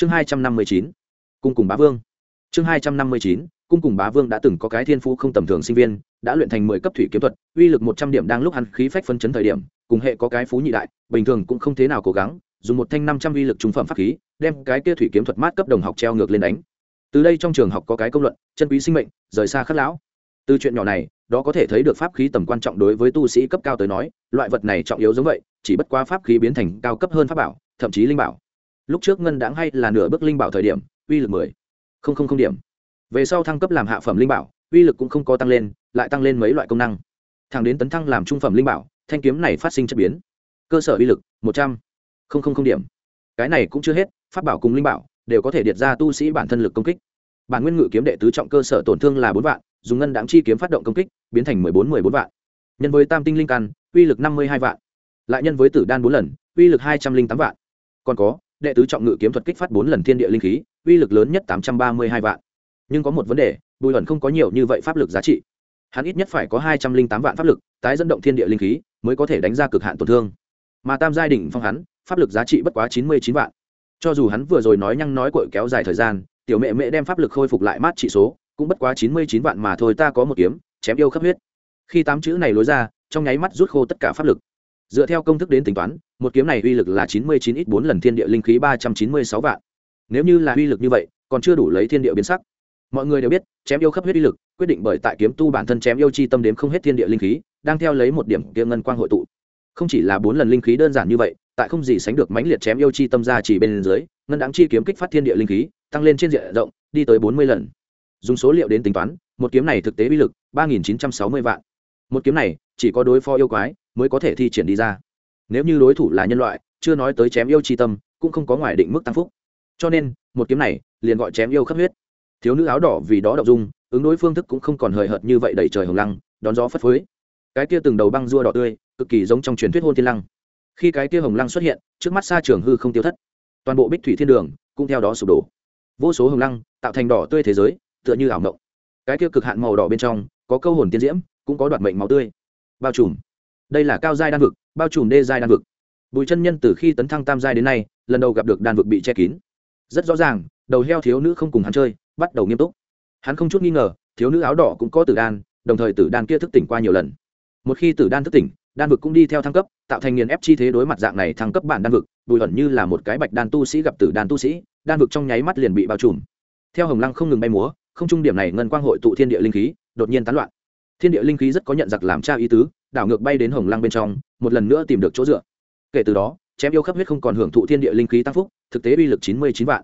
chương hai trăm năm mươi chín, cung cùng bá vương. Chương hai trăm năm mươi chín, cung cùng bá vương đã từng có cái thiên phú không tầm thường sinh viên, đã luyện thành mười cấp thủy kiếm thuật, uy lực một trăm điểm đang lúc hắn khí phách phân chấn thời điểm, cùng hệ có cái phú nhị đại, bình thường cũng không thế nào cố gắng, dùng một thanh năm trăm uy lực trung phẩm pháp khí, đem cái kia thủy kiếm thuật mát cấp đồng học treo ngược lên đánh. Từ đây trong trường học có cái công luận, chân quý sinh mệnh, rời xa khất lão. Từ chuyện nhỏ này, đó có thể thấy được pháp khí tầm quan trọng đối với tu sĩ cấp cao tới nói, loại vật này trọng yếu giống vậy, chỉ bất quá pháp khí biến thành cao cấp hơn pháp bảo, thậm chí linh bảo lúc trước ngân đáng hay là nửa bước linh bảo thời điểm, uy lực mười, không không không điểm. Về sau thăng cấp làm hạ phẩm linh bảo, uy lực cũng không có tăng lên, lại tăng lên mấy loại công năng. Thẳng đến tấn thăng làm trung phẩm linh bảo, thanh kiếm này phát sinh chất biến. Cơ sở uy lực, một trăm, không không không điểm. Cái này cũng chưa hết, pháp bảo cùng linh bảo đều có thể điệt ra tu sĩ bản thân lực công kích. Bản nguyên ngự kiếm đệ tứ trọng cơ sở tổn thương là bốn vạn, dùng ngân đáng chi kiếm phát động công kích, biến thành mười bốn mười bốn vạn. Nhân với tam tinh linh căn, uy lực năm mươi hai vạn. Lại nhân với tử đan bốn lần, uy lực hai trăm linh tám vạn. Còn có đệ tứ trọng ngự kiếm thuật kích phát bốn lần thiên địa linh khí, uy lực lớn nhất tám trăm ba mươi hai vạn. Nhưng có một vấn đề, bùi ẩn không có nhiều như vậy pháp lực giá trị. Hắn ít nhất phải có hai trăm linh tám vạn pháp lực, tái dẫn động thiên địa linh khí, mới có thể đánh ra cực hạn tổn thương. Mà tam giai đỉnh phong hắn, pháp lực giá trị bất quá chín mươi chín vạn. Cho dù hắn vừa rồi nói nhăng nói cội kéo dài thời gian, tiểu mẹ mẹ đem pháp lực khôi phục lại mát trị số, cũng bất quá chín mươi chín vạn mà thôi, ta có một kiếm, chém yêu khắp huyết. Khi tám chữ này lối ra, trong nháy mắt rút khô tất cả pháp lực dựa theo công thức đến tính toán, một kiếm này uy lực là chín mươi chín ít bốn lần thiên địa linh khí ba trăm chín mươi sáu vạn. Nếu như là uy lực như vậy, còn chưa đủ lấy thiên địa biến sắc. Mọi người đều biết, chém yêu khắp huyết uy lực, quyết định bởi tại kiếm tu bản thân chém yêu chi tâm đếm không hết thiên địa linh khí, đang theo lấy một điểm kia ngân quang hội tụ. Không chỉ là bốn lần linh khí đơn giản như vậy, tại không gì sánh được mãnh liệt chém yêu chi tâm ra chỉ bên dưới, ngân đáng chi kiếm kích phát thiên địa linh khí, tăng lên trên diện rộng, đi tới bốn mươi lần. Dùng số liệu đến tính toán, một kiếm này thực tế uy lực ba nghìn chín trăm sáu mươi vạn. Một kiếm này, chỉ có đối phó yêu quái mới có thể thi triển đi ra. Nếu như đối thủ là nhân loại, chưa nói tới chém yêu chi tâm, cũng không có ngoài định mức tăng phúc. Cho nên, một kiếm này, liền gọi chém yêu khắp huyết. Thiếu nữ áo đỏ vì đó đậu dung, ứng đối phương thức cũng không còn hời hợt như vậy đẩy trời hồng lăng, đón gió phất phới. Cái kia từng đầu băng rua đỏ tươi, cực kỳ giống trong truyền thuyết hôn thiên lăng. Khi cái kia hồng lăng xuất hiện, trước mắt xa trường hư không tiêu thất. Toàn bộ bích thủy thiên đường cũng theo đó sụp đổ. Vô số hồng lăng tạo thành đỏ tươi thế giới, tựa như ảo mộng. Cái kia cực hạn màu đỏ bên trong, có câu hồn tiên diễm, cũng có đoạt mệnh máu tươi. Bao trùm đây là cao giai đan vực, bao trùm đê giai đan vực. Bùi chân nhân từ khi tấn thăng tam giai đến nay, lần đầu gặp được đan vực bị che kín. Rất rõ ràng, đầu heo thiếu nữ không cùng hắn chơi, bắt đầu nghiêm túc. Hắn không chút nghi ngờ, thiếu nữ áo đỏ cũng có tử đan, đồng thời tử đan kia thức tỉnh qua nhiều lần. Một khi tử đan thức tỉnh, đan vực cũng đi theo thăng cấp, tạo thành nghiền ép chi thế đối mặt dạng này thăng cấp bản đan vực, bùi ẩn như là một cái bạch đan tu sĩ gặp tử đan tu sĩ, đan vực trong nháy mắt liền bị bao trùm. Theo hồng lăng không ngừng bay múa, không trung điểm này ngân quang hội tụ thiên địa linh khí, đột nhiên tán loạn. Thiên địa linh khí rất có nhận giặc làm tra ý tứ đảo ngược bay đến hồng lăng bên trong, một lần nữa tìm được chỗ dựa. Kể từ đó, chém yêu khắp huyết không còn hưởng thụ thiên địa linh khí tăng phúc, thực tế uy lực chín mươi chín vạn.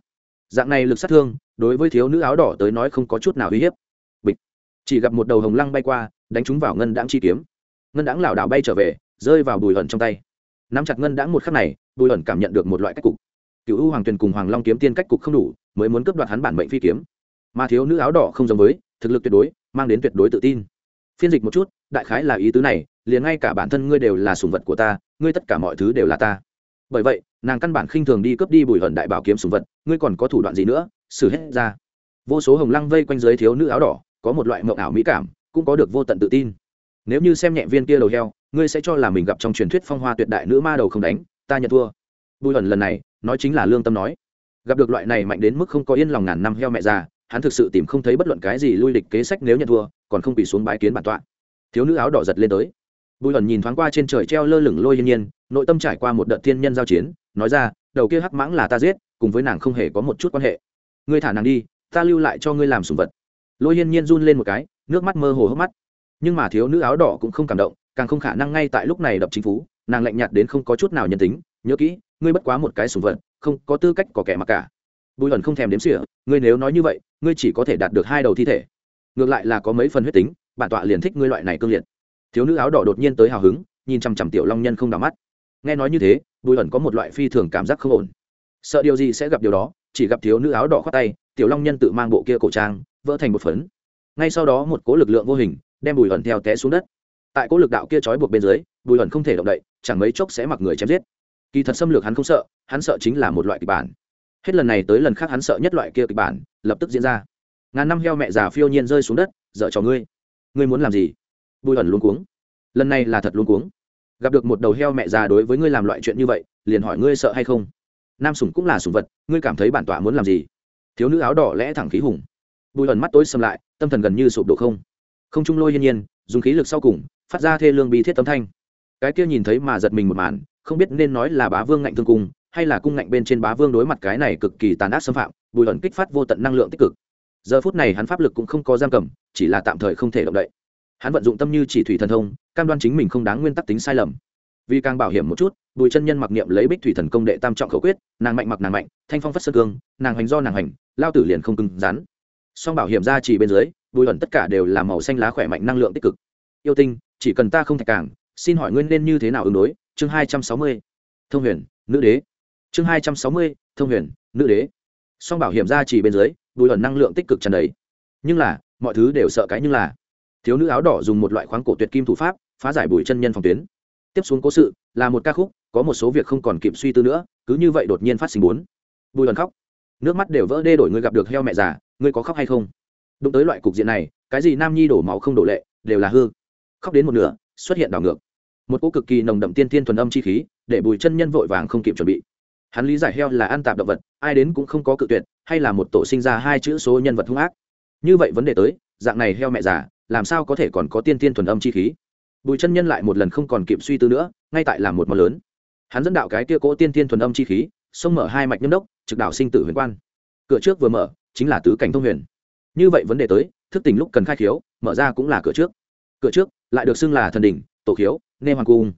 Dạng này lực sát thương, đối với thiếu nữ áo đỏ tới nói không có chút nào uy hiếp. Bịch. Chỉ gặp một đầu hồng lăng bay qua, đánh trúng vào ngân đãng chi kiếm. Ngân đãng lảo đảo bay trở về, rơi vào bùi ẩn trong tay. Nắm chặt ngân đãng một khắc này, bùi ẩn cảm nhận được một loại cách cục. Cựu u hoàng tuyền cùng hoàng long kiếm tiên cách cục không đủ, mới muốn cướp đoạt hắn bản mệnh phi kiếm. Mà thiếu nữ áo đỏ không giống với, thực lực tuyệt đối, mang đến tuyệt đối tự tin phiên dịch một chút, đại khái là ý tứ này, liền ngay cả bản thân ngươi đều là sùng vật của ta, ngươi tất cả mọi thứ đều là ta. Bởi vậy, nàng căn bản khinh thường đi cướp đi bùi hận đại bảo kiếm sùng vật, ngươi còn có thủ đoạn gì nữa, xử hết ra. Vô số hồng lăng vây quanh dưới thiếu nữ áo đỏ, có một loại mộng ảo mỹ cảm, cũng có được vô tận tự tin. Nếu như xem nhẹ viên kia đầu heo, ngươi sẽ cho là mình gặp trong truyền thuyết phong hoa tuyệt đại nữ ma đầu không đánh, ta nhận thua. Bùi hận lần này, nói chính là lương tâm nói. Gặp được loại này mạnh đến mức không có yên lòng ngàn năm heo mẹ già hắn thực sự tìm không thấy bất luận cái gì lui địch kế sách nếu nhận thua, còn không bị xuống bái kiến bản tọa. Thiếu nữ áo đỏ giật lên tới. Bùi ẩn nhìn thoáng qua trên trời treo lơ lửng lôi hiên nhiên, nội tâm trải qua một đợt thiên nhân giao chiến, nói ra, đầu kia hắc mãng là ta giết, cùng với nàng không hề có một chút quan hệ. Ngươi thả nàng đi, ta lưu lại cho ngươi làm sùng vật. Lôi hiên nhiên run lên một cái, nước mắt mơ hồ hốc mắt. Nhưng mà thiếu nữ áo đỏ cũng không cảm động, càng không khả năng ngay tại lúc này đập chính phú, nàng lạnh nhạt đến không có chút nào nhân tính, nhớ kỹ, ngươi bất quá một cái sùng vật, không có tư cách có kẻ mặc cả. Bùi ẩn không thèm đếm xỉa, ngươi nếu nói như vậy ngươi chỉ có thể đạt được hai đầu thi thể. Ngược lại là có mấy phần huyết tính, bản tọa liền thích ngươi loại này cương liệt. Thiếu nữ áo đỏ đột nhiên tới hào hứng, nhìn chằm chằm tiểu long nhân không đỏ mắt. Nghe nói như thế, bùi ẩn có một loại phi thường cảm giác không ổn. Sợ điều gì sẽ gặp điều đó, chỉ gặp thiếu nữ áo đỏ khoác tay, tiểu long nhân tự mang bộ kia cổ trang, vỡ thành một phấn. Ngay sau đó một cố lực lượng vô hình, đem bùi ẩn theo té xuống đất. Tại cố lực đạo kia trói buộc bên dưới, bùi ẩn không thể động đậy, chẳng mấy chốc sẽ mặc người chém giết. Kỳ thật xâm lược hắn không sợ, hắn sợ chính là một loại kịch bản hết lần này tới lần khác hắn sợ nhất loại kia kịch bản, lập tức diễn ra. Ngàn năm heo mẹ già phiêu nhiên rơi xuống đất, dở cho ngươi. Ngươi muốn làm gì? Bùi ẩn luôn cuống. Lần này là thật luôn cuống. Gặp được một đầu heo mẹ già đối với ngươi làm loại chuyện như vậy, liền hỏi ngươi sợ hay không? Nam sủng cũng là sủng vật, ngươi cảm thấy bản tọa muốn làm gì? Thiếu nữ áo đỏ lẽ thẳng khí hùng. Bùi ẩn mắt tối xâm lại, tâm thần gần như sụp đổ không. Không trung lôi hiên nhiên, dùng khí lực sau cùng, phát ra thê lương bi thiết tấm thanh. Cái kia nhìn thấy mà giật mình một màn, không biết nên nói là bá vương ngạnh thương cung hay là cung ngạnh bên trên bá vương đối mặt cái này cực kỳ tàn ác xâm phạm, bùi ẩn kích phát vô tận năng lượng tích cực. Giờ phút này hắn pháp lực cũng không có giam cầm, chỉ là tạm thời không thể động đậy. Hắn vận dụng tâm như chỉ thủy thần thông, cam đoan chính mình không đáng nguyên tắc tính sai lầm. Vì càng bảo hiểm một chút, bùi chân nhân mặc niệm lấy bích thủy thần công đệ tam trọng khẩu quyết, nàng mạnh mặc nàng mạnh, thanh phong phất sơn cương, nàng hành do nàng hành, lao tử liền không cứng rắn. Song bảo hiểm ra chỉ bên dưới, bùi ẩn tất cả đều là màu xanh lá khỏe mạnh năng lượng tích cực. Yêu tinh, chỉ cần ta không thạch càng xin hỏi nguyên nên như thế nào ứng đối? Chương hai trăm sáu mươi. Thông huyền, nữ đế chương hai trăm sáu mươi, thông huyền, nữ đế. Song bảo hiểm ra chỉ bên dưới bùi ẩn năng lượng tích cực tràn đầy. Nhưng là, mọi thứ đều sợ cái nhưng là, thiếu nữ áo đỏ dùng một loại khoáng cổ tuyệt kim thủ pháp, phá giải bùi chân nhân phòng tuyến. Tiếp xuống cố sự, là một ca khúc, có một số việc không còn kịp suy tư nữa, cứ như vậy đột nhiên phát sinh bốn. Bùi ẩn khóc. Nước mắt đều vỡ đê đổi ngươi gặp được heo mẹ già, ngươi có khóc hay không? Đụng tới loại cục diện này, cái gì nam nhi đổ máu không đổ lệ, đều là hư. Khóc đến một nửa, xuất hiện đảo ngược. Một cỗ cực kỳ nồng đậm tiên tiên thuần âm chi khí, để bùi chân nhân vội vàng không kịp chuẩn bị hắn lý giải heo là ăn tạp động vật, ai đến cũng không có cự tuyệt, hay là một tổ sinh ra hai chữ số nhân vật hung ác. Như vậy vấn đề tới, dạng này heo mẹ già, làm sao có thể còn có tiên tiên thuần âm chi khí? Bùi chân nhân lại một lần không còn kịp suy tư nữa, ngay tại làm một món lớn. Hắn dẫn đạo cái kia cỗ tiên tiên thuần âm chi khí, xông mở hai mạch nhâm đốc, trực đạo sinh tử huyền quan. Cửa trước vừa mở, chính là tứ cảnh thông huyền. Như vậy vấn đề tới, thức tỉnh lúc cần khai khiếu, mở ra cũng là cửa trước. Cửa trước, lại được xưng là thần đỉnh, tổ khiếu, nê hoàng cung.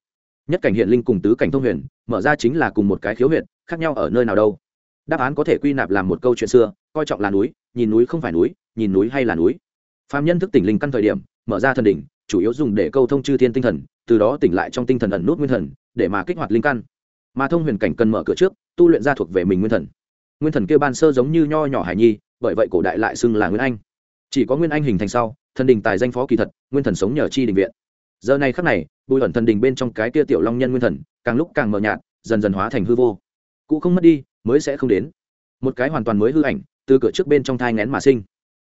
Nhất cảnh hiện linh cùng tứ cảnh thông huyền, mở ra chính là cùng một cái khiếu huyện khác nhau ở nơi nào đâu. Đáp án có thể quy nạp làm một câu chuyện xưa, coi trọng là núi, nhìn núi không phải núi, nhìn núi hay là núi. Phạm nhân thức tỉnh linh căn thời điểm, mở ra thần đỉnh, chủ yếu dùng để câu thông chư thiên tinh thần, từ đó tỉnh lại trong tinh thần ẩn nút nguyên thần, để mà kích hoạt linh căn. Mà thông huyền cảnh cần mở cửa trước, tu luyện ra thuộc về mình nguyên thần. Nguyên thần kia ban sơ giống như nho nhỏ hải nhi, bởi vậy cổ đại lại xưng là nguyên anh. Chỉ có nguyên anh hình thành sau, thần đình tài danh phó kỳ thật, nguyên thần sống nhờ chi định viện. Giờ này khắc này, bùi ẩn thần đình bên trong cái kia tiểu long nhân nguyên thần, càng lúc càng mờ nhạt, dần dần hóa thành hư vô cũ không mất đi, mới sẽ không đến. Một cái hoàn toàn mới hư ảnh, từ cửa trước bên trong thai ngén mà sinh.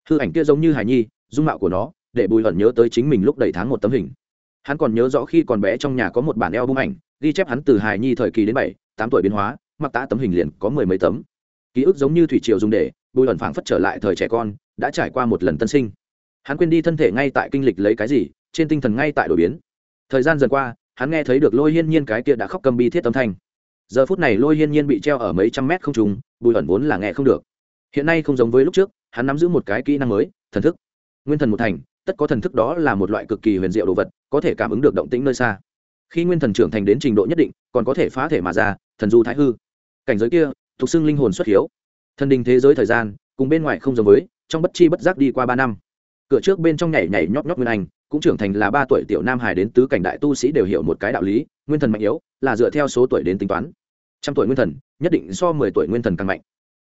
Hư ảnh kia giống như hải nhi, dung mạo của nó, để bùi hận nhớ tới chính mình lúc đầy tháng một tấm hình. Hắn còn nhớ rõ khi còn bé trong nhà có một bản eo bung ảnh, ghi chép hắn từ hải nhi thời kỳ đến bảy, tám tuổi biến hóa, mặc tã tấm hình liền có mười mấy tấm. Ký ức giống như thủy triều dùng để, bùi hận phảng phất trở lại thời trẻ con, đã trải qua một lần tân sinh. Hắn quên đi thân thể ngay tại kinh lịch lấy cái gì, trên tinh thần ngay tại đổi biến. Thời gian dần qua, hắn nghe thấy được lôi hiên nhiên cái kia đã khóc cầm bi thiết âm thanh giờ phút này lôi hiên nhiên bị treo ở mấy trăm mét không trùng bùi ẩn vốn là nghe không được. Hiện nay không giống với lúc trước, hắn nắm giữ một cái kỹ năng mới, thần thức. Nguyên thần một thành, tất có thần thức đó là một loại cực kỳ huyền diệu đồ vật, có thể cảm ứng được động tĩnh nơi xa. Khi nguyên thần trưởng thành đến trình độ nhất định, còn có thể phá thể mà ra, thần du thái hư. Cảnh giới kia, thuộc xưng linh hồn xuất hiếu. Thần đình thế giới thời gian, cùng bên ngoài không giống với, trong bất chi bất giác đi qua ba năm. Cửa trước bên trong nhảy nhảy nhót nhót nguyên anh cũng trưởng thành là ba tuổi tiểu nam hài đến tứ cảnh đại tu sĩ đều hiểu một cái đạo lý, nguyên thần mạnh yếu là dựa theo số tuổi đến tính toán. Trăm tuổi nguyên thần, nhất định so mười tuổi nguyên thần càng mạnh.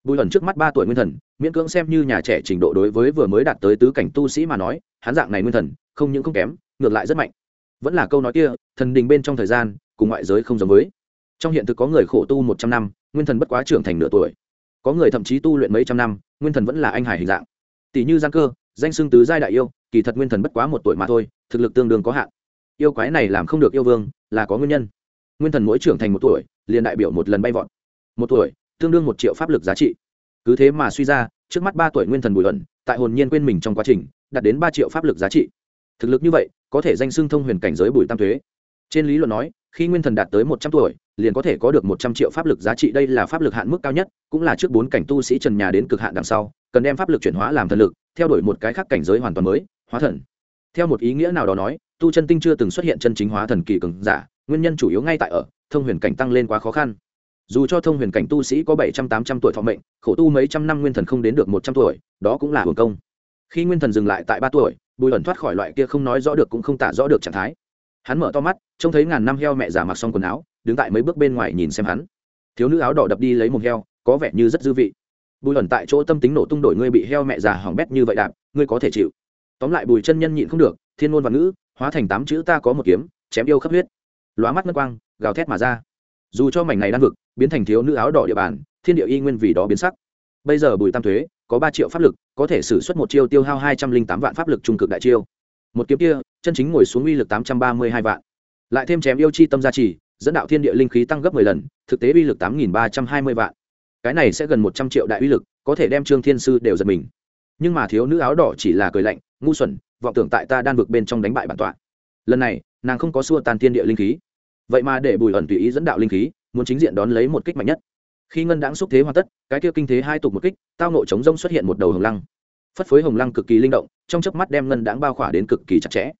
Bùi ẩn trước mắt ba tuổi nguyên thần, miễn cưỡng xem như nhà trẻ trình độ đối với vừa mới đạt tới tứ cảnh tu sĩ mà nói, hắn dạng này nguyên thần, không những không kém, ngược lại rất mạnh. Vẫn là câu nói kia, thần đình bên trong thời gian, cùng ngoại giới không giống với. Trong hiện thực có người khổ tu một trăm năm, nguyên thần bất quá trưởng thành nửa tuổi. Có người thậm chí tu luyện mấy trăm năm, nguyên thần vẫn là anh hải hình dạng. Tỷ như giang cơ, danh xưng tứ giai đại yêu kỳ thật nguyên thần bất quá một tuổi mà thôi, thực lực tương đương có hạn. Yêu quái này làm không được yêu vương, là có nguyên nhân. Nguyên thần mỗi trưởng thành một tuổi, liền đại biểu một lần bay vọt. Một tuổi, tương đương một triệu pháp lực giá trị. Cứ thế mà suy ra, trước mắt ba tuổi nguyên thần bùi luận, tại hồn nhiên quên mình trong quá trình, đạt đến ba triệu pháp lực giá trị. Thực lực như vậy, có thể danh xưng thông huyền cảnh giới bùi tam thuế. Trên lý luận nói, khi nguyên thần đạt tới một trăm tuổi liền có thể có được một trăm triệu pháp lực giá trị. Đây là pháp lực hạn mức cao nhất, cũng là trước bốn cảnh tu sĩ trần nhà đến cực hạn đằng sau, cần đem pháp lực chuyển hóa làm thần lực, theo đuổi một cái khác cảnh giới hoàn toàn mới, hóa thần. Theo một ý nghĩa nào đó nói, tu chân tinh chưa từng xuất hiện chân chính hóa thần kỳ cường giả, nguyên nhân chủ yếu ngay tại ở, thông huyền cảnh tăng lên quá khó khăn. Dù cho thông huyền cảnh tu sĩ có bảy trăm, tám trăm tuổi thọ mệnh, khổ tu mấy trăm năm nguyên thần không đến được một trăm tuổi, đó cũng là hưởng công. Khi nguyên thần dừng lại tại ba tuổi, bùi ẩn thoát khỏi loại kia không nói rõ được cũng không tả rõ được trạng thái. Hắn mở to mắt, trông thấy ngàn năm heo mẹ giả mặc xong quần áo đứng tại mấy bước bên ngoài nhìn xem hắn. Thiếu nữ áo đỏ đập đi lấy một heo, có vẻ như rất dư vị. Bùi ẩn tại chỗ tâm tính nổ tung đổi ngươi bị heo mẹ già hỏng bét như vậy đạp, ngươi có thể chịu. Tóm lại bùi chân nhân nhịn không được, thiên ngôn văn ngữ, hóa thành tám chữ ta có một kiếm, chém yêu khắp huyết. Lóa mắt ngân quang, gào thét mà ra. Dù cho mảnh này đan vực, biến thành thiếu nữ áo đỏ địa bàn, thiên địa y nguyên vì đó biến sắc. Bây giờ bùi tam thuế, có ba triệu pháp lực, có thể xử suất một chiêu tiêu hao hai trăm linh tám vạn pháp lực trung cực đại chiêu. Một kiếm kia, chân chính ngồi xuống uy lực tám trăm ba mươi hai vạn. Lại thêm chém yêu chi tâm gia trì dẫn đạo thiên địa linh khí tăng gấp mười lần, thực tế uy lực tám nghìn ba trăm hai mươi vạn. Cái này sẽ gần một trăm triệu đại uy lực, có thể đem trương thiên sư đều giật mình. Nhưng mà thiếu nữ áo đỏ chỉ là cười lạnh, ngu xuẩn, vọng tưởng tại ta đan vực bên trong đánh bại bản tọa. Lần này, nàng không có xua tan thiên địa linh khí. Vậy mà để bùi ẩn tùy ý dẫn đạo linh khí, muốn chính diện đón lấy một kích mạnh nhất. Khi ngân đãng xúc thế hoàn tất, cái kia kinh thế hai tục một kích, tao ngộ chống rông xuất hiện một đầu hồng lăng. Phất phới hồng lăng cực kỳ linh động, trong chớp mắt đem ngân đãng bao khỏa đến cực kỳ chặt chẽ.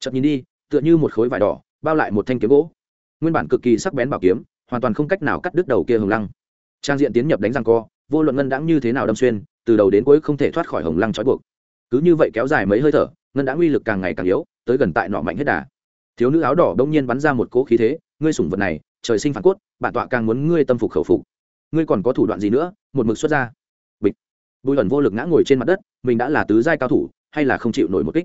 Chợt nhìn đi, tựa như một khối vải đỏ, bao lại một thanh kiếm gỗ nguyên bản cực kỳ sắc bén bảo kiếm, hoàn toàn không cách nào cắt đứt đầu kia hồng lăng. Trang diện tiến nhập đánh răng co, vô luận ngân đãng như thế nào đâm xuyên, từ đầu đến cuối không thể thoát khỏi hồng lăng trói buộc. Cứ như vậy kéo dài mấy hơi thở, ngân đãng uy lực càng ngày càng yếu, tới gần tại nọ mạnh hết đà. Thiếu nữ áo đỏ đông nhiên bắn ra một cỗ khí thế, ngươi sủng vật này, trời sinh phản cốt, bản tọa càng muốn ngươi tâm phục khẩu phục. Ngươi còn có thủ đoạn gì nữa? Một mực xuất ra. Bịch. Bùi ẩn vô lực ngã ngồi trên mặt đất, mình đã là tứ giai cao thủ, hay là không chịu nổi một kích?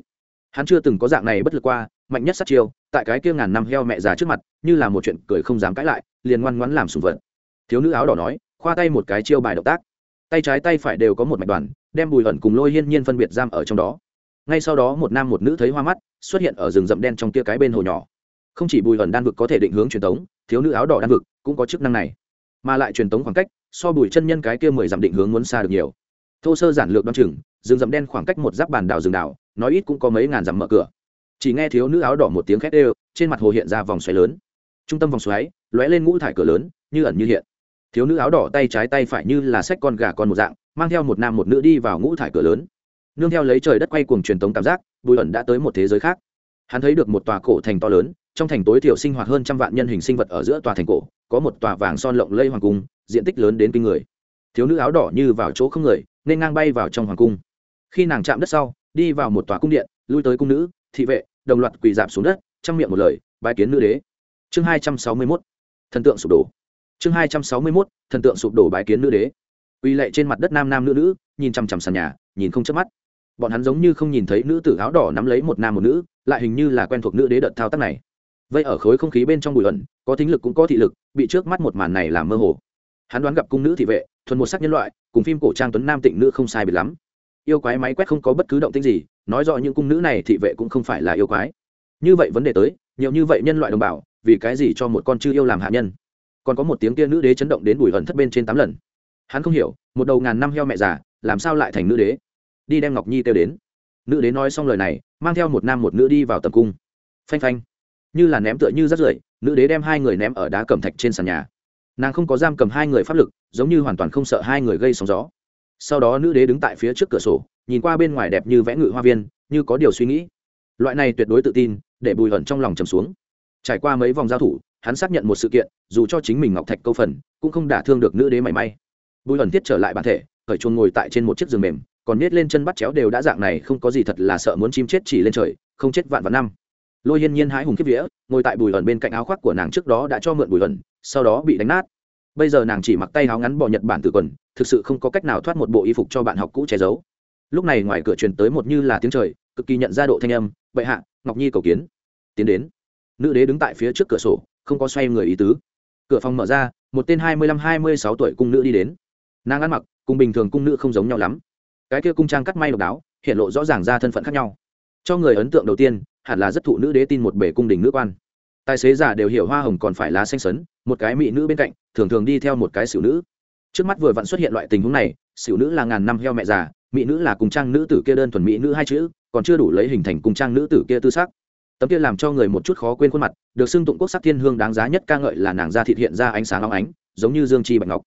Hắn chưa từng có dạng này bất lực qua mạnh nhất sát chiêu, tại cái kia ngàn năm heo mẹ già trước mặt, như là một chuyện cười không dám cãi lại, liền ngoan ngoãn làm sùng vật. Thiếu nữ áo đỏ nói, khoa tay một cái chiêu bài động tác. Tay trái tay phải đều có một mạch đoàn, đem bùi ẩn cùng lôi hiên nhiên phân biệt giam ở trong đó. Ngay sau đó một nam một nữ thấy hoa mắt, xuất hiện ở rừng rậm đen trong tia cái bên hồ nhỏ. Không chỉ bùi ẩn đan vực có thể định hướng truyền thống thiếu nữ áo đỏ đan vực cũng có chức năng này. Mà lại truyền thống khoảng cách, so bùi chân nhân cái kia mười dặm định hướng muốn xa được nhiều. Thô sơ giản lược đ o chừng, rừng rậm đen khoảng cách một giáp bàn đảo rừng đảo, nói ít cũng có mấy ngàn dặm mở cửa chỉ nghe thiếu nữ áo đỏ một tiếng khét ê trên mặt hồ hiện ra vòng xoáy lớn. Trung tâm vòng xoáy, lóe lên ngũ thải cửa lớn, như ẩn như hiện. Thiếu nữ áo đỏ tay trái tay phải như là xách con gà con một dạng, mang theo một nam một nữ đi vào ngũ thải cửa lớn. Nương theo lấy trời đất quay cuồng truyền tống cảm giác, bùi ẩn đã tới một thế giới khác. Hắn thấy được một tòa cổ thành to lớn, trong thành tối thiểu sinh hoạt hơn trăm vạn nhân hình sinh vật ở giữa tòa thành cổ, có một tòa vàng son lộng lây hoàng cung, diện tích lớn đến kinh người. Thiếu nữ áo đỏ như vào chỗ không người, nên ngang bay vào trong hoàng cung. Khi nàng chạm đất sau, đi vào một tòa cung điện, lui tới cung nữ thị vệ, đồng loạt quỳ dạp xuống đất, trong miệng một lời bài kiến nữ đế. Chương hai trăm sáu mươi mốt, thần tượng sụp đổ. Chương hai trăm sáu mươi mốt, thần tượng sụp đổ bài kiến nữ đế. Uy lệ trên mặt đất nam nam nữ nữ, nhìn chằm chằm sàn nhà, nhìn không chớp mắt. Bọn hắn giống như không nhìn thấy nữ tử áo đỏ nắm lấy một nam một nữ, lại hình như là quen thuộc nữ đế đợt thao tác này. Vậy ở khối không khí bên trong bụi ẩn, có thính lực cũng có thị lực, bị trước mắt một màn này làm mơ hồ. Hắn đoán gặp cung nữ thị vệ, thuần một sắc nhân loại, cùng phim cổ trang tuấn nam tịnh nữ không sai biệt lắm. Yêu quái máy quét không có bất cứ động tĩnh gì nói rõ những cung nữ này thị vệ cũng không phải là yêu quái. Như vậy vấn đề tới, nhiều như vậy nhân loại đồng bào, vì cái gì cho một con chư yêu làm hạ nhân? Còn có một tiếng kia nữ đế chấn động đến bùi ẩn thất bên trên tám lần. Hắn không hiểu, một đầu ngàn năm heo mẹ già, làm sao lại thành nữ đế? Đi đem ngọc nhi kêu đến. Nữ đế nói xong lời này, mang theo một nam một nữ đi vào tầm cung. Phanh phanh. Như là ném tựa như rắt rưởi, nữ đế đem hai người ném ở đá cẩm thạch trên sàn nhà. Nàng không có giam cầm hai người pháp lực, giống như hoàn toàn không sợ hai người gây sóng gió. Sau đó nữ đế đứng tại phía trước cửa sổ nhìn qua bên ngoài đẹp như vẽ ngự hoa viên, như có điều suy nghĩ. Loại này tuyệt đối tự tin, để bùi hận trong lòng trầm xuống. Trải qua mấy vòng giao thủ, hắn xác nhận một sự kiện, dù cho chính mình ngọc thạch câu phần, cũng không đả thương được nữ đế mảy may. Bùi hận thiết trở lại bản thể khởi chuông ngồi tại trên một chiếc giường mềm, còn nết lên chân bắt chéo đều đã dạng này, không có gì thật là sợ muốn chim chết chỉ lên trời, không chết vạn vạn năm. Lôi hiên nhiên hái hùng kiếp vía, ngồi tại bùi hận bên cạnh áo khoác của nàng trước đó đã cho mượn bùi hận sau đó bị đánh nát. Bây giờ nàng chỉ mặc tay áo ngắn bỏ nhật bản từ quần, thực sự không có cách nào thoát một bộ y phục cho bạn học cũ che giấu lúc này ngoài cửa truyền tới một như là tiếng trời, cực kỳ nhận ra độ thanh âm, bệ hạ, ngọc nhi cầu kiến. Tiến đến. Nữ đế đứng tại phía trước cửa sổ, không có xoay người ý tứ. Cửa phòng mở ra, một tên hai mươi lăm hai mươi sáu tuổi cung nữ đi đến. Nàng ăn mặc cùng bình thường cung nữ không giống nhau lắm. Cái kia cung trang cắt may độc đáo, hiện lộ rõ ràng ra thân phận khác nhau. Cho người ấn tượng đầu tiên, hẳn là rất thụ nữ đế tin một bể cung đình nữ quan. Tài xế giả đều hiểu hoa hồng còn phải lá xanh sấn, một cái mỹ nữ bên cạnh, thường thường đi theo một cái xỉu nữ. Trước mắt vừa vặn xuất hiện loại tình huống này, xỉu nữ là ngàn năm heo mẹ già mỹ nữ là cùng trang nữ tử kia đơn thuần mỹ nữ hai chữ, còn chưa đủ lấy hình thành cùng trang nữ tử kia tư sắc. Tấm kia làm cho người một chút khó quên khuôn mặt, được xưng tụng quốc sắc thiên hương đáng giá nhất ca ngợi là nàng da thịt hiện ra ánh sáng óng ánh, giống như dương chi bạch ngọc.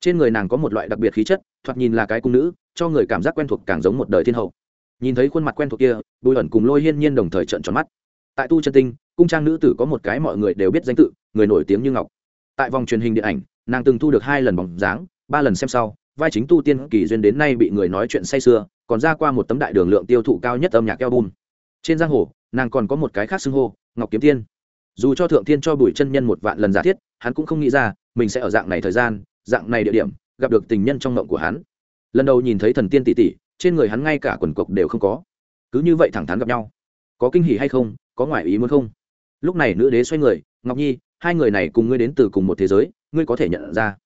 Trên người nàng có một loại đặc biệt khí chất, thoạt nhìn là cái cung nữ, cho người cảm giác quen thuộc càng giống một đời thiên hậu. Nhìn thấy khuôn mặt quen thuộc kia, bùi ẩn cùng lôi hiên nhiên đồng thời trận tròn mắt. Tại tu chân tinh, cung trang nữ tử có một cái mọi người đều biết danh tự, người nổi tiếng như ngọc. Tại vòng truyền hình điện ảnh, nàng từng thu được hai lần bóng dáng, ba lần xem sau vai chính tu tiên kỳ duyên đến nay bị người nói chuyện say sưa, còn ra qua một tấm đại đường lượng tiêu thụ cao nhất âm nhạc album. Trên giang hồ, nàng còn có một cái khác xưng hô, ngọc kiếm tiên. Dù cho thượng tiên cho bùi chân nhân một vạn lần giả thiết, hắn cũng không nghĩ ra, mình sẽ ở dạng này thời gian, dạng này địa điểm, gặp được tình nhân trong mộng của hắn. Lần đầu nhìn thấy thần tiên tỷ tỷ, trên người hắn ngay cả quần cộc đều không có. Cứ như vậy thẳng thắn gặp nhau. Có kinh hỉ hay không, có ngoại ý muốn không? Lúc này nữ đế xoay người, ngọc nhi, hai người này cùng ngươi đến từ cùng một thế giới, ngươi có thể nhận ra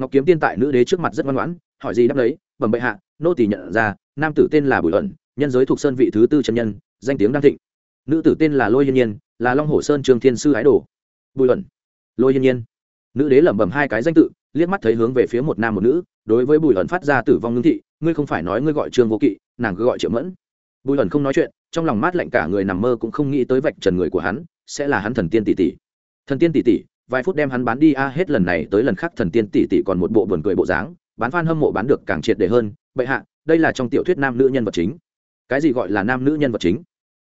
ngọc kiếm tiên tại nữ đế trước mặt rất ngoan ngoãn, hỏi gì đáp lấy bẩm bệ hạ, nô tỳ nhận ra, nam tử tên là bùi ẩn, nhân giới thuộc sơn vị thứ tư chân nhân, danh tiếng đang thịnh. Nữ tử tên là lôi hiên nhiên, là long hồ sơn trường thiên sư ái đồ. Bùi ẩn, lôi hiên nhiên. Nữ đế lẩm bẩm hai cái danh tự, liếc mắt thấy hướng về phía một nam một nữ, đối với bùi ẩn phát ra tử vong ngưng thị, ngươi không phải nói ngươi gọi trương vô kỵ, nàng cứ gọi triệu mẫn. Bùi ẩn không nói chuyện, trong lòng mát lạnh cả người nằm mơ cũng không nghĩ tới vạch trần người của hắn, sẽ là hắn thần tiên tỷ tỷ. Thần tiên tỷ tỷ? Vài phút đem hắn bán đi, a, hết lần này tới lần khác thần tiên tỷ tỷ còn một bộ buồn cười bộ dáng, bán fan hâm mộ bán được càng triệt để hơn. Bệ hạ, đây là trong tiểu thuyết nam nữ nhân vật chính. Cái gì gọi là nam nữ nhân vật chính?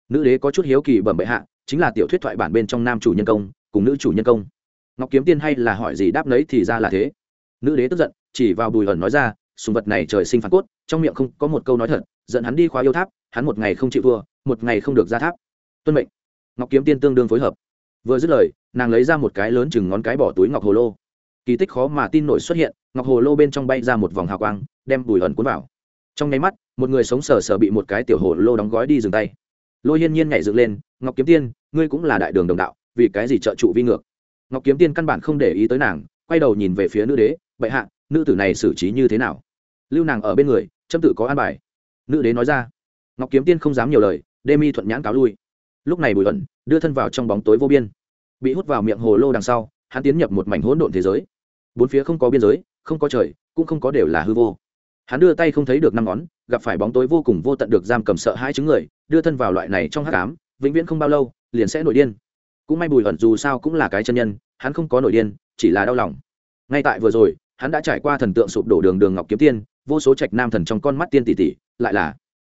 Nữ đế có chút hiếu kỳ bẩm bệ hạ, chính là tiểu thuyết thoại bản bên trong nam chủ nhân công cùng nữ chủ nhân công. Ngọc kiếm tiên hay là hỏi gì đáp nấy thì ra là thế. Nữ đế tức giận, chỉ vào bùi ẩn nói ra, sùng vật này trời sinh phản cốt, trong miệng không có một câu nói thật giận hắn đi khóa yêu tháp, hắn một ngày không chịu thua, một ngày không được ra tháp. Tuân mệnh. Ngọc kiếm tiên tương đương phối hợp vừa dứt lời, nàng lấy ra một cái lớn chừng ngón cái bỏ túi ngọc hồ lô. Kỳ tích khó mà tin nổi xuất hiện, ngọc hồ lô bên trong bay ra một vòng hào quang, đem bùi ẩn cuốn vào. Trong nháy mắt, một người sống sờ sờ bị một cái tiểu hồ lô đóng gói đi dừng tay. Lôi hiên nhiên nhảy dựng lên, ngọc kiếm tiên, ngươi cũng là đại đường đồng đạo, vì cái gì trợ trụ vi ngược? Ngọc kiếm tiên căn bản không để ý tới nàng, quay đầu nhìn về phía nữ đế, bệ hạ, nữ tử này xử trí như thế nào? Lưu nàng ở bên người, châm tự có an bài. Nữ đế nói ra, ngọc kiếm tiên không dám nhiều lời đê mi thuận nhãn cáo lui. Lúc này bùi ẩn đưa thân vào trong bóng tối vô biên bị hút vào miệng hồ lô đằng sau, hắn tiến nhập một mảnh hỗn độn thế giới. Bốn phía không có biên giới, không có trời, cũng không có đều là hư vô. Hắn đưa tay không thấy được năm ngón, gặp phải bóng tối vô cùng vô tận được giam cầm sợ hai chứng người, đưa thân vào loại này trong hát cám vĩnh viễn không bao lâu, liền sẽ nổi điên. Cũng may bùi ẩn dù sao cũng là cái chân nhân, hắn không có nổi điên, chỉ là đau lòng. Ngay tại vừa rồi, hắn đã trải qua thần tượng sụp đổ đường đường ngọc kiếm tiên, vô số trạch nam thần trong con mắt tiên tỷ tỷ, lại là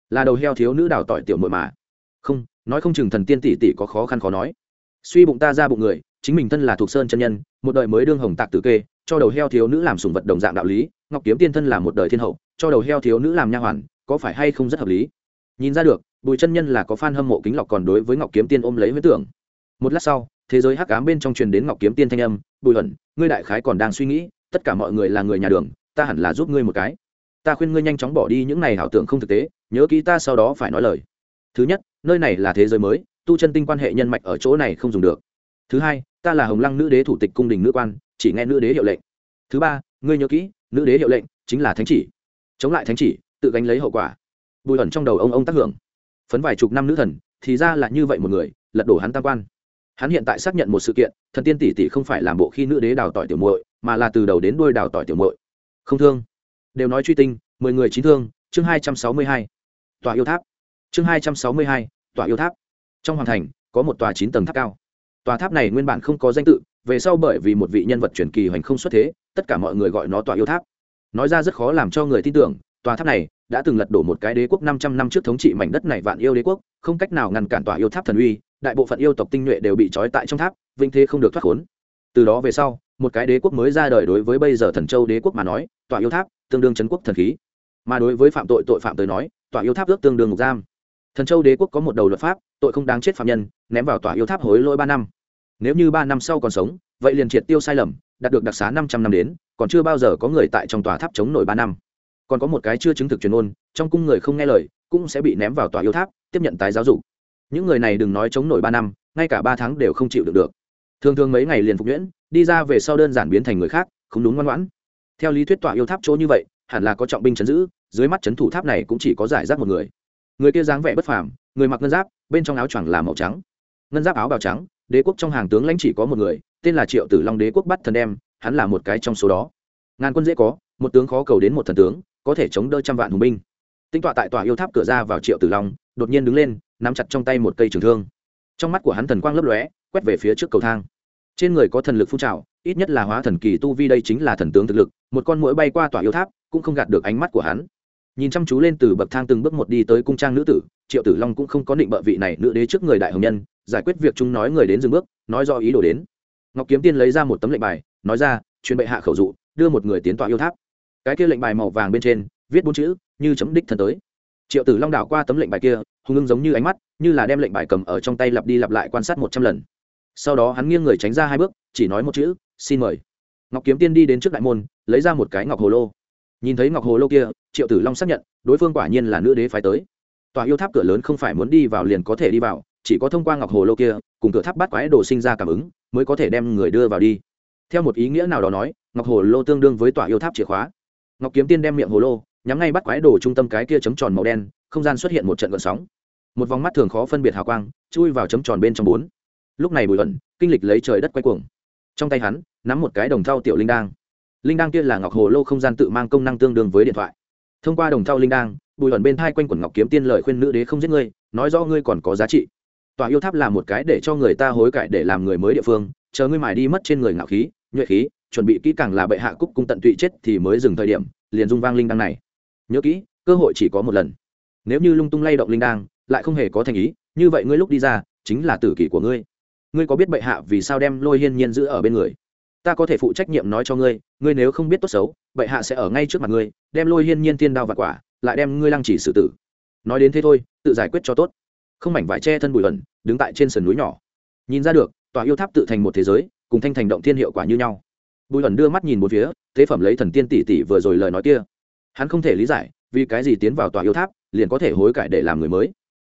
là đầu heo thiếu nữ đào tỏi tiểu muội mà. Không, nói không chừng thần tiên tỷ tỷ có khó khăn khó nói suy bụng ta ra bụng người, chính mình thân là thuộc sơn chân nhân, một đời mới đương hồng tạc tử kê, cho đầu heo thiếu nữ làm sùng vật đồng dạng đạo lý, ngọc kiếm tiên thân là một đời thiên hậu, cho đầu heo thiếu nữ làm nha hoàn, có phải hay không rất hợp lý? Nhìn ra được, bùi chân nhân là có fan hâm mộ kính lọc còn đối với ngọc kiếm tiên ôm lấy huyết tưởng. Một lát sau, thế giới hắc ám bên trong truyền đến ngọc kiếm tiên thanh âm, bùi ẩn ngươi đại khái còn đang suy nghĩ, tất cả mọi người là người nhà đường, ta hẳn là giúp ngươi một cái. Ta khuyên ngươi nhanh chóng bỏ đi những này ảo tưởng không thực tế, nhớ kỹ ta sau đó phải nói lời. Thứ nhất, nơi này là thế giới mới tu chân tinh quan hệ nhân mạch ở chỗ này không dùng được. Thứ hai, ta là hồng lăng nữ đế thủ tịch cung đình nữ quan, chỉ nghe nữ đế hiệu lệnh. Thứ ba, ngươi nhớ kỹ, nữ đế hiệu lệnh chính là thánh chỉ. Chống lại thánh chỉ, tự gánh lấy hậu quả. Bùi ẩn trong đầu ông ông tác hưởng. Phấn vài chục năm nữ thần, thì ra là như vậy một người, lật đổ hắn tam quan. Hắn hiện tại xác nhận một sự kiện, thần tiên tỷ tỷ không phải làm bộ khi nữ đế đào tỏi tiểu muội, mà là từ đầu đến đuôi đào tỏi tiểu muội. Không thương. Đều nói truy tinh, mười người chín thương, chương hai trăm sáu mươi hai. Tòa yêu tháp. Chương hai trăm sáu mươi hai, tòa yêu tháp trong hoàng thành, có một tòa chín tầng tháp cao. Tòa tháp này nguyên bản không có danh tự, về sau bởi vì một vị nhân vật truyền kỳ hoành không xuất thế, tất cả mọi người gọi nó tòa yêu tháp. Nói ra rất khó làm cho người tin tưởng, tòa tháp này đã từng lật đổ một cái đế quốc năm trăm năm trước thống trị mảnh đất này vạn yêu đế quốc, không cách nào ngăn cản tòa yêu tháp thần uy, đại bộ phận yêu tộc tinh nhuệ đều bị trói tại trong tháp vinh thế không được thoát khốn. Từ đó về sau, một cái đế quốc mới ra đời đối với bây giờ thần châu đế quốc mà nói, tòa yêu tháp tương đương chấn quốc thần khí. Mà đối với phạm tội tội phạm tới nói, tòa yêu tháp ước tương đương ngục giam thần châu đế quốc có một đầu luật pháp, tội không đáng chết phạm nhân, ném vào tòa yêu tháp hối lỗi ba năm. Nếu như ba năm sau còn sống, vậy liền triệt tiêu sai lầm, đạt được đặc xá năm trăm năm đến, còn chưa bao giờ có người tại trong tòa tháp chống nổi ba năm. Còn có một cái chưa chứng thực truyền ôn trong cung người không nghe lời, cũng sẽ bị ném vào tòa yêu tháp, tiếp nhận tái giáo dục. Những người này đừng nói chống nổi ba năm, ngay cả ba tháng đều không chịu được được. Thường thường mấy ngày liền phục nhuyễn, đi ra về sau đơn giản biến thành người khác, không đúng ngoan ngoãn. Theo lý thuyết tọa yêu tháp chỗ như vậy, hẳn là có trọng binh chấn giữ, dưới mắt chấn thủ tháp này cũng chỉ có giải rác một người người kia dáng vẻ bất phàm, người mặc ngân giáp, bên trong áo choàng là màu trắng. Ngân giáp áo bào trắng, đế quốc trong hàng tướng lãnh chỉ có một người, tên là triệu tử long đế quốc bắt thần đem, hắn là một cái trong số đó. Ngàn quân dễ có, một tướng khó cầu đến một thần tướng, có thể chống đỡ trăm vạn hùng binh. Tinh tọa tại tòa yêu tháp cửa ra vào triệu tử long, đột nhiên đứng lên, nắm chặt trong tay một cây trường thương. Trong mắt của hắn thần quang lấp lóe, quét về phía trước cầu thang. Trên người có thần lực phun trào, ít nhất là hóa thần kỳ tu vi đây chính là thần tướng thực lực, một con mũi bay qua tòa yêu tháp, cũng không gạt được ánh mắt của hắn nhìn chăm chú lên từ bậc thang từng bước một đi tới cung trang nữ tử, triệu tử long cũng không có định bợ vị này nữ đế trước người đại hồng nhân, giải quyết việc chúng nói người đến dừng bước, nói do ý đồ đến. Ngọc kiếm tiên lấy ra một tấm lệnh bài, nói ra, truyền bệ hạ khẩu dụ, đưa một người tiến tọa yêu tháp. Cái kia lệnh bài màu vàng bên trên, viết bốn chữ, như chấm đích thân tới. Triệu tử long đảo qua tấm lệnh bài kia hùng ưng giống như ánh mắt, như là đem lệnh bài cầm ở trong tay lặp đi lặp lại quan sát một trăm lần. Sau đó hắn nghiêng người tránh ra hai bước, chỉ nói một chữ, xin mời. Ngọc kiếm tiên đi đến trước đại môn, lấy ra một cái ngọc hồ lô nhìn thấy ngọc hồ lô kia, triệu tử long xác nhận, đối phương quả nhiên là nữ đế phái tới. Tòa yêu tháp cửa lớn không phải muốn đi vào liền có thể đi vào, chỉ có thông qua ngọc hồ lô kia, cùng cửa tháp bắt quái đồ sinh ra cảm ứng, mới có thể đem người đưa vào đi. Theo một ý nghĩa nào đó nói, ngọc hồ lô tương đương với tòa yêu tháp chìa khóa. Ngọc kiếm tiên đem miệng hồ lô, nhắm ngay bắt quái đồ trung tâm cái kia chấm tròn màu đen, không gian xuất hiện một trận gợn sóng. Một vòng mắt thường khó phân biệt hào quang, chui vào chấm tròn bên trong bốn. Lúc này bùi ẩn, kinh lịch lấy trời đất quay cuồng. Trong tay hắn, nắm một cái đồng thau tiểu linh đang linh đang kia là ngọc hồ lô không gian tự mang công năng tương đương với điện thoại. Thông qua đồng thau linh đang bùi ẩn bên thai quanh quần ngọc kiếm tiên lời khuyên nữ đế không giết ngươi, nói rõ ngươi còn có giá trị. Tòa yêu tháp là một cái để cho người ta hối cải để làm người mới địa phương, chờ ngươi mài đi mất trên người ngạo khí, nhuệ khí, chuẩn bị kỹ càng là bệ hạ cúc cung tận tụy chết thì mới dừng thời điểm, liền dung vang linh đăng này. Nhớ kỹ, cơ hội chỉ có một lần. Nếu như lung tung lay động linh đăng, lại không hề có thành ý, như vậy ngươi lúc đi ra, chính là tử kỷ của ngươi. Ngươi có biết bệ hạ vì sao đem lôi hiên nhiên giữ ở bên người? Ta có thể phụ trách nhiệm nói cho ngươi ngươi nếu không biết tốt xấu, bệ hạ sẽ ở ngay trước mặt ngươi, đem lôi hiên nhiên tiên đao và quả, lại đem ngươi lăng chỉ xử tử. Nói đến thế thôi, tự giải quyết cho tốt. Không mảnh vải che thân bụi ẩn đứng tại trên sườn núi nhỏ. Nhìn ra được, tòa yêu tháp tự thành một thế giới, cùng thanh thành động thiên hiệu quả như nhau. Bùi ẩn đưa mắt nhìn một phía, thế phẩm lấy thần tiên tỷ tỷ vừa rồi lời nói kia. Hắn không thể lý giải, vì cái gì tiến vào tòa yêu tháp, liền có thể hối cải để làm người mới.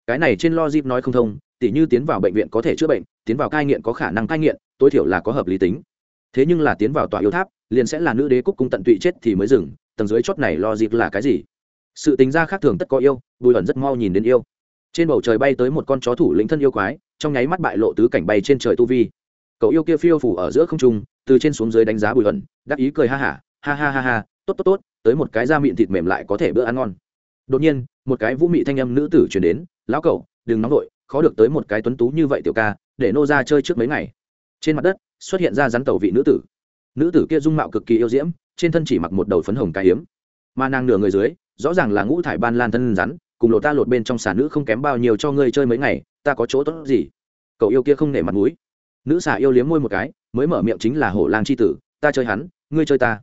Cái này trên lo dịp nói không thông tỷ như tiến vào bệnh viện có thể chữa bệnh, tiến vào cai nghiện có khả năng cai nghiện, tối thiểu là có hợp lý tính thế nhưng là tiến vào tòa yêu tháp liền sẽ là nữ đế cúc cung tận tụy chết thì mới dừng tầng dưới chót này lo dịp là cái gì? Sự tính ra khác thường tất có yêu bùi ẩn rất mau nhìn đến yêu. Trên bầu trời bay tới một con chó thủ lĩnh thân yêu quái trong nháy mắt bại lộ tứ cảnh bay trên trời tu vi. Cậu yêu kia phiêu phủ ở giữa không trung từ trên xuống dưới đánh giá bùi ẩn đắc ý cười ha hả ha, ha ha ha ha tốt tốt tốt tới một cái da mịn thịt mềm lại có thể bữa ăn ngon. Đột nhiên một cái vũ mị thanh âm nữ tử chuyển đến lão cậu đừng nóng vội khó được tới một cái tuấn tú như vậy tiểu ca để nô ra chơi trước mấy ngày. Trên mặt đất xuất hiện ra rắn tàu vị nữ tử. Nữ tử kia dung mạo cực kỳ yêu diễm, trên thân chỉ mặc một đầu phấn hồng cái hiếm mà nàng nửa người dưới, rõ ràng là ngũ thải ban lan thân rắn, cùng lột ta lột bên trong xà nữ không kém bao nhiêu cho ngươi chơi mấy ngày, ta có chỗ tốt gì? Cậu yêu kia không nể mặt mũi. Nữ xà yêu liếm môi một cái, mới mở miệng chính là hổ lang c h i tử, ta chơi hắn, ngươi chơi ta.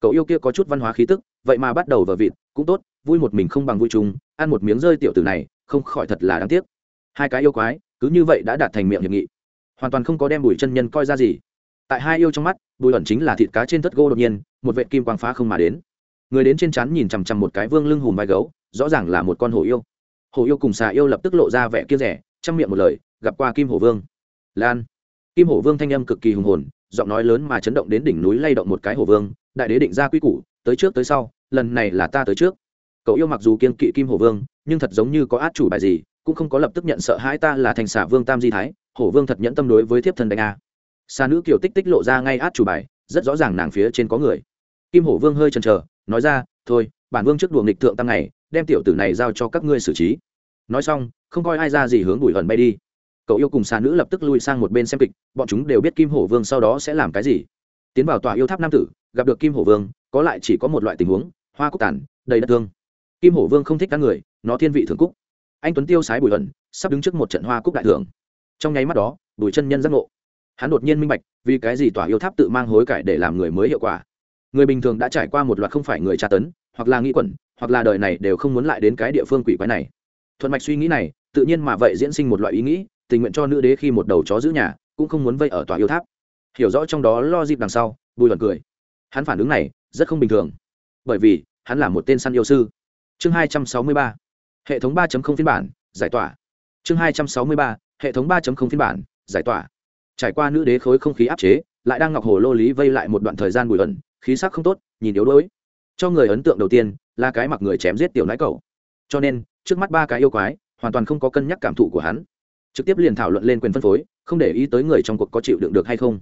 Cậu yêu kia có chút văn hóa khí tức, vậy mà bắt đầu vờ vịt, cũng tốt, vui một mình không bằng vui chung, ăn một miếng rơi tiểu tử này, không khỏi thật là đáng tiếc. Hai cái yêu quái, cứ như vậy đã đạt thành miệng hiệp nghị hoàn toàn không có đem bùi chân nhân coi ra gì. Tại hai yêu trong mắt, bùi ẩn chính là thịt cá trên thất gô đột nhiên, một vệ kim quang phá không mà đến. Người đến trên chắn nhìn chằm chằm một cái vương lưng hùm vai gấu, rõ ràng là một con hổ yêu. Hổ yêu cùng xà yêu lập tức lộ ra vẻ kia rẻ, chăm miệng một lời, gặp qua kim hổ vương. Lan. Kim hổ vương thanh âm cực kỳ hùng hồn, giọng nói lớn mà chấn động đến đỉnh núi lay động một cái hổ vương, đại đế định ra quy củ, tới trước tới sau, lần này là ta tới trước. Cậu yêu mặc dù kiên kỵ kim hổ vương, nhưng thật giống như có át chủ bài gì, cũng không có lập tức nhận sợ hãi ta là thành xả vương tam di thái hổ vương thật nhẫn tâm đối với thiếp thần đánh a. Xa nữ kiều tích tích lộ ra ngay át chủ bài, rất rõ ràng nàng phía trên có người. Kim hổ vương hơi chần chờ, nói ra, thôi, bản vương trước đùa nghịch thượng tăng này, đem tiểu tử này giao cho các ngươi xử trí. Nói xong, không coi ai ra gì hướng bùi hận bay đi. Cậu yêu cùng xa nữ lập tức lui sang một bên xem kịch, bọn chúng đều biết kim hổ vương sau đó sẽ làm cái gì. Tiến vào tòa yêu tháp nam tử, gặp được kim hổ vương, có lại chỉ có một loại tình huống, hoa cúc tản đầy đất thương. Kim hổ vương không thích các người, nó thiên vị thường cúc. Anh tuấn tiêu sái bùi hận sắp đứng trước một trận hoa cúc đại thưởng trong nháy mắt đó, bùi chân nhân giác ngộ. Hắn đột nhiên minh bạch, vì cái gì tòa yêu tháp tự mang hối cải để làm người mới hiệu quả. Người bình thường đã trải qua một loạt không phải người tra tấn, hoặc là nghĩ quẩn, hoặc là đời này đều không muốn lại đến cái địa phương quỷ quái này. Thuận mạch suy nghĩ này, tự nhiên mà vậy diễn sinh một loại ý nghĩ, tình nguyện cho nữ đế khi một đầu chó giữ nhà, cũng không muốn vây ở tòa yêu tháp. Hiểu rõ trong đó lo dịp đằng sau, bùi luận cười. Hắn phản ứng này, rất không bình thường. Bởi vì, hắn là một tên săn yêu sư. Chương hai trăm sáu mươi ba. Hệ thống ba phiên bản, giải tỏa. Chương hai trăm sáu mươi ba hệ thống ba phiên bản, giải tỏa. Trải qua nữ đế khối không khí áp chế, lại đang ngọc hồ lô lý vây lại một đoạn thời gian bùi ẩn, khí sắc không tốt, nhìn yếu đuối. Cho người ấn tượng đầu tiên, là cái mặc người chém giết tiểu nãi cầu cho nên, trước mắt ba cái yêu quái, hoàn toàn không có cân nhắc cảm thụ của hắn. Trực tiếp liền thảo luận lên quyền phân phối, không để ý tới người trong cuộc có chịu đựng được hay không.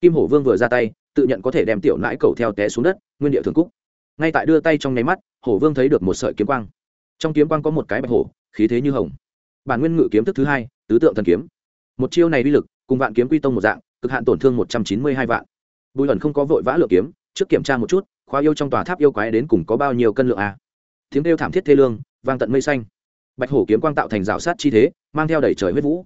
Kim hổ vương vừa ra tay, tự nhận có thể đem tiểu nãi cầu theo té xuống đất, nguyên địa thường cúc. Ngay tại đưa tay trong nháy mắt, hổ vương thấy được một sợi kiếm quang. Trong kiếm quang có một cái bạch hổ, khí thế như hồng. Bản nguyên ngự kiếm thức thứ hai tứ tượng thần kiếm. Một chiêu này uy lực, cùng vạn kiếm quy tông một dạng, cực hạn tổn thương một trăm chín mươi hai vạn. Bùi ẩn không có vội vã lựa kiếm, trước kiểm tra một chút khoa yêu trong tòa tháp yêu quái đến cùng có bao nhiêu cân lượng a. Tiếng kêu thảm thiết thê lương, vang tận mây xanh. Bạch hổ kiếm quang tạo thành rào sát chi thế, mang theo đẩy trời huyết vũ.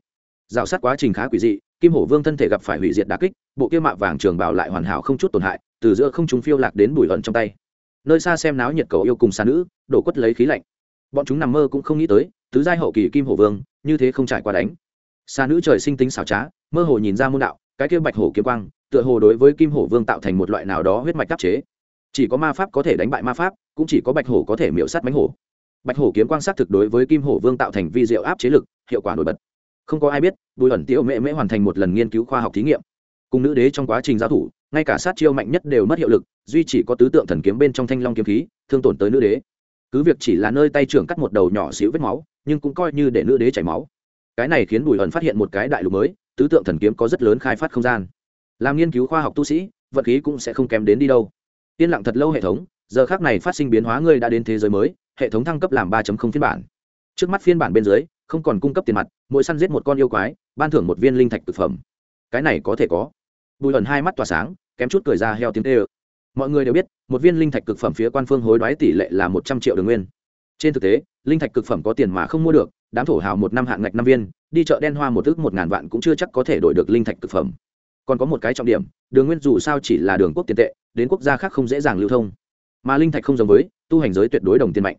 Rào sát quá trình khá quỷ dị, kim hổ vương thân thể gặp phải hủy diệt đà kích, bộ kia mạ vàng trường bảo lại hoàn hảo không chút tổn hại, từ giữa không chúng phiêu lạc đến bùi ẩn trong tay. Nơi xa xem náo nhiệt cầu yêu cùng xa nữ, đổ quất lấy khí lạnh. Bọn chúng nằm mơ cũng không nghĩ tới, tứ giai hậu kỳ kim hổ vương như thế không trải qua đánh. Xa nữ trời sinh tính xảo trá, mơ hồ nhìn ra môn đạo, cái kia bạch hổ kiếm quang, tựa hồ đối với kim hổ vương tạo thành một loại nào đó huyết mạch đắc chế. Chỉ có ma pháp có thể đánh bại ma pháp, cũng chỉ có bạch hổ có thể miễu sát bánh hổ. Bạch hổ kiếm quang sát thực đối với kim hổ vương tạo thành vi diệu áp chế lực, hiệu quả nổi bật. Không có ai biết, bùi ẩn tiễu mễ mễ hoàn thành một lần nghiên cứu khoa học thí nghiệm. Cùng nữ đế trong quá trình giao thủ, ngay cả sát chiêu mạnh nhất đều mất hiệu lực, duy chỉ có tứ tượng thần kiếm bên trong thanh long kiếm khí, thương tổn tới nữ đế. Cứ việc chỉ là nơi tay trưởng cắt một đầu nhỏ xíu vết máu nhưng cũng coi như để nữ đế chảy máu. Cái này khiến bùi ẩn phát hiện một cái đại lục mới, tứ tượng thần kiếm có rất lớn khai phát không gian. Làm nghiên cứu khoa học tu sĩ, vật khí cũng sẽ không kém đến đi đâu. Yên lặng thật lâu hệ thống, giờ khác này phát sinh biến hóa ngươi đã đến thế giới mới, hệ thống thăng cấp làm ba phiên bản. Trước mắt phiên bản bên dưới, không còn cung cấp tiền mặt, mỗi săn giết một con yêu quái, ban thưởng một viên linh thạch thực phẩm. Cái này có thể có. Bùi ẩn hai mắt tỏa sáng, kém chút cười ra heo tiếng tê ơ. Mọi người đều biết, một viên linh thạch cực phẩm phía quan phương hối đoái tỷ lệ là một trăm triệu đường nguyên trên thực tế, linh thạch cực phẩm có tiền mà không mua được, đám thổ hào một năm hạn ngạch năm viên, đi chợ đen hoa một ước một ngàn vạn cũng chưa chắc có thể đổi được linh thạch cực phẩm. Còn có một cái trọng điểm, đường nguyên dù sao chỉ là đường quốc tiền tệ, đến quốc gia khác không dễ dàng lưu thông. Mà linh thạch không giống với, tu hành giới tuyệt đối đồng tiền mạnh.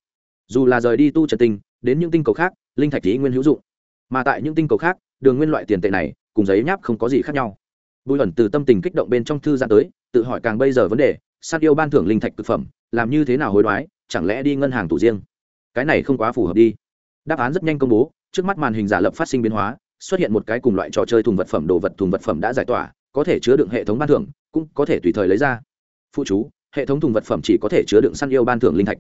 Dù là rời đi tu trần tinh, đến những tinh cầu khác, linh thạch ý nguyên hữu dụng. Mà tại những tinh cầu khác, đường nguyên loại tiền tệ này, cùng giấy nháp không có gì khác nhau. Bùi ẩn từ tâm tình kích động bên trong thư giãn tới, tự hỏi càng bây giờ vấn đề sát yêu ban thưởng linh thạch thực phẩm, làm như thế nào hối đoái, chẳng lẽ đi ngân hàng tủ riêng? Cái này không quá phù hợp đi. Đáp án rất nhanh công bố, trước mắt màn hình giả lập phát sinh biến hóa, xuất hiện một cái cùng loại trò chơi thùng vật phẩm, đồ vật thùng vật phẩm đã giải tỏa, có thể chứa đựng hệ thống ban thưởng, cũng có thể tùy thời lấy ra. Phụ chú, hệ thống thùng vật phẩm chỉ có thể chứa đựng săn yêu ban thưởng linh thạch.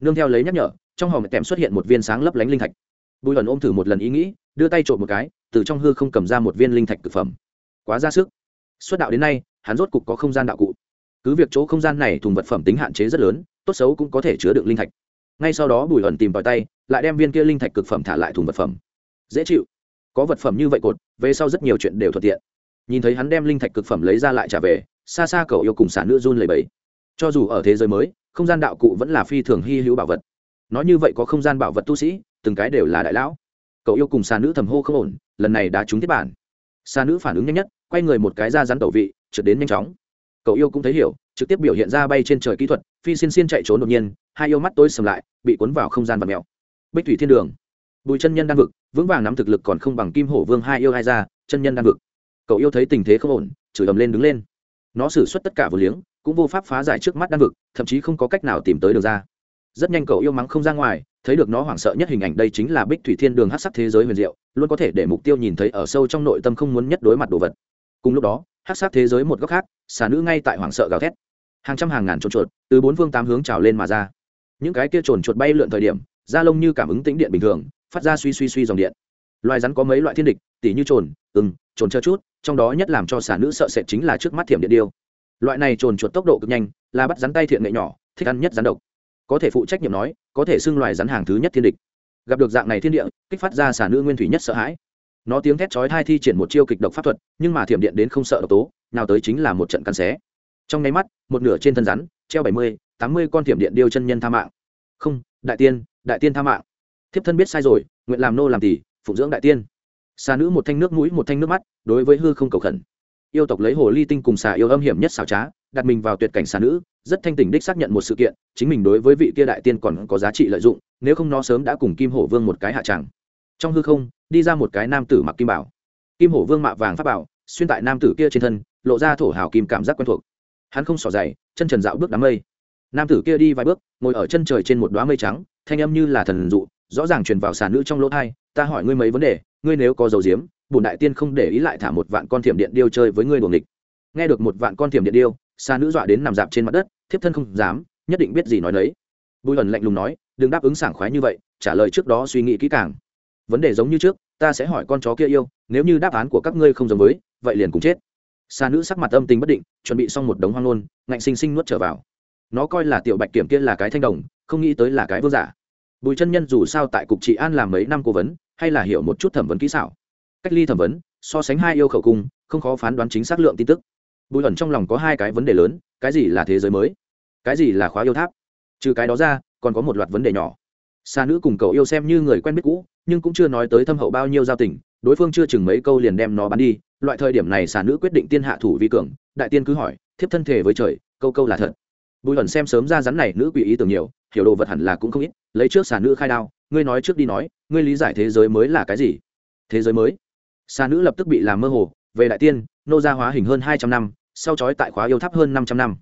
Nương theo lấy nhắc nhở, trong hòm kèm xuất hiện một viên sáng lấp lánh linh thạch. Bùi lần ôm thử một lần ý nghĩ, đưa tay trộm một cái, từ trong hư không cầm ra một viên linh thạch thực phẩm. Quá ra sức. Xuất đạo đến nay, hắn rốt cục có không gian đạo cụ. Cứ việc chỗ không gian này thùng vật phẩm tính hạn chế rất lớn, tốt xấu cũng có thể chứa đựng linh thạch ngay sau đó bùi ẩn tìm vào tay, lại đem viên kia linh thạch cực phẩm thả lại thùng vật phẩm. Dễ chịu. Có vật phẩm như vậy cột, về sau rất nhiều chuyện đều thuận tiện. Nhìn thấy hắn đem linh thạch cực phẩm lấy ra lại trả về xa xa cậu yêu cùng sản nữ run lầy bẫy cho dù ở thế giới mới, không gian đạo cụ vẫn là phi thường hy hữu bảo vật. Nói như vậy có không gian bảo vật tu sĩ, từng cái đều là đại lão. Cậu yêu cùng sản nữ thầm hô không ổn, lần này đã trúng thiết bản. Xà nữ phản ứng nhanh nhất, quay người một cái ra rắn tẩu vị, trượt đến nhanh chóng. Cậu yêu cũng thấy hiểu, trực tiếp biểu hiện ra bay trên trời kỹ thuật, phi xin xin chạy trốn đột nhiên hai yêu mắt tối sầm lại, bị cuốn vào không gian vật mèo. Bích thủy thiên đường. Bùi chân nhân đang vực, vững vàng nắm thực lực còn không bằng kim hổ vương hai yêu hai ra chân nhân đang vực. Cậu yêu thấy tình thế không ổn, chửi ầm lên đứng lên. Nó xử suất tất cả vừa liếng, cũng vô pháp phá giải trước mắt đan vực, thậm chí không có cách nào tìm tới đường ra. Rất nhanh cậu yêu mắng không ra ngoài, thấy được nó hoảng sợ nhất hình ảnh đây chính là bích thủy thiên đường hát sắc thế giới huyền diệu, luôn có thể để mục tiêu nhìn thấy ở sâu trong nội tâm không muốn nhất đối mặt đồ vật. Cùng lúc đó hát sắc thế giới một góc khác, xà nữ ngay tại hoảng sợ gào thét. Hàng trăm hàng ngàn trồn chuột, từ bốn phương tám hướng trào lên mà ra những cái kia trồn chuột bay lượn thời điểm, da lông như cảm ứng tĩnh điện bình thường, phát ra suy suy suy dòng điện. Loài rắn có mấy loại thiên địch, tỉ như trồn ừng trồn chờ chút, trong đó nhất làm cho xà nữ sợ sệt chính là trước mắt thiểm điện điêu. Loại này trồn chuột tốc độ cực nhanh, là bắt rắn tay thiện nghệ nhỏ, thích ăn nhất rắn độc. Có thể phụ trách nhiệm nói, có thể xưng loài rắn hàng thứ nhất thiên địch. Gặp được dạng này thiên địa, kích phát ra xà nữ nguyên thủy nhất sợ hãi. Nó tiếng thét chói thai thi triển một chiêu kịch độc pháp thuật, nhưng mà thiểm điện đến không sợ độc tố, nào tới chính là một trận căn xé. Trong nháy mắt, một nửa trên thân rắn, treo bảy mươi tám mươi con thiểm điện điêu chân nhân tha mạng. Không, đại tiên đại tiên tha mạng. Thiếp thân biết sai rồi, nguyện làm nô làm tỷ phụng dưỡng đại tiên. Xà nữ một thanh nước mũi, một thanh nước mắt, đối với hư không cầu khẩn. Yêu tộc lấy hồ ly tinh cùng xà yêu âm hiểm nhất xảo trá, đặt mình vào tuyệt cảnh xà nữ, rất thanh tỉnh đích xác nhận một sự kiện, chính mình đối với vị kia đại tiên còn có giá trị lợi dụng, nếu không nó sớm đã cùng kim hổ vương một cái hạ tràng. Trong hư không, đi ra một cái nam tử mặc kim bảo. Kim hổ vương mạ vàng pháp bảo, xuyên tại nam tử kia trên thân, lộ ra thổ hào kim cảm giác quen thuộc. Hắn không xỏ dày chân trần dạo bước đám mây nam tử kia đi vài bước, ngồi ở chân trời trên một đoá mây trắng, thanh âm như là thần dụ, rõ ràng truyền vào xà nữ trong lỗ thai, ta hỏi ngươi mấy vấn đề, ngươi nếu có dầu diếm bùn đại tiên không để ý lại thả một vạn con thiểm điện điêu chơi với ngươi đuồng địch nghe được một vạn con thiểm điện điêu, xà nữ dọa đến nằm dạp trên mặt đất, thiếp thân không dám, nhất định biết gì nói đấy bùi ẩn lạnh lùng nói, đừng đáp ứng sảng khoái như vậy, trả lời trước đó suy nghĩ kỹ càng. Vấn đề giống như trước, ta sẽ hỏi con chó kia yêu, nếu như đáp án của các ngươi không giống với, vậy liền cùng chết. Xà nữ sắc mặt âm tình bất định, chuẩn bị xong một đống hoang nôn ngạnh sinh sinh nuốt trở vào nó coi là tiểu bạch kiểm kia là cái thanh đồng, không nghĩ tới là cái vương giả. Bùi chân nhân dù sao tại cục trị an làm mấy năm cố vấn, hay là hiểu một chút thẩm vấn kỹ xảo. Cách ly thẩm vấn, so sánh hai yêu khẩu cung, không khó phán đoán chính xác lượng tin tức. Bùi ẩn trong lòng có hai cái vấn đề lớn, cái gì là thế giới mới, cái gì là khóa yêu tháp. Trừ cái đó ra, còn có một loạt vấn đề nhỏ. Xa nữ cùng cậu yêu xem như người quen biết cũ, nhưng cũng chưa nói tới thâm hậu bao nhiêu giao tình, đối phương chưa chừng mấy câu liền đem nó bắn đi. Loại thời điểm này xà nữ quyết định tiên hạ thủ vi cường, đại tiên cứ hỏi, thiếp thân thể với trời, câu câu là thật bùi ẩn xem sớm ra rắn này nữ quỷ ý tưởng nhiều, hiểu đồ vật hẳn là cũng không ít, lấy trước xà nữ khai đao, ngươi nói trước đi nói, ngươi lý giải thế giới mới là cái gì? Thế giới mới? Xà nữ lập tức bị làm mơ hồ, về đại tiên, nô gia hóa hình hơn hai trăm năm, sau trói tại khóa yêu tháp hơn năm trăm năm.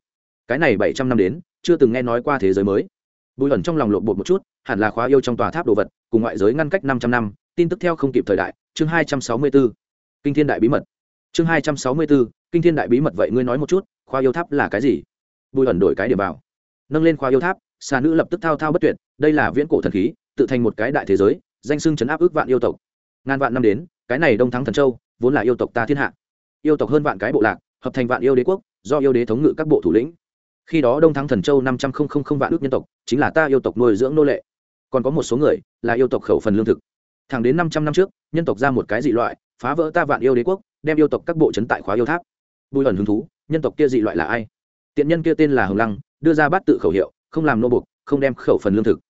Cái này bảy trăm năm đến, chưa từng nghe nói qua thế giới mới. Bùi ẩn trong lòng lộn bột một chút, hẳn là khóa yêu trong tòa tháp đồ vật, cùng ngoại giới ngăn cách năm trăm năm, tin tức theo không kịp thời đại, chương hai trăm sáu mươi b ố kinh thiên đại bí mật. Chương hai trăm sáu mươi b ố kinh thiên đại bí mật vậy ngươi nói một chút, khóa yêu tháp là cái gì? Bùi ẩn đổi cái điểm vào. Nâng lên khoa yêu tháp, xà nữ lập tức thao thao bất tuyệt, đây là viễn cổ thần khí, tự thành một cái đại thế giới, danh sưng chấn áp ước vạn yêu tộc. Ngàn vạn năm đến, cái này đông thắng thần châu, vốn là yêu tộc ta thiên hạ. Yêu tộc hơn vạn cái bộ lạc, hợp thành vạn yêu đế quốc, do yêu đế thống ngự các bộ thủ lĩnh. Khi đó đông thắng thần châu năm trăm linh vạn ước nhân tộc, chính là ta yêu tộc nuôi dưỡng nô lệ. Còn có một số người, là yêu tộc khẩu phần lương thực. Thẳng đến năm trăm năm trước, nhân tộc ra một cái dị loại, phá vỡ ta vạn yêu đế quốc, đem yêu tộc các bộ chấn tại khóa yêu tháp. Bùi ẩn hứng thú, nhân tộc kia dị loại là ai? Tiện nhân kia tên là hồng lăng, đưa ra bát tự khẩu hiệu, không làm nô buộc, không đem khẩu phần lương thực.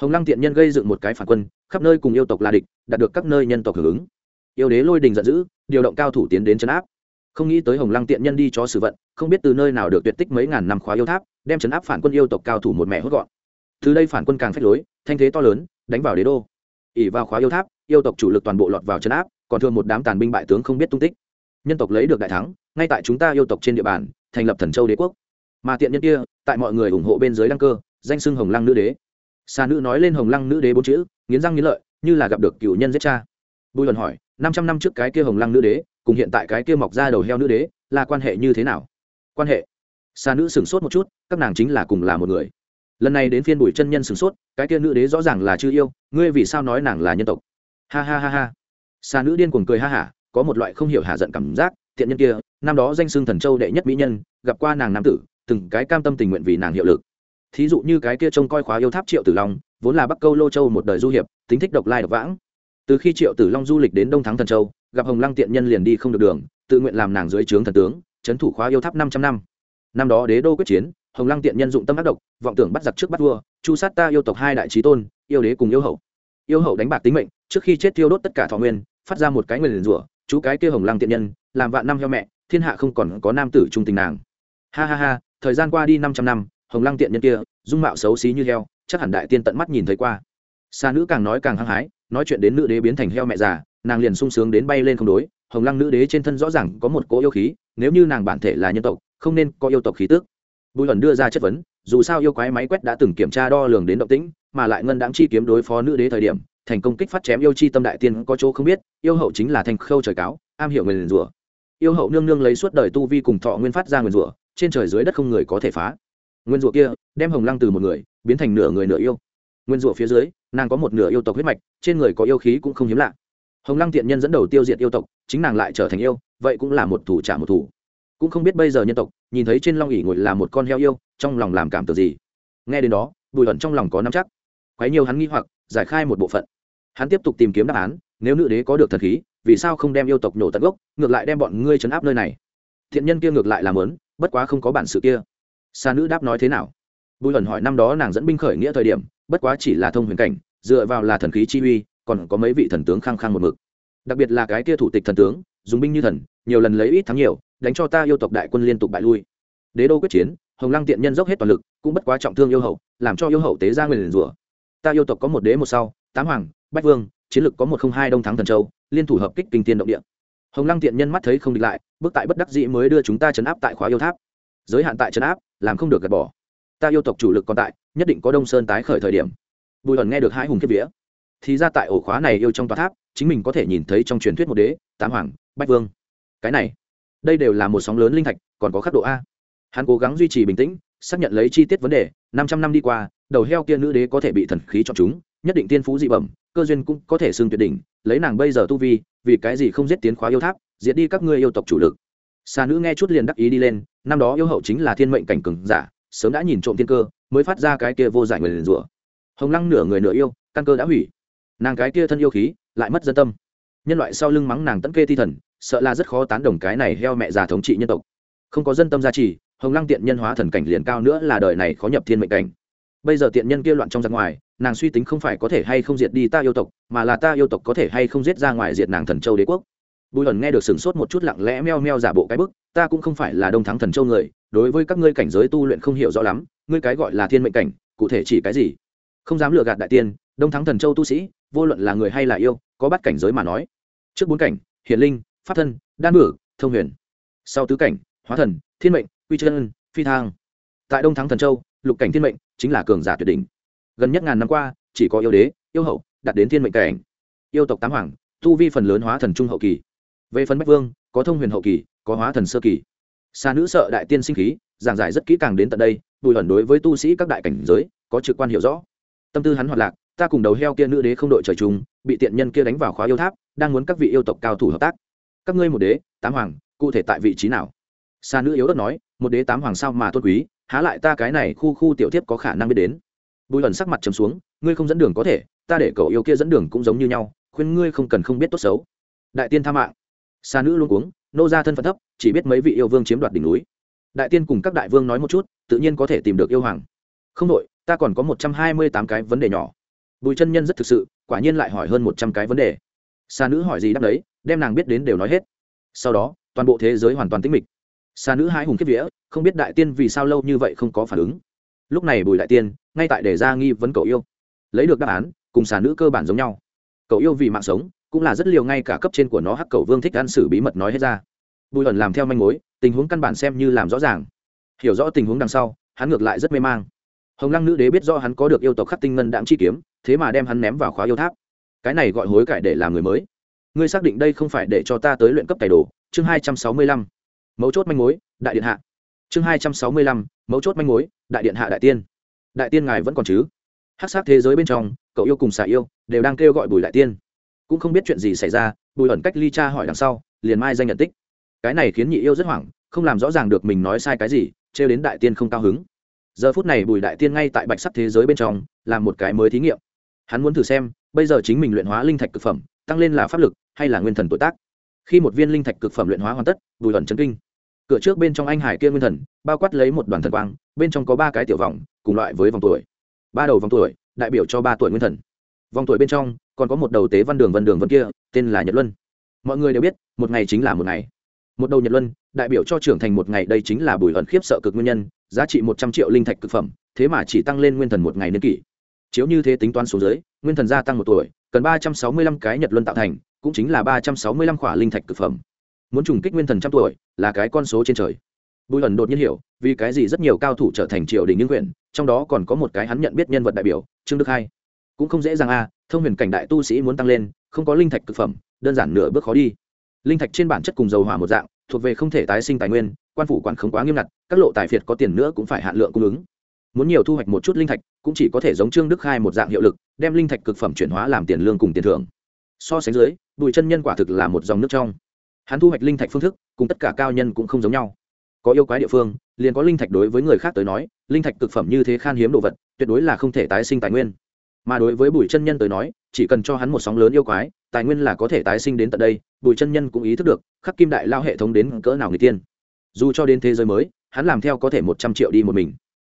Hồng lăng tiện nhân gây dựng một cái phản quân, khắp nơi cùng yêu tộc là địch, đạt được các nơi nhân tộc hưởng ứng. Yêu đế lôi đình giận dữ, điều động cao thủ tiến đến chấn áp. Không nghĩ tới hồng lăng tiện nhân đi cho sự vận, không biết từ nơi nào được tuyệt tích mấy ngàn năm khóa yêu tháp, đem chấn áp phản quân yêu tộc cao thủ một mẹ hốt gọn. Từ đây phản quân càng phách lối, thanh thế to lớn, đánh vào đế đô. Ỉ vào khóa yêu tháp, yêu tộc chủ lực toàn bộ lọt vào chấn áp, còn thường một đám tàn binh bại tướng không biết tung tích. Nhân tộc lấy được đại thắng, ngay tại chúng ta yêu tộc trên địa bàn, thành lập thần châu đế quốc mà tiện nhân kia, tại mọi người ủng hộ bên dưới đăng cơ, danh xưng hồng lăng nữ đế. Xa nữ nói lên hồng lăng nữ đế bốn chữ, nghiến răng nghiến lợi, như là gặp được cựu nhân giết cha. Bùi luận hỏi, năm trăm năm trước cái kia hồng lăng nữ đế, cùng hiện tại cái kia mọc ra đầu heo nữ đế, là quan hệ như thế nào? Quan hệ? Xa nữ sửng sốt một chút, các nàng chính là cùng là một người. Lần này đến phiên bùi chân nhân sửng sốt, cái kia nữ đế rõ ràng là chưa yêu, ngươi vì sao nói nàng là nhân tộc? Ha ha ha ha. Xa nữ điên cuồng cười ha hả, có một loại không hiểu hạ giận cảm giác thiện nhân kia, năm đó danh xưng thần châu đệ nhất mỹ nhân, gặp qua nàng nam tử từng cái cam tâm tình nguyện vì nàng hiệu lực. Thí dụ như cái kia trông coi khóa yêu tháp triệu tử long, vốn là bắc câu lô châu một đời du hiệp, tính thích độc lai độc vãng. Từ khi triệu tử long du lịch đến đông thắng thần châu, gặp hồng lăng tiện nhân liền đi không được đường, tự nguyện làm nàng dưới trướng thần tướng, trấn thủ khóa yêu tháp năm trăm năm. Năm đó đế đô quyết chiến, hồng lăng tiện nhân dụng tâm ác độc, vọng tưởng bắt giặc trước bắt vua, chu sát ta yêu tộc hai đại trí tôn, yêu đế cùng yêu hậu. Yêu hậu đánh bạc tính mệnh, trước khi chết thiêu đốt tất cả thọ nguyên, phát ra một cái nguyền rủa, chú cái kia hồng lăng tiện nhân, làm vạn năm heo mẹ, thiên hạ không còn có nam tử trung tình nàng. Ha ha ha thời gian qua đi năm trăm năm, hồng lăng tiện nhân kia, dung mạo xấu xí như heo, chắc hẳn đại tiên tận mắt nhìn thấy qua. Xa nữ càng nói càng hăng hái, nói chuyện đến nữ đế biến thành heo mẹ già, nàng liền sung sướng đến bay lên không đối. Hồng lăng nữ đế trên thân rõ ràng có một cỗ yêu khí, nếu như nàng bản thể là nhân tộc, không nên có yêu tộc khí tước bùi luận đưa ra chất vấn, dù sao yêu quái máy quét đã từng kiểm tra đo lường đến động tĩnh, mà lại ngân đáng chi kiếm đối phó nữ đế thời điểm, thành công kích phát chém yêu chi tâm đại tiên có chỗ không biết, yêu hậu chính là thành khâu trời cáo, am hiểu người liền rủa. Yêu hậu nương nương lấy suốt đời tu vi cùng thọ nguyên phát ra nguyền rủa trên trời dưới đất không người có thể phá. Nguyên rủa kia đem hồng lăng từ một người biến thành nửa người nửa yêu. Nguyên rủa phía dưới, nàng có một nửa yêu tộc huyết mạch, trên người có yêu khí cũng không hiếm lạ. Hồng lăng tiện nhân dẫn đầu tiêu diệt yêu tộc, chính nàng lại trở thành yêu, vậy cũng là một thủ trả một thủ. Cũng không biết bây giờ nhân tộc, nhìn thấy trên long ỉ ngồi là một con heo yêu, trong lòng làm cảm tưởng gì. Nghe đến đó, bùi ẩn trong lòng có nắm chắc. Khoái nhiều hắn nghi hoặc, giải khai một bộ phận. Hắn tiếp tục tìm kiếm đáp án, nếu nữ đế có được thần khí, vì sao không đem yêu tộc nhổ tận gốc, ngược lại đem bọn ngươi chấn áp nơi này? Thiện nhân kia ngược lại làm lớn bất quá không có bản sự kia. Xa nữ đáp nói thế nào? Bùi ẩn hỏi năm đó nàng dẫn binh khởi nghĩa thời điểm, bất quá chỉ là thông huyền cảnh, dựa vào là thần khí chi uy, còn có mấy vị thần tướng khăng khăng một mực. Đặc biệt là cái kia thủ tịch thần tướng, dùng binh như thần, nhiều lần lấy ít thắng nhiều, đánh cho ta yêu tộc đại quân liên tục bại lui. Đế đô quyết chiến, hồng lăng tiện nhân dốc hết toàn lực, cũng bất quá trọng thương yêu hậu, làm cho yêu hậu tế ra nguyền rủa. Ta yêu tộc có một đế một sau, tám hoàng, bách vương, chiến lực có một không hai đông thắng thần châu, liên thủ hợp kích kinh tiên động địa hồng lăng tiện nhân mắt thấy không địch lại, bước tại bất đắc dĩ mới đưa chúng ta chấn áp tại khóa yêu tháp. Giới hạn tại chấn áp, làm không được gạt bỏ. Ta yêu tộc chủ lực còn tại, nhất định có đông sơn tái khởi thời điểm. Bùi ẩn nghe được hai hùng kiếp vía, thì ra tại ổ khóa này yêu trong tòa tháp, chính mình có thể nhìn thấy trong truyền thuyết một đế, tám hoàng, bách vương. Cái này, đây đều là một sóng lớn linh thạch, còn có khắc độ a. Hắn cố gắng duy trì bình tĩnh, xác nhận lấy chi tiết vấn đề, năm trăm năm đi qua, đầu heo kia nữ đế có thể bị thần khí chọn chúng, nhất định tiên phú dị bẩm, cơ duyên cũng có thể xưng tuyệt đỉnh lấy nàng bây giờ tu vi, vì cái gì không giết tiến khóa yêu tháp, diệt đi các ngươi yêu tộc chủ lực. Xa nữ nghe chút liền đắc ý đi lên, năm đó yêu hậu chính là thiên mệnh cảnh cừng giả, sớm đã nhìn trộm thiên cơ, mới phát ra cái kia vô giải người liền rủa. Hồng lăng nửa người nửa yêu, căn cơ đã hủy. Nàng cái kia thân yêu khí, lại mất dân tâm. Nhân loại sau lưng mắng nàng tẫn kê thi thần, sợ là rất khó tán đồng cái này heo mẹ già thống trị nhân tộc. Không có dân tâm gia trì, hồng lăng tiện nhân hóa thần cảnh liền cao nữa là đời này khó nhập thiên mệnh cảnh. Bây giờ tiện nhân kia loạn trong ra ngoài nàng suy tính không phải có thể hay không diệt đi ta yêu tộc, mà là ta yêu tộc có thể hay không giết ra ngoài diệt nàng thần châu đế quốc. Bùi ẩn nghe được sửng sốt một chút lặng lẽ meo meo giả bộ cái bức, ta cũng không phải là đông thắng thần châu người, đối với các ngươi cảnh giới tu luyện không hiểu rõ lắm, ngươi cái gọi là thiên mệnh cảnh, cụ thể chỉ cái gì? Không dám lừa gạt đại tiên, đông thắng thần châu tu sĩ, vô luận là người hay là yêu, có bắt cảnh giới mà nói. Trước bốn cảnh, hiền linh, pháp thân, đan bử thông huyền. Sau tứ cảnh, hóa thần, thiên mệnh, quy chân, phi thang. Tại đông thắng thần châu, lục cảnh thiên mệnh chính là cường giả tuyệt đỉnh gần nhất ngàn năm qua, chỉ có yêu đế, yêu hậu đạt đến thiên mệnh cảnh. Yêu tộc tám hoàng, tu vi phần lớn hóa thần trung hậu kỳ. Về phần bách vương, có thông huyền hậu kỳ, có hóa thần sơ kỳ. Xa nữ sợ đại tiên sinh khí, giảng giải rất kỹ càng đến tận đây, bùi ẩn đối với tu sĩ các đại cảnh giới, có trực quan hiểu rõ. Tâm tư hắn hoạt lạc, ta cùng đầu heo kia nữ đế không đội trời chung, bị tiện nhân kia đánh vào khóa yêu tháp, đang muốn các vị yêu tộc cao thủ hợp tác. Các ngươi một đế, tám hoàng, cụ thể tại vị trí nào? Xa nữ yếu đất nói, một đế tám hoàng sao mà tôn quý, há lại ta cái này khu khu tiểu thiếp có khả năng biết đến bùi ẩn sắc mặt chấm xuống ngươi không dẫn đường có thể ta để cậu yêu kia dẫn đường cũng giống như nhau khuyên ngươi không cần không biết tốt xấu. Đại tiên tha mạng. Xa nữ luôn uống, nô ra thân phận thấp chỉ biết mấy vị yêu vương chiếm đoạt đỉnh núi. Đại tiên cùng các đại vương nói một chút tự nhiên có thể tìm được yêu hoàng. Không đội ta còn có một trăm hai mươi tám cái vấn đề nhỏ. Bùi chân nhân rất thực sự quả nhiên lại hỏi hơn một trăm cái vấn đề. Xa nữ hỏi gì đáp đấy đem nàng biết đến đều nói hết. Sau đó toàn bộ thế giới hoàn toàn tĩnh mịch. Xa nữ hai hùng kiếp vía không biết đại tiên vì sao lâu như vậy không có phản ứng. Lúc này bùi đại tiên ngay tại đề ra nghi vấn cậu yêu. Lấy được đáp án, cùng xà nữ cơ bản giống nhau. Cậu yêu vì mạng sống, cũng là rất liều ngay cả cấp trên của nó hắc cậu vương thích ăn xử bí mật nói hết ra. Bùi ẩn làm theo manh mối, tình huống căn bản xem như làm rõ ràng. Hiểu rõ tình huống đằng sau, hắn ngược lại rất mê mang. Hồng lăng nữ đế biết do hắn có được yêu tộc khắc tinh ngân đạm chi kiếm, thế mà đem hắn ném vào khóa yêu tháp. Cái này gọi hối cải để làm người mới. Ngươi xác định đây không phải để cho ta tới luyện cấp tài đồ, chương hai trăm sáu mươi lăm. Mấu chốt manh mối, đại điện hạ. Chương hai trăm sáu mươi lăm, mấu chốt manh mối, đại điện hạ đại tiên đại tiên ngài vẫn còn chứ? Hát sát thế giới bên trong, cậu yêu cùng xà yêu đều đang kêu gọi bùi đại tiên. Cũng không biết chuyện gì xảy ra, bùi ẩn cách ly cha hỏi đằng sau, liền mai danh nhận tích. Cái này khiến nhị yêu rất hoảng, không làm rõ ràng được mình nói sai cái gì, trêu đến đại tiên không cao hứng. Giờ phút này bùi đại tiên ngay tại bạch sắc thế giới bên trong, làm một cái mới thí nghiệm. Hắn muốn thử xem, bây giờ chính mình luyện hóa linh thạch cực phẩm, tăng lên là pháp lực, hay là nguyên thần tội tác. Khi một viên linh thạch cực phẩm luyện hóa hoàn tất, bùi ẩn chấn kinh. Cửa trước bên trong anh hải kia nguyên thần, bao quát lấy một đoàn thần quang, bên trong có ba cái tiểu vòng cùng loại với vòng tuổi. Ba đầu vòng tuổi, đại biểu cho ba tuổi nguyên thần. Vòng tuổi bên trong, còn có một đầu tế văn đường vân đường vân kia, tên là nhật luân. Mọi người đều biết, một ngày chính là một ngày. Một đầu nhật luân, đại biểu cho trưởng thành một ngày, đây chính là bùi ẩn khiếp sợ cực nguyên nhân, giá trị một trăm triệu linh thạch cực phẩm, thế mà chỉ tăng lên nguyên thần một ngày niên kỷ. Chiếu như thế tính toán số dưới, nguyên thần gia tăng một tuổi, cần ba trăm sáu mươi lăm cái nhật luân tạo thành, cũng chính là ba trăm sáu mươi lăm khỏa linh thạch cực phẩm. Muốn trùng kích nguyên thần trăm tuổi, là cái con số trên trời. Bùi ẩn đột nhiên hiểu, vì cái gì rất nhiều cao thủ trở thành triều đình những quyển trong đó còn có một cái hắn nhận biết nhân vật đại biểu, trương đức hai. Cũng không dễ dàng a thông huyền cảnh đại tu sĩ muốn tăng lên, không có linh thạch cực phẩm, đơn giản nửa bước khó đi. Linh thạch trên bản chất cùng dầu hỏa một dạng, thuộc về không thể tái sinh tài nguyên, quan phủ quản không quá nghiêm ngặt, các lộ tài phiệt có tiền nữa cũng phải hạn lượng cung ứng. Muốn nhiều thu hoạch một chút linh thạch, cũng chỉ có thể giống trương đức khai một dạng hiệu lực, đem linh thạch cực phẩm chuyển hóa làm tiền lương cùng tiền thưởng. So sánh dưới, bùi chân nhân quả thực là một dòng nước trong. Hắn thu hoạch linh thạch phương thức, cùng tất cả cao nhân cũng không giống nhau. Có yêu quái địa phương, liền có linh thạch đối với người khác tới nói linh thạch cực phẩm như thế khan hiếm đồ vật, tuyệt đối là không thể tái sinh tài nguyên. Mà đối với bùi chân nhân tới nói, chỉ cần cho hắn một sóng lớn yêu quái, tài nguyên là có thể tái sinh đến tận đây, bùi chân nhân cũng ý thức được, khắc kim đại lao hệ thống đến cỡ nào người tiên. Dù cho đến thế giới mới, hắn làm theo có thể một trăm triệu đi một mình.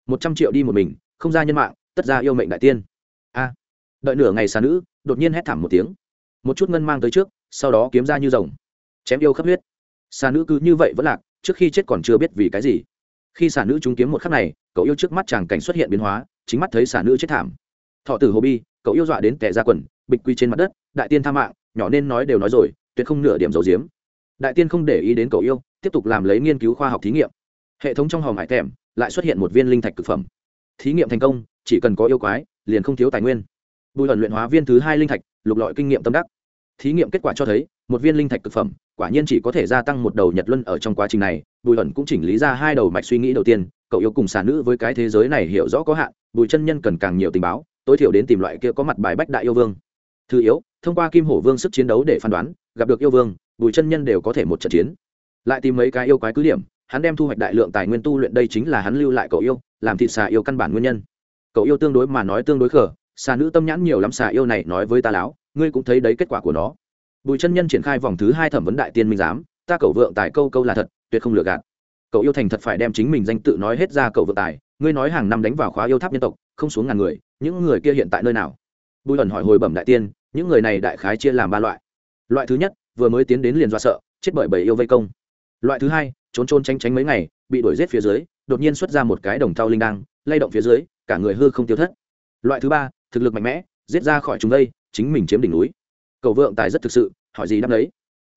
Một trăm triệu đi một mình, không ra nhân mạng, tất ra yêu mệnh đại tiên. A. Đợi nửa ngày xa nữ, đột nhiên hét thảm một tiếng. Một chút ngân mang tới trước, sau đó kiếm ra như rồng. Chém yêu khắp huyết. Xa nữ cứ như vậy vẫn lạc, trước khi chết còn chưa biết vì cái gì khi xả nữ chúng kiếm một khắc này, cậu yêu trước mắt chàng cảnh xuất hiện biến hóa, chính mắt thấy xả nữ chết thảm. Thọ tử hồ bi, cậu yêu dọa đến tẻ ra quần, bịch quy trên mặt đất, đại tiên tha mạng, nhỏ nên nói đều nói rồi, tuyệt không nửa điểm dầu diếm đại tiên không để ý đến cậu yêu, tiếp tục làm lấy nghiên cứu khoa học thí nghiệm. Hệ thống trong hòm hải thèm, lại xuất hiện một viên linh thạch cực phẩm. Thí nghiệm thành công, chỉ cần có yêu quái, liền không thiếu tài nguyên. Bùi ẩn luyện hóa viên thứ hai linh thạch, lục lọi kinh nghiệm tâm đắc. Thí nghiệm kết quả cho thấy, một viên linh thạch cực phẩm quả nhiên chỉ có thể gia tăng một đầu nhật luân ở trong quá trình này, bùi ẩn cũng chỉnh lý ra hai đầu mạch suy nghĩ đầu tiên, cậu yêu cùng xà nữ với cái thế giới này hiểu rõ có hạn, bùi chân nhân cần càng nhiều tình báo, tối thiểu đến tìm loại kia có mặt bài bách đại yêu vương. Thứ yếu, thông qua kim hổ vương sức chiến đấu để phán đoán, gặp được yêu vương, bùi chân nhân đều có thể một trận chiến. Lại tìm mấy cái yêu quái cứ điểm, hắn đem thu hoạch đại lượng tài nguyên tu luyện đây chính là hắn lưu lại cậu yêu, làm thịt xà yêu căn bản nguyên nhân. Cậu yêu tương đối mà nói tương đối khở xà nữ tâm nhãn nhiều lắm, xà yêu này nói với ta láo, ngươi cũng thấy đấy kết quả của nó bùi chân nhân triển khai vòng thứ hai thẩm vấn đại tiên minh giám, ta cầu vượng tài câu câu là thật, tuyệt không lừa gạt. Cậu yêu thành thật phải đem chính mình danh tự nói hết ra cậu vượng tài, ngươi nói hàng năm đánh vào khóa yêu tháp nhân tộc, không xuống ngàn người, những người kia hiện tại nơi nào? Bùi ẩn hỏi hồi bẩm đại tiên, những người này đại khái chia làm ba loại. Loại thứ nhất, vừa mới tiến đến liền do sợ, chết bởi bầy yêu vây công. Loại thứ hai, trốn trốn tránh tránh mấy ngày, bị đuổi giết phía dưới, đột nhiên xuất ra một cái đồng thau linh đăng, lay động phía dưới, cả người hư không tiêu thất. Loại thứ ba, thực lực mạnh mẽ, giết ra khỏi chúng đây, chính mình chiếm đỉnh núi cầu vượng tài rất thực sự, hỏi gì đáp đấy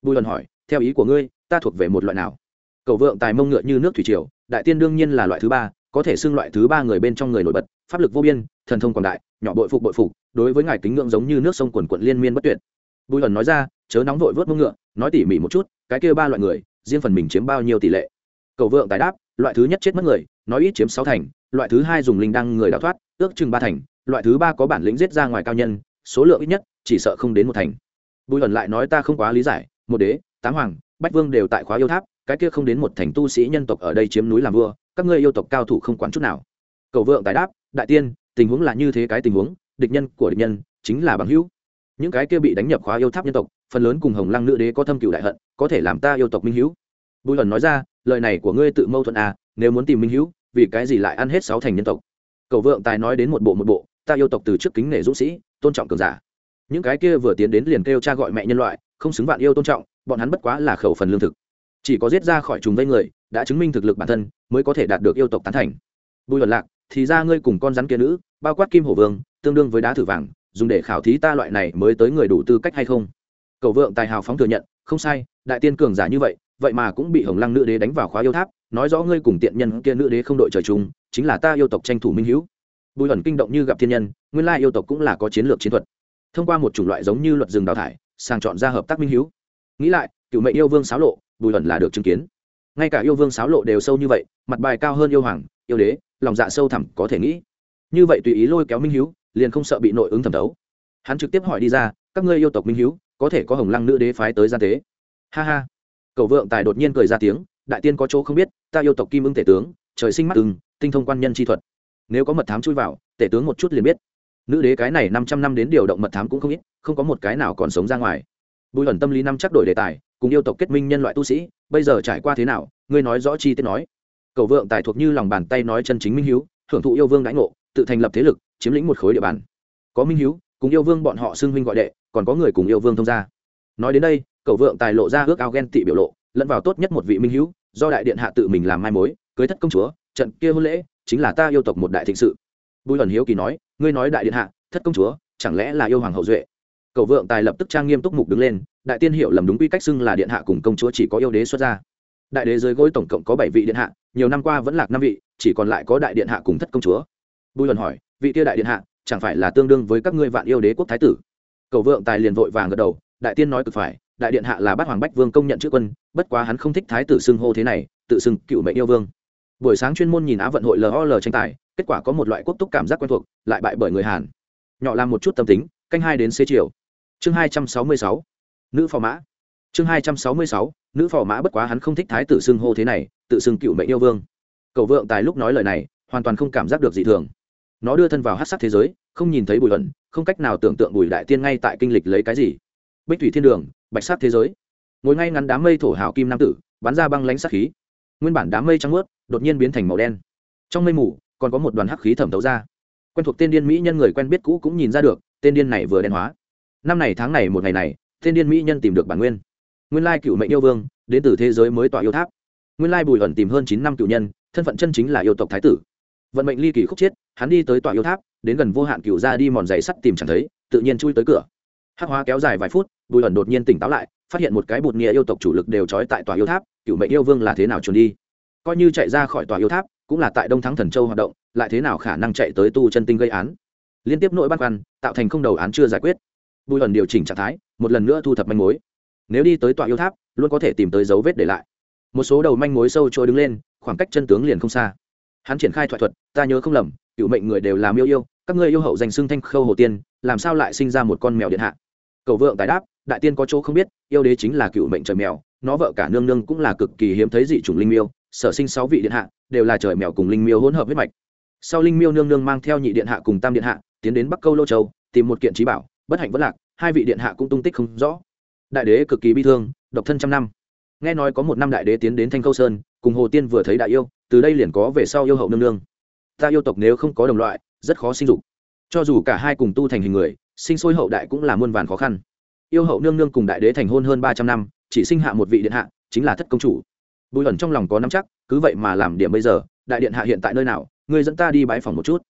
bùi luận hỏi, theo ý của ngươi, ta thuộc về một loại nào? Cầu vượng tài mông ngựa như nước thủy triều, đại tiên đương nhiên là loại thứ ba, có thể xưng loại thứ ba người bên trong người nổi bật, pháp lực vô biên, thần thông quảng đại, nhỏ bội phục bội phục, đối với ngài kính ngưỡng giống như nước sông quần quận liên miên bất tuyệt. Bùi luận nói ra, chớ nóng vội vớt mông ngựa, nói tỉ mỉ một chút, cái kia ba loại người, riêng phần mình chiếm bao nhiêu tỷ lệ? Cầu vượng tài đáp, loại thứ nhất chết mất người, nói ít chiếm sáu thành, loại thứ hai dùng linh đăng người đào thoát, ước chừng ba thành, loại thứ ba có bản lĩnh giết ra ngoài cao nhân, số lượng ít nhất chỉ sợ không đến một thành. Bùi ẩn lại nói ta không quá lý giải, một đế, tám hoàng, bách vương đều tại khóa yêu tháp, cái kia không đến một thành tu sĩ nhân tộc ở đây chiếm núi làm vua, các ngươi yêu tộc cao thủ không quản chút nào. Cầu vượng tài đáp, đại tiên, tình huống là như thế cái tình huống, địch nhân của địch nhân chính là bằng hữu. Những cái kia bị đánh nhập khóa yêu tháp nhân tộc, phần lớn cùng hồng lăng nữ đế có thâm cựu đại hận, có thể làm ta yêu tộc minh hữu. Bùi ẩn nói ra, lời này của ngươi tự mâu thuẫn à nếu muốn tìm minh hữu, vì cái gì lại ăn hết sáu thành nhân tộc? Cầu vượng tài nói đến một bộ một bộ, ta yêu tộc từ trước kính nể dũng sĩ, tôn trọng cường giả những cái kia vừa tiến đến liền kêu cha gọi mẹ nhân loại, không xứng vạn yêu tôn trọng, bọn hắn bất quá là khẩu phần lương thực. Chỉ có giết ra khỏi chúng vây người, đã chứng minh thực lực bản thân, mới có thể đạt được yêu tộc tán thành. Bùi luận lạc, thì ra ngươi cùng con rắn kia nữ, bao quát kim hổ vương, tương đương với đá thử vàng, dùng để khảo thí ta loại này mới tới người đủ tư cách hay không? Cầu vượng tài hào phóng thừa nhận, không sai, đại tiên cường giả như vậy vậy mà cũng bị hồng lăng nữ đế đánh vào khóa yêu tháp, nói rõ ngươi cùng tiện nhân kia nữ đế không đội trời chung, chính là ta yêu tộc tranh thủ minh hữu. Bùi ẩn kinh động như gặp thiên nhân, nguyên lai yêu tộc cũng là có chiến lược chiến thuật thông qua một chủng loại giống như luật rừng đào thải sang chọn ra hợp tác minh hữu nghĩ lại, cựu mệnh yêu vương xáo lộ, bùi ẩn là được chứng kiến. Ngay cả yêu vương xáo lộ đều sâu như vậy, mặt bài cao hơn yêu hoàng, yêu đế, lòng dạ sâu thẳm có thể nghĩ. Như vậy tùy ý lôi kéo minh hữu liền không sợ bị nội ứng thẩm thấu. Hắn trực tiếp hỏi đi ra, các ngươi yêu tộc minh hữu có thể có hồng lăng nữ đế phái tới gian tế? Ha ha. Cầu vượng tài đột nhiên cười ra tiếng, đại tiên có chỗ không biết, ta yêu tộc kim ưng tể tướng, trời sinh mắt ưng, tinh thông quan nhân chi thuật. Nếu có mật thám chui vào, tể tướng một chút liền biết nữ đế cái này năm trăm năm đến điều động mật thám cũng không ít không có một cái nào còn sống ra ngoài. Bùi ẩn tâm lý năm chắc đổi đề tài cùng yêu tộc kết minh nhân loại tu sĩ bây giờ trải qua thế nào ngươi nói rõ chi tiết nói. Cầu vượng tài thuộc như lòng bàn tay nói chân chính minh hiếu hưởng thụ yêu vương đãi ngộ tự thành lập thế lực chiếm lĩnh một khối địa bàn. Có minh hiếu cùng yêu vương bọn họ xưng huynh gọi đệ còn có người cùng yêu vương thông gia. Nói đến đây cầu vượng tài lộ ra ước ao ghen tị biểu lộ lẫn vào tốt nhất một vị minh hiếu, do đại điện hạ tự mình làm mai mối cưới thất công chúa trận kia hôn lễ chính là ta yêu tộc một đại thịnh sự bùi ẩn hiếu kỳ nói, ngươi nói đại điện hạ, thất công chúa, chẳng lẽ là yêu hoàng hậu duệ? Cầu vượng tài lập tức trang nghiêm túc mục đứng lên, đại tiên hiệu lầm đúng quy cách xưng là điện hạ cùng công chúa chỉ có yêu đế xuất ra đại đế dưới gối tổng cộng có bảy vị điện hạ, nhiều năm qua vẫn lạc năm vị, chỉ còn lại có đại điện hạ cùng thất công chúa. Bùi ẩn hỏi, vị kia đại điện hạ, chẳng phải là tương đương với các ngươi vạn yêu đế quốc thái tử? Cầu vượng tài liền vội vàng gật đầu, đại tiên nói cực phải, đại điện hạ là bát hoàng bách vương công nhận chữ quân, bất quá hắn không thích thái tử xưng hô thế này, tự xưng cựu mệnh yêu vương buổi sáng chuyên môn nhìn á vận hội lol tranh tài kết quả có một loại quốc túc cảm giác quen thuộc lại bại bởi người hàn. Nhỏ làm một chút tâm tính canh hai đến xế chiều. Chương hai trăm sáu mươi sáu nữ phò mã. Chương hai trăm sáu mươi sáu nữ phò mã bất quá hắn không thích thái tử xưng hô thế này tự xưng cựu mệnh yêu vương. Cầu vượng tài lúc nói lời này hoàn toàn không cảm giác được gì thường. Nó đưa thân vào hát sắc thế giới không nhìn thấy bùi luận, không cách nào tưởng tượng bùi đại tiên ngay tại kinh lịch lấy cái gì. Bích thủy thiên đường bạch sắc thế giới. Ngồi ngay ngắn đám mây thổ hào kim nam tử bắn ra băng lánh sắc khí nguyên bản đám mây trắng mướt đột nhiên biến thành màu đen. Trong mây mù, còn có một đoàn hắc khí thẩm thấu ra. Quen thuộc tên điên mỹ nhân người quen biết cũ cũng nhìn ra được, tên điên này vừa đen hóa. Năm này tháng này một ngày này, tên điên mỹ nhân tìm được bản nguyên. Nguyên lai cựu mệnh yêu vương, đến từ thế giới mới tọa yêu tháp. Nguyên lai bùi ẩn tìm hơn chín năm cựu nhân, thân phận chân chính là yêu tộc thái tử. Vận mệnh ly kỳ khúc chiết hắn đi tới tọa yêu tháp, đến gần vô hạn cựu ra đi mòn giày sắt tìm chẳng thấy, tự nhiên chui tới cửa. Hắc hóa kéo dài vài phút, bùi ẩn đột nhiên tỉnh táo lại, phát hiện một cái bụt nghĩa yêu tộc chủ lực đều trói tại tòa yêu tháp cựu mệnh yêu vương là thế nào trốn đi? Coi như chạy ra khỏi tòa yêu tháp, cũng là tại đông thắng thần châu hoạt động, lại thế nào khả năng chạy tới tu chân tinh gây án? Liên tiếp nỗi băn khoăn, tạo thành không đầu án chưa giải quyết. Bùi ẩn điều chỉnh trạng thái, một lần nữa thu thập manh mối. Nếu đi tới tòa yêu tháp, luôn có thể tìm tới dấu vết để lại. Một số đầu manh mối sâu trôi đứng lên, khoảng cách chân tướng liền không xa. Hắn triển khai thoại thuật, ta nhớ không lầm, cựu mệnh người đều làm yêu yêu, các ngươi yêu hậu danh xưng thanh khâu hồ tiên, làm sao lại sinh ra một con mèo điện hạ? Cầu vượng tài đáp, đại tiên có chỗ không biết, yêu đế chính là cựu mệnh trời mèo nó vợ cả nương nương cũng là cực kỳ hiếm thấy dị chủng linh miêu, sở sinh sáu vị điện hạ, đều là trời mèo cùng linh miêu hỗn hợp huyết mạch. Sau linh miêu nương nương mang theo nhị điện hạ cùng tam điện hạ, tiến đến bắc câu lô châu, tìm một kiện trí bảo, bất hạnh vất lạc, hai vị điện hạ cũng tung tích không rõ. Đại đế cực kỳ bi thương, độc thân trăm năm. Nghe nói có một năm đại đế tiến đến thanh câu sơn, cùng hồ tiên vừa thấy đại yêu, từ đây liền có về sau yêu hậu nương nương. Ta yêu tộc nếu không có đồng loại, rất khó sinh dục. Cho dù cả hai cùng tu thành hình người, sinh sôi hậu đại cũng là muôn vàn khó khăn. Yêu hậu nương nương cùng đại đế thành hôn hơn ba trăm năm chỉ sinh hạ một vị điện hạ, chính là thất công chủ. Bùi ẩn trong lòng có nắm chắc, cứ vậy mà làm điểm bây giờ, đại điện hạ hiện tại nơi nào, ngươi dẫn ta đi bãi phòng một chút.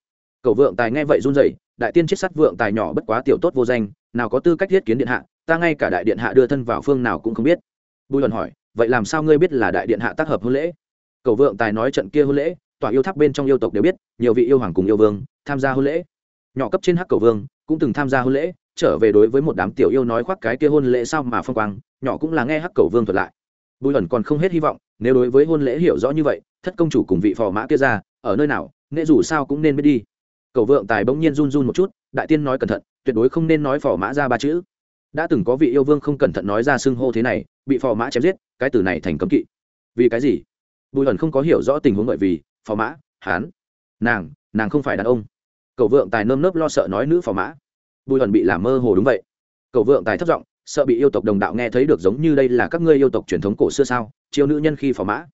Cậu vượng tài nghe vậy run rẩy, đại tiên chết sắt vượng tài nhỏ bất quá tiểu tốt vô danh, nào có tư cách thiết kiến điện hạ, ta ngay cả đại điện hạ đưa thân vào phương nào cũng không biết. Bùi ẩn hỏi, vậy làm sao ngươi biết là đại điện hạ tác hợp hôn lễ? Cậu vượng tài nói trận kia hôn lễ, tòa yêu tháp bên trong yêu tộc đều biết, nhiều vị yêu hoàng cùng yêu vương, tham gia hôn lễ. Nhỏ cấp trên hắc cầu vương, cũng từng tham gia hôn lễ, trở về đối với một đám tiểu yêu nói khoác cái kia hôn lễ sao mà phong quang nhỏ cũng là nghe hắc cầu vương thuật lại. Bùi ẩn còn không hết hy vọng, nếu đối với hôn lễ hiểu rõ như vậy, thất công chủ cùng vị phò mã kia ra, ở nơi nào nghệ dù sao cũng nên biết đi. Cầu vượng tài bỗng nhiên run run một chút, đại tiên nói cẩn thận, tuyệt đối không nên nói phò mã ra ba chữ. Đã từng có vị yêu vương không cẩn thận nói ra xưng hô thế này, bị phò mã chém giết, cái từ này thành cấm kỵ. Vì cái gì? Bùi ẩn không có hiểu rõ tình huống bởi vì, phò mã, hán, nàng nàng không phải đàn ông. Cầu vượng tài nơm nớp lo sợ nói nữ phò mã. Bùi ẩn bị làm mơ hồ đúng vậy. Cầu vượng tài thất giọng sợ bị yêu tộc đồng đạo nghe thấy được giống như đây là các ngươi yêu tộc truyền thống cổ xưa sao? Chiêu nữ nhân khi phò mã.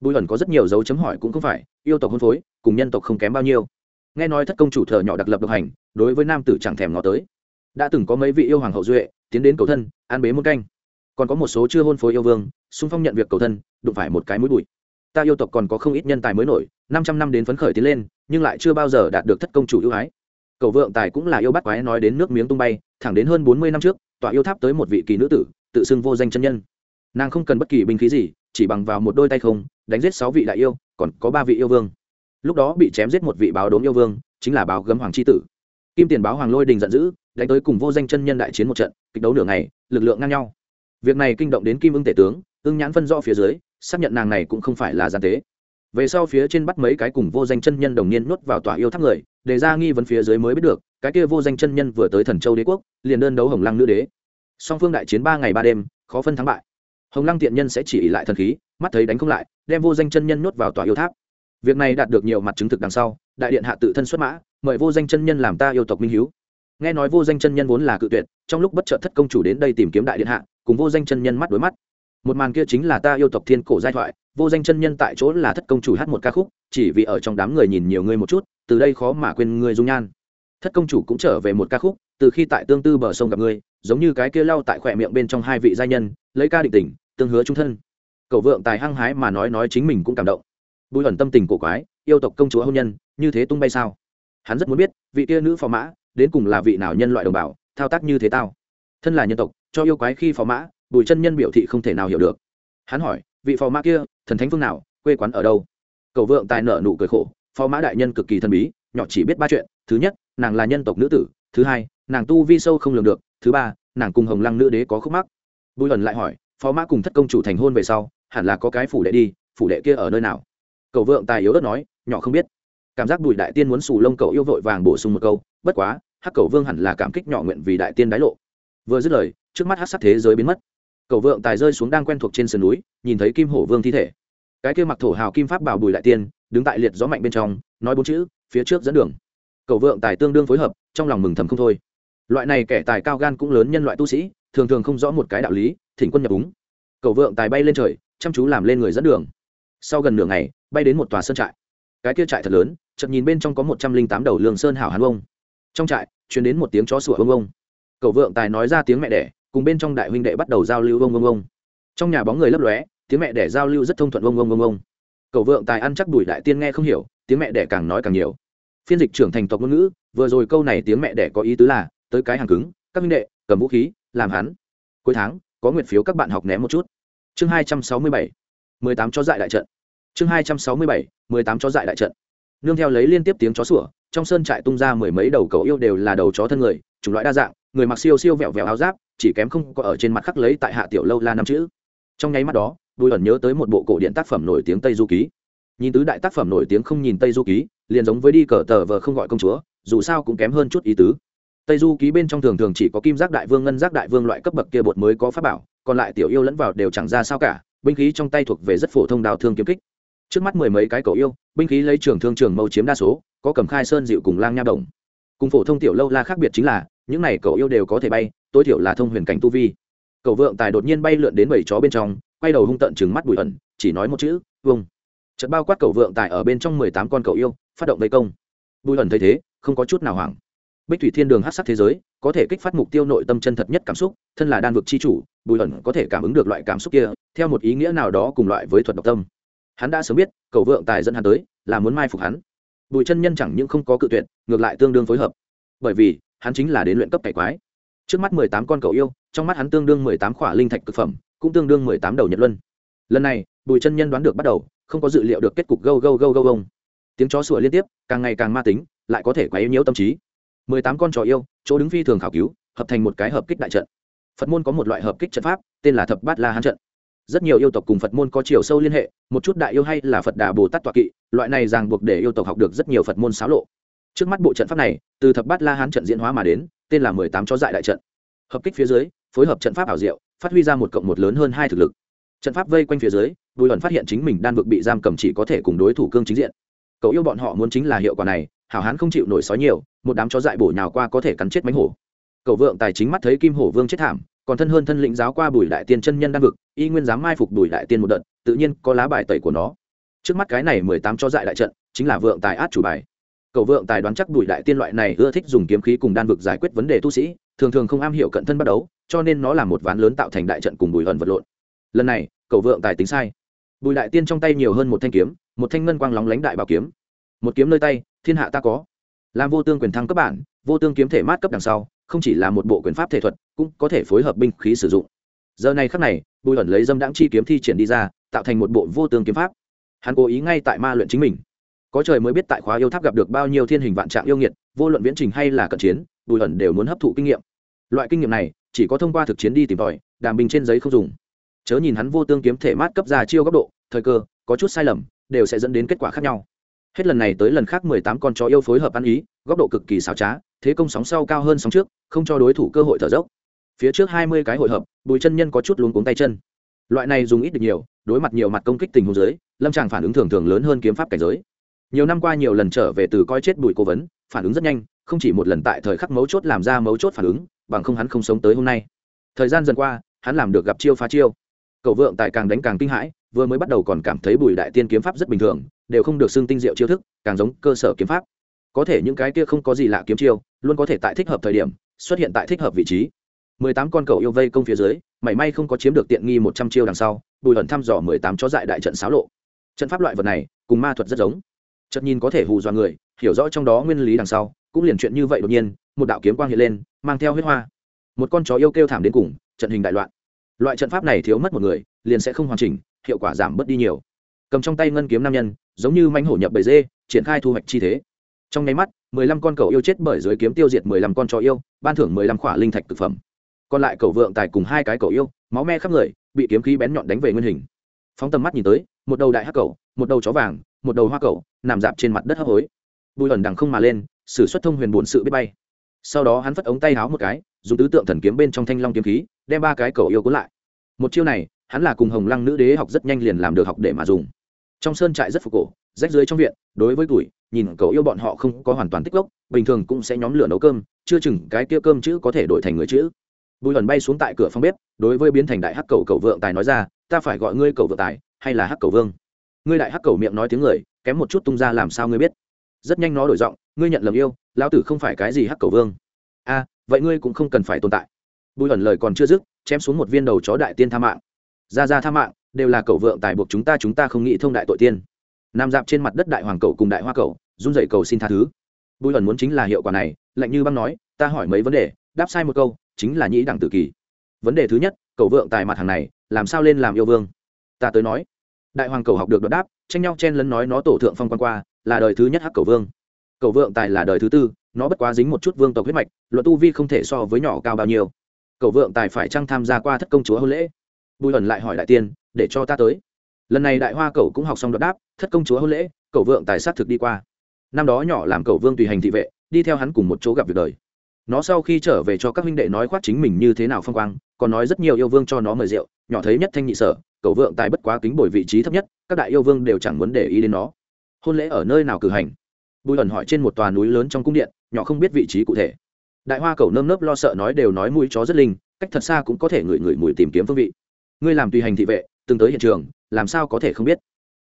Bùi ẩn có rất nhiều dấu chấm hỏi cũng không phải, yêu tộc hôn phối, cùng nhân tộc không kém bao nhiêu. Nghe nói thất công chủ thờ nhỏ đặc lập độc hành, đối với nam tử chẳng thèm ngó tới. Đã từng có mấy vị yêu hoàng hậu duệ, tiến đến cầu thân, an bế một canh. Còn có một số chưa hôn phối yêu vương, xung phong nhận việc cầu thân, đụng phải một cái mũi bụi. Ta yêu tộc còn có không ít nhân tài mới nổi, năm trăm năm đến phấn khởi tiến lên, nhưng lại chưa bao giờ đạt được thất công chủ ưu ái. Cầu vượng tài cũng là yêu bắt quái nói đến nước miếng tung bay, thẳng đến hơn bốn mươi năm trước tọa yêu tháp tới một vị kỳ nữ tử, tự xưng vô danh chân nhân. Nàng không cần bất kỳ binh khí gì, chỉ bằng vào một đôi tay không, đánh giết sáu vị đại yêu, còn có ba vị yêu vương. Lúc đó bị chém giết một vị báo đốm yêu vương, chính là báo gấm hoàng c h i tử. Kim tiền báo hoàng lôi đình giận dữ, đánh tới cùng vô danh chân nhân đại chiến một trận, kịch đấu nửa ngày, lực lượng ngang nhau. Việc này kinh động đến kim ưng tể tướng, ưng nhãn phân rõ phía dưới, xác nhận nàng này cũng không phải là gian tế. Về sau phía trên bắt mấy cái cùng vô danh chân nhân đồng niên nuốt vào tòa yêu tháp người đề ra nghi vấn phía dưới mới biết được, cái kia vô danh chân nhân vừa tới thần châu đế quốc, liền đơn đấu hồng lăng nữ đế. Song phương đại chiến ba ngày ba đêm, khó phân thắng bại. Hồng lăng tiện nhân sẽ chỉ lại thần khí, mắt thấy đánh không lại, đem vô danh chân nhân nuốt vào tòa yêu tháp. Việc này đạt được nhiều mặt chứng thực đằng sau, đại điện hạ tự thân xuất mã, mời vô danh chân nhân làm ta yêu tộc minh hiếu. Nghe nói vô danh chân nhân vốn là cự tuyệt, trong lúc bất chợt thất công chủ đến đây tìm kiếm đại điện hạ, cùng vô danh chân nhân mắt đối mắt. Một màn kia chính là ta yêu tộc thiên cổ giai thoại, vô danh chân nhân tại chỗ là thất công chủ hát một ca khúc, chỉ vì ở trong đám người nhìn nhiều người một chút từ đây khó mà quên người dung nhan. Thất công chủ cũng trở về một ca khúc, từ khi tại tương tư bờ sông gặp ngươi, giống như cái kia lau tại khỏe miệng bên trong hai vị gia nhân, lấy ca định tình, tương hứa trung thân. Cậu vượng tài hăng hái mà nói nói chính mình cũng cảm động. Bùi ẩn tâm tình cổ quái, yêu tộc công chúa hôn nhân, như thế tung bay sao? Hắn rất muốn biết, vị kia nữ phò mã, đến cùng là vị nào nhân loại đồng bào, thao tác như thế tao? Thân là nhân tộc, cho yêu quái khi phò mã, bùi chân nhân biểu thị không thể nào hiểu được. Hắn hỏi, vị phò mã kia, thần thánh phương nào, quê quán ở đâu? Cầu vượng tài nợ nụ cười khổ Phó mã đại nhân cực kỳ thần bí, nhỏ chỉ biết ba chuyện, thứ nhất, nàng là nhân tộc nữ tử, thứ hai, nàng tu vi sâu không lường được, thứ ba, nàng cùng hồng lăng nữ đế có khúc mắc. Bùi ẩn lại hỏi, phó mã cùng thất công chủ thành hôn về sau, hẳn là có cái phủ đệ đi, phủ đệ kia ở nơi nào? Cầu vượng tài yếu đất nói, nhỏ không biết. Cảm giác bùi đại tiên muốn xù lông cậu yêu vội vàng bổ sung một câu, bất quá, hắc cầu vương hẳn là cảm kích nhỏ nguyện vì đại tiên đái lộ. Vừa dứt lời, trước mắt hắc sắc thế giới biến mất. Cầu vượng tài rơi xuống đang quen thuộc trên sườn núi, nhìn thấy kim hổ vương thi thể cái kia mặc thổ hào kim pháp bảo bùi đại tiên, đứng tại liệt gió mạnh bên trong, nói bốn chữ, phía trước dẫn đường. Cầu vượng tài tương đương phối hợp, trong lòng mừng thầm không thôi. Loại này kẻ tài cao gan cũng lớn nhân loại tu sĩ, thường thường không rõ một cái đạo lý, thỉnh quân nhập úng. Cầu vượng tài bay lên trời, chăm chú làm lên người dẫn đường. Sau gần nửa ngày, bay đến một tòa sơn trại. Cái kia trại thật lớn chậm nhìn bên trong có một trăm linh tám đầu lường sơn hảo hán ông. Trong trại chuyển đến một tiếng chó sủa ông ông. Cầu vượng tài nói ra tiếng mẹ đẻ, cùng bên trong đại huynh đệ bắt đầu giao lưu ông ông ông. Trong nhà bóng người lấp lóe tiếng mẹ đẻ giao lưu rất thông thuận, ông ông ông ông. Cầu vượng tài ăn chắc đùi đại tiên nghe không hiểu, tiếng mẹ đẻ càng nói càng nhiều. Phiên dịch trưởng thành tộc ngôn ngữ, vừa rồi câu này tiếng mẹ đẻ có ý tứ là, tới cái hàng cứng, các minh đệ, cầm vũ khí, làm hắn. Cuối tháng, có nguyện phiếu các bạn học ném một chút. Chương hai trăm sáu mươi bảy, mười tám chó dại đại trận. Chương hai trăm sáu mươi bảy, mười tám chó dại đại trận. Nương theo lấy liên tiếp tiếng chó sủa, trong sơn trại tung ra mười mấy đầu cầu yêu đều là đầu chó thân người, chủng loại đa dạng, người mặc siêu siêu vẹo vẹo áo giáp, chỉ kém không có ở trên mặt khắc lấy tại hạ tiểu lâu la năm chữ. Trong nháy mắt đó bùi ẩn nhớ tới một bộ cổ điện tác phẩm nổi tiếng tây du ký. Nhìn tứ đại tác phẩm nổi tiếng không nhìn tây du ký, liền giống với đi cờ tờ vờ không gọi công chúa, dù sao cũng kém hơn chút ý tứ. Tây du ký bên trong thường thường chỉ có kim giác đại vương, ngân giác đại vương loại cấp bậc kia bột mới có pháp bảo, còn lại tiểu yêu lẫn vào đều chẳng ra sao cả, binh khí trong tay thuộc về rất phổ thông đào thương kiếm kích. Trước mắt mười mấy cái cầu yêu, binh khí lấy trường thương trường mâu chiếm đa số, có cầm khai sơn dịu cùng lang nha đồng cùng phổ thông tiểu lâu la khác biệt chính là, những này cầu yêu đều có thể bay, tối thiểu là thông huyền cảnh tu vi. Cầu vượng tài đột nhiên bay lượn đến bảy chó bên trong quay đầu hung tận chừng mắt Bùi ẩn chỉ nói một chữ vung, chật bao quát cầu vượng tài ở bên trong mười tám con cầu yêu phát động vây công. Bùi ẩn thấy thế không có chút nào hoảng. Bích thủy thiên đường hát sắc thế giới có thể kích phát mục tiêu nội tâm chân thật nhất cảm xúc thân là đan vực c h i chủ bùi ẩn có thể cảm ứng được loại cảm xúc kia theo một ý nghĩa nào đó cùng loại với thuật độc tâm. Hắn đã sớm biết cầu vượng tài dẫn hắn tới là muốn mai phục hắn. Bùi chân nhân chẳng những không có cự tuyệt ngược lại tương đương phối hợp. Bởi vì hắn chính là đến luyện cấp cải quái. Trước mắt mười tám con cầu yêu trong mắt hắn tương đương mười tám khỏa linh thạch cực phẩm cũng tương đương mười tám đầu nhật luân. Lần này, bùi chân nhân đoán được bắt đầu, không có dự liệu được kết cục gâu gâu gâu gâu gông tiếng chó sủa liên tiếp, càng ngày càng ma tính, lại có thể quá yếu nhiễu tâm trí. Mười tám con trò yêu, chỗ đứng phi thường khảo cứu, hợp thành một cái hợp kích đại trận. Phật môn có một loại hợp kích trận pháp, tên là thập bát la hán trận. Rất nhiều yêu tộc cùng phật môn có chiều sâu liên hệ, một chút đại yêu hay là phật đà bồ tát toạ kỵ, loại này ràng buộc để yêu tộc học được rất nhiều phật môn xáo lộ. Trước mắt bộ trận pháp này, từ thập bát la hán trận diễn hóa mà đến, tên là mười tám chó dại đại trận. Hợp kích phía dưới, phối hợp trận pháp ảo diệu phát huy ra một cộng một lớn hơn hai thực lực. Trận pháp vây quanh phía dưới, bùi ẩn phát hiện chính mình đan vực bị giam cầm chỉ có thể cùng đối thủ cương chính diện. Cậu yêu bọn họ muốn chính là hiệu quả này, hảo hán không chịu nổi sói nhiều, một đám chó dại bổ nhào qua có thể cắn chết mánh hổ. Cậu vượng tài chính mắt thấy kim hổ vương chết thảm, còn thân hơn thân lĩnh giáo qua bùi đại tiên chân nhân đan vực, y nguyên dám mai phục bùi đại tiên một đợt, tự nhiên có lá bài tẩy của nó. Trước mắt cái này mười tám cho dại đại trận, chính là vượng tài át chủ bài. Cậu vượng tài đoán chắc bùi đại tiên loại này ưa thích dùng kiếm khí cùng đan vực giải quyết vấn đề tu sĩ thường thường không am hiểu cận thân bắt đấu cho nên nó là một ván lớn tạo thành đại trận cùng bùi ẩn vật lộn. Lần này, cầu vượng tài tính sai. Bùi đại tiên trong tay nhiều hơn một thanh kiếm, một thanh ngân quang lóng lánh đại bảo kiếm. Một kiếm nơi tay, thiên hạ ta có. Làm vô tương quyền thăng cấp bản, vô tương kiếm thể mát cấp đằng sau, không chỉ là một bộ quyền pháp thể thuật, cũng có thể phối hợp binh khí sử dụng. Giờ này khắc này, bùi ẩn lấy dâm đãng chi kiếm thi triển đi ra, tạo thành một bộ vô tương kiếm pháp. Hắn cố ý ngay tại ma luyện chính mình. Có trời mới biết tại khóa yêu tháp gặp được bao nhiêu thiên hình vạn trạng yêu nghiệt, vô luận viễn trình hay là cận chiến bùi ẩn đều muốn hấp thụ kinh nghiệm. Loại kinh nghiệm này, chỉ có thông qua thực chiến đi tìm tòi, đàm bình trên giấy không dùng. Chớ nhìn hắn vô tương kiếm thể mát cấp ra chiêu góc độ, thời cơ, có chút sai lầm, đều sẽ dẫn đến kết quả khác nhau. Hết lần này tới lần khác mười tám con chó yêu phối hợp ăn ý, góc độ cực kỳ xảo trá, thế công sóng sau cao hơn sóng trước, không cho đối thủ cơ hội thở dốc. Phía trước hai mươi cái hội hợp, bùi chân nhân có chút luống cuống tay chân. Loại này dùng ít được nhiều, đối mặt nhiều mặt công kích tình huống giới lâm tràng phản ứng thường thường lớn hơn kiếm pháp cảnh giới. Nhiều năm qua nhiều lần trở về từ coi chết bùi cố vấn, phản ứng rất nhanh không chỉ một lần tại thời khắc mấu chốt làm ra mấu chốt phản ứng, bằng không hắn không sống tới hôm nay. Thời gian dần qua, hắn làm được gặp chiêu phá chiêu. Cậu vượng tại càng đánh càng kinh hãi, vừa mới bắt đầu còn cảm thấy bùi đại tiên kiếm pháp rất bình thường, đều không được xưng tinh diệu chiêu thức, càng giống cơ sở kiếm pháp. Có thể những cái kia không có gì lạ kiếm chiêu, luôn có thể tại thích hợp thời điểm, xuất hiện tại thích hợp vị trí. Mười tám con cậu yêu vây công phía dưới, mảy may không có chiếm được tiện nghi một trăm chiêu đằng sau, bùi hận thăm dò mười tám chó dại đại trận xáo lộ. Trận pháp loại vật này, cùng ma thuật rất giống. Chợt nhìn có thể hù dọa người, hiểu rõ trong đó nguyên lý đằng sau cũng liền chuyện như vậy đột nhiên, một đạo kiếm quang hiện lên, mang theo huyết hoa. Một con chó yêu kêu thảm đến cùng, trận hình đại loạn. Loại trận pháp này thiếu mất một người, liền sẽ không hoàn chỉnh, hiệu quả giảm bớt đi nhiều. Cầm trong tay ngân kiếm nam nhân, giống như mánh hổ nhập bầy dê, triển khai thu hoạch chi thế. Trong nháy mắt, mười lăm con cầu yêu chết bởi dưới kiếm tiêu diệt mười lăm con chó yêu, ban thưởng mười lăm khỏa linh thạch thực phẩm. Còn lại cậu vượng tài cùng hai cái cậu yêu, máu me khắp người, bị kiếm khí bén nhọn đánh về nguyên hình. Phóng tầm mắt nhìn tới, một đầu đại hắc cầu một đầu chó vàng, một đầu hoa cầu nằm dạp trên mặt đất hấp hối. Bùi ẩn đằng không mà lên sử xuất thông huyền bổn sự biết bay. Sau đó hắn phất ống tay háo một cái, dùng tứ tượng thần kiếm bên trong thanh long kiếm khí, đem ba cái cầu yêu cuốn lại. Một chiêu này, hắn là cùng hồng lăng nữ đế học rất nhanh liền làm được học để mà dùng. Trong sơn trại rất phục cổ, rách dưới trong viện, đối với tuổi, nhìn cậu yêu bọn họ không có hoàn toàn tích gốc bình thường cũng sẽ nhóm lửa nấu cơm, chưa chừng cái kia cơm chữ có thể đổi thành người chữ. Bùi ẩn bay xuống tại cửa phòng bếp, đối với biến thành đại hắc cầu cầu vượng tài nói ra, ta phải gọi ngươi cầu vượng tài, hay là hắc cầu vương? Ngươi đại hắc cầu miệng nói tiếng người, kém một chút tung ra làm sao ngươi biết. Rất nhanh nó đổi giọng ngươi nhận lầm yêu, lão tử không phải cái gì hắc cầu vương. A, vậy ngươi cũng không cần phải tồn tại. Bùi ẩn lời còn chưa dứt, chém xuống một viên đầu chó đại tiên tha mạng. Ra ra tha mạng, đều là cầu vượng tài buộc chúng ta chúng ta không nghĩ thông đại tội tiên. Nam dạp trên mặt đất đại hoàng cầu cùng đại hoa cầu, run dậy cầu xin tha thứ. Bùi ẩn muốn chính là hiệu quả này, lạnh như băng nói, ta hỏi mấy vấn đề, đáp sai một câu, chính là nhĩ đẳng tự kỳ. Vấn đề thứ nhất, cầu vượng tài mặt hàng này, làm sao lên làm yêu vương? Ta tới nói. Đại hoàng cầu học được đột đáp, tranh nhau chen lấn nói nó tổ thượng phong quan qua, là đời thứ nhất hắc cầu vương cầu vượng tài là đời thứ tư, nó bất quá dính một chút vương tộc huyết mạch, luận tu vi không thể so với nhỏ cao bao nhiêu. Cầu vượng tài phải chăng tham gia qua thất công chúa hôn lễ? Bùi ẩn lại hỏi đại tiên, để cho ta tới. Lần này đại hoa cầu cũng học xong đột đáp, thất công chúa hôn lễ, cầu vượng tài sát thực đi qua. Năm đó nhỏ làm cầu vương tùy hành thị vệ, đi theo hắn cùng một chỗ gặp việc đời. Nó sau khi trở về cho các huynh đệ nói khoác chính mình như thế nào phong quang, còn nói rất nhiều yêu vương cho nó mời rượu, nhỏ thấy nhất thanh nhị sở, cầu vượng tài bất quá kính bồi vị trí thấp nhất, các đại yêu vương đều chẳng muốn để ý đến nó. Hôn lễ ở nơi nào cử hành? Bùi ẩn hỏi trên một tòa núi lớn trong cung điện, nhỏ không biết vị trí cụ thể. Đại hoa cầu nơm nớp lo sợ nói đều nói mũi chó rất linh, cách thật xa cũng có thể ngửi ngửi mùi tìm kiếm phương vị. Ngươi làm tùy hành thị vệ, từng tới hiện trường, làm sao có thể không biết?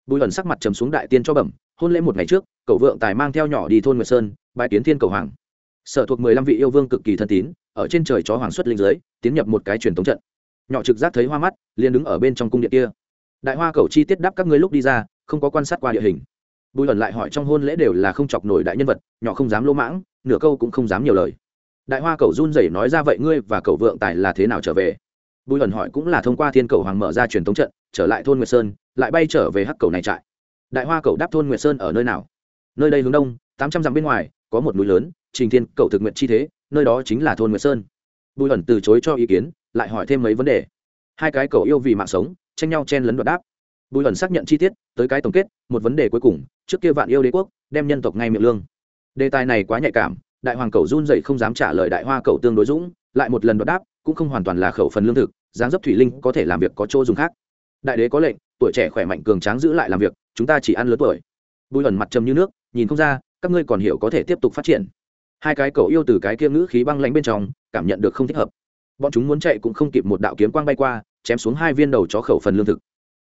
Bùi ẩn sắc mặt trầm xuống đại tiên cho bẩm, hôn lễ một ngày trước, cậu vượng tài mang theo nhỏ đi thôn nguyệt sơn, bãi kiến thiên cầu hoàng. Sở thuộc mười lăm vị yêu vương cực kỳ thân tín, ở trên trời chó hoàng xuất linh giới, tiến nhập một cái truyền thống trận. Nhỏ trực giác thấy hoa mắt, liền đứng ở bên trong cung điện kia. Đại hoa cầu chi tiết đáp các ngươi lúc đi ra, không có quan sát qua địa hình bùi ẩn lại hỏi trong hôn lễ đều là không chọc nổi đại nhân vật, nhỏ không dám lỗ mãng, nửa câu cũng không dám nhiều lời. Đại hoa cầu run rẩy nói ra vậy ngươi và cầu vượng tài là thế nào trở về? Bùi ẩn hỏi cũng là thông qua thiên cầu hoàng mở ra truyền thống trận, trở lại thôn nguyệt sơn, lại bay trở về hắc cầu này trại. Đại hoa cầu đáp thôn nguyệt sơn ở nơi nào? Nơi đây hướng đông, tám trăm dặm bên ngoài, có một núi lớn, trình thiên cầu thực nguyện chi thế, nơi đó chính là thôn nguyệt sơn. Bùi ẩn từ chối cho ý kiến, lại hỏi thêm mấy vấn đề. Hai cái cầu yêu vì mạng sống, tranh nhau chen lấn đoạt đáp bùi ẩn xác nhận chi tiết, tới cái tổng kết, một vấn đề cuối cùng, trước kia vạn yêu đế quốc, đem nhân tộc ngay miệng lương. Đề tài này quá nhạy cảm, đại hoàng cầu run dậy không dám trả lời đại hoa cầu tương đối dũng, lại một lần đột đáp, cũng không hoàn toàn là khẩu phần lương thực giáng dấp thủy linh có thể làm việc có chỗ dùng khác. Đại đế có lệnh, tuổi trẻ khỏe mạnh cường tráng giữ lại làm việc, chúng ta chỉ ăn lớn tuổi. Bùi ẩn mặt trầm như nước, nhìn không ra, các ngươi còn hiểu có thể tiếp tục phát triển. Hai cái cậu yêu từ cái kia ngữ khí băng lãnh bên trong, cảm nhận được không thích hợp. Bọn chúng muốn chạy cũng không kịp một đạo kiếm quang bay qua, chém xuống hai viên đầu chó khẩu phần lương thực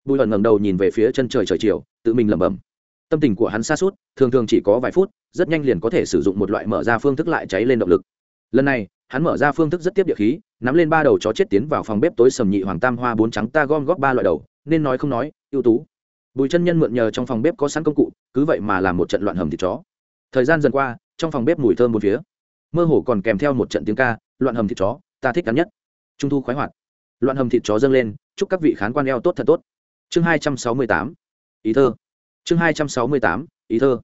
bùi hận ngẩng đầu nhìn về phía chân trời trời chiều, tự mình lẩm bẩm. Tâm tình của hắn xa suốt, thường thường chỉ có vài phút, rất nhanh liền có thể sử dụng một loại mở ra phương thức lại cháy lên động lực. Lần này, hắn mở ra phương thức rất tiếp địa khí, nắm lên ba đầu chó chết tiến vào phòng bếp tối sầm nhị hoàng tam hoa bốn trắng ta gom góp ba loại đầu, nên nói không nói, ưu tú. Bùi chân nhân mượn nhờ trong phòng bếp có sẵn công cụ, cứ vậy mà làm một trận loạn hầm thịt chó. Thời gian dần qua, trong phòng bếp mùi thơm một phía. Mơ hồ còn kèm theo một trận tiếng ca, loạn hầm thịt chó, ta thích cắn nhất. Trung thu khoái hoạt. Loạn hầm thịt chó dâng lên, chúc các vị khán quan eo tốt thật tốt chương hai trăm sáu mươi tám, ý thơ. Chương hai trăm sáu mươi tám, ý thơ.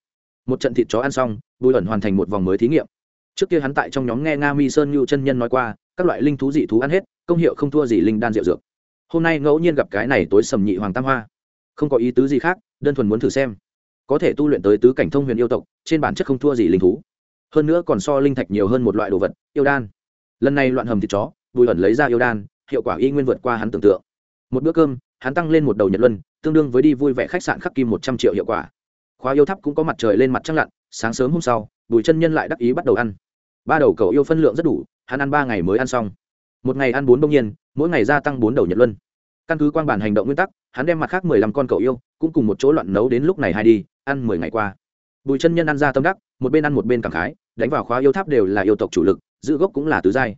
Một trận thịt chó ăn xong, bùi ẩn hoàn thành một vòng mới thí nghiệm. Trước kia hắn tại trong nhóm nghe nga mi sơn như chân nhân nói qua, các loại linh thú dị thú ăn hết, công hiệu không thua gì linh đan rượu dược. Hôm nay ngẫu nhiên gặp cái này tối sầm nhị hoàng tam hoa. Không có ý tứ gì khác, đơn thuần muốn thử xem. Có thể tu luyện tới tứ cảnh thông huyền yêu tộc, trên bản chất không thua gì linh thú. Hơn nữa còn so linh thạch nhiều hơn một loại đồ vật, yêu đan. Lần này loạn hầm thịt chó, bùi ẩn lấy ra yêu đan, hiệu quả y nguyên vượt qua hắn tưởng tượng. Một bữa cơm hắn tăng lên một đầu nhật luân, tương đương với đi vui vẻ khách sạn khắc kim một trăm triệu hiệu quả. Khóa yêu tháp cũng có mặt trời lên mặt trăng lặn, sáng sớm hôm sau, bùi chân nhân lại đắc ý bắt đầu ăn. Ba đầu cầu yêu phân lượng rất đủ, hắn ăn ba ngày mới ăn xong. Một ngày ăn bốn đông nhiên, mỗi ngày gia tăng bốn đầu nhật luân. Căn cứ quan bản hành động nguyên tắc, hắn đem mặt khác mười lăm con cậu yêu, cũng cùng một chỗ loạn nấu đến lúc này hai đi, ăn mười ngày qua. Bùi chân nhân ăn ra tâm đắc, một bên ăn một bên cảm khái, đánh vào khóa yêu tháp đều là yêu tộc chủ lực, giữ gốc cũng là tứ giai.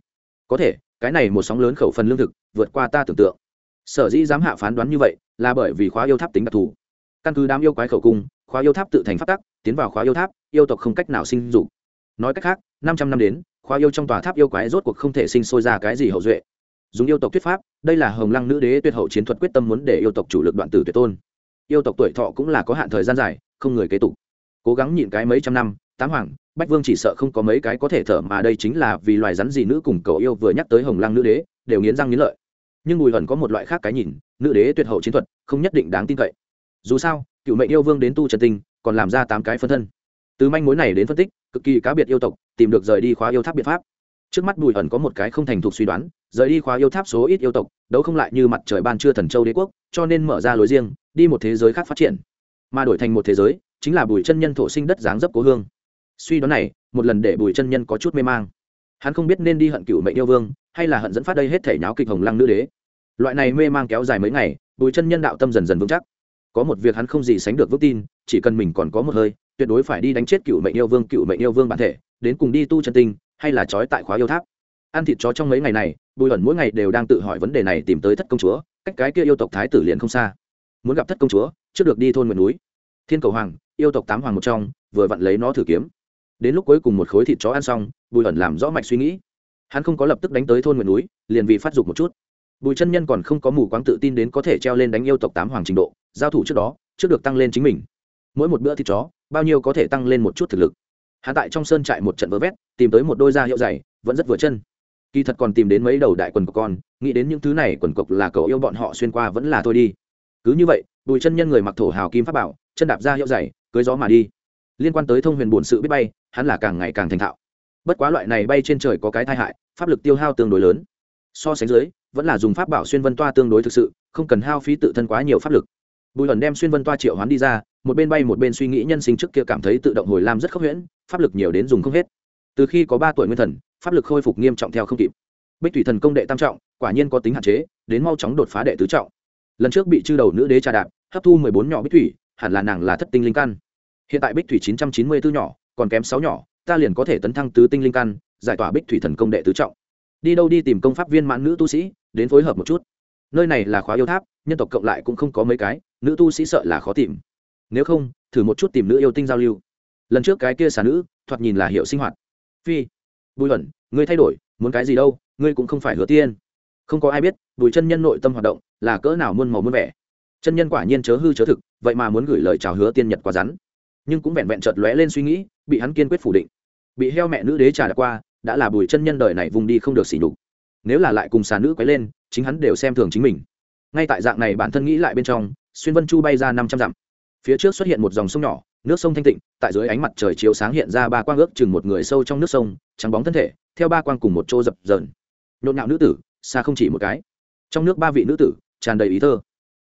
Có thể, cái này một sóng lớn khẩu phần lương thực, vượt qua ta tưởng tượng sở dĩ dám hạ phán đoán như vậy là bởi vì khóa yêu tháp tính đặc thù. Căn cứ đám yêu quái khẩu cung, khóa yêu tháp tự thành phát tắc, tiến vào khóa yêu tháp, yêu tộc không cách nào sinh dục. Nói cách khác, năm trăm năm đến, khóa yêu trong tòa tháp yêu quái rốt cuộc không thể sinh sôi ra cái gì hậu duệ. Dùng yêu tộc thuyết pháp, đây là hồng lăng nữ đế tuyệt hậu chiến thuật quyết tâm muốn để yêu tộc chủ lực đoạn tử tuyệt tôn. Yêu tộc tuổi thọ cũng là có hạn thời gian dài, không người kế tục. Cố gắng nhịn cái mấy trăm năm, tám hoàng, bách vương chỉ sợ không có mấy cái có thể thở mà đây chính là vì loài rắn gì nữ cùng cầu yêu vừa nhắc tới hồng lăng nữ đế, đều nghiến răng nghiến lợi nhưng bùi Hận có một loại khác cái nhìn, nữ đế tuyệt hậu chiến thuật, không nhất định đáng tin cậy. Dù sao, cựu mệnh yêu vương đến tu trần tinh, còn làm ra tám cái phân thân. Từ manh mối này đến phân tích, cực kỳ cá biệt yêu tộc, tìm được rời đi khóa yêu tháp biện pháp. Trước mắt bùi ẩn có một cái không thành thục suy đoán, rời đi khóa yêu tháp số ít yêu tộc, đấu không lại như mặt trời ban trưa thần châu đế quốc, cho nên mở ra lối riêng, đi một thế giới khác phát triển. Mà đổi thành một thế giới, chính là bùi chân nhân thổ sinh đất dáng dấp cố hương. Suy đoán này, một lần để bùi chân nhân có chút mê mang. Hắn không biết nên đi hận cựu mệnh yêu vương, hay là hận dẫn phát đây hết thể nháo kịch hồng lăng nữ đế loại này mê mang kéo dài mấy ngày, bùi chân nhân đạo tâm dần dần vững chắc. Có một việc hắn không gì sánh được vững tin, chỉ cần mình còn có một hơi, tuyệt đối phải đi đánh chết cựu mệnh yêu vương, cựu mệnh yêu vương bản thể, đến cùng đi tu chân tinh, hay là trói tại khóa yêu tháp. Ăn thịt chó trong mấy ngày này, bùi ẩn mỗi ngày đều đang tự hỏi vấn đề này tìm tới thất công chúa, cách cái kia yêu tộc thái tử liền không xa. Muốn gặp thất công chúa, trước được đi thôn nguyện núi. Thiên cầu hoàng, yêu tộc tám hoàng một trong, vừa vặn lấy nó thử kiếm. Đến lúc cuối cùng một khối thịt chó ăn xong, bùi ẩn làm rõ mạch suy nghĩ. Hắn không có lập tức đánh tới thôn nguyện núi, liền vì phát dục một chút bùi chân nhân còn không có mù quáng tự tin đến có thể treo lên đánh yêu tộc tám hoàng trình độ, giao thủ trước đó, trước được tăng lên chính mình. Mỗi một bữa thịt chó, bao nhiêu có thể tăng lên một chút thực lực. Hạ tại trong sơn trại một trận vỡ vét, tìm tới một đôi da hiệu dày, vẫn rất vừa chân. Kỳ thật còn tìm đến mấy đầu đại quần cộc con, nghĩ đến những thứ này quần cộc là cầu yêu bọn họ xuyên qua vẫn là thôi đi. Cứ như vậy, bùi chân nhân người mặc thổ hào kim pháp bảo, chân đạp ra hiệu dày, cưới gió mà đi. Liên quan tới thông huyền bổn sự biết bay, hắn là càng ngày càng thành thạo. Bất quá loại này bay trên trời có cái tai hại, pháp lực tiêu hao tương đối lớn. So sánh dưới vẫn là dùng pháp bảo xuyên vân toa tương đối thực sự, không cần hao phí tự thân quá nhiều pháp lực. Bùi hẩn đem xuyên vân toa triệu hoán đi ra, một bên bay một bên suy nghĩ nhân sinh trước kia cảm thấy tự động hồi lam rất khốc huyễn, pháp lực nhiều đến dùng không hết. Từ khi có ba tuổi nguyên thần, pháp lực khôi phục nghiêm trọng theo không kịp. Bích thủy thần công đệ tam trọng, quả nhiên có tính hạn chế, đến mau chóng đột phá đệ tứ trọng. Lần trước bị chư đầu nữ đế trà đạp, hấp thu mười bốn nhỏ bích thủy, hẳn là nàng là thất tinh linh căn. Hiện tại bích thủy chín trăm chín mươi bốn nhỏ, còn kém sáu nhỏ, ta liền có thể tấn thăng tứ tinh linh căn, giải tỏa bích thủy thần công đệ tứ trọng đi đâu đi tìm công pháp viên mãn nữ tu sĩ, đến phối hợp một chút. Nơi này là khóa yêu tháp, nhân tộc cộng lại cũng không có mấy cái, nữ tu sĩ sợ là khó tìm. Nếu không, thử một chút tìm nữ yêu tinh giao lưu. Lần trước cái kia xà nữ, thoạt nhìn là hiệu sinh hoạt. Phi, bùi luận ngươi thay đổi, muốn cái gì đâu, ngươi cũng không phải hứa tiên. Không có ai biết, bùi chân nhân nội tâm hoạt động, là cỡ nào muôn màu muôn vẻ. Chân nhân quả nhiên chớ hư chớ thực, vậy mà muốn gửi lời chào hứa tiên nhật quá rắn. Nhưng cũng vẹn vẹn chợt lóe lên suy nghĩ, bị hắn kiên quyết phủ định. Bị heo mẹ nữ đế trả qua đã là bùi chân nhân đời này vùng đi không được xỉ nhục. Nếu là lại cùng xà nữ quấy lên, chính hắn đều xem thường chính mình. Ngay tại dạng này bản thân nghĩ lại bên trong, xuyên vân chu bay ra năm trăm dặm. Phía trước xuất hiện một dòng sông nhỏ, nước sông thanh tịnh, tại dưới ánh mặt trời chiếu sáng hiện ra ba quang ước chừng một người sâu trong nước sông, trắng bóng thân thể, theo ba quang cùng một chỗ dập dờn. Nhộn nhạo nữ tử, xa không chỉ một cái. Trong nước ba vị nữ tử, tràn đầy ý thơ.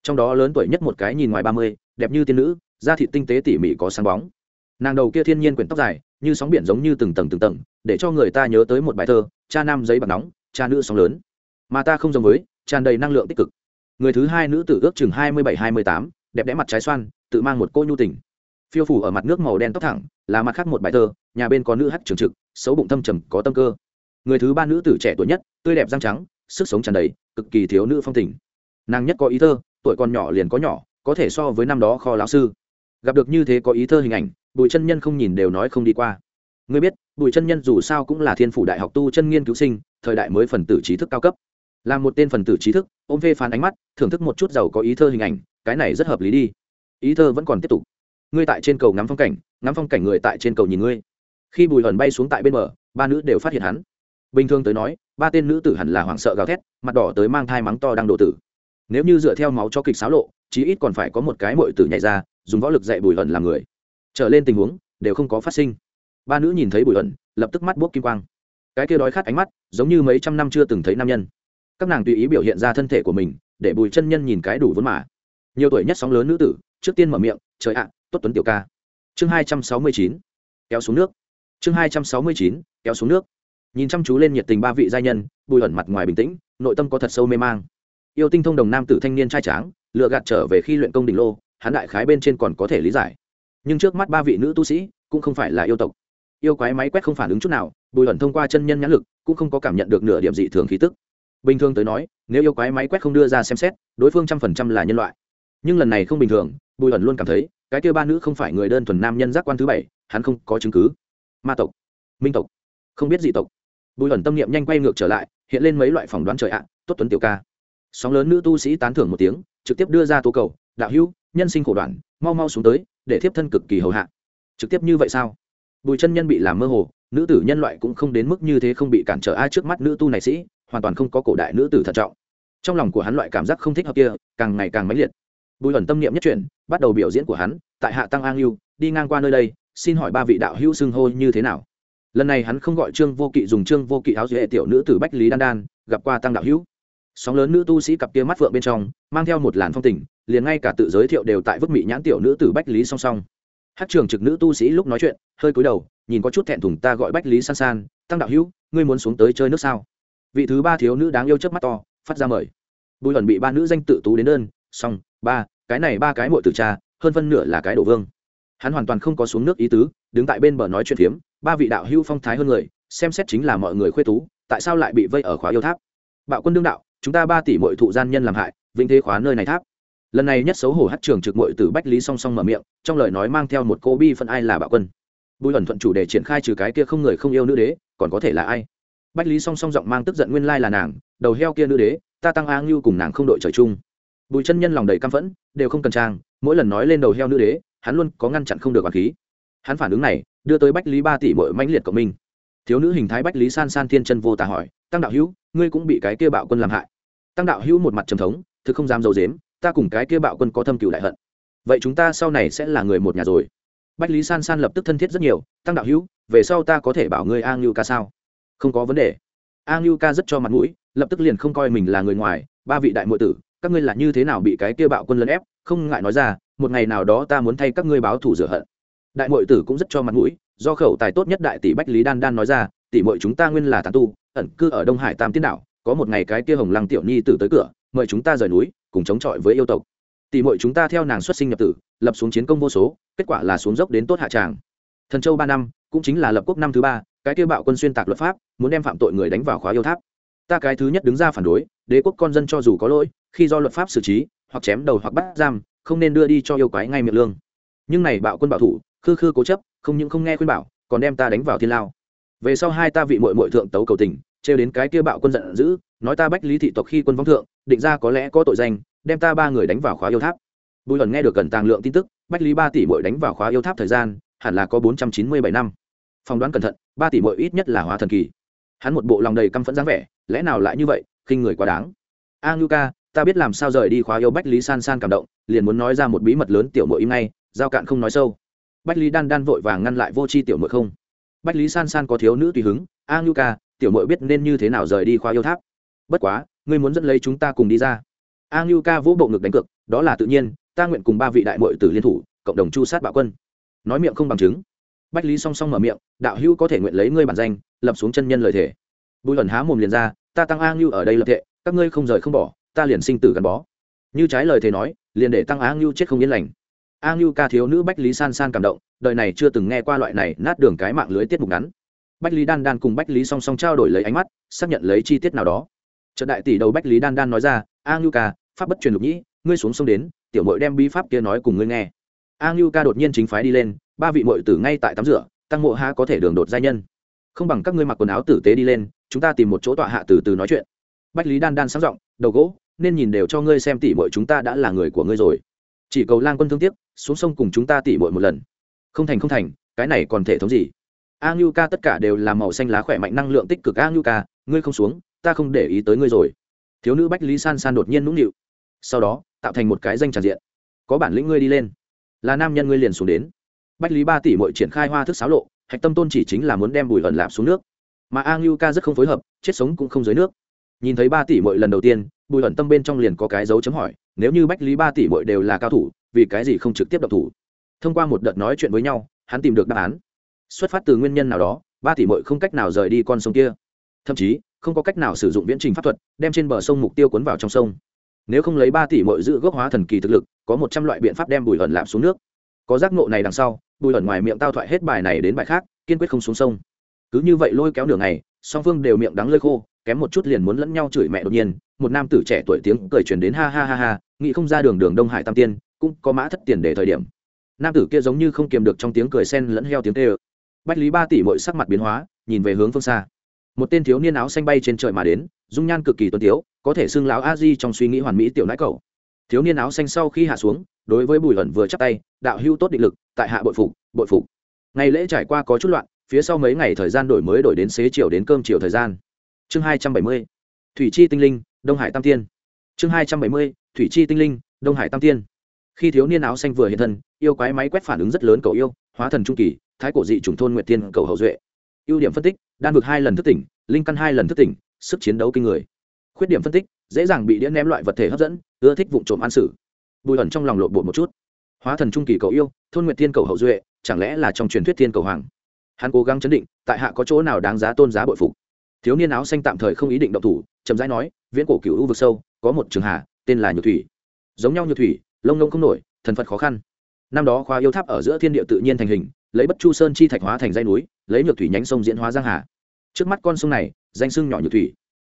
Trong đó lớn tuổi nhất một cái nhìn ngoài ba mươi, đẹp như tiên nữ, da thịt tinh tế tỉ mỉ có sáng bóng. Nàng đầu kia thiên nhiên quyển tóc dài như sóng biển giống như từng tầng từng tầng, để cho người ta nhớ tới một bài thơ, cha nam giấy bạc nóng, cha nữ sóng lớn. Mà ta không giống với, tràn đầy năng lượng tích cực. Người thứ hai nữ tử ước chừng hai mươi bảy, hai mươi tám, đẹp đẽ mặt trái xoan, tự mang một cô nhu tình. Phiêu phủ ở mặt nước màu đen tóc thẳng, là mặt khác một bài thơ, nhà bên có nữ hát trường trực, xấu bụng thâm trầm, có tâm cơ. Người thứ ba nữ tử trẻ tuổi nhất, tươi đẹp răng trắng, sức sống tràn đầy, cực kỳ thiếu nữ phong tình. Nàng nhất có ý thơ, tuổi còn nhỏ liền có nhỏ, có thể so với năm đó kho lão sư. Gặp được như thế có ý thơ hình ảnh bùi chân nhân không nhìn đều nói không đi qua. Ngươi biết, bùi chân nhân dù sao cũng là thiên phủ đại học tu chân nghiên cứu sinh, thời đại mới phần tử trí thức cao cấp. Là một tên phần tử trí thức, ôm phê phán ánh mắt, thưởng thức một chút giàu có ý thơ hình ảnh, cái này rất hợp lý đi. Ý thơ vẫn còn tiếp tục. Ngươi tại trên cầu ngắm phong cảnh, ngắm phong cảnh người tại trên cầu nhìn ngươi. Khi bùi hẩn bay xuống tại bên bờ, ba nữ đều phát hiện hắn. Bình thường tới nói, ba tên nữ tử hẳn là hoảng sợ gào thét, mặt đỏ tới mang thai mắng to đang đổ tử. Nếu như dựa theo máu cho kịch xáo lộ, chí ít còn phải có một cái mội tử nhảy ra, dùng võ lực dạy bùi hẩn làm người trở lên tình huống, đều không có phát sinh. Ba nữ nhìn thấy bùi ẩn, lập tức mắt buốc kim quang. Cái kia đói khát ánh mắt, giống như mấy trăm năm chưa từng thấy nam nhân. Các nàng tùy ý biểu hiện ra thân thể của mình, để bùi chân nhân nhìn cái đủ vốn mà. Nhiều tuổi nhất sóng lớn nữ tử, trước tiên mở miệng, trời ạ, tốt tuấn tiểu ca. Chương hai trăm sáu mươi chín, kéo xuống nước. Chương hai trăm sáu mươi chín, kéo xuống nước. Nhìn chăm chú lên nhiệt tình ba vị giai nhân bùi ẩn mặt ngoài bình tĩnh, nội tâm có thật sâu mê mang. Yêu tinh thông đồng nam tử thanh niên trai tráng, lựa gạt trở về khi luyện công đỉnh lô, hắn đại khái bên trên còn có thể lý giải nhưng trước mắt ba vị nữ tu sĩ cũng không phải là yêu tộc. Yêu quái máy quét không phản ứng chút nào, bùi ẩn thông qua chân nhân nhãn lực cũng không có cảm nhận được nửa điểm dị thường khí tức. Bình thường tới nói, nếu yêu quái máy quét không đưa ra xem xét, đối phương trăm phần trăm là nhân loại. Nhưng lần này không bình thường, bùi ẩn luôn cảm thấy, cái kêu ba nữ không phải người đơn thuần nam nhân giác quan thứ bảy, hắn không có chứng cứ. Ma tộc, minh tộc, không biết dị tộc. Bùi ẩn tâm niệm nhanh quay ngược trở lại, hiện lên mấy loại phỏng đoán trời ạ, tốt tuấn tiểu ca. Sóng lớn nữ tu sĩ tán thưởng một tiếng, trực tiếp đưa ra tố cầu, đạo hữu, nhân sinh khổ đoạn, mau mau xuống tới để thiếp thân cực kỳ hầu hạ. Trực tiếp như vậy sao? Bùi chân nhân bị làm mơ hồ, nữ tử nhân loại cũng không đến mức như thế không bị cản trở ai trước mắt nữ tu này sĩ, hoàn toàn không có cổ đại nữ tử thận trọng. Trong lòng của hắn loại cảm giác không thích hợp kia, càng ngày càng mãnh liệt. Bùi ẩn tâm niệm nhất chuyển, bắt đầu biểu diễn của hắn, tại hạ tăng an lưu đi ngang qua nơi đây, xin hỏi ba vị đạo hữu xưng hô như thế nào? Lần này hắn không gọi trương vô kỵ dùng trương vô kỵ áo dưới tiểu nữ tử bách lý đan đan, gặp qua tăng đạo hữu. Sóng lớn nữ tu sĩ cặp kia mắt phượng bên trong, mang theo một làn phong tình liền ngay cả tự giới thiệu đều tại vứt mị nhãn tiểu nữ tử bách lý song song. Hát trường trực nữ tu sĩ lúc nói chuyện, hơi cúi đầu, nhìn có chút thẹn thùng ta gọi bách lý san san, tăng đạo hữu, ngươi muốn xuống tới chơi nước sao? Vị thứ ba thiếu nữ đáng yêu chớp mắt to, phát ra mời. Bùi luận bị ba nữ danh tự tú đến đơn song ba, cái này ba cái mội tử cha, hơn phân nửa là cái đổ vương. Hắn hoàn toàn không có xuống nước ý tứ, đứng tại bên bờ nói chuyện phiếm, ba vị đạo hưu phong thái hơn người, xem xét chính là mọi người khuê tú, tại sao lại bị vây ở khóa yêu tháp? Bạo quân đương đạo, chúng ta ba tỷ mọi thụ gian nhân làm hại, vĩnh thế khóa nơi này tháp lần này nhất xấu hổ hát trường trực mội từ bách lý song song mở miệng, trong lời nói mang theo một cô bi phân ai là bạo quân. Bùi ẩn thuận chủ đề triển khai trừ cái kia không người không yêu nữ đế, còn có thể là ai? Bách lý song song giọng mang tức giận nguyên lai là nàng, đầu heo kia nữ đế, ta tăng a ngưu cùng nàng không đội trời chung. Bùi chân nhân lòng đầy căm phẫn, đều không cần trang, mỗi lần nói lên đầu heo nữ đế, hắn luôn có ngăn chặn không được bằng khí. Hắn phản ứng này, đưa tới bách lý ba tỷ mỗi mãnh liệt của mình thiếu nữ hình thái bách lý san san thiên chân vô tà hỏi, tăng đạo hữu, ngươi cũng bị cái kia bạo quân làm hại? Tăng đạo hữu một mặt trầm thống, thực không dám d i dếm ta cùng cái kia bạo quân có thâm cựu đại hận. Vậy chúng ta sau này sẽ là người một nhà rồi. Bách lý san san lập tức thân thiết rất nhiều, tăng đạo hữu, về sau ta có thể bảo ngươi a ngưu ca sao? Không có vấn đề. A ngưu ca rất cho mặt mũi, lập tức liền không coi mình là người ngoài, ba vị đại m tử, các ngươi là như thế nào bị cái kia bạo quân lấn ép? Không ngại nói ra, một ngày nào đó ta muốn thay các ngươi báo thủ rửa hận. Đại m tử cũng rất cho mặt mũi, do khẩu tài tốt nhất đại tỷ bách lý đan đan nói ra, tỷ mội chúng ta nguyên là tàn tu, ẩn cư ở đông hải tam tiến đảo, có một ngày cái kia hồng lăng tiểu nhi tử tới cửa, mời chúng ta rời núi cùng chống chọi với yêu tộc. Tỷ muội chúng ta theo nàng xuất sinh nhập tử, lập xuống chiến công vô số, kết quả là xuống dốc đến tốt hạ tràng. Thần châu ba năm, cũng chính là lập quốc năm thứ ba, cái kia bạo quân xuyên tạc luật pháp, muốn đem phạm tội người đánh vào khóa yêu tháp. Ta cái thứ nhất đứng ra phản đối, đế quốc con dân cho dù có lỗi, khi do luật pháp xử trí, hoặc chém đầu hoặc bắt giam, không nên đưa đi cho yêu quái ngay miệng lương. Nhưng này bạo quân bảo thủ, khư khư cố chấp, không những không nghe khuyên bảo, còn đem ta đánh vào thiên lao. Về sau hai ta vị mội mội thượng tấu cầu tình trêu đến cái kia bạo quân giận dữ, nói ta bách lý thị tộc khi quân vong thượng, định ra có lẽ có tội danh, đem ta ba người đánh vào khóa yêu tháp. Bùi lần nghe được cần tàng lượng tin tức, bách lý ba tỷ mội đánh vào khóa yêu tháp thời gian, hẳn là có bốn trăm chín mươi bảy năm. Phỏng đoán cẩn thận, ba tỷ mội ít nhất là hóa thần kỳ. Hắn một bộ lòng đầy căm phẫn dáng vẻ, lẽ nào lại như vậy, khinh người quá đáng. A ngưu ca, ta biết làm sao rời đi khóa yêu bách lý san san cảm động, liền muốn nói ra một bí mật lớn tiểu mội im ngay, giao cạn không nói sâu. Bách lý đan đan vội vàng ngăn lại vô c h i tiểu mội không. Bách lý san san có thiếu nữ tùy hứng, a ngưu ca tiểu mội biết nên như thế nào rời đi khoa yêu tháp. Bất quá ngươi muốn dẫn lấy chúng ta cùng đi ra. A ngưu ca vỗ bộ ngực đánh cực, đó là tự nhiên ta nguyện cùng ba vị đại mội tử liên thủ cộng đồng chu sát bạo quân. Nói miệng không bằng chứng. Bách lý song song mở miệng đạo hữu có thể nguyện lấy ngươi bản danh lập xuống chân nhân lời thể bùi ẩn há mồm liền ra ta tăng a ngưu ở đây lập thệ các ngươi không rời không bỏ ta liền sinh tử gắn bó. Như trái lời thề nói liền để tăng a ngưu chết không yên lành. A ngưu ca thiếu nữ bách lý san san cảm động đời này chưa từng nghe qua loại này nát đường cái mạng lưới tiết mục ngắn bách lý đan đan cùng bách lý song song trao đổi lấy ánh mắt, xác nhận lấy chi tiết nào đó. Trận đại tỷ đầu bách lý đan đan nói ra, a ngưu ca, pháp bất truyền lục nhĩ, ngươi xuống sông đến, tiểu mội đem bi pháp kia nói cùng ngươi nghe. A ngưu ca đột nhiên chính phái đi lên, ba vị mội tử ngay tại tắm rửa, tăng mộ ha có thể đường đột giai nhân. Không bằng các ngươi mặc quần áo tử tế đi lên, chúng ta tìm một chỗ tọa hạ từ từ nói chuyện. Bách lý đan đan sáng giọng, đầu gỗ, nên nhìn đều cho ngươi xem tỉ mội chúng ta đã là người của ngươi rồi. Chỉ cầu lang quân thương tiếc, xuống sông cùng chúng ta tỉ mội một lần. Không thành không thành, cái này còn thể thống gì? A ngưu ca tất cả đều là màu xanh lá khỏe mạnh năng lượng tích cực. A ngưu ca ngươi không xuống, ta không để ý tới ngươi rồi. Thiếu nữ bách lý san san đột nhiên nũng nịu. Sau đó, tạo thành một cái danh tràn diện. Có bản lĩnh ngươi đi lên. Là nam nhân ngươi liền xuống đến. Bách lý ba tỷ mội triển khai hoa thức xáo lộ, hạch tâm tôn chỉ chính là muốn đem bùi ẩn lạp xuống nước. Mà a ngưu ca rất không phối hợp, chết sống cũng không dưới nước. Nhìn thấy ba tỷ mội lần đầu tiên bùi ẩn tâm bên trong liền có cái dấu chấm hỏi, nếu như bách lý ba tỷ mội đều là cao thủ, vì cái gì không trực tiếp độc thủ? Thông qua một đợt nói chuyện với nhau, hắn tìm được đáp án xuất phát từ nguyên nhân nào đó, ba tỷ mội không cách nào rời đi con sông kia. Thậm chí, không có cách nào sử dụng viễn trình pháp thuật, đem trên bờ sông mục tiêu cuốn vào trong sông. Nếu không lấy ba tỷ mội giữ gốc hóa thần kỳ thực lực, có một trăm loại biện pháp đem bùi ẩn lạp xuống nước. Có giác ngộ này đằng sau bùi ẩn ngoài miệng tao thoại hết bài này đến bài khác, kiên quyết không xuống sông. Cứ như vậy lôi kéo nửa ngày, song phương đều miệng đắng lơi khô, kém một chút liền muốn lẫn nhau chửi mẹ đột nhiên, một nam tử trẻ tuổi tiếng cười truyền đến ha ha ha ha, nghĩ không ra đường đường đông hải tam tiên, cũng có mã thất tiền để thời điểm. Nam tử kia giống như không kiềm được trong tiếng cười sen lẫn heo tiếng tê ơ bách lý ba tỷ mội sắc mặt biến hóa, nhìn về hướng phương xa. Một tên thiếu niên áo xanh bay trên trời mà đến, dung nhan cực kỳ tuân tiếu, có thể xưng láo a di trong suy nghĩ hoàn mỹ tiểu nãi cầu thiếu niên áo xanh sau khi hạ xuống, đối với bùi ẩn vừa chắp tay, đạo hưu tốt định lực, tại hạ bội phục bội phục. Ngày lễ trải qua có chút loạn, phía sau mấy ngày thời gian đổi mới đổi đến xế chiều đến cơm chiều thời gian. Chương hai trăm bảy mươi, thủy chi tinh linh, đông hải tam tiên. Chương hai trăm bảy mươi, thủy chi tinh linh, đông hải tam tiên. Khi thiếu niên áo xanh vừa hiện thân, yêu quái máy quét phản ứng rất lớn cầu yêu, hóa thần trung kỳ thái cổ dị chủng thôn nguyệt tiên cầu hậu duệ. Ưu điểm phân tích, đan vực hai lần thức tỉnh, linh căn hai lần thức tỉnh, sức chiến đấu kinh người. Khuyết điểm phân tích, dễ dàng bị đĩa ném loại vật thể hấp dẫn, ưa thích vụ trộm ăn xử bùi ẩn trong lòng lộn bột một chút. Hóa thần trung kỳ cầu yêu, thôn nguyệt tiên cầu hậu duệ, chẳng lẽ là trong truyền thuyết Thiên cầu hoàng? Hắn cố gắng chấn định, tại hạ có chỗ nào đáng giá tôn giá bội phục? Thiếu niên áo xanh tạm thời không ý định động thủ, chậm rãi nói, viễn cổ cựu u vực sâu, có một trường hà, tên là nhược thủy. Giống nhau nhược thủy, lông lông không nổi, thần phật khó khăn. Năm đó khoa yêu tháp ở giữa thiên địa tự nhiên thành hình lấy bất chu sơn chi thạch hóa thành dây núi, lấy nhược thủy nhánh sông diễn hóa giang hà. Trước mắt con sông này, danh sưng nhỏ nhược thủy.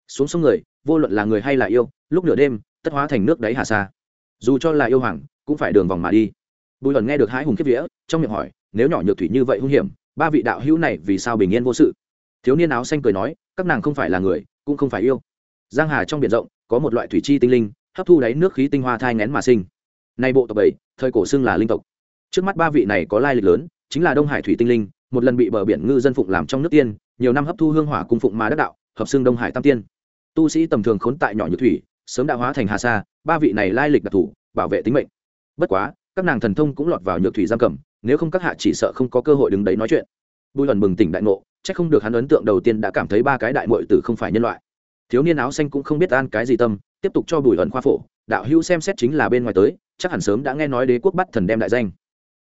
Xuống sông người, vô luận là người hay là yêu, lúc nửa đêm, tất hóa thành nước đáy hà xa dù cho là yêu hoàng, cũng phải đường vòng mà đi. Bùi luận nghe được hai hùng kiếp vía, trong miệng hỏi, nếu nhỏ nhược thủy như vậy hung hiểm, ba vị đạo hữu này vì sao bình yên vô sự? Thiếu niên áo xanh cười nói, các nàng không phải là người, cũng không phải yêu. Giang hà trong biển rộng, có một loại thủy chi tinh linh, hấp thu đáy nước khí tinh hoa thai ngén mà sinh. Nay bộ tộc bảy, thời cổ xưng là linh tộc. Trước mắt ba vị này có lai lịch lớn chính là đông hải thủy tinh linh, một lần bị bờ biển ngư dân phụng làm trong nước tiên, nhiều năm hấp thu hương hỏa cung phụng mà đắc đạo, hợp xưng đông hải tam tiên. Tu sĩ tầm thường khốn tại nhỏ như thủy, sớm đã hóa thành hà sa, ba vị này lai lịch đặc thù, bảo vệ tính mệnh. Bất quá, các nàng thần thông cũng lọt vào nhược thủy giam cầm, nếu không các hạ chỉ sợ không có cơ hội đứng đấy nói chuyện. Bùi ẩn bừng tỉnh đại ngộ c h ắ c không được hắn ấn tượng đầu tiên đã cảm thấy ba cái đại mội tử không phải nhân loại. Thiếu niên áo xanh cũng không biết an cái gì tâm, tiếp tục cho bùi ẩn khoa phổ, đạo hữu xem xét chính là bên ngoài tới, chắc hẳn sớm đã nghe nói đế quốc bắt thần đem đại danh.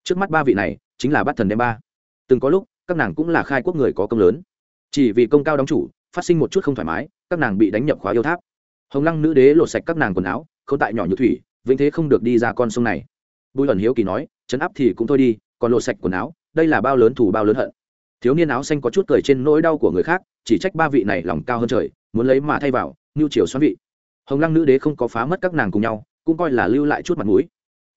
Trước mắt ba vị này chính là bắt thần đem ba. Từng có lúc, các nàng cũng là khai quốc người có công lớn. Chỉ vì công cao đóng chủ, phát sinh một chút không thoải mái, các nàng bị đánh nhập khóa yêu tháp. Hồng lăng nữ đế lột sạch các nàng quần áo, không tại nhỏ nhược thủy, vĩnh thế không được đi ra con sông này. Bùi ẩn hiếu kỳ nói chấn áp thì cũng thôi đi, còn lột sạch quần áo, đây là bao lớn thủ bao lớn hận. Thiếu niên áo xanh có chút cười trên nỗi đau của người khác, chỉ trách ba vị này lòng cao hơn trời, muốn lấy mà thay vào như chiều xoắn vị. Hồng lăng nữ đế không có phá mất các nàng cùng nhau, cũng coi là lưu lại chút mặt mũi.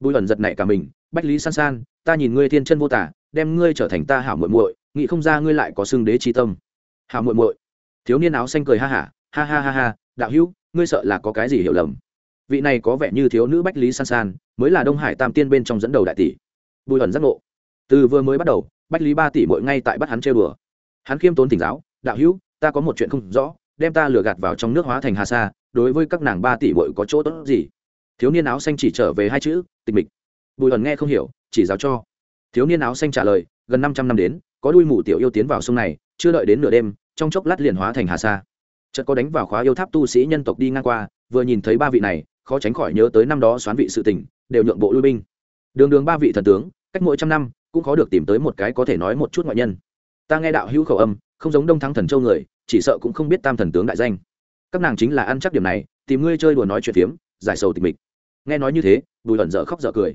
Bùi ẩn giật nảy cả mình bách lý san san, ta nhìn ngươi thiên chân vô tả, đem ngươi trở thành ta hảo muội muội, nghĩ không ra ngươi lại có xương đế chi tâm. Hảo muội muội. Thiếu niên áo xanh cười ha hả, ha ha ha ha, đạo hữu, ngươi sợ là có cái gì hiểu lầm. Vị này có vẻ như thiếu nữ bách lý san san, mới là đông hải tam tiên bên trong dẫn đầu đại tỷ. Bùi ẩn giác ngộ. Từ vừa mới bắt đầu, bách lý ba tỷ mỗi ngay tại bắt hắn chơi bừa hắn khiêm tốn tỉnh giáo, đạo hữu, ta có một chuyện không rõ, đem ta lừa gạt vào trong nước hóa thành hà sa, đối với các nàng ba tỷ bội có chỗ tốt gì? Thiếu niên áo xanh chỉ trở về hai chữ, tịch mịch bùi ẩn nghe không hiểu, chỉ giáo cho. Thiếu niên áo xanh trả lời, gần năm trăm năm đến, có đuôi mù tiểu yêu tiến vào sông này, chưa đợi đến nửa đêm, trong chốc lát liền hóa thành hà sa. Chợt có đánh vào khóa yêu tháp tu sĩ nhân tộc đi ngang qua, vừa nhìn thấy ba vị này, khó tránh khỏi nhớ tới năm đó xoán vị sự tình, đều nhượng bộ lui binh. Đường đường ba vị thần tướng, cách mỗi trăm năm, cũng khó được tìm tới một cái có thể nói một chút ngoại nhân. Ta nghe đạo hữu khẩu âm, không giống đông thắng thần châu người, chỉ sợ cũng không biết tam thần tướng đại danh. Các nàng chính là ăn chắc điểm này, tìm ngươi chơi đùa nói chuyện phiếm, giải sầu tịch mịch. Nghe nói như thế, bùi ẩn dở khóc dở cười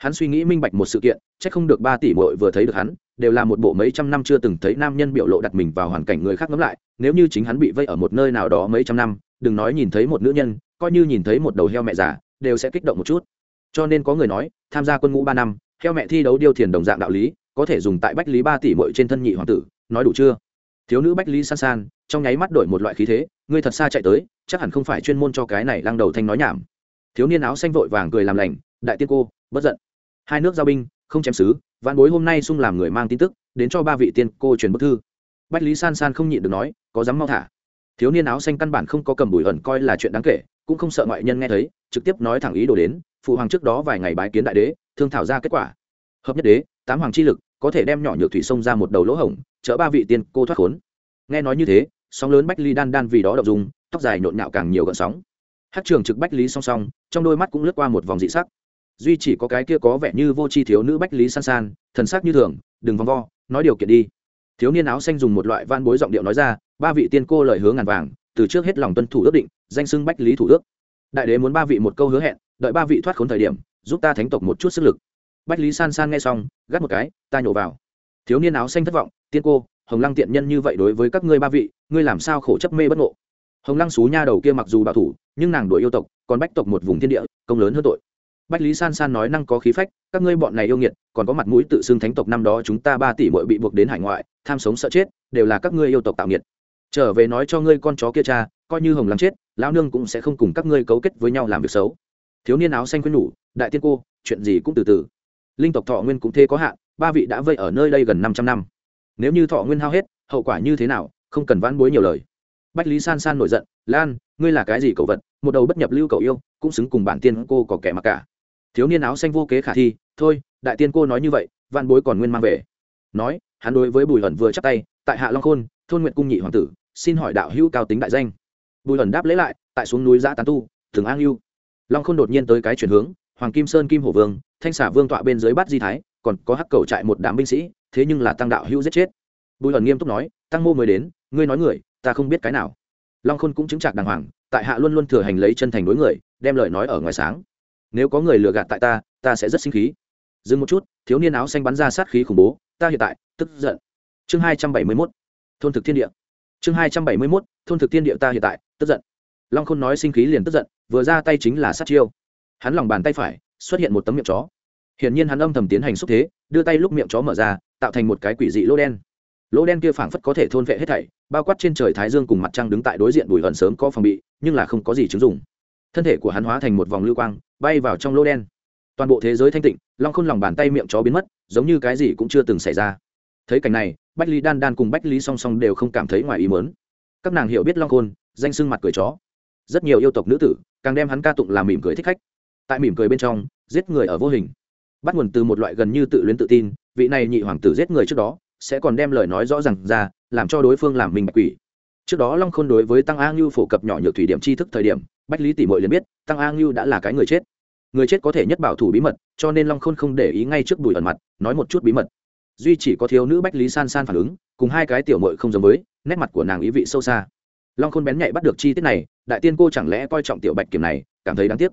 hắn suy nghĩ minh bạch một sự kiện c h ắ c không được ba tỷ bội vừa thấy được hắn, đều là một bộ mấy trăm năm chưa từng thấy nam nhân biểu lộ đặt mình vào hoàn cảnh người khác ngẫm lại, nếu như chính hắn bị vây ở một nơi nào đó mấy trăm năm, đừng nói nhìn thấy một nữ nhân, coi như nhìn thấy một đầu heo mẹ già, đều sẽ kích động một chút. Cho nên có người nói, tham gia quân ngũ ba năm, heo mẹ thi đấu điêu thiền đồng dạng đạo lý, có thể dùng tại bách lý ba tỷ bội trên thân nhị hoàng tử, nói đủ chưa? Thiếu nữ bách lý san san, trong nháy mắt đổi một loại khí thế, ngươi thật xa chạy tới, chắc hẳn không phải chuyên môn cho cái này lăng đầu thanh nói nhảm. Thiếu niên áo xanh vội vàng cười làm lành, đại tiên cô, bất giận hai nước giao binh, không chém xứ vạn bối hôm nay sung làm người mang tin tức, đến cho ba vị tiên cô truyền bức thư. Bách lý san san không nhịn được nói, có dám mau thả? Thiếu niên áo xanh căn bản không có cầm bùi ẩn coi là chuyện đáng kể, cũng không sợ ngoại nhân nghe thấy, trực tiếp nói thẳng ý đồ đến, phụ hoàng trước đó vài ngày bái kiến đại đế, thương thảo ra kết quả. Hợp nhất đế, tám hoàng chi lực, có thể đem nhỏ nhược thủy sông ra một đầu lỗ hổng, chở ba vị tiên cô thoát khốn. Nghe nói như thế, sóng lớn bách ly đan đan vì đó đậu dùng tóc dài nhộn nhạo càng nhiều gợn sóng. Hát trường trực bách lý song song, trong đôi mắt cũng lướt qua một vòng dị sắc duy chỉ có cái kia có vẻ như vô tri thiếu nữ bách lý san san, thần sắc như thường, đừng vòng vo, nói điều kiện đi. Thiếu niên áo xanh dùng một loại van bối giọng điệu nói ra, ba vị tiên cô lời hứa ngàn vàng, từ trước hết lòng tuân thủ ước định, danh xưng bách lý thủ ước. Đại đế muốn ba vị một câu hứa hẹn, đợi ba vị thoát khốn thời điểm, giúp ta thánh tộc một chút sức lực. Bách lý san san nghe xong, gắt một cái, ta nhổ vào. Thiếu niên áo xanh thất vọng, tiên cô, hồng lăng tiện nhân như vậy đối với các ngươi ba vị, ngươi làm sao khổ chấp mê bất ngộ? Hồng lăng xú nha đầu kia mặc dù bảo thủ, nhưng nàng đuổi yêu tộc, còn bách tộc một vùng thiên địa, công lớn hơn tội bách lý san san nói năng có khí phách, các ngươi bọn này yêu nghiệt, còn có mặt mũi tự xưng thánh tộc năm đó chúng ta ba tỷ mội bị buộc đến hải ngoại, tham sống sợ chết, đều là các ngươi yêu tộc tạo nghiệt. Trở về nói cho ngươi con chó kia cha, coi như hồng lắm chết, lão nương cũng sẽ không cùng các ngươi cấu kết với nhau làm việc xấu. Thiếu niên áo xanh khuyên nhủ, đại tiên cô, chuyện gì cũng từ từ. Linh tộc thọ nguyên cũng thế có hạn, ba vị đã vây ở nơi đây gần năm trăm năm. Nếu như thọ nguyên hao hết, hậu quả như thế nào, không cần vãn bối nhiều lời. Bách lý san san nổi giận, lan, ngươi là cái gì cậu vật? Một đầu bất nhập lưu cậu yêu, cũng xứng cùng bản tiên cô có kẻ mặc cả thiếu niên áo xanh vô kế khả thi, thôi, đại tiên cô nói như vậy, vạn bối còn nguyên mang về. Nói, hắn đối với bùi ẩn vừa chắc tay, tại hạ long khôn, thôn nguyện cung nhị hoàng tử, xin hỏi đạo hữu cao tính đại danh. Bùi ẩn đáp lấy lại, tại xuống núi giã tán tu, thường an ưu. long khôn đột nhiên tới cái chuyển hướng, hoàng kim sơn kim hổ vương, thanh xả vương tọa bên dưới bát di thái, còn có hắc cầu trại một đám binh sĩ, thế nhưng là tăng đạo hữu giết chết. Bùi ẩn nghiêm túc nói, tăng mô mới đến, ngươi nói người, ta không biết cái nào. Long khôn cũng chứng chạc đàng hoàng, tại hạ luôn luôn thừa hành lấy chân thành đối người, đem lời nói ở ngoài sáng nếu có người lừa gạt tại ta ta sẽ rất sinh khí. Dừng một chút, thiếu niên áo xanh bắn ra sát khí khủng bố, ta hiện tại, tức giận. Chương hai trăm bảy mươi mốt, thôn thực thiên địa. Chương hai trăm bảy mươi mốt, thôn thực thiên địa ta hiện tại, tức giận. Long khôn nói sinh khí liền tức giận, vừa ra tay chính là sát chiêu. Hắn lòng bàn tay phải, xuất hiện một tấm miệng chó. Hiển nhiên hắn âm thầm tiến hành xúc thế, đưa tay lúc miệng chó mở ra, tạo thành một cái quỷ dị lỗ đen. Lỗ đen kia phảng phất có thể thôn vệ hết thảy, bao quát trên trời thái dương cùng mặt trăng đứng tại đối diện bùi hận sớm có phòng bị, nhưng là không có gì chứng dụng thân thể của hắn hóa thành một vòng lưu quang, bay vào trong lô đen. Toàn bộ thế giới thanh tịnh, long khôn lòng bàn tay miệng chó biến mất, giống như cái gì cũng chưa từng xảy ra. Thấy cảnh này, bách lý đan đan cùng bách lý song song đều không cảm thấy ngoài ý mớn các nàng hiểu biết long khôn, danh sưng mặt cười chó. Rất nhiều yêu tộc nữ tử, càng đem hắn ca tụng làm mỉm cười thích khách. Tại mỉm cười bên trong, giết người ở vô hình. Bắt nguồn từ một loại gần như tự luyến tự tin, vị này nhị hoàng tử giết người trước đó, sẽ còn đem lời nói rõ ràng ra, làm cho đối phương làm mình bạch quỷ trước đó long khôn đối với tăng a ngưu phổ cập nhỏ nhược thủy điểm tri thức thời điểm, bách lý tỷ mội liền biết, tăng a ngưu đã là cái người chết. Người chết có thể nhất bảo thủ bí mật, cho nên long khôn không để ý ngay trước bùi ẩn mặt, nói một chút bí mật. Duy chỉ có thiếu nữ bách lý san san phản ứng, cùng hai cái tiểu mội không giống với, nét mặt của nàng ý vị sâu xa. Long khôn bén nhạy bắt được chi tiết này, đại tiên cô chẳng lẽ coi trọng tiểu bạch kiểm này, cảm thấy đáng tiếc.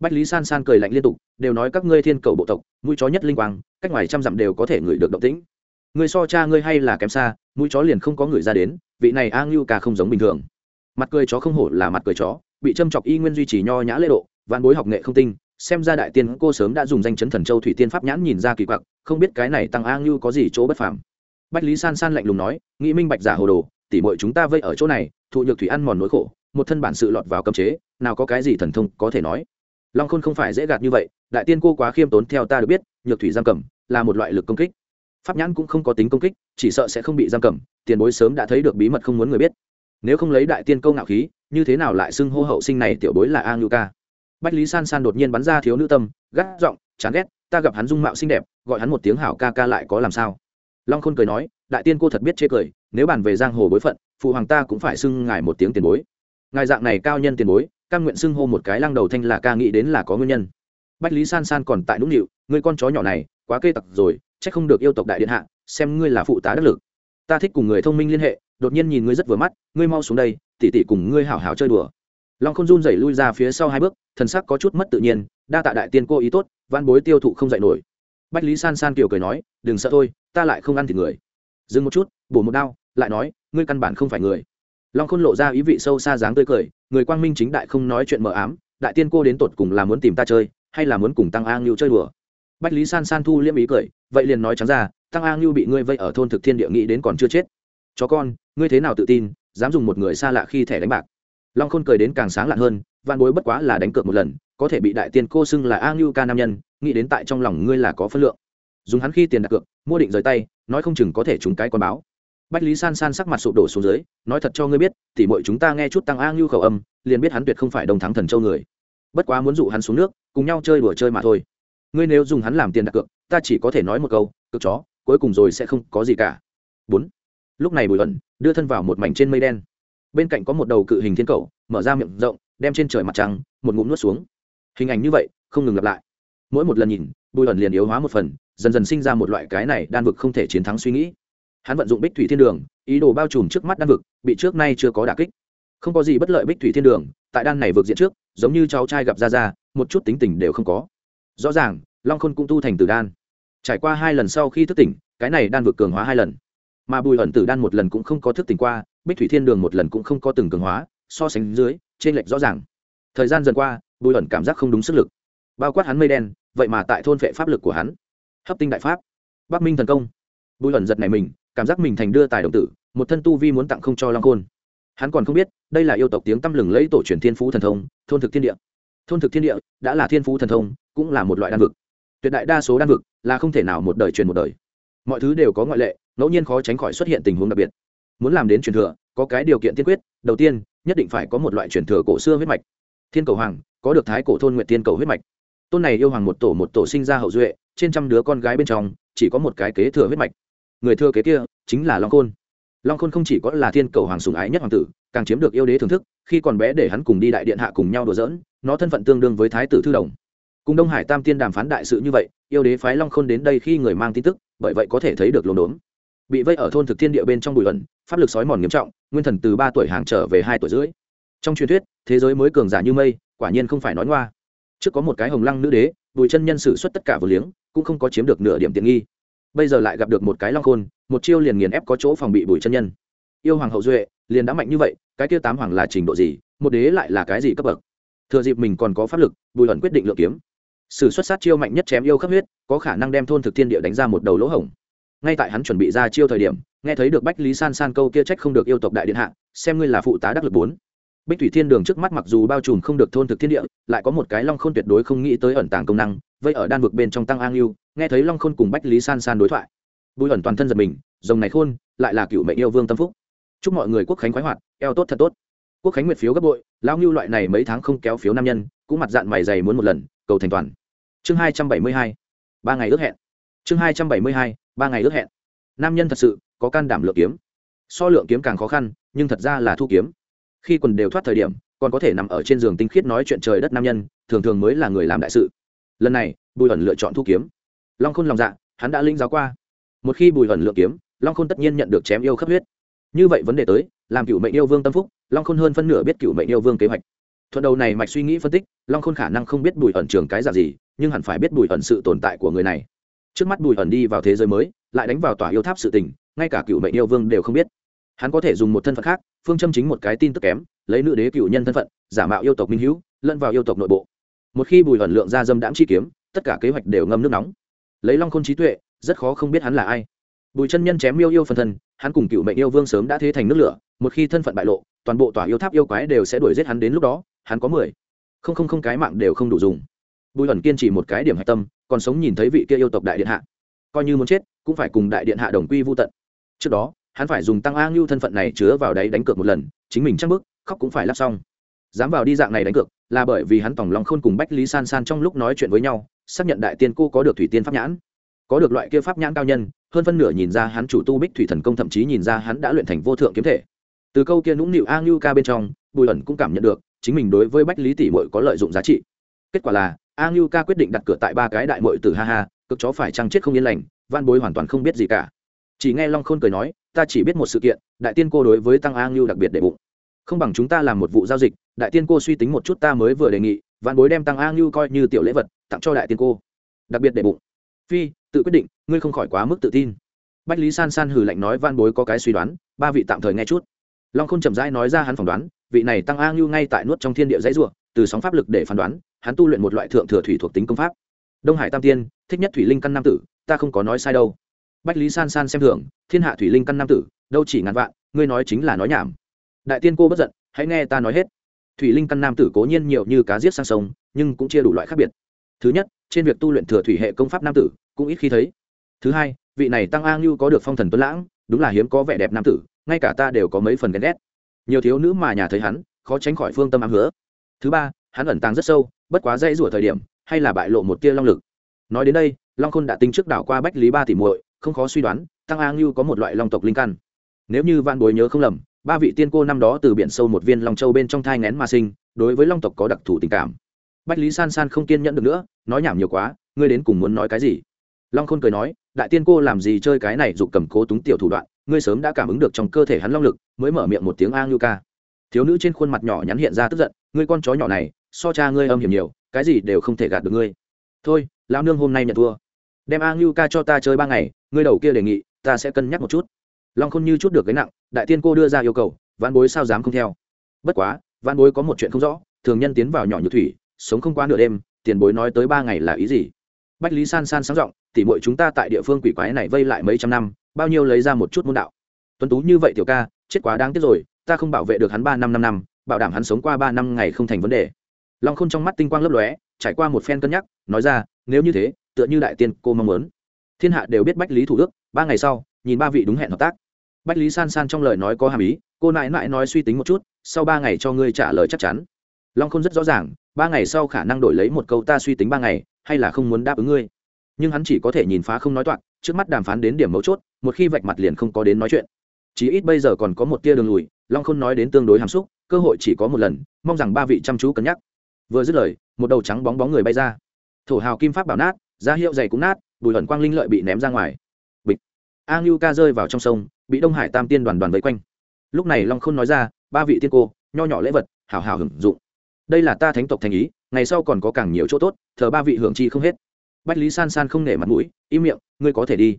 Bách lý san san cười lạnh liên tục, đều nói các ngươi thiên cầu bộ tộc, mũi chó nhất linh quang, cách ngoài trăm dặm đều có thể ngửi được động tĩnh. Người so cha ngươi hay là kém xa, mũi chó liền không có người ra đến vị này a ngưu ca không giống bình thường. Mặt cười chó không hổ là mặt cười chó, bị châm chọc y nguyên duy trì nho nhã lễ độ văn bối học nghệ không tinh, xem ra đại tiên cô sớm đã dùng danh chấn thần châu thủy tiên pháp nhãn nhìn ra kỳ quặc, không biết cái này tăng a ngưu có gì chỗ bất phàm. Bách lý san san lạnh lùng nói, nghĩ minh bạch giả hồ đồ, tỉ mội chúng ta vây ở chỗ này, thụ nhược thủy ăn mòn nỗi khổ, một thân bản sự lọt vào cấm chế, nào có cái gì thần thông có thể nói. Long khôn không phải dễ gạt như vậy, đại tiên cô quá khiêm tốn theo ta được biết, nhược thủy giam cầm, là một loại lực công kích. Pháp nhãn cũng không có tính công kích, chỉ sợ sẽ không bị giam cầm tiền bối sớm đã thấy được bí mật không muốn người biết. Nếu không lấy đại tiên câu ngạo khí, như thế nào lại xưng hô hậu sinh này tiểu bối là a ngưu ca? Bách lý san san đột nhiên bắn ra thiếu nữ tâm, gắt giọng, chán ghét, ta gặp hắn dung mạo xinh đẹp, gọi hắn một tiếng hảo ca ca lại có làm sao? Long khôn cười nói, đại tiên cô thật biết chê cười, nếu bàn về giang hồ bối phận, phụ hoàng ta cũng phải xưng ngài một tiếng tiền bối. Ngài dạng này cao nhân tiền bối, cam nguyện xưng hô một cái lăng đầu thanh là ca nghĩ đến là có nguyên nhân. Bách lý san san còn tại nũng nịu người con chó nhỏ này, quá kê tặc rồi c không được yêu tộc đại điện hạ, xem ngươi là phụ tá đắc lực ta thích cùng người thông minh liên hệ, đột nhiên nhìn ngươi rất vừa mắt, ngươi mau xuống đây tỉ tỉ cùng ngươi hảo hảo chơi đùa. Long khôn run rẩy lui ra phía sau hai bước, thần sắc có chút mất tự nhiên, đa tạ đại tiên cô ý tốt văn bối tiêu thụ không dạy nổi. Bách lý san san kiều cười nói, đừng sợ thôi ta lại không ăn thịt người. Dừng một chút, bổ một đao, lại nói, ngươi căn bản không phải người. Long khôn lộ ra ý vị sâu xa dáng tươi cười, người quang minh chính đại không nói chuyện mờ ám, đại tiên cô đến tột cùng là muốn tìm ta chơi, hay là muốn cùng tăng a ngưu chơi đùa? Bách lý san san thu liêm ý cười, vậy liền nói trắng ra tăng a ngưu bị ngươi vây ở thôn thực thiên địa nghĩ đến còn chưa chết. Chó con, ngươi thế nào tự tin, dám dùng một người xa lạ khi thẻ đánh bạc? Long khôn cười đến càng sáng lạn hơn van bối bất quá là đánh cược một lần, có thể bị đại tiên cô xưng là a ngưu ca nam nhân, nghĩ đến tại trong lòng ngươi là có phân lượng. Dùng hắn khi tiền đặt cược, mua định rời tay, nói không chừng có thể trúng cái con báo. Bách lý san san sắc mặt sụp đổ xuống dưới, nói thật cho ngươi biết, tỉ mọi chúng ta nghe chút tăng a ngưu khẩu âm, liền biết hắn tuyệt không phải đồng thắng thần châu người. Bất quá muốn dụ hắn xuống nước, cùng nhau chơi đùa chơi mà thôi. Ngươi nếu dùng hắn làm tiền đặt cược, ta chỉ có thể nói một câu cực chó cuối cùng rồi sẽ không có gì cả. Bốn. Lúc này bùi ẩn đưa thân vào một mảnh trên mây đen. Bên cạnh có một đầu cự hình thiên cầu, mở ra miệng rộng, đem trên trời mặt trăng, một ngụm nuốt xuống. Hình ảnh như vậy, không ngừng lặp lại. Mỗi một lần nhìn, bùi ẩn liền yếu hóa một phần, dần dần sinh ra một loại cái này đan vực không thể chiến thắng suy nghĩ. Hắn vận dụng bích thủy thiên đường, ý đồ bao trùm trước mắt đan vực, bị trước nay chưa có đả kích. Không có gì bất lợi bích thủy thiên đường, tại đan này vượt diện trước, giống như cháu trai gặp ra ra một chút tính tình đều không có. Rõ ràng, long khôn cũng tu thành từ đan trải qua hai lần sau khi thức tỉnh, cái này đan vực cường hóa hai lần. Mà bùi ẩn tử đan một lần cũng không có thức tỉnh qua, bích thủy thiên đường một lần cũng không có từng cường hóa, so sánh dưới trên lệch rõ ràng. Thời gian dần qua, bùi ẩn cảm giác không đúng sức lực. Bao quát hắn mây đen, vậy mà tại thôn vệ pháp lực của hắn. Hấp tinh đại pháp. Bắc minh thần công. Bùi ẩn giật này mình, cảm giác mình thành đưa tài đồng tử, một thân tu vi muốn tặng không cho long khôn. Hắn còn không biết, đây là yêu tộc tiếng tăm lừng lấy tổ truyền thiên phú thần thông, thôn thực thiên địa. Thôn thực thiên địa, đã là thiên phú thần thông, cũng là một loại đan vực. Tuyệt đại đa số đan vực là không thể nào một đời truyền một đời. Mọi thứ đều có ngoại lệ, ngẫu nhiên khó tránh khỏi xuất hiện tình huống đặc biệt. Muốn làm đến truyền thừa, có cái điều kiện tiên quyết, đầu tiên, nhất định phải có một loại truyền thừa cổ xưa huyết mạch. Thiên cầu hoàng, có được thái cổ thôn nguyện tiên cầu huyết mạch. Tôn này yêu hoàng một tổ một tổ sinh ra hậu duệ, trên trăm đứa con gái bên trong, chỉ có một cái kế thừa huyết mạch. Người thừa kế kia, chính là long khôn. Long khôn không chỉ có là thiên cầu hoàng sùng ái nhất hoàng tử, càng chiếm được yêu đế thưởng thức, khi còn bé để hắn cùng đi đại điện hạ cùng nhau đùa giỡn, nó thân phận tương đương với thái tử thư đồng cùng đông hải tam tiên đàm phán đại sự như vậy, yêu đế phái long khôn đến đây khi người mang tin tức, bởi vậy có thể thấy được lồn đốn. Bị vây ở thôn thực thiên địa bên trong bụi ẩn, pháp lực sói mòn nghiêm trọng, nguyên thần từ ba tuổi hàng trở về hai tuổi rưỡi. Trong truyền thuyết, thế giới mới cường giả như mây, quả nhiên không phải nói ngoa. Trước có một cái hồng lăng nữ đế, bùi chân nhân xử suất tất cả vừa liếng, cũng không có chiếm được nửa điểm tiện nghi. Bây giờ lại gặp được một cái long khôn, một chiêu liền nghiền ép có chỗ phòng bị bùi chân nhân. Yêu hoàng hậu duệ, liền đã mạnh như vậy, cái kia tám hoàng là trình độ gì, một đế lại là cái gì cấp bậc? Thừa dịp mình còn có pháp lực, bùi ẩn quyết định lựa kiếm sử xuất sát chiêu mạnh nhất chém yêu khắp huyết, có khả năng đem thôn thực thiên địa đánh ra một đầu lỗ hổng. Ngay tại hắn chuẩn bị ra chiêu thời điểm, nghe thấy được bách lý san san câu kia trách không được yêu tộc đại điện hạ, xem ngươi là phụ tá đắc lực bốn. Bích thủy thiên đường trước mắt mặc dù bao trùm không được thôn thực thiên địa, lại có một cái long khôn tuyệt đối không nghĩ tới ẩn tàng công năng, vây ở đan vực bên trong tăng an yêu, nghe thấy long khôn cùng bách lý san san đối thoại. Bùi ẩn toàn thân giật mình, rồng này khôn, lại là cựu mệnh yêu vương tâm phúc. Chúc mọi người quốc khánh khoái hoạt, eo tốt thật tốt. Quốc khánh nguyệt phiếu gấp bội lao ngưu loại này mấy tháng không kéo phiếu nam nhân cũng mặt dạng mày dày muốn một lần, cầu thành toàn. Chương hai trăm bảy mươi hai, ba ngày ước hẹn. Chương hai trăm bảy mươi hai, ba ngày ước hẹn. Nam nhân thật sự có can đảm lượng kiếm. So lượng kiếm càng khó khăn, nhưng thật ra là thu kiếm. Khi quần đều thoát thời điểm, còn có thể nằm ở trên giường tinh khiết nói chuyện trời đất nam nhân, thường thường mới là người làm đại sự. Lần này, bùi ẩn lựa chọn thu kiếm. Long khôn lòng dạ hắn đã linh giáo qua. Một khi bùi ẩn lựa kiếm, long khôn tất nhiên nhận được chém yêu khắp huyết. Như vậy vấn đề tới, làm cựu mệnh yêu vương tâm phúc, long khôn hơn phân nửa biết cựu mệnh yêu vương kế hoạch thuận đầu này mạch suy nghĩ phân tích, long khôn khả năng không biết bùi ẩn trường cái giả gì, nhưng hẳn phải biết bùi ẩn sự tồn tại của người này. Trước mắt bùi ẩn đi vào thế giới mới, lại đánh vào tòa yêu tháp sự tình, ngay cả cựu mệnh yêu vương đều không biết. Hắn có thể dùng một thân phận khác, phương châm chính một cái tin tức kém, lấy nữ đế cựu nhân thân phận, giả mạo yêu tộc minh hữu, lẫn vào yêu tộc nội bộ. Một khi bùi ẩn lượng ra dâm đãng chi kiếm, tất cả kế hoạch đều ngâm nước nóng. Lấy long khôn trí tuệ, rất khó không biết hắn là ai bùi chân nhân chém yêu yêu phần thân hắn cùng cựu mệnh yêu vương sớm đã thế thành nước lửa một khi thân phận bại lộ toàn bộ tòa yêu tháp yêu quái đều sẽ đuổi giết hắn đến lúc đó hắn có mười không không không cái mạng đều không đủ dùng. Bùi ẩn kiên trì một cái điểm hạch tâm còn sống nhìn thấy vị kia yêu tộc đại điện hạ. Coi như muốn chết cũng phải cùng đại điện hạ đồng quy vô tận. Trước đó hắn phải dùng tăng a ngưu thân phận này chứa vào đấy đánh cược một lần chính mình chắc bước, khóc cũng phải lắp xong. Dám vào đi dạng này đánh cược là bởi vì hắn tòng lòng khôn cùng bách lý san san trong lúc nói chuyện với nhau xác nhận đại tiên cô có được thủy tiên pháp nhãn. Có được loại kia pháp nhãn cao nhân hơn phân nửa nhìn ra hắn chủ tu bích thủy thần công, thậm chí nhìn ra hắn đã luyện thành vô thượng kiếm thể. Từ câu kia nũng nịu a ngưu ca bên trong, bùi ẩn cũng cảm nhận được, chính mình đối với bách lý tỷ mội có lợi dụng giá trị. Kết quả là, a ngưu ca quyết định đặt cửa tại ba cái đại mội từ ha ha, cực chó phải trăng chết không yên lành van bối hoàn toàn không biết gì cả. Chỉ nghe long khôn cười nói, ta chỉ biết một sự kiện, đại tiên cô đối với tăng a ngưu đặc biệt để bụng. Không bằng chúng ta làm một vụ giao dịch, đại tiên cô suy tính một chút ta mới vừa đề nghị van bối đem tăng a ngưu coi như tiểu lễ vật, tặng cho đại tiên cô. Đặc biệt để bụng phi, tự quyết định, ngươi không khỏi quá mức tự tin. Bách lý san san hử lạnh nói van bối có cái suy đoán, ba vị tạm thời nghe chút. Long k h ô n chậm rãi nói ra hắn phỏng đoán, vị này tăng a ngưu ngay tại nuốt trong thiên địa dãy ruộng, từ sóng pháp lực để phán đoán, hắn tu luyện một loại thượng thừa thủy thuộc tính công pháp. Đông hải tam tiên, thích nhất thủy linh căn nam tử, ta không có nói sai đâu. Bách lý san san xem thưởng thiên hạ thủy linh căn nam tử, đâu chỉ ngàn vạn, ngươi nói chính là nói nhảm. Đại tiên cô bất giận, hãy nghe ta nói hết. Thủy linh căn nam tử cố nhiên nhiều như cá giết sang sông, nhưng cũng chia đủ loại khác biệt. Thứ nhất trên việc tu luyện thừa thủy hệ công pháp nam tử, cũng ít khi thấy. Thứ hai, vị này tăng a ngưu có được phong thần tuấn lãng, đúng là hiếm có vẻ đẹp nam tử, ngay cả ta đều có mấy phần ghen ghét. Nhiều thiếu nữ mà nhà thấy hắn, khó tránh khỏi phương tâm ám hứa. Thứ ba, hắn ẩn tàng rất sâu, bất quá dây rủa thời điểm, hay là bại lộ một tia long lực. Nói đến đây, long khôn đã tính trước đảo qua bách lý ba tỷ muội, không khó suy đoán, tăng a ngưu có một loại long tộc linh căn. Nếu như van bối nhớ không lầm, ba vị tiên cô năm đó từ biển sâu một viên long châu bên trong thai ngén mà sinh, đối với long tộc có đặc thù tình cảm bách lý san san không kiên nhẫn được nữa, nói nhảm nhiều quá, ngươi đến cùng muốn nói cái gì? Long khôn cười nói, đại tiên cô làm gì chơi cái này giục cầm cố túng tiểu thủ đoạn, ngươi sớm đã cảm ứng được trong cơ thể hắn long lực, mới mở miệng một tiếng a ngưu ca. Thiếu nữ trên khuôn mặt nhỏ nhắn hiện ra tức giận, ngươi con chó nhỏ này, so cha ngươi âm hiểm nhiều, cái gì đều không thể gạt được ngươi. Thôi, lão nương hôm nay nhận thua. Đem a ngưu ca cho ta chơi ba ngày, ngươi đầu kia đề nghị, ta sẽ cân nhắc một chút. Long khôn như chút được gánh nặng, đại tiên cô đưa ra yêu cầu văn bối sao dám không theo. Bất quá văn bối có một chuyện không rõ, thường nhân tiến vào nhỏ nhược thủy sống không qua nửa đêm, tiền bối nói tới ba ngày là ý gì? Bách lý san san sáng giọng tỉ mọi chúng ta tại địa phương quỷ quái này vây lại mấy trăm năm, bao nhiêu lấy ra một chút môn đạo? Tuấn tú như vậy tiểu ca, chết quá đáng tiếc rồi, ta không bảo vệ được hắn ba năm năm năm, bảo đảm hắn sống qua ba năm ngày không thành vấn đề. Long khôn trong mắt tinh quang lấp lóe, trải qua một phen cân nhắc, nói ra, nếu như thế, tựa như đại tiên cô mong muốn. Thiên hạ đều biết bách lý thủ ước, ba ngày sau, nhìn ba vị đúng hẹn hợp tác. Bách lý san san trong lời nói có hàm ý, cô nại nại nói suy tính một chút, sau ba ngày cho ngươi trả lời chắc chắn long khôn rất rõ ràng, ba ngày sau khả năng đổi lấy một câu ta suy tính ba ngày, hay là không muốn đáp ứng ngươi. Nhưng hắn chỉ có thể nhìn phá không nói toạc, trước mắt đàm phán đến điểm mấu chốt, một khi vạch mặt liền không có đến nói chuyện. Chí ít bây giờ còn có một tia đường lùi, long Khôn nói đến tương đối hàm xúc, cơ hội chỉ có một lần, mong rằng ba vị chăm chú cân nhắc. Vừa dứt lời, một đầu trắng bóng bóng người bay ra. Thổ hào kim pháp bảo nát ra hiệu dày cũng nát, bùi hận quang linh lợi bị ném ra ngoài. Bịch. A ngưu ca rơi vào trong sông, bị đông hải tam tiên đoàn đoàn vây quanh. Lúc này long khôn nói ra, ba vị tiên cô, nho nhỏ lễ vật hào hào hưởng dụng đây là ta thánh tộc thành ý, ngày sau còn có càng nhiều chỗ tốt, thờ ba vị hưởng chi không hết. Bách lý san san không nể mặt mũi, im miệng, ngươi có thể đi.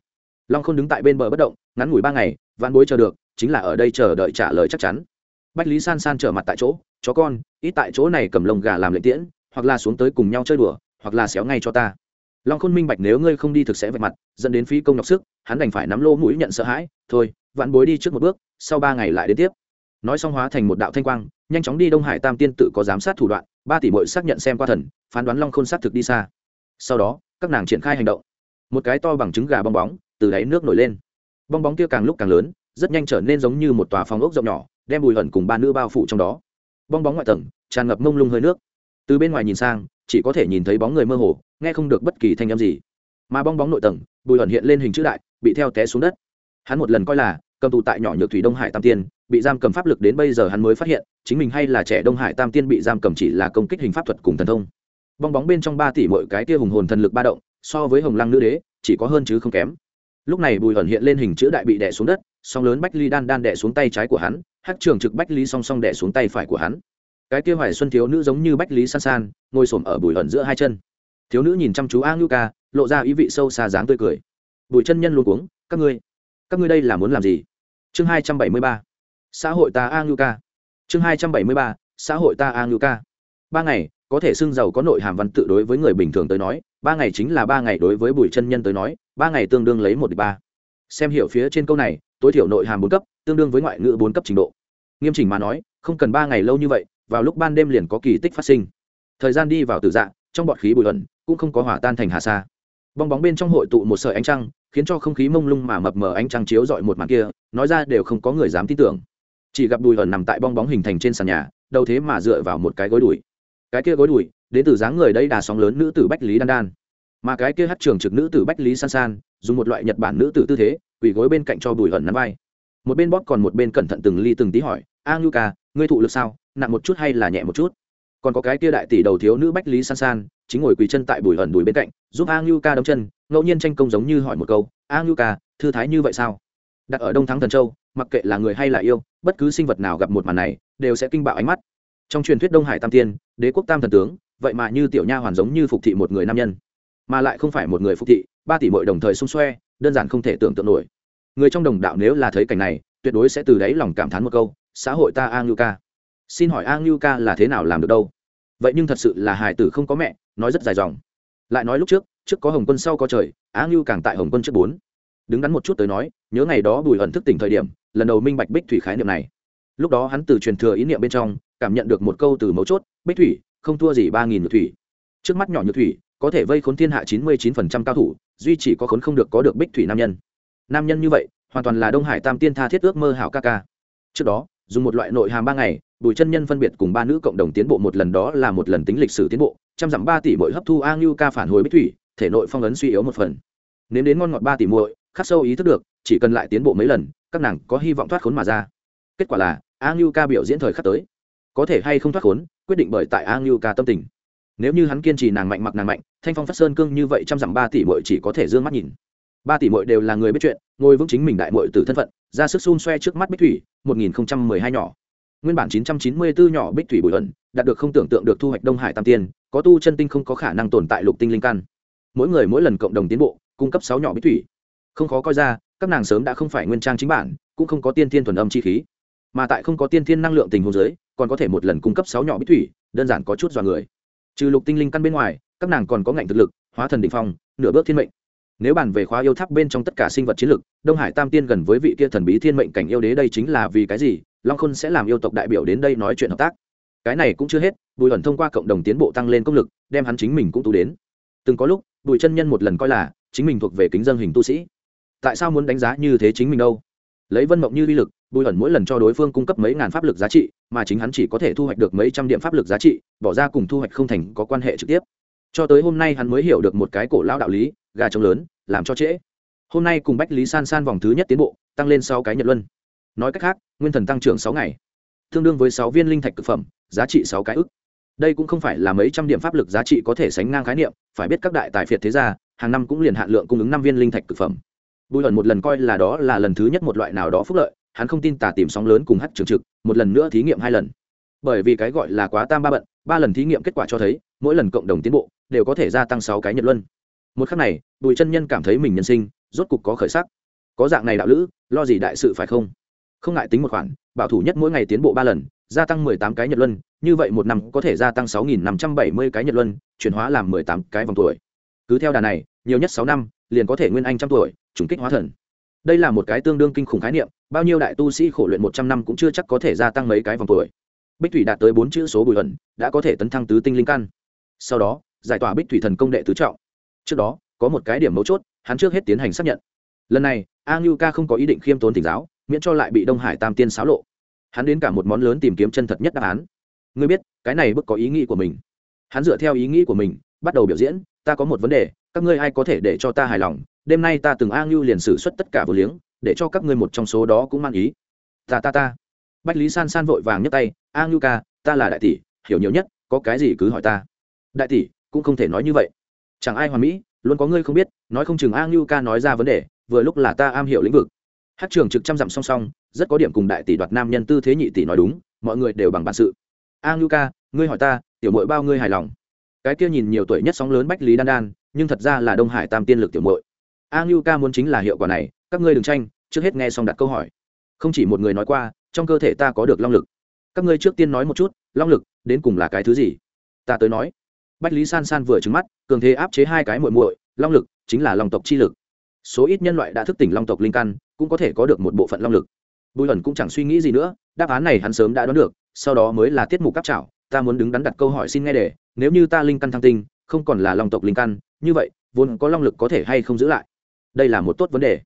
Long không đứng tại bên bờ bất động, ngắn ngủi ba ngày vạn bối chờ được, chính là ở đây chờ đợi trả lời chắc chắn. Bách lý san san trở mặt tại chỗ, chó con, ít tại chỗ này cầm lồng gà làm lệnh tiễn, hoặc là xuống tới cùng nhau chơi đùa, hoặc là xéo ngay cho ta. Long khôn minh bạch nếu ngươi không đi thực sẽ vạch mặt, dẫn đến phí công nhọc sức, hắn đành phải nắm lô mũi nhận sợ hãi, thôi vạn bối đi trước một bước, sau ba ngày lại đến tiếp. Nói xong hóa thành một đạo thanh quang nhanh chóng đi đông hải tam tiên tự có giám sát thủ đoạn, ba tỷ mội xác nhận xem qua thần, phán đoán long khôn xác thực đi xa. Sau đó, các nàng triển khai hành động. Một cái to bằng trứng gà bong bóng, từ đáy nước nổi lên. Bong bóng kia càng lúc càng lớn, rất nhanh trở nên giống như một tòa phòng ốc rộng nhỏ, đem bùi hẩn cùng ba nữ bao phủ trong đó. Bong bóng ngoại tầng, tràn ngập mông lung hơi nước. Từ bên ngoài nhìn sang, chỉ có thể nhìn thấy bóng người mơ hồ, nghe không được bất kỳ thanh âm gì. Mà bong bóng nội tầng bùi hẩn hiện lên hình chữ đại, bị theo té xuống đất. Hắn một lần coi là cầm tù tại nhỏ nhược thủy đông hải tam tiên, bị giam cầm pháp lực đến bây giờ hắn mới phát hiện, chính mình hay là trẻ đông hải tam tiên bị giam cầm chỉ là công kích hình pháp thuật cùng thần thông. Bong bóng bên trong ba tỷ mọi cái tia hùng hồn thần lực ba động, so với hồng lăng nữ đế, chỉ có hơn chứ không kém. Lúc này bùi hẩn hiện lên hình chữ đại bị đẻ xuống đất, song lớn bách ly đan đan đẻ xuống tay trái của hắn hát trường trực bách ly song song đẻ xuống tay phải của hắn. Cái kia hoài xuân thiếu nữ giống như bách lý san san, ngồi s ổ m ở bùi hẩn giữa hai chân. Thiếu nữ nhìn chăm chú a ngưu ca, lộ ra ý vị sâu xa dáng tươi cười. Bùi chân nhân luôn cuống, các ngươi các ngươi đây là muốn làm gì? Chương hai trăm bảy mươi ba. Xã hội ta a ngưu ca. Chương hai trăm bảy mươi ba. Xã hội ta a ngưu ca. Ba ngày, có thể xưng giàu có nội hàm văn tự đối với người bình thường tới nói, ba ngày chính là ba ngày đối với bùi chân nhân tới nói, ba ngày tương đương lấy một ba. Xem hiểu phía trên câu này, tối thiểu nội hàm bốn cấp, tương đương với ngoại ngữ bốn cấp trình độ. Nghiêm chỉnh mà nói, không cần ba ngày lâu như vậy, vào lúc ban đêm liền có kỳ tích phát sinh. Thời gian đi vào từ dạ trong bọt khí bụi ẩn cũng không có hỏa tan thành hà sa. Bong bóng bên trong hội tụ một sợi ánh trăng khiến cho không khí mông lung mà mập mờ ánh trăng chiếu dọi một màn kia, nói ra đều không có người dám tin tưởng. Chỉ gặp đùi ẩn nằm tại bong bóng hình thành trên sàn nhà đâu thế mà dựa vào một cái gối đùi. Cái kia gối đùi, đến từ dáng người đây đà sóng lớn nữ tử bách lý đan đan. Mà cái kia hát trường trực nữ tử bách lý san san, dùng một loại nhật bản nữ tử tư thế, quỳ gối bên cạnh cho bùi ẩn nắm vai. Một bên bóp còn một bên cẩn thận từng ly từng tí hỏi, a ngưu ca, ngươi thụ lực sao? Nặng một chút hay là nhẹ một chút? Còn có cái kia đại tỷ đầu thiếu nữ bách lý san san chính ngồi quỳ chân tại bùi ẩn đùi bên cạnh, giúp a ngưu ca đấm chân, ngẫu nhiên tranh công giống như hỏi một câu, a ngưu ca, thư thái như vậy sao? Đặt ở đông thắng thần châu, mặc kệ là người hay là yêu, bất cứ sinh vật nào gặp một màn này, đều sẽ kinh bạo ánh mắt. Trong truyền thuyết đông hải tam tiên, đế quốc tam thần tướng, vậy mà như tiểu nha hoàn giống như phục thị một người nam nhân, mà lại không phải một người phục thị, ba tỷ mội đồng thời xung xoe, đơn giản không thể tưởng tượng nổi. Người trong đồng đạo nếu là thấy cảnh này, tuyệt đối sẽ từ đáy lòng cảm thán một câu, xã hội ta a ngưu ca. Xin hỏi a ngưu ca là thế nào làm được đâu? Vậy nhưng thật sự là hải tử không có mẹ, nói rất dài dòng. Lại nói lúc trước trước có hồng quân, sau có trời, á ngưu càng tại hồng quân trước bốn. Đứng đắn một chút tới nói, nhớ ngày đó bùi ẩn thức tỉnh thời điểm, lần đầu minh bạch bích thủy khái niệm này. Lúc đó hắn từ truyền thừa ý niệm bên trong, cảm nhận được một câu từ mấu chốt, bích thủy, không thua gì ba nghìn nhược thủy. Trước mắt nhỏ nhược thủy, có thể vây khốn thiên hạ chín mươi chín phần trăm cao thủ, duy chỉ có khốn không được có được bích thủy nam nhân. Nam nhân như vậy, hoàn toàn là đông hải tam tiên tha thiết ước mơ hảo ca ca. Trước đó, dùng một loại nội hàm ba ngày bùi chân nhân phân biệt cùng ba nữ cộng đồng tiến bộ một lần đó là một lần tính lịch sử tiến bộ, trăm dặm ba tỷ mỗi hấp thu a ngưu ca phản hồi bích thủy, thể nội phong ấn suy yếu một phần. Nếu đến ngon ngọt ba tỷ muội, khắc sâu ý thức được, chỉ cần lại tiến bộ mấy lần, các nàng có hy vọng thoát khốn mà ra. Kết quả là a ngưu ca biểu diễn thời khắc tới. Có thể hay không thoát khốn, quyết định bởi tại a ngưu ca tâm tình. Nếu như hắn kiên trì nàng mạnh mặc nàng mạnh, thanh phong phát sơn cương như vậy trăm dặm ba tỷ muội chỉ có thể d ư ơ n g mắt nhìn. Ba tỷ muội đều là người biết chuyện, ngồi vững chính mình đại muội từ thân phận, ra sức xun xoe trước mắt bích thủy, một nghìn không trăm mười hai nhỏ nguyên bản chín trăm chín mươi bốn nhỏ bích thủy bùi ẩn đạt được không tưởng tượng được thu hoạch đông hải tam tiên, có tu chân tinh không có khả năng tồn tại lục tinh linh căn. Mỗi người mỗi lần cộng đồng tiến bộ, cung cấp sáu nhỏ bích thủy. Không khó coi ra, các nàng sớm đã không phải nguyên trang chính bản, cũng không có tiên thiên thuần âm chi khí. Mà tại không có tiên thiên năng lượng tình hồ dưới, còn có thể một lần cung cấp sáu nhỏ bích thủy, đơn giản có chút dọa người. Trừ lục tinh linh căn bên ngoài, các nàng còn có ngạnh thực lực, hóa thần định phong, nửa bước thiên mệnh nếu bàn về khóa yêu tháp bên trong tất cả sinh vật chiến lực đông hải tam tiên gần với vị kia thần bí thiên mệnh cảnh yêu đế đây chính là vì cái gì? Long khôn sẽ làm yêu tộc đại biểu đến đây nói chuyện hợp tác. Cái này cũng chưa hết, bùi ẩn thông qua cộng đồng tiến bộ tăng lên công lực, đem hắn chính mình cũng tu đến. Từng có lúc, bùi chân nhân một lần coi là, chính mình thuộc về kính dân hình tu sĩ. Tại sao muốn đánh giá như thế chính mình đâu? Lấy vân mộng như uy lực, bùi ẩn mỗi lần cho đối phương cung cấp mấy ngàn pháp lực giá trị, mà chính hắn chỉ có thể thu hoạch được mấy trăm điểm pháp lực giá trị, bỏ ra cùng thu hoạch không thành có quan hệ trực tiếp cho tới hôm nay hắn mới hiểu được một cái cổ lao đạo lý, gà trống lớn, làm cho trễ. Hôm nay cùng bách lý san san vòng thứ nhất tiến bộ, tăng lên sáu cái nhật luân. Nói cách khác, nguyên thần tăng trưởng sáu ngày, tương đương với sáu viên linh thạch thực phẩm, giá trị sáu cái ức. Đây cũng không phải là mấy trăm điểm pháp lực giá trị có thể sánh ngang khái niệm, phải biết các đại tài phiệt thế gia, hàng năm cũng liền hạn lượng cung ứng năm viên linh thạch thực phẩm. Bùi ẩn một lần coi là đó là lần thứ nhất một loại nào đó phúc lợi, hắn không tin tà tìm sóng lớn cùng hát trường trực, một lần nữa thí nghiệm hai lần. Bởi vì cái gọi là quá tam ba bận, ba lần thí nghiệm kết quả cho thấy, mỗi lần cộng đồng tiến bộ đều có thể gia tăng sáu cái nhật luân. Một khắc này, bùi chân nhân cảm thấy mình nhân sinh rốt cục có khởi sắc. Có dạng này đạo lữ, lo gì đại sự phải không? Không ngại tính một khoản, bảo thủ nhất mỗi ngày tiến bộ ba lần, gia tăng mười tám cái nhật luân, như vậy một năm có thể gia tăng sáu nghìn năm trăm bảy mươi cái nhật luân, chuyển hóa làm mười tám cái vòng tuổi. Cứ theo đà này, nhiều nhất sáu năm, liền có thể nguyên anh trăm tuổi, trùng kích hóa thần. Đây là một cái tương đương kinh khủng khái niệm, bao nhiêu đại tu sĩ khổ luyện một trăm năm cũng chưa chắc có thể gia tăng mấy cái vòng tuổi. Bích thủy đạt tới bốn chữ số bùi ẩn, đã có thể tấn thăng tứ tinh linh căn. Sau đó giải tỏa bích thủy thần công đệ tứ trọng. Trước đó, có một cái điểm mấu chốt, hắn trước hết tiến hành xác nhận. Lần này, a ngưu ca không có ý định khiêm tốn tỉnh giáo, miễn cho lại bị đông hải tam tiên xáo lộ. Hắn đến cả một món lớn tìm kiếm chân thật nhất đáp án. Ngươi biết, cái này bức có ý nghĩ của mình. Hắn dựa theo ý nghĩ của mình, bắt đầu biểu diễn, ta có một vấn đề, các ngươi ai có thể để cho ta hài lòng? Đêm nay ta từng a ngưu liền xử suất tất cả vừa liếng, để cho các ngươi một trong số đó cũng mang ý. Ta ta ta. Bách lý san san vội vàng nhấc tay, a ngưu ca, ta là đại tỷ, hiểu nhiều nhất, có cái gì cứ hỏi ta. Đại tỷ cũng không thể nói như vậy. Chẳng ai hoàn mỹ, luôn có ngươi không biết, nói không chừng a ngưu ca nói ra vấn đề, vừa lúc là ta am hiểu lĩnh vực. Hát trường trực trăm dặm song song, rất có điểm cùng đại tỷ đoạt nam nhân tư thế nhị tỷ nói đúng, mọi người đều bằng bản sự. A ngưu ca, ngươi hỏi ta, tiểu mội bao ngươi hài lòng? Cái kia nhìn nhiều tuổi nhất sóng lớn bách lý đan đan, nhưng thật ra là đông hải tam tiên lực tiểu mội a ngưu ca muốn chính là hiệu quả này, các ngươi đừng tranh, trước hết nghe xong đặt câu hỏi. Không chỉ một người nói qua, trong cơ thể ta có được long lực. Các ngươi trước tiên nói một chút, long lực, đến cùng là cái thứ gì? Ta tới nói bách lý san san vừa trứng mắt, cường thế áp chế hai cái muội muội, long lực chính là long tộc chi lực. Số ít nhân loại đã thức tỉnh long tộc linh căn, cũng có thể có được một bộ phận long lực. Bùi ẩn cũng chẳng suy nghĩ gì nữa, đáp án này hắn sớm đã đoán được, sau đó mới là tiết mục cáp trảo, ta muốn đứng đắn đặt câu hỏi xin nghe để, nếu như ta linh căn thăng tinh, không còn là long tộc linh căn, như vậy, vốn có long lực có thể hay không giữ lại? Đây là một tốt vấn đề,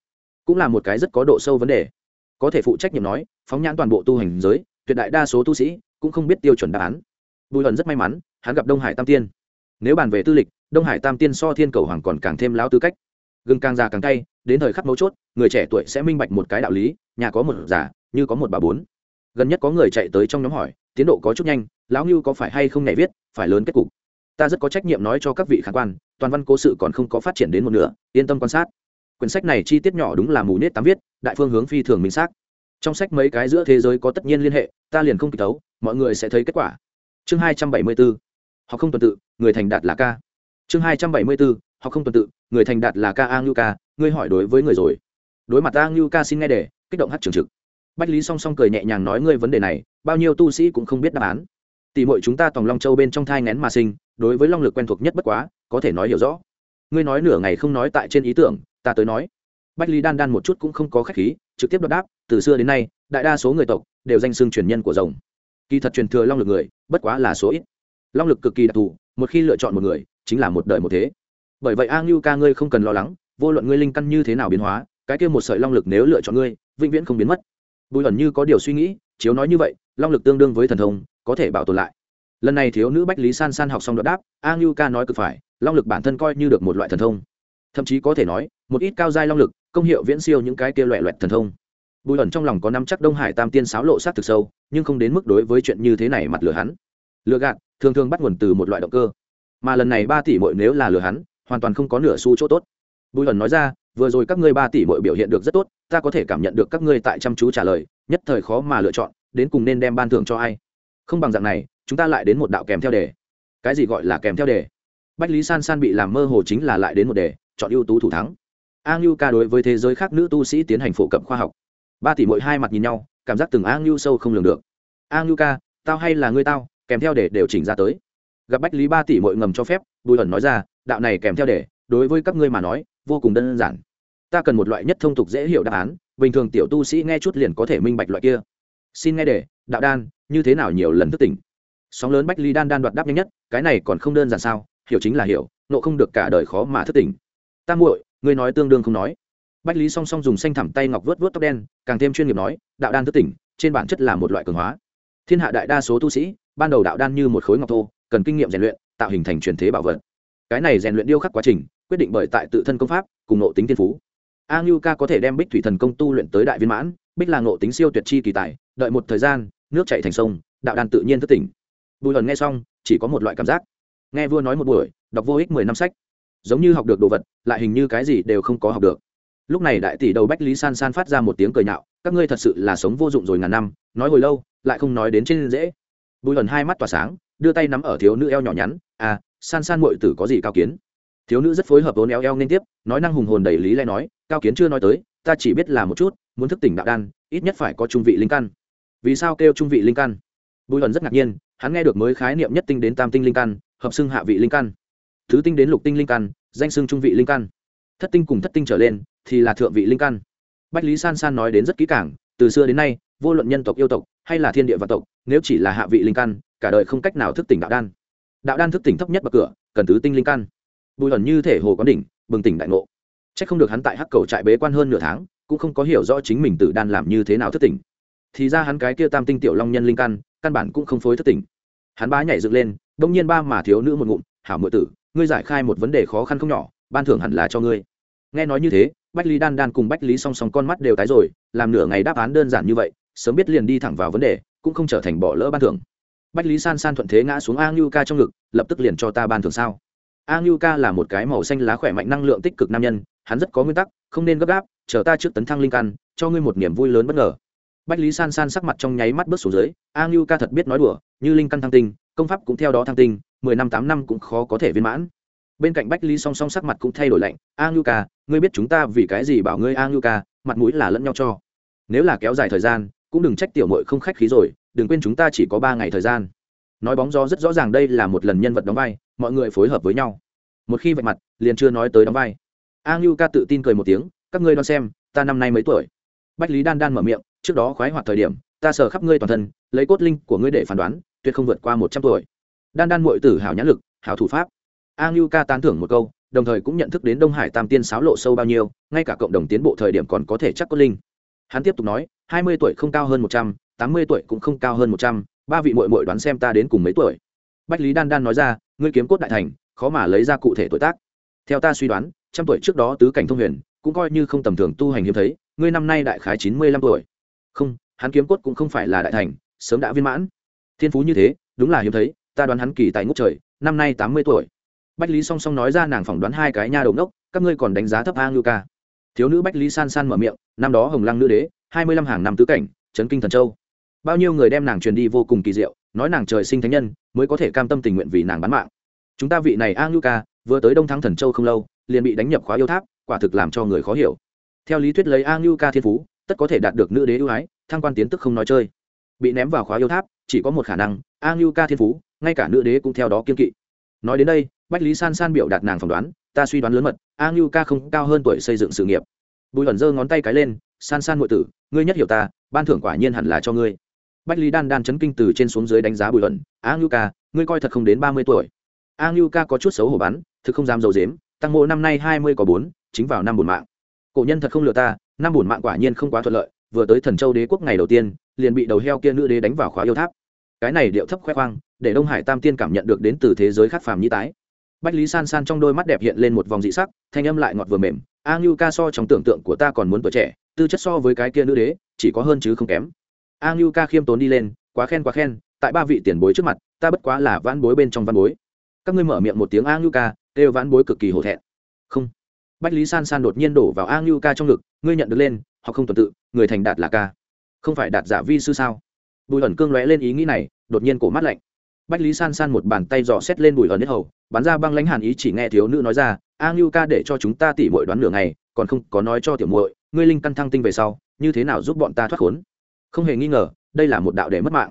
cũng là một cái rất có độ sâu vấn đề. Có thể phụ trách nhiệm nói, phóng nhãn toàn bộ tu hành giới, tuyệt đại đa số tu sĩ cũng không biết tiêu chuẩn đáp án. Bùi ẩn rất may mắn, hắn gặp đông hải tam tiên nếu bàn về tư lịch đông hải tam tiên so thiên cầu hoàng còn càng thêm lao tư cách. Gừng càng già càng tay đến thời khắc mấu chốt người trẻ tuổi sẽ minh bạch một cái đạo lý nhà có một già, như có một bà bốn. Gần nhất có người chạy tới trong nhóm hỏi tiến độ có chút nhanh lão ngưu có phải hay không nhảy viết phải lớn kết cục. Ta rất có trách nhiệm nói cho các vị khán quan toàn văn cố sự còn không có phát triển đến một nửa yên tâm quan sát. Quyển sách này chi tiết nhỏ đúng là mù nết tám viết đại phương hướng phi thường minh xác. Trong sách mấy cái giữa thế giới có tất nhiên liên hệ ta liền không kịp tấu mọi người sẽ thấy kết quả. Chương hai trăm bảy mươi bốn họ không tuần tự, người thành đạt là ca. Chương hai trăm bảy mươi bốn họ không tuần tự, người thành đạt là ca a ngưu ca, ngươi hỏi đối với người rồi. Đối mặt a ngưu ca xin nghe để, kích động hát trường trực. Bách lý song song cười nhẹ nhàng nói ngươi vấn đề này, bao nhiêu tu sĩ cũng không biết đáp án. Tỷ muội chúng ta tòng long châu bên trong thai ngén mà sinh, đối với long lực quen thuộc nhất bất quá, có thể nói hiểu rõ. Ngươi nói nửa ngày không nói tại trên ý tưởng, ta tới nói. Bách lý đan đan một chút cũng không có khách khí, trực tiếp đáp đáp, từ xưa đến nay, đại đa số người tộc đều danh xưng truyền nhân của rồng. Kỳ thật truyền thừa long lực người, bất quá là số ít long lực cực kỳ đặc thù, một khi lựa chọn một người, chính là một đời một thế. Bởi vậy a ngưu ca ngươi không cần lo lắng, vô luận ngươi linh căn như thế nào biến hóa, cái kia một sợi long lực nếu lựa chọn ngươi, vĩnh viễn không biến mất. Bùi ẩn như có điều suy nghĩ, chiếu nói như vậy, long lực tương đương với thần thông, có thể bảo tồn lại. Lần này thiếu nữ bách lý san san học xong đoạn đáp, a ngưu ca nói cực phải, long lực bản thân coi như được một loại thần thông. Thậm chí có thể nói, một ít cao giai long lực, công hiệu viễn siêu những cái kia loẹ loẹt thần thông. Bùi ẩn trong lòng có năm chắc đông hải tam tiên sáo lộ sát thực sâu, nhưng không đến mức đối với chuyện như thế này mặt lừa hắn lừa gạt, thường thường bắt nguồn từ một loại động cơ. Mà lần này ba tỷ mội nếu là lừa hắn, hoàn toàn không có nửa xu chỗ tốt. Bùi hẩn nói ra, vừa rồi các ngươi ba tỷ mội biểu hiện được rất tốt, ta có thể cảm nhận được các ngươi tại chăm chú trả lời, nhất thời khó mà lựa chọn, đến cùng nên đem ban thưởng cho ai. Không bằng dạng này, chúng ta lại đến một đạo kèm theo đề. Cái gì gọi là kèm theo đề? Bách lý san san bị làm mơ hồ chính là lại đến một đề, chọn ưu tú thủ thắng. A ngưu ca đối với thế giới khác nữ tu sĩ tiến hành phổ cập khoa học. Ba tỷ mỗi hai mặt nhìn nhau, cảm giác từng a ngưu sâu không lường được. A ngưu ca, tao hay là ngươi tao? Kèm theo để đều chỉnh ra tới. Gặp bách lý ba tỷ mội ngầm cho phép, bùi ẩn nói ra, đạo này kèm theo để, đối với các ngươi mà nói, vô cùng đơn giản. Ta cần một loại nhất thông tục dễ hiểu đáp án, bình thường tiểu tu sĩ nghe chút liền có thể minh bạch loại kia. Xin nghe để, đạo đan, như thế nào nhiều lần thức tỉnh. Sóng lớn bách lý đan đan đoạt đáp nhanh nhất, cái này còn không đơn giản sao, hiểu chính là hiểu, nộ không được cả đời khó mà thức tỉnh. Ta muội, ngươi nói tương đương không nói. Bách lý song song dùng xanh thẳm tay ngọc vớt vớt tóc đen, càng thêm chuyên nghiệp nói, đạo đan thức tỉnh, trên bản chất là một loại cường hóa. Thiên hạ đại đa số tu sĩ ban đầu đạo đan như một khối ngọc thô, cần kinh nghiệm rèn luyện, tạo hình thành truyền thế bảo vật. Cái này rèn luyện điêu khắc quá trình, quyết định bởi tại tự thân công pháp, cùng nộ tính thiên phú. A ngưu ca có thể đem bích thủy thần công tu luyện tới đại viên mãn, bích là nộ tính siêu tuyệt chi kỳ tài, đợi một thời gian, nước chạy thành sông, đạo đan tự nhiên thức tỉnh. Bùi lần nghe xong, chỉ có một loại cảm giác. Nghe vua nói một buổi, đọc vô ích mười năm sách. Giống như học được đồ vật, lại hình như cái gì đều không có học được. Lúc này đại tỷ đầu bách lý san san phát ra một tiếng cười nhạo, các ngươi thật sự là sống vô dụng rồi ngàn năm, nói hồi lâu, lại không nói đến trên dễ bùi ẩn hai mắt tỏa sáng, đưa tay nắm ở thiếu nữ eo nhỏ nhắn à san san mội tử có gì cao kiến? Thiếu nữ rất phối hợp vốn eo eo nên tiếp, nói năng hùng hồn đầy lý lẽ nói, cao kiến chưa nói tới, ta chỉ biết là một chút, muốn thức tỉnh đạo đan, ít nhất phải có trung vị linh căn. Vì sao kêu trung vị linh căn? Bùi ẩn rất ngạc nhiên, hắn nghe được mới khái niệm nhất tinh đến tam tinh linh căn, hợp xưng hạ vị linh căn. Thứ tinh đến lục tinh linh căn, danh xưng trung vị linh căn. Thất tinh cùng thất tinh trở lên, thì là thượng vị linh căn. Bách lý san san nói đến rất kỹ cảng từ xưa đến nay, vô luận nhân tộc yêu tộc hay là thiên địa và tộc, nếu chỉ là hạ vị linh căn, cả đời không cách nào thức tỉnh đạo đan. Đạo đan thức tỉnh thấp nhất bậc cửa, cần tứ tinh linh căn. Bùi ẩn như thể hồ quán đỉnh, bừng tỉnh đại ngộ. C h ắ c không được hắn tại hắc cầu trại bế quan hơn nửa tháng, cũng không có hiểu rõ chính mình tự đan làm như thế nào thức tỉnh. Thì ra hắn cái kia tam tinh tiểu long nhân linh căn căn bản cũng không phối thức tỉnh. Hắn bá nhảy dựng lên, đông nhiên ba mà thiếu nữ một ngụm, hảo mượn tử, ngươi giải khai một vấn đề khó khăn không nhỏ, ban thưởng hẳn là cho ngươi. Nghe nói như thế, bách lý đan đan cùng bách lý song song con mắt đều tái rồi, làm nửa ngày đáp án đơn giản như vậy sớm biết liền đi thẳng vào vấn đề, cũng không trở thành bỏ lỡ ban thưởng. Bách lý san san thuận thế ngã xuống a ngưu ca trong ngực, lập tức liền cho ta ban thưởng sao? A ngưu ca là một cái màu xanh lá khỏe mạnh năng lượng tích cực nam nhân, hắn rất có nguyên tắc, không nên gấp gáp, chờ ta trước tấn thăng linh căn, cho ngươi một niềm vui lớn bất ngờ. Bách lý san san sắc mặt trong nháy mắt bước xuống dưới a ngưu ca thật biết nói đùa, như linh căn thăng tinh, công pháp cũng theo đó thăng tinh, mười năm tám năm cũng khó có thể viên mãn. Bên cạnh bách lý song song sắc mặt cũng thay đổi lạnh a ngưu ca ngươi biết chúng ta vì cái gì bảo ngươi a ngưu ca mặt mũi là lẫn nhau cho. Nếu là kéo dài thời gian cũng đừng trách tiểu mội không khách khí rồi, đừng quên chúng ta chỉ có ba ngày thời gian. Nói bóng gió rất rõ ràng đây là một lần nhân vật đóng vai, mọi người phối hợp với nhau. Một khi vạch mặt, liền chưa nói tới đóng vai. A ngưu ca tự tin cười một tiếng, các ngươi đoán xem, ta năm nay mấy tuổi? Bách lý đan đan mở miệng, trước đó khoái hoạt thời điểm, ta sờ khắp ngươi toàn thân, lấy cốt linh của ngươi để phán đoán, tuyệt không vượt qua một trăm tuổi. Đan đan mội tử hảo nhãn lực, hảo thủ pháp. A ngưu ca tán thưởng một câu, đồng thời cũng nhận thức đến đông hải tam tiên sáo lộ sâu bao nhiêu, ngay cả cộng đồng tiến bộ thời điểm còn có thể chắc cốt linh. Hắn tiếp tục nói hai mươi tuổi không cao hơn một trăm tám mươi tuổi cũng không cao hơn một trăm ba vị mội mội đoán xem ta đến cùng mấy tuổi? Bách lý đan đan nói ra ngươi kiếm cốt đại thành khó mà lấy ra cụ thể tuổi tác. Theo ta suy đoán trăm tuổi trước đó tứ cảnh thông huyền cũng coi như không tầm thường tu hành hiếm thấy ngươi năm nay đại khái chín mươi lăm tuổi. Không hắn kiếm cốt cũng không phải là đại thành sớm đã viên mãn. Thiên phú như thế đúng là hiếm thấy ta đoán hắn kỳ tại ngũ trời năm nay tám mươi tuổi. Bách lý song song nói ra nàng phỏng đoán hai cái nha đầu nốc, các ngươi còn đánh giá thấp a ngưu ca. Thiếu nữ bách lý san san mở miệng năm đó hồng lăng nữ đế hai mươi lăm hàng năm tứ cảnh, chấn kinh thần châu. Bao nhiêu người đem nàng truyền đi vô cùng kỳ diệu, nói nàng trời sinh thánh nhân, mới có thể cam tâm tình nguyện vì nàng bán mạng. Chúng ta vị này a ngưu ca, vừa tới đông thắng thần châu không lâu, liền bị đánh nhập khóa yêu tháp, quả thực làm cho người khó hiểu. Theo lý thuyết lấy a ngưu ca thiên phú, tất có thể đạt được nữ đế ưu ái, thăng quan tiến tức không nói chơi. Bị ném vào khóa yêu tháp, chỉ có một khả năng, a ngưu ca thiên phú, ngay cả nữ đế cũng theo đó kiên kỵ. Nói đến đây, bách lý san san biểu đạt nàng phỏng đoán, ta suy đoán lớn mật, a ngưu ca không cao hơn tuổi xây dựng sự nghiệp. Bùi ẩn giơ ngón tay cái lên san san ngụy tử, ngươi nhất hiểu ta, ban thưởng quả nhiên hẳn là cho ngươi. Bách lý đan đan chấn kinh từ trên xuống dưới đánh giá bùi luận. a ngưu ca, ngươi coi thật không đến ba mươi tuổi. A ngưu ca có chút xấu hổ bắn, thực không dám dầu dếm, tăng mộ năm nay hai mươi có bốn, chính vào năm bùn mạng. Cổ nhân thật không lừa ta, năm bùn mạng quả nhiên không quá thuận lợi, vừa tới thần châu đế quốc ngày đầu tiên, liền bị đầu heo kia nữ đế đánh vào khóa yêu tháp. Cái này điệu thấp khoe khoang, để đông hải tam tiên cảm nhận được đến từ thế giới khác phàm nhĩ tái. Bách lý san san trong đôi mắt đẹp hiện lên một vòng dị sắc, thanh âm lại ngọt vừa mềm, a ngưu ca so trong tưởng tượng của ta còn muốn tuổi trẻ tư chất so với cái kia nữ đế, chỉ có hơn chứ không kém. A ngưu ca khiêm tốn đi lên, quá khen quá khen, tại ba vị tiền bối trước mặt, ta bất quá là vãn bối bên trong văn bối. Các ngươi mở miệng một tiếng a ngưu ca đều vãn bối cực kỳ hổ thẹn. Không. Bách lý san san đột nhiên đổ vào a ngưu ca trong ngực, ngươi nhận được lên họ không tuần tự, người thành đạt là ca. Không phải đạt giả vi sư sao? Bùi ẩn cương lóe lên ý nghĩ này, đột nhiên cổ mắt lạnh. Bách lý san san một bàn tay dò xét lên bùi ẩn nhất hầu, bắn ra băng lãnh hàn ý chỉ nghe thiếu nữ nói ra a ngưu ca để cho chúng ta tỉ mội đoán nửa ngày, còn không có nói cho tiểu muội ngươi linh căn thăng tinh về sau, như thế nào giúp bọn ta thoát khốn? Không hề nghi ngờ, đây là một đạo để mất mạng.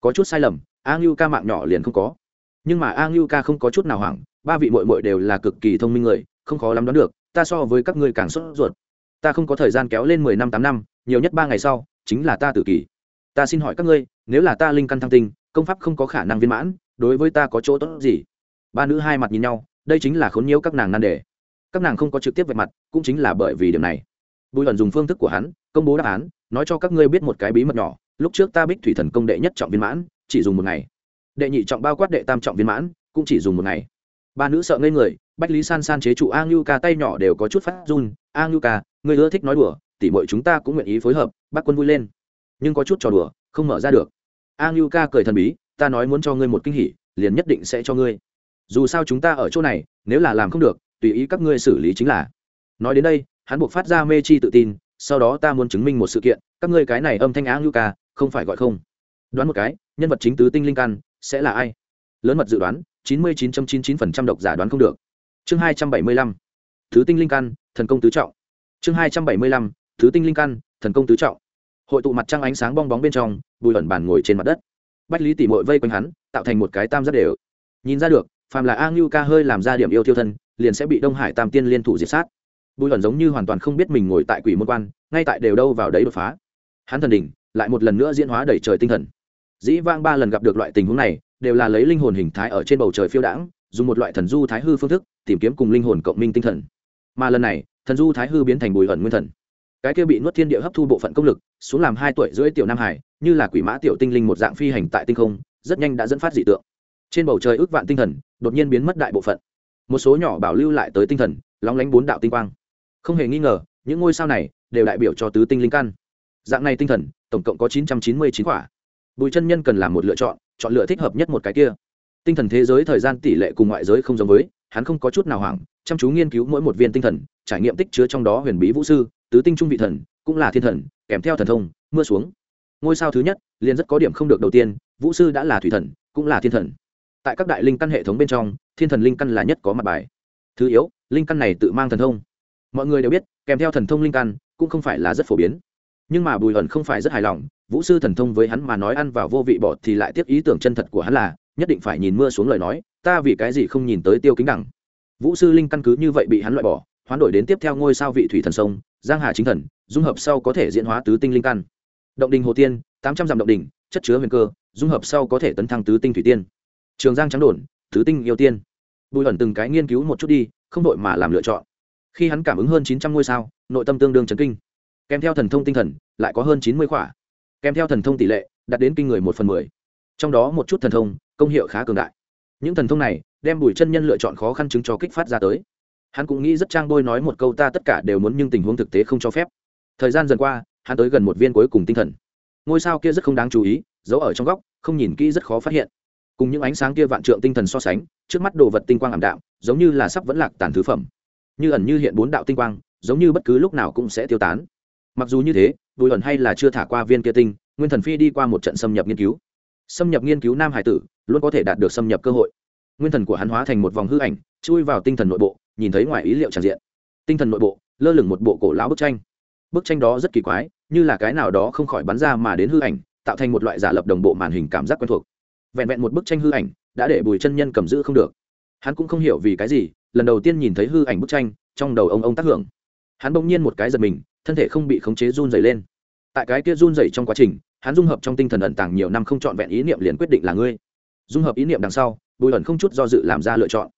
Có chút sai lầm, a ngưu ca mạng nhỏ liền không có. Nhưng mà a ngưu ca không có chút nào hoảng, ba vị mội mội đều là cực kỳ thông minh người, không khó lắm đoán được, ta so với các ngươi càng sốt ruột. Ta không có thời gian kéo lên mười năm, tám năm, nhiều nhất ba ngày sau, chính là ta tự kỷ ta xin hỏi các ngươi, nếu là ta linh căn thăng tinh, công pháp không có khả năng viên mãn, đối với ta có chỗ tốt gì? Ba nữ hai mặt nhìn nhau, đây chính là khốn nhiễu các nàng nan đề. Các nàng không có trực tiếp vạch mặt, cũng chính là bởi vì điểm này bùi ẩn dùng phương thức của hắn, công bố đáp án, nói cho các ngươi biết một cái bí mật nhỏ. Lúc trước ta bích thủy thần công đệ nhất trọng viên mãn, chỉ dùng một ngày. Đệ nhị trọng bao quát đệ tam trọng viên mãn, cũng chỉ dùng một ngày. Ba nữ sợ ngây người, bách lý san san chế trụ a ngưu ca tay nhỏ đều có chút phát run. A ngưu ca người ưa thích nói đùa, tỉ mọi chúng ta cũng nguyện ý phối hợp bác quân vui lên. Nhưng có chút trò đùa, không mở ra được. A ngưu ca cười thần bí, ta nói muốn cho ngươi một kinh hỉ, liền nhất định sẽ cho ngươi. Dù sao chúng ta ở chỗ này, nếu là làm không được, tùy ý các ngươi xử lý chính là. Nói đến đây hắn buộc phát ra mê chi tự tin, sau đó ta muốn chứng minh một sự kiện, các ngươi cái này âm thanh á ngưu ca, không phải gọi không. Đoán một cái, nhân vật chính tứ tinh linh căn sẽ là ai? Lớn mật dự đoán, chín mươi chín chín chín phần trăm độc giả đoán không được. Chương hai trăm bảy mươi lăm thứ tinh linh căn thần công tứ trọng. Chương hai trăm bảy mươi lăm thứ tinh linh căn thần công tứ trọng. Hội tụ mặt trăng ánh sáng bong bóng bên trong, bùi ẩn bàn ngồi trên mặt đất. Bách lý tỉ mội vây quanh hắn, tạo thành một cái tam giác đều. Nhìn ra được, phàm là a ngưu ca hơi làm ra điểm yêu tiêu thân, liền sẽ bị đông hải tam tiên liên thủ diệt sát bùi ẩn giống như hoàn toàn không biết mình ngồi tại quỷ môn quan, ngay tại đều đâu vào đấy đột phá. Hắn thần đỉnh, lại một lần nữa diễn hóa đẩy trời tinh thần. Dĩ vang ba lần gặp được loại tình huống này, đều là lấy linh hồn hình thái ở trên bầu trời phiêu đãng, dùng một loại thần du thái hư phương thức, tìm kiếm cùng linh hồn cộng minh tinh thần. Mà lần này, thần du thái hư biến thành bùi ẩn nguyên thần. Cái kia bị nuốt thiên địa hấp thu bộ phận công lực, xuống làm hai tuổi rưỡi tiểu nam hải, như là quỷ mã tiểu tinh linh một dạng phi hành tại tinh không, rất nhanh đã dẫn phát dị tượng. Trên bầu trời ước vạn tinh thần, đột nhiên biến mất đại bộ phận. Một số nhỏ bảo lưu lại tới tinh thần, lóng lánh bốn đạo tinh quang không hề nghi ngờ, những ngôi sao này đều đại biểu cho tứ tinh linh căn. Dạng này tinh thần, tổng cộng có chín trăm chín mươi chín quả. Bùi chân nhân cần làm một lựa chọn chọn lựa thích hợp nhất một cái kia. Tinh thần thế giới thời gian tỷ lệ cùng ngoại giới không giống với, hắn không có chút nào hoảng, chăm chú nghiên cứu mỗi một viên tinh thần, trải nghiệm tích chứa trong đó huyền bí vũ sư, tứ tinh trung vị thần, cũng là thiên thần, kèm theo thần thông, mưa xuống. Ngôi sao thứ nhất, liền rất có điểm không được đầu tiên, vũ sư đã là thủy thần, cũng là thiên thần. Tại các đại linh căn hệ thống bên trong, thiên thần linh căn là nhất có mặt bài. Thứ yếu, linh căn này tự mang thần thông mọi người đều biết, kèm theo thần thông linh căn, cũng không phải là rất phổ biến. Nhưng mà bùi ẩn không phải rất hài lòng, vũ sư thần thông với hắn mà nói ăn vào vô vị bọt thì lại tiếp ý tưởng chân thật của hắn là, nhất định phải nhìn mưa xuống lời nói, ta vì cái gì không nhìn tới tiêu kính đẳng vũ sư linh căn cứ như vậy bị hắn loại bỏ, hoán đổi đến tiếp theo ngôi sao vị thủy thần sông, giang hà chính thần, dung hợp sau có thể diễn hóa tứ tinh linh căn. Động đình hồ tiên, tám trăm dặm động đình, chất chứa huyền cơ, dung hợp sau có thể tấn thăng tứ tinh thủy tiên. Trường giang trắng đồn, tứ tinh yêu tiên. Bùi ẩn từng cái nghiên cứu một chút đi, không đội mà làm lựa chọn khi hắn cảm ứng hơn chín trăm ngôi sao, nội tâm tương đương chấn kinh. Kèm theo thần thông tinh thần, lại có hơn chín mươi khỏa. Kèm theo thần thông tỷ lệ, đạt đến kinh người một phần mười. Trong đó một chút thần thông, công hiệu khá cường đại. Những thần thông này, đem bùi chân nhân lựa chọn khó khăn chứng cho kích phát ra tới. Hắn cũng nghĩ rất trang bôi nói một câu ta tất cả đều muốn nhưng tình huống thực tế không cho phép. Thời gian dần qua, hắn tới gần một viên cuối cùng tinh thần. Ngôi sao kia rất không đáng chú ý, giấu ở trong góc, không nhìn kỹ rất khó phát hiện. Cùng những ánh sáng kia vạn trượng tinh thần so sánh, trước mắt đồ vật tinh quang ảm đạm, giống như là sắp vẫn lạc tàn thứ phẩm như ẩn như hiện bốn đạo tinh quang, giống như bất cứ lúc nào cũng sẽ tiêu tán. Mặc dù như thế bùi ẩn hay là chưa thả qua viên kia tinh, nguyên thần phi đi qua một trận xâm nhập nghiên cứu. Xâm nhập nghiên cứu nam hải tử, luôn có thể đạt được xâm nhập cơ hội. Nguyên thần của hắn hóa thành một vòng hư ảnh, chui vào tinh thần nội bộ, nhìn thấy ngoài ý liệu tràn diện. Tinh thần nội bộ, lơ lửng một bộ cổ lão bức tranh. Bức tranh đó rất kỳ quái, như là cái nào đó không khỏi bắn ra mà đến hư ảnh, tạo thành một loại giả lập đồng bộ màn hình cảm giác quen thuộc. Vẹn vẹn một bức tranh hư ảnh, đã để bùi chân nhân cầm giữ không được. Hắn cũng không hiểu vì cái gì lần đầu tiên nhìn thấy hư ảnh bức tranh, trong đầu ông ông tác hưởng. Hắn bỗng nhiên một cái giật mình, thân thể không bị khống chế run dày lên. Tại cái kia run dày trong quá trình, hắn dung hợp trong tinh thần ẩn tàng nhiều năm không trọn vẹn ý niệm liền quyết định là ngươi. Dung hợp ý niệm đằng sau, bùi ẩn không chút do dự làm ra lựa chọn.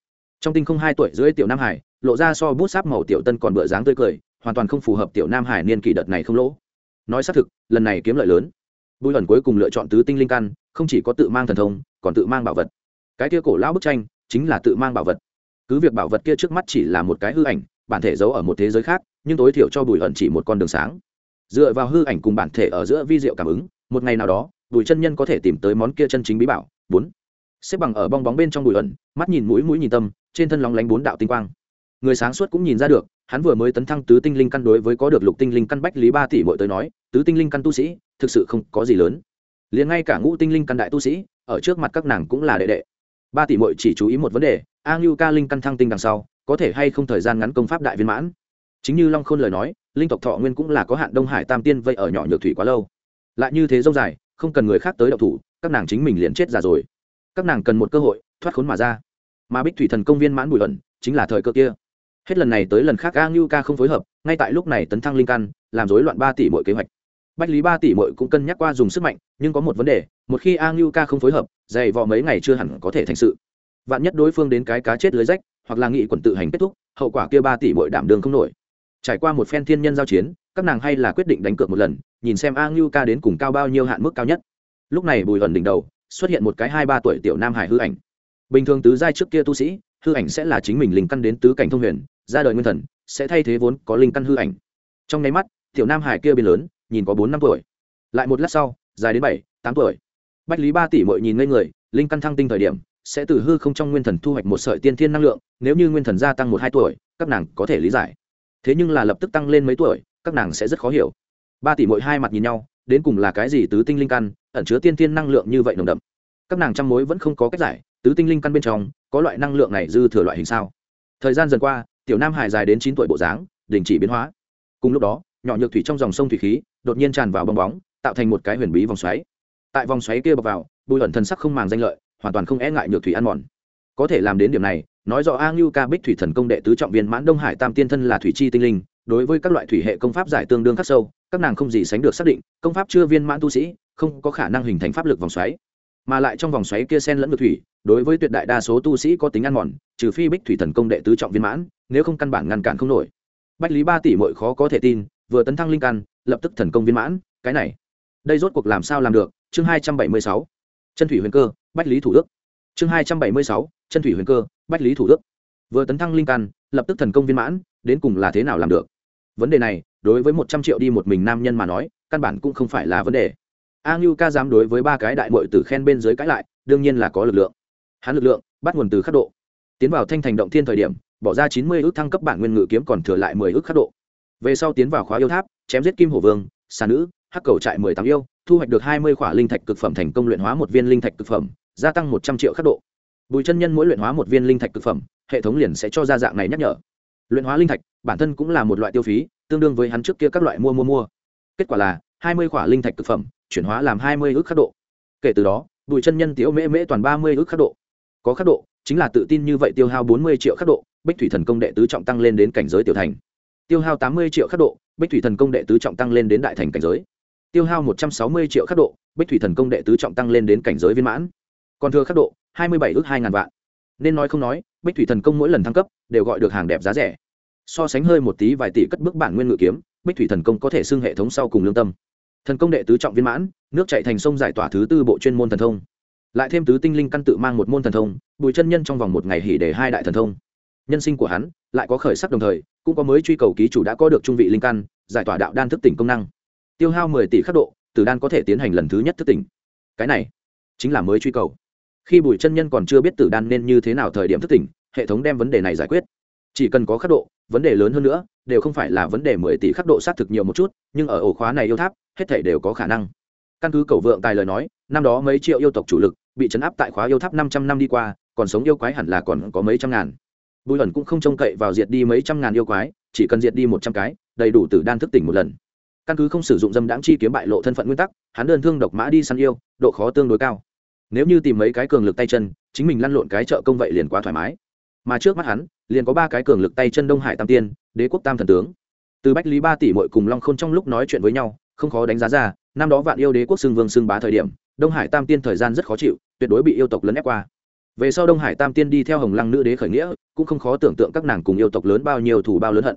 Trong tinh không hai tuổi dưới tiểu nam hải, lộ ra so bút sáp màu tiểu tân còn bựa dáng tươi cười, hoàn toàn không phù hợp tiểu nam hải niên kỷ đợt này không lỗ. Nói xác thực, lần này kiếm lợi lớn. Bùi ẩn cuối cùng lựa chọn tứ tinh linh căn, không chỉ có tự mang thần thông, còn tự mang bảo vật. Cái kia cổ lão bức tranh, chính là tự mang bảo vật cứ việc bảo vật kia trước mắt chỉ là một cái hư ảnh, bản thể giấu ở một thế giới khác, nhưng tối thiểu cho bùi ẩn chỉ một con đường sáng. Dựa vào hư ảnh cùng bản thể ở giữa vi diệu cảm ứng, một ngày nào đó, bùi chân nhân có thể tìm tới món kia chân chính bí bảo. Bốn. Xếp bằng ở bong bóng bên trong bùi ẩn mắt nhìn mũi mũi nhìn tâm, trên thân lóng lánh bốn đạo tinh quang. Người sáng suốt cũng nhìn ra được, hắn vừa mới tấn thăng tứ tinh linh căn đối với có được lục tinh linh căn bách lý ba tỷ bội tới nói, tứ tinh linh căn tu sĩ, thực sự không có gì lớn. Liền ngay cả ngũ tinh linh căn đại tu sĩ, ở trước mặt các nàng cũng là đệ đệ ba tỷ mội chỉ chú ý một vấn đề a ngưu ca linh căn thăng tinh đằng sau, có thể hay không thời gian ngắn công pháp đại viên mãn? Chính như long khôn lời nói, linh tộc thọ nguyên cũng là có hạn đông hải tam tiên vây ở nhỏ nhược thủy quá lâu. Lại như thế dâu dài, không cần người khác tới đậu thủ, các nàng chính mình liền chết già rồi. Các nàng cần một cơ hội, thoát khốn mà ra. Mà bích thủy thần công viên mãn bùi luận, chính là thời cơ kia. Hết lần này tới lần khác a ngưu ca không phối hợp, ngay tại lúc này tấn thăng linh căn, làm rối loạn ba tỷ mọi kế hoạch bách lý ba tỷ mội cũng cân nhắc qua dùng sức mạnh, nhưng có một vấn đề, một khi a ngưu ca không phối hợp, dày vò mấy ngày chưa hẳn có thể thành sự. Vạn nhất đối phương đến cái cá chết lưới rách, hoặc là nghị quần tự hành kết thúc, hậu quả kia ba tỷ mội đảm đường không nổi. Trải qua một phen thiên nhân giao chiến, các nàng hay là quyết định đánh cược một lần, nhìn xem a ngưu ca đến cùng cao bao nhiêu hạn mức cao nhất. Lúc này bùi ẩn đỉnh đầu, xuất hiện một cái hai ba tuổi tiểu nam hải hư ảnh. Bình thường tứ giai trước kia tu sĩ, hư ảnh sẽ là chính mình linh căn đến tứ cảnh thông huyền, ra đời nguyên thần, sẽ thay thế vốn có linh căn hư ảnh. Trong nháy mắt, tiểu nam hải kia biến lớn nhìn có bốn năm tuổi. Lại một lát sau, dài đến bảy, tám tuổi. Bách lý ba tỷ mội nhìn ngây người, linh căn thăng tinh thời điểm, sẽ từ hư không trong nguyên thần thu hoạch một sợi tiên thiên năng lượng, nếu như nguyên thần gia tăng một hai tuổi, các nàng có thể lý giải. Thế nhưng là lập tức tăng lên mấy tuổi, các nàng sẽ rất khó hiểu. Ba tỷ muội hai mặt nhìn nhau, đến cùng là cái gì tứ tinh linh căn, ẩn chứa tiên thiên năng lượng như vậy nồng đậm. Các nàng trăm mối vẫn không có cách giải, tứ tinh linh căn bên trong, có loại năng lượng này dư thừa loại hình sao? Thời gian dần qua, tiểu nam hải dài đến chín tuổi bộ dáng, đình chỉ biến hóa. Cùng lúc đó nhỏ nhược thủy trong dòng sông thủy khí, đột nhiên tràn vào bong bóng, tạo thành một cái huyền bí vòng xoáy. Tại vòng xoáy kia bọc vào, bùi ẩn thần sắc không màng danh lợi, hoàn toàn không e ngại nhược thủy ăn mòn. Có thể làm đến điểm này, nói rõ a ngưu ca bích thủy thần công đệ tứ trọng viên mãn đông hải tam tiên thân là thủy chi tinh linh, đối với các loại thủy hệ công pháp giải tương đương khắc sâu, các nàng không gì sánh được xác định, công pháp chưa viên mãn tu sĩ, không có khả năng hình thành pháp lực vòng xoáy. Mà lại trong vòng xoáy kia sen lẫn ngược thủy, đối với tuyệt đại đa số tu sĩ có tính ăn mòn, trừ phi bích thủy thần công đệ tứ trọng viên mãn, nếu không căn bản ngăn cản không nổi. Bách lý ba tỷ mội khó có thể tin vừa tấn thăng linh căn, lập tức thần công viên mãn, cái này. Đây rốt cuộc làm sao làm được? Chương hai trăm bảy mươi sáu. Chân thủy huyền cơ, bách lý thủ đức. Chương hai trăm bảy mươi sáu, chân thủy huyền cơ, bách lý thủ đức. Vừa tấn thăng linh căn, lập tức thần công viên mãn, đến cùng là thế nào làm được? Vấn đề này, đối với một trăm triệu đi một mình nam nhân mà nói, căn bản cũng không phải là vấn đề. A ngưu ca dám đối với ba cái đại mội từ khen bên dưới cãi lại, đương nhiên là có lực lượng. Hắn lực lượng, bắt nguồn từ khắc độ. Tiến vào thanh thành động thiên thời điểm, bỏ ra chín mươi ước thăng cấp bản nguyên ngự kiếm còn thừa lại mười ước khắc độ về sau tiến vào khóa yêu tháp, chém giết kim hổ vương, xà nữ, hắc cầu trại mười tám yêu, thu hoạch được hai mươi khỏa linh thạch cực phẩm thành công luyện hóa một viên linh thạch cực phẩm, gia tăng một trăm triệu khắc độ. Bùi chân nhân mỗi luyện hóa một viên linh thạch cực phẩm, hệ thống liền sẽ cho ra dạng này nhắc nhở. Luyện hóa linh thạch, bản thân cũng là một loại tiêu phí, tương đương với hắn trước kia các loại mua mua mua. Kết quả là, hai mươi khỏa linh thạch cực phẩm, chuyển hóa làm hai mươi ước khắc độ. Kể từ đó, bùi chân nhân tiếu mễ mễ toàn ba mươi ước khắc độ. Có khắc độ, chính là tự tin như vậy tiêu hao bốn mươi triệu khắc độ, bích thủy thần công đệ tứ trọng tăng lên đến cảnh giới tiểu thành tiêu hao tám mươi triệu khắc độ, bích thủy thần công đệ tứ trọng tăng lên đến đại thành cảnh giới. Tiêu hao một trăm sáu mươi triệu khắc độ, bích thủy thần công đệ tứ trọng tăng lên đến cảnh giới viên mãn. Còn thừa khắc độ, hai mươi bảy ước hai ngàn vạn. Nên nói không nói, bích thủy thần công mỗi lần thăng cấp, đều gọi được hàng đẹp giá rẻ. So sánh hơi một tí vài tỷ cất bước bản nguyên ngự kiếm, bích thủy thần công có thể xưng hệ thống sau cùng lương tâm. Thần công đệ tứ trọng viên mãn, nước chạy thành sông giải tỏa thứ tư bộ chuyên môn thần thông. Lại thêm tứ tinh linh căn tự mang một môn thần thông, bùi chân nhân trong vòng một ngày hỉ để hai đại thần thông. Nhân sinh của hắn, lại có khởi sắc đồng thời cũng có mới truy cầu ký chủ đã có được trung vị linh căn, giải tỏa đạo đan thức tỉnh công năng. Tiêu hao mười tỷ khắc độ, tử đan có thể tiến hành lần thứ nhất thức tỉnh. Cái này chính là mới truy cầu. Khi bùi chân nhân còn chưa biết tử đan nên như thế nào thời điểm thức tỉnh, hệ thống đem vấn đề này giải quyết. Chỉ cần có khắc độ, vấn đề lớn hơn nữa, đều không phải là vấn đề mười tỷ khắc độ xác thực nhiều một chút, nhưng ở ổ khóa này yêu tháp, hết thể đều có khả năng. Căn cứ cầu vượng tài lời nói, năm đó mấy triệu yêu tộc chủ lực bị chấn áp tại khóa yêu tháp năm trăm năm đi qua, còn sống yêu quái hẳn là còn có mấy trăm ngàn bùi ẩn cũng không trông cậy vào diệt đi mấy trăm ngàn yêu quái, chỉ cần diệt đi một trăm cái, đầy đủ tử đan thức tỉnh một lần. Căn cứ không sử dụng dâm đáng chi kiếm bại lộ thân phận nguyên tắc, hắn đơn thương độc mã đi săn yêu, độ khó tương đối cao. Nếu như tìm mấy cái cường lực tay chân, chính mình lăn lộn cái trợ công vậy liền quá thoải mái. Mà trước mắt hắn, liền có ba cái cường lực tay chân đông hải tam tiên, đế quốc tam thần tướng. Từ bách lý ba tỷ mội cùng long k h ô n trong lúc nói chuyện với nhau, không khó đánh giá ra, năm đó vạn yêu đế quốc xưng vương xưng bá thời điểm, đông hải tam tiên thời gian rất khó chịu, tuyệt đối bị yêu tộc lấn ép qua về sau đông hải tam tiên đi theo hồng lăng nữ đế khởi nghĩa, cũng không khó tưởng tượng các nàng cùng yêu tộc lớn bao nhiêu thủ bao lớn hận.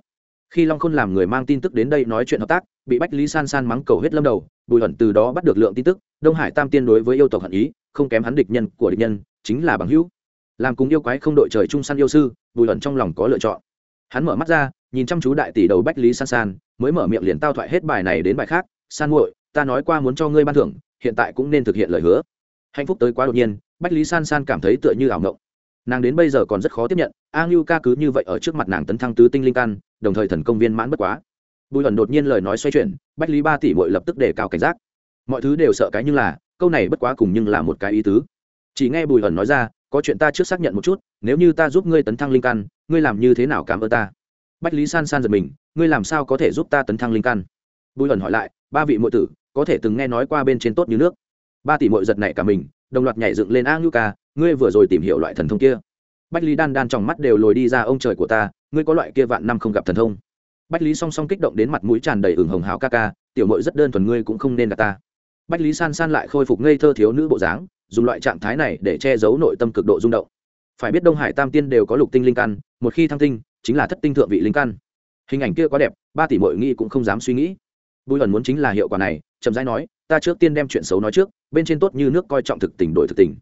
Khi long khôn làm người mang tin tức đến đây nói chuyện hợp tác, bị bách lý san san mắng cầu hết lâm đầu, bùi hận từ đó bắt được lượng tin tức, đông hải tam tiên đối với yêu tộc hận ý, không kém hắn địch nhân của địch nhân, chính là bằng hữu. Làm cùng yêu quái không đội trời chung săn yêu sư, bùi hận trong lòng có lựa chọn. Hắn mở mắt ra, nhìn chăm chú đại tỷ đầu bách lý san san, mới mở miệng liền tao thoại hết bài này đến bài khác, san muội, ta nói qua muốn cho ngươi ban thưởng, hiện tại cũng nên thực hiện lời hứa hạnh phúc tới quá đột nhiên, bách lý san san cảm thấy tựa như ảo ngộng. Nàng đến bây giờ còn rất khó tiếp nhận a ngưu ca cứ như vậy ở trước mặt nàng tấn thăng tứ tinh linh căn, đồng thời thần công viên mãn bất quá. Bùi hẩn đột nhiên lời nói xoay chuyển, bách lý ba tỷ bội lập tức đề cao cảnh giác. Mọi thứ đều sợ cái nhưng là, câu này bất quá cùng nhưng là một cái ý tứ. Chỉ nghe bùi hẩn nói ra, có chuyện ta trước xác nhận một chút, nếu như ta giúp ngươi tấn thăng linh căn, ngươi làm như thế nào cảm ơn ta? Bách lý san san giật mình, ngươi làm sao có thể giúp ta tấn thăng linh căn? Bùi hẩn hỏi lại, ba vị mội tử, có thể từng nghe nói qua bên trên tốt như nước? Ba tỷ mội giật này cả mình, đồng loạt nhảy dựng lên a ngưu ca, ngươi vừa rồi tìm hiểu loại thần thông kia. Bách lý đan đan trong mắt đều lồi đi ra ông trời của ta, ngươi có loại kia vạn năm không gặp thần thông. Bách lý song song kích động đến mặt mũi tràn đầy ửng hồng hào ca ca, tiểu mội rất đơn thuần ngươi cũng không nên gặp ta. Bách lý san san lại khôi phục ngây thơ thiếu nữ bộ dáng, dùng loại trạng thái này để che giấu nội tâm cực độ rung động. Phải biết đông hải tam tiên đều có lục tinh linh căn, một khi thăng tinh, chính là thất tinh thượng vị linh căn. Hình ảnh kia quá đẹp, ba tỷ mội nghĩ cũng không dám suy nghĩ. Bùi ẩn muốn chính là hiệu quả này, chậm rãi nói ta trước tiên đem chuyện xấu nói trước, bên trên tốt như nước coi trọng thực tình đổi thực tình.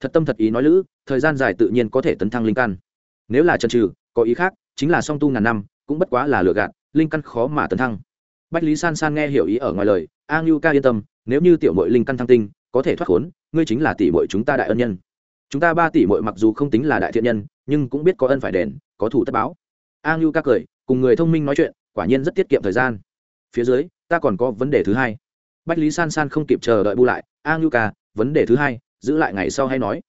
Thật tâm thật ý nói lữ, thời gian dài tự nhiên có thể tấn thăng linh căn. Nếu là chân trừ có ý khác, chính là song tu ngàn năm, cũng bất quá là lựa gạt, linh căn khó mà tấn thăng. Bách lý san san nghe hiểu ý ở ngoài lời, a ngưu ca yên tâm, nếu như tiểu mội linh căn thăng tinh, có thể thoát khốn, ngươi chính là tỷ muội chúng ta đại ân nhân. Chúng ta ba tỷ muội mặc dù không tính là đại thiện nhân, nhưng cũng biết có ân phải đền, có thủ tất báo. A ngưu ca cười, cùng người thông minh nói chuyện, quả nhiên rất tiết kiệm thời gian. Phía dưới, ta còn có vấn đề thứ hai bách lý san san không kịp chờ đợi bu lại a ngưu ca vấn đề thứ hai, giữ lại ngày sau hay nói?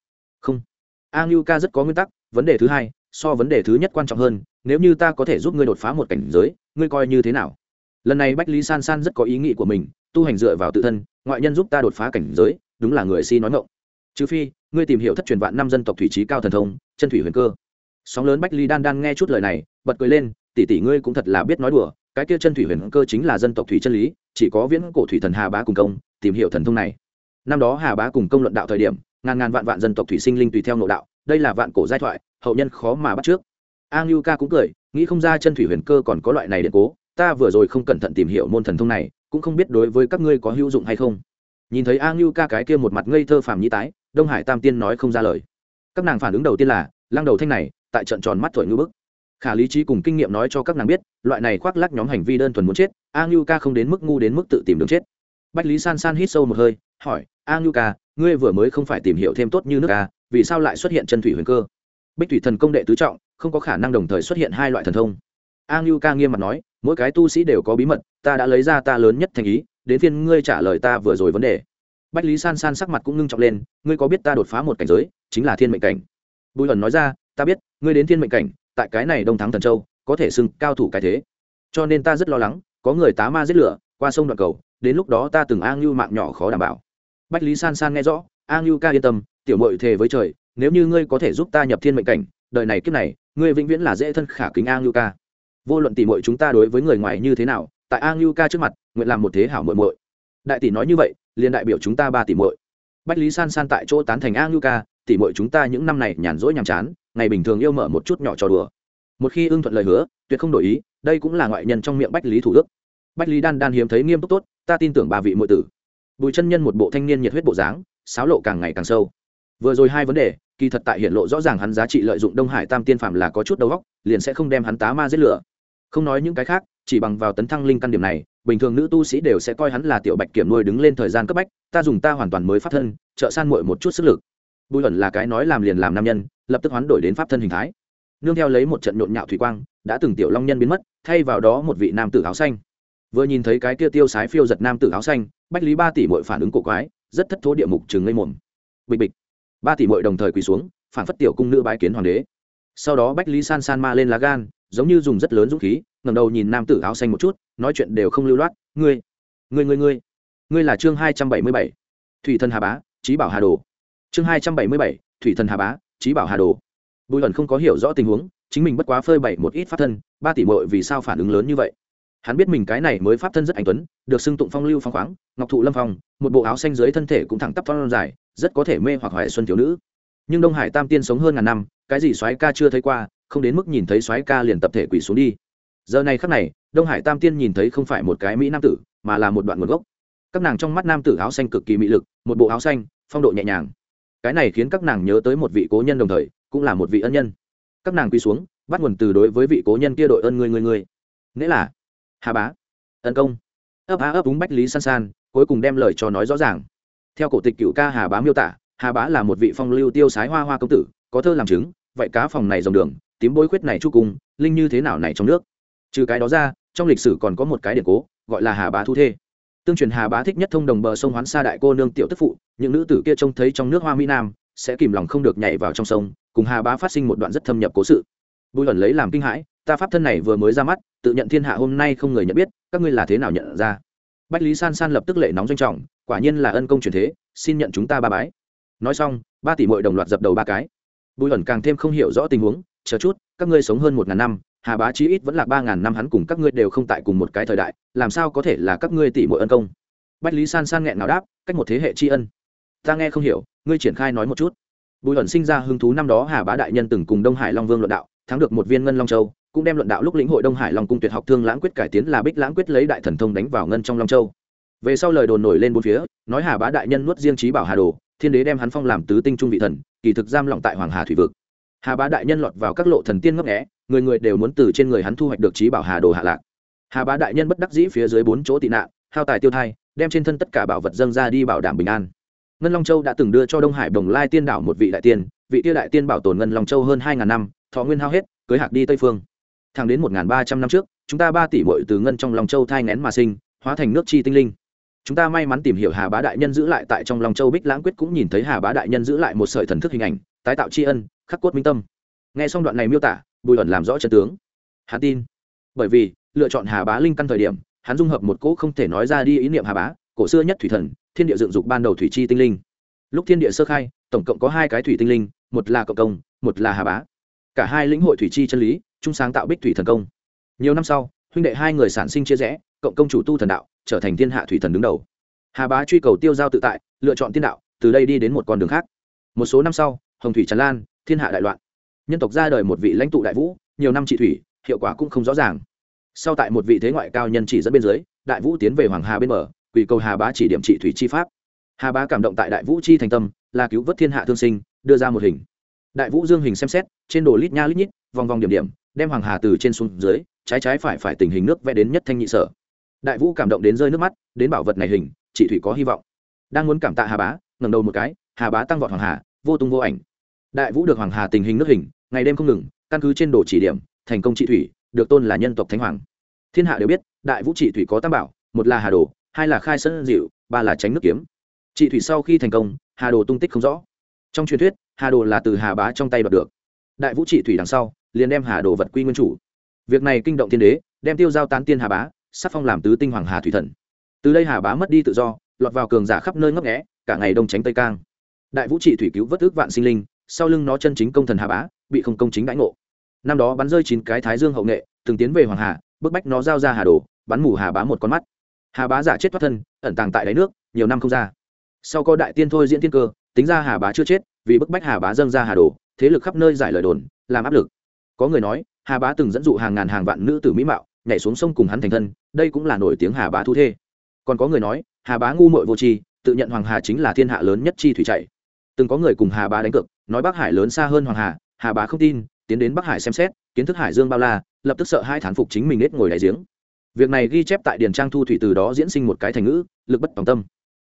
Không. A ngưu ca rất có nguyên tắc, vấn đề thứ hai, so vấn đề thứ nhất quan trọng hơn, nếu như ta có thể giúp ngươi đột phá một cảnh giới, ngươi coi như thế nào? Lần này bách lý san san rất có ý nghĩ của mình, tu hành dựa vào tự thân, ngoại nhân giúp ta đột phá cảnh giới, đúng là người si nói ngộng trừ phi, ngươi tìm hiểu thất truyền vạn năm dân tộc thủy trí cao thần thông, chân thủy huyền cơ. Sóng lớn bách Lý đan đan nghe chút lời này, bật cười lên, tỷ tỷ ngươi cũng thật là biết nói đùa cái kia chân thủy huyền cơ chính là dân tộc thủy chân lý, chỉ có viễn cổ thủy thần hà bá cùng công tìm hiểu thần thông này. Năm đó hà bá cùng công luận đạo thời điểm, ngàn ngàn vạn vạn dân tộc thủy sinh linh tùy theo nội đạo, đây là vạn cổ giai thoại, hậu nhân khó mà bắt trước. A ngưu ca cũng cười, nghĩ không ra chân thủy huyền cơ còn có loại này điện cố, ta vừa rồi không cẩn thận tìm hiểu môn thần thông này, cũng không biết đối với các ngươi có hữu dụng hay không. Nhìn thấy a ngưu ca cái kia một mặt ngây thơ phàm nhĩ tái, đông hải tam tiên nói không ra lời. Các nàng phản ứng đầu tiên là, lăng đầu thanh này, tại trận tròn mắt thổi ngư bức khả lý trí cùng kinh nghiệm nói cho các nàng biết, loại này khoác lắc nhóm hành vi đơn thuần muốn chết a ngưu ca không đến mức ngu đến mức tự tìm đường chết. Bách lý san san hít sâu một hơi, hỏi a ngưu ca ngươi vừa mới không phải tìm hiểu thêm tốt như nước ca vì sao lại xuất hiện chân thủy huyền cơ? Bích thủy thần công đệ tứ trọng, không có khả năng đồng thời xuất hiện hai loại thần thông. A ngưu ca nghiêm mặt nói, mỗi cái tu sĩ đều có bí mật, ta đã lấy ra ta lớn nhất thành ý, đến phiên ngươi trả lời ta vừa rồi vấn đề. Bách lý san san sắc mặt cũng ngưng trọng lên, ngươi có biết ta đột phá một cảnh giới, chính là thiên mệnh cảnh. Bùi ẩn nói ra, ta biết, ngươi đến thiên mệnh cảnh tại cái này đông thắng thần châu, có thể xưng cao thủ cái thế. Cho nên ta rất lo lắng, có người tá ma giết lửa, qua sông đoạn cầu, đến lúc đó ta từng a ngưu mạng nhỏ khó đảm bảo. Bách lý san san nghe rõ, a ngưu ca yên tâm, tiểu mội thề với trời, nếu như ngươi có thể giúp ta nhập thiên mệnh cảnh, đời này kiếp này, ngươi vĩnh viễn là dễ thân khả kính a ngưu ca. Vô luận tỷ mội chúng ta đối với người ngoài như thế nào, tại a ngưu ca trước mặt, nguyện làm một thế hảo muội muội. Đại tỷ nói như vậy, liền đại biểu chúng ta ba tỷ muội. Bách lý san san tại chỗ tán thành a ngưu ca, tỷ muội chúng ta những năm này nhàn rỗi nhàm chán ngày bình thường yêu mở một chút nhỏ trò đùa. Một khi ưng thuận lời hứa, tuyệt không đổi ý, đây cũng là ngoại nhân trong miệng bách lý thủ đức bách lý đan đan hiếm thấy nghiêm túc tốt, ta tin tưởng ba vị muội tử. Bùi chân nhân một bộ thanh niên nhiệt huyết bộ dáng sáo lộ càng ngày càng sâu. Vừa rồi hai vấn đề, kỳ thật tại hiện lộ rõ ràng hắn giá trị lợi dụng đông hải tam tiên phạm là có chút đầu óc, liền sẽ không đem hắn tá ma giết lửa. Không nói những cái khác, chỉ bằng vào tấn thăng linh căn điểm này, bình thường nữ tu sĩ đều sẽ coi hắn là tiểu bạch kiểm nuôi đứng lên thời gian cấp bách, ta dùng ta hoàn toàn mới pháp thân, trợ san muội một chút sức lực bùi ẩn là cái nói làm liền làm nam nhân, lập tức hoán đổi đến pháp thân hình thái. Nương theo lấy một trận nhộn nhạo thủy quang, đã từng tiểu long nhân biến mất, thay vào đó một vị nam tử áo xanh. Vừa nhìn thấy cái kia tiêu sái phiêu giật nam tử áo xanh, bách lý ba tỷ mội phản ứng cổ quái, rất thất thố địa mục chừng ngây mồm. Bịch bịch. Ba tỷ mội đồng thời quỳ xuống, phản phất tiểu cung nữ bái kiến hoàng đế. Sau đó bách lý san san ma lên lá gan, giống như dùng rất lớn dũng khí ngầm đầu nhìn nam tử áo xanh một chút, nói chuyện đều không lưu loát, ngươi ngươi ngươi ngươi ngươi là chương hai trăm bảy mươi bảy, thủy thần hà bá trí bảo hà đồ chương hai trăm bảy mươi bảy, thủy thần hà bá trí bảo hà đồ. Bùi ẩn không có hiểu rõ tình huống, chính mình bất quá phơi bày một ít pháp thân, ba tỷ mội vì sao phản ứng lớn như vậy? Hắn biết mình cái này mới pháp thân rất anh tuấn, được xưng tụng phong lưu phong khoáng, ngọc thụ lâm phong, một bộ áo xanh dưới thân thể cũng thẳng tắp phong dài, rất có thể mê hoặc hoài xuân thiếu nữ. Nhưng đông hải tam tiên sống hơn ngàn năm, cái gì soái ca chưa thấy qua, không đến mức nhìn thấy soái ca liền tập thể quỷ xuống đi. Giờ này khắc này, đông hải tam tiên nhìn thấy không phải một cái mỹ nam tử, mà là một đoạn nguồn gốc. Các nàng trong mắt nam tử áo xanh cực kỳ mỹ lực, một bộ áo xanh, phong độ nhẹ nhàng cái này khiến các nàng nhớ tới một vị cố nhân đồng thời, cũng là một vị ân nhân. Các nàng quy xuống, bắt nguồn từ đối với vị cố nhân kia đội ơn người người người nghĩa là, hà bá ân công. Ấp á ấp úng bách lý san san, cuối cùng đem lời cho nói rõ ràng. Theo cổ tịch cựu ca hà bá miêu tả, hà bá là một vị phong lưu tiêu sái hoa hoa công tử, có thơ làm chứng, vậy cá phòng này dòng đường, tím bối khuyết này chu cung, linh như thế nào này trong nước? Trừ cái đó ra, trong lịch sử còn có một cái điện cố, gọi là hà bá thu thê tương truyền hà bá thích nhất thông đồng bờ sông hoán xa đại cô nương tiểu tức phụ, những nữ tử kia trông thấy trong nước hoa mỹ nam, sẽ kìm lòng không được nhảy vào trong sông, cùng hà bá phát sinh một đoạn rất thâm nhập cố sự. Bùi ẩn lấy làm kinh hãi, ta pháp thân này vừa mới ra mắt, tự nhận thiên hạ hôm nay không người nhận biết, các ngươi là thế nào nhận ra? Bách lý san san lập tức lệ nóng doanh trọng, quả nhiên là ân công truyền thế, xin nhận chúng ta ba bái. Nói xong, ba tỷ mội đồng loạt dập đầu ba cái. Bùi ẩn càng thêm không hiểu rõ tình huống, chờ chút, các ngươi sống hơn một ngàn năm hà bá chí ít vẫn là ba ngàn năm hắn cùng các ngươi đều không tại cùng một cái thời đại, làm sao có thể là các ngươi tỷ mỗi ân công? Bách lý san san nghẹn nào đáp, cách một thế hệ tri ân. Ta nghe không hiểu, ngươi triển khai nói một chút. Bùi ẩn sinh ra hứng thú năm đó hà bá đại nhân từng cùng đông hải long vương luận đạo, thắng được một viên ngân long châu, cũng đem luận đạo lúc lĩnh hội đông hải long cung tuyệt học thương lãng quyết cải tiến là bích lãng quyết lấy đại thần thông đánh vào ngân trong long châu. Về sau lời đồn nổi lên bốn phía, nói hà bá đại nhân nuốt riêng trí bảo hà đồ, thiên đế đem hắn phong làm tứ tinh trung vị thần, kỳ thực giam lỏng tại hoàng hà thủy vực. Hà bá đại nhân lọt vào các lộ thần tiên ngấp nghẽ người người đều muốn từ trên người hắn thu hoạch được trí bảo hà đồ hạ lạc. Hà bá đại nhân bất đắc dĩ phía dưới bốn chỗ tị nạn, hao tài tiêu thai, đem trên thân tất cả bảo vật dâng ra đi bảo đảm bình an. Ngân long châu đã từng đưa cho đông hải đồng lai tiên đảo một vị đại tiên, vị tiêu đại tiên bảo tồn ngân long châu hơn hai ngàn năm, thọ nguyên hao hết, cưới hạc đi tây phương. Thẳng đến một ba trăm năm trước, chúng ta ba tỷ bội từ ngân trong long châu thai ngén mà sinh, hóa thành nước chi tinh linh. Chúng ta may mắn tìm hiểu hà bá đại nhân giữ lại tại trong long châu bích lãng quyết cũng nhìn thấy hà bá đại nhân giữ lại một sợi thần thức hình ảnh, tái tạo tri ân, khắc cốt minh tâm. Nghe xong đoạn này miêu tả bùi ẩn làm rõ chân tướng. Hắn tin. Bởi vì, lựa chọn hà bá linh căn thời điểm, hắn dung hợp một cỗ không thể nói ra đi ý niệm hà bá, cổ xưa nhất thủy thần, thiên địa dựng dục ban đầu thủy chi tinh linh. Lúc thiên địa sơ khai, tổng cộng có hai cái thủy tinh linh, một là cộng công, một là hà bá. Cả hai lĩnh hội thủy chi chân lý, chung sáng tạo bích thủy thần công. Nhiều năm sau, huynh đệ hai người sản sinh chia rẽ, cộng công chủ tu thần đạo, trở thành thiên hạ thủy thần đứng đầu. Hà bá truy cầu tiêu giao tự tại, lựa chọn tiên đạo, từ đây đi đến một con đường khác. Một số năm sau, hồng thủy tràn lan, thiên hạ đại loạn nhân tộc ra đời một vị lãnh tụ đại vũ, nhiều năm trị thủy, hiệu quả cũng không rõ ràng. Sau tại một vị thế ngoại cao nhân chỉ dẫn bên dưới, đại vũ tiến về hoàng hà bên bờ, quỳ cầu hà bá chỉ điểm trị thủy chi pháp. Hà bá cảm động tại đại vũ chi thành tâm, là cứu vớt thiên hạ thương sinh, đưa ra một hình. Đại vũ dương hình xem xét, trên đồ lít nha lít nhít, vòng vòng điểm điểm, đem hoàng hà từ trên xuống dưới, trái trái phải phải tình hình nước vẽ đến nhất thanh nhị sở. Đại vũ cảm động đến rơi nước mắt, đến bảo vật này hình chị thủy có hy vọng. Đang muốn cảm tạ hà bá, ngẩng đầu một cái, hà bá tăng vọt hoàng hà, vô tung vô ảnh. Đại vũ được hoàng hà tình hình nước hình ngày đêm không ngừng, căn cứ trên đồ chỉ điểm, thành công trị thủy, được tôn là nhân tộc thánh hoàng. Thiên hạ đều biết, đại vũ trị thủy có tam bảo, một là hà đồ, hai là khai sơn dịu, ba là tránh nước kiếm. Trị thủy sau khi thành công, hà đồ tung tích không rõ. Trong truyền thuyết, hà đồ là từ hà bá trong tay đoạt được. Đại vũ trị thủy đằng sau, liền đem hà đồ vật quy nguyên chủ. Việc này kinh động thiên đế, đem tiêu giao tán tiên hà bá, sắc phong làm tứ tinh hoàng hà thủy thần. Từ đây hà bá mất đi tự do, lọt vào cường giả khắp nơi ngấp nghẽ cả ngày đông tránh tây cang. Đại vũ trị thủy cứu vớt ước vạn sinh linh, sau lưng nó chân chính công thần hà bá bị không công chính đãi ngộ. Năm đó bắn rơi chín cái thái dương hậu nghệ, từng tiến về hoàng hà, bức bách nó giao ra hà đồ, bắn mù hà bá một con mắt. Hà bá giả chết thoát thân, ẩn tàng tại đáy nước, nhiều năm không ra. Sau có đại tiên thôi diễn tiên cơ, tính ra hà bá chưa chết, vì bức bách hà bá dâng ra hà đồ, thế lực khắp nơi giải lời đồn, làm áp lực. Có người nói, hà bá từng dẫn dụ hàng ngàn hàng vạn nữ tử mỹ mạo, nhảy xuống sông cùng hắn thành thân, đây cũng là nổi tiếng hà bá thu thê. Còn có người nói, hà bá ngu mội vô tri, tự nhận hoàng hà chính là thiên hạ lớn nhất chi thủy chạy. Từng có người cùng hà bá đánh cược, nói bắc hải lớn xa hơn hoàng hà hà bá không tin, tiến đến bắc hải xem xét, kiến thức hải dương bao la, lập tức sợ hai thán phục chính mình nết ngồi đại giếng. Việc này ghi chép tại điền trang thu thủy từ đó diễn sinh một cái thành ngữ, lực bất tòng tâm.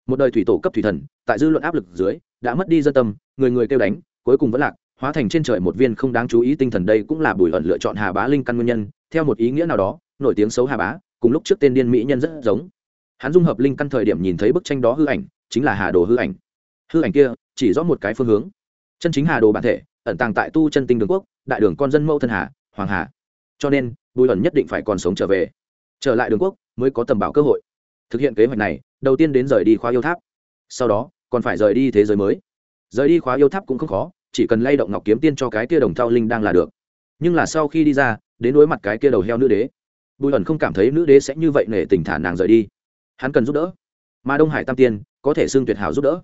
Một đời thủy tổ cấp thủy thần, tại dư luận áp lực dưới, đã mất đi dân tâm, người người kêu đánh, cuối cùng vẫn lạc, hóa thành trên trời một viên không đáng chú ý tinh thần đây cũng là bùi ẩn lựa chọn hà bá linh căn nguyên nhân, theo một ý nghĩa nào đó, nổi tiếng xấu hà bá, cùng lúc trước tên điên mỹ nhân rất giống. Hắn dung hợp linh căn thời điểm nhìn thấy bức tranh đó hư ảnh, chính là hà đồ hư ảnh. Hư ảnh kia chỉ rõ một cái phương hướng. Chân chính hà đồ bản thể ẩn tàng tại tu chân tinh đường quốc, đại đường con dân mẫu thân hà, hoàng hà. Cho nên, bùi ẩn nhất định phải còn sống trở về. Trở lại đường quốc mới có tầm bảo cơ hội. Thực hiện kế hoạch này, đầu tiên đến rời đi khóa yêu tháp. Sau đó, còn phải rời đi thế giới mới. Rời đi khóa yêu tháp cũng không khó, chỉ cần lay động ngọc kiếm tiên cho cái kia đồng thao linh đang là được. Nhưng là sau khi đi ra, đến đối mặt cái kia đầu heo nữ đế, bùi ẩn không cảm thấy nữ đế sẽ như vậy nể tình thả nàng rời đi. Hắn cần giúp đỡ. Mà đông hải tam tiên có thể xưng tuyệt hảo giúp đỡ.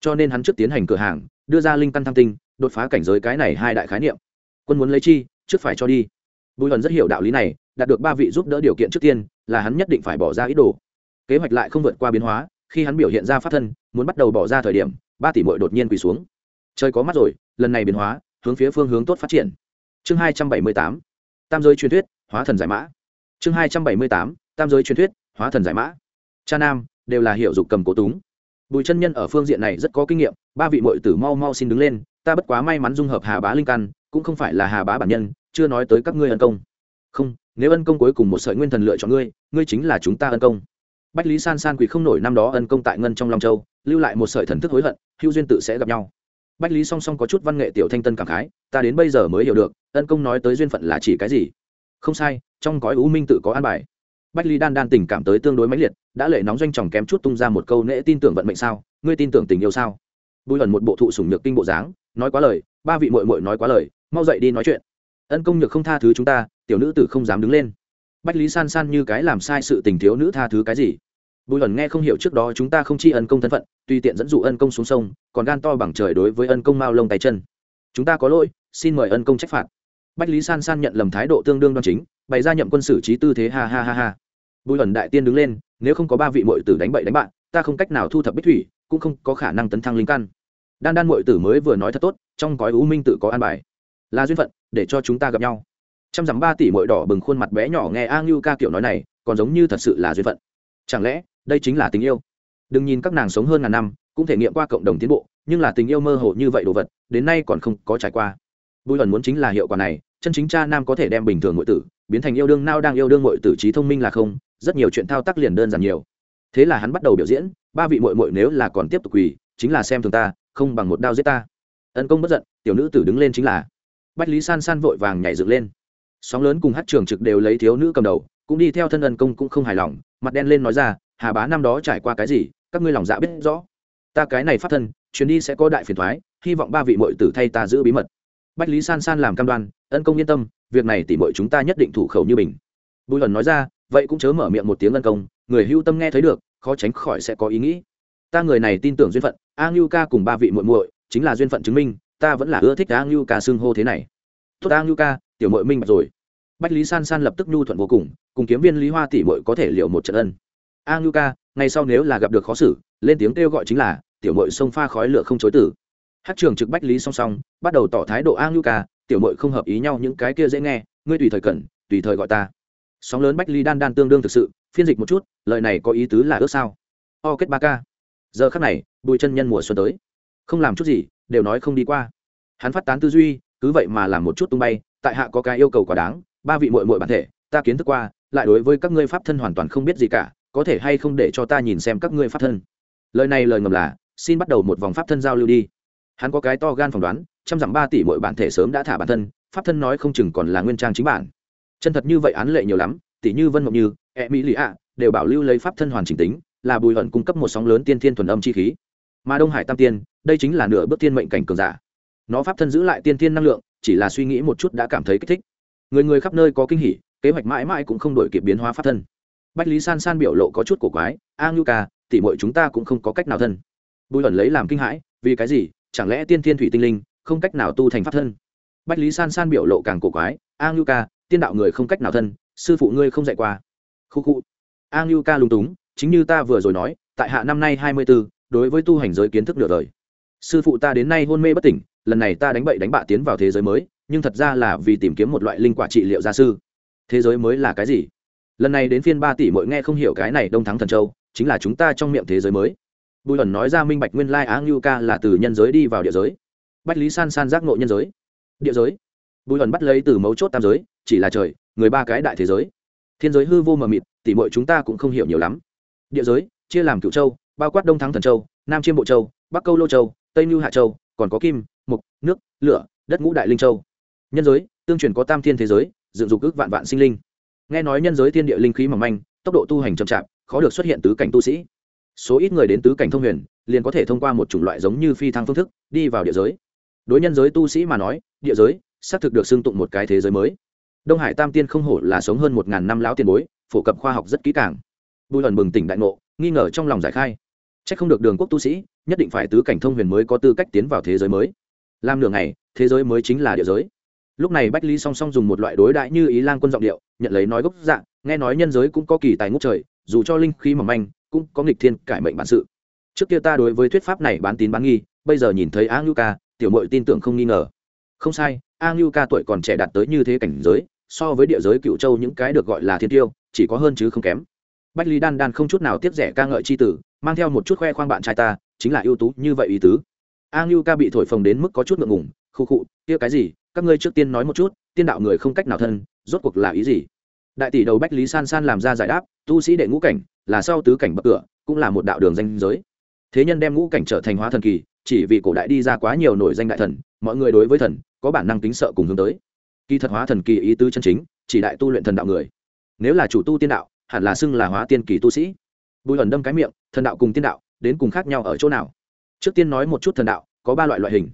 Cho nên hắn trước tiến hành cửa hàng, đưa ra linh căn tham tinh đột phá cảnh giới cái này hai đại khái niệm. Quân muốn lấy chi, trước phải cho đi. Bùi hận rất hiểu đạo lý này, đạt được ba vị giúp đỡ điều kiện trước tiên, là hắn nhất định phải bỏ ra ít đồ. Kế hoạch lại không vượt qua biến hóa, khi hắn biểu hiện ra pháp thân, muốn bắt đầu bỏ ra thời điểm, ba tỷ mội đột nhiên quỳ xuống. Trời có mắt rồi, lần này biến hóa, hướng phía phương hướng tốt phát triển. Chương hai trăm bảy mươi tám, tam giới truyền thuyết, hóa thần giải mã. Chương hai trăm bảy mươi tám, tam giới truyền thuyết, hóa thần giải mã. Cha nam, đều là hiệu dục cầm cố túng bùi chân nhân ở phương diện này rất có kinh nghiệm, ba vị mội tử mau mau xin đứng lên, ta bất quá may mắn dung hợp hà bá linh căn, cũng không phải là hà bá bản nhân, chưa nói tới các ngươi ân công. Không, nếu ân công cuối cùng một sợi nguyên thần lựa chọn ngươi ngươi chính là chúng ta ân công. Bách lý san san quỳ không nổi năm đó ân công tại ngân trong long châu, lưu lại một sợi thần thức hối hận, hữu duyên tự sẽ gặp nhau. Bách lý song song có chút văn nghệ tiểu thanh tân cảm khái, ta đến bây giờ mới hiểu được, ân công nói tới duyên phận là chỉ cái gì. Không sai, trong gói u minh tự có an bài bách lý đan đan tình cảm tới tương đối mãnh liệt, đã lệ nóng doanh tròng kém chút tung ra một câu nễ tin tưởng vận mệnh sao, ngươi tin tưởng tình yêu sao? Bùi ẩn một bộ thụ sủng nhược kinh bộ dáng, nói quá lời, ba vị mội mội nói quá lời, mau dậy đi nói chuyện. Ân công nhược không tha thứ chúng ta, tiểu nữ tử không dám đứng lên. Bách lý san san như cái làm sai sự tình thiếu nữ tha thứ cái gì? Bùi ẩn nghe không hiểu trước đó chúng ta không chi ân công thân phận tùy tiện dẫn dụ ân công xuống sông, còn gan to bằng trời đối với ân công mao lông tay chân. Chúng ta có lỗi, xin mời ân công trách phạt. Bách lý san san nhận lầm thái độ tương đương đoan chính bày ra nhậm quân xử trí tư thế, ha ha ha ha. Bùi ẩn đại tiên đứng lên, nếu không có ba vị mội tử đánh bậy đánh bạn, ta không cách nào thu thập bích thủy, cũng không có khả năng tấn thăng linh căn. Đan đan mội tử mới vừa nói thật tốt, trong gói u minh tự có an bài. Là duyên phận, để cho chúng ta gặp nhau. Trăm dặm ba tỷ mội đỏ bừng khuôn mặt bé nhỏ nghe a ngưu ca kiểu nói này, còn giống như thật sự là duyên phận. Chẳng lẽ, đây chính là tình yêu? Đừng nhìn các nàng sống hơn ngàn năm, cũng thể nghiệm qua cộng đồng tiến bộ, nhưng là tình yêu mơ hồ như vậy đồ vật, đến nay còn không có trải qua. Bùi ẩn muốn chính là hiệu quả này chân chính cha nam có thể đem bình thường ngụy tử biến thành yêu đương nao đang yêu đương ngụy tử trí thông minh là không, rất nhiều chuyện thao tác liền đơn giản nhiều. Thế là hắn bắt đầu biểu diễn, ba vị mội mội nếu là còn tiếp tục quỳ, chính là xem thường ta, không bằng một đao giết ta. Ân công bất giận, tiểu nữ tử đứng lên chính là. Bách lý san san vội vàng nhảy dựng lên. Sóng lớn cùng hát trường trực đều lấy thiếu nữ cầm đầu, cũng đi theo thân ân công cũng không hài lòng, mặt đen lên nói ra, hà bá năm đó trải qua cái gì, các ngươi lòng dạ biết rõ. Ta cái này phát thân, chuyến đi sẽ có đại phiền thoái, hy vọng ba vị mội tử thay ta giữ bí mật. Bách lý san san làm cam đoan ân công yên tâm, việc này tỉ mọi chúng ta nhất định thủ khẩu như mình. Bùi hẩn nói ra, vậy cũng chớ mở miệng một tiếng ân công, người hưu tâm nghe thấy được, khó tránh khỏi sẽ có ý nghĩ. Ta người này tin tưởng duyên phận, a ngưu ca cùng ba vị muội muội, chính là duyên phận chứng minh, ta vẫn là ưa thích a ngưu ca xưng hô thế này. Tốt a ngưu ca, tiểu muội minh bạch rồi. Bách lý san san lập tức nhu thuận vô cùng cùng kiếm viên lý hoa tỷ muội có thể liệu một trận ân. A ngưu ca ngay sau nếu là gặp được khó xử, lên tiếng kêu gọi chính là, tiểu muội sông pha khói lửa không chối tử. Hát trường trực bách lý song song, bắt đầu tỏ thái độ a ngưu ca tiểu muội không hợp ý nhau những cái kia dễ nghe, ngươi tùy thời cần, tùy thời gọi ta. Sóng lớn bách ly đan đan tương đương thực sự, phiên dịch một chút, lời này có ý tứ là ước sao? O kết ba ca. Giờ khắc này, bùi chân nhân mùa xuân tới. Không làm chút gì, đều nói không đi qua. Hắn phát tán tư duy, cứ vậy mà làm một chút tung bay, tại hạ có cái yêu cầu quá đáng, ba vị mội mội bản thể, ta kiến thức qua, lại đối với các ngươi pháp thân hoàn toàn không biết gì cả, có thể hay không để cho ta nhìn xem các ngươi pháp thân? Lời này lời ngầm là, xin bắt đầu một vòng pháp thân giao lưu đi hắn có cái to gan phỏng đoán, trăm dặm ba tỷ mỗi bản thể sớm đã thả bản thân, pháp thân nói không chừng còn là nguyên trang chính bản. Chân thật như vậy án lệ nhiều lắm, tỷ như vân mộng như e mỹ lì ạ đều bảo lưu lấy pháp thân hoàn chỉnh tính, là bùi hận cung cấp một sóng lớn tiên thiên thuần âm chi khí. Mà đông hải tam tiên, đây chính là nửa bước tiên mệnh cảnh cường giả. Nó pháp thân giữ lại tiên thiên năng lượng, chỉ là suy nghĩ một chút đã cảm thấy kích thích. Người người khắp nơi có kinh hỉ, kế hoạch mãi mãi cũng không đổi kịp biến hóa pháp thân. Bách lý san san biểu lộ có chút cổ quái, a ngưu ca tỉ mọi chúng ta cũng không có cách nào thân. Bùi hận lấy làm kinh hãi, vì cái gì? Chẳng lẽ tiên thiên thủy tinh linh không cách nào tu thành pháp thân? Bách lý san san biểu lộ càng cổ quái, a ngưu ca, tiên đạo người không cách nào thân, sư phụ ngươi không dạy qua. Khu khu. A ngưu ca lúng túng, chính như ta vừa rồi nói, tại hạ năm nay hai mươi b ố đối với tu hành giới kiến thức nửa đời. Sư phụ ta đến nay hôn mê bất tỉnh, lần này ta đánh bậy đánh bạ tiến vào thế giới mới, nhưng thật ra là vì tìm kiếm một loại linh quả trị liệu gia sư. Thế giới mới là cái gì? Lần này đến phiên ba tỷ mỗi nghe không hiểu cái này đông thắng thần châu, chính là chúng ta trong miệng thế giới mới bùi ẩn nói ra minh bạch nguyên lai á ngưu ca là từ nhân giới đi vào địa giới. Bách lý san san giác ngộ nhân giới. Địa giới. Bùi ẩn bắt lấy từ mấu chốt tam giới, chỉ là trời, người ba cái đại thế giới. Thiên giới hư vô mờ mịt, tỉ mọi chúng ta cũng không hiểu nhiều lắm. Địa giới, chia làm cựu châu, bao quát đông thắng thần châu, nam chiêm bộ châu, bắc câu lô châu, tây mưu hạ châu, còn có kim, mục, nước, lửa, đất ngũ đại linh châu. Nhân giới, tương truyền có tam thiên thế giới, dựng dục ước vạn vạn sinh linh. Nghe nói nhân giới thiên địa linh khí mỏng manh, tốc độ tu hành chậm chạp, khó được xuất hiện tứ cảnh tu sĩ số ít người đến tứ cảnh thông huyền, liền có thể thông qua một chủng loại giống như phi thăng phương thức, đi vào địa giới. Đối nhân giới tu sĩ mà nói, địa giới, xác thực được xưng tụng một cái thế giới mới. Đông hải tam tiên không hổ là sống hơn một ngàn năm lão tiền bối, phổ cập khoa học rất kỹ càng. Bùi lần bừng tỉnh đại ngộ, nghi ngờ trong lòng giải khai. C h ắ c không được đường quốc tu sĩ, nhất định phải tứ cảnh thông huyền mới có tư cách tiến vào thế giới mới. Làm nửa ngày, thế giới mới chính là địa giới. Lúc này bách lý song song dùng một loại đối đại như ý lan quân giọng điệu, nhận lấy nói gốc dạng nghe nói nhân giới cũng có kỳ tài ngốc trời, dù cho linh khí mỏng manh cũng có nghịch thiên cải mệnh bản sự. Trước kia ta đối với thuyết pháp này bán tín bán nghi, bây giờ nhìn thấy a ngưu ca tiểu mội tin tưởng không nghi ngờ. Không sai a ngưu ca tuổi còn trẻ đạt tới như thế cảnh giới, so với địa giới cựu châu những cái được gọi là thiên tiêu, chỉ có hơn chứ không kém. Bách lý đan đan không chút nào tiếp rẻ ca ngợi c h i tử, mang theo một chút khoe khoang bạn trai ta, chính là ưu tú như vậy ý tứ. A ngưu ca bị thổi phồng đến mức có chút ngượng ngùng, khu khụ kia cái gì, các ngươi trước tiên nói một chút, tiên đạo người không cách nào thân, rốt cuộc là ý gì? Đại tỷ đầu bách lý san san làm ra giải đáp, tu sĩ đệ ngũ cảnh là sau tứ cảnh bậc cửa, cũng là một đạo đường danh giới. Thế nhân đem ngũ cảnh trở thành hóa thần kỳ, chỉ vì cổ đại đi ra quá nhiều nổi danh đại thần, mọi người đối với thần, có bản năng tính sợ cùng hướng tới. Kỳ thật hóa thần kỳ ý tứ chân chính, chỉ đại tu luyện thần đạo người. Nếu là chủ tu tiên đạo, hẳn là xưng là hóa tiên kỳ tu sĩ. Bùi ẩn đâm cái miệng, thần đạo cùng tiên đạo, đến cùng khác nhau ở chỗ nào? Trước tiên nói một chút thần đạo, có ba loại loại hình.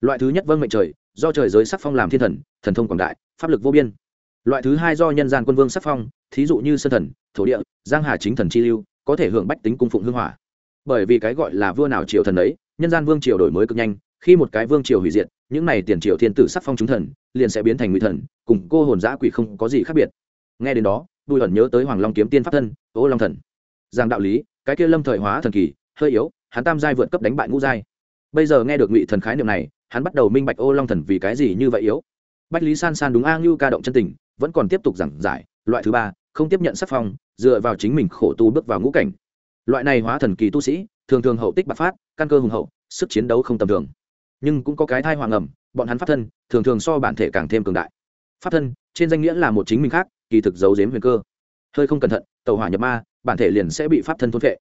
Loại thứ nhất vâng mệnh trời, do trời giới sắc phong làm thiên thần thần thông quảng đại, pháp lực vô biên. Loại thứ hai do nhân gian quân vương sắc phong, thí dụ như sơn thần thổ địa, giang hà chính thần chi lưu, có thể hưởng bách tính cung phụng hương hỏa. Bởi vì cái gọi là vua nào triều thần ấy, nhân gian vương triều đổi mới cực nhanh, khi một cái vương triều hủy diệt, những này tiền triều thiên tử sắc phong chúng thần, liền sẽ biến thành nguy thần, cùng cô hồn giã quỷ không có gì khác biệt. Nghe đến đó, bùi ẩn nhớ tới hoàng long kiếm tiên pháp thân, ô long thần. Giang đạo lý, cái kia lâm thời hóa thần kỳ, hơi yếu, hắn tam giai vượt cấp đánh bại ngũ giai. Bây giờ nghe được ngụy thần khái niệm này, hắn bắt đầu minh bạch ô long thần vì cái gì như vậy yếu. Bách lý san san đúng a ngưu ca động chân tình, vẫn còn tiếp tục giảng giải, loại thứ ba không tiếp nhận sắc phong, dựa vào chính mình khổ tu bước vào ngũ cảnh. Loại này hóa thần kỳ tu sĩ, thường thường hậu tích bạc phát, căn cơ hùng hậu, sức chiến đấu không tầm thường. Nhưng cũng có cái thai hoàng ẩm, bọn hắn pháp thân, thường thường so bản thể càng thêm cường đại. Pháp thân, trên danh nghĩa là một chính mình khác, kỳ thực giấu giếm huyền cơ. Hơi không cẩn thận, tàu hỏa nhập ma, bản thể liền sẽ bị pháp thân thôn vệ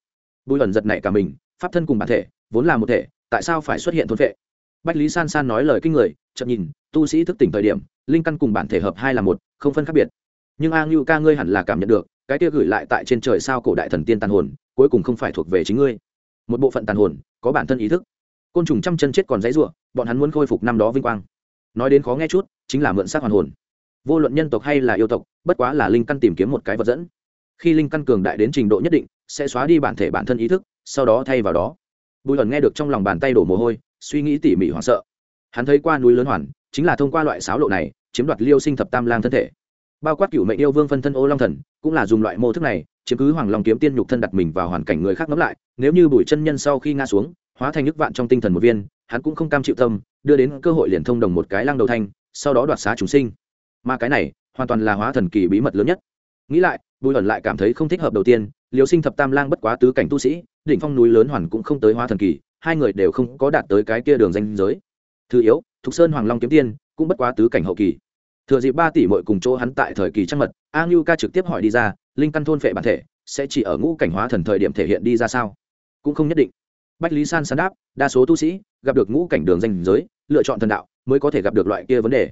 bùi ẩn giật này cả mình, pháp thân cùng bản thể, vốn là một thể, tại sao phải xuất hiện thôn vệ bách lý san san nói lời kinh người chậm nhìn, tu sĩ thức tỉnh thời điểm, linh căn cùng bản thể hợp hai là một, không phân khác biệt nhưng a ngưu ca ngươi hẳn là cảm nhận được, cái kia gửi lại tại trên trời sao cổ đại thần tiên tàn hồn, cuối cùng không phải thuộc về chính ngươi. Một bộ phận tàn hồn, có bản thân ý thức. Côn trùng trăm chân chết còn dãy ruộng bọn hắn muốn khôi phục năm đó vinh quang. Nói đến khó nghe chút, chính là mượn xác hoàn hồn. Vô luận nhân tộc hay là yêu tộc, bất quá là linh căn tìm kiếm một cái vật dẫn. Khi linh căn cường đại đến trình độ nhất định, sẽ xóa đi bản thể bản thân ý thức, sau đó thay vào đó. Bùi ẩn nghe được trong lòng bàn tay đổ mồ hôi, suy nghĩ tỉ mỉ hoảng sợ. Hắn thấy qua núi lớn hoàn, chính là thông qua loại sáo lộ này, chiếm đoạt liêu sinh thập tam lang thân thể bao quát cựu mệnh yêu vương phân thân ô long thần, cũng là dùng loại mô thức này, chiếm cứ hoàng long kiếm tiên nhục thân đặt mình vào hoàn cảnh người khác ngẫm lại, nếu như bùi chân nhân sau khi ngã xuống, hóa thành nhức vạn trong tinh thần một viên, hắn cũng không cam chịu tâm, đưa đến cơ hội liền thông đồng một cái lăng đầu thanh, sau đó đoạt xá chúng sinh. Mà cái này, hoàn toàn là hóa thần kỳ bí mật lớn nhất. Nghĩ lại, bùi ẩn lại cảm thấy không thích hợp đầu tiên, liều sinh thập tam lang bất quá tứ cảnh tu sĩ, đỉnh phong núi lớn hoàn cũng không tới hóa thần kỳ, hai người đều không có đạt tới cái kia đường danh giới. Thứ yếu, thục sơn hoàng long kiếm tiên, cũng bất quá tứ cảnh hậu kỳ thừa dịp ba tỷ mội cùng chỗ hắn tại thời kỳ trăng mật, a ngưu ca trực tiếp hỏi đi ra, linh căn thôn phệ bản thể, sẽ chỉ ở ngũ cảnh hóa thần thời điểm thể hiện đi ra sao? Cũng không nhất định. Bách lý san san đáp, đa số tu sĩ gặp được ngũ cảnh đường danh giới, lựa chọn thần đạo mới có thể gặp được loại kia vấn đề.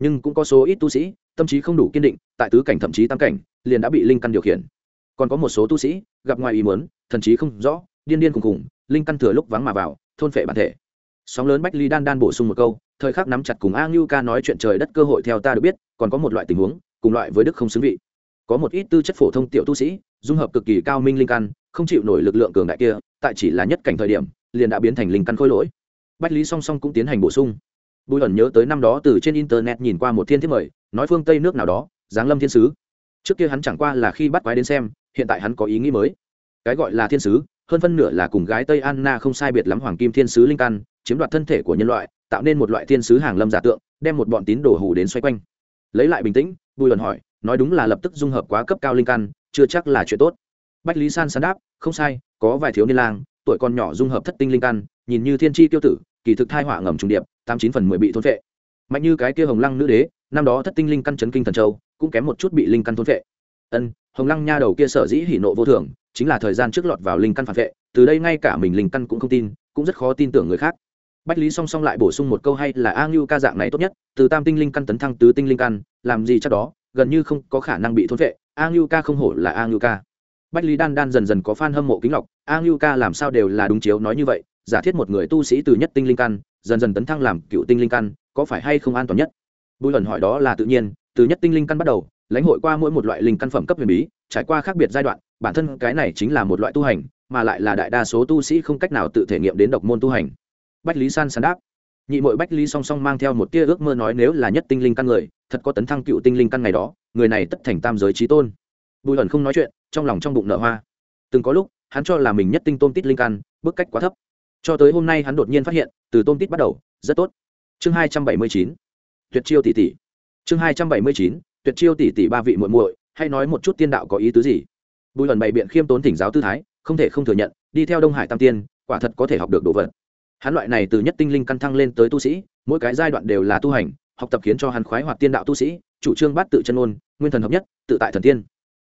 Nhưng cũng có số ít tu sĩ, tâm trí không đủ kiên định, tại tứ cảnh thậm chí tam cảnh, liền đã bị linh căn điều khiển. Còn có một số tu sĩ gặp ngoài ý muốn, thần trí không rõ, điên điên cùng cùng linh căn thừa lúc vắng mà vào, thôn phệ bản thể sóng lớn bách ly đan đan bổ sung một câu, thời khắc nắm chặt cùng a ngưu ca nói chuyện trời đất cơ hội theo ta được biết, còn có một loại tình huống, cùng loại với đức không xứng vị. Có một ít tư chất phổ thông tiểu tu sĩ, dung hợp cực kỳ cao minh linh căn, không chịu nổi lực lượng cường đại kia, tại chỉ là nhất cảnh thời điểm, liền đã biến thành linh căn khôi lỗi. Bách lý song song cũng tiến hành bổ sung. Bùi ẩn nhớ tới năm đó từ trên internet nhìn qua một thiên thiết mời, nói phương tây nước nào đó, giáng lâm thiên sứ. Trước kia hắn chẳng qua là khi bắt quái đến xem, hiện tại hắn có ý nghĩ mới. Cái gọi là thiên sứ hơn phân nửa là cùng gái tây anna không sai biệt lắm hoàng kim thiên sứ linh căn, chiếm đoạt thân thể của nhân loại, tạo nên một loại thiên sứ hàng lâm giả tượng, đem một bọn tín đồ hủ đến xoay quanh. Lấy lại bình tĩnh, bùi luận hỏi, nói đúng là lập tức dung hợp quá cấp cao linh căn, chưa chắc là chuyện tốt. Bách lý san sán đáp, không sai, có vài thiếu niên lang, tuổi còn nhỏ dung hợp thất tinh linh căn, nhìn như thiên tri tiêu tử, kỳ thực thai họa ngầm trùng điệp, tám chín phần mười bị thôn vệ mạnh như cái kia hồng lăng nữ đế, năm đó thất tinh linh căn chấn kinh thần châu, cũng kém một chút bị linh căn thôn vệ ân, hồng lăng nha đầu kia sở dĩ hỉ nộ vô thường chính là thời gian trước lọt vào linh căn phản vệ, từ đây ngay cả mình linh căn cũng không tin, cũng rất khó tin tưởng người khác. Bách lý song song lại bổ sung một câu hay là a ngưu ca dạng này tốt nhất, từ tam tinh linh căn tấn thăng tứ tinh linh căn, làm gì chắc đó, gần như không có khả năng bị thôn vệ a ngưu ca không hổ là a ngưu ca. Bách lý đan đan dần dần có f a n hâm mộ kính lọc a ngưu ca làm sao đều là đúng chiếu nói như vậy, giả thiết một người tu sĩ từ nhất tinh linh căn, dần dần tấn thăng làm cựu tinh linh căn, có phải hay không an toàn nhất? Bùi lần hỏi đó là tự nhiên, từ nhất tinh linh căn bắt đầu, lãnh hội qua mỗi một loại linh căn phẩm cấp huyền bí, trải qua khác biệt giai đoạn bản thân cái này chính là một loại tu hành, mà lại là đại đa số tu sĩ không cách nào tự thể nghiệm đến độc môn tu hành. Bách lý san sán đáp. Nhị mội bách lý song song mang theo một tia ước mơ nói nếu là nhất tinh linh căn người, thật có tấn thăng cựu tinh linh căn ngày đó, người này tất thành tam giới trí tôn. Bùi ẩn không nói chuyện, trong lòng trong bụng nở hoa. Từng có lúc, hắn cho là mình nhất tinh tôm tít linh căn, bức cách quá thấp. Cho tới hôm nay hắn đột nhiên phát hiện, từ tôm tít bắt đầu, rất tốt. Chương hai trăm bảy mươi chín. Tuyệt chiêu tỷ tỷ. Chương hai trăm bảy mươi chín, tuyệt chiêu tỷ tỷ ba vị muội muội hay nói một chút tiên đạo có ý tứ gì? Bùi ẩn bày biện khiêm tốn thỉnh giáo tư thái, không thể không thừa nhận, đi theo đông hải tam tiên, quả thật có thể học được đồ vật. Hắn loại này từ nhất tinh linh căn thăng lên tới tu sĩ, mỗi cái giai đoạn đều là tu hành, học tập khiến cho hắn khoái hoạt tiên đạo tu sĩ, chủ trương bắt tự chân ôn nguyên thần hợp nhất, tự tại thần tiên.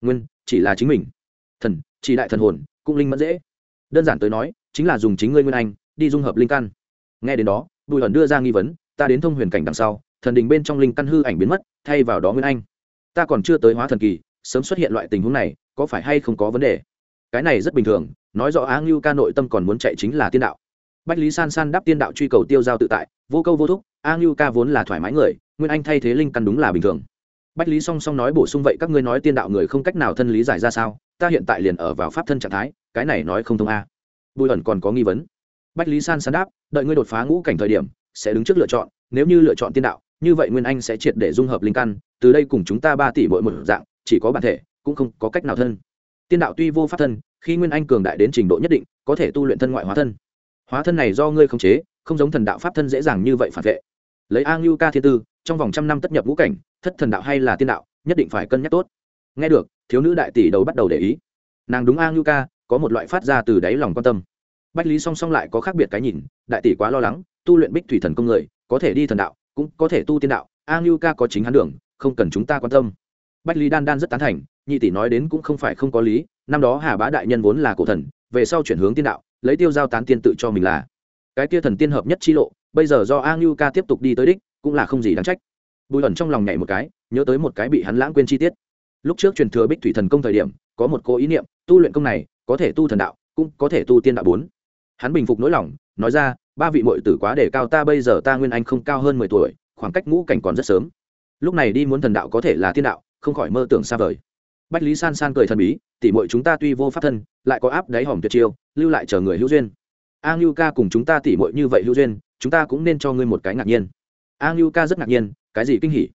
Nguyên, chỉ là chính mình. Thần, chỉ đại thần hồn, cũng linh mẫn dễ. Đơn giản tới nói, chính là dùng chính ngươi nguyên anh, đi dung hợp linh căn. Nghe đến đó, bùi ẩn đưa ra nghi vấn, ta đến thông huyền cảnh đằng sau, thần đình bên trong linh căn hư ảnh biến mất, thay vào đó nguyên anh. Ta còn chưa tới hóa thần kỳ, sớm xuất hiện loại tình huống này có phải hay không có vấn đề? Cái này rất bình thường, nói rõ á ngưu ca nội tâm còn muốn chạy chính là tiên đạo. Bách lý san san đáp tiên đạo truy cầu tiêu giao tự tại, vô câu vô thúc a ngưu ca vốn là thoải mái người, nguyên anh thay thế linh căn đúng là bình thường. Bách lý song song nói bổ sung vậy các ngươi nói tiên đạo người không cách nào thân lý giải ra sao, ta hiện tại liền ở vào pháp thân trạng thái, cái này nói không thông a. Bùi ẩn còn có nghi vấn. Bách lý san san đáp, đợi ngươi đột phá ngũ cảnh thời điểm, sẽ đứng trước lựa chọn, nếu như lựa chọn tiên đạo, như vậy nguyên anh sẽ triệt để dung hợp linh căn, từ đây cùng chúng ta ba tỷ mỗi một dạng, chỉ có bản thể cũng không có cách nào thân. Tiên đạo tuy vô pháp thân, khi nguyên anh cường đại đến trình độ nhất định, có thể tu luyện thân ngoại hóa thân. Hóa thân này do ngươi khống chế, không giống thần đạo pháp thân dễ dàng như vậy phản vệ. Lấy a ngưu ca thiên tư, trong vòng trăm năm tất nhập ngũ cảnh, thất thần đạo hay là tiên đạo, nhất định phải cân nhắc tốt. Nghe được, thiếu nữ đại tỷ đầu bắt đầu để ý. Nàng đúng a ngưu ca, có một loại phát ra từ đáy lòng quan tâm. Bách lý song song lại có khác biệt cái nhìn, đại tỷ quá lo lắng, tu luyện bích thủy thần công người, có thể đi thần đạo, cũng có thể tu tiên đạo, a ngưu ca có chính hắn đường, không cần chúng ta quan tâm. Bách lý đan đan rất tán thành nhị tỷ nói đến cũng không phải không có lý, năm đó hà bá đại nhân vốn là cổ thần, về sau chuyển hướng tiên đạo, lấy tiêu giao tán tiên tự cho mình là. Cái kia thần tiên hợp nhất chi lộ, bây giờ do a ngưu ca tiếp tục đi tới đích, cũng là không gì đáng trách. Bùi ẩn trong lòng nhảy một cái, nhớ tới một cái bị hắn lãng quên chi tiết. Lúc trước truyền thừa bích thủy thần công thời điểm, có một cố ý niệm, tu luyện công này, có thể tu thần đạo, cũng có thể tu tiên đạo bốn. Hắn bình phục nỗi lòng, nói ra, ba vị mội tử quá để cao ta, bây giờ ta nguyên anh không cao hơn mười tuổi, khoảng cách ngũ cảnh còn rất sớm. Lúc này đi muốn thần đạo có thể là tiên đạo, không khỏi mơ tưởng xa vời bách lý san san cười thần bí tỉ mọi chúng ta tuy vô pháp thân, lại có áp đáy hòm tuyệt chiêu, lưu lại chờ người hữu duyên. A ngưu ca cùng chúng ta tỉ mọi như vậy hữu duyên, chúng ta cũng nên cho ngươi một cái ngạc nhiên. A ngưu ca rất ngạc nhiên, cái gì kinh hỉ?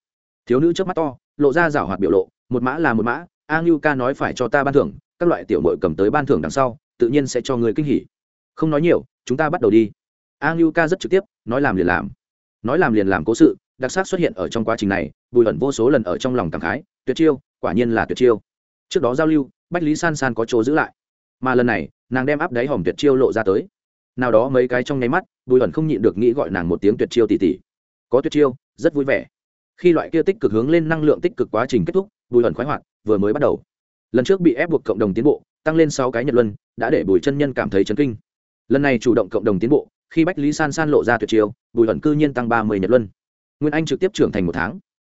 Thiếu nữ trước mắt to, lộ ra rảo hoạt biểu lộ, một mã là một mã, a ngưu ca nói phải cho ta ban thưởng, các loại tiểu mội cầm tới ban thưởng đằng sau, tự nhiên sẽ cho người kinh hỉ. Không nói nhiều, chúng ta bắt đầu đi. A ngưu ca rất trực tiếp, nói làm liền làm. Nói làm liền làm cố sự, đặc sắc xuất hiện ở trong quá trình này, bùi ẩn vô số lần ở trong lòng cảm khái, tuyệt chiêu quả nhiên là tuyệt chiêu. Trước đó giao lưu, bách lý san san có chỗ giữ lại. Mà lần này, nàng đem áp đáy hòm tuyệt chiêu lộ ra tới. Nào đó mấy cái trong nháy mắt, bùi ẩn không nhịn được nghĩ gọi nàng một tiếng tuyệt chiêu tỉ tỉ có tuyệt chiêu, rất vui vẻ. Khi loại kia tích cực hướng lên năng lượng tích cực quá trình kết thúc, bùi ẩn khoái hoạt, vừa mới bắt đầu. Lần trước bị ép buộc cộng đồng tiến bộ, tăng lên sáu cái nhật luân, đã để bùi chân nhân cảm thấy chấn kinh. Lần này chủ động cộng đồng tiến bộ, khi bách lý san san lộ ra tuyệt chiêu, bùi ẩn cư nhiên tăng ba mươi nhật luân. Nguyên anh trực tiếp trưởng thành một tháng.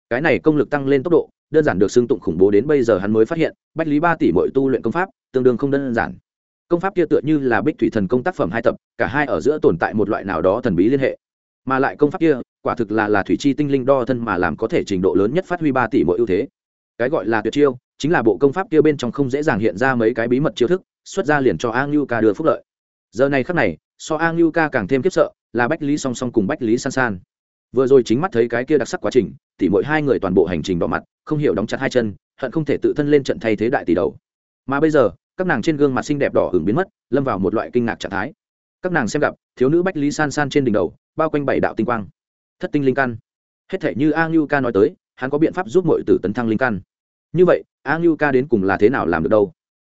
Cái này công lực tăng lên tốc độ đơn giản được xưng tụng khủng bố đến bây giờ hắn mới phát hiện, bách lý ba tỷ mỗi tu luyện công pháp tương đương không đơn giản. Công pháp kia tựa như là bích thủy thần công tác phẩm hai tập, cả hai ở giữa tồn tại một loại nào đó thần bí liên hệ. Mà lại công pháp kia, quả thực là là thủy chi tinh linh đo thân mà làm có thể trình độ lớn nhất phát huy ba tỷ mỗi ưu thế. Cái gọi là tuyệt chiêu, chính là bộ công pháp kia bên trong không dễ dàng hiện ra mấy cái bí mật chiêu thức, xuất ra liền cho a ngưu ca đưa phúc lợi. Giờ này khắc này, so a ngưu ca càng thêm khiếp sợ, là bách lý song song cùng bách lý san san. Vừa rồi chính mắt thấy cái kia đặc sắc quá trình tỉ mỗi hai người toàn bộ hành trình đỏ mặt không hiểu đóng chặt hai chân, hận không thể tự thân lên trận thay thế đại tỷ đầu. Mà bây giờ, các nàng trên gương mặt xinh đẹp đỏ hưởng biến mất, lâm vào một loại kinh ngạc trạng thái. Các nàng xem gặp, thiếu nữ bách lý san san trên đỉnh đầu, bao quanh bảy đạo tinh quang. Thất tinh linh căn. Hết thể như a ngưu ca nói tới, hắn có biện pháp giúp mọi tử tấn thăng linh căn. Như vậy a ngưu ca đến cùng là thế nào làm được đâu?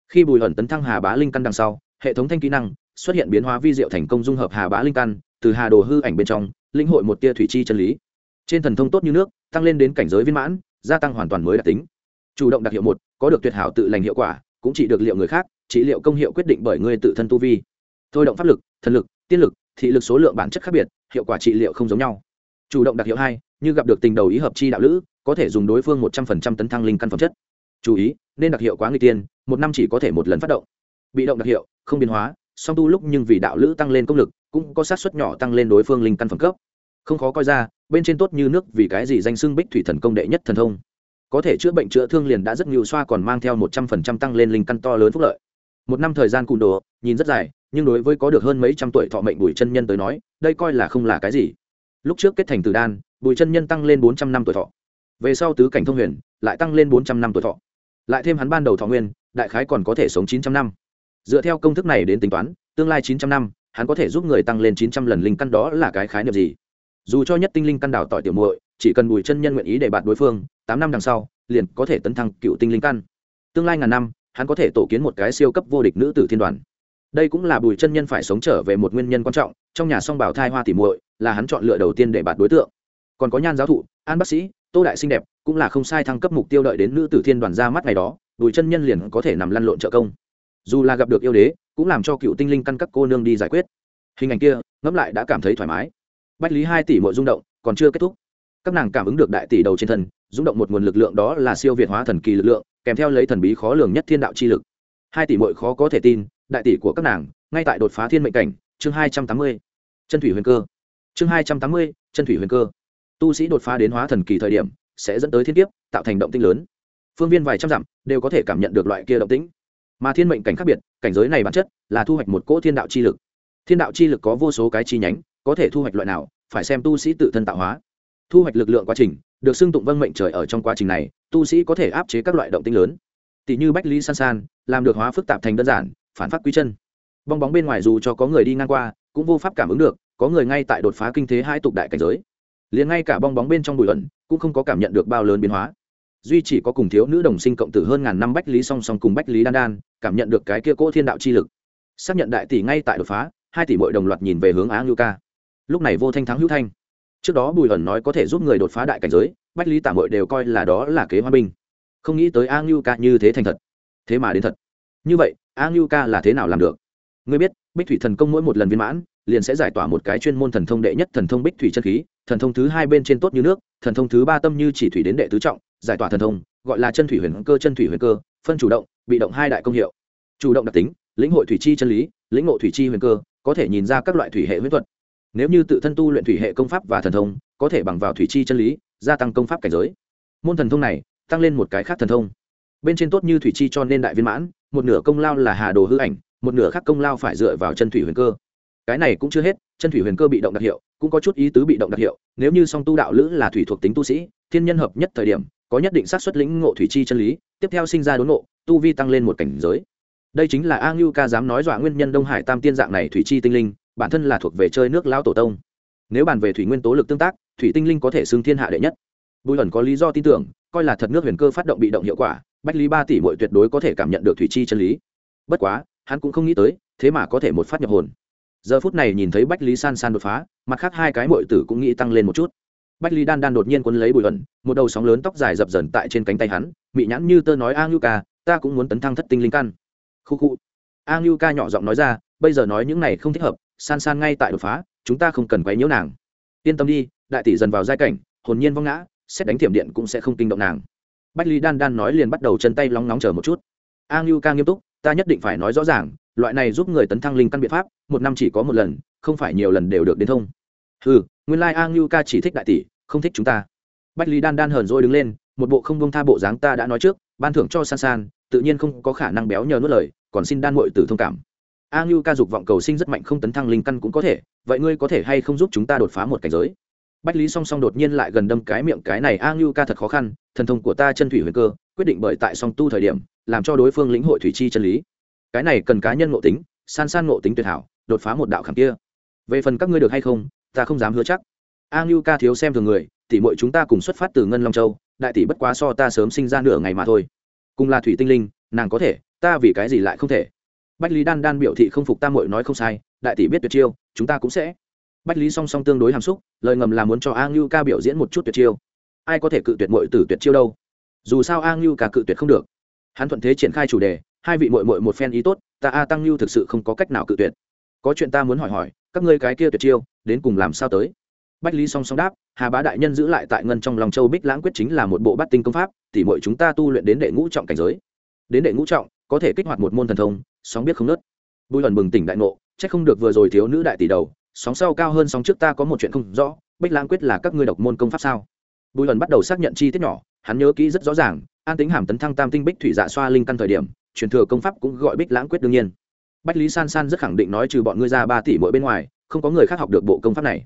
Khi bùi ẩn tấn thăng hà bá linh căn đằng sau, hệ thống thanh kỹ năng xuất hiện biến hóa vi diệu thành công dung hợp hà bá linh căn, từ hà đồ hư ảnh bên trong linh hội một tia thủy chi chân lý. Trên thần thông tốt như nước, tăng lên đến cảnh giới viên mãn gia tăng hoàn toàn mới đặc tính. Chủ động đặc hiệu một, có được tuyệt hảo tự lành hiệu quả, cũng chỉ được liệu người khác trị liệu công hiệu quyết định bởi người tự thân tu vi. Thôi động pháp lực, thần lực, tiên lực, thị lực số lượng bản chất khác biệt, hiệu quả trị liệu không giống nhau. Chủ động đặc hiệu hai, như gặp được tình đầu ý hợp chi đạo lữ, có thể dùng đối phương một trăm phần trăm tấn thăng linh căn phẩm chất. Chú ý, nên đặc hiệu quá người tiên, một năm chỉ có thể một lần phát động. Bị động đặc hiệu, không biến hóa, song tu lúc nhưng vì đạo lữ tăng lên công lực, cũng có sát xuất nhỏ tăng lên đối phương linh căn phẩm cấp không khó coi ra, bên trên tốt như nước vì cái gì danh xưng bích thủy thần công đệ nhất thần thông. Có thể chữa bệnh chữa thương liền đã rất nhiều xoa còn mang theo một trăm phần trăm tăng lên linh căn to lớn phúc lợi. Một năm thời gian cùn đồ, nhìn rất dài, nhưng đối với có được hơn mấy trăm tuổi thọ mệnh bùi chân nhân tới nói, đây coi là không là cái gì. Lúc trước kết thành từ đan, bùi chân nhân tăng lên bốn trăm năm tuổi thọ. Về sau tứ cảnh thông huyền, lại tăng lên bốn trăm năm tuổi thọ. Lại thêm hắn ban đầu thọ nguyên, đại khái còn có thể sống chín trăm năm. Dựa theo công thức này đến tính toán, tương lai chín trăm năm, hắn có thể giúp người tăng lên chín trăm lần linh căn đó là cái khái niệm gì? Dù cho nhất tinh linh căn đảo tỏi tiểu muội, chỉ cần bùi chân nhân nguyện ý để bạt đối phương, tám năm đằng sau, liền có thể tấn thăng cựu tinh linh căn. Tương lai ngàn năm, hắn có thể tổ kiến một cái siêu cấp vô địch nữ tử thiên đoàn. Đây cũng là bùi chân nhân phải sống trở về một nguyên nhân quan trọng, trong nhà song bảo thai hoa tỉ muội là hắn chọn lựa đầu tiên để bạt đối tượng. Còn có nhan giáo thụ, an bác sĩ, tô đại xinh đẹp, cũng là không sai thăng cấp mục tiêu đợi đến nữ tử thiên đoàn ra mắt ngày đó, bùi chân nhân liền có thể nằm lăn lộn trợ công. Dù là gặp được yêu đế, cũng làm cho cựu tinh linh căn các cô nương đi giải quyết. Hình ảnh kia, ngẫm lại đã cảm thấy thoải mái bách lý hai tỷ mỗi rung động, còn chưa kết thúc. Các nàng cảm ứng được đại tỷ đầu trên thân, rung động một nguồn lực lượng đó là siêu việt hóa thần kỳ lực lượng, kèm theo lấy thần bí khó lường nhất thiên đạo chi lực. Hai tỷ mội khó có thể tin, đại tỷ của các nàng, ngay tại đột phá thiên mệnh cảnh, chương hai trăm tám mươi, chân thủy huyền cơ. Chương hai trăm tám mươi, chân thủy huyền cơ. Tu sĩ đột phá đến hóa thần kỳ thời điểm, sẽ dẫn tới thiên kiếp, tạo thành động tinh lớn. Phương viên vài trăm dặm, đều có thể cảm nhận được loại kia động tĩnh. Mà thiên mệnh cảnh khác biệt, cảnh giới này bản chất là thu hoạch một cỗ thiên đạo chi lực. Thiên đạo chi lực có vô số cái chi nhánh có thể thu hoạch loại nào, phải xem tu sĩ tự thân tạo hóa. Thu hoạch lực lượng quá trình, được xưng tụng vâng mệnh trời ở trong quá trình này, tu sĩ có thể áp chế các loại động tinh lớn. Tỷ như bách lý san san, làm được hóa phức tạp thành đơn giản, phản phát quy chân. Bong bóng bên ngoài dù cho có người đi ngang qua, cũng vô pháp cảm ứng được, có người ngay tại đột phá kinh thế hai tục đại cảnh giới. Liền ngay cả bong bóng bên trong bụi ẩn, cũng không có cảm nhận được bao lớn biến hóa. Duy chỉ có cùng thiếu nữ đồng sinh cộng tử hơn ngàn năm bách lý song song cùng bách lý đan đan, cảm nhận được cái kia cỗ thiên đạo chi lực. Xác nhận đại tỷ ngay tại đột phá, hai tỷ bội đồng loạt nhìn về hướng á ngưu ca lúc này vô thanh thắng hữu thanh. Trước đó bùi ẩn nói có thể giúp người đột phá đại cảnh giới, bách lý tả mội đều coi là đó là kế hoa binh. Không nghĩ tới a ngưu ca như thế thành thật. Thế mà đến thật. Như vậy, a ngưu ca là thế nào làm được? Ngươi biết, bích thủy thần công mỗi một lần viên mãn, liền sẽ giải tỏa một cái chuyên môn thần thông đệ nhất thần thông bích thủy chân khí, thần thông thứ hai bên trên tốt như nước, thần thông thứ ba tâm như chỉ thủy đến đệ tứ trọng, giải tỏa thần thông, gọi là chân thủy huyền cơ, chân thủy huyền cơ, phân chủ động, bị động hai đại công hiệu. Chủ động đặc tính, lĩnh hội thủy chi chân lý, lĩnh ngộ thủy chi huyền cơ, có thể nhìn ra các loại thủy hệ huyết thuật nếu như tự thân tu luyện thủy hệ công pháp và thần thông, có thể bằng vào thủy chi chân lý, gia tăng công pháp cảnh giới. Môn thần thông này, tăng lên một cái khác thần thông. Bên trên tốt như thủy chi cho nên đại viên mãn, một nửa công lao là hà đồ hư ảnh, một nửa khác công lao phải dựa vào chân thủy huyền cơ. Cái này cũng chưa hết, chân thủy huyền cơ bị động đặc hiệu, cũng có chút ý tứ bị động đặc hiệu, nếu như song tu đạo lữ là thủy thuộc tính tu sĩ, thiên nhân hợp nhất thời điểm, có nhất định xác suất lĩnh ngộ thủy chi chân lý, tiếp theo sinh ra đốn ngộ, tu vi tăng lên một cảnh giới. Đây chính là a ngưu ca dám nói dọa nguyên nhân đông hải tam tiên dạng này thủy chi tinh linh bản thân là thuộc về chơi nước lao tổ tông. Nếu bàn về thủy nguyên tố lực tương tác, thủy tinh linh có thể xưng thiên hạ đệ nhất. Bùi ẩn có lý do tin tưởng, coi là thật nước huyền cơ phát động bị động hiệu quả, bách lý ba tỷ mỗi tuyệt đối có thể cảm nhận được thủy chi chân lý. Bất quá, hắn cũng không nghĩ tới, thế mà có thể một phát nhập hồn. Giờ phút này nhìn thấy bách lý san san đột phá, mặt khác hai cái mội tử cũng nghĩ tăng lên một chút. Bách lý đan đan đột nhiên quấn lấy bùi ẩn, một đầu sóng lớn tóc dài dập dần tại trên cánh tay hắn bị nhãn như tơ nói a ngưu ca, ta cũng muốn tấn thăng thất tinh linh căn. Khu khu. A ngưu ca nhỏ giọng nói ra, bây giờ nói những này không thích hợp san san ngay tại đột phá, chúng ta không cần quấy nhiễu nàng. Yên tâm đi, đại tỷ dần vào giai cảnh, hồn nhiên vong ngã, xét đánh thiểm điện cũng sẽ không kinh động nàng. Bách lý đan đan nói liền bắt đầu chân tay lóng nóng chờ một chút. A ngưu ca nghiêm túc, ta nhất định phải nói rõ ràng, loại này giúp người tấn thăng linh căn biện pháp, một năm chỉ có một lần, không phải nhiều lần đều được đến thông. Ừ nguyên lai、like、a ngưu ca chỉ thích đại tỷ, không thích chúng ta. Bách lý đan đan hờn rồi đứng lên, một bộ không bông tha bộ dáng ta đã nói trước, ban thưởng cho san san, tự nhiên không có khả năng béo nhờ nuốt lời, còn xin đan mội tử thông cảm a ngưu ca dục vọng cầu sinh rất mạnh không tấn thăng linh căn cũng có thể, vậy ngươi có thể hay không giúp chúng ta đột phá một cảnh giới? Bách lý song song đột nhiên lại gần đâm cái miệng cái này, a ngưu ca thật khó khăn, thần thông của ta chân thủy huyền cơ, quyết định bởi tại song tu thời điểm, làm cho đối phương lĩnh hội thủy chi chân lý. Cái này cần cá nhân ngộ tính, san san ngộ tính tuyệt hảo, đột phá một đạo khảm kia. Về phần các ngươi được hay không, ta không dám hứa chắc. A ngưu ca thiếu xem thường người tỷ muội chúng ta cùng xuất phát từ ngân long châu, đại tỷ bất quá so ta sớm sinh ra nửa ngày mà thôi. Cùng là thủy tinh linh, nàng có thể, ta vì cái gì lại không thể? Bách lý đan đan biểu thị không phục Tam Mội nói không sai, đại tỷ biết tuyệt chiêu, chúng ta cũng sẽ. Bách lý song song tương đối hàm xúc, lời ngầm là muốn cho a ngưu ca biểu diễn một chút tuyệt chiêu. Ai có thể cự tuyệt Mội từ tuyệt chiêu đâu? Dù sao a ngưu ca cự tuyệt không được. Hắn thuận thế triển khai chủ đề, hai vị Mội Mội một phen ý tốt, ta a tăng ngưu thực sự không có cách nào cự tuyệt. Có chuyện ta muốn hỏi hỏi, các ngươi cái kia tuyệt chiêu, đến cùng làm sao tới? Bách lý song song đáp, hà bá đại nhân giữ lại tại ngân trong lòng châu bích lãng quyết chính là một bộ bát tinh công pháp, tỉ mọi chúng ta tu luyện đến đệ ngũ trọng cảnh giới. Đến đệ ngũ trọng, có thể kích hoạt một môn thần thông sóng biết không nớt. Bùi lần bừng tỉnh đại ngộ c h ắ c không được vừa rồi thiếu nữ đại tỷ đầu, sóng sau cao hơn sóng trước ta có một chuyện không rõ, bích lãng quyết là các ngươi độc môn công pháp sao? Bùi lần bắt đầu xác nhận chi tiết nhỏ, hắn nhớ kỹ rất rõ ràng, an tính hàm tấn thăng tam tinh bích thủy dạ xoa linh căn thời điểm, truyền thừa công pháp cũng gọi bích lãng quyết đương nhiên. Bách lý san san rất khẳng định nói trừ bọn ngươi ra ba tỷ mỗi bên ngoài, không có người khác học được bộ công pháp này.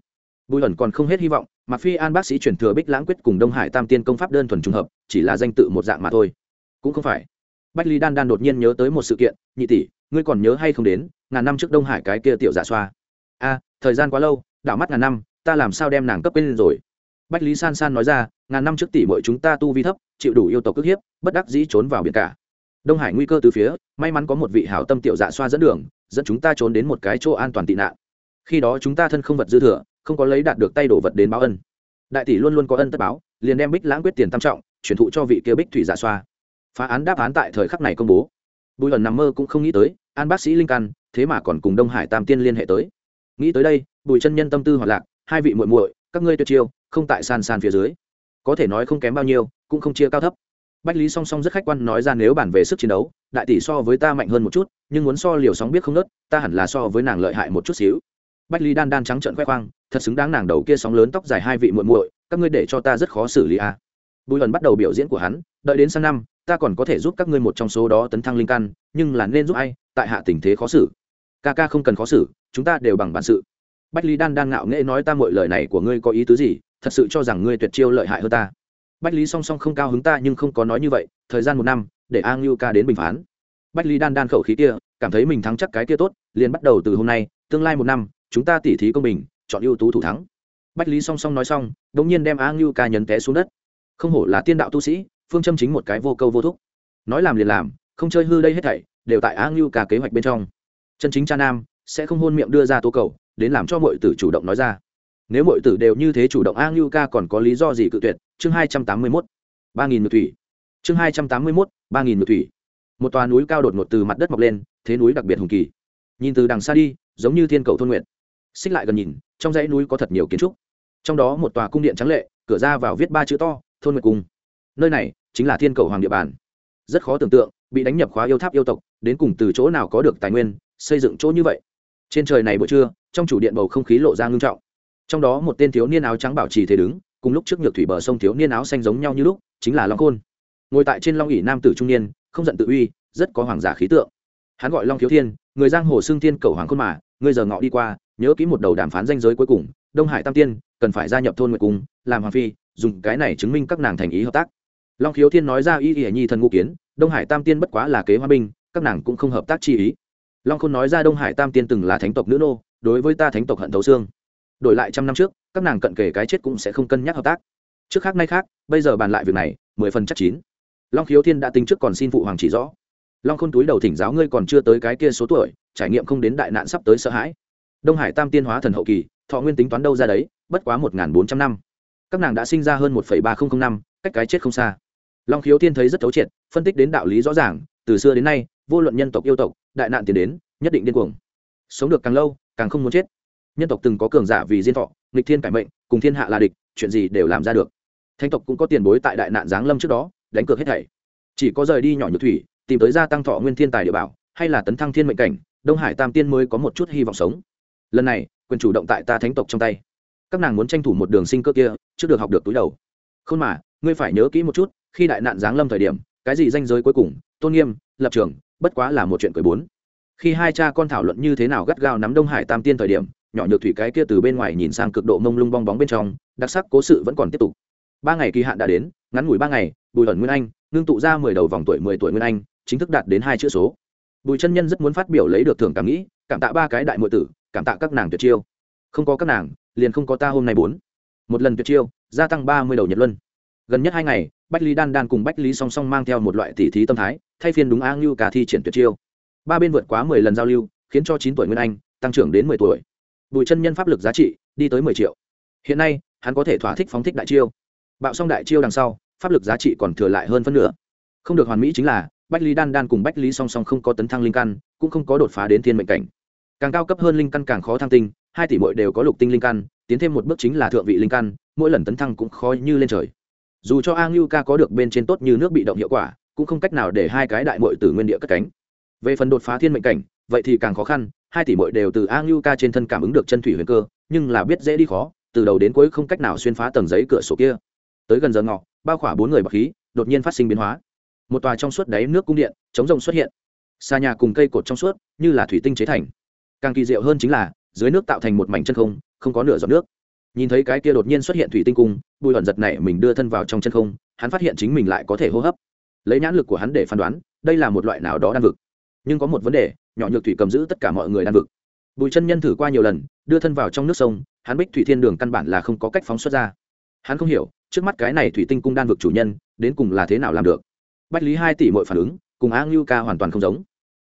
Bùi ẩn còn không hết hy vọng, mà phi an bác sĩ truyền thừa bích lãng quyết cùng đông hải tam tiên công pháp đơn thuần trùng hợp, chỉ là danh tự một dạng mà thôi. Cũng không phải bách lý đan đan đột nhiên nhớ tới một sự kiện, nhị tỷ, ngươi còn nhớ hay không đến, ngàn năm trước đông hải cái kia tiểu giả xoa? A, thời gian quá lâu, đảo mắt ngàn năm, ta làm sao đem nàng cấp lên rồi? Bách lý san san nói ra, ngàn năm trước tỷ mọi chúng ta tu vi thấp, chịu đủ yêu tộc cước hiếp, bất đắc dĩ trốn vào biển cả. Đông hải nguy cơ từ phía, may mắn có một vị hảo tâm tiểu dạ xoa dẫn đường, dẫn chúng ta trốn đến một cái chỗ an toàn tị nạn. Khi đó chúng ta thân không vật dư thừa, không có lấy đạt được tay đổ vật đến báo ân. Đại tỷ luôn luôn có ân tất báo, liền đem bích lãng quyết tiền tam trọng, chuyển thụ cho vị kia bích thủy giả xoa phá án đáp án tại thời khắc này công bố. Bùi lần nằm mơ cũng không nghĩ tới, an bác sĩ linh căn thế mà còn cùng đông hải tam tiên liên hệ tới. Nghĩ tới đây, bùi chân nhân tâm tư hoạt lạc, hai vị muội muội, các ngươi tuyệt chiêu, không tại san san phía dưới. Có thể nói không kém bao nhiêu, cũng không chia cao thấp. Bách lý song song rất khách quan nói ra nếu bản về sức chiến đấu, đại tỷ so với ta mạnh hơn một chút, nhưng muốn so liều sóng biết không nớt, ta hẳn là so với nàng lợi hại một chút xíu. Bách lý đan đan trắng trợn khoe khoang, thật xứng đáng nàng đầu kia sóng lớn tóc dài hai vị muội muội, các ngươi để cho ta rất khó xử lý à. bùi lần bắt đầu biểu diễn của hắn, đợi đến sang năm ta còn có thể giúp các ngươi một trong số đó tấn thăng linh căn, nhưng là nên giúp ai, tại hạ tình thế khó xử. Ca ca không cần khó xử, chúng ta đều bằng bản sự. Bách lý đan đan ngạo nghễ nói ta mọi lời này của ngươi có ý tứ gì, thật sự cho rằng ngươi tuyệt chiêu lợi hại hơn ta. Bách lý song song không cao hứng ta nhưng không có nói như vậy, thời gian một năm, để a ngưu ca đến bình phán. Bách lý đan đan khẩu khí kia, cảm thấy mình thắng chắc cái kia tốt, liền bắt đầu từ hôm nay, tương lai một năm, chúng ta tỉ thí công bình, chọn ưu tú thủ thắng. Bách lý song song nói xong đ ỗ n g nhiên đem a ngưu ca nhấn té xuống đất. Không hổ là tiên đạo tu sĩ phương châm chính một cái vô câu vô thúc. Nói làm liền làm, không chơi hư đây hết thảy, đều tại á ngưu ca kế hoạch bên trong. Chân chính cha nam, sẽ không hôn miệng đưa ra tố cầu, đến làm cho mọi tử chủ động nói ra. Nếu mọi tử đều như thế chủ động a ngưu ca còn có lý do gì cự tuyệt? Chương hai trăm tám mươi mốt, ba nghìn ngược thủy. Chương hai trăm tám mươi mốt, ba nghìn ngược thủy. Một tòa núi cao đột ngột từ mặt đất mọc lên, thế núi đặc biệt hùng kỳ. Nhìn từ đằng xa đi, giống như thiên cầu thôn nguyện xích lại gần nhìn, trong dãy núi có thật nhiều kiến trúc. Trong đó một tòa cung điện trắng lệ, cửa ra vào viết ba chữ to, thôn nguyệt cung nơi này chính là thiên cầu hoàng địa bàn. Rất khó tưởng tượng, bị đánh nhập khóa yêu tháp yêu tộc, đến cùng từ chỗ nào có được tài nguyên, xây dựng chỗ như vậy. Trên trời này buổi trưa, trong chủ điện bầu không khí lộ ra ngưng trọng. Trong đó một tên thiếu niên áo trắng bảo trì thế đứng, cùng lúc trước nhược thủy bờ sông thiếu niên áo xanh giống nhau như lúc, chính là long khôn. Ngồi tại trên long ỉ nam tử trung niên, không giận tự uy, rất có hoàng giả khí tượng. Hắn gọi long thiếu thiên, người giang hồ xương thiên cầu hoàng khôn mà, ngươi giờ ngọ đi qua, nhớ kỹ một đầu đàm phán danh giới cuối cùng, đông hải tam tiên, cần phải gia nhập thôn nguyệt cung, làm hoàng phi, dùng cái này chứng minh các nàng thành ý hợp tác long khiếu thiên nói ra y y nhi thần ngũ kiến, đông hải tam tiên bất quá là kế hoa binh, các nàng cũng không hợp tác chi ý. Long khôn nói ra đông hải tam tiên từng là thánh tộc nữ nô, đối với ta thánh tộc hận thấu xương. Đổi lại trăm năm trước, các nàng cận kể cái chết cũng sẽ không cân nhắc hợp tác. Trước khác nay khác, bây giờ bàn lại việc này, mười phần chắc chín. Long khiếu thiên đã tính trước còn xin phụ hoàng chỉ rõ. Long khôn túi đầu thỉnh giáo ngươi còn chưa tới cái kia số tuổi, trải nghiệm không đến đại nạn sắp tới sợ hãi. Đông hải tam tiên hóa thần hậu kỳ, thọ nguyên tính toán đâu ra đấy, bất quá một bốn trăm năm. Các nàng đã sinh ra hơn một ba nghìn năm, cách cái chết không xa long khiếu thiên thấy rất thấu triệt, phân tích đến đạo lý rõ ràng, từ xưa đến nay, vô luận nhân tộc yêu tộc, đại nạn tiến đến, nhất định điên cuồng. Sống được càng lâu, càng không muốn chết. Nhân tộc từng có cường giả vì diên thọ, nghịch thiên cải mệnh, cùng thiên hạ là địch, chuyện gì đều làm ra được. Thanh tộc cũng có tiền bối tại đại nạn giáng lâm trước đó, đánh cược hết thảy. Chỉ có rời đi nhỏ nhược thủy, tìm tới gia tăng thọ nguyên thiên tài địa bảo, hay là tấn thăng thiên mệnh cảnh, đông hải tam tiên mới có một chút hy vọng sống. Lần này, quyền chủ động tại ta thánh tộc trong tay. Các nàng muốn tranh thủ một đường sinh cơ kia, trước được học được túi đầu. Không mà ngươi phải nhớ kỹ một chút, khi đại nạn giáng lâm thời điểm, cái gì danh giới cuối cùng, tôn nghiêm, lập trường, bất quá là một chuyện cười bốn. Khi hai cha con thảo luận như thế nào gắt gao nắm đông hải tam tiên thời điểm, nhỏ nhược thủy cái kia từ bên ngoài nhìn sang cực độ mông lung bong bóng bên trong, đặc sắc cố sự vẫn còn tiếp tục. Ba ngày kỳ hạn đã đến, ngắn ngủi ba ngày, bùi ẩn nguyên anh, ngưng tụ ra mười đầu vòng tuổi mười tuổi nguyên anh, chính thức đạt đến hai chữ số. Bùi chân nhân rất muốn phát biểu lấy được thưởng cảm nghĩ, cảm tạ ba cái đại mượn tử, cảm tạ các nàng tuyệt chiêu. Không có các nàng, liền không có ta hôm nay bốn. Một lần tuyệt chiêu, gia tăng ba mươi đầu nhật luân gần nhất hai ngày, bách lý đan đan cùng bách lý song song mang theo một loại tỉ thí tâm thái, thay phiên đúng a ngưu cả thi triển tuyệt chiêu. Ba bên vượt quá mười lần giao lưu, khiến cho chín tuổi nguyên anh tăng trưởng đến mười tuổi. Bùi chân nhân pháp lực giá trị, đi tới mười triệu. Hiện nay, hắn có thể thỏa thích phóng thích đại chiêu. Bạo xong đại chiêu đằng sau, pháp lực giá trị còn thừa lại hơn phân nửa. Không được hoàn mỹ chính là, bách lý đan đan cùng bách lý song song không có tấn thăng linh căn, cũng không có đột phá đến thiên mệnh cảnh. Càng cao cấp hơn linh căn càng khó thăng tinh, hai tỷ mỗi đều có lục tinh linh căn, tiến thêm một bước chính là thượng vị linh căn, mỗi lần tấn thăng cũng khó như lên trời dù cho a ngưu ca có được bên trên tốt như nước bị động hiệu quả, cũng không cách nào để hai cái đại mội từ nguyên địa cất cánh. Về phần đột phá thiên mệnh cảnh, vậy thì càng khó khăn, hai tỷ mội đều từ a ngưu ca trên thân cảm ứng được chân thủy huyền cơ, nhưng là biết dễ đi khó, từ đầu đến cuối không cách nào xuyên phá tầng giấy cửa sổ kia. Tới gần giờ ngọ, bao khỏa bốn người bọc khí, đột nhiên phát sinh biến hóa. Một tòa trong suốt đáy nước cung điện, chống rồng xuất hiện. Xa nhà cùng cây cột trong suốt, như là thủy tinh chế thành. Càng kỳ diệu hơn chính là, dưới nước tạo thành một mảnh chân không không có nửa giọt nước nhìn thấy cái kia đột nhiên xuất hiện thủy tinh cung, bùi hận giật này mình đưa thân vào trong chân không, hắn phát hiện chính mình lại có thể hô hấp. Lấy nhãn lực của hắn để phán đoán, đây là một loại nào đó đan vực. Nhưng có một vấn đề, nhỏ nhược thủy cầm giữ tất cả mọi người đan vực. Bùi chân nhân thử qua nhiều lần, đưa thân vào trong nước sông, hắn bích thủy thiên đường căn bản là không có cách phóng xuất ra. Hắn không hiểu, trước mắt cái này thủy tinh cung đan vực chủ nhân, đến cùng là thế nào làm được? Bách lý hai tỷ mọi phản ứng, cùng a ngưu ca hoàn toàn không giống.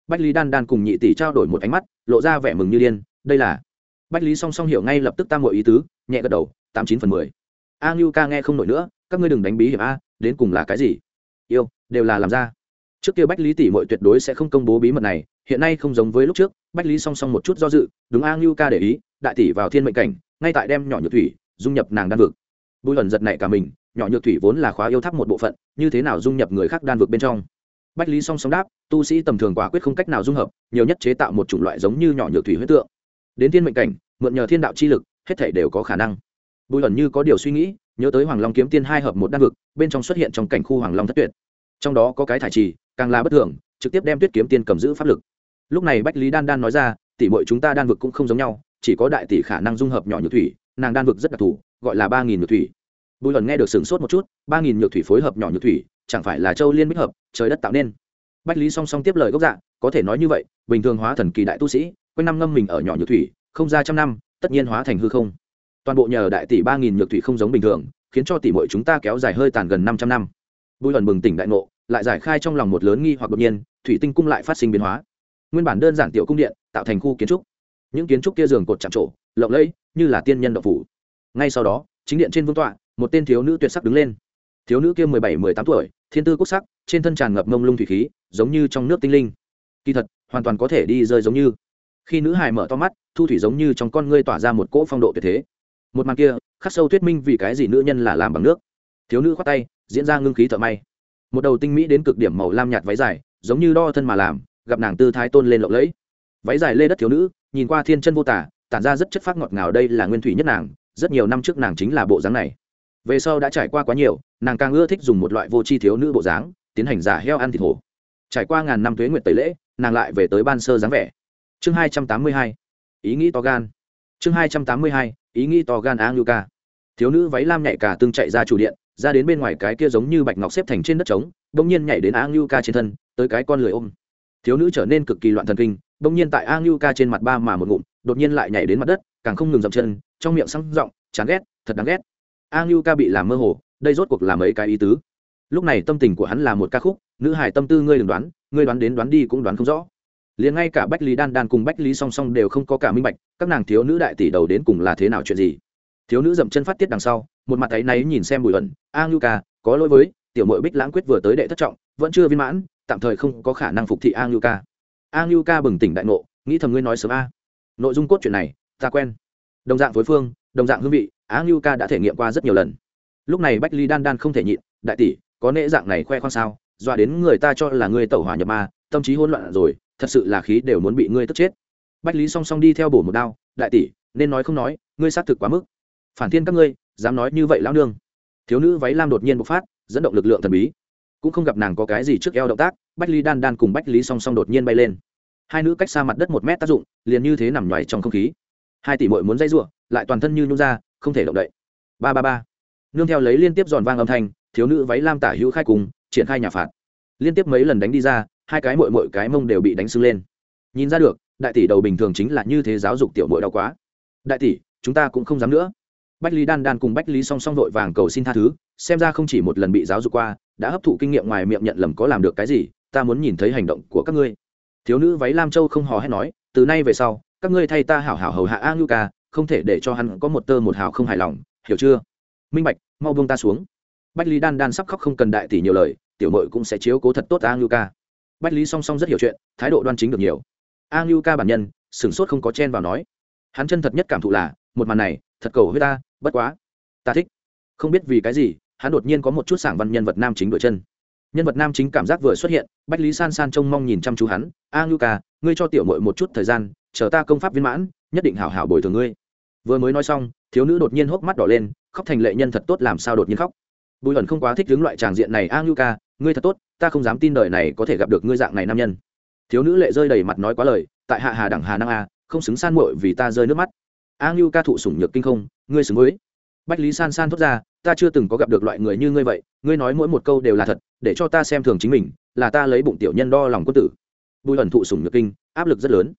Bách lý đan đan cùng nhị tỷ trao đổi một ánh mắt, lộ ra vẻ mừng như điên, đây là. Bách lý song song hiểu ngay lập tức tam mọi ý tứ nhẹ gật đầu, tám chín phần mười. A ngưu ca nghe không nổi nữa, các ngươi đừng đánh bí hiểm a, đến cùng là cái gì? Yêu, đều là làm ra. Trước kia bách lý tỷ mội tuyệt đối sẽ không công bố bí mật này, hiện nay không giống với lúc trước, bách lý song song một chút do dự, đúng a ngưu ca để ý, đại tỷ vào thiên mệnh cảnh, ngay tại đem nhỏ nhược thủy, dung nhập nàng đan vực. Bùi ẩn giật này cả mình, nhỏ nhược thủy vốn là khóa yêu thắp một bộ phận, như thế nào dung nhập người khác đan vực bên trong? Bách lý song song đáp, tu sĩ tầm thường quả quyết không cách nào dung hợp, nhiều nhất chế tạo một chủng loại giống như nhỏ nhược thủy huyết tượng. Đến thiên mệnh cảnh, mượn nhờ thiên đạo chi lực hết thảy đều có khả năng. Bùi ẩn như có điều suy nghĩ, nhớ tới hoàng long kiếm tiên hai hợp một đan vực, bên trong xuất hiện trong cảnh khu hoàng long thất tuyệt. Trong đó có cái thải trì, càng là bất thường, trực tiếp đem tuyết kiếm tiên cầm giữ pháp lực. Lúc này bách lý đan đan nói ra, tỷ muội chúng ta đan vực cũng không giống nhau, chỉ có đại tỷ khả năng dung hợp nhỏ nhược thủy, nàng đan vực rất đặc thù, gọi là ba nghìn nhược thủy. Bùi ẩn nghe được sửng sốt một chút, ba nghìn nhược thủy phối hợp nhỏ nhược thủy, chẳng phải là châu liên bích hợp, trời đất tạo nên. Bách lý song song tiếp lời gốc dạ có thể nói như vậy, bình thường hóa thần kỳ đại tu sĩ, quanh năm ngâm mình ở nhỏ nhược thủy, không ra trăm năm tất nhiên hóa thành hư không. Toàn bộ nhờ đại tỷ ba nghìn nhược thủy không giống bình thường, khiến cho tỷ muội chúng ta kéo dài hơi tàn gần năm trăm năm. Bùi ẩn bừng tỉnh đại ngộ, lại giải khai trong lòng một lớn nghi hoặc đột nhiên, thủy tinh cung lại phát sinh biến hóa. Nguyên bản đơn giản tiểu cung điện, tạo thành khu kiến trúc. Những kiến trúc kia giường cột chạm trổ, lộng lẫy, như là tiên nhân độ phủ. Ngay sau đó, chính điện trên vương tọa, một tên thiếu nữ tuyệt sắc đứng lên. Thiếu nữ kia mười bảy, mười tám tuổi, thiên tư quốc sắc, trên thân tràn ngập mông lung thủy khí, giống như trong nước tinh linh. Kỳ thật, hoàn toàn có thể đi rơi giống như khi nữ hài mở to mắt, thu thủy giống như trong con ngươi tỏa ra một cỗ phong độ tuyệt thế. Một màn kia, khắc sâu thuyết minh vì cái gì nữ nhân là làm bằng nước. Thiếu nữ khoát tay, diễn ra ngưng khí thợ may. Một đầu tinh mỹ đến cực điểm màu lam nhạt váy dài, giống như đo thân mà làm, gặp nàng tư thái tôn lên lộng lẫy. Váy dài lê đất thiếu nữ, nhìn qua thiên chân vô tả, tản ra rất chất phác ngọt ngào đây là nguyên thủy nhất nàng, rất nhiều năm trước nàng chính là bộ dáng này. Về sau đã trải qua quá nhiều, nàng càng ưa thích dùng một loại vô tri thiếu nữ bộ dáng, tiến hành giả heo ăn thịt hổ. Trải qua ngàn năm thuế nguyệt tẩy lễ, nàng lại về tới ban sơ dáng vẻ chương hai trăm tám mươi hai, ý nghĩ to gan. Chương hai trăm tám mươi hai, ý nghĩ to gan a ngưu ca thiếu nữ váy lam nhạy cả tương chạy ra chủ điện, ra đến bên ngoài cái kia giống như bạch ngọc xếp thành trên đất trống, bỗng nhiên nhảy đến a ngưu ca trên thân, tới cái con lười ôm. Thiếu nữ trở nên cực kỳ loạn thần kinh, bỗng nhiên tại a ngưu ca trên mặt ba mà một ngụm, đột nhiên lại nhảy đến mặt đất, càng không ngừng dậm chân, trong miệng sang giọng, chán ghét, thật đáng ghét. A ngưu ca bị làm mơ hồ, đây rốt cuộc là mấy cái ý tứ. Lúc này tâm tình của hắn là một ca khúc, nữ hải tâm tư ngươi đừng đoán, ngươi đoán đến đoán đi cũng đoán không rõ liền ngay cả bách lý đan đan cùng bách lý song song đều không có cả minh bạch, các nàng thiếu nữ đại tỷ đầu đến cùng là thế nào chuyện gì. Thiếu nữ dậm chân phát tiết đằng sau, một mặt ấy náy nhìn xem bùi ẩn, a ngưu ca, có lỗi với, tiểu mội bích lãng quyết vừa tới đệ thất trọng, vẫn chưa viên mãn, tạm thời không có khả năng phục thị a ngưu ca. A ngưu ca bừng tỉnh đại ngộ, nghĩ thầm ngươi nói sớm a. Nội dung cốt truyện này, ta quen. Đồng dạng phối phương, đồng dạng hương vị, a ngưu ca đã thể nghiệm qua rất nhiều lần. Lúc này bách ly đan đan không thể nhịn, đại tỷ, có nễ dạng này khoe khoang sao? Dọa đến người ta cho là ngươi tẩu hỏa nhập ma, tâm trí hỗn loạn rồi thật sự là khí đều muốn bị ngươi tức chết. Bách lý song song đi theo bổ một đao, đại tỷ, nên nói không nói, ngươi xác thực quá mức. Phản thiên các ngươi, dám nói như vậy lão nương. Thiếu nữ váy lam đột nhiên bộc phát, dẫn động lực lượng thần bí. Cũng không gặp nàng có cái gì trước eo động tác, bách lý đan đan cùng bách lý song song đột nhiên bay lên. Hai nữ cách xa mặt đất một mét tác dụng, liền như thế nằm nhoài trong không khí. Hai tỷ mội muốn dây r lại toàn thân như nhung ra, không thể động đậy. Ba ba ba. Nương theo lấy liên tiếp giòn vang âm thanh, thiếu nữ váy lam tả hữu khai cùng, triển khai nhà phạt. Liên tiếp mấy lần đánh đi ra hai cái mội mội cái mông đều bị đánh sưng lên. Nhìn ra được, đại tỷ đầu bình thường chính là như thế giáo dục tiểu mội đau quá. Đại tỷ, chúng ta cũng không dám nữa. Bách lý đan đan cùng bách lý song song vội vàng cầu xin tha thứ, xem ra không chỉ một lần bị giáo dục qua, đã hấp thụ kinh nghiệm ngoài miệng nhận lầm có làm được cái gì, ta muốn nhìn thấy hành động của các ngươi. Thiếu nữ váy lam châu không hò hét nói, từ nay về sau, các ngươi thay ta hảo hảo hầu hạ a ngưu ca, không thể để cho hắn có một tơ một hào không hài lòng, hiểu chưa? Minh bạch, mau buông ta xuống. Bách lý đan đan sắp khóc không cần đại tỷ nhiều lời, tiểu mội cũng sẽ chiếu cố thật tốt a ngưu ca bách lý song song rất hiểu chuyện, thái độ đoan chính được nhiều. A ngưu ca bản nhân, sửng sốt không có chen vào nói. Hắn chân thật nhất cảm thụ là, một màn này, thật cầu huyết ta, bất quá. Ta thích. Không biết vì cái gì, hắn đột nhiên có một chút sảng văn nhân vật nam chính đội chân. Nhân vật nam chính cảm giác vừa xuất hiện, bách lý san san trông mong nhìn chăm chú hắn. A ngưu ca, ngươi cho tiểu mội một chút thời gian, chờ ta công pháp viên mãn, nhất định hảo hảo bồi thường ngươi. Vừa mới nói xong, thiếu nữ đột nhiên hốc mắt đỏ lên, khóc thành lệ nhân thật tốt làm sao đột nhiên khóc bùi ẩn không quá thích đứng loại tràng diện này. A ngưu ca, ngươi thật tốt, ta không dám tin đời này có thể gặp được ngươi dạng này nam nhân. Thiếu nữ lệ rơi đầy mặt nói quá lời, tại hạ hà đẳng hà năng a, không xứng san muội vì ta rơi nước mắt. A ngưu ca thụ sủng nhược kinh không, ngươi xứng với. Bách lý san san thốt ra, ta chưa từng có gặp được loại người như ngươi vậy, ngươi nói mỗi một câu đều là thật, để cho ta xem thường chính mình, là ta lấy bụng tiểu nhân đo lòng quân tử. Bùi ẩn thụ sủng nhược kinh, áp lực rất lớn.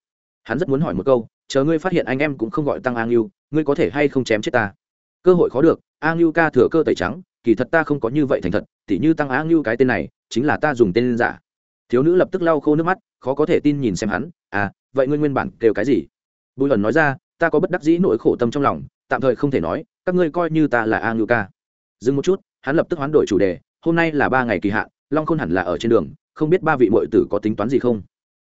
Hắn rất muốn hỏi một câu, chờ ngươi phát hiện anh em cũng không gọi tăng a ngưu, ngươi có thể hay không chém chết ta? Cơ hội khó được, a ngưu ca thừa cơ tẩy trắng kỳ thật ta không có như vậy thành thật, tỉ như tăng á ngưu cái tên này, chính là ta dùng tên giả. Thiếu nữ lập tức lau khô nước mắt, khó có thể tin nhìn xem hắn à vậy ngươi nguyên bản kêu cái gì? Bùi ẩn nói ra, ta có bất đắc dĩ nỗi khổ tâm trong lòng, tạm thời không thể nói, các ngươi coi như ta là a ngưu ca. Dừng một chút, hắn lập tức hoán đổi chủ đề, hôm nay là ba ngày kỳ hạn, long khôn hẳn là ở trên đường, không biết ba vị mội tử có tính toán gì không?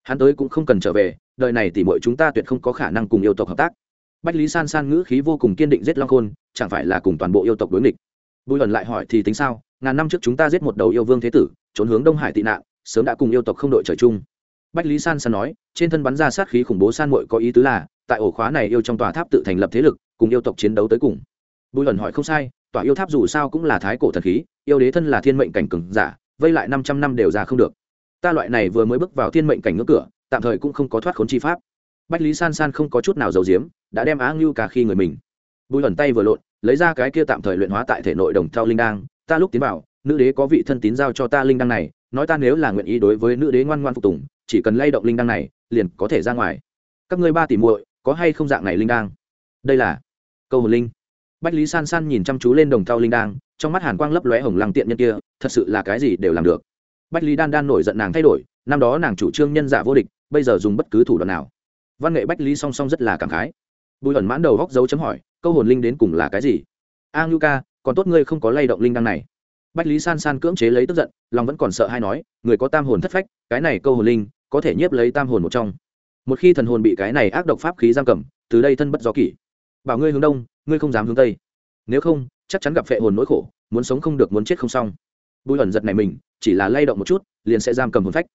Hắn tới cũng không cần trở về, đời này tỉ mội chúng ta tuyệt không có khả năng cùng yêu tộc hợp tác. Bách lý san san ngữ khí vô cùng kiên định giết long khôn, chẳng phải là cùng toàn bộ yêu tộc đối nghịch bùi ẩn lại hỏi thì tính sao? Ngàn năm trước chúng ta giết một đầu yêu vương thế tử, trốn hướng đông hải tị nạn, sớm đã cùng yêu tộc không đội trời chung. Bách lý san san nói, trên thân bắn ra sát khí khủng bố san mội có ý tứ là, tại ổ khóa này yêu trong tòa tháp tự thành lập thế lực, cùng yêu tộc chiến đấu tới cùng. Bùi ẩn hỏi không sai, tòa yêu tháp dù sao cũng là thái cổ thần khí, yêu đế thân là thiên mệnh cảnh cừng giả, vây lại năm trăm năm đều ra không được. Ta loại này vừa mới bước vào thiên mệnh cảnh ngưỡng cửa, tạm thời cũng không có thoát khốn chi pháp. Bách lý san san không có chút nào giấu giếm, đã đem á ngưu cả khi người mình. Bùi ẩn tay vừa lộn lấy ra cái kia tạm thời luyện hóa tại thể nội đồng theo linh đăng ta lúc tiến vào, nữ đế có vị thân tín giao cho ta linh đăng này, nói ta nếu là nguyện ý đối với nữ đế ngoan ngoan phục tùng, chỉ cần lay động linh đăng này, liền có thể ra ngoài. Các ngươi ba tỷ muội, có hay không dạng này linh đăng đây là câu hồn linh. Bách lý san san nhìn chăm chú lên đồng thau linh đăng trong mắt hàn quang lấp lóe hồng lăng tiện nhân kia, thật sự là cái gì đều làm được. Bách lý đan đan nổi giận nàng thay đổi, năm đó nàng chủ trương nhân giả vô địch, bây giờ dùng bất cứ thủ đoạn nào. Văn nghệ bách lý song song rất là cảm khái. Bùi ẩn mãn đầu góc dấu chấm hỏi câu hồn linh đến cùng là cái gì? A ngưu ca, còn tốt ngươi không có lay động linh đăng này. Bách lý san san cưỡng chế lấy tức giận, lòng vẫn còn sợ hay nói, người có tam hồn thất phách, cái này câu hồn linh, có thể nhiếp lấy tam hồn một trong. Một khi thần hồn bị cái này ác độc pháp khí giam cầm, từ đây thân bất do kỷ. Bảo ngươi hướng đông, ngươi không dám hướng tây. Nếu không, chắc chắn gặp phệ hồn nỗi khổ, muốn sống không được muốn chết không xong. Bùi ẩn giật này mình, chỉ là lay động một chút, liền sẽ giam cầm hồn phách.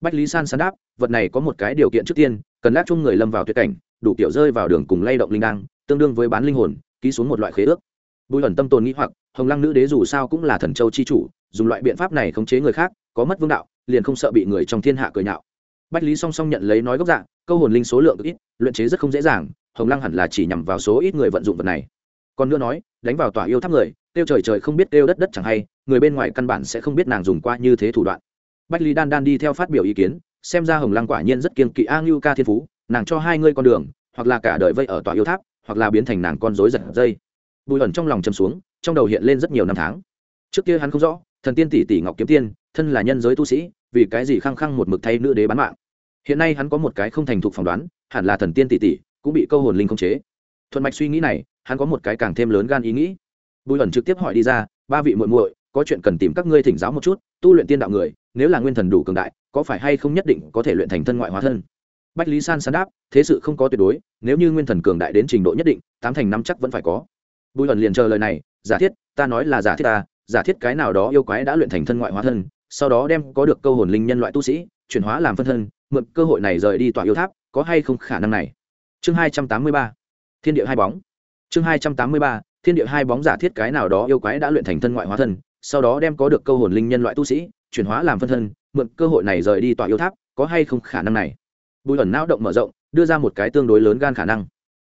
Bách lý san san đáp, vật này có một cái điều kiện trước tiên, cần lát chung người lâm vào tuyệt cảnh, đủ kiểu rơi vào đường cùng lay động linh đăng tương đương với bán linh hồn, ký xuống một loại khế ước. Bùi ẩn tâm tồn nghĩ hoặc, hồng lăng nữ đế dù sao cũng là thần châu chi chủ, dùng loại biện pháp này khống chế người khác, có mất vương đạo, liền không sợ bị người trong thiên hạ cười nhạo. Bách lý song song nhận lấy nói gốc dạng câu hồn linh số lượng ít, luyện chế rất không dễ dàng, hồng lăng hẳn là chỉ nhằm vào số ít người vận dụng vật này. Còn nữa nói, đánh vào tòa yêu tháp người tiêu trời trời không biết tiêu đất đất chẳng hay, người bên ngoài căn bản sẽ không biết nàng dùng qua như thế thủ đoạn. Bách lý đan đan đi theo phát biểu ý kiến, xem ra hồng lăng quả nhiên rất kiên kỵ a ngưu ca thiên phú, nàng cho hai ngươi con đường, hoặc là cả đời vây ở tòa yêu tháp hoặc là biến thành nàng con rối giật dây. Bùi ẩn trong lòng châm xuống, trong đầu hiện lên rất nhiều năm tháng. Trước kia hắn không rõ, thần tiên tỷ tỷ ngọc kiếm tiên, thân là nhân giới tu sĩ, vì cái gì khăng khăng một mực thay nữ đế bán mạng? Hiện nay hắn có một cái không thành thục phỏng đoán, hẳn là thần tiên tỷ tỷ cũng bị câu hồn linh khống chế. Thuận mạch suy nghĩ này, hắn có một cái càng thêm lớn gan ý nghĩ. Bùi ẩn trực tiếp hỏi đi ra, ba vị muội muội, có chuyện cần tìm các ngươi thỉnh giáo một chút, tu luyện tiên đạo người, nếu là nguyên thần đủ cường đại, có phải hay không nhất định có thể luyện thành thân ngoại hóa thân? Bách lý san san đáp, thế sự không có tuyệt đối, nếu như nguyên thần cường đại đến trình độ nhất định, tám thành năm chắc vẫn phải có. Bùi hận liền chờ lời này, giả thiết, ta nói là giả thiết ta, giả thiết cái nào đó yêu quái đã luyện thành thân ngoại hóa thân, sau đó đem có được câu hồn linh nhân loại tu sĩ, chuyển hóa làm phân thân, mượn cơ hội này rời đi tòa yêu tháp, có hay không khả năng này? Chương hai trăm tám mươi ba, thiên địa hai bóng. Chương hai trăm tám mươi ba, thiên địa hai bóng giả thiết cái nào đó yêu quái đã luyện thành thân ngoại hóa thân, sau đó đem có được câu hồn linh nhân loại tu sĩ, chuyển hóa làm phân thân, mượn cơ hội này rời đi tòa yêu tháp, có hay không khả năng này? Bùi ẩn não động mở rộng, đưa ra một cái tương đối lớn gan khả năng.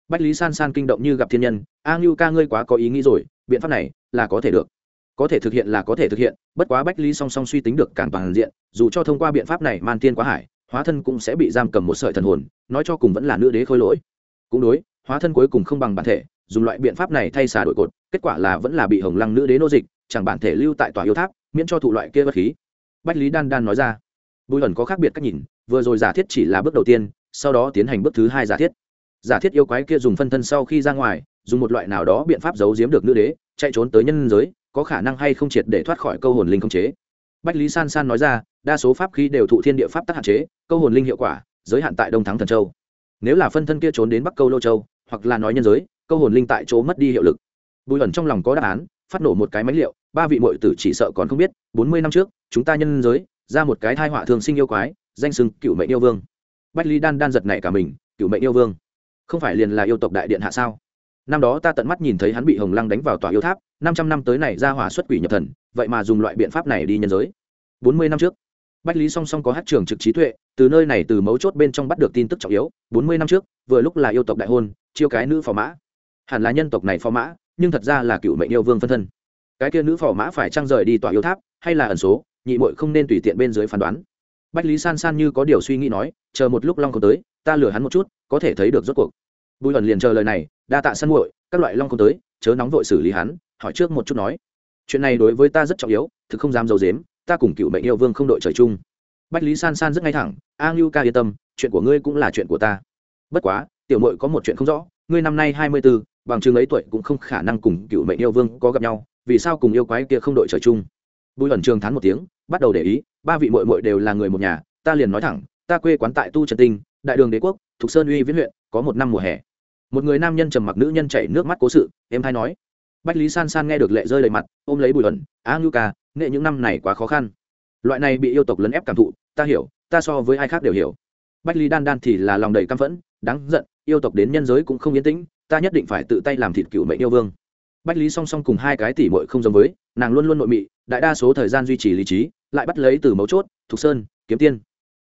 Bách lý san san kinh động như gặp thiên nhân, a ngưu ca ngươi quá có ý nghĩ rồi, biện pháp này là có thể được. Có thể thực hiện là có thể thực hiện, bất quá bách lý song song suy tính được càng toàn diện, dù cho thông qua biện pháp này man tiên quá hải, hóa thân cũng sẽ bị giam cầm một sợi thần hồn, nói cho cùng vẫn là nữ đế khôi lỗi. Cũng đối, hóa thân cuối cùng không bằng bản thể, dùng loại biện pháp này thay xả đổi cột, kết quả là vẫn là bị hồng lăng nữ đế nô dịch, chẳng bản thể lưu tại tòa yêu tháp, miễn cho thụ loại kia bất khí. Bách lý đan đan nói ra. Bùi ẩn có khác biệt cách nhìn vừa rồi giả thiết chỉ là bước đầu tiên, sau đó tiến hành bước thứ hai giả thiết. Giả thiết yêu quái kia dùng phân thân sau khi ra ngoài, dùng một loại nào đó biện pháp giấu giếm được nữ đế, chạy trốn tới nhân giới, có khả năng hay không triệt để thoát khỏi câu hồn linh không chế. Bách lý san san nói ra, đa số pháp khí đều thụ thiên địa pháp tắc hạn chế, câu hồn linh hiệu quả, giới hạn tại đông thắng thần châu. Nếu là phân thân kia trốn đến bắc câu lô châu, hoặc là nói nhân giới, câu hồn linh tại chỗ mất đi hiệu lực. Bùi ẩn trong lòng có đáp án, phát nổ một cái máy liệu, ba vị mội tử chỉ sợ còn không biết, bốn mươi năm trước, chúng ta nhân giới, ra một cái thai họa thường sinh yêu quái danh sưng, cựu mệnh yêu vương. Bách lý đan đan giật nảy cả mình cựu mệnh yêu vương. Không phải liền là yêu tộc đại điện hạ sao? Năm đó ta tận mắt nhìn thấy hắn bị hồng lăng đánh vào tòa yêu tháp năm trăm năm tới này ra hỏa xuất quỷ nhập thần vậy mà dùng loại biện pháp này đi nhân giới. Bốn mươi năm trước bách lý song song có hát trường trực trí tuệ từ nơi này từ mấu chốt bên trong bắt được tin tức trọng yếu. Bốn mươi năm trước vừa lúc là yêu tộc đại hôn chiêu cái nữ phò mã. Hẳn là nhân tộc này phò mã nhưng thật ra là cựu mệnh yêu vương phân thân. Cái kia nữ phò mã phải trăng rời đi tòa yêu tháp hay là ẩn số nhị mội không nên tùy tiện bên dưới phán đoán bách lý san san như có điều suy nghĩ nói, chờ một lúc long không tới, ta lừa hắn một chút, có thể thấy được rốt cuộc. Bùi ẩn liền chờ lời này, đa tạ săn muội, các loại long không tới, chớ nóng vội xử lý hắn, hỏi trước một chút nói. Chuyện này đối với ta rất trọng yếu, thực không dám d i ấ u dếm ta cùng cựu mệnh yêu vương không đội trời chung. Bách lý san san rất ngay thẳng, a ngưu ca yên tâm, chuyện của ngươi cũng là chuyện của ta. Bất quá, tiểu mội có một chuyện không rõ, ngươi năm nay hai mươi b ố bằng chứng ấy tuổi cũng không khả năng cùng cựu mệnh yêu vương có gặp nhau, vì sao cùng yêu quái kia không đội trời chung? Bùi ẩn trường thán một tiếng, bắt đầu để ý, ba vị mội mội đều là người một nhà, ta liền nói thẳng, ta quê quán tại tu trần tinh, đại đường đế quốc thục sơn uy viễn huyện, có một năm mùa hè. Một người nam nhân trầm mặc nữ nhân chảy nước mắt cố sự, em thay nói. Bách lý san san nghe được lệ rơi lệ mặt, ôm lấy bùi ẩn a ngưu ca, nghệ những năm này quá khó khăn. Loại này bị yêu tộc lấn ép cảm thụ, ta hiểu, ta so với ai khác đều hiểu. Bách lý đan đan thì là lòng đầy căm phẫn, đáng giận, yêu tộc đến nhân giới cũng không yên tĩnh, ta nhất định phải tự tay làm thịt cựu mệnh yêu vương. Bách lý song song cùng hai cái tỷ mội không giống với, nàng luôn luôn nội mị đại đa số thời gian duy trì lý trí, lại bắt lấy từ mấu chốt, thục sơn, kiếm tiên.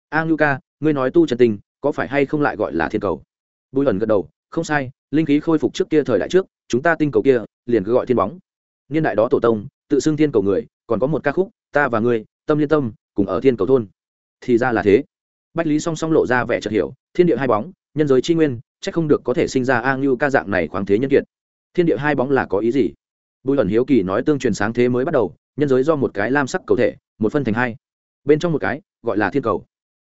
A ngưu ca, ngươi nói tu trần tình, có phải hay không lại gọi là thiên cầu? Bùi ẩn gật đầu, không sai, linh khí khôi phục trước kia thời đại trước, chúng ta tinh cầu kia, liền cứ gọi thiên bóng. Niên đại đó tổ tông, tự xưng thiên cầu người, còn có một ca khúc, ta và ngươi, tâm liên tâm, cùng ở thiên cầu thôn. Thì ra là thế. Bách lý song song lộ ra vẻ chợt hiểu, thiên địa hai bóng, nhân giới tri nguyên c h ắ c không được có thể sinh ra a ngưu ca dạng này khoáng thế nhân kiệt. Thiên địa hai bóng là có ý gì? Bùi ẩn hiếu kỳ nói tương truyền sáng thế mới bắt đầu nhân giới do một cái lam sắc cầu thể, một phân thành hai. Bên trong một cái, gọi là thiên cầu.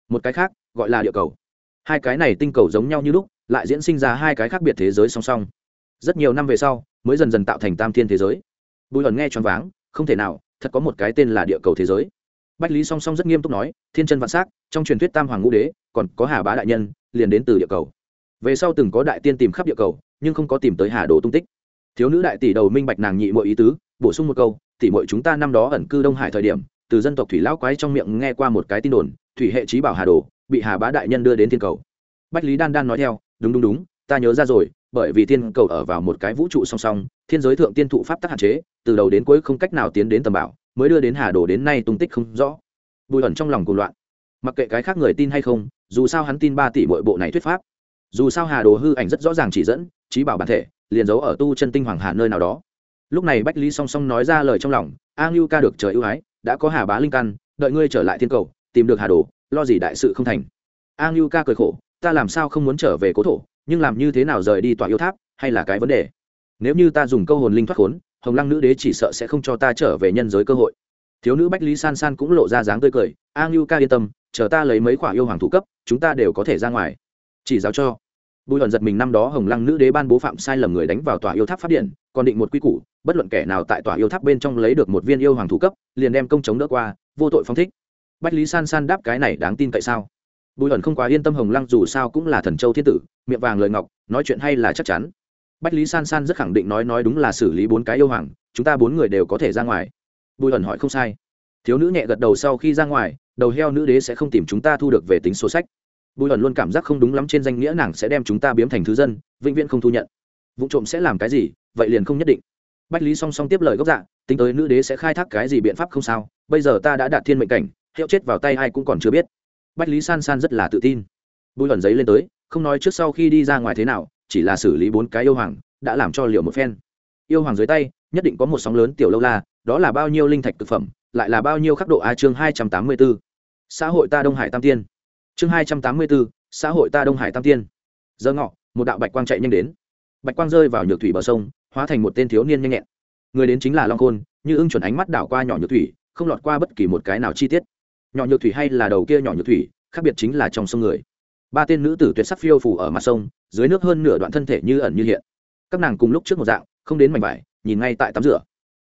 Một cái khác, gọi là địa cầu. Hai cái này tinh cầu giống nhau như lúc, lại diễn sinh ra hai cái khác biệt thế giới song song. Rất nhiều năm về sau, mới dần dần tạo thành tam thiên thế giới. Bùi ẩn nghe choáng váng, không thể nào, thật có một cái tên là địa cầu thế giới. Bách lý song song rất nghiêm túc nói, thiên chân vạn s á c trong truyền thuyết tam hoàng ngũ đế, còn có hà bá đại nhân, liền đến từ địa cầu. Về sau từng có đại tiên tìm khắp địa cầu, nhưng không có tìm tới hà đồ tung tích. Thiếu nữ đại tỷ đầu minh bạch nàng nhị mọi ý tứ, bổ sung một câu tỷ mọi chúng ta năm đó ẩn cư đông hải thời điểm, từ dân tộc thủy lão quái trong miệng nghe qua một cái tin đồn, thủy hệ trí bảo hà đồ, bị hà bá đại nhân đưa đến thiên cầu. Bách lý đan đan nói theo, đúng đúng đúng, ta nhớ ra rồi, bởi vì thiên cầu ở vào một cái vũ trụ song song, thiên giới thượng tiên thụ pháp tắc hạn chế, từ đầu đến cuối không cách nào tiến đến tầm bảo, mới đưa đến hà đồ đến nay tung tích không rõ. Bùi ẩn trong lòng cùng loạn. Mặc kệ cái khác người tin hay không, dù sao hắn tin ba tỷ bội bộ này thuyết pháp. Dù sao hà đồ hư ảnh rất rõ ràng chỉ dẫn, trí bảo bản thể, liền giấu ở tu chân tinh hoàng hà nơi nào đó lúc này bách lý song song nói ra lời trong lòng, a ngưu ca được trời ưu ái, đã có hà bá linh căn, đợi ngươi trở lại thiên cầu, tìm được hà đồ, lo gì đại sự không thành. A ngưu ca cười khổ, ta làm sao không muốn trở về cố thổ, nhưng làm như thế nào rời đi tòa yêu tháp, hay là cái vấn đề? Nếu như ta dùng câu hồn linh thoát khốn, hồng lăng nữ đế chỉ sợ sẽ không cho ta trở về nhân giới cơ hội. Thiếu nữ bách lý san san cũng lộ ra dáng tươi cười, a ngưu ca yên tâm, chờ ta lấy mấy khoả yêu hoàng thủ cấp, chúng ta đều có thể ra ngoài. Chỉ giáo cho. Bùi luận giật mình năm đó hồng lăng nữ đế ban bố phạm sai lầm người đánh vào tòa yêu tháp phát điện, còn định một quy củ bất luận kẻ nào tại tòa yêu tháp bên trong lấy được một viên yêu hoàng thủ cấp, liền đem công chống đỡ qua, vô tội phong thích. Bách lý san san đáp cái này đáng tin tại sao? Bùi ẩn không quá yên tâm hồng lăng dù sao cũng là thần châu thiên tử, miệng vàng lời ngọc, nói chuyện hay là chắc chắn. Bách lý san san rất khẳng định nói nói đúng là xử lý bốn cái yêu hoàng, chúng ta bốn người đều có thể ra ngoài. Bùi ẩn hỏi không sai. Thiếu nữ nhẹ gật đầu sau khi ra ngoài, đầu heo nữ đế sẽ không tìm chúng ta thu được về tính số sách. Bùi ẩn luôn cảm giác không đúng lắm trên danh nghĩa nàng sẽ đem chúng ta biếm thành thứ dân, vĩnh viễn không thu nhận. Vụ trộm sẽ làm cái gì, vậy liền không nhất định bách lý song song tiếp lời gốc dạ tính tới nữ đế sẽ khai thác cái gì biện pháp không sao, bây giờ ta đã đạt thiên mệnh cảnh, hiệu chết vào tay ai cũng còn chưa biết. Bách lý san san rất là tự tin. Bùi ẩn giấy lên tới, không nói trước sau khi đi ra ngoài thế nào, chỉ là xử lý bốn cái yêu hoàng, đã làm cho liệu một phen. Yêu hoàng dưới tay, nhất định có một sóng lớn tiểu lâu la, đó là bao nhiêu linh thạch thực phẩm, lại là bao nhiêu khắc độ a chương hai trăm tám mươi b ố xã hội ta đông hải tam tiên. Chương hai trăm tám mươi b ố xã hội ta đông hải tam tiên. Giờ ngọ, một đạo bạch quang chạy nhanh đến. Bạch quang rơi vào nhược thủy bờ sông hóa thành một tên thiếu niên nhanh nhẹn. Người đến chính là long khôn, như ưng chuẩn ánh mắt đảo qua nhỏ nhược thủy, không lọt qua bất kỳ một cái nào chi tiết. Nhỏ nhược thủy hay là đầu kia nhỏ nhược thủy, khác biệt chính là trong sông người. Ba tên nữ tử tuyệt sắc phiêu phủ ở mặt sông, dưới nước hơn nửa đoạn thân thể như ẩn như hiện. Các nàng cùng lúc trước một dạng, không đến mảnh vải, nhìn ngay tại tắm rửa.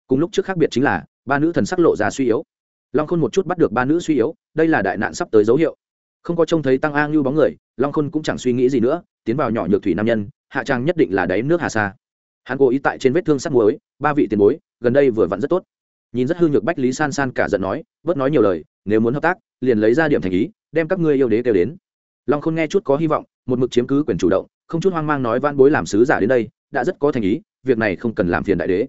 Cùng lúc trước khác biệt chính là, ba nữ thần sắc lộ ra suy yếu. Long khôn một chút bắt được ba nữ suy yếu, đây là đại nạn sắp tới dấu hiệu. Không có trông thấy tăng a ngưu bóng người, long khôn cũng chẳng suy nghĩ gì nữa, tiến vào nhỏ nhược thủy nam nhân, hạ trang nhất định là đáy nước hà sa hắn cố ý tại trên vết thương sắt muối, ba vị tiền bối, gần đây vừa vặn rất tốt. Nhìn rất hư nhược bách lý san san cả giận nói, bớt nói nhiều lời, nếu muốn hợp tác, liền lấy ra điểm thành ý, đem các ngươi yêu đế kêu đến. Long khôn nghe chút có hy vọng, một mực chiếm cứ quyền chủ động, không chút hoang mang nói van bối làm sứ giả đến đây, đã rất có thành ý, việc này không cần làm phiền đại đế.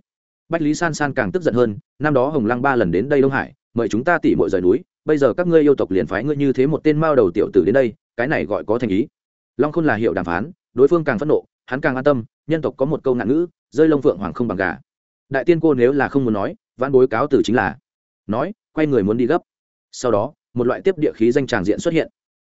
Bách lý san san càng tức giận hơn, năm đó hồng lăng ba lần đến đây đông hải, mời chúng ta tỉ mọi rời núi, bây giờ các ngươi yêu tộc liền phái ngươi như thế một tên mao đầu tiểu tử đến đây, cái này gọi có thành ý. Long khôn là hiệu đàm phán, đối phương càng phẫn nộ, hắn càng an tâm nhân tộc có một câu ngạn ngữ, rơi lông phượng hoàng không bằng gà. Đại tiên cô nếu là không muốn nói văn bối cáo tử chính là, nói, quay người muốn đi gấp. Sau đó, một loại tiếp địa khí danh tràng diện xuất hiện.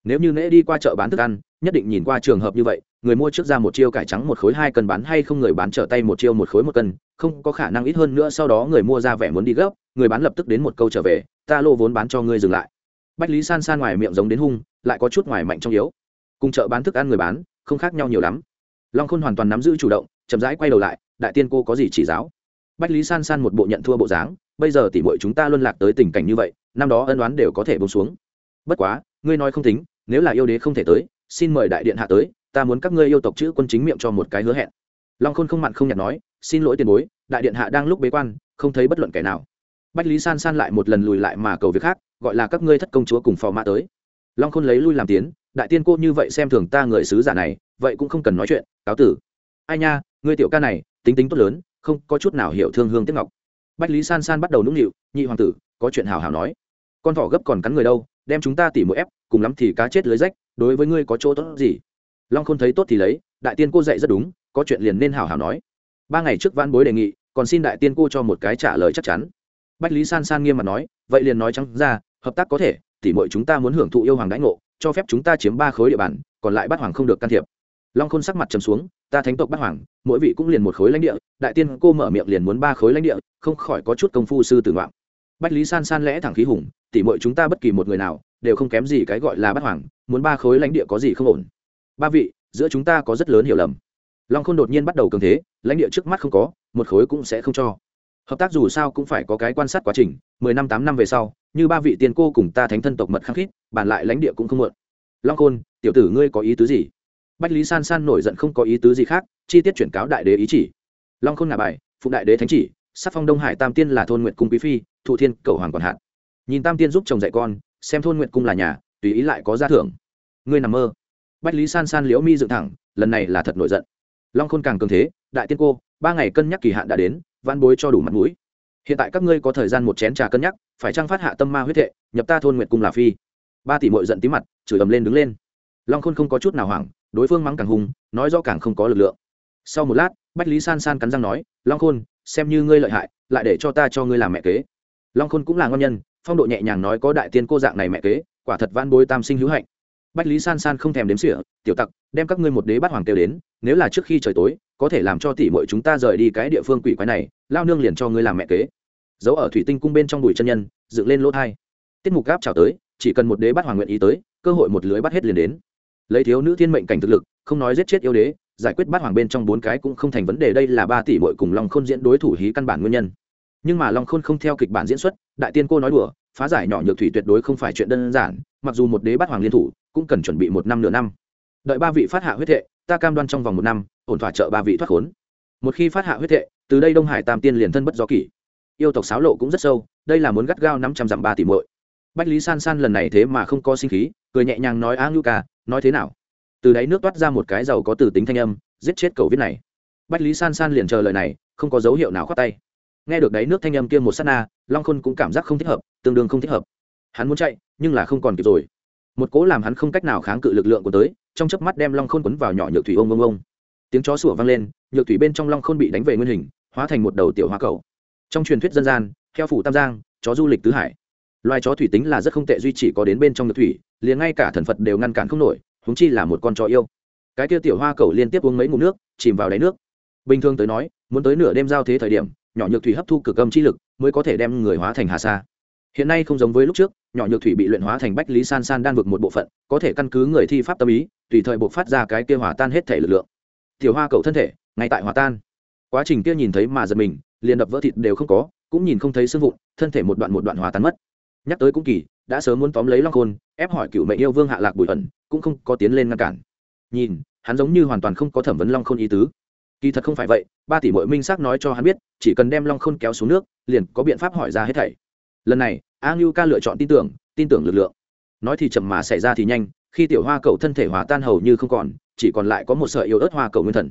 Nếu như nễ đi qua chợ bán thức ăn, nhất định nhìn qua trường hợp như vậy, người mua trước ra một chiêu cải trắng một khối hai cân bán hay không người bán trở tay một chiêu một khối một cân, không có khả năng ít hơn nữa, sau đó người mua ra vẻ muốn đi gấp, người bán lập tức đến một câu trở về, ta lô vốn bán cho ngươi dừng lại. Bách lý san san ngoài miệng giống đến hung, lại có chút ngoài mạnh trong yếu. Cùng chợ bán thức ăn người bán, không khác nhau nhiều lắm long khôn hoàn toàn nắm giữ chủ động, chậm rãi quay đầu lại, đại tiên cô có gì chỉ giáo? Bách lý san san một bộ nhận thua bộ dáng, bây giờ tỉ mội chúng ta luân lạc tới tình cảnh như vậy, năm đó ân đoán đều có thể bông xuống. Bất quá, ngươi nói không tính, nếu là yêu đế không thể tới, xin mời đại điện hạ tới, ta muốn các ngươi yêu tộc chữ quân chính miệng cho một cái hứa hẹn. Long khôn không mặn không nhạt nói, xin lỗi tiền bối, đại điện hạ đang lúc bế quan, không thấy bất luận kẻ nào. Bách lý san san lại một lần lùi lại mà cầu việc khác, gọi là các ngươi thất công chúa cùng phò mã tới. Long khôn lấy lui làm tiến đại tiên cô như vậy xem thường ta người sứ giả này, vậy cũng không cần nói chuyện, cáo tử. Ai nha ngươi tiểu ca này, tính tính tốt lớn, không có chút nào hiểu thương hương tiếc ngọc. Bách lý san san bắt đầu nũng nịu, nhị hoàng tử, có chuyện hào hào nói. Con thỏ gấp còn cắn người đâu, đem chúng ta tỉ mũi ép, cùng lắm thì cá chết lưới rách, đối với ngươi có chỗ tốt gì? Long không thấy tốt thì lấy, đại tiên cô dạy rất đúng, có chuyện liền nên hào hào nói. Ba ngày trước văn bối đề nghị, còn xin đại tiên cô cho một cái trả lời chắc chắn. Bách lý san san nghiêm mặt nói, vậy liền nói trắng ra, hợp tác có thể, tỉ mọi chúng ta muốn hưởng thụ yêu hoàng đãi ngộ cho phép chúng ta chiếm ba khối địa bàn, còn lại bát hoàng không được can thiệp. Long khôn sắc mặt trầm xuống, ta thánh tộc bát hoàng, mỗi vị cũng liền một khối lãnh địa, đại tiên cô mở miệng liền muốn ba khối lãnh địa, không khỏi có chút công phu sư tử ngoạn bách lý san san lẽ thẳng khí hùng tỉ mọi chúng ta bất kỳ một người nào, đều không kém gì cái gọi là bát hoàng, muốn ba khối lãnh địa có gì không ổn? Ba vị, giữa chúng ta có rất lớn hiểu lầm. Long khôn đột nhiên bắt đầu cường thế, lãnh địa trước mắt không có, một khối cũng sẽ không cho hợp tác dù sao cũng phải có cái quan sát quá trình, mười năm, tám năm về sau, như ba vị tiên cô cùng ta thánh thân tộc mật khăng khít, bàn lại lãnh địa cũng không muộn. Long khôn, tiểu tử ngươi có ý tứ gì? Bách lý san san nổi giận không có ý tứ gì khác, chi tiết chuyển cáo đại đế ý chỉ. Long khôn ngả bài phụ đại đế thánh chỉ, sắc phong đông hải tam tiên là thôn nguyện cung quý phi, thụ thiên cầu hoàng còn hạn. Nhìn tam tiên giúp chồng dạy con, xem thôn nguyện cung là nhà, tùy ý lại có gia thưởng. Ngươi nằm mơ. Bách lý san san liễu mi dựng thẳng, lần này là thật nổi giận. Long khôn càng cường thế, đại tiên cô, ba ngày cân nhắc kỳ hạn đã đến van bối cho đủ mặt mũi. Hiện tại các ngươi có thời gian một chén trà cân nhắc, phải trang phát hạ tâm ma huyết thệ nhập ta thôn nguyện cung là phi. Ba tỷ mội giận tí mặt, chửi ầm lên đứng lên. Long khôn không có chút nào hoảng, đối phương mắng càng hùng nói rõ càng không có lực lượng. Sau một lát, bách lý san san cắn răng nói, long khôn, xem như ngươi lợi hại, lại để cho ta cho ngươi làm mẹ kế. Long khôn cũng là ngon nhân, phong độ nhẹ nhàng nói có đại tiên cô dạng này mẹ kế, quả thật van bối tam sinh hữu hạnh bách lý san san không thèm đếm sỉa tiểu tặc, đem các ngươi một đế bắt hoàng kêu đến, nếu là trước khi trời tối, có thể làm cho tỷ muội chúng ta rời đi cái địa phương quỷ quái này, lao nương liền cho ngươi làm mẹ kế. Giấu ở thủy tinh cung bên trong bụi chân nhân, dựng lên lỗ thai. Tiết mục gáp chào tới, chỉ cần một đế bắt hoàng nguyện ý tới, cơ hội một lưới bắt hết liền đến. Lấy thiếu nữ thiên mệnh cảnh thực lực, không nói giết chết yêu đế, giải quyết bắt hoàng bên trong bốn cái cũng không thành vấn đề, đây là ba tỷ muội cùng long khôn diễn đối thủ hí căn bản nguyên nhân. Nhưng mà long khôn không theo kịch bản diễn xuất, đại tiên cô nói đùa, phá giải nhỏ nhược thủy tuyệt đối không phải chuyện đơn giản, mặc dù một đế bắt hoàng liên thủ cũng cần chuẩn bị một năm nửa năm. Đợi ba vị phát hạ huyết thệ, ta cam đoan trong vòng một năm, ổn thỏa trợ ba vị thoát khốn. Một khi phát hạ huyết thệ, từ đây đông hải tam tiên liền thân bất do kỷ. Yêu tộc sáo lộ cũng rất sâu, đây là muốn gắt gao năm trăm dặm ba tỷ muội. Bách lý san san lần này thế mà không có sinh khí, cười nhẹ nhàng nói, a ngưu ca, nói thế nào? Từ đáy nước toát ra một cái dầu có từ tính thanh âm, giết chết cầu viết này. Bách lý san san liền chờ lời này, không có dấu hiệu nào khoát tay. Nghe được đáy nước thanh âm kia một s á t na, long khôn cũng cảm giác không thích hợp, tương đương không thích hợp. Hắn muốn chạy, nhưng là không còn kịp rồi một cố làm hắn không cách nào kháng cự lực lượng của tới, trong chớp mắt đem long khôn quấn vào nhỏ nhược thủy ông ông ông. Tiếng chó sủa vang lên, nhược thủy bên trong long khôn bị đánh về nguyên hình, hóa thành một đầu tiểu hoa cầu. Trong truyền thuyết dân gian theo phủ tam giang, chó du lịch tứ hải. Loài chó thủy tính là rất không tệ duy chỉ có đến bên trong nhược thủy, liền ngay cả thần phật đều ngăn cản không nổi húng chi là một con chó yêu. Cái kia tiểu hoa cầu liên tiếp uống mấy ngụm nước, chìm vào đáy nước. Bình thường tới nói, muốn tới nửa đêm giao thế thời điểm, nhỏ nhược thủy hấp thu cực âm chi lực, mới có thể đem người hóa thành hà sa. Hiện nay không giống với lúc trước nhỏ nhược thủy bị luyện hóa thành bách lý san san đan vực một bộ phận, có thể căn cứ người thi pháp tâm ý, tùy thời buộc phát ra cái kia hòa tan hết thể lực lượng. Tiểu hoa cầu thân thể, ngay tại hòa tan. Quá trình kia nhìn thấy mà giật mình, liền đập vỡ thịt đều không có, cũng nhìn không thấy xương vụn, thân thể một đoạn một đoạn hòa tan mất. Nhắc tới cũng kỳ, đã sớm muốn tóm lấy long khôn, ép hỏi cựu mệnh yêu vương hạ lạc bùi ẩn, cũng không có tiến lên ngăn cản. Nhìn, hắn giống như hoàn toàn không có thẩm vấn long khôn ý tứ. Kỳ thật không phải vậy, ba tỷ mội minh xác nói cho hắn biết, chỉ cần đem long khôn kéo xuống nước, liền có biện pháp hỏi ra hết thảy. Lần này a ngưu ca lựa chọn tin tưởng tin tưởng lực lượng. Nói thì chậm mà xảy ra thì nhanh, khi tiểu hoa cầu thân thể hòa tan hầu như không còn, chỉ còn lại có một sợi yếu ớt hoa cầu nguyên thần.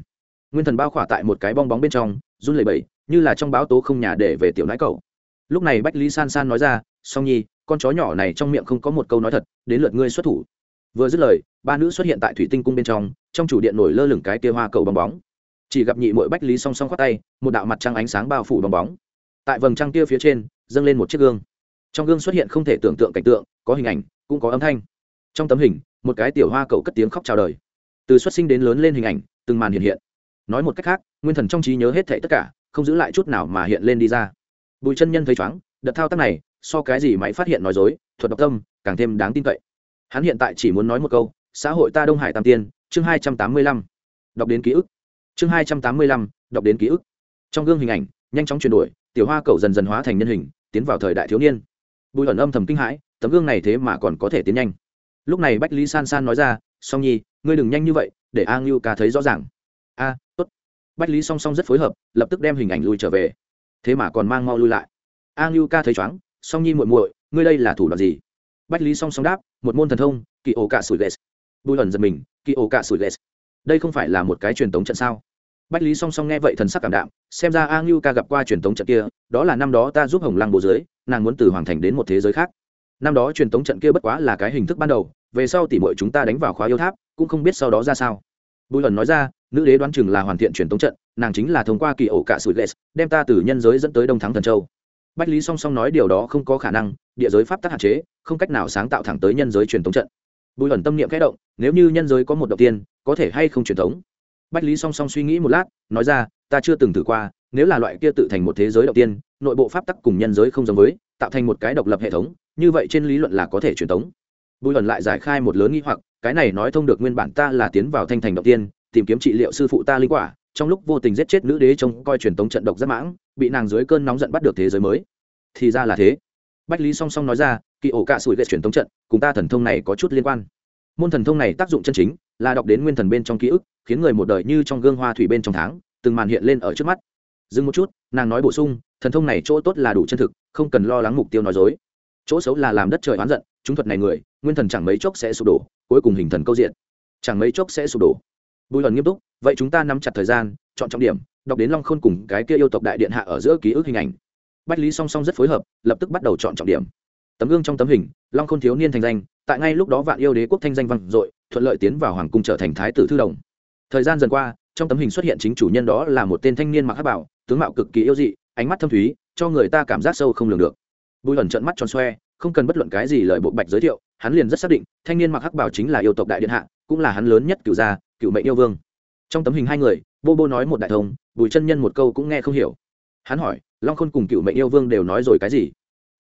Nguyên thần bao khỏa tại một cái bong bóng bên trong, run lẩy bẩy, như là trong báo tố không nhà để về tiểu nãi cầu. Lúc này bách lý san san nói ra, song nhi, con chó nhỏ này trong miệng không có một câu nói thật, đến lượt ngươi xuất thủ. Vừa dứt lời, ba nữ xuất hiện tại thủy tinh cung bên trong trong chủ điện nổi lơ lửng cái tia hoa cầu bong bóng. Chỉ gặp nhị mội bách lý song song khoác tay, một đạo mặt trăng ánh sáng bao phủ bong bóng. Tại vầng trăng tia phía trên, dâng lên một chiếc gương trong gương xuất hiện không thể tưởng tượng cảnh tượng, có hình ảnh, cũng có âm thanh. Trong tấm hình, một cái tiểu hoa cậu cất tiếng khóc chào đời. Từ xuất sinh đến lớn lên hình ảnh, từng màn hiện hiện. Nói một cách khác, nguyên thần trong trí nhớ hết thệ tất cả, không giữ lại chút nào mà hiện lên đi ra. Bùi chân nhân thấy chóng, đợt thao tác này, so cái gì máy phát hiện nói dối, thuật độc tâm, càng thêm đáng tin cậy. Hắn hiện tại chỉ muốn nói một câu, xã hội ta đông hải tam tiên, chương hai trăm tám mươi lăm. Đọc đến ký ức. Chương hai trăm tám mươi lăm, đọc đến ký ức. Trong gương hình ảnh, nhanh chóng chuyển đổi, tiểu hoa cầu dần dần hóa thành nhân hình, tiến vào thời đại thiếu niên bùi ẩn âm thầm kinh hãi, tấm gương này thế mà còn có thể tiến nhanh. Lúc này bách lý san san nói ra, song nhi, ngươi đừng nhanh như vậy, để a ngưu ca thấy rõ ràng. A, tốt. Bách lý song song rất phối hợp, lập tức đem hình ảnh lui trở về. Thế mà còn mang mau lui lại. A ngưu ca thấy chóng song nhi muội muội, ngươi đây là thủ đoạn gì? Bách lý song song đáp, một môn thần thông kỳ ổ cả sủi ghét bùi ẩn giật mình kỳ ổ cả sủi ghét đây không phải là một cái truyền thống trận sao? Bách lý song song nghe vậy thần sắc cảm đạm xem ra a ngưu ca gặp qua truyền thống trận kia đó là năm đó ta giúp hồng lăng bố dưới nàng muốn từ hoàng thành đến một thế giới khác. Năm đó truyền thống trận kia bất quá là cái hình thức ban đầu về sau tỉ mọi chúng ta đánh vào khóa yêu tháp cũng không biết sau đó ra sao. Bùi lần nói ra nữ đế đoán chừng là hoàn thiện truyền thống trận nàng chính là thông qua kỳ ổ cả sủi lệ, đem ta từ nhân giới dẫn tới đông thắng thần châu. Bách lý song song nói điều đó không có khả năng địa giới pháp tắc hạn chế không cách nào sáng tạo thẳng tới nhân giới truyền thống trận. Bùi lần tâm niệm kẽ động nếu như nhân giới có một đầu tiên có thể hay không truyền thống bách lý song song suy nghĩ một lát, nói ra, ta chưa từng thử qua, nếu là loại kia tự thành một thế giới đầu tiên, nội bộ pháp tắc cùng nhân giới không giống với, tạo thành một cái độc lập hệ thống, như vậy trên lý luận là có thể truyền thống bùi ẩn lại giải khai một lớn nghi hoặc, cái này nói thông được nguyên bản ta là tiến vào thanh thành đầu tiên, tìm kiếm trị liệu sư phụ ta linh quả, trong lúc vô tình giết chết nữ đế trông coi truyền tống trận độc rất mãng, bị nàng dưới cơn nóng giận bắt được thế giới mới. Thì ra là thế. Bách lý song song nói ra, kỳ ổ cạ sủi vệ truyền tống trận, cùng ta thần thông này có chút liên quan. Môn thần thông này tác dụng chân chính là đọc đến nguyên thần bên trong ký ức, khiến người một đời như trong gương hoa thủy bên trong tháng, từng màn hiện lên ở trước mắt. Dừng một chút, nàng nói bổ sung, thần thông này chỗ tốt là đủ chân thực, không cần lo lắng mục tiêu nói dối. Chỗ xấu là làm đất trời oán giận, chúng thuật này người, nguyên thần chẳng mấy chốc sẽ sụp đổ, cuối cùng hình thần câu diện. Chẳng mấy chốc sẽ sụp đổ. Bùi lần nghiêm túc, vậy chúng ta nắm chặt thời gian, chọn trọng điểm, đọc đến long khôn cùng cái kia yêu tộc đại điện hạ ở giữa ký ức hình ảnh. Bách lý song song rất phối hợp, lập tức bắt đầu chọn trọng điểm tấm gương trong tấm hình, long khôn thiếu niên thành danh, tại ngay lúc đó vạn yêu đế quốc thanh danh vang dội, thuận lợi tiến vào hoàng cung trở thành thái tử thư đồng. Thời gian dần qua, trong tấm hình xuất hiện chính chủ nhân đó là một tên thanh niên mặc hát bảo, tướng mạo cực kỳ yêu dị, ánh mắt thâm thúy, cho người ta cảm giác sâu không lường được. Bùi ẩn trận mắt tròn xoe, không cần bất luận cái gì lời bộ bạch giới thiệu, hắn liền rất xác định, thanh niên mặc hắc bảo chính là yêu tộc đại điện hạ, cũng là hắn lớn nhất cựu gia, cựu mệnh yêu vương. Trong tấm hình hai người, bô bô nói một đại thông, bùi chân nhân một câu cũng nghe không hiểu. Hắn hỏi, long khôn cùng cựu mệnh yêu vương đều nói rồi cái gì?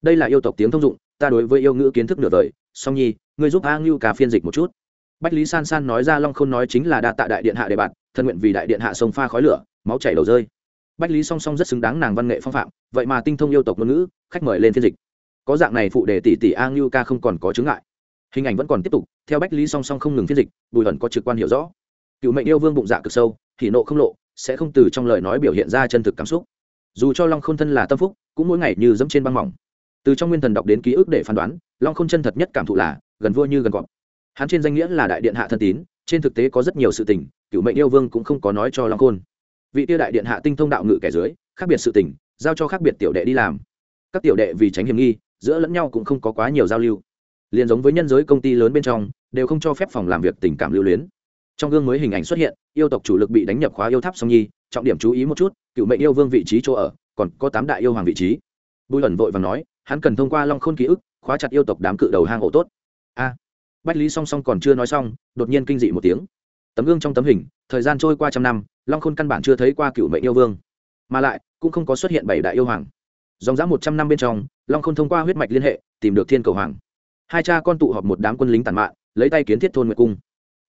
Đây là yêu tộc tiếng thông dụng ta đối với yêu ngữ kiến thức nửa đời song nhi, ngươi giúp a ngưu cà phiên dịch một chút. Bách lý san san nói ra long khôn nói chính là đa tạ đại điện hạ đề bạt, thân nguyện vì đại điện hạ sông pha khói lửa, máu chảy đầu rơi. Bách lý song song rất xứng đáng nàng văn nghệ phong phạm, vậy mà tinh thông yêu tộc ngôn ngữ, khách mời lên phiên dịch. Có dạng này phụ đề tỷ tỷ a ngưu ca không còn có chứng ngại. Hình ảnh vẫn còn tiếp tục, theo bách lý song song không ngừng phiên dịch, bùi hẩn có trực quan hiểu rõ. Cựu mệnh yêu vương bụng dạ cực sâu thì nộ không lộ, sẽ không từ trong lời nói biểu hiện ra chân thực cảm xúc. Dù cho long k h ô n thân là tâm phúc, cũng mỗi ngày như dẫm trên băng mỏng từ trong nguyên thần đọc đến ký ức để phán đoán, long k h ô n chân thật nhất cảm thụ là, gần vua như gần cọp. Hắn trên danh nghĩa là đại điện hạ thân tín, trên thực tế có rất nhiều sự tình cựu mệnh yêu vương cũng không có nói cho long khôn. Vị tiêu đại điện hạ tinh thông đạo ngự kẻ dưới, khác biệt sự tình, giao cho khác biệt tiểu đệ đi làm. Các tiểu đệ vì tránh hiểm nghi, giữa lẫn nhau cũng không có quá nhiều giao lưu. Liền giống với nhân giới công ty lớn bên trong, đều không cho phép phòng làm việc tình cảm lưu luyến. Trong gương mới hình ảnh xuất hiện, yêu tộc chủ lực bị đánh nhập khóa yêu tháp song nhi, trọng điểm chú ý một chút cựu mệnh yêu vương vị trí chỗ ở, còn có tám đại yêu hoàng vị trí. Bùi ẩn vội và nói hắn cần thông qua long khôn ký ức, khóa chặt yêu tộc đám cự đầu hang ổ tốt. A. Bách lý song song còn chưa nói xong, đột nhiên kinh dị một tiếng. Tấm gương trong tấm hình, thời gian trôi qua trăm năm, long khôn căn bản chưa thấy qua cựu mệnh yêu vương. Mà lại, cũng không có xuất hiện bảy đại yêu hoàng. Dòng dã một trăm năm bên trong, long khôn thông qua huyết mạch liên hệ, tìm được thiên cầu hoàng. Hai cha con tụ họp một đám quân lính tàn mạn, lấy tay kiến thiết thôn nguyệt cung.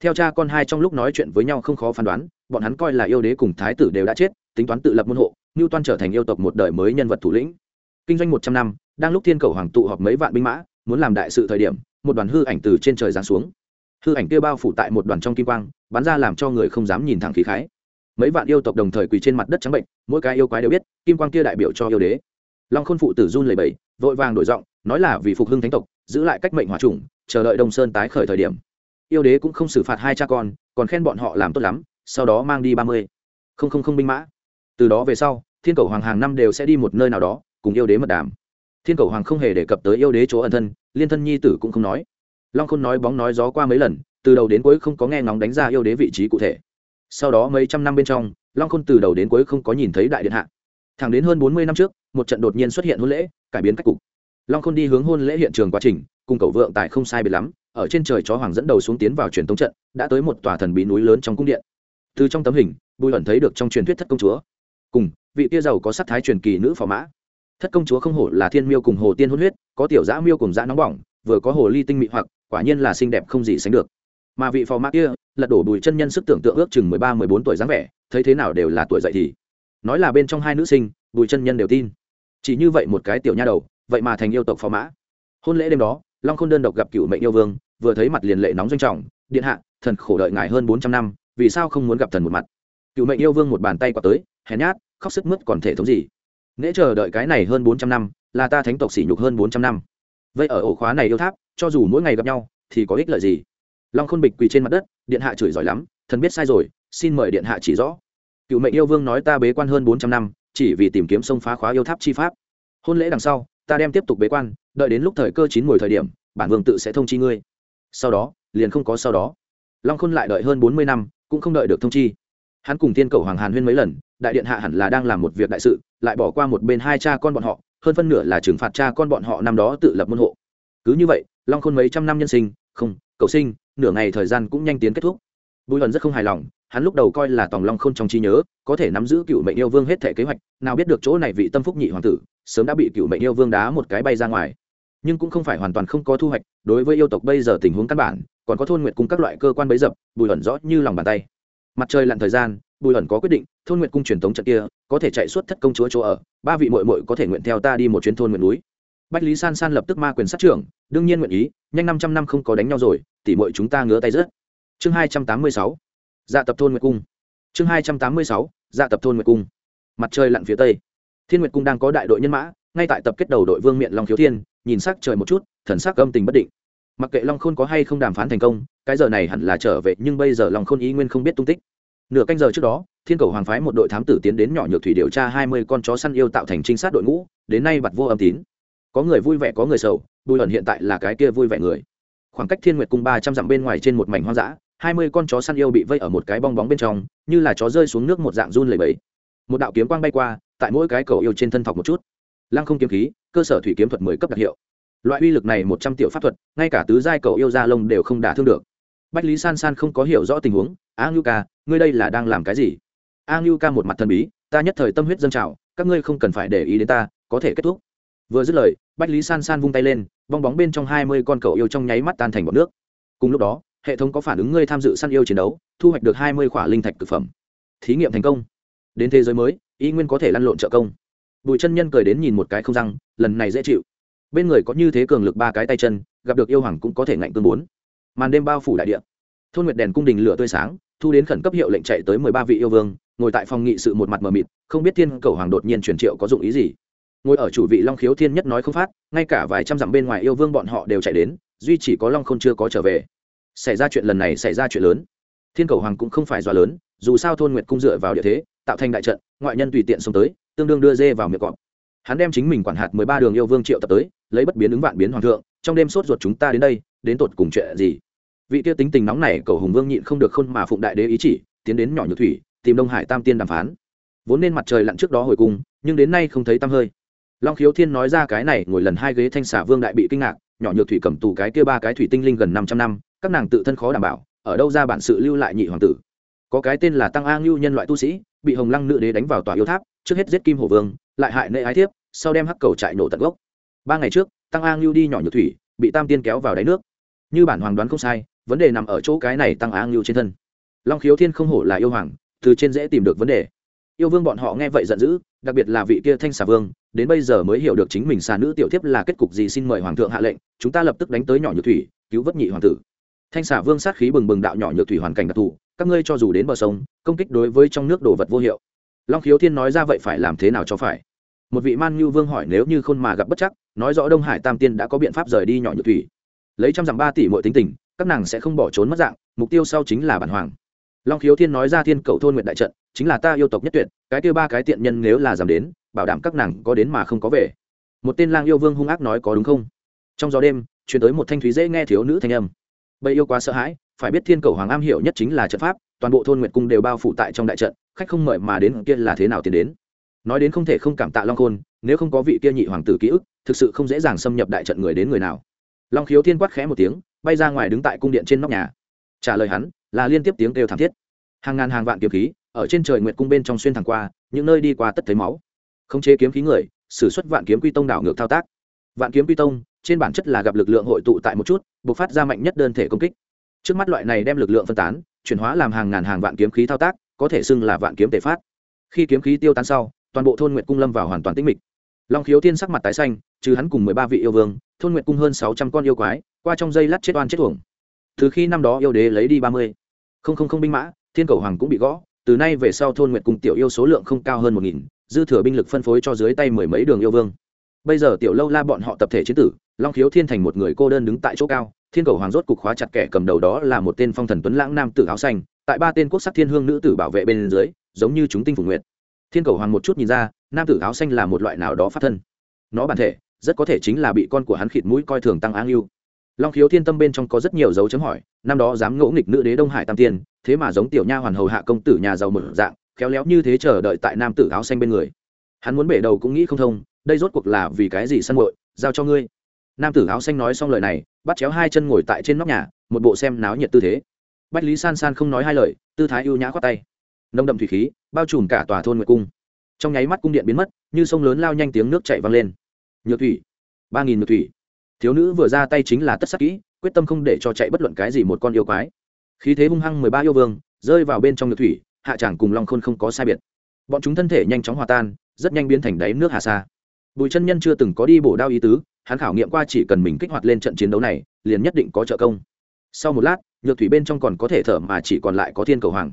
Theo cha con hai trong lúc nói chuyện với nhau không khó phán đoán, bọn hắn coi là yêu đế cùng thái tử đều đã chết, tính toán tự lập môn hộ ngưu toan trở thành yêu tộc một đời mới nhân vật thủ lĩnh. Kinh doanh một trăm năm đang lúc thiên cầu hoàng tụ họp mấy vạn binh mã, muốn làm đại sự thời điểm, một đoàn hư ảnh từ trên trời giáng xuống. Hư ảnh kia bao phủ tại một đoàn trong kim quang, bắn ra làm cho người không dám nhìn thẳng khí khái. Mấy vạn yêu tộc đồng thời quỳ trên mặt đất trắng bệnh, mỗi cái yêu quái đều biết, kim quang kia đại biểu cho yêu đế. Long khôn phụ tử run lầy bầy vội vàng đổi giọng, nói là vì phục hưng thánh tộc, giữ lại cách mệnh hòa trùng chờ đợi đông sơn tái khởi thời điểm. Yêu đế cũng không xử phạt hai cha con, còn khen bọn họ làm tốt lắm, sau đó mang đi ba mươi. Không không không binh mã. Từ đó về sau, thiên cầu hoàng hàng năm đều sẽ đi một nơi nào đó, cùng yêu đế mật đàm thiên cầu hoàng không hề đề cập tới yêu đế chỗ ẩn thân, liên thân nhi tử cũng không nói. Long khôn nói bóng nói gió qua mấy lần, từ đầu đến cuối không có nghe ngóng đánh ra yêu đế vị trí cụ thể. Sau đó mấy trăm năm bên trong, long khôn từ đầu đến cuối không có nhìn thấy đại điện hạ. Thẳng đến hơn bốn mươi năm trước, một trận đột nhiên xuất hiện hôn lễ, cải biến cách cục. Long khôn đi hướng hôn lễ hiện trường quá trình, cùng cầu vượng tại không sai biệt lắm, ở trên trời chó hoàng dẫn đầu xuống tiến vào truyền tống trận, đã tới một tòa thần bí núi lớn trong cung điện. Từ trong tấm hình, bùi ẩn thấy được trong truyền thuyết thất công chúa. Cùng, vị tia giàu có sắc thái truyền kỳ nữ phò mã thất công chúa không hổ là thiên miêu cùng hồ tiên hôn huyết, có tiểu dã miêu cùng dã nóng bỏng, vừa có hồ ly tinh mị hoặc, quả nhiên là xinh đẹp không gì sánh được. Mà vị phò mã kia, lật đổ bùi chân nhân sức tưởng tượng ước chừng mười ba, mười bốn tuổi dáng vẻ, thấy thế nào đều là tuổi dậy thì nói là bên trong hai nữ sinh bùi chân nhân đều tin. Chỉ như vậy một cái tiểu nha đầu, vậy mà thành yêu tộc phò mã. Hôn lễ đêm đó, long khôn đơn độc gặp cựu mệnh yêu vương, vừa thấy mặt liền lệ nóng doanh trọng, điện hạ, thần khổ đợi ngài hơn bốn trăm năm, vì sao không muốn gặp thần một mặt? Cựu mệnh yêu vương một bàn tay qua tới, hèn nhát, khóc sức mướt còn thể thống gì? Nễ chờ đợi cái này hơn bốn trăm năm, là ta thánh tộc sỉ nhục hơn bốn trăm năm. Vậy ở ổ khóa này yêu tháp, cho dù mỗi ngày gặp nhau, thì có ích lợi gì? Long khôn bịch quỳ trên mặt đất, điện hạ chửi giỏi lắm, thần biết sai rồi, xin mời điện hạ chỉ rõ. Cựu mệnh yêu vương nói ta bế quan hơn bốn trăm năm, chỉ vì tìm kiếm sông phá khóa yêu tháp chi pháp. Hôn lễ đằng sau, ta đem tiếp tục bế quan, đợi đến lúc thời cơ chín mùi thời điểm, bản vương tự sẽ thông chi ngươi. Sau đó, liền không có sau đó. Long khôn lại đợi hơn bốn mươi năm, cũng không đợi được thông chi. Hắn cùng tiên cầu hoàng hàn huyên mấy lần đại điện hạ hẳn là đang làm một việc đại sự, lại bỏ qua một bên hai cha con bọn họ, hơn phân nửa là trừng phạt cha con bọn họ năm đó tự lập môn hộ. Cứ như vậy, long khôn mấy trăm năm nhân sinh, không, cầu sinh, nửa ngày thời gian cũng nhanh tiến kết thúc. Bùi hận rất không hài lòng, hắn lúc đầu coi là tòng long khôn trong trí nhớ, có thể nắm giữ cựu mệnh yêu vương hết thể kế hoạch, nào biết được chỗ này vị tâm phúc nhị hoàng tử, sớm đã bị cựu mệnh yêu vương đá một cái bay ra ngoài. Nhưng cũng không phải hoàn toàn không có thu hoạch, đối với yêu tộc bây giờ tình huống căn bản, còn có thôn nguyện cùng các loại cơ quan bấy dập, bùi hận rõ như lòng bàn tay. Mặt trời lặn thời gian bùi ẩn có quyết định, thôn nguyện cung truyền thống trận kia, có thể chạy suốt thất công chúa chỗ ở, ba vị mội mội có thể nguyện theo ta đi một chuyến thôn nguyện núi. Bách lý san san lập tức ma quyền sát trưởng, đương nhiên nguyện ý, nhanh năm trăm năm không có đánh nhau rồi, tỉ mội chúng ta ngứa tay rớt. Chương hai trăm tám mươi sáu dạ tập thôn nguyệt cung. Chương hai trăm tám mươi sáu dạ tập thôn nguyệt cung. Mặt trời lặn phía tây. Thiên nguyệt cung đang có đại đội nhân mã, ngay tại tập kết đầu đội vương miện long khiếu thiên, nhìn sắc trời một chút, thần sắc âm tình bất định. Mặc kệ long khôn có hay không đàm phán thành công, cái giờ này hẳn là trở về, nhưng bây giờ long khôn ý nguyên không biết tung tích nửa canh giờ trước đó, thiên cầu hoàng phái một đội thám tử tiến đến nhỏ nhược thủy điều tra hai mươi con chó săn yêu tạo thành trinh sát đội ngũ, đến nay bặt vô âm tín. Có người vui vẻ, có người sầu, bùi ẩn hiện tại là cái kia vui vẻ người. Khoảng cách thiên nguyệt cung ba trăm dặm bên ngoài trên một mảnh hoang dã, hai mươi con chó săn yêu bị vây ở một cái bong bóng bên trong, như là chó rơi xuống nước một dạng run lầy bẫy một đạo kiếm quang bay qua, tại mỗi cái cầu yêu trên thân thọc một chút. Lăng không kiếm khí, cơ sở thủy kiếm thuật mười cấp đặc hiệu. Loại uy lực này một trăm tiểu pháp thuật, ngay cả tứ giai cầu yêu ra lông đều không đả thương được bách lý san san không có hiểu rõ tình huống, a ngưu ca, ngươi đây là đang làm cái gì? A ngưu ca một mặt thần bí, ta nhất thời tâm huyết dân trào, các ngươi không cần phải để ý đến ta, có thể kết thúc. Vừa dứt lời, bách lý san san vung tay lên, bong bóng bên trong hai mươi con cậu yêu trong nháy mắt tan thành bọc nước. Cùng lúc đó, hệ thống có phản ứng ngươi tham dự săn yêu chiến đấu, thu hoạch được hai mươi khỏa linh thạch thực phẩm. Thí nghiệm thành công. Đến thế giới mới, y nguyên có thể lăn lộn trợ công. Bùi chân nhân cười đến nhìn một cái không răng, lần này dễ chịu. Bên người có như thế cường lực ba cái tay chân, gặp được yêu hoàng cũng có thể ngạnh cương bốn màn đêm bao phủ đại địa. Thôn nguyệt đèn cung đình lửa tươi sáng, thu đến khẩn cấp hiệu lệnh chạy tới mười ba vị yêu vương, ngồi tại phòng nghị sự một mặt mờ mịt, không biết thiên cầu hoàng đột nhiên truyền triệu có dụng ý gì. Ngồi ở chủ vị long khiếu thiên nhất nói không phát, ngay cả vài trăm dặm bên ngoài yêu vương bọn họ đều chạy đến, duy chỉ có long không chưa có trở về. Xảy ra chuyện lần này xảy ra chuyện lớn. Thiên cầu hoàng cũng không phải do lớn, dù sao thôn nguyệt cung dựa vào địa thế, tạo thành đại trận, ngoại nhân tùy tiện xông tới, tương đương đưa dê vào miệng cọp. Hắn đem chính mình quản hạt mười ba đường yêu vương triệu tập tới, lấy bất biến ứng vạn biến hoàng thượng, trong đêm sốt ruột chúng ta đến đây đến tột cùng chuyện gì? Vị tiêu tính tình nóng này cầu hùng vương nhịn không được khôn mà phụng đại đế ý chỉ, tiến đến nhỏ nhược thủy, tìm đông hải tam tiên đàm phán. Vốn nên mặt trời lặn trước đó hồi cung, nhưng đến nay không thấy tăm hơi. Long khiếu thiên nói ra cái này, ngồi lần hai ghế thanh xả vương đại bị kinh ngạc, nhỏ nhược thủy cầm tù cái kia ba cái thủy tinh linh gần năm trăm năm, các nàng tự thân khó đảm bảo, ở đâu ra bản sự lưu lại nhị hoàng tử. Có cái tên là tăng a ngưu nhân loại tu sĩ, bị hồng lăng nữ đế đánh vào tòa yêu tháp, trước hết giết kim hổ vương, lại hại nệ ái thiếp, sau đem hắc cầu chạy nổ tận gốc. Ba ngày trước, tăng a ngưu đi nhỏ nhược thủy, bị tam tiên kéo vào đáy nước như bản hoàng đoán không sai, vấn đề nằm ở chỗ cái này tăng a ngưu trên thân. Long khiếu thiên không hổ là yêu hoàng, từ trên dễ tìm được vấn đề. Yêu vương bọn họ nghe vậy giận dữ, đặc biệt là vị kia thanh xà vương, đến bây giờ mới hiểu được chính mình xà nữ tiểu thiếp là kết cục gì xin mời hoàng thượng hạ lệnh, chúng ta lập tức đánh tới nhỏ nhược thủy, cứu vớt nhị hoàng tử. Thanh xà vương sát khí bừng bừng đạo nhỏ nhược thủy hoàn cảnh đặc thù, các ngươi cho dù đến bờ sông, công kích đối với trong nước đồ vật vô hiệu. Long khiếu thiên nói ra vậy phải làm thế nào cho phải? Một vị man như vương hỏi nếu như khôn mà gặp bất chắc, nói rõ đông hải tam tiên đã có biện pháp rời đi nhỏ nhược thủy lấy trăm dặm ba tỷ mọi tính tình, các nàng sẽ không bỏ trốn mất dạng, mục tiêu sau chính là bản hoàng. Long khiếu thiên nói ra thiên cầu thôn nguyện đại trận, chính là ta yêu tộc nhất tuyệt, cái kia ba cái tiện nhân nếu là giảm đến, bảo đảm các nàng có đến mà không có về. Một tên lang yêu vương hung ác nói có đúng không? Trong gió đêm chuyển tới một thanh thúy dễ nghe thiếu nữ thanh âm. Bầy yêu quá sợ hãi, phải biết thiên cầu hoàng am hiểu nhất chính là trận pháp, toàn bộ thôn nguyệt cung đều bao phủ tại trong đại trận, khách không mời mà đến kia là thế nào tiến đến? Nói đến không thể không cảm tạ long khôn, nếu không có vị kia nhị hoàng tử ký ức, thực sự không dễ dàng xâm nhập đại trận người đến người nào long khiếu thiên quát khẽ một tiếng, bay ra ngoài đứng tại cung điện trên nóc nhà. Trả lời hắn, là liên tiếp tiếng kêu thảm thiết. Hàng ngàn hàng vạn kiếm khí, ở trên trời nguyệt cung bên trong xuyên thẳng qua, những nơi đi qua tất thấy máu. Khống chế kiếm khí người s ử suất vạn kiếm quy tông đảo ngược thao tác. Vạn kiếm quy tông, trên bản chất là gặp lực lượng hội tụ tại một chút b ộ c phát ra mạnh nhất đơn thể công kích. Trước mắt loại này đem lực lượng phân tán, chuyển hóa làm hàng ngàn hàng vạn kiếm khí thao tác, có thể xưng là vạn kiếm tề phát. Khi kiếm khí tiêu tan sau, toàn bộ thôn nguyệt cung lâm vào hoàn toàn tĩnh mịch long khiếu thiên sắc mặt tái xanh, trừ hắn cùng mười ba vị yêu vương, thôn nguyệt cung hơn sáu trăm con yêu quái, qua trong dây lát chết oan chết tuồng từ khi năm đó yêu đế lấy đi ba mươi. Không không không binh mã, thiên cầu hoàng cũng bị gõ, từ nay về sau thôn nguyệt cung tiểu yêu số lượng không cao hơn một nghìn, dư thừa binh lực phân phối cho dưới tay mười mấy đường yêu vương. Bây giờ tiểu lâu la bọn họ tập thể chiến tử, long khiếu thiên thành một người cô đơn đứng tại chỗ cao, thiên cầu hoàng rốt cục khóa chặt kẻ cầm đầu đó là một tên phong thần tuấn lãng nam tử áo xanh, tại ba tên quốc sắc thiên hương nữ tử bảo vệ bên dưới, giống như chúng tinh phủ nguyện thiên cầu hoàng một chút nhìn ra nam tử áo xanh là một loại nào đó phát thân. Nó bản thể, rất có thể chính là bị con của hắn khịt mũi coi thường tăng áng yêu long khiếu thiên tâm bên trong có rất nhiều dấu chấm hỏi, năm đó dám ngỗ nghịch nữ đế đông hải tam tiên, thế mà giống tiểu nha hoàn hầu hạ công tử nhà giàu một dạng, khéo léo như thế chờ đợi tại nam tử áo xanh bên người. Hắn muốn bể đầu cũng nghĩ không thông, đây rốt cuộc là vì cái gì săn ngội giao cho ngươi. Nam tử áo xanh nói xong lời này, bắt chéo hai chân ngồi tại trên nóc nhà, một bộ xem náo nhiệt tư thế. Bách lý san san không nói hai lời, tư thái ưu nhã khoát tay. Nông đậm thủy khí, bao trùm cả tòa thôn nguyệt cung trong nháy mắt cung điện biến mất, như sông lớn lao nhanh tiếng nước chạy văng lên. Nhược thủy, ba nghìn nhược thủy. Thiếu nữ vừa ra tay chính là tất sắc kỹ, quyết tâm không để cho chạy bất luận cái gì một con yêu quái. Khí thế hung hăng mười ba yêu vương, rơi vào bên trong nhược thủy, hạ tràng cùng long khôn không có sai biệt. Bọn chúng thân thể nhanh chóng hòa tan, rất nhanh biến thành đáy nước hà sa. Bùi chân nhân chưa từng có đi bổ đao ý tứ, hắn khảo nghiệm qua chỉ cần mình kích hoạt lên trận chiến đấu này, liền nhất định có trợ công. Sau một lát, nhược thủy bên trong còn có thể thở mà chỉ còn lại có thiên cầu hoàng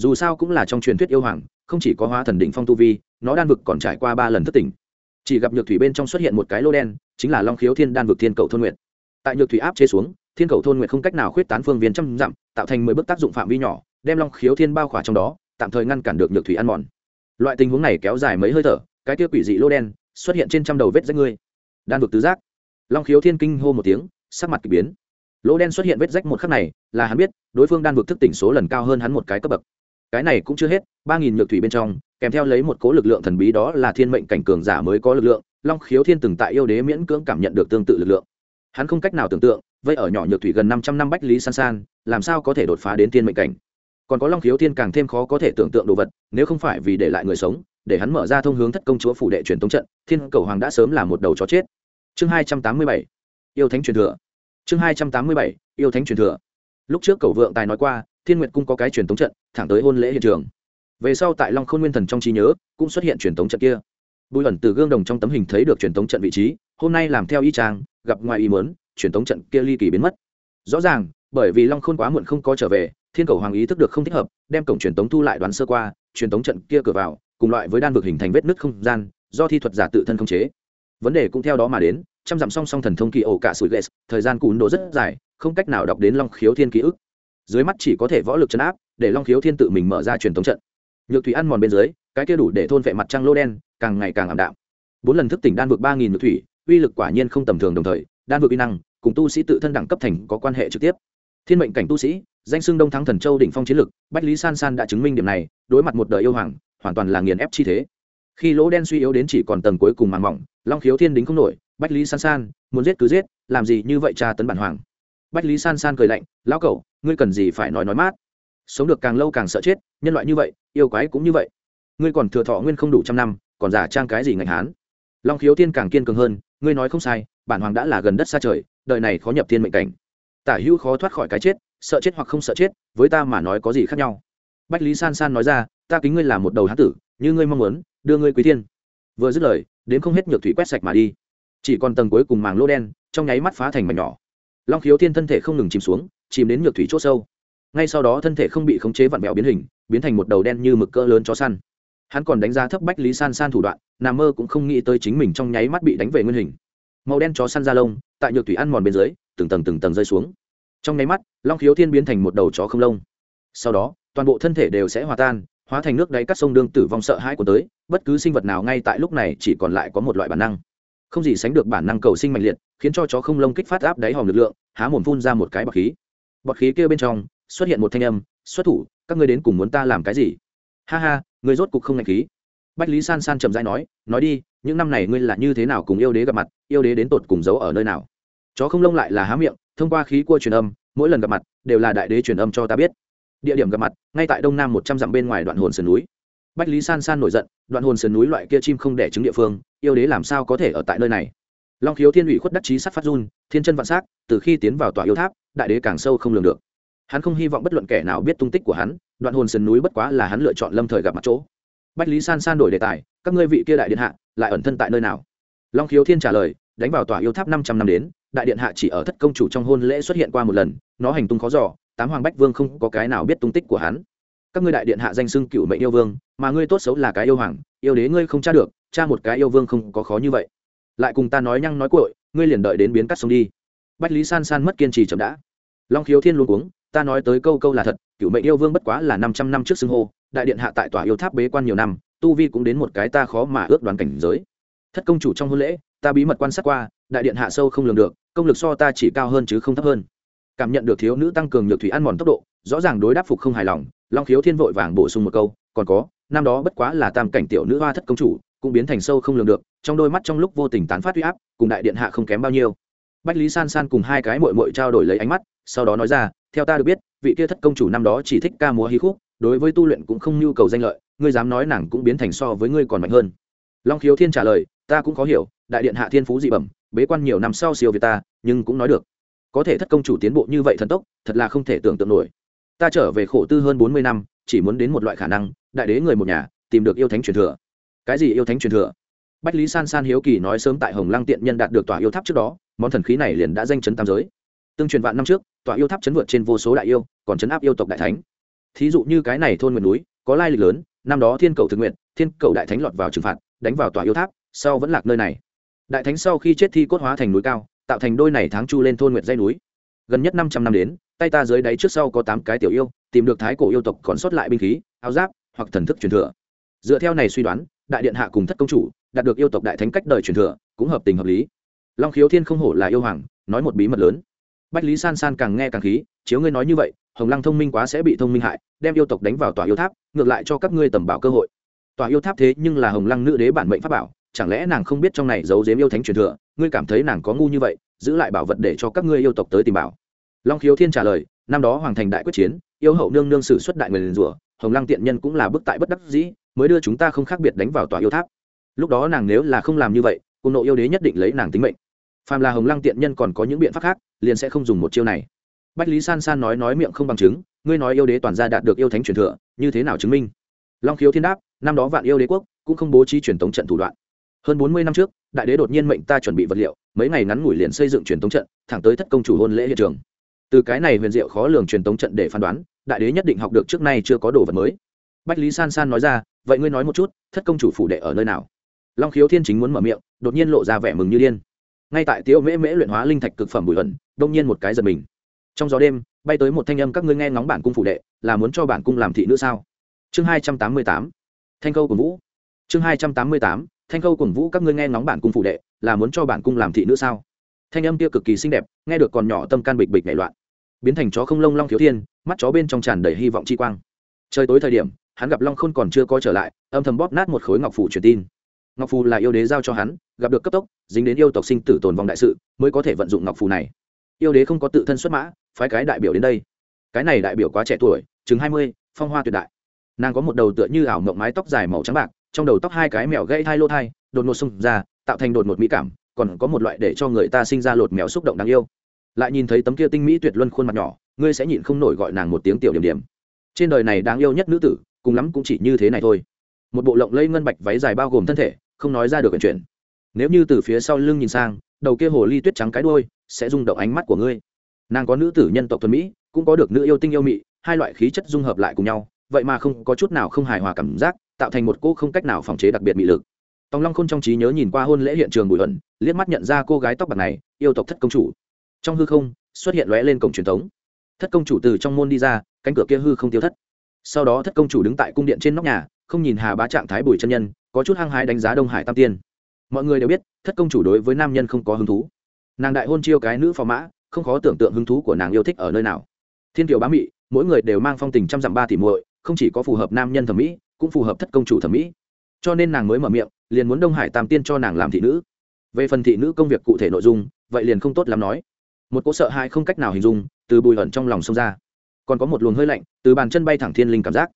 dù sao cũng là trong truyền thuyết yêu hoàng, không chỉ có hóa thần đỉnh phong tu vi, nó đan vực còn trải qua ba lần thất tỉnh. Chỉ gặp nhược thủy bên trong xuất hiện một cái lô đen, chính là long khiếu thiên đan vực thiên cầu thôn nguyện tại nhược thủy áp chế xuống, thiên cầu thôn nguyện không cách nào khuyết tán phương viên trăm dặm, tạo thành mười bước tác dụng phạm vi nhỏ, đem long khiếu thiên bao khỏa trong đó, tạm thời ngăn cản được nhược thủy ăn mòn. Loại tình huống này kéo dài mấy hơi thở, cái tiêu quỷ dị lô đen xuất hiện trên trăm đầu vết rách ngươi. Đan vực tứ giác. Long khiếu thiên kinh hô một tiếng, sắc mặt k ỳ biến. Lỗ đen xuất hiện vết rách một khắc này, là hắn biết, đối phương đan vực thức tỉnh số lần cao hơn hắn một cái cấp bậc cái này cũng chưa hết, ba nghìn nhược thủy bên trong, kèm theo lấy một cố lực lượng thần bí đó là thiên mệnh cảnh cường giả mới có lực lượng, long khiếu thiên từng tại yêu đế miễn cưỡng cảm nhận được tương tự lực lượng. Hắn không cách nào tưởng tượng, vậy ở nhỏ nhược thủy gần năm trăm năm bách lý san san, làm sao có thể đột phá đến thiên mệnh cảnh? Còn có long khiếu thiên càng thêm khó có thể tưởng tượng đồ vật, nếu không phải vì để lại người sống, để hắn mở ra thông hướng thất công chúa phủ đệ truyền tống trận, thiên cầu hoàng đã sớm là một đầu chó chết. Chương hai trăm tám mươi bảy, yêu thánh truyền thừa. Chương hai trăm tám mươi bảy, yêu thánh truyền thừa. Lúc trước cầu vượng tài nói qua thiên nguyệt cung có cái truyền thống trận, thẳng tới hôn lễ hiện trường. Về sau tại long khôn nguyên thần trong trí nhớ, cũng xuất hiện truyền thống trận kia. Bùi ẩn từ gương đồng trong tấm hình thấy được truyền thống trận vị trí, hôm nay làm theo y trang gặp ngoài ý mớn truyền thống trận kia ly kỳ biến mất. Rõ ràng, bởi vì long khôn quá muộn không có trở về, thiên cầu hoàng ý thức được không thích hợp, đem cổng truyền thống thu lại đoán sơ qua, truyền thống trận kia cửa vào, cùng loại với đan vực hình thành vết nứt không gian, do thi thuật giả tự thân không chế. Vấn đề cũng theo đó mà đến, trăm dặm song song thần thông kỳ ổ cả sủi ghét thời gian cún đồ rất dài, không cách nào đọc đến long khiếu thiên ký ức dưới mắt chỉ có thể võ lực chấn áp, để long khiếu thiên tự mình mở ra truyền thống trận. Nhược thủy ăn mòn bên dưới, cái kia đủ để thôn vệ mặt trăng lô đen, càng ngày càng ảm đạm. Bốn lần thức tỉnh đan vực ba nghìn nhược thủy, uy lực quả nhiên không tầm thường đồng thời, đan vực uy năng cùng tu sĩ tự thân đẳng cấp thành có quan hệ trực tiếp. Thiên mệnh cảnh tu sĩ, danh xưng đông thắng thần châu đỉnh phong chiến lực, bách lý san san đã chứng minh điểm này, đối mặt một đời yêu hoàng, hoàn toàn là nghiền ép chi thế. Khi lỗ đen suy yếu đến chỉ còn tầng cuối cùng màng mỏng, long khiếu thiên đính không nổi, bách lý san san, muốn giết cứ giết, làm gì như vậy tra tấn bản hoàng. Bách lý san san cười lạnh, lão cẩu ngươi cần gì phải nói nói mát. Sống được càng lâu càng sợ chết, nhân loại như vậy, yêu quái cũng như vậy. Ngươi còn thừa thọ nguyên không đủ trăm năm, còn giả trang cái gì ngành hán? Long khiếu tiên càng kiên cường hơn, ngươi nói không sai, bản hoàng đã là gần đất xa trời, đời này khó nhập thiên mệnh cảnh. Tả hữu khó thoát khỏi cái chết, sợ chết hoặc không sợ chết, với ta mà nói có gì khác nhau? Bách lý san san nói ra, ta kính ngươi là một đầu hán tử, như ngươi mong muốn, đưa ngươi quý thiên. Vừa dứt lời, đến không hết nhược thủy quét sạch mà đi. Chỉ còn tầng cuối cùng màng lô đen, trong nháy mắt phá thành mảnh nhỏ. Long khiếu thiên thân thể không ngừng chìm xuống chìm đến nhược thủy c h ỗ sâu. Ngay sau đó thân thể không bị khống chế vặn vẹo biến hình, biến thành một đầu đen như mực cỡ lớn chó săn. Hắn còn đánh giá thấp bách lý san san thủ đoạn nà mơ cũng không nghĩ tới chính mình trong nháy mắt bị đánh về nguyên hình. Màu đen chó săn da lông, tại nhược thủy ăn mòn bên dưới, từng tầng từng tầng rơi xuống. Trong nháy mắt, long khiếu thiên biến thành một đầu chó không lông. Sau đó, toàn bộ thân thể đều sẽ hòa tan, hóa thành nước đáy cắt sông đương tử vong sợ hãi của tới, bất cứ sinh vật nào ngay tại lúc này chỉ còn lại có một loại bản năng. Không gì sánh được bản năng cầu sinh mạnh liệt, khiến cho chó không lông kích phát áp đáy hòm lực lượng, há mồm phun ra một cái bọc khí bọt khí kia bên trong xuất hiện một thanh âm, xuất thủ, các ngươi đến cùng muốn ta làm cái gì? Ha ha người rốt cục không ngạch khí. Bách lý san san trầm dai nói nói đi, những năm này ngươi là như thế nào cùng yêu đế gặp mặt, yêu đế đến tột cùng giấu ở nơi nào? Chó không lông lại là há miệng, thông qua khí cua truyền âm, mỗi lần gặp mặt đều là đại đế truyền âm cho ta biết. Địa điểm gặp mặt, ngay tại đông nam một trăm dặm bên ngoài đoạn hồn sườn núi. Bách lý san san nổi giận, đoạn hồn sườn núi loại kia chim không đẻ trứng địa phương, yêu đế làm sao có thể ở tại nơi này? Long khiếu thiên ủy khuất đắc chí sắt phát run, thiên chân vạn s á c từ khi tiến vào tòa yêu tháp đại đế càng sâu không lường được. Hắn không hy vọng bất luận kẻ nào biết tung tích của hắn, đoạn hồn sườn núi bất quá là hắn lựa chọn lâm thời gặp mặt chỗ. Bách lý san san đổi đề tài, các ngươi vị kia đại điện hạ, lại ẩn thân tại nơi nào? Long khiếu thiên trả lời, đánh vào tòa yêu tháp năm trăm năm đến, đại điện hạ chỉ ở thất công chủ trong hôn lễ xuất hiện qua một lần, nó hành tung khó giỏ tám hoàng bách vương không có cái nào biết tung tích của hắn. Các ngươi đại điện hạ danh xưng cựu mệnh yêu vương, mà ngươi tốt xấu là cái yêu hoàng, yêu đế ngươi không tra được cha một cái yêu vương không có khó như vậy. Lại cùng ta nói nhăng nói cội ngươi liền đợi đến biến cắt sông đi bách lý san san mất kiên trì chậm đã. Long khiếu thiên luôn uống, ta nói tới câu câu là thật cựu mệnh yêu vương bất quá là năm trăm năm trước xưng hô đại điện hạ tại tòa yêu tháp bế quan nhiều năm tu vi cũng đến một cái ta khó mà ước đoán cảnh giới. Thất công chủ trong hôn lễ ta bí mật quan sát qua đại điện hạ sâu không lường được công lực so ta chỉ cao hơn chứ không thấp hơn. Cảm nhận được thiếu nữ tăng cường nhược thủy ăn mòn tốc độ rõ ràng đối đáp phục không hài lòng long khiếu thiên vội vàng bổ sung một câu còn có năm đó bất quá là tam cảnh tiểu nữ hoa thất công chủ cũng biến thành sâu không lường được trong đôi mắt trong lúc vô tình tán phát huy áp cùng đại điện hạ không kém bao nhiêu bách lý san san cùng hai cái mội mội trao đổi lấy ánh mắt, sau đó nói ra, theo ta được biết, vị kia thất công chủ năm đó chỉ thích ca múa hí khúc, đối với tu luyện cũng không nhu cầu danh lợi, ngươi dám nói nàng cũng biến thành so với ngươi còn mạnh hơn. Long khiếu thiên trả lời, ta cũng khó hiểu, đại điện hạ thiên phú dị bẩm, bế quan nhiều năm sau siêu việt ta, nhưng cũng nói được. Có thể thất công chủ tiến bộ như vậy thần tốc, thật là không thể tưởng tượng nổi. Ta trở về khổ tư hơn bốn mươi năm, chỉ muốn đến một loại khả năng, đại đế người một nhà, tìm được yêu thánh truyền thừa. Cái gì yêu thánh truyền thừa? Bách lý san san hiếu kỳ nói sớm tại hồng lăng tiện nhân đạt được tòa yêu tháp trước đó món thần khí này liền đã danh chấn tam giới. Tương truyền vạn năm trước, tòa yêu tháp chấn vượt trên vô số đại yêu, còn chấn áp yêu tộc đại thánh. Thí dụ như cái này thôn nguyện núi, có lai lịch lớn, năm đó thiên cầu thực nguyện thiên cầu đại thánh lọt vào trừng phạt, đánh vào tòa yêu tháp, sau vẫn lạc nơi này. Đại thánh sau khi chết thi cốt hóa thành núi cao, tạo thành đôi này tháng chu lên thôn nguyện dây núi. Gần nhất năm trăm năm đến, tay ta dưới đáy trước sau có tám cái tiểu yêu, tìm được thái cổ yêu tộc còn sót lại binh khí, áo giáp, hoặc thần thức truyền thừa. Dựa theo này suy đoán, đại điện hạ cùng thất công chủ, đạt được yêu tộc đại thánh cách đời truyền thừa, cũng hợp tình hợp lý long khiếu thiên không hổ là yêu hoàng, nói một bí mật lớn. Bách lý san san càng nghe càng khí, chiếu ngươi nói như vậy, hồng lăng thông minh quá sẽ bị thông minh hại, đem yêu tộc đánh vào tòa yêu tháp, ngược lại cho các ngươi tầm bảo cơ hội. Tòa yêu tháp thế nhưng là hồng lăng nữ đế bản mệnh pháp bảo, chẳng lẽ nàng không biết trong này giấu giếm yêu thánh truyền thừa, ngươi cảm thấy nàng có ngu như vậy, giữ lại bảo vật để cho các ngươi yêu tộc tới tìm bảo. Long khiếu thiên trả lời, năm đó hoàng thành đại quyết chiến, yêu hậu nương nương sử xuất đại người liền rủa, hồng lăng tiện nhân cũng là bức tại bất đắc dĩ, mới đưa chúng ta không khác biệt đánh vào tòa yêu tháp. Lúc đó nàng nếu là không làm như vậy, cùng nộ yêu đế nhất định lấy nàng tính mệnh phàm là hồng lăng tiện nhân còn có những biện pháp khác, liền sẽ không dùng một chiêu này. Bách lý san san nói nói miệng không bằng chứng, ngươi nói yêu đế toàn gia đạt được yêu thánh truyền thừa, như thế nào chứng minh? Long khiếu thiên đáp, năm đó vạn yêu đế quốc, cũng không bố trí truyền thống trận thủ đoạn. Hơn bốn mươi năm trước, đại đế đột nhiên mệnh ta chuẩn bị vật liệu, mấy ngày ngắn ngủi liền xây dựng truyền thống trận, thẳng tới thất công chủ hôn lễ hiện trường. Từ cái này huyền diệu khó lường truyền thống trận để phán đoán, đại đế nhất định học được trước nay chưa có đồ vật mới. Bách lý san san nói ra, vậy ngươi nói một chút, thất công chủ phủ đệ ở nơi nào? Long khiếu thiên chính muốn mở miệng, đột nhiên lộ ra vẻ mừng như điên ngay tại tiêu mễ mễ luyện hóa linh thạch cực phẩm bùi ẩn, đông nhiên một cái giật mình. Trong gió đêm, bay tới một thanh âm, các ngươi nghe ngóng bản cung phủ đệ, là muốn cho bản cung làm thị nữ sao? Chương hai trăm tám mươi tám, thanh câu của vũ. Chương hai trăm tám mươi tám, thanh câu cùng vũ, các ngươi nghe ngóng bản cung phủ đệ, là muốn cho bản cung làm thị nữ sao? Thanh âm kia cực kỳ xinh đẹp, nghe được còn nhỏ tâm can bịch bịch nảy loạn. Biến thành chó không lông long thiếu thiên, mắt chó bên trong tràn đầy hy vọng chi quang. Trời tối thời điểm, hắn gặp long khôn còn chưa có trở lại, âm thầm bóp nát một khối ngọc phủ truyền tin ngọc phù là yêu đế giao cho hắn, gặp được cấp tốc, dính đến yêu tộc sinh tử tồn vong đại sự, mới có thể vận dụng ngọc phù này. Yêu đế không có tự thân xuất mã, phái cái đại biểu đến đây. Cái này đại biểu quá trẻ tuổi, chừng hai mươi, phong hoa tuyệt đại. Nàng có một đầu tựa như ảo mộng mái tóc dài màu trắng bạc, trong đầu tóc hai cái mèo gãy thai lô thai, đột ngột xông ra, tạo thành đột ngột mỹ cảm, còn có một loại để cho người ta sinh ra lột mèo xúc động đáng yêu. Lại nhìn thấy tấm kia tinh mỹ tuyệt luân khuôn mặt nhỏ, ngươi sẽ nhịn không nổi gọi nàng một tiếng tiểu điểm điểm. Trên đời này đáng yêu nhất nữ tử, cùng lắm cũng chỉ như thế này thôi. Một bộ lộng lây ngân bạch váy dài bao gồm thân thể không nói ra được chuyện nếu như từ phía sau lưng nhìn sang, đầu kia hồ ly tuyết trắng cái đôi sẽ rung động ánh mắt của ngươi. Nàng có nữ tử nhân tộc thuần mỹ, cũng có được nữ yêu tinh yêu mị, hai loại khí chất dung hợp lại cùng nhau, vậy mà không có chút nào không hài hòa cảm giác, tạo thành một cô không cách nào phòng chế đặc biệt mị lực. Tòng long k h ô n trong trí nhớ nhìn qua hôn lễ hiện trường bùi ẩn, liếc mắt nhận ra cô gái tóc bạc này, yêu tộc thất công chủ. Trong hư không, xuất hiện lóe lên cổng truyền thống. Thất công chủ từ trong môn đi ra, cánh cửa kia hư không tiêu thất. Sau đó thất công chủ đứng tại cung điện trên nóc nhà, không nhìn hà bá trạng thái bùi chân nhân có chút hăng hái đánh giá đông hải tam tiên. Mọi người đều biết, thất công chủ đối với nam nhân không có hứng thú. Nàng đại hôn chiêu cái nữ phò mã, không khó tưởng tượng hứng thú của nàng yêu thích ở nơi nào. Thiên kiều bá mị, mỗi người đều mang phong tình trăm dặm ba tỷ muội, không chỉ có phù hợp nam nhân thẩm mỹ, cũng phù hợp thất công chủ thẩm mỹ. Cho nên nàng mới mở miệng, liền muốn đông hải tam tiên cho nàng làm thị nữ. Về phần thị nữ công việc cụ thể nội dung, vậy liền không tốt lắm nói. Một cỗ sợ hãi không cách nào hình dung, từ bùi ẩn trong lòng sông ra. Còn có một luồng hơi lạnh, từ bàn chân bay thẳng thiên linh cảm giác.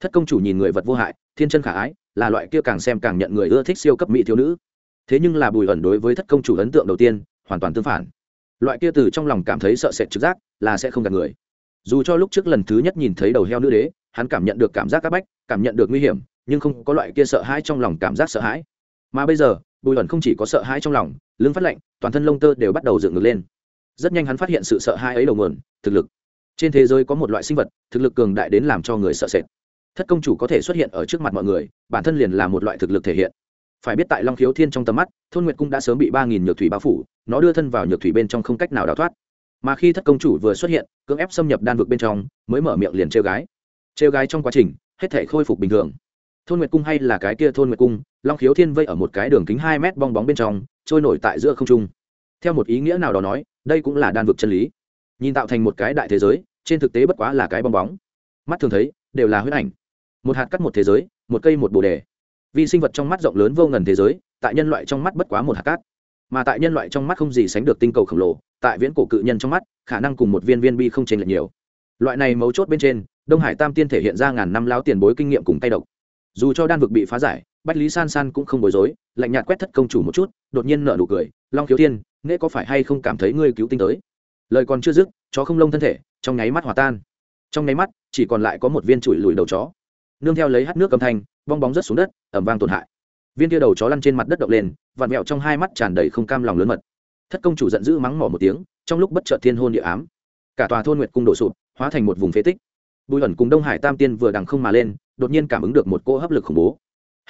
Thất công chủ nhìn người vật vô hại, thiên chân khả ái là loại kia càng xem càng nhận người ưa thích siêu cấp mỹ thiếu nữ. Thế nhưng là bùi ẩn đối với thất công chủ ấn tượng đầu tiên, hoàn toàn tương phản. Loại kia từ trong lòng cảm thấy sợ sệt trực giác, là sẽ không gặp người. Dù cho lúc trước lần thứ nhất nhìn thấy đầu heo nữ đế, hắn cảm nhận được cảm giác áp bách, cảm nhận được nguy hiểm, nhưng không có loại kia sợ hãi trong lòng cảm giác sợ hãi. Mà bây giờ, bùi ẩn không chỉ có sợ hãi trong lòng, lưng phát lạnh, toàn thân lông tơ đều bắt đầu dựng ngược lên. Rất nhanh hắn phát hiện sự sợ hãi ấy đầu nguồn, thực lực. Trên thế giới có một loại sinh vật, thực lực cường đại đến làm cho người sợ sệt thất công chủ có thể xuất hiện ở trước mặt mọi người, bản thân liền là một loại thực lực thể hiện. Phải biết tại long khiếu thiên trong tầm mắt, thôn nguyệt cung đã sớm bị ba nghìn nhược thủy bao phủ, nó đưa thân vào nhược thủy bên trong không cách nào đào thoát. Mà khi thất công chủ vừa xuất hiện, cưỡng ép xâm nhập đan vực bên trong, mới mở miệng liền trêu gái. Trêu gái trong quá trình, hết thể khôi phục bình thường. Thôn nguyệt cung hay là cái kia thôn nguyệt cung, long khiếu thiên vây ở một cái đường kính hai mét bong bóng bên trong, trôi nổi tại giữa không trung. Theo một ý nghĩa nào đó nói, đây cũng là đan vực chân lý. Nhìn tạo thành một cái đại thế giới, trên thực tế bất quá là cái bong bóng. Mắt thường thấy, đều là huyết ảnh một hạt cắt một thế giới, một cây một bồ đề. Vi sinh vật trong mắt rộng lớn vô ngần thế giới, tại nhân loại trong mắt bất quá một hạt cát. Mà tại nhân loại trong mắt không gì sánh được tinh cầu khổng lồ, tại viễn cổ cự nhân trong mắt, khả năng cùng một viên viên bi không chênh lệch nhiều. Loại này mấu chốt bên trên, đông hải tam tiên thể hiện ra ngàn năm lao tiền bối kinh nghiệm cùng tay độc. Dù cho đan vực bị phá giải, bách lý san san cũng không bối rối, lạnh nhạt quét thất công chủ một chút, đột nhiên nở nụ cười, long khiếu thiên nghệ có phải hay không cảm thấy ngươi cứu tinh tới? Lời còn chưa dứt, chó không lông thân thể, trong nháy mắt hòa tan. Trong nháy mắt, chỉ còn lại có một viên chùi lùi đầu chó nương theo lấy hắt nước âm thanh, bong bóng rớt xuống đất ẩm vang tổn hại. Viên kia đầu chó lăn trên mặt đất động lên, vặn mẹo trong hai mắt tràn đầy không cam lòng lớn mật. Thất công chủ giận dữ mắng mỏ một tiếng, trong lúc bất chợt thiên hôn địa ám. Cả tòa thôn nguyệt cung đổ sụp, hóa thành một vùng phế tích. Bùi ẩn cùng đông hải tam tiên vừa đằng không mà lên, đột nhiên cảm ứng được một cỗ hấp lực khủng bố.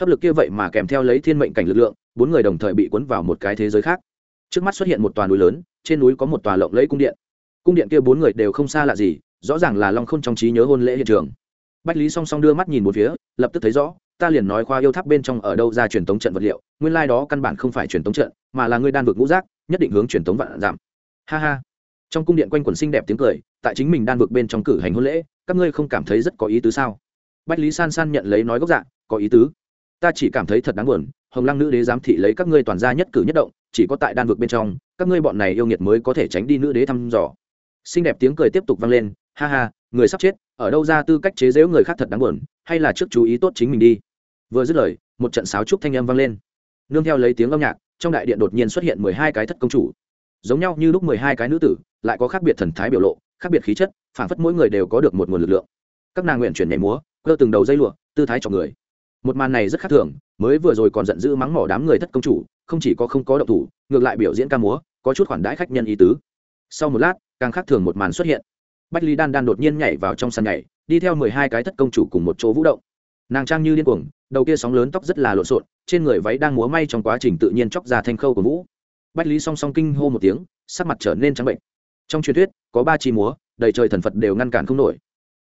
Hấp lực kia vậy mà kèm theo lấy thiên mệnh cảnh lực lượng, bốn người đồng thời bị cuốn vào một cái thế giới khác. Trước mắt xuất hiện một tòa núi lớn, trên núi có một tòa lộng lẫy cung điện. Cung điện kia bốn người đều không xa lạ gì, rõ ràng là long không trong trí nhớ hôn lễ hiện trường bách lý song song đưa mắt nhìn một phía, lập tức thấy rõ, ta liền nói khoa yêu tháp bên trong ở đâu ra truyền tống trận vật liệu, nguyên lai、like、đó căn bản không phải truyền tống trận, mà là ngươi đan vực ngũ giác, nhất định hướng truyền tống vạn giảm. Ha ha. Trong cung điện quanh quần xinh đẹp tiếng cười, tại chính mình đan vực bên trong cử hành hôn lễ, các ngươi không cảm thấy rất có ý tứ sao? Bách lý san san nhận lấy nói gốc dạ có ý tứ. Ta chỉ cảm thấy thật đáng buồn, hồng lăng nữ đế giám thị lấy các ngươi toàn gia nhất cử nhất động, chỉ có tại đan vực bên trong, các ngươi bọn này yêu nghiệt mới có thể tránh đi nữ đế thăm dò. Xinh đẹp tiếng cười tiếp tục vang lên, ha ha, người sắp chết ở đâu ra tư cách chế giễu người khác thật đáng buồn, hay là trước chú ý tốt chính mình đi. Vừa dứt lời, một trận sáo trúc thanh âm vang lên. Nương theo lấy tiếng âm nhạc, trong đại điện đột nhiên xuất hiện mười hai cái thất công chủ. Giống nhau như lúc mười hai cái nữ tử, lại có khác biệt thần thái biểu lộ, khác biệt khí chất phản phất mỗi người đều có được một nguồn lực lượng. Các nàng nguyện chuyển nhảy múa cơ từng đầu dây lụa, tư thái cho người. Một màn này rất khác thường, mới vừa rồi còn giận dữ mắng mỏ đám người thất công chủ, không chỉ có không có động thủ, ngược lại biểu diễn ca múa, có chút khoản đãi khách nhân ý tứ. Sau một lát, càng khác thường một màn xuất hiện bách ly đan đan đột nhiên nhảy vào trong sàn nhảy, đi theo mười hai cái thất công chủ cùng một chỗ vũ động. Nàng trang như điên cuồng, đầu kia sóng lớn tóc rất là lộn xộn, trên người váy đang múa may trong quá trình tự nhiên chóc ra thanh khâu của vũ. Bách lý song song kinh hô một tiếng, sắc mặt trở nên trắng bệnh. Trong truyền thuyết, có ba chi múa, đầy trời thần phật đều ngăn cản không nổi.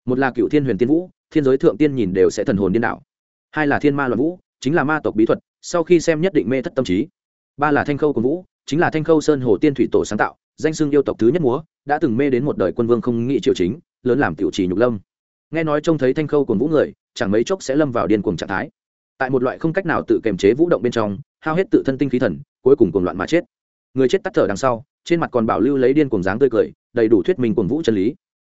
Một là cựu thiên huyền tiên vũ, thiên giới thượng tiên nhìn đều sẽ thần hồn điên đảo. Hai là thiên ma luận vũ, chính là ma tộc bí thuật, sau khi xem nhất định mê thất tâm trí. Ba là thanh khâu của vũ, chính là thanh khâu sơn hồ tiên thủy tổ sáng tạo danh xưng yêu tộc thứ nhất múa, đã từng mê đến một đời quân vương không nghĩ triều chính, lớn làm tiểu trì nhục lâm. Nghe nói trông thấy thanh khâu còn vũ người, chẳng mấy chốc sẽ lâm vào điên cuồng trạng thái. Tại một loại không cách nào tự kiềm chế vũ động bên trong, hao hết tự thân tinh khí thần, cuối cùng cuồng loạn mà chết. Người chết tắt thở đằng sau, trên mặt còn bảo lưu lấy điên cuồng dáng tươi cười, đầy đủ thuyết minh cuồng vũ chân lý.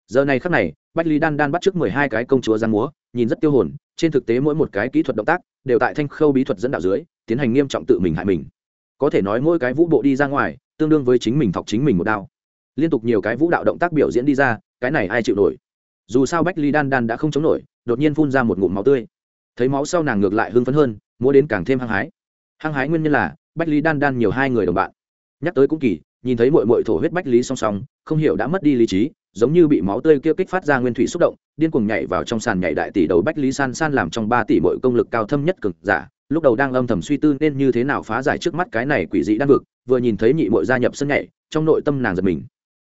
Giờ này khắc này, bách lý đan đan bắt trước mười hai cái công chúa giang múa, nhìn rất tiêu hồn, trên thực tế mỗi một cái kỹ thuật động tác, đều tại thanh khâu bí thuật dẫn đạo dưới, tiến hành nghiêm trọng tự mình hại mình. Có thể nói mỗi cái vũ bộ đi ra ngoài tương đương với chính mình thọc chính mình một đao. Liên tục nhiều cái vũ đạo động tác biểu diễn đi ra, cái này ai chịu nổi? Dù sao bách ly đan đan đã không chống nổi, đột nhiên phun ra một ngụm máu tươi. Thấy máu sau nàng ngược lại hưng phấn hơn, múa đến càng thêm hăng hái. Hăng hái nguyên nhân là, bách lý đan đan nhiều hai người đồng bạn. Nhắc tới cũng kỳ, nhìn thấy mội mội thổ huyết bách lý song song, không hiểu đã mất đi lý trí, giống như bị máu tươi kia kích phát ra nguyên thủy xúc động, điên cuồng nhảy vào trong sàn nhảy đại tỷ đầu bách lý san san làm trong ba tỷ mọi công lực cao thâm nhất cực giả lúc đầu đang âm thầm suy tư nên như thế nào phá giải trước mắt cái này quỷ dị đan vực, vừa nhìn thấy nhị mội gia nhập sân nhảy, trong nội tâm nàng giật mình.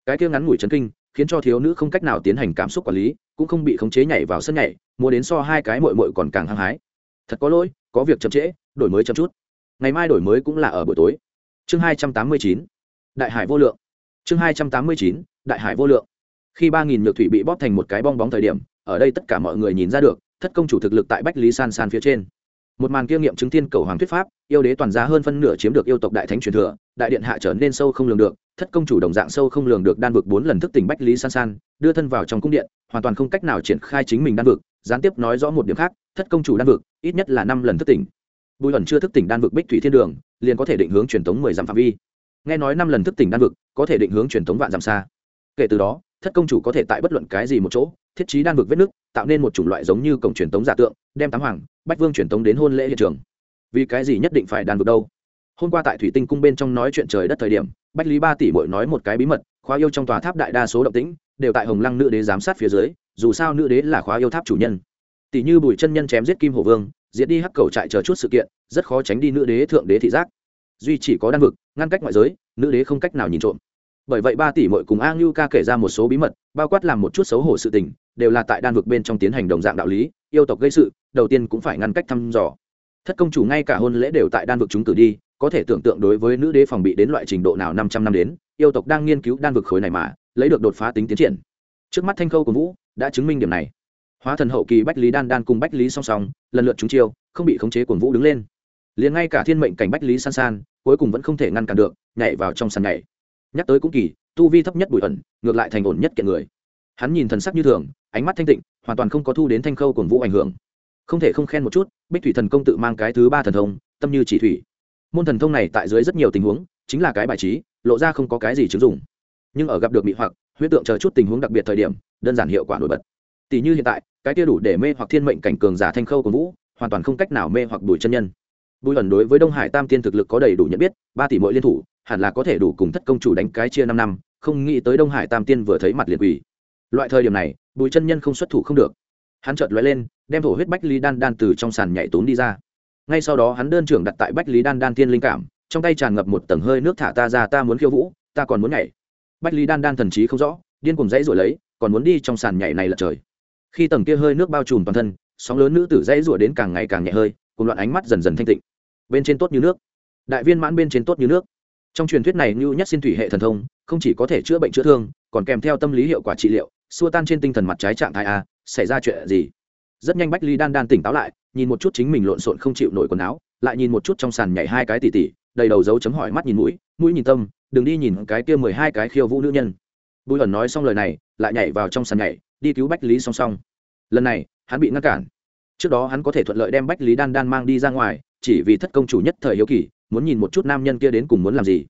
Cái kia ngắn ngủi chấn kinh, khiến cho thiếu nữ không cách nào tiến hành cảm xúc quản lý, cũng không bị khống chế nhảy vào sân nhảy, mua đến so hai cái mội mội còn càng hăng hái. Thật có lỗi, có việc chậm trễ, đổi mới chậm chút. Ngày mai đổi mới cũng là ở buổi tối. Chương hai trăm tám mươi chín, đại hải vô lượng. Chương hai trăm tám mươi chín, đại hải vô lượng. Khi ba nghìn nhược thủy bị bóp thành một cái bong bóng thời điểm, ở đây tất cả mọi người nhìn ra được, thất công chủ thực lực tại bách lý san san phía trên một màn kia nghiệm chứng thiên cầu hoàng thuyết pháp, yêu đế toàn gia hơn phân nửa chiếm được yêu tộc đại thánh truyền thừa, đại điện hạ trở nên sâu không lường được, thất công chủ đồng dạng sâu không lường được đan vực bốn lần thức tỉnh bách lý san san, đưa thân vào trong cung điện, hoàn toàn không cách nào triển khai chính mình đan vực, gián tiếp nói rõ một điểm khác, thất công chủ đan vực, ít nhất là năm lần thức tỉnh. Bùi ẩn chưa thức tỉnh đan vực bích thủy thiên đường, liền có thể định hướng truyền thống mười dặm phạm vi. Nghe nói năm lần thức tỉnh đan vực, có thể định hướng truyền thống vạn dặm xa. Kể từ đó thất công chủ có thể tại bất luận cái gì một chỗ, thiết trí đan vực vết nước, tạo nên một chủng loại giống như cổng truyền tống giả tượng, đem tám hoàng, bách vương truyền tống đến hôn lễ hiện trường. Vì cái gì nhất định phải đan vực đâu? Hôm qua tại thủy tinh cung bên trong nói chuyện trời đất thời điểm, bách lý ba tỷ bội nói một cái bí mật, khóa yêu trong tòa tháp đại đa số động tĩnh, đều tại hồng lăng nữ đế giám sát phía dưới, dù sao nữ đế là khóa yêu tháp chủ nhân. Tỷ như bùi chân nhân chém giết kim hổ vương diễn đi hắc cầu trại chờ chút sự kiện, rất khó tránh đi nữ đế thượng đế thị giác. Duy chỉ có đan vực, ngăn cách ngoại giới, nữ đế không cách nào nhìn trộm bởi vậy ba tỷ mội cùng a ngưu ca kể ra một số bí mật, bao quát làm một chút xấu hổ sự tình, đều là tại đan vực bên trong tiến hành đồng dạng đạo lý, yêu tộc gây sự, đầu tiên cũng phải ngăn cách thăm dò. Thất công chủ ngay cả hôn lễ đều tại đan vực chúng cử đi, có thể tưởng tượng đối với nữ đế phòng bị đến loại trình độ nào năm trăm năm đến, yêu tộc đang nghiên cứu đan vực khối này mà, lấy được đột phá tính tiến triển. Trước mắt thanh khâu của vũ đã chứng minh điểm này. Hóa thần hậu kỳ bách lý đan đan cùng bách lý song song, lần lượt chúng chiêu, không bị khống chế của vũ đứng lên. Liền ngay cả thiên mệnh cảnh bách lý san san, cuối cùng vẫn không thể ngăn cản được, nhảy vào trong sàn nhảy nhắc tới cũng kỳ, tu vi thấp nhất bụi ẩn, ngược lại thành ổn nhất kiện người. Hắn nhìn thần sắc như thường, ánh mắt thanh tịnh, hoàn toàn không có thu đến thanh khâu cổn vũ ảnh hưởng. Không thể không khen một chút, bích thủy thần công tự mang cái thứ ba thần thông, tâm như chỉ thủy. Môn thần thông này tại dưới rất nhiều tình huống, chính là cái bài trí, lộ ra không có cái gì chứng dụng. Nhưng ở gặp được mỹ hoặc, huyết tượng chờ chút tình huống đặc biệt thời điểm, đơn giản hiệu quả nổi bật. Tỷ như hiện tại, cái kia đủ để mê hoặc thiên mệnh cảnh cường giả thanh khâu của vũ, hoàn toàn không cách nào mê hoặc đuổi chân nhân bùi ẩn đối với đông hải tam tiên thực lực có đầy đủ nhận biết, ba tỷ mỗi liên thủ, hẳn là có thể đủ cùng thất công chủ đánh cái chia năm năm, không nghĩ tới đông hải tam tiên vừa thấy mặt liền quỳ. Loại thời điểm này, bùi chân nhân không xuất thủ không được. Hắn chợt lóe lên, đem thổ huyết bách lý đan đan từ trong sàn nhảy tốn đi ra. Ngay sau đó hắn đơn trưởng đặt tại bách lý đan đan tiên linh cảm, trong tay tràn ngập một tầng hơi nước thả ta ra ta muốn khiêu vũ, ta còn muốn nhảy. Bách lý đan đan thần trí không rõ, điên cùng dãy rồi lấy, còn muốn đi trong sàn nhảy này lật trời. Khi tầng kia hơi nước bao trùm toàn thân, sóng lớn nữ tử dãy rủa đến càng ngày càng nhẹ hơi, cùng loạn ánh mắt dần dần thanh tịnh bên trên tốt như nước. Đại viên mãn bên trên tốt như nước. Trong truyền thuyết này như nhất xin thủy hệ thần thông, không chỉ có thể chữa bệnh chữa thương, còn kèm theo tâm lý hiệu quả trị liệu, xua tan trên tinh thần mặt trái trạng thái a, xảy ra chuyện gì? Rất nhanh bách ly đan đan tỉnh táo lại, nhìn một chút chính mình lộn xộn không chịu nổi quần áo, lại nhìn một chút trong sàn nhảy hai cái tỉ tỉ, đầy đầu dấu chấm hỏi mắt nhìn mũi mũi nhìn tâm, đừng đi nhìn cái kia mười hai cái khiêu vũ nữ nhân. Bùi ẩn nói xong lời này, lại nhảy vào trong sàn nhảy, đi cứu bách lý song song. Lần này, hắn bị ngăn cản. Trước đó hắn có thể thuận lợi đem bách lý đan đan mang đi ra ngoài chỉ vì thất công chủ nhất thời hiếu kỳ, muốn nhìn một chút nam nhân kia đến cùng muốn làm gì.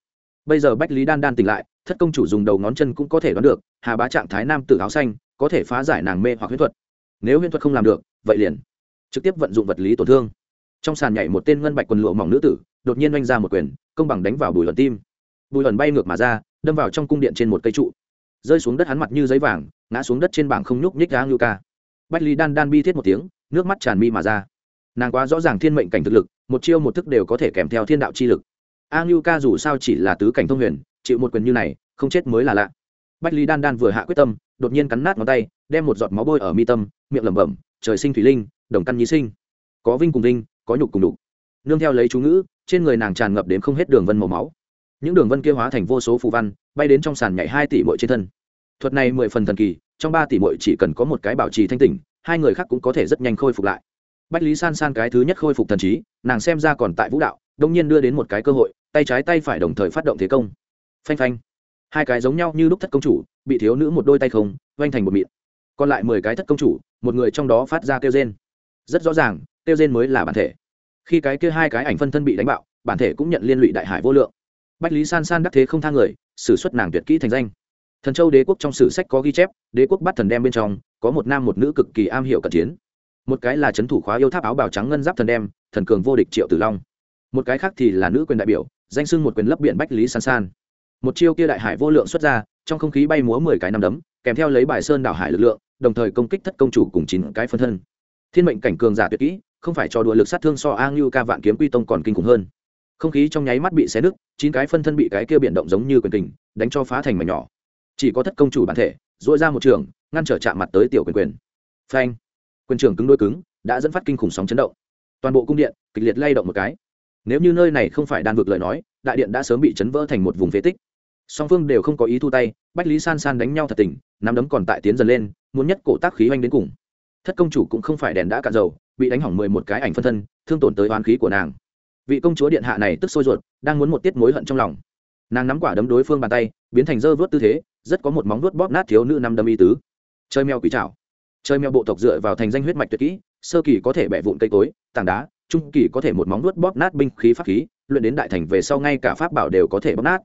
Bây giờ bách lý đan đan tỉnh lại, thất công chủ dùng đầu ngón chân cũng có thể đoán được, hà bá trạng thái nam tử áo xanh, có thể phá giải nàng mê hoặc huyễn thuật. Nếu huyễn thuật không làm được, vậy liền trực tiếp vận dụng vật lý tổn thương. Trong sàn nhảy một tên ngân bạch quần lụa mỏng nữ tử, đột nhiên oanh ra một quyền, công bằng đánh vào bùi luận tim. Bùi luận bay ngược mà ra, đâm vào trong cung điện trên một cây trụ. Rơi xuống đất hắn mặt như giấy vàng, ngã xuống đất trên bảng không nhúc nhích đá ngưu ca. Bách lý đan đan bi thiết một tiếng, nước mắt tràn mi mà ra nàng quá rõ ràng thiên mệnh cảnh thực lực, một chiêu một thức đều có thể kèm theo thiên đạo chi lực. A ngưu ca dù sao chỉ là tứ cảnh thông huyền, chịu một quyền như này, không chết mới là lạ. Bách lý đan đan vừa hạ quyết tâm, đột nhiên cắn nát ngón tay, đem một giọt máu bôi ở mi tâm, miệng lẩm bẩm, trời sinh thủy linh, đồng căn nhí sinh. Có vinh cùng vinh, có nhục cùng đục nương theo lấy chú ngữ, trên người nàng tràn ngập đến không hết đường vân màu máu. Những đường vân kia hóa thành vô số phù văn, bay đến trong sàn nhảy hai tỷ mội trên thân. Thuật này mười phần thần kỳ, trong ba tỷ mội chỉ cần có một cái bảo trì thanh tỉnh, hai người khác cũng có thể rất nhanh khôi phục lại bách lý san san cái thứ nhất khôi phục thần trí, nàng xem ra còn tại vũ đạo, đông nhiên đưa đến một cái cơ hội, tay trái tay phải đồng thời phát động thế công. Phanh phanh. Hai cái giống nhau như lúc thất công chủ, bị thiếu nữ một đôi tay không oanh thành một mịn. Còn lại mười cái thất công chủ, một người trong đó phát ra kêu rên. Rất rõ ràng, kêu rên mới là bản thể. Khi cái kia hai cái ảnh phân thân bị đánh bạo, bản thể cũng nhận liên lụy đại hải vô lượng. Bách lý san san đắc thế không thang người s ử suất nàng tuyệt kỹ thành danh. Thần châu đế quốc trong sử sách có ghi chép, đế quốc bắt thần đem bên trong, có một nam một nữ cực kỳ am hiểu cận chiến một cái là c h ấ n thủ khóa yêu tháp áo bào trắng ngân giáp thần đem, thần cường vô địch triệu tử long. Một cái khác thì là nữ quyền đại biểu, danh sưng một quyền lấp biện bách lý san san. Một chiêu kia đại hải vô lượng xuất ra, trong không khí bay múa mười cái năm đấm, kèm theo lấy bài sơn đảo hải lực lượng, đồng thời công kích thất công chủ cùng chín cái phân thân. Thiên mệnh cảnh cường giả tuyệt kỹ, không phải cho đùa lực sát thương so a ngưu ca vạn kiếm quy tông còn kinh khủng hơn. Không khí trong nháy mắt bị xé nứt, chín cái phân thân bị cái kia biển động giống như quyền kình, đánh cho phá thành mảnh nhỏ. Chỉ có thất công chủ bản thể dội ra một trường, ngăn trở chạm mặt tới tiểu quyền quyền. Phanh! Quyền trưởng cứng đôi cứng, đã dẫn phát kinh khủng sóng chấn động. Toàn bộ cung điện kịch liệt lay động một cái. Nếu như nơi này không phải đan vực lời nói, đại điện đã sớm bị chấn vỡ thành một vùng phế tích. Song phương đều không có ý thu tay, bách lý san san đánh nhau thật tình, nắm đấm còn tại tiến dần lên, muốn nhất cổ tác khí oanh đến cùng. Thất công chủ cũng không phải đèn đã cạn dầu, bị đánh hỏng mười một cái ảnh phân thân, thương tổn tới oán khí của nàng. Vị công chúa điện hạ này tức sôi ruột, đang muốn một tiết mối hận trong lòng. Nàng nắm quả đấm đối phương bàn tay, biến thành dơ vớt tư thế, rất có một móng vuốt bóp nát thiếu nữ năm đâm y tứ. Chơi mèo quỷ trảo chơi mèo bộ tộc dựa vào thành danh huyết mạch tuyệt kỹ, sơ kỳ có thể bẻ vụn cây cối, tảng đá, trung kỳ có thể một móng vuốt bóp nát binh khí pháp khí, luyện đến đại thành về sau ngay cả pháp bảo đều có thể bóp nát.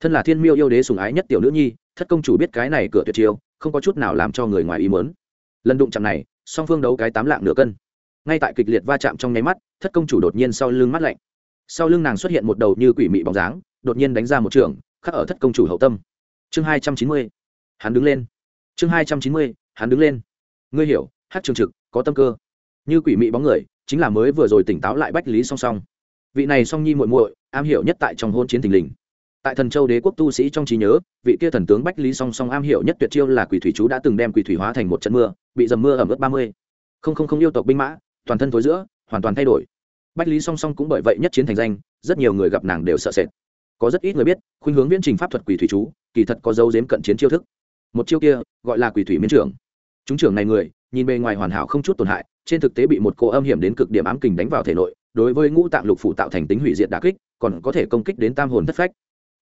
Thân là thiên miêu yêu đế sùng ái nhất tiểu nữ nhi, thất công chủ biết cái này cửa tuyệt chiêu, không có chút nào làm cho người ngoài ý mớn lần đụng chạm này, song phương đấu cái tám lạng nửa cân. Ngay tại kịch liệt va chạm trong nháy mắt, thất công chủ đột nhiên sau lưng mắt lạnh. Sau lưng nàng xuất hiện một đầu như quỷ mị bóng dáng, đột nhiên đánh ra một trường, khắc ở thất công chủ hậu tâm. Chương hai trăm chín mươi, hắn đứng lên. Chương hai trăm chín mươi, hắn đứng lên ngươi hiểu, hát trường trực, có tâm cơ. Như quỷ mị bóng người, chính là mới vừa rồi tỉnh táo lại bách lý song song. Vị này song nhi muội muội, am hiểu nhất tại trong hôn chiến thình lình. Tại thần châu đế quốc tu sĩ trong trí nhớ, vị kia thần tướng bách lý song song am hiểu nhất tuyệt chiêu là quỷ thủy chú đã từng đem quỷ thủy hóa thành một trận mưa, bị dầm mưa ẩm ướt ba mươi. Không không không yêu tộc binh mã, toàn thân tối giữa, hoàn toàn thay đổi. Bách lý song song cũng bởi vậy nhất chiến thành danh, rất nhiều người gặp nàng đều sợ sệt. Có rất ít người biết, khuynh hướng viễn trình pháp thuật quỷ thủy chú, kỳ thật có dấu dếm cận chiến chiêu thức. Một chiêu kia, gọi là quỷ thủy miến trưởng chúng trưởng này người, nhìn bề ngoài hoàn hảo không chút tổn hại, trên thực tế bị một cô âm hiểm đến cực điểm ám kình đánh vào thể nội, đối với ngũ tạng lục phủ tạo thành tính hủy diệt đà kích, còn có thể công kích đến tam hồn thất phách.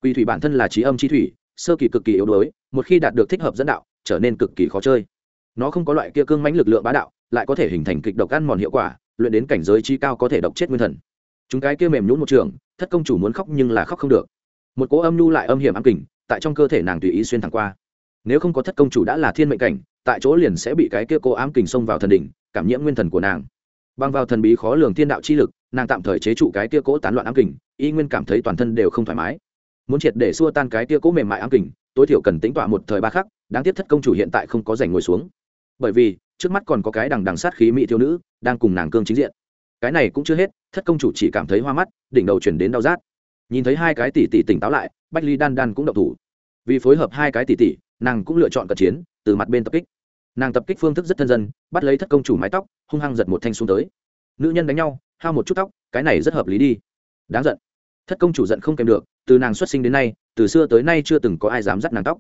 Quỷ thủy bản thân là trí âm chi thủy, sơ kỳ cực kỳ yếu đuối, một khi đạt được thích hợp dẫn đạo, trở nên cực kỳ khó chơi. Nó không có loại kia cương mãnh lực lượng bá đạo, lại có thể hình thành kịch độc ăn mòn hiệu quả, luyện đến cảnh giới chi cao có thể độc chết nguyên thần. Chúng cái kia mềm nhũn một trường, thất công chủ muốn khóc nhưng là khóc không được. Một cỗ âm nhu lại âm hiểm ám kình, tại trong cơ thể nàng tùy ý xuyên thẳng qua. Nếu không có thất công chủ đã là thiên mệnh cảnh tại chỗ liền sẽ bị cái kia cô ám kình xông vào thần đỉnh, cảm nhiễm nguyên thần của nàng. Băng vào thần bí khó lường thiên đạo chi lực, nàng tạm thời chế trụ cái kia cỗ tán loạn ám kình, y nguyên cảm thấy toàn thân đều không thoải mái. Muốn triệt để xua tan cái kia cỗ mềm mại ám kình, tối thiểu cần tính tọa một thời ba khắc, đáng tiếc thất công chủ hiện tại không có giành ngồi xuống. Bởi vì, trước mắt còn có cái đằng đằng sát khí mỹ thiếu nữ, đang cùng nàng cương chính diện. Cái này cũng chưa hết, thất công chủ chỉ cảm thấy hoa mắt, đỉnh đầu chuyển đến đau rát. Nhìn thấy hai cái tỷ tỷ tỉnh táo lại, bách ly đan đan cũng đậu thủ. Vì phối hợp hai cái tỷ tỷ, nàng cũng lựa chọn cận chiến, từ mặt bên tập kích nàng tập kích phương thức rất thân dân, bắt lấy thất công chủ mái tóc, hung hăng giật một thanh xuống tới. Nữ nhân đánh nhau, hao một chút tóc, cái này rất hợp lý đi. Đáng giận. Thất công chủ giận không kèm được, từ nàng xuất sinh đến nay, từ xưa tới nay chưa từng có ai dám dắt nàng tóc.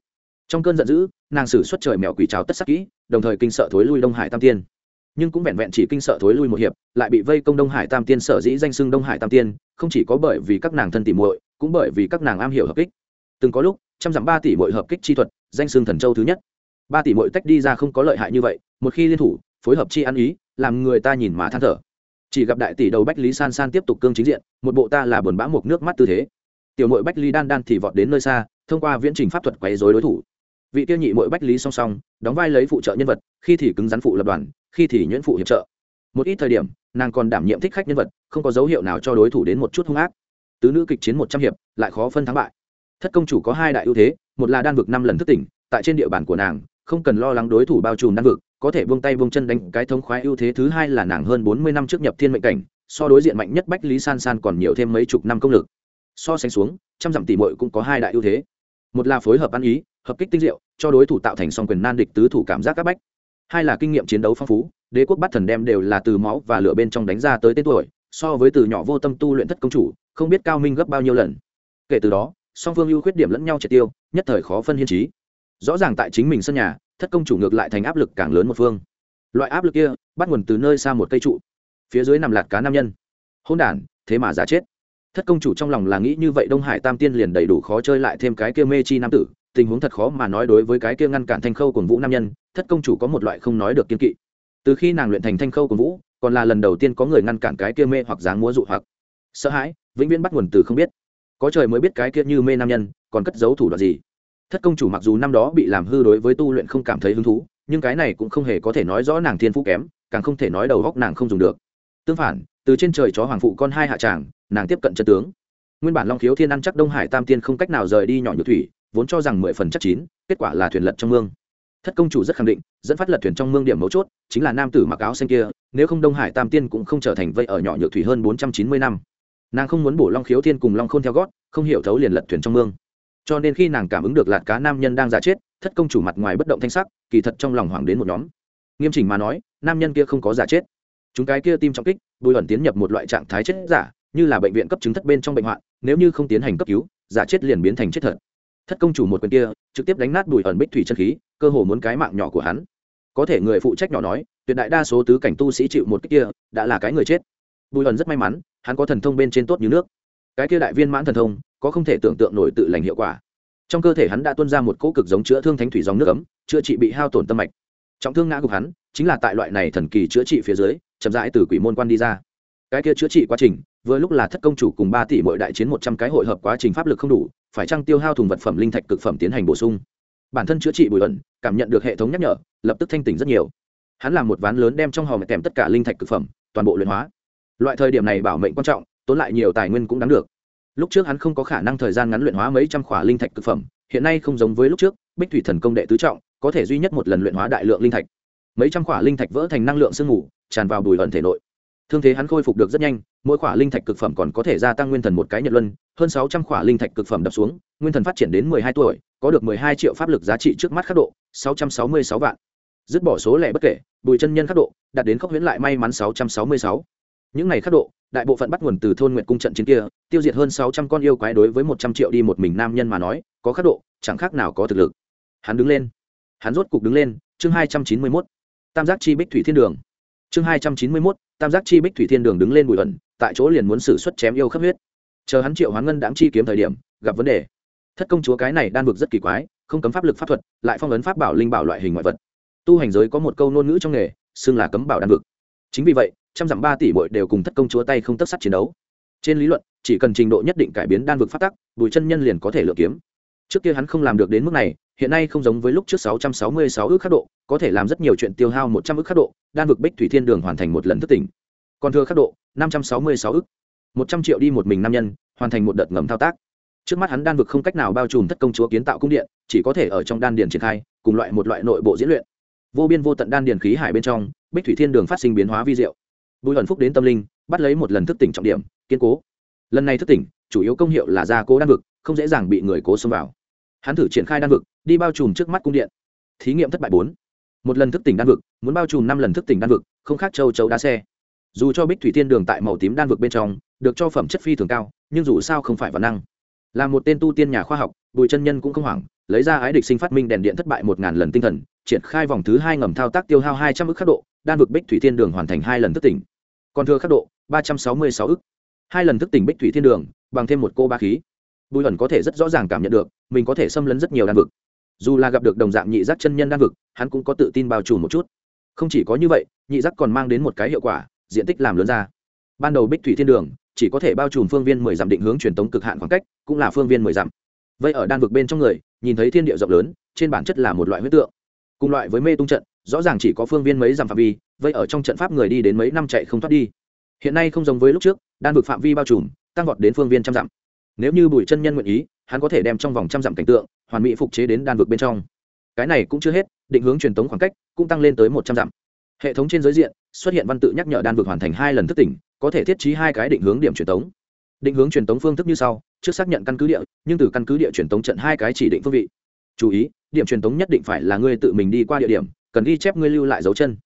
Trong cơn giận dữ, nàng xử xuất trời mèo quỷ trào tất sắc kỹ, đồng thời kinh sợ thối lui đông hải tam tiên. Nhưng cũng vẹn vẹn chỉ kinh sợ thối lui một hiệp, lại bị vây công đông hải tam tiên sở dĩ danh xưng đông hải tam tiên, không chỉ có bởi vì các nàng thân tỉ muội, cũng bởi vì các nàng am hiểu hợp kích. Từng có lúc, trăm dặm ba tỷ muội hợp kích chi thuật, danh xưng thần châu thứ nhất ba tỷ muội tách đi ra không có lợi hại như vậy, một khi liên thủ, phối hợp chi ăn ý, làm người ta nhìn mà than thở. Chỉ gặp đại tỷ đầu bách lý san san tiếp tục cương chính diện, một bộ ta là buồn bã một nước mắt tư thế. Tiểu muội bách lý đan đan thì vọt đến nơi xa, thông qua viễn trình pháp thuật quấy rối đối thủ. Vị tiêu nhị muội bách lý song song, đóng vai lấy phụ trợ nhân vật, khi thì cứng rắn phụ lập đoàn, khi thì nhuyễn phụ hiệp trợ. Một ít thời điểm, nàng còn đảm nhiệm thích khách nhân vật, không có dấu hiệu nào cho đối thủ đến một chút hung ác. Tứ nữ kịch chiến một trăm hiệp, lại khó phân thắng bại. Thất công chủ có hai đại ưu thế, một là đan vực năm lần thức tỉnh, tại trên địa bàn của nàng không cần lo lắng đối thủ bao trùm đan vực, có thể buông tay buông chân đánh cái thống khoái ưu thế thứ hai là nàng hơn bốn mươi năm trước nhập thiên mệnh cảnh, so đối diện mạnh nhất bách lý san san còn nhiều thêm mấy chục năm công lực. So sánh xuống, trăm dặm tỷ mội cũng có hai đại ưu thế. Một là phối hợp ăn ý, hợp kích tinh diệu, cho đối thủ tạo thành song quyền nan địch tứ thủ cảm giác các bách. Hai là kinh nghiệm chiến đấu phong phú, đế quốc bắt thần đem đều là từ máu và lửa bên trong đánh ra tới tên tuổi, so với từ nhỏ vô tâm tu luyện thất công chủ, không biết cao minh gấp bao nhiêu lần. Kể từ đó, song phương ưu khuyết điểm lẫn nhau triệt tiêu, nhất thời khó phân hiên trí rõ ràng tại chính mình sân nhà, thất công chủ ngược lại thành áp lực càng lớn một phương. Loại áp lực kia, bắt nguồn từ nơi xa một cây trụ. Phía dưới nằm lạt cá nam nhân. Hôn đản, thế mà giả chết. Thất công chủ trong lòng là nghĩ như vậy đông hải tam tiên liền đầy đủ khó chơi lại thêm cái kia mê chi nam tử, tình huống thật khó mà nói đối với cái kia ngăn cản thanh khâu của vũ nam nhân, thất công chủ có một loại không nói được kiên kỵ. Từ khi nàng luyện thành thanh khâu của vũ, còn là lần đầu tiên có người ngăn cản cái kia mê hoặc dáng múa dụ hoặc. Sợ hãi, vĩnh viễn bắt nguồn từ không biết. Có trời mới biết cái kia như mê nam nhân, còn cất giấu thủ đoạn gì thất công chủ mặc dù năm đó bị làm hư đối với tu luyện không cảm thấy hứng thú, nhưng cái này cũng không hề có thể nói rõ nàng thiên phú kém, càng không thể nói đầu góc nàng không dùng được. Tương phản, từ trên trời chó hoàng phụ con hai hạ tràng, nàng tiếp cận chân tướng. Nguyên bản long khiếu thiên ăn chắc đông hải tam tiên không cách nào rời đi nhỏ nhược thủy, vốn cho rằng mười phần chắc chín, kết quả là thuyền lật trong mương. Thất công chủ rất khẳng định, dẫn phát lật thuyền trong mương điểm mấu chốt, chính là nam tử mặc áo xanh kia, nếu không đông hải tam tiên cũng không trở thành vây ở nhỏ nhược thủy hơn bốn trăm chín mươi năm. Nàng không muốn bổ long khiếu thiên cùng long k h ô n theo gót, không hiểu thấu liền lật thuyền trong mương cho nên khi nàng cảm ứng được lạt cá nam nhân đang giả chết, thất công chủ mặt ngoài bất động thanh sắc, kỳ thật trong lòng hoảng đến một nhóm. Nghiêm chỉnh mà nói, nam nhân kia không có giả chết. Chúng cái kia tim trọng kích, bùi ẩn tiến nhập một loại trạng thái chết giả, như là bệnh viện cấp chứng thất bên trong bệnh hoạn, nếu như không tiến hành cấp cứu, giả chết liền biến thành chết thật. Thất công chủ một quyền kia, trực tiếp đánh nát bùi ẩn bích thủy chân khí, cơ hồ muốn cái mạng nhỏ của hắn. Có thể người phụ trách nhỏ nói, tuyệt đại đa số tứ cảnh tu sĩ chịu một cái kia, đã là cái người chết. Bùi ẩn rất may mắn, hắn có thần thông bên trên tốt như nước. Cái kia đại viên mãn thần thông có không thể tưởng tượng nổi tự lành hiệu quả. Trong cơ thể hắn đã tuôn ra một cỗ cực giống chữa thương thánh thủy dòng nước ấm, chữa trị bị hao tổn tâm mạch. Trọng thương ngã gục hắn, chính là tại loại này thần kỳ chữa trị phía dưới, chậm rãi từ quỷ môn quan đi ra. Cái kia chữa trị quá trình, vừa lúc là thất công chủ cùng ba tỷ mỗi đại chiến một trăm cái hội hợp quá trình pháp lực không đủ, phải trang tiêu hao thùng vật phẩm linh thạch cực phẩm tiến hành bổ sung. Bản thân chữa trị bùi ẩn cảm nhận được hệ thống nhắc nhở, lập tức thanh tỉnh rất nhiều. Hắn làm một ván lớn đem trong hòm kèm tất cả linh thạch cực phẩm, toàn bộ luyện hóa. Loại thời điểm này bảo mệnh quan trọng, tốn lại nhiều tài nguyên cũng đáng được lúc trước hắn không có khả năng thời gian ngắn luyện hóa mấy trăm khỏa linh thạch cực phẩm, hiện nay không giống với lúc trước, bích thủy thần công đệ tứ trọng, có thể duy nhất một lần luyện hóa đại lượng linh thạch. Mấy trăm khỏa linh thạch vỡ thành năng lượng sương mù, tràn vào bùi ẩn thể nội. Thương thế hắn khôi phục được rất nhanh, mỗi khỏa linh thạch cực phẩm còn có thể gia tăng nguyên thần một cái nhật luân, hơn sáu trăm khỏa linh thạch cực phẩm đập xuống, nguyên thần phát triển đến mười hai tuổi, có được mười hai triệu pháp lực giá trị trước mắt khắc độ, sáu trăm sáu mươi sáu vạn. Dứt bỏ số lẻ bất kể, bùi chân nhân khắc độ, đạt đến khốc huyễn lại may mắn sáu trăm sáu mươi sáu những này khắc độ, đại bộ phận bắt nguồn từ thôn nguyện cung trận chiến kia, tiêu diệt hơn sáu trăm con yêu quái đối với một trăm triệu đi một mình nam nhân mà nói, có khắc độ, chẳng khác nào có thực lực. Hắn đứng lên. Hắn rốt cục đứng lên, chương hai trăm chín mươi mốt. Tam giác chi bích thủy thiên đường. Chương hai trăm chín mươi mốt, tam giác chi bích thủy thiên đường đứng lên bùi ẩn, tại chỗ liền muốn xử suất chém yêu khắp huyết. Chờ hắn triệu hoán ngân đáng chi kiếm thời điểm, gặp vấn đề. Thất công chúa cái này đan vực rất kỳ quái, không cấm pháp lực pháp thuật, lại phong ấn pháp bảo linh bảo loại hình ngoại vật. Tu hành giới có một câu ngôn ngữ trong nghề, xưng là cấm bảo đan vực. Chính vì vậy trăm dặm ba tỷ bội đều cùng thất công chúa tay không tất sắt chiến đấu. Trên lý luận, chỉ cần trình độ nhất định cải biến đan vực phát tắc, bùi chân nhân liền có thể lựa kiếm. Trước kia hắn không làm được đến mức này, hiện nay không giống với lúc trước sáu trăm sáu mươi sáu ước khắc độ, có thể làm rất nhiều chuyện tiêu hao một trăm ước khắc độ, đan vực bích thủy thiên đường hoàn thành một lần thất tỉnh. Còn thừa khắc độ, năm trăm sáu mươi sáu ước. Một trăm triệu đi một mình nam nhân, hoàn thành một đợt ngầm thao tác. Trước mắt hắn đan vực không cách nào bao trùm thất công chúa kiến tạo cung điện, chỉ có thể ở trong đan điền triển khai, cùng loại một loại nội bộ diễn luyện. Vô biên vô tận đan điền khí hải bên trong, bích thủy thiên đường phát sinh biến hóa vi diệu bùi ẩn phúc đến tâm linh, bắt lấy một lần thức tỉnh trọng điểm, kiên cố. Lần này thức tỉnh, chủ yếu công hiệu là gia cố đan vực, không dễ dàng bị người cố xông vào. Hắn thử triển khai đan vực, đi bao trùm trước mắt cung điện. Thí nghiệm thất bại bốn. Một lần thức tỉnh đan vực, muốn bao trùm năm lần thức tỉnh đan vực, không khác châu châu đá xe. Dù cho bích thủy tiên đường tại màu tím đan vực bên trong, được cho phẩm chất phi thường cao, nhưng dù sao không phải văn năng. Là một tên tu tiên nhà khoa học, bùi chân nhân cũng không hoảng, lấy ra ái địch sinh phát minh đèn điện thất bại một ngàn lần tinh thần, triển khai vòng thứ hai ngầm thao tác tiêu hao hai trăm ức khắc độ, đan vực bích thủy tiên đường hoàn thành hai lần thức tỉnh còn thừa khắc độ, ba trăm sáu mươi sáu ức. Hai lần thức tỉnh bích thủy thiên đường, bằng thêm một cô ba khí. Bùi ẩn có thể rất rõ ràng cảm nhận được, mình có thể xâm lấn rất nhiều đan vực. Dù là gặp được đồng dạng nhị giác chân nhân đan vực, hắn cũng có tự tin bao trùm một chút. Không chỉ có như vậy, nhị giác còn mang đến một cái hiệu quả, diện tích làm lớn ra. Ban đầu bích thủy thiên đường, chỉ có thể bao trùm phương viên mười dặm định hướng truyền tống cực hạn khoảng cách, cũng là phương viên mười dặm. Vậy ở đan vực bên trong người, nhìn thấy thiên địa rộng lớn, trên bản chất là một loại huyết tượng. Cùng loại với mê tung trận rõ ràng chỉ có phương viên mấy dặm phạm vi, vậy ở trong trận pháp người đi đến mấy năm chạy không thoát đi. Hiện nay không giống với lúc trước, đan vực phạm vi bao trùm, tăng vọt đến phương viên trăm dặm. Nếu như bùi chân nhân nguyện ý, hắn có thể đem trong vòng trăm dặm cảnh tượng, hoàn mỹ phục chế đến đan vực bên trong. Cái này cũng chưa hết, định hướng truyền tống khoảng cách cũng tăng lên tới một trăm dặm. Hệ thống trên giới diện, xuất hiện văn tự nhắc nhở đan vực hoàn thành hai lần thức tỉnh, có thể thiết trí hai cái định hướng điểm truyền tống. Định hướng truyền tống phương thức như sau, trước xác nhận căn cứ địa, nhưng từ căn cứ địa truyền tống trận hai cái chỉ định phương vị. Chú ý, điểm truyền tống nhất định phải là ngươi tự mình đi qua địa điểm cần ghi chép ngươi lưu lại dấu chân.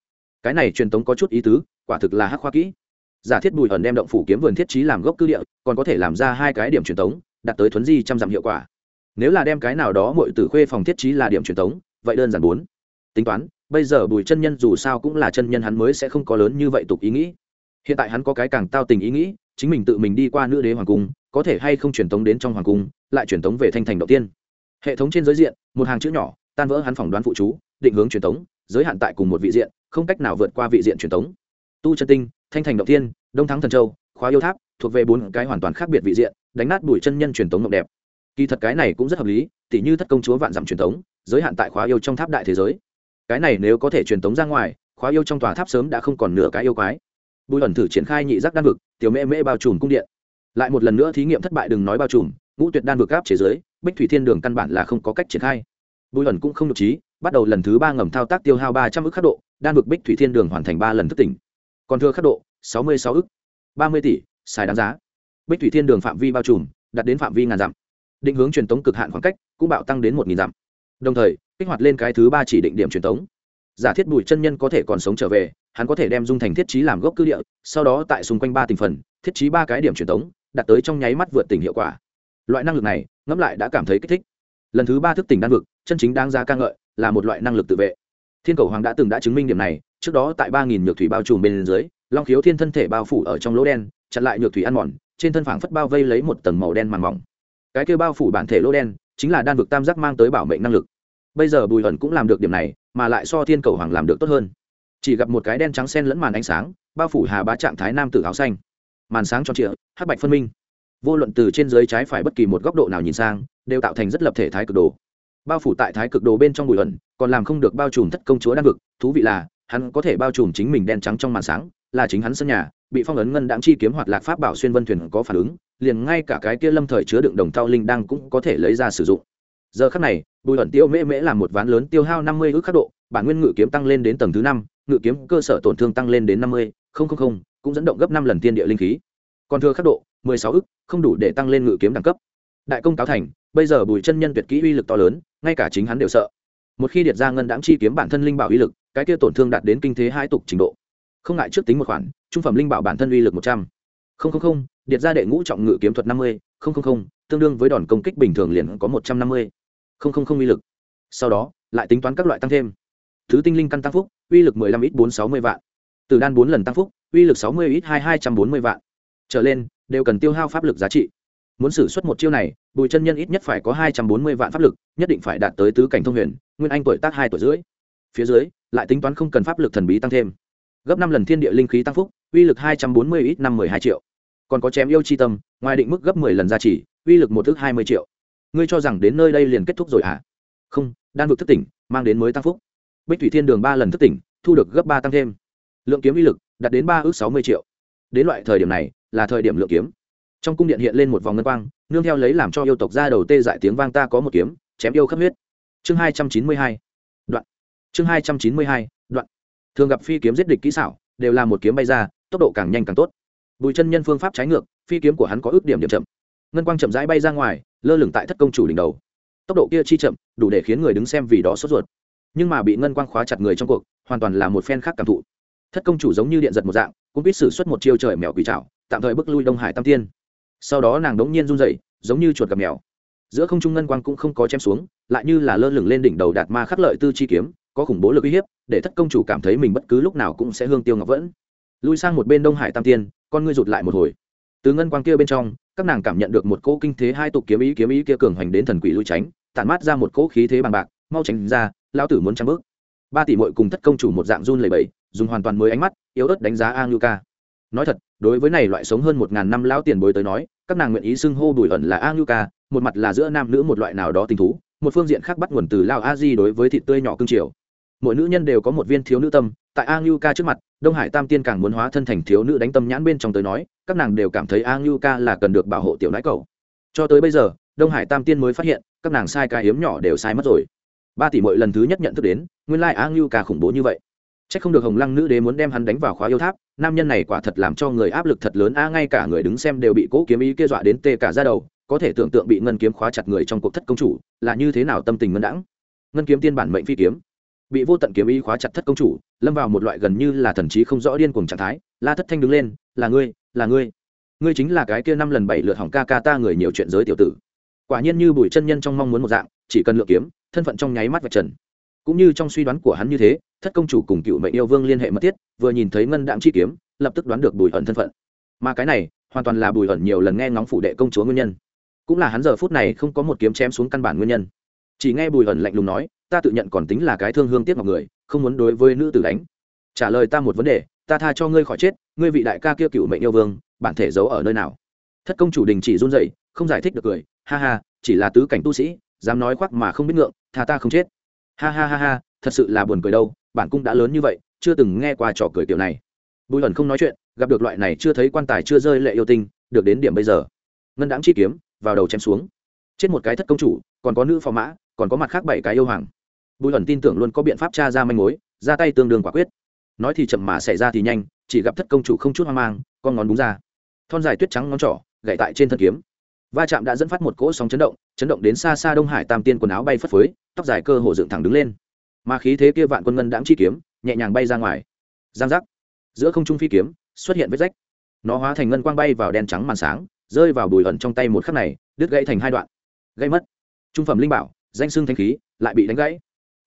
Cái này truyền tống có chút ý tứ, quả thực là hắc khoa kỹ. Giả thiết bùi ẩn đem động phủ kiếm vườn thiết trí làm gốc cư địa, còn có thể làm ra hai cái điểm truyền tống, đạt tới thuấn di trăm dặm hiệu quả. Nếu là đem cái nào đó mọi tử khuê phòng thiết trí là điểm truyền tống, vậy đơn giản bốn. Tính toán, bây giờ bùi chân nhân dù sao cũng là chân nhân hắn mới sẽ không có lớn như vậy tục ý nghĩ. Hiện tại hắn có cái càng tao tình ý nghĩ, chính mình tự mình đi qua nữ đế hoàng cung, có thể hay không truyền tống đến trong hoàng cung, lại truyền tống về thanh thành đầu tiên. Hệ thống trên giới diện, một hàng chữ nhỏ, tan vỡ hắn phỏng đoán phụ chú định hướng truyền thống, giới hạn tại cùng một vị diện, không cách nào vượt qua vị diện truyền thống. Tu chân tinh, thanh thành động thiên, đông thắng thần châu, khóa yêu tháp, thuộc về bốn cái hoàn toàn khác biệt vị diện, đánh nát bùi chân nhân truyền thống mộng đẹp. Kỳ thật cái này cũng rất hợp lý, tỉ như thất công chúa vạn dặm truyền thống, giới hạn tại khóa yêu trong tháp đại thế giới. Cái này nếu có thể truyền thống ra ngoài, khóa yêu trong tòa tháp sớm đã không còn nửa cái yêu quái. Bùi ẩn thử triển khai nhị giác đan vực, tiểu mễ mễ bao trùm cung điện. Lại một lần nữa thí nghiệm thất bại đừng nói bao trùm, ngũ tuyệt đan vực áp chế giới, bích thủy thiên đường căn bản là không có cách triển khai. Bùi ẩn cũng không được trí bắt đầu lần thứ ba ngầm thao tác tiêu hao ba trăm ức khắc độ đan vực bích thủy thiên đường hoàn thành ba lần thức tỉnh. Còn thừa khắc độ sáu mươi sáu ức, ba mươi tỷ xài đáng giá. Bích thủy thiên đường phạm vi bao trùm đặt đến phạm vi ngàn dặm. Định hướng truyền tống cực hạn khoảng cách cũng bạo tăng đến một nghìn dặm. Đồng thời kích hoạt lên cái thứ ba chỉ định điểm truyền tống. Giả thiết bùi chân nhân có thể còn sống trở về hắn có thể đem dung thành thiết trí làm gốc cư địa sau đó tại xung quanh ba tỉnh phần thiết trí ba cái điểm truyền tống đặt tới trong nháy mắt vượt tỉnh hiệu quả. Loại năng lực này ngẫm lại đã cảm thấy kích thích. Lần thứ ba thức tỉnh đan vực chân chính đáng giá ca ngợi là một loại năng lực tự vệ. Thiên cầu hoàng đã từng đã chứng minh điểm này, trước đó tại ba nghìn nhược thủy bao trùm bên dưới, long khiếu thiên thân thể bao phủ ở trong lỗ đen, chặn lại nhược thủy ăn mòn, trên thân phảng phất bao vây lấy một tầng màu đen màng mỏng. Cái kêu bao phủ bản thể lỗ đen, chính là đan vực tam giác mang tới bảo mệnh năng lực. Bây giờ bùi Hận cũng làm được điểm này, mà lại so thiên cầu hoàng làm được tốt hơn. Chỉ gặp một cái đen trắng sen lẫn màn ánh sáng, bao phủ hà bá trạng thái nam tử áo xanh. Màn sáng tròn trịa, hắc bạch phân minh. Vô luận từ trên dưới trái phải bất kỳ một góc độ nào nhìn sang, đều tạo thành rất lập thể thái cực đồ bao phủ tại thái cực đồ bên trong bụi ẩn còn làm không được bao trùm thất công chúa đan vực. Thú vị là, hắn có thể bao trùm chính mình đen trắng trong màn sáng, là chính hắn sân nhà, bị phong ấn ngân đáng chi kiếm hoạt lạc pháp bảo xuyên vân thuyền có phản ứng, liền ngay cả cái kia lâm thời chứa đựng đồng thau linh đang cũng có thể lấy ra sử dụng. Giờ khắc này bùi ẩn tiêu mễ mễ là một ván lớn tiêu hao năm mươi ước khắc độ, bản nguyên ngự kiếm tăng lên đến tầng thứ năm, ngự kiếm cơ sở tổn thương tăng lên đến năm mươi cũng dẫn động gấp năm lần tiên địa linh khí. Còn thừa khắc độ, mười sáu ức không đủ để tăng lên ngự kiếm đẳng cấp đại công cáo thành, bây giờ bùi chân nhân tuyệt kỹ uy lực to lớn, ngay cả chính hắn đều sợ. Một khi điệt ra ngân đáng chi kiếm bản thân linh bảo uy lực, cái kia tổn thương đạt đến kinh thế hai tục trình độ. Không ngại trước tính một khoản, trung phẩm linh bảo bản thân uy lực một trăm. Linh điệt ra đệ ngũ trọng ngự kiếm thuật năm mươi tương đương với đòn công kích bình thường liền có một trăm năm mươi. Uy lực. Sau đó, lại tính toán các loại tăng thêm. Thứ tinh linh căn tăng phúc, uy lực mười lăm ít bốn sáu mươi vạn. Từ đan bốn lần tăng phúc, uy lực sáu mươi ít hai hai trăm bốn mươi vạn. Trở lên, đều cần tiêu hao pháp lực giá trị muốn xử suất một chiêu này bùi chân nhân ít nhất phải có hai trăm bốn mươi vạn pháp lực nhất định phải đạt tới tứ cảnh thông huyền nguyên anh tuổi tác hai tuổi rưỡi. Phía dưới lại tính toán không cần pháp lực thần bí tăng thêm. Gấp năm lần thiên địa linh khí tăng phúc uy lực hai trăm bốn mươi ít năm mười hai triệu. Còn có chém yêu chi tâm ngoài định mức gấp mười lần gia trì, uy lực một thước hai mươi triệu. Ngươi cho rằng đến nơi đây liền kết thúc rồi hả? À? không đan vực thất tỉnh mang đến mới tăng phúc. Bích thủy thiên đường ba lần thất tỉnh thu được gấp ba tăng thêm. Lượng kiếm uy lực đạt đến ba ước sáu mươi triệu. Đến loại thời điểm này là thời điểm lượng kiếm trong cung điện hiện lên một vòng ngân quang, nương theo lấy làm cho yêu tộc ra đầu tê dại tiếng vang ta có một kiếm, chém yêu khắp huyết. Chương hai trăm chín mươi hai, đoạn. Chương hai trăm chín mươi hai, đoạn. Thường gặp phi kiếm giết địch kỹ xảo, đều là một kiếm bay ra, tốc độ càng nhanh càng tốt. Bùi chân nhân phương pháp trái ngược, phi kiếm của hắn có ước điểm điểm chậm. Ngân quang chậm rãi bay ra ngoài, lơ lửng tại thất công chủ đỉnh đầu. Tốc độ kia chi chậm, đủ để khiến người đứng xem vì đó sốt ruột. Nhưng mà bị ngân quang khóa chặt người trong cuộc, hoàn toàn là một phen khác cảm thụ. Thất công chủ giống như điện giật một dạng, cũng biết xử suất một chiêu trời mèo quỷ trảo, tạm thời bức lui đông hải tam tiên sau đó nàng đống nhiên run dậy giống như chuột gặp mèo. Giữa không trung ngân quang cũng không có chém xuống, lại như là lơ lửng lên đỉnh đầu đạt ma khắc lợi tư chi kiếm, có khủng bố lực uy hiếp, để thất công chủ cảm thấy mình bất cứ lúc nào cũng sẽ hương tiêu ngọc vẫn. Lui sang một bên đông hải tam tiên, con ngươi rụt lại một hồi. Từ ngân quang kia bên trong, các nàng cảm nhận được một cỗ kinh thế hai tục kiếm ý kiếm ý kia cường hoành đến thần quỷ lui tránh, tản mát ra một cỗ khí thế bằng bạc, mau tránh ra, lão tử muốn trăng bước. Ba tỷ mội cùng thất công chủ một dạng run lầy bẫy dùng hoàn toàn mới ánh mắt, yếu ớt đánh giá a ngưu ca. Nói thật đối với này loại sống hơn một ngàn năm lão tiền bối tới nói, các nàng nguyện ý xưng hô bùi ẩn là a ngưu ca, một mặt là giữa nam nữ một loại nào đó tình thú, một phương diện khác bắt nguồn từ lao a di đối với thịt tươi nhỏ cương triều mỗi nữ nhân đều có một viên thiếu nữ tâm, tại a ngưu ca trước mặt, đông hải tam tiên càng muốn hóa thân thành thiếu nữ đánh tâm nhãn bên trong tới nói, các nàng đều cảm thấy a ngưu ca là cần được bảo hộ tiểu nãi cầu cho tới bây giờ, đông hải tam tiên mới phát hiện, các nàng sai cái hiếm nhỏ đều sai mất rồi. Ba tỷ mỗi lần thứ nhất nhận thức đến, nguyên lai a ngưu ca khủng bố như vậy chắc không được hồng lăng nữ đế muốn đem hắn đánh vào khóa yêu tháp, nam nhân này quả thật làm cho người áp lực thật lớn, a, ngay cả người đứng xem đều bị cỗ kiếm ý kia dọa đến tê cả da đầu, có thể tưởng tượng bị ngân kiếm khóa chặt người trong cuộc thất công chủ, là như thế nào tâm tình ngân đãng. Ngân kiếm tiên bản mệnh phi kiếm. Bị vô tận kiếm ý khóa chặt thất công chủ, lâm vào một loại gần như là thần trí không rõ điên cuồng trạng thái, la thất thanh đứng lên, là ngươi là ngươi. Ngươi chính là cái kia năm lần bảy lượt hỏng ca ca ta người nhiều chuyện giới tiểu tử. Quả nhiên như bùi chân nhân trong mong muốn một dạng, chỉ cần lựa kiếm, thân phận trong nháy mắt vạch trần cũng như trong suy đoán của hắn như thế, thất công chủ cùng cựu mệnh yêu vương liên hệ mật thiết, vừa nhìn thấy ngân đạm chi kiếm, lập tức đoán được bùi ẩn thân phận. Mà cái này, hoàn toàn là bùi ẩn nhiều lần nghe ngóng phủ đệ công chúa nguyên nhân. Cũng là hắn giờ phút này không có một kiếm chém xuống căn bản nguyên nhân. Chỉ nghe bùi ẩn lạnh lùng nói, ta tự nhận còn tính là cái thương hương tiếc ngọc người, không muốn đối với nữ tử đánh. Trả lời ta một vấn đề, ta tha cho ngươi khỏi chết, ngươi vị đại ca kia cựu mệnh yêu vương, bản thể giấu ở nơi nào? Thất công chủ đình chỉ run rẩy, không giải thích được cười, ha ha, chỉ là tứ cảnh tu sĩ, dám nói khoác mà không biết ngượng, tha ta không chết ha ha ha ha, thật sự là buồn cười đâu bản cung đã lớn như vậy, chưa từng nghe qua trò cười kiểu này. Bùi ẩn không nói chuyện, gặp được loại này chưa thấy quan tài chưa rơi lệ yêu tinh, được đến điểm bây giờ. Ngân đáng chi kiếm, vào đầu chém xuống. Chết một cái thất công chủ, còn có nữ phò mã, còn có mặt khác bảy cái yêu hoàng. Bùi ẩn tin tưởng luôn có biện pháp tra ra manh mối, ra tay tương đương quả quyết. Nói thì chậm mà xảy ra thì nhanh, chỉ gặp thất công chủ không chút hoang mang, con ngón búng ra. Thon dài tuyết trắng ngón trỏ gậy tại trên thân kiếm va chạm đã dẫn phát một cỗ sóng chấn động chấn động đến xa xa đông hải tam tiên quần áo bay phất phới, tóc dài cơ hồ dựng thẳng đứng lên. Mà khí thế kia vạn quân ngân đãng chi kiếm, nhẹ nhàng bay ra ngoài. Giang giác. Giữa không trung phi kiếm, xuất hiện vết rách. Nó hóa thành ngân quang bay vào đen trắng màn sáng, rơi vào bùi ẩn trong tay một khắc này, đứt gãy thành hai đoạn. Gãy mất. Trung phẩm linh bảo, danh xưng thanh khí, lại bị đánh gãy.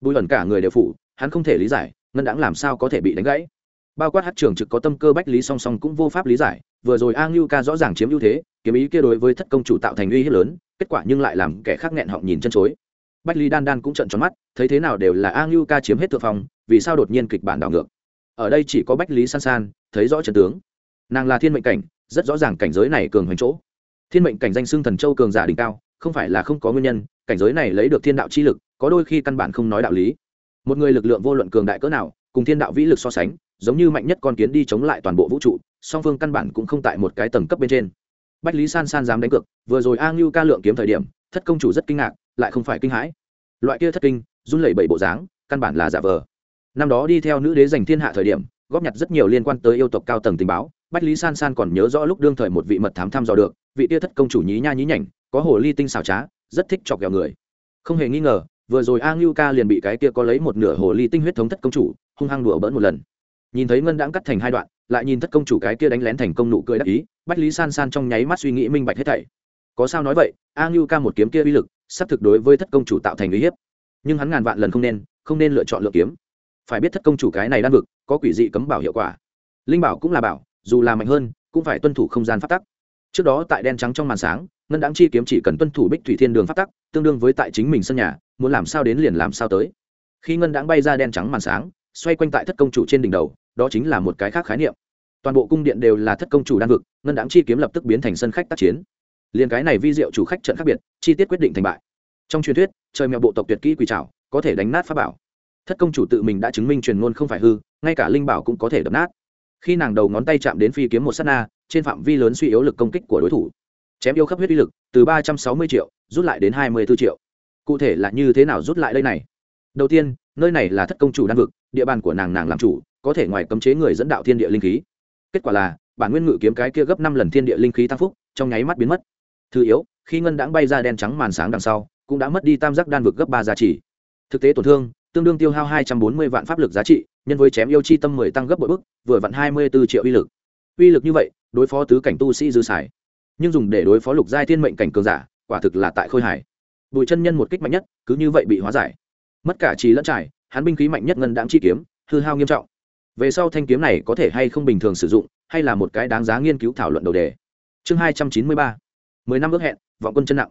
Bùi ẩn cả người đều phủ, hắn không thể lý giải, ngân đãng làm sao có thể bị đánh gãy bao quát hát trường trực có tâm cơ bách lý song song cũng vô pháp lý giải, vừa rồi a ngưu ca rõ ràng chiếm ưu thế, kiếm ý kia đối với thất công chủ tạo thành uy hiếp lớn, kết quả nhưng lại làm kẻ khác nghẹn họng nhìn chân chối. Bách lý đan đan cũng trận tròn mắt, thấy thế nào đều là a ngưu ca chiếm hết thượng phong, vì sao đột nhiên kịch bản đảo ngược? Ở đây chỉ có bách lý san san, thấy rõ trận tướng. Nàng là thiên mệnh cảnh, rất rõ ràng cảnh giới này cường hoành chỗ. Thiên mệnh cảnh danh xưng thần châu cường giả đỉnh cao, không phải là không có nguyên nhân, cảnh giới này lấy được thiên đạo chi lực, có đôi khi căn bản không nói đạo lý. Một người lực lượng vô luận cường đại cỡ nào, cùng thiên đạo vĩ lực so sánh giống như mạnh nhất con kiến đi chống lại toàn bộ vũ trụ, song phương căn bản cũng không tại một cái tầng cấp bên trên. Bách lý san san dám đánh cược, vừa rồi a ngưu ca lượng kiếm thời điểm, thất công chủ rất kinh ngạc, lại không phải kinh hãi. Loại kia thất kinh, run lẩy bẩy bộ dáng, căn bản là giả vờ. Năm đó đi theo nữ đế giành thiên hạ thời điểm, góp nhặt rất nhiều liên quan tới yêu tộc cao tầng tình báo, bách lý san san còn nhớ rõ lúc đương thời một vị mật thám thăm dò được, vị tia thất công chủ nhí nha nhí nhảnh, có hồ ly tinh xảo trá, rất thích chọc ghẹo người. Không hề nghi ngờ, vừa rồi a ngưu ca liền bị cái kia có lấy một nửa hồ ly tinh huyết thống thất công chủ, hung hăng đùa bỡn một lần nhìn thấy ngân đãng cắt thành hai đoạn, lại nhìn thất công chủ cái kia đánh lén thành công nụ cười đắc ý, bách lý san san trong nháy mắt suy nghĩ minh bạch hết thảy. Có sao nói vậy, a ngưu ca một kiếm kia uy lực sắp thực đối với thất công chủ tạo thành uy hiếp. Nhưng hắn ngàn vạn lần không nên không nên lựa chọn lựa kiếm. Phải biết thất công chủ cái này đan vực, có quỷ dị cấm bảo hiệu quả. Linh bảo cũng là bảo, dù là mạnh hơn, cũng phải tuân thủ không gian phát tắc. Trước đó tại đen trắng trong màn sáng, ngân đáng chi kiếm chỉ cần tuân thủ bích thủy thiên đường phát tắc, tương đương với tại chính mình sân nhà, muốn làm sao đến liền làm sao tới. Khi ngân đáng bay ra đen trắng màn sáng, xoay quanh tại thất công chủ trên đỉnh đầu đó chính là một cái khác khái niệm. Toàn bộ cung điện đều là thất công chủ đan vực, ngân đáng chi kiếm lập tức biến thành sân khách tác chiến. Liền cái này vi diệu chủ khách trận khác biệt, chi tiết quyết định thành bại. Trong truyền thuyết, trời mèo bộ tộc tuyệt kỹ quỳ trào có thể đánh nát pháp bảo. Thất công chủ tự mình đã chứng minh truyền ngôn không phải hư, ngay cả linh bảo cũng có thể đập nát. Khi nàng đầu ngón tay chạm đến phi kiếm một s á t na, trên phạm vi lớn suy yếu lực công kích của đối thủ, chém yêu khắp huyết uy lực, từ ba trăm sáu mươi triệu, rút lại đến hai mươi b ố triệu. Cụ thể là như thế nào rút lại đây này? Đầu tiên, nơi này là thất công chủ đan vực, địa bàn của nàng nàng làm chủ có thể ngoài cấm chế người dẫn đạo thiên địa linh khí. Kết quả là, bản nguyên ngự kiếm cái kia gấp năm lần thiên địa linh khí tăng phúc, trong nháy mắt biến mất. Thứ yếu, khi ngân đãng bay ra đen trắng màn sáng đằng sau, cũng đã mất đi tam giác đan vực gấp ba giá trị. Thực tế tổn thương, tương đương tiêu hao hai trăm bốn mươi vạn pháp lực giá trị, nhân với chém yêu chi tâm mười tăng gấp bội bức, vừa vặn hai mươi b triệu uy lực. Uy lực như vậy, đối phó tứ cảnh tu sĩ dư xài. Nhưng dùng để đối phó lục giai thiên mệnh cảnh cường giả, quả thực là tại khôi hải bùi chân nhân một kích mạnh nhất, cứ như vậy bị hóa giải. Mất cả trí lẫn trải, hắn binh khí mạnh nhất ngân đãng chi kiếm, hư hao nghiêm trọng về sau thanh kiếm này có thể hay không bình thường sử dụng, hay là một cái đáng giá nghiên cứu thảo luận đầu đề? Chương hai trăm chín mươi ba, mười năm ước hẹn, vọng quân chân nặng.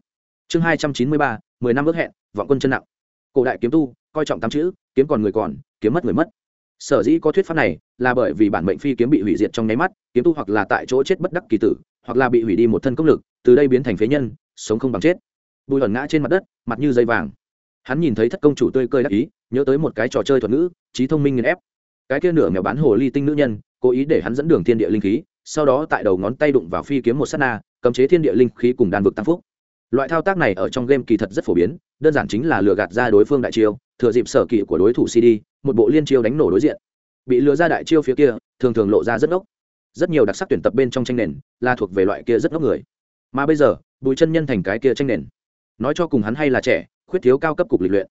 Chương hai trăm chín mươi ba, mười năm ước hẹn, vọng quân chân nặng. Cổ đại kiếm tu, coi trọng tám chữ, kiếm còn người còn, kiếm mất người mất. Sở dĩ có thuyết pháp này là bởi vì bản mệnh phi kiếm bị hủy diệt trong nháy mắt, kiếm tu hoặc là tại chỗ chết bất đắc kỳ tử, hoặc là bị hủy đi một thân công lực, từ đây biến thành phế nhân, sống không bằng chết. Bùi ẩn ngã trên mặt đất, mặt như dây vàng. Hắn nhìn thấy thất công chủ tươi cơi đắc ý, nhớ tới một cái trò chơi thuật ngữ, trí thông minh nghiền ép cái kia nửa mèo bán hồ ly tinh nữ nhân, cố ý để hắn dẫn đường thiên địa linh khí, sau đó tại đầu ngón tay đụng vào phi kiếm một s á t na, cấm chế thiên địa linh khí cùng đàn vực tăng phúc. Loại thao tác này ở trong game kỳ thật rất phổ biến, đơn giản chính là lừa gạt ra đối phương đại chiêu, thừa dịp sở kỵ của đối thủ cd một bộ liên chiêu đánh nổ đối diện. Bị lừa ra đại chiêu phía kia, thường thường lộ ra rất ngốc. Rất nhiều đặc sắc tuyển tập bên trong tranh nền, là thuộc về loại kia rất ngốc người. Mà bây giờ, bùi chân nhân thành cái kia tranh nền. Nói cho cùng hắn hay là trẻ, khuyết thiếu cao cấp cục lịch luyện.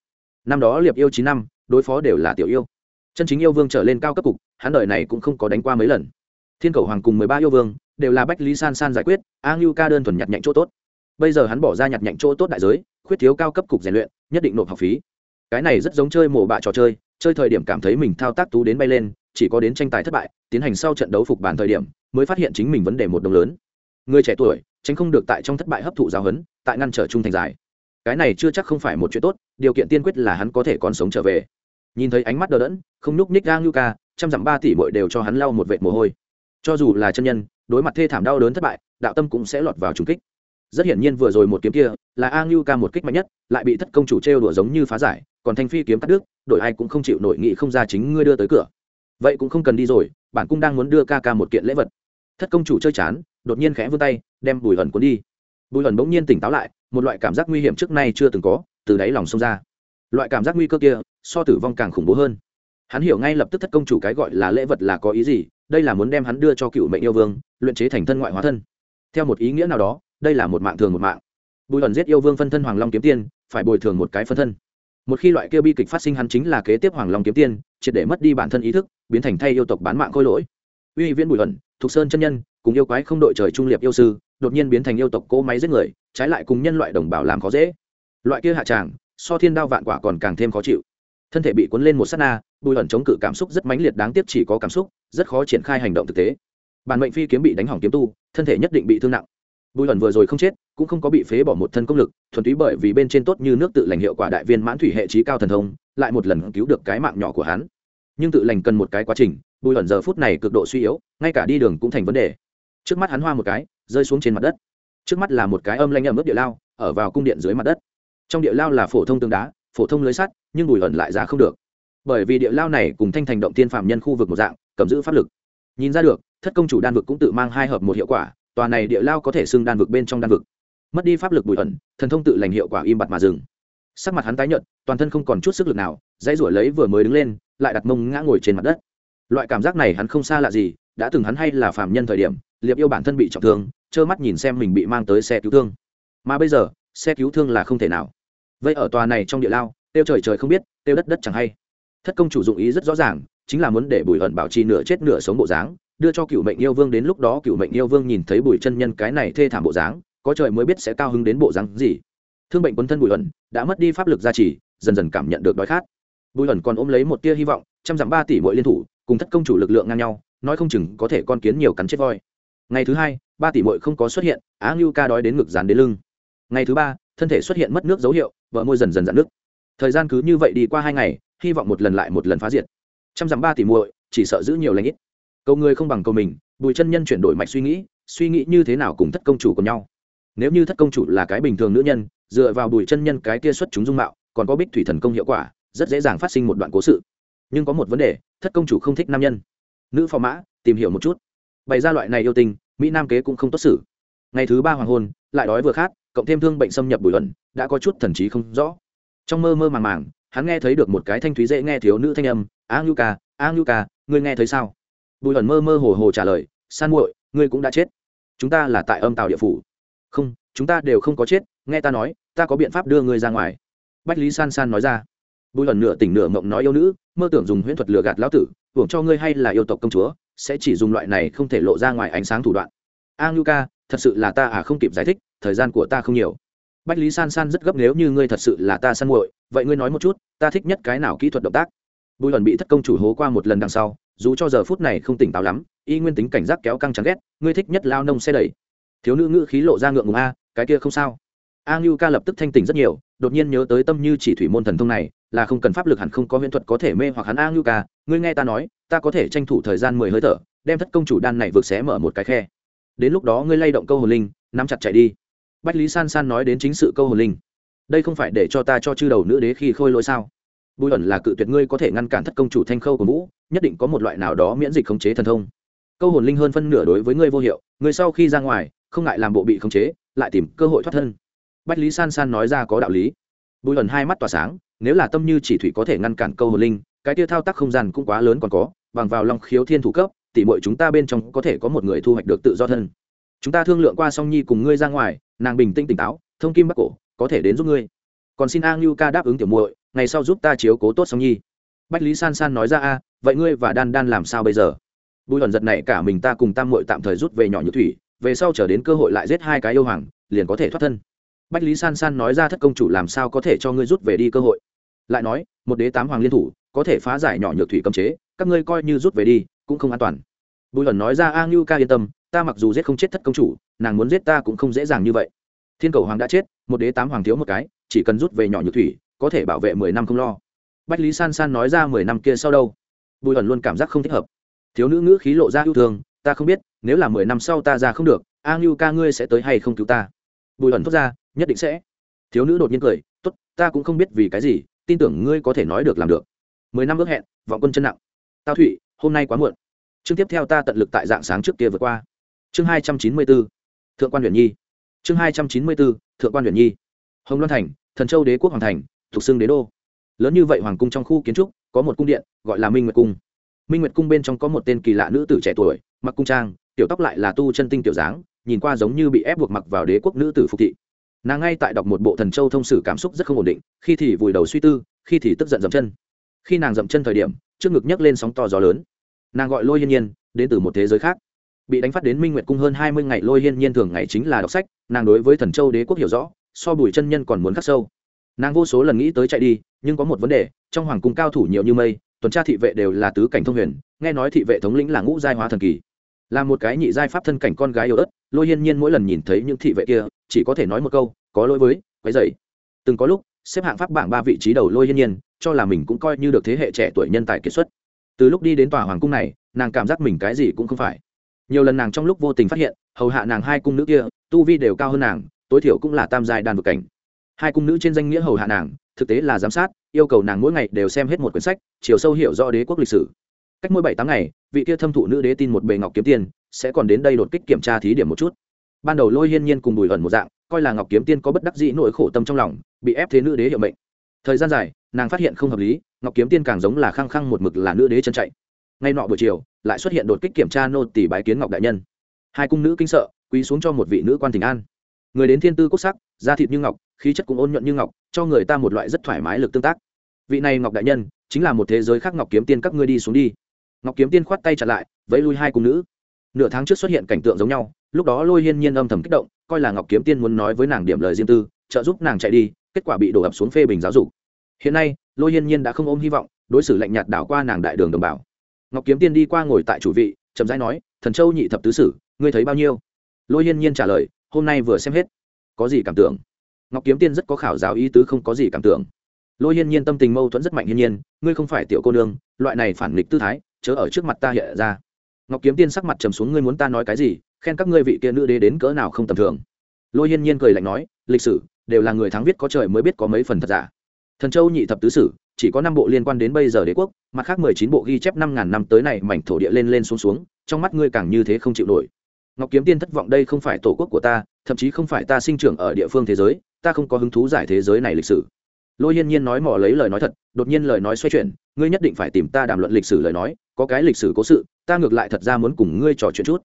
Năm đó liệp yêu chín năm, đối phó đều là tiểu yêu chân chính yêu vương trở lên cao cấp cục, hắn đời này cũng không có đánh qua mấy lần. Thiên cầu hoàng cùng mười ba yêu vương đều là bách lý san san giải quyết, a ngưu ca đơn thuần nhặt nhạnh chỗ tốt. Bây giờ hắn bỏ ra nhặt nhạnh chỗ tốt đại giới, khuyết thiếu cao cấp cục rèn luyện, nhất định nộp học phí. Cái này rất giống chơi mổ bạ trò chơi chơi thời điểm cảm thấy mình thao tác tú đến bay lên, chỉ có đến tranh tài thất bại, tiến hành sau trận đấu phục bàn thời điểm, mới phát hiện chính mình vấn đề một đồng lớn. Người trẻ tuổi, tránh không được tại trong thất bại hấp thụ giáo huấn, tại ngăn trở trung thành dài cái này chưa chắc không phải một chuyện tốt, điều kiện tiên quyết là hắn có thể còn sống trở về nhìn thấy ánh mắt đờ đẫn, không nhúc ních gang như ca trăm dặm ba tỷ bội đều cho hắn lau một vệt mồ hôi. Cho dù là chân nhân, đối mặt thê thảm đau đớn thất bại, đạo tâm cũng sẽ lọt vào trùng kích. Rất hiển nhiên vừa rồi một kiếm kia, là a ngưu ca một kích mạnh nhất, lại bị thất công chủ trêu đùa giống như phá giải, còn thanh phi kiếm cắt đứt, đổi ai cũng không chịu nội nghị không ra chính ngươi đưa tới cửa. Vậy cũng không cần đi rồi, bản cung đang muốn đưa ca ca một kiện lễ vật. Thất công chủ chơi chán, đột nhiên khẽ vươn tay, đem bùi hẩn cuốn đi. Bùi hẩn bỗng nhiên tỉnh táo lại, một loại cảm giác nguy hiểm trước nay chưa từng có, từ đáy lòng xông ra loại cảm giác nguy cơ kia, so tử vong càng khủng bố hơn. Hắn hiểu ngay lập tức thất công chủ cái gọi là lễ vật là có ý gì, đây là muốn đem hắn đưa cho cựu mệnh yêu vương, luyện chế thành thân ngoại hóa thân. Theo một ý nghĩa nào đó, đây là một mạng thường một mạng. Bùi ẩn giết yêu vương phân thân hoàng long kiếm tiên, phải bồi thường một cái phân thân. Một khi loại kia bi kịch phát sinh hắn chính là kế tiếp hoàng long kiếm tiên, triệt để mất đi bản thân ý thức, biến thành thay yêu tộc bán mạng khôi lỗi. Uy viễn bùi ẩn, thục sơn chân nhân, cùng yêu quái không đội trời trung liệp yêu sư, đột nhiên biến thành yêu tộc cỗ máy giết người, trái lại cùng nhân loại đồng bào làm khó dễ. Loại kia hạ tràng so thiên đao vạn quả còn càng thêm khó chịu. Thân thể bị cuốn lên một s á t na, bùi ẩn chống cự cảm xúc rất mãnh liệt đáng tiếc chỉ có cảm xúc, rất khó triển khai hành động thực tế. Bản mệnh phi kiếm bị đánh hỏng kiếm tu, thân thể nhất định bị thương nặng. Bùi ẩn vừa rồi không chết, cũng không có bị phế bỏ một thân công lực, thuần túy bởi vì bên trên tốt như nước tự lành hiệu quả đại viên mãn thủy hệ trí cao thần thông, lại một lần cứu được cái mạng nhỏ của hắn. Nhưng tự lành cần một cái quá trình, bùi ẩn giờ phút này cực độ suy yếu, ngay cả đi đường cũng thành vấn đề. Trước mắt hắn hoa một cái, rơi xuống trên mặt đất. Trước mắt là một cái âm lanh ẩm ướt địa lao, ở vào cung điện dưới mặt đất trong địa lao là phổ thông tương đá, phổ thông lưới sắt, nhưng bùi ẩn lại giá không được. Bởi vì địa lao này cùng thanh thành động tiên phạm nhân khu vực một dạng, cầm giữ pháp lực. Nhìn ra được, thất công chủ đan vực cũng tự mang hai hợp một hiệu quả, tòa này địa lao có thể xưng đan vực bên trong đan vực. Mất đi pháp lực bùi ẩn, thần thông tự lành hiệu quả im bặt mà dừng. Sắc mặt hắn tái nhợt, toàn thân không còn chút sức lực nào, dãy ruổi lấy vừa mới đứng lên, lại đặt mông ngã ngồi trên mặt đất. Loại cảm giác này hắn không xa lạ gì, đã từng hắn hay là phạm nhân thời điểm, liệp yêu bản thân bị trọng thương, trơ mắt nhìn xem mình bị mang tới xe cứu thương. Mà bây giờ, xe cứu thương là không thể nào vậy ở tòa này trong địa lao tiêu trời trời không biết tiêu đất đất chẳng hay. Thất công chủ dụng ý rất rõ ràng, chính là muốn để bùi ẩn bảo trì nửa chết nửa sống bộ dáng, đưa cho cựu mệnh yêu vương đến lúc đó cựu mệnh yêu vương nhìn thấy bùi chân nhân cái này thê thảm bộ dáng, có trời mới biết sẽ cao hứng đến bộ dáng gì. Thương bệnh quân thân bùi ẩn đã mất đi pháp lực gia trì, dần dần cảm nhận được đói khát. Bùi ẩn còn ôm lấy một tia hy vọng, trăm dặm ba tỷ mỗi liên thủ, cùng thất công chủ lực lượng ngang nhau, nói không chừng có thể con kiến nhiều cắn chết voi. Ngày thứ hai, ba tỷ mỗi không có xuất hiện, á ngưu ca đói đến ngực dán đến lưng. Ngày thứ ba thân thể xuất hiện mất nước dấu hiệu vợ môi dần dần dạn nước thời gian cứ như vậy đi qua hai ngày, hy vọng một lần lại một lần phá diệt. Trăm dặm ba tỷ muội, chỉ sợ giữ nhiều lãnh ít. Câu người không bằng câu mình, bùi chân nhân chuyển đổi mạch suy nghĩ suy nghĩ như thế nào cùng thất công chủ của nhau. Nếu như thất công chủ là cái bình thường nữ nhân, dựa vào bùi chân nhân cái kia xuất chúng dung mạo, còn có bích thủy thần công hiệu quả, rất dễ dàng phát sinh một đoạn cố sự. Nhưng có một vấn đề, thất công chủ không thích nam nhân. Nữ phò mã, tìm hiểu một chút. Bày ra loại này yêu tình, mỹ nam kế cũng không tốt xử. Ngày thứ ba hoàng hôn, lại đói vừa khát cộng thêm thương bệnh xâm nhập bùi luận, đã có chút thần trí không rõ. Trong mơ mơ màng màng, hắn nghe thấy được một cái thanh thúy dễ nghe thiếu nữ thanh âm, a ngưu ca, a ngưu ca, ngươi nghe thấy sao? Bùi luận mơ mơ hồ hồ trả lời, san muội, ngươi cũng đã chết. Chúng ta là tại âm tàu địa phủ. Không, chúng ta đều không có chết, nghe ta nói, ta có biện pháp đưa ngươi ra ngoài. Bách lý san san nói ra. Bùi luận nửa tỉnh nửa mộng nói yêu nữ, mơ tưởng dùng huyễn thuật lừa gạt lão tử, hưởng cho ngươi hay là yêu tộc công chúa, sẽ chỉ dùng loại này không thể lộ ra ngoài ánh sáng thủ đoạn. A ngưu ca, thật sự là ta à không kịp giải thích thời gian của ta không nhiều. Bách lý san san rất gấp nếu như ngươi thật sự là ta săn muội, vậy ngươi nói một chút, ta thích nhất cái nào kỹ thuật động tác? Bùi lần bị thất công chủ hố qua một lần đằng sau, dù cho giờ phút này không tỉnh táo lắm, y nguyên tính cảnh giác kéo căng chán ghét, ngươi thích nhất lao nông xe đẩy. Thiếu nữ ngữ khí lộ ra ngượng ngùng, a, cái kia không sao. A ngưu ca lập tức thanh tỉnh rất nhiều, đột nhiên nhớ tới tâm như chỉ thủy môn thần thông này, là không cần pháp lực hẳn không có huyễn thuật có thể mê hoặc hắn a ngưu ca, ngươi nghe ta nói, ta có thể tranh thủ thời gian mười hơi thở, đem thất công chủ đan này vượt xé mở một cái khe. Đến lúc đó ngươi lay động câu hồn linh, nắm chặt chạy đi bách lý san san nói đến chính sự câu hồn linh. Đây không phải để cho ta cho chư đầu nữ đế khi khôi lỗi sao? Bùi ẩn là cự tuyệt ngươi có thể ngăn cản thất công chủ thanh khâu của vũ, nhất định có một loại nào đó miễn dịch khống chế thần thông. Câu hồn linh hơn phân nửa đối với ngươi vô hiệu, ngươi sau khi ra ngoài, không ngại làm bộ bị khống chế, lại tìm cơ hội thoát thân. Bách lý san san nói ra có đạo lý. Bùi ẩn hai mắt tỏa sáng, nếu là tâm như chỉ thủy có thể ngăn cản câu hồn linh, cái tia thao tác không gian cũng quá lớn còn có, bằng vào lòng khiếu thiên thủ cấp tỷ muội chúng ta bên trong có thể có một người thu hoạch được tự do thân chúng ta thương lượng qua song nhi cùng ngươi ra ngoài, nàng bình tĩnh tỉnh táo, thông kim bắc cổ, có thể đến giúp ngươi. Còn xin a ngưu ca đáp ứng tiểu muội, ngày sau giúp ta chiếu cố tốt song nhi. Bách lý san san nói ra a, vậy ngươi và đan đan làm sao bây giờ? Bùi hòn giật này cả mình ta cùng tam muội tạm thời rút về nhỏ như thủy, về sau trở đến cơ hội lại giết hai cái yêu hoàng, liền có thể thoát thân. Bách lý san san nói ra thất công chủ làm sao có thể cho ngươi rút về đi cơ hội. Lại nói, một đế tám hoàng liên thủ, có thể phá giải nhỏ nhược thủy cấm chế, các ngươi coi như rút về đi, cũng không an toàn. Bùi hòn nói ra a ngưu ca yên tâm ta mặc dù giết không chết thất công chủ, nàng muốn giết ta cũng không dễ dàng như vậy. Thiên cầu hoàng đã chết, một đế tám hoàng thiếu một cái, chỉ cần rút về nhỏ nhược thủy, có thể bảo vệ mười năm không lo. Bách lý san san nói ra mười năm kia sau đâu? Bùi ẩn luôn cảm giác không thích hợp. Thiếu nữ ngữ khí lộ ra yêu thương, ta không biết, nếu là mười năm sau ta ra không được, a ngưu ca ngươi sẽ tới hay không cứu ta? Bùi ẩn thốt ra, nhất định sẽ. Thiếu nữ đột nhiên cười t ố t ta cũng không biết vì cái gì, tin tưởng ngươi có thể nói được làm được. Mười năm ước hẹn, vọng quân chân nặng. Tao thụy, hôm nay quá muộn. Chương tiếp theo ta tận lực tại dạng sáng trước kia vượt qua chương hai trăm chín mươi b ố thượng quan huyền nhi. Chương hai trăm chín mươi b ố thượng quan huyền nhi. Hồng loan thành, thần châu đế quốc hoàng thành, thuộc xưng đế đô. Lớn như vậy hoàng cung trong khu kiến trúc, có một cung điện, gọi là minh nguyệt cung. Minh nguyệt cung bên trong có một tên kỳ lạ nữ tử trẻ tuổi, mặc cung trang, tiểu tóc lại là tu chân tinh tiểu dáng, nhìn qua giống như bị ép buộc mặc vào đế quốc nữ tử phục thị. Nàng ngay tại đọc một bộ thần châu thông sử cảm xúc rất không ổn định, khi thì vùi đầu suy tư, khi thì tức giận dậm chân. Khi nàng dậm chân thời điểm, trước ngực nhấc lên sóng to gió lớn. Nàng gọi lôi yên nhiên, đến từ một thế giới khác bị đánh phát đến minh nguyệt cung hơn hai mươi ngày lôi hiên nhiên thường ngày chính là đọc sách, nàng đối với thần châu đế quốc hiểu rõ, so bùi chân nhân còn muốn khắc sâu. Nàng vô số lần nghĩ tới chạy đi, nhưng có một vấn đề, trong hoàng cung cao thủ nhiều như mây, tuần tra thị vệ đều là tứ cảnh thông huyền, nghe nói thị vệ thống lĩnh là ngũ giai hóa thần kỳ. Là một cái nhị giai pháp thân cảnh con gái yếu ớt, lôi hiên nhiên mỗi lần nhìn thấy những thị vệ kia, chỉ có thể nói một câu, có lỗi với, quấy dày từng có lúc, xếp hạng pháp bảng ba vị trí đầu lôi hiên nhiên, cho là mình cũng coi như được thế hệ trẻ tuổi nhân tài kiệt xuất. Từ lúc đi đến tòa hoàng cung này, nàng cảm giác mình cái gì cũng không phải nhiều lần nàng trong lúc vô tình phát hiện, hầu hạ nàng hai cung nữ kia, tu vi đều cao hơn nàng, tối thiểu cũng là tam giai đàn vực cảnh. Hai cung nữ trên danh nghĩa hầu hạ nàng, thực tế là giám sát, yêu cầu nàng mỗi ngày đều xem hết một quyển sách, chiều sâu hiểu rõ đế quốc lịch sử. Cách mỗi bảy tám ngày, vị kia thâm thụ nữ đế tin một bề ngọc kiếm tiên, sẽ còn đến đây đột kích kiểm tra thí điểm một chút. Ban đầu lôi hiên nhiên cùng bùi ẩn một dạng, coi là ngọc kiếm tiên có bất đắc dĩ nỗi khổ tâm trong lòng, bị ép thế nữ đế hiệu mệnh. Thời gian dài, nàng phát hiện không hợp lý, ngọc kiếm tiên càng giống là khăng khăng một mực là nữ đế chân chạy ngay nọ buổi chiều, lại xuất hiện đột kích kiểm tra nô tỷ bái kiến ngọc đại nhân. Hai cung nữ kinh sợ quý xuống cho một vị nữ quan tình an. Người đến thiên tư quốc sắc, da thịt như ngọc, khí chất cũng ôn nhuận như ngọc, cho người ta một loại rất thoải mái lực tương tác. Vị này ngọc đại nhân, chính là một thế giới khác ngọc kiếm tiên các ngươi đi xuống đi. Ngọc kiếm tiên khoát tay chặt lại, vẫy lui hai cung nữ. Nửa tháng trước xuất hiện cảnh tượng giống nhau, lúc đó lôi hiên nhiên âm thầm kích động, coi là ngọc kiếm tiên muốn nói với nàng điểm lời riêng tư, trợ giúp nàng chạy đi, kết quả bị đổ ập xuống phê bình giáo dục. Hiện nay, lôi hiên nhiên đã không ôm hy vọng, đối xử lạnh nhạt đảo qua nàng đại đường đồng bào ngọc kiếm tiên đi qua ngồi tại chủ vị, chậm rãi nói, thần châu nhị thập tứ sử, ngươi thấy bao nhiêu? Lôi hiên nhiên trả lời, hôm nay vừa xem hết. Có gì cảm tưởng? Ngọc kiếm tiên rất có khảo giáo ý tứ không có gì cảm tưởng. Lôi hiên nhiên tâm tình mâu thuẫn rất mạnh hiên nhiên, ngươi không phải tiểu cô nương, loại này phản nghịch tư thái, chớ ở trước mặt ta hiện ra. Ngọc kiếm tiên sắc mặt trầm xuống, ngươi muốn ta nói cái gì? Khen các ngươi vị kia nữ đế đến cỡ nào không tầm thường. Lôi hiên nhiên cười lạnh nói, lịch sử đều là người thắng viết có trời mới biết có mấy phần thật giả. Thần châu nhị thập tứ sử chỉ có năm bộ liên quan đến bây giờ đế quốc, mặt khác mười chín bộ ghi chép năm ngàn năm tới này mảnh thổ địa lên lên xuống xuống, trong mắt ngươi càng như thế không chịu nổi. Ngọc kiếm tiên thất vọng, đây không phải tổ quốc của ta, thậm chí không phải ta sinh trưởng ở địa phương thế giới, ta không có hứng thú giải thế giới này lịch sử. Lôi hiên nhiên nói mỏ lấy lời nói thật, đột nhiên lời nói xoay chuyển, ngươi nhất định phải tìm ta đàm luận lịch sử lời nói, có cái lịch sử cố sự, ta ngược lại thật ra muốn cùng ngươi trò chuyện chút.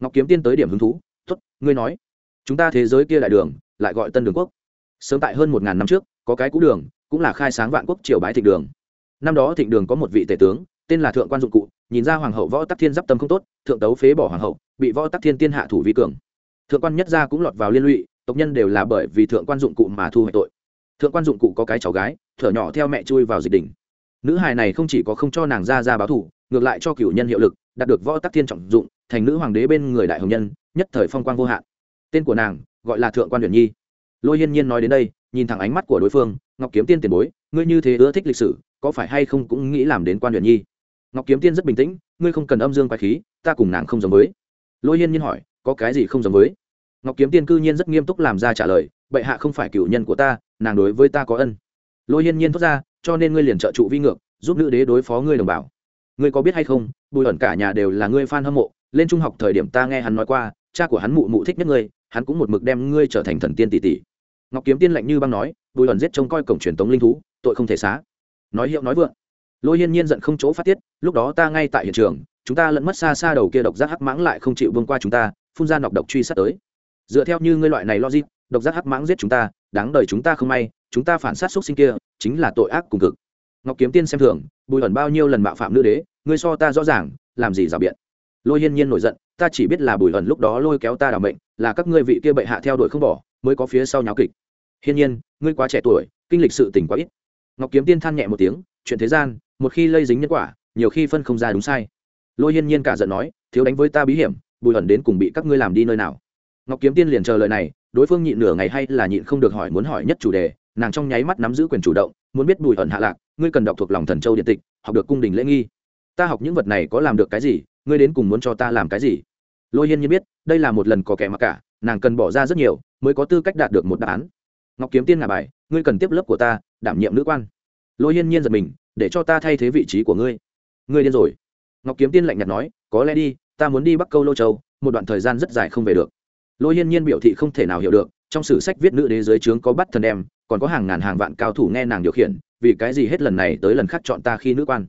Ngọc kiếm tiên tới điểm hứng thú t ố t ngươi nói. Chúng ta thế giới kia đại đường, lại gọi tân đường quốc. Sớm tại hơn một ngàn năm trước, có cái cũ đường cũng là khai sáng vạn quốc triều bái thịnh đường. Năm đó thịnh đường có một vị tể tướng, tên là thượng quan dụng cụ, nhìn ra hoàng hậu võ tắc thiên d i p tâm không tốt, thượng tấu phế bỏ hoàng hậu, bị võ tắc thiên tiên hạ thủ vi cường. Thượng quan nhất gia cũng lọt vào liên lụy, tộc nhân đều là bởi vì thượng quan dụng cụ mà thu hoạch tội. Thượng quan dụng cụ có cái cháu gái, thở nhỏ theo mẹ chui vào dịch đỉnh. Nữ hài này không chỉ có không cho nàng ra ra báo thủ ngược lại cho cửu nhân hiệu lực, đạt được võ tắc thiên trọng dụng, thành nữ hoàng đế bên người đại hồng nhân, nhất thời phong quang vô hạn. Tên của nàng gọi là thượng quan huyền nhi. Lôi hiên nhiên nói đến đây nhìn thẳng ánh mắt của đối phương, ngọc kiếm tiên tiền bối, ngươi như thế ưa thích lịch sử, có phải hay không cũng nghĩ làm đến quan huyện nhi? Ngọc kiếm tiên rất bình tĩnh, ngươi không cần âm dương quái khí, ta cùng nàng không giống với. Lôi hiên nhiên hỏi, có cái gì không giống với? Ngọc kiếm tiên cư nhiên rất nghiêm túc làm ra trả lời, bệ hạ không phải cựu nhân của ta, nàng đối với ta có ân. Lôi hiên nhiên thốt ra, cho nên ngươi liền trợ trụ vi ngược, giúp nữ đế đối phó ngươi đồng bào. Ngươi có biết hay không, bùi ẩn cả nhà đều là ngươi f a n hâm mộ, lên trung học thời điểm ta nghe hắn nói qua, cha của hắn mụ mụ thích nhất ngươi, hắn cũng một mực đem ngươi trở thành thần tiên tỷ tỷ ngọc kiếm tiên lạnh như băng nói, bùi ẩn giết trông coi cổng truyền tống linh thú, tội không thể xá. Nói hiệu nói vượng. Lôi hiên nhiên giận không chỗ phát tiết, lúc đó ta ngay tại hiện trường, chúng ta lẫn mất xa xa đầu kia độc giác hắc mãng lại không chịu vương qua chúng ta, phun ra nọc độc truy sát tới. Dựa theo như ngươi loại này logic, độc giác hắc mãng giết chúng ta, đáng đời chúng ta không may, chúng ta phản sát xúc sinh kia, chính là tội ác cùng cực. Ngọc kiếm tiên xem thường, bùi ẩn bao nhiêu lần mạo phạm nữ đế, ngươi so ta rõ ràng, làm gì rào biện? Lôi hiên nhiên nổi giận, ta chỉ biết là bùi ẩn lúc đó lôi kéo ta đ mệnh, là các ngươi vị kia bệ hạ theo đuổi không bỏ mới có phía sau nháo kịch. Hiên nhiên, ngươi quá trẻ tuổi, kinh lịch sự tỉnh quá ít. Ngọc kiếm tiên than nhẹ một tiếng, chuyện thế gian, một khi lây dính nhân quả, nhiều khi phân không ra đúng sai. Lôi hiên nhiên cả giận nói, thiếu đánh với ta bí hiểm, bùi ẩn đến cùng bị các ngươi làm đi nơi nào. Ngọc kiếm tiên liền chờ lời này, đối phương nhịn nửa ngày hay là nhịn không được hỏi muốn hỏi nhất chủ đề, nàng trong nháy mắt nắm giữ quyền chủ động, muốn biết bùi ẩn hạ lạc, ngươi cần đọc thuộc lòng thần châu điện tịch, học được cung đình lễ nghi. Ta học những vật này có làm được cái gì, ngươi đến cùng muốn cho ta làm cái gì? Lôi hiên nhiên biết, đây là một lần có kẻ mặc cả nàng cần bỏ ra rất nhiều mới có tư cách đạt được một đáp án. Ngọc kiếm tiên ngà bài, ngươi cần tiếp lớp của ta, đảm nhiệm nữ quan. Lôi hiên nhiên giật mình, để cho ta thay thế vị trí của ngươi. Ngươi điên rồi. Ngọc kiếm tiên lạnh nhạt nói, có lẽ đi, ta muốn đi bắc câu lô châu, một đoạn thời gian rất dài không về được. Lôi hiên nhiên biểu thị không thể nào hiểu được, trong sử sách viết nữ đế dưới trướng có bắt thần đem còn có hàng ngàn hàng vạn cao thủ nghe nàng điều khiển, vì cái gì hết lần này tới lần khác chọn ta khi nữ quan?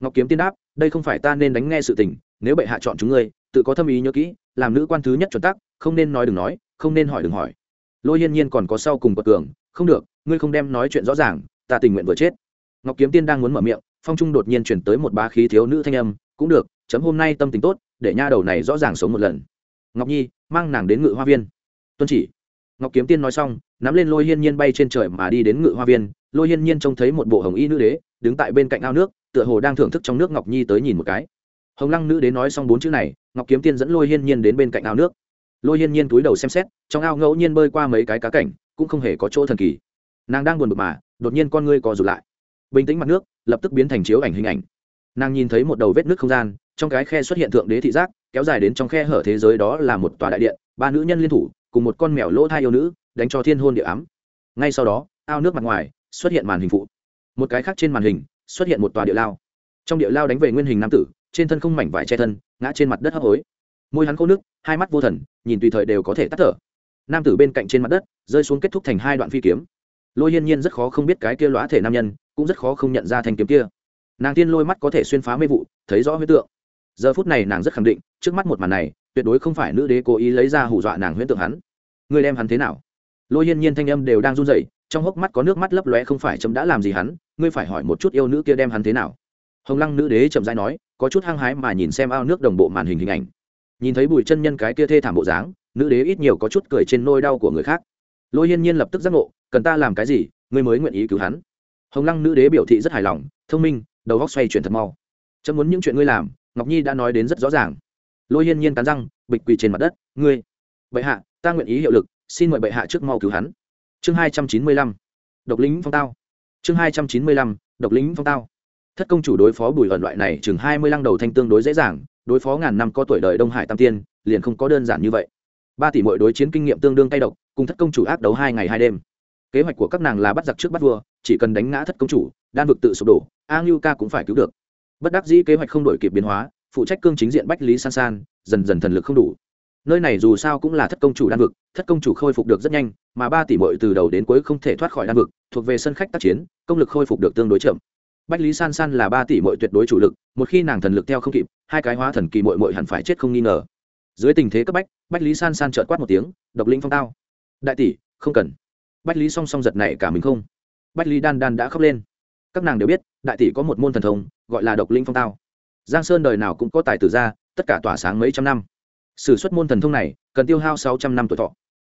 Ngọc kiếm tiên đáp, đây không phải ta nên đánh nghe sự tình, nếu bệ hạ chọn chúng ngươi tự có thâm ý nhớ kỹ, làm nữ quan thứ nhất chuẩn tắc, không nên nói đừng nói, không nên hỏi đừng hỏi. Lôi hiên nhiên còn có sau cùng bậc cường, không được, ngươi không đem nói chuyện rõ ràng, ta tình nguyện vừa chết. Ngọc kiếm tiên đang muốn mở miệng, phong trung đột nhiên chuyển tới một ba khí thiếu nữ thanh âm, cũng được, chấm hôm nay tâm tình tốt, để nha đầu này rõ ràng sống một lần. Ngọc nhi, mang nàng đến ngự hoa viên. Tuân chỉ. Ngọc kiếm tiên nói xong, nắm lên lôi hiên nhiên bay trên trời mà đi đến ngự hoa viên. Lôi hiên nhiên trông thấy một bộ hồng y nữ đế, đứng tại bên cạnh ao nước, tựa hồ đang thưởng thức trong nước ngọc nhi tới nhìn một cái hồng lăng nữ đến nói xong bốn chữ này, ngọc kiếm tiên dẫn lôi hiên nhiên đến bên cạnh ao nước. Lôi hiên nhiên túi đầu xem xét, trong ao ngẫu nhiên bơi qua mấy cái cá cảnh, cũng không hề có chỗ thần kỳ. Nàng đang buồn bực mà, đột nhiên con ngươi co rụt lại. Bình tĩnh mặt nước, lập tức biến thành chiếu ảnh hình ảnh. Nàng nhìn thấy một đầu vết nước không gian, trong cái khe xuất hiện thượng đế thị giác, kéo dài đến trong khe hở thế giới đó là một tòa đại điện, ba nữ nhân liên thủ, cùng một con mèo lỗ thai yêu nữ, đánh cho thiên hôn địa ám. Ngay sau đó, ao nước mặt ngoài, xuất hiện màn hình phụ. Một cái khác trên màn hình, xuất hiện một tòa địa lao. Trong địa lao đánh về nguyên hình nam tử trên thân không mảnh vải che thân, ngã trên mặt đất hấp hối. Môi hắn khô nước, hai mắt vô thần, nhìn tùy thời đều có thể tắt thở. Nam tử bên cạnh trên mặt đất, rơi xuống kết thúc thành hai đoạn phi kiếm. Lôi hiên nhiên rất khó không biết cái kia lõa thể nam nhân, cũng rất khó không nhận ra thanh kiếm kia. Nàng tiên lôi mắt có thể xuyên phá mê vụ, thấy rõ huyết tượng. Giờ phút này nàng rất khẳng định, trước mắt một màn này, tuyệt đối không phải nữ đế cố ý lấy ra hù dọa nàng huyễn tượng hắn. Ngươi đem hắn thế nào? Lôi hiên nhiên thanh âm đều đang run rẩy, trong hốc mắt có nước mắt lấp lóe không phải chấm đã làm gì hắn, ngươi phải hỏi một chút yêu nữ kia đem hắn thế nào. Hồng lăng nữ đế chậm dãi nói có chút hăng hái mà nhìn xem ao nước đồng bộ màn hình hình ảnh. Nhìn thấy bùi chân nhân cái kia thê thảm bộ dáng, nữ đế ít nhiều có chút cười trên nôi đau của người khác. Lôi hiên nhiên lập tức giác ngộ, cần ta làm cái gì, ngươi mới nguyện ý cứu hắn? Hồng lăng nữ đế biểu thị rất hài lòng, thông minh, đầu góc xoay chuyển thật mau. Chấm muốn những chuyện ngươi làm, ngọc nhi đã nói đến rất rõ ràng. Lôi hiên nhiên cắn răng, bịch quỳ trên mặt đất, ngươi, bệ hạ, ta nguyện ý hiệu lực, xin mời bệ hạ trước mau cứu hắn. Chương hai trăm chín mươi lăm, độc lính phong tao. Chương hai trăm chín mươi lăm, độc lính phong tao thất công chủ đối phó bùi ẩn loại này chừng hai mươi lăng đầu thanh tương đối dễ dàng, đối phó ngàn năm có tuổi đời đông hải tam tiên, liền không có đơn giản như vậy. Ba tỷ mọi đối chiến kinh nghiệm tương đương tay độc, cùng thất công chủ ác đấu hai ngày hai đêm. Kế hoạch của các nàng là bắt giặc trước bắt vua, chỉ cần đánh ngã thất công chủ, đan vực tự sụp đổ, a ngưu ca cũng phải cứu được. Bất đắc dĩ kế hoạch không đổi kịp biến hóa, phụ trách cương chính diện bách lý san san, dần dần thần lực không đủ. Nơi này dù sao cũng là thất công chủ đan vực, thất công chủ khôi phục được rất nhanh, mà ba tỷ mội từ đầu đến cuối không thể thoát khỏi đan vực, thuộc về sân khách tác chiến, công lực khôi phục được tương đối chậm bách lý san san là ba tỷ mội tuyệt đối chủ lực, một khi nàng thần lực theo không kịp, hai cái hóa thần kỳ mội mội hẳn phải chết không nghi ngờ. Dưới tình thế cấp bách bách lý san san trợt quát một tiếng, độc linh phong tao. Đại tỷ, không cần. Bách lý song song giật này cả mình không. Bách lý đan đan đã khóc lên. Các nàng đều biết, đại tỷ có một môn thần thông, gọi là độc linh phong tao. Giang sơn đời nào cũng có tài tử ra, tất cả tỏa sáng mấy trăm năm. S ử suất môn thần thông này, cần tiêu hao sáu trăm năm tuổi thọ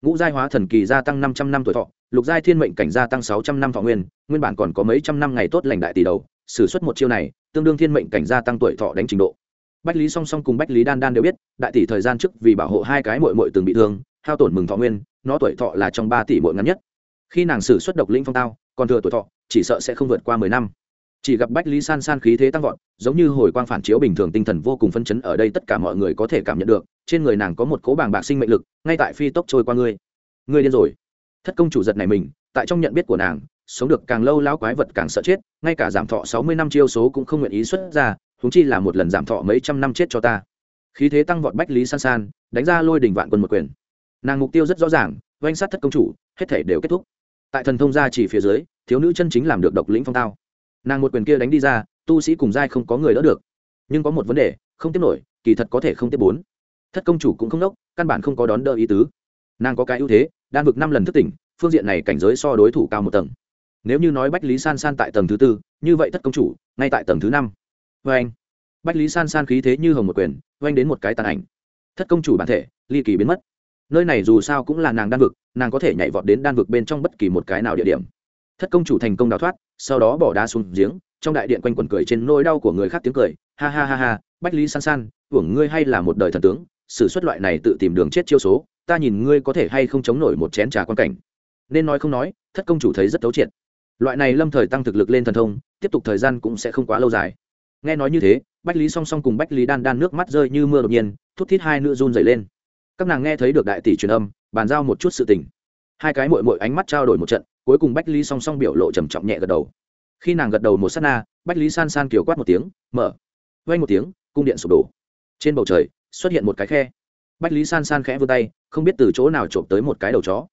ngũ giai hóa thần kỳ gia tăng năm trăm năm tuổi thọ, lục giai thiên mệnh cảnh gia tăng sáu trăm năm thọ nguyên nguyên bản còn có mấy trăm năm ngày tốt lành đại tỷ đầu, Sử xuất suất một chiêu này, tương đương thiên mệnh cảnh gia tăng tuổi thọ đánh trình độ. Bách lý song song cùng bách lý đan đan đều biết, đại tỷ thời gian trước vì bảo hộ hai cái mội mội từng bị thương, hao tổn mừng thọ nguyên, nó tuổi thọ là trong ba tỷ mội ngắn nhất. Khi nàng xử xuất độc linh phong tao, còn thừa tuổi thọ, chỉ sợ sẽ không vượt qua mười năm chỉ gặp bách lý san san khí thế tăng vọt, giống như hồi quang phản chiếu bình thường tinh thần vô cùng phân chấn ở đây tất cả mọi người có thể cảm nhận được, trên người nàng có một cố bàng bạc sinh mệnh lực, ngay tại phi tốc trôi qua ngươi. Ngươi điên rồi. Thất công chủ giật này mình, tại trong nhận biết của nàng, sống được càng lâu lão quái vật càng sợ chết, ngay cả giảm thọ sáu mươi năm chiêu số cũng không nguyện ý xuất ra húng chi là một lần giảm thọ mấy trăm năm chết cho ta. Khí thế tăng vọt bách lý san san, đánh ra lôi đình vạn quân một quyền. Nàng mục tiêu rất rõ ràng, oanh sát thất công chủ, hết thể đều kết thúc. Tại thần thông gia chỉ phía dưới, thiếu nữ chân chính làm được độc lĩnh phong tao nàng một quyền kia đánh đi ra, tu sĩ cùng giai không có người đỡ được. Nhưng có một vấn đề, không tiếp nổi, kỳ thật có thể không tiếp bốn. Thất công chủ cũng không đốc, căn bản không có đón đỡ ý tứ. Nàng có cái ưu thế, đan vực năm lần thức tỉnh, phương diện này cảnh giới so đối thủ cao một tầng. Nếu như nói bách lý san san tại tầng thứ tư, như vậy thất công chủ, ngay tại tầng thứ năm. Vê anh, bách lý san san khí thế như hồng một quyền oanh đến một cái tàn ảnh. Thất công chủ bản thể, ly kỳ biến mất. Nơi này dù sao cũng là nàng đan vực, nàng có thể nhảy vọt đến đan vực bên trong bất kỳ một cái nào địa điểm thất công chủ thành công đào thoát, sau đó bỏ đá xuống giếng, trong đại điện quanh quẩn cười trên nỗi đau của người khác tiếng cười, ha ha ha ha, bách lý san san uổng ngươi hay là một đời thần tướng, xử xuất loại này tự tìm đường chết chiêu số, ta nhìn ngươi có thể hay không chống nổi một chén trà quan cảnh. Nên nói không nói, thất công chủ thấy rất thấu triệt. Loại này lâm thời tăng thực lực lên thần thông, tiếp tục thời gian cũng sẽ không quá lâu dài. Nghe nói như thế, bách lý song song cùng bách lý đan đan nước mắt rơi như mưa đột nhiên, thút thít hai nữ run dày lên. Các nàng nghe thấy được đại tỷ truyền âm, bàn giao một chút sự tình. Hai cái mội mội ánh mắt trao đổi một trận cuối cùng bách lý song song biểu lộ trầm trọng nhẹ gật đầu. Khi nàng gật đầu một s á t na, bách lý san san kiều quát một tiếng, mở vay một tiếng, cung điện sụp đổ. Trên bầu trời, xuất hiện một cái khe. Bách lý san san khẽ vươn tay, không biết từ chỗ nào trộm tới một cái đầu chó.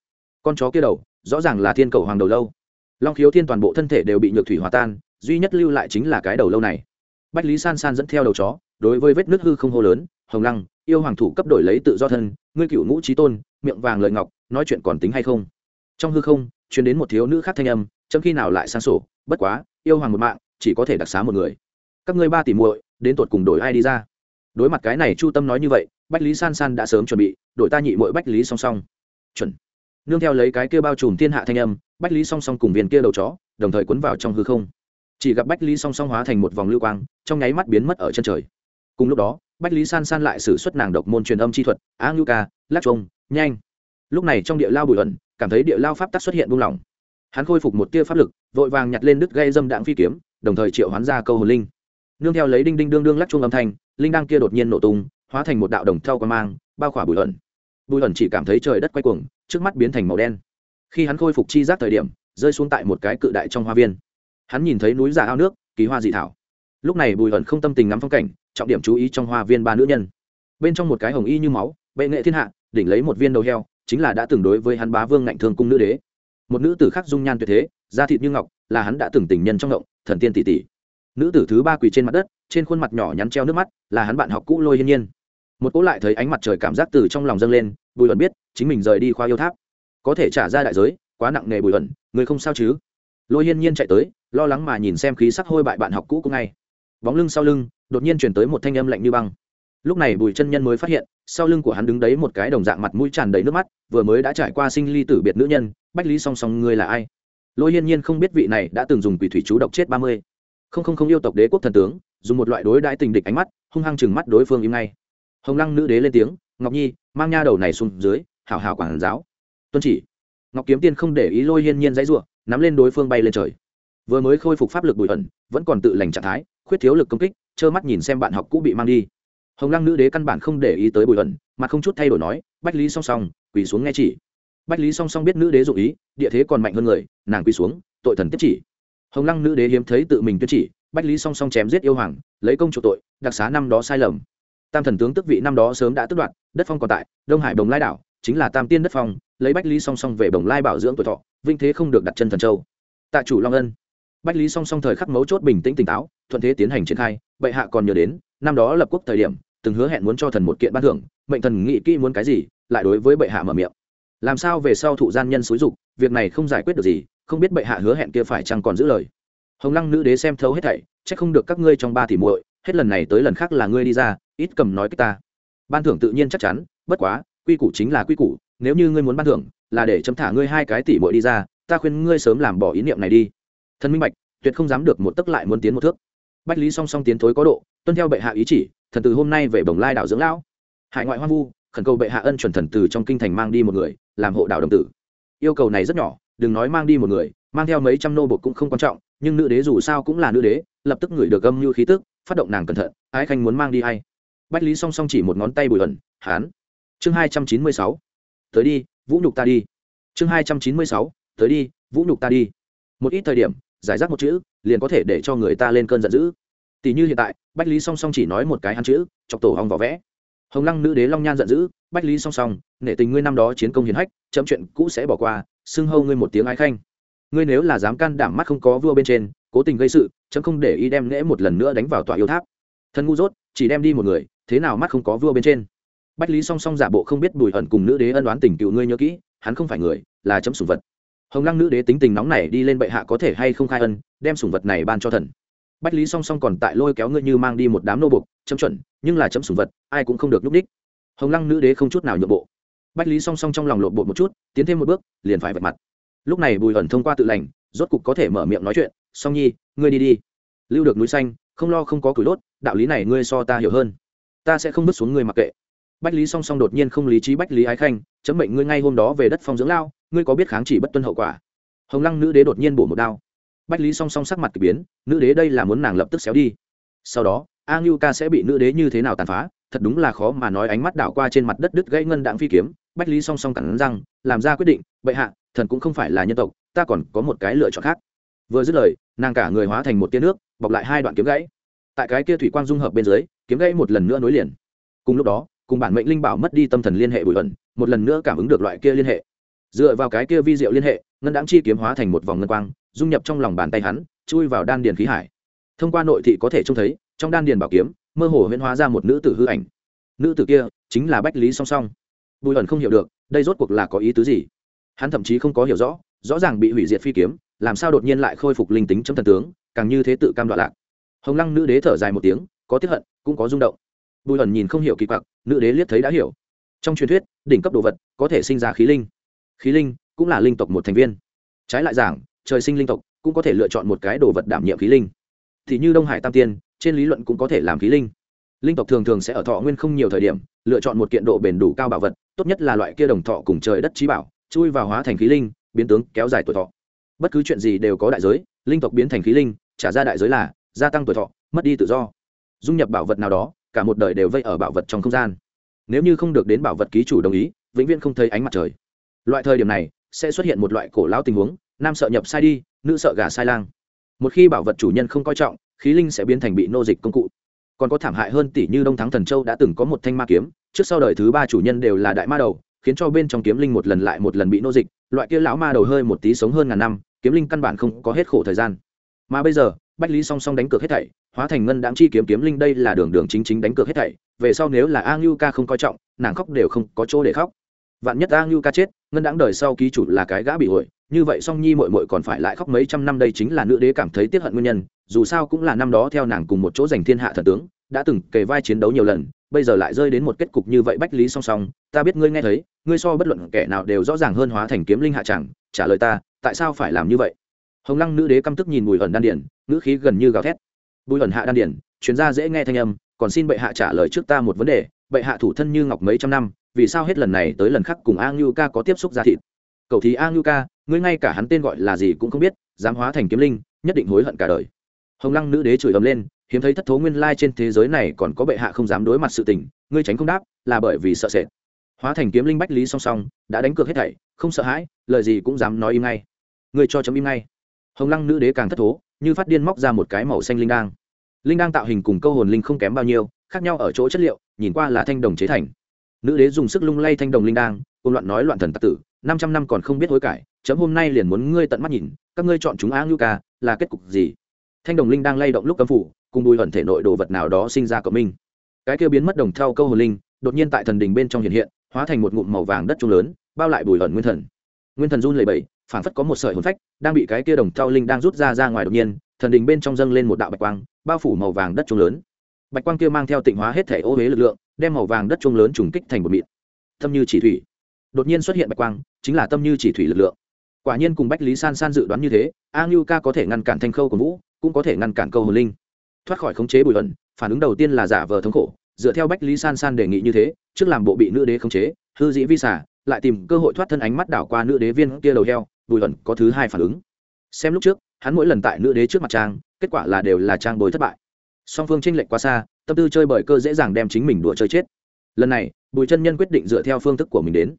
Con chó kia đầu, rõ ràng là thiên cầu hoàng đầu lâu. Long khiếu thiên toàn bộ thân thể đều bị nhược thủy hòa tan, duy nhất lưu lại chính là cái đầu lâu này. Bách lý san san dẫn theo đầu chó, đối với vết nước hư không hô lớn, hồng lăng, yêu hoàng thủ cấp đổi lấy tự do thân, ngươi cựu ngũ trí tôn, miệng vàng lợi ngọc, nói chuyện còn tính hay không? Trong hư không chuyển đến một thiếu nữ khác thanh âm, chấm khi nào lại sang sổ, bất quá, yêu hoàng một mạng, chỉ có thể đặc xá một người. Các ngươi ba tỷ muội, đến tột cùng đổi ai đi ra? Đối mặt cái này chu tâm nói như vậy, bách lý san san đã sớm chuẩn bị, đổi ta nhị muội bách lý song song. Chuẩn. Nương theo lấy cái kia bao trùm thiên hạ thanh âm, bách lý song song cùng viên kia đầu chó, đồng thời cuốn vào trong hư không. Chỉ gặp bách lý song song hóa thành một vòng lưu quang, trong nháy mắt biến mất ở chân trời. Cùng lúc đó, bách lý san san lại xử suất nàng độc môn truyền âm chi thuật, a ngưu ca, lắc trông nhanh. Lúc này trong địa lao bụi ẩn cảm thấy địa lao pháp tắc xuất hiện buông lỏng. Hắn khôi phục một tia pháp lực, vội vàng nhặt lên đứt gây dâm đạn phi kiếm, đồng thời triệu hoán ra câu hồn linh. Nương theo lấy đinh đinh đương đương lắc chuông âm thanh, linh đang kia đột nhiên nổ tung, hóa thành một đạo đồng thau quan mang, bao khỏa bụi ẩn. Bụi ẩn chỉ cảm thấy trời đất quay cuồng, trước mắt biến thành màu đen. Khi hắn khôi phục chi giác thời điểm, rơi xuống tại một cái cự đại trong hoa viên. Hắn nhìn thấy núi giả ao nước, kỳ hoa dị thảo. Lúc này bùi ẩn không tâm tình ngắm phong cảnh, trọng điểm chú ý trong hoa viên ba nữ nhân. Bên trong một cái hồng y như máu, bệ nghệ thiên hạ, đỉnh lấy một viên đầu heo chính là đã từng đối với hắn bá vương ngạnh thương cung nữ đế. Một nữ tử khác dung nhan tuyệt thế, da thịt như ngọc, là hắn đã từng tình nhân trong ngộng thần tiên tỷ tỷ. Nữ tử thứ ba quỳ trên mặt đất, trên khuôn mặt nhỏ nhắn treo nước mắt, là hắn bạn học cũ lôi hiên nhiên. Một cỗ lại thấy ánh mặt trời cảm giác từ trong lòng dâng lên, bùi ẩn biết, chính mình rời đi khoa yêu tháp. Có thể trả ra đại giới, quá nặng nề bùi ẩn người không sao chứ? Lôi hiên nhiên chạy tới, lo lắng mà nhìn xem khí sắc hôi bại bạn học cũ cũng ngay. Bóng lưng sau lưng, đột nhiên chuyển tới một thanh âm lạnh như băng lúc này bùi chân nhân mới phát hiện, sau lưng của hắn đứng đấy một cái đồng dạng mặt mũi tràn đầy nước mắt, vừa mới đã trải qua sinh ly tử biệt nữ nhân, bách lý song song ngươi là ai? Lôi hiên nhiên không biết vị này đã từng dùng quỷ thủy chú độc chết ba mươi. Không không không yêu tộc đế quốc thần tướng, dùng một loại đối đãi tình địch ánh mắt, hung hăng chừng mắt đối phương im ngay. Hồng lăng nữ đế lên tiếng, ngọc nhi, mang nha đầu này xuống dưới, hảo hảo quản giáo. Tuân chỉ. Ngọc kiếm tiên không để ý lôi hiên nhiên dãy ruộng nắm lên đối phương bay lên trời. Vừa mới khôi phục pháp lực bùi ẩn, vẫn còn tự lành trạng thái, khuyết thiếu lực công kích, trơ mắt nhìn xem bạn học cũ bị mang đi hồng lăng nữ đế căn bản không để ý tới bùi ẩn, mà không chút thay đổi nói, bách lý song song, quỳ xuống nghe chỉ. Bách lý song song biết nữ đế dụ ý, địa thế còn mạnh hơn người, nàng quỳ xuống, tội thần tiếp chỉ. Hồng lăng nữ đế hiếm thấy tự mình tuyên chỉ, bách lý song song chém giết yêu hoàng, lấy công chủ tội, đặc xá năm đó sai lầm. Tam thần tướng tức vị năm đó sớm đã tước đoạt, đất phong còn tại, đông hải đồng lai đảo, chính là tam tiên đất phong, lấy bách lý song song về đồng lai bảo dưỡng tuổi thọ, vinh thế không được đặt chân thần châu. Tạ chủ long ân. Bách lý song song thời khắc mấu chốt bình tĩnh tỉnh táo, thuận thế tiến hành triển khai, bệ hạ còn nhớ đến, năm đó lập quốc thời điểm từng hứa hẹn muốn cho thần một kiện ban thưởng, mệnh thần nghĩ kỹ muốn cái gì, lại đối với bệ hạ mở miệng. Làm sao về sau thụ gian nhân xúi dục, việc này không giải quyết được gì, không biết bệ hạ hứa hẹn kia phải chăng còn giữ lời. Hồng lăng nữ đế xem thấu hết thảy, chắc không được các ngươi trong ba tỷ muội, hết lần này tới lần khác là ngươi đi ra, ít cầm nói cái ta. Ban thưởng tự nhiên chắc chắn, bất quá, quy củ chính là quy củ, nếu như ngươi muốn ban thưởng, là để chấm thả ngươi hai cái tỷ muội đi ra, ta khuyên ngươi sớm làm bỏ ý niệm này đi. Thần minh bạch, tuyệt không dám được một tấc lại muốn tiến một thước. Bách lý song song tiến thối có độ tuân theo bệ hạ ý chỉ, thần từ hôm nay về bồng lai đảo dưỡng lão. Hải ngoại hoang vu, khẩn cầu bệ hạ ân chuẩn thần từ trong kinh thành mang đi một người, làm hộ đạo đồng tử. Yêu cầu này rất nhỏ, đừng nói mang đi một người, mang theo mấy trăm nô bột cũng không quan trọng, nhưng nữ đế dù sao cũng là nữ đế, lập tức ngửi được âm như khí tức, phát động nàng cẩn thận, ái khanh muốn mang đi hay. Bách lý song song chỉ một ngón tay bùi ẩn hán. Chương hai trăm chín mươi sáu. Tới đi, vũ nhục ta đi. Chương hai trăm chín mươi sáu. Tới đi, vũ nhục ta đi. Một ít thời điểm, giải rác một chữ, liền có thể để cho người ta lên cơn giận dữ tỷ như hiện tại, bách lý song song chỉ nói một cái hắn chữ, chọc tổ hong vỏ vẽ. Hồng lăng nữ đế long nhan giận dữ, bách lý song song, nể tình ngươi năm đó chiến công hiển hách, chấm chuyện cũ sẽ bỏ qua, xưng hâu ngươi một tiếng ái khanh. Ngươi nếu là dám can đảm mắt không có vua bên trên, cố tình gây sự, chấm không để ý đem nễ một lần nữa đánh vào tòa yêu tháp. Thân ngu dốt, chỉ đem đi một người, thế nào mắt không có vua bên trên? Bách lý song song giả bộ không biết bùi ẩn cùng nữ đế ân đoán tình cựu ngươi nhớ kỹ, hắn không phải người, là chấm sủng vật. Hồng lăng nữ đế tính tình nóng này đi lên bệ hạ có thể hay không khai ân, đem sủng vật này ban cho thần bách lý song song còn tại lôi kéo ngươi như mang đi một đám nô bục chấm chuẩn, nhưng là chấm sủng vật, ai cũng không được núp ních hồng lăng nữ đế không chút nào nhượng bộ. Bách lý song song trong lòng lộn bộ một chút, tiến thêm một bước, liền phải vạch mặt. Lúc này bùi ẩn thông qua tự lành, rốt cục có thể mở miệng nói chuyện, song nhi, ngươi đi đi. Lưu được núi xanh, không lo không có cửi đốt, đạo lý này ngươi so ta hiểu hơn. Ta sẽ không bước xuống ngươi mặc kệ. Bách lý song song đột nhiên không lý trí bách lý ái khanh, chấm mệnh ngươi ngay hôm đó về đất phong dưỡng lao, ngươi có biết kháng chỉ bất tuân hậu quả? Hồng lăng nữ đế đột nhiên bổ một đao bách lý song song sắc mặt k ỳ biến, nữ đế đây là muốn nàng lập tức xéo đi. Sau đó a ngưu ca sẽ bị nữ đế như thế nào tàn phá, thật đúng là khó mà nói ánh mắt đảo qua trên mặt đất đứt gãy ngân đạn phi kiếm. Bách lý song song cẳng răng, làm ra quyết định, bệ hạ, thần cũng không phải là nhân tộc, ta còn có một cái lựa chọn khác. Vừa dứt lời, nàng cả người hóa thành một tia nước, bọc lại hai đoạn kiếm gãy. Tại cái kia thủy quang dung hợp bên dưới, kiếm gãy một lần nữa nối liền. Cùng lúc đó, cùng bản mệnh linh bảo mất đi tâm thần liên hệ bụi ẩn, một lần nữa cảm ứng được loại kia liên hệ. Dựa vào cái kia vi diệu liên hệ, ngân đáng chi kiếm hóa thành một vòng ngân quang dung nhập trong lòng bàn tay hắn, chui vào đan điền khí hải. Thông qua nội thị có thể trông thấy, trong đan điền bảo kiếm, mơ hồ huyễn hóa ra một nữ tử hư ảnh. Nữ tử kia chính là bách lý song song. Bùi ẩn không hiểu được, đây rốt cuộc là có ý tứ gì? Hắn thậm chí không có hiểu rõ rõ ràng bị hủy diệt phi kiếm, làm sao đột nhiên lại khôi phục linh tính trong thần tướng, càng như thế tự cam đoạn lạc. Hồng lăng nữ đế thở dài một tiếng, có tiếp hận, cũng có rung động. Bùi ẩn nhìn không hiểu kỳ quặc, nữ đế liếc thấy đã hiểu. Trong truyền thuyết, đỉnh cấp đồ vật có thể sinh ra khí linh. Khí linh cũng là linh tộc một thành viên. Trái lại giảng trời sinh linh tộc, cũng có thể lựa chọn một cái đồ vật đảm nhiệm khí linh. Thì như đông hải tam tiên, trên lý luận cũng có thể làm khí linh. Linh tộc thường thường sẽ ở thọ nguyên không nhiều thời điểm, lựa chọn một kiện độ bền đủ cao bảo vật, tốt nhất là loại kia đồng thọ cùng trời đất trí bảo, chui vào hóa thành khí linh, biến tướng kéo dài tuổi thọ. Bất cứ chuyện gì đều có đại giới, linh tộc biến thành khí linh, trả ra đại giới là gia tăng tuổi thọ, mất đi tự do. Dung nhập bảo vật nào đó, cả một đời đều vây ở bảo vật trong không gian. Nếu như không được đến bảo vật ký chủ đồng ý, vĩnh viễn không thấy ánh mặt trời. Loại thời điểm này, sẽ xuất hiện một loại cổ lão tình huống nam sợ nhập sai đi, nữ sợ gà sai lang. Một khi bảo vật chủ nhân không coi trọng, khí linh sẽ biến thành bị nô dịch công cụ. Còn có thảm hại hơn tỷ như đông thắng thần châu đã từng có một thanh ma kiếm, trước sau đời thứ ba chủ nhân đều là đại ma đầu, khiến cho bên trong kiếm linh một lần lại một lần bị nô dịch, loại kia lão ma đầu hơi một tí sống hơn ngàn năm, kiếm linh căn bản không có hết khổ thời gian. Mà bây giờ, bách lý song song đánh cược hết thảy, hóa thành ngân đáng chi kiếm kiếm linh đây là đường đường chính chính đánh cược hết thảy, về sau nếu là a ngưu ca không coi trọng, nàng khóc đều không có chỗ để khóc vạn nhất a ngưu ca chết ngân đáng đời sau ký chủ là cái gã bị hội như vậy song nhi mội mội còn phải lại khóc mấy trăm năm đây chính là nữ đế cảm thấy tiếc hận nguyên nhân dù sao cũng là năm đó theo nàng cùng một chỗ giành thiên hạ thần tướng đã từng kề vai chiến đấu nhiều lần bây giờ lại rơi đến một kết cục như vậy bách lý song song ta biết ngươi nghe thấy ngươi so bất luận kẻ nào đều rõ ràng hơn hóa thành kiếm linh hạ chẳng, trả lời ta tại sao phải làm như vậy? Hồng lăng nữ đế căm tức nhìn bùi ẩn đan điển ngữ khí gần như gào thét. Bùi ẩn hạ đan điển chuyên gia dễ nghe thanh âm còn xin bệ hạ trả lời trước ta một vấn đề bệ hạ thủ thân như ngọc mấy trăm năm vì sao hết lần này tới lần khác cùng a ngưu ca có tiếp xúc ra thịt? Cậu thì a ngưu ca ngươi ngay cả hắn tên gọi là gì cũng không biết, dám hóa thành kiếm linh, nhất định hối hận cả đời. Hồng lăng nữ đế chửi ấm lên, hiếm thấy thất thố nguyên lai trên thế giới này còn có bệ hạ không dám đối mặt sự tình, ngươi tránh không đáp, là bởi vì sợ sệt. Hóa thành kiếm linh bách lý song song, đã đánh cược hết thảy, không sợ hãi, lời gì cũng dám nói im ngay. Ngươi cho chấm im ngay. Hồng lăng nữ đế càng thất thố, như phát điên móc ra một cái màu xanh linh đang linh đang tạo hình cùng câu hồn linh không kém bao nhiêu, khác nhau ở chỗ chất liệu, nhìn qua là thanh đồng chế thành nữ đế dùng sức lung lay thanh đồng linh đang cùng loạn nói loạn thần tặc tử, năm trăm năm còn không biết hối cải, chấm hôm nay liền muốn ngươi tận mắt nhìn, các ngươi chọn chúng á ngưu ca, là kết cục gì? Thanh đồng linh đang lay động lúc cấm phủ, cùng bùi hận thể nội đồ vật nào đó sinh ra cộng minh. Cái kia biến mất đồng theo câu hồn linh, đột nhiên tại thần đình bên trong hiện hiện, hóa thành một ngụm màu vàng đất trung lớn, bao lại bùi hận nguyên thần. Nguyên thần run lẩy bẩy, phảng phất có một sợi hồn phách, đang bị cái kia đồng thao linh đang rút ra ra ngoài đột nhiên, thần đình bên trong dâng lên một đạo bạch quang, bao phủ màu vàng đất trung lớn bạch quang kia mang theo tịnh hóa hết thể ô huế lực lượng, đem màu vàng đất trung lớn trùng kích thành một mịn. Tâm như chỉ thủy. Đột nhiên xuất hiện bạch quang, chính là tâm như chỉ thủy lực lượng. Quả nhiên cùng bách lý san san dự đoán như thế, a ngưu ca có thể ngăn cản thanh khâu của vũ, cũng có thể ngăn cản câu hồn linh. Thoát khỏi khống chế bùi ẩn, phản ứng đầu tiên là giả vờ thống khổ, dựa theo bách lý san san đề nghị như thế, trước làm bộ bị nữ đế khống chế, hư dĩ vi xả, lại tìm cơ hội thoát thân ánh mắt đảo qua nữ đế viên kia đầu heo bùi ẩn có thứ hai phản ứng. Xem lúc trước, hắn mỗi lần tại nữ đế trước mặt trang, kết quả là đều là trang bồi thất bại song phương tranh lệch quá xa, tâm tư chơi bởi cơ dễ dàng đem chính mình đùa chơi chết. Lần này, bùi chân nhân quyết định dựa theo phương thức của mình đến.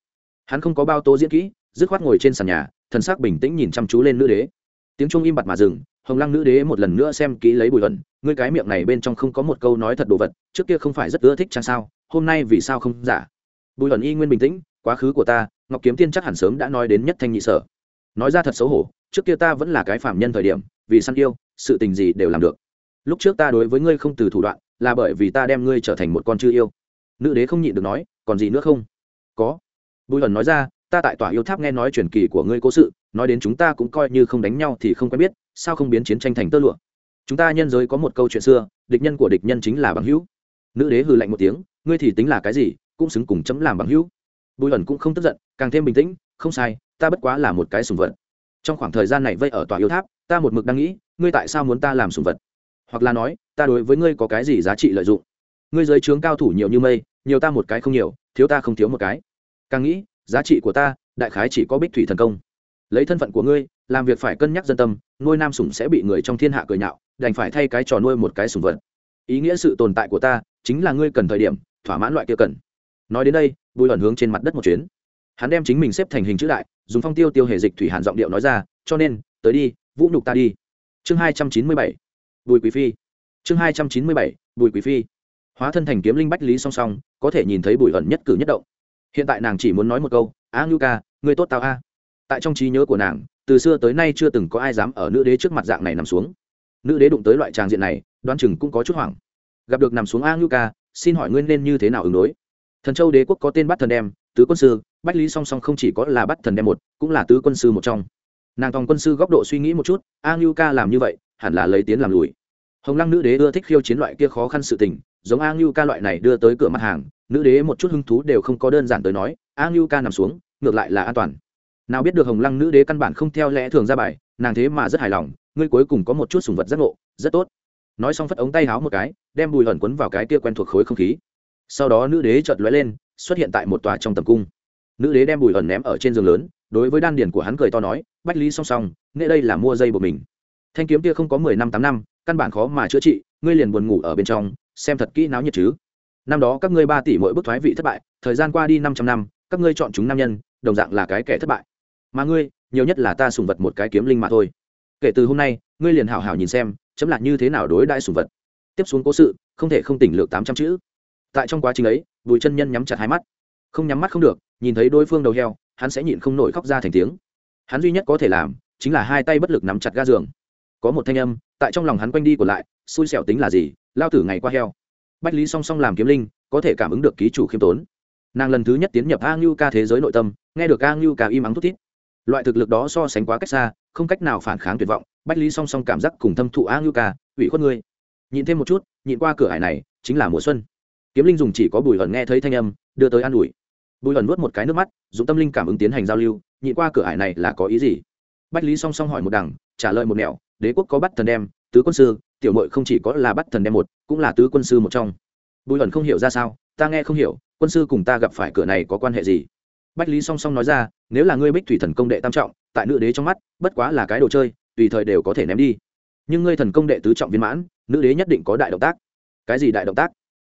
Hắn không có bao tố diễn kỹ, dứt khoát ngồi trên sàn nhà, thần sắc bình tĩnh nhìn chăm chú lên nữ đế. Tiếng trung im bặt mà dừng, hồng lăng nữ đế một lần nữa xem kỹ lấy bùi ẩn ngươi cái miệng này bên trong không có một câu nói thật đồ vật, trước kia không phải rất ưa thích chăng sao, hôm nay vì sao không giả? Bùi ẩn y nguyên bình tĩnh, quá khứ của ta, ngọc kiếm tiên chắc hẳn sớm đã nói đến nhất thanh nhị sở. Nói ra thật xấu hổ, trước kia ta vẫn là cái phạm nhân thời điểm, vì săn yêu, sự tình gì đều làm được lúc trước ta đối với ngươi không từ thủ đoạn, là bởi vì ta đem ngươi trở thành một con chư yêu. Nữ đế không nhịn được nói, còn gì nữa không? Có. Bùi hẩn nói ra, ta tại tòa yêu tháp nghe nói truyền kỳ của ngươi cố sự, nói đến chúng ta cũng coi như không đánh nhau thì không quen biết, sao không biến chiến tranh thành tơ lụa? Chúng ta nhân giới có một câu chuyện xưa, địch nhân của địch nhân chính là bằng hữu. Nữ đế hừ lạnh một tiếng, ngươi thì tính là cái gì, cũng xứng cùng chấm làm bằng hữu. Bùi ẩn cũng không tức giận, càng thêm bình tĩnh, không sai, ta bất quá là một cái sùng vật. Trong khoảng thời gian này vây ở tòa yêu tháp, ta một mực đang nghĩ, ngươi tại sao muốn ta làm sùng vật? Hoặc là nói, ta đối với ngươi có cái gì giá trị lợi dụng? Ngươi giới trướng cao thủ nhiều như mây, nhiều ta một cái không nhiều, thiếu ta không thiếu một cái. Càng nghĩ, giá trị của ta, đại khái chỉ có bích thủy thần công. Lấy thân phận của ngươi, làm việc phải cân nhắc dân tâm, nuôi nam sủng sẽ bị người trong thiên hạ cười nhạo, đành phải thay cái trò nuôi một cái sủng vật. Ý nghĩa sự tồn tại của ta, chính là ngươi cần thời điểm, thỏa mãn loại kia cần. Nói đến đây, bùi ẩn hướng trên mặt đất một chuyến. Hắn đem chính mình xếp thành hình chữ đại, dùng phong tiêu tiêu hề dịch thủy hàn giọng điệu nói ra, cho nên, tới đi, vũ nhục ta đi. Chương hai trăm chín mươi bảy bùi quý phi. Chương hai trăm chín mươi bảy, bùi quý phi. Hóa thân thành kiếm linh bách lý song song, có thể nhìn thấy bùi ẩn nhất cử nhất động. Hiện tại nàng chỉ muốn nói một câu, a ngưu ca người tốt tao a. Tại trong trí nhớ của nàng, từ xưa tới nay chưa từng có ai dám ở nữ đế trước mặt dạng này nằm xuống. Nữ đế đụng tới loại tràng diện này, đoán chừng cũng có chút hoảng. Gặp được nằm xuống a ngưu ca, xin hỏi nguyên nên như thế nào ứng đối? Thần châu đế quốc có tên bắt thần đem, tứ quân sư, bách lý song song không chỉ có là bắt thần đem một, cũng là tứ quân sư một trong nàng tòng quân sư góc độ suy nghĩ một chút, a ngưu ca làm như vậy, hẳn là lấy tiến làm lùi. Hồng lăng nữ đế ưa thích khiêu chiến loại kia khó khăn sự tình, giống a ngưu ca loại này đưa tới cửa mặt hàng, nữ đế một chút hứng thú đều không có đơn giản tới nói, a ngưu ca nằm xuống, ngược lại là an toàn. Nào biết được hồng lăng nữ đế căn bản không theo lẽ thường ra bài, nàng thế mà rất hài lòng, ngươi cuối cùng có một chút sùng vật giác ngộ, rất tốt. Nói xong phất ống tay háo một cái, đem bùi hẩn quấn vào cái kia quen thuộc khối không khí. Sau đó nữ đế chợt lóe lên, xuất hiện tại một tòa trong tầm cung nữ đế đem bùi ẩn ném ở trên giường lớn, đối với đan điền của hắn cười to nói, bách lý song song nghệ đây là mua dây của mình. Thanh kiếm kia không có mười năm tám năm, căn bản khó mà chữa trị, ngươi liền buồn ngủ ở bên trong, xem thật kỹ náo nhiệt chứ. Năm đó các ngươi ba tỷ mỗi bức thoái vị thất bại, thời gian qua đi năm trăm năm, các ngươi chọn chúng nam nhân, đồng dạng là cái kẻ thất bại. Mà ngươi, nhiều nhất là ta sùng vật một cái kiếm linh mà thôi. Kể từ hôm nay, ngươi liền hảo hảo nhìn xem, chấm lại như thế nào đối đãi sùng vật. Tiếp xuống cố sự, không thể không tỉnh lược tám trăm chữ. Tại trong quá trình ấy, bùi chân nhân nhắm chặt hai mắt. Không nhắm mắt không được nhìn thấy đối phương đầu heo, hắn sẽ nhịn không nổi khóc ra thành tiếng. Hắn duy nhất có thể làm, chính là hai tay bất lực nắm chặt ga giường. Có một thanh âm, tại trong lòng hắn quanh đi của lại, xui xẻo tính là gì, lao tử ngày qua heo. Bách lý song song làm kiếm linh, có thể cảm ứng được ký chủ khiêm tốn. Nàng lần thứ nhất tiến nhập a ngưu ca thế giới nội tâm, nghe được a ngưu ca im ắng thút thít. Loại thực lực đó so sánh quá cách xa, không cách nào phản kháng tuyệt vọng, bách lý song song cảm giác cùng thâm thụ a ngưu ca, ủy khuất ngươi. Nhịn thêm một chút, nhịn qua cửa hải này, chính là mùa xuân. Kiếm linh dùng chỉ có bùi ẩn nghe thấy thanh âm, đưa tới an ủi bùi ẩn nuốt một cái nước mắt, dùng tâm linh cảm ứng tiến hành giao lưu nhịn qua cửa ải này là có ý gì? Bách lý song song hỏi một đằng, trả lời một mẹo đế quốc có bắt thần đem, tứ quân sư, tiểu mội không chỉ có là bắt thần đem một, cũng là tứ quân sư một trong. Bùi ẩn không hiểu ra sao, ta nghe không hiểu, quân sư cùng ta gặp phải cửa này có quan hệ gì? Bách lý song song nói ra, nếu là ngươi bích thủy thần công đệ tam trọng, tại nữ đế trong mắt, bất quá là cái đồ chơi, tùy thời đều có thể ném đi. Nhưng ngươi thần công đệ tứ trọng viên mãn, nữ đế nhất định có đại động tác. Cái gì đại động tác?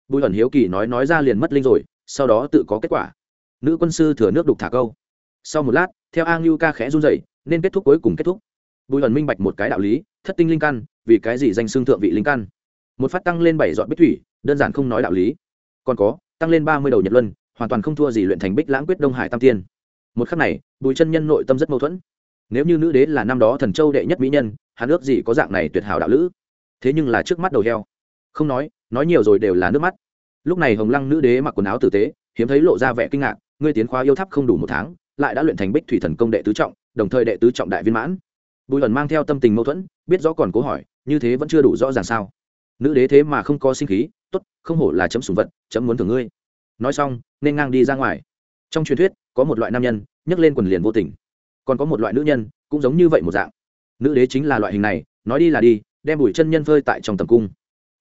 Bùi ẩn hiếu kỳ nói nói ra liền mất linh rồi, sau đó tự có kết quả nữ quân sư thừa nước đục thả câu. Sau một lát, theo a ngưu ca khẽ run dậy nên kết thúc cuối cùng kết thúc. Bùi ẩn minh bạch một cái đạo lý, thất tinh linh căn, vì cái gì danh xương thượng vị linh căn? Một phát tăng lên bảy dọn bích thủy, đơn giản không nói đạo lý. Còn có, tăng lên ba mươi đầu nhật luân, hoàn toàn không thua gì luyện thành bích lãng quyết đông hải tam tiên. Một khắc này, bùi chân nhân nội tâm rất mâu thuẫn. Nếu như nữ đế là năm đó thần châu đệ nhất mỹ nhân, hắn ước gì có dạng này tuyệt hảo đạo lữ. Thế nhưng là trước mắt đầu heo. Không nói nói nhiều rồi đều là nước mắt. Lúc này hồng lăng nữ đế mặc quần áo tử tế, hiếm thấy lộ ra vẻ kinh ngạc ngươi tiến khoa yêu tháp không đủ một tháng, lại đã luyện thành bích thủy thần công đệ tứ trọng, đồng thời đệ tứ trọng đại viên mãn. Bùi ẩn mang theo tâm tình mâu thuẫn, biết rõ còn cố hỏi, như thế vẫn chưa đủ rõ ràng sao? Nữ đế thế mà không có sinh khí, tốt, không hổ là chấm sùng vật, chấm muốn thường ngươi. Nói xong, nên ngang đi ra ngoài. Trong truyền thuyết, có một loại nam nhân, nhấc lên quần liền vô tình. Còn có một loại nữ nhân, cũng giống như vậy một dạng. Nữ đế chính là loại hình này, nói đi là đi, đem bùi chân nhân phơi tại trong tầm cung.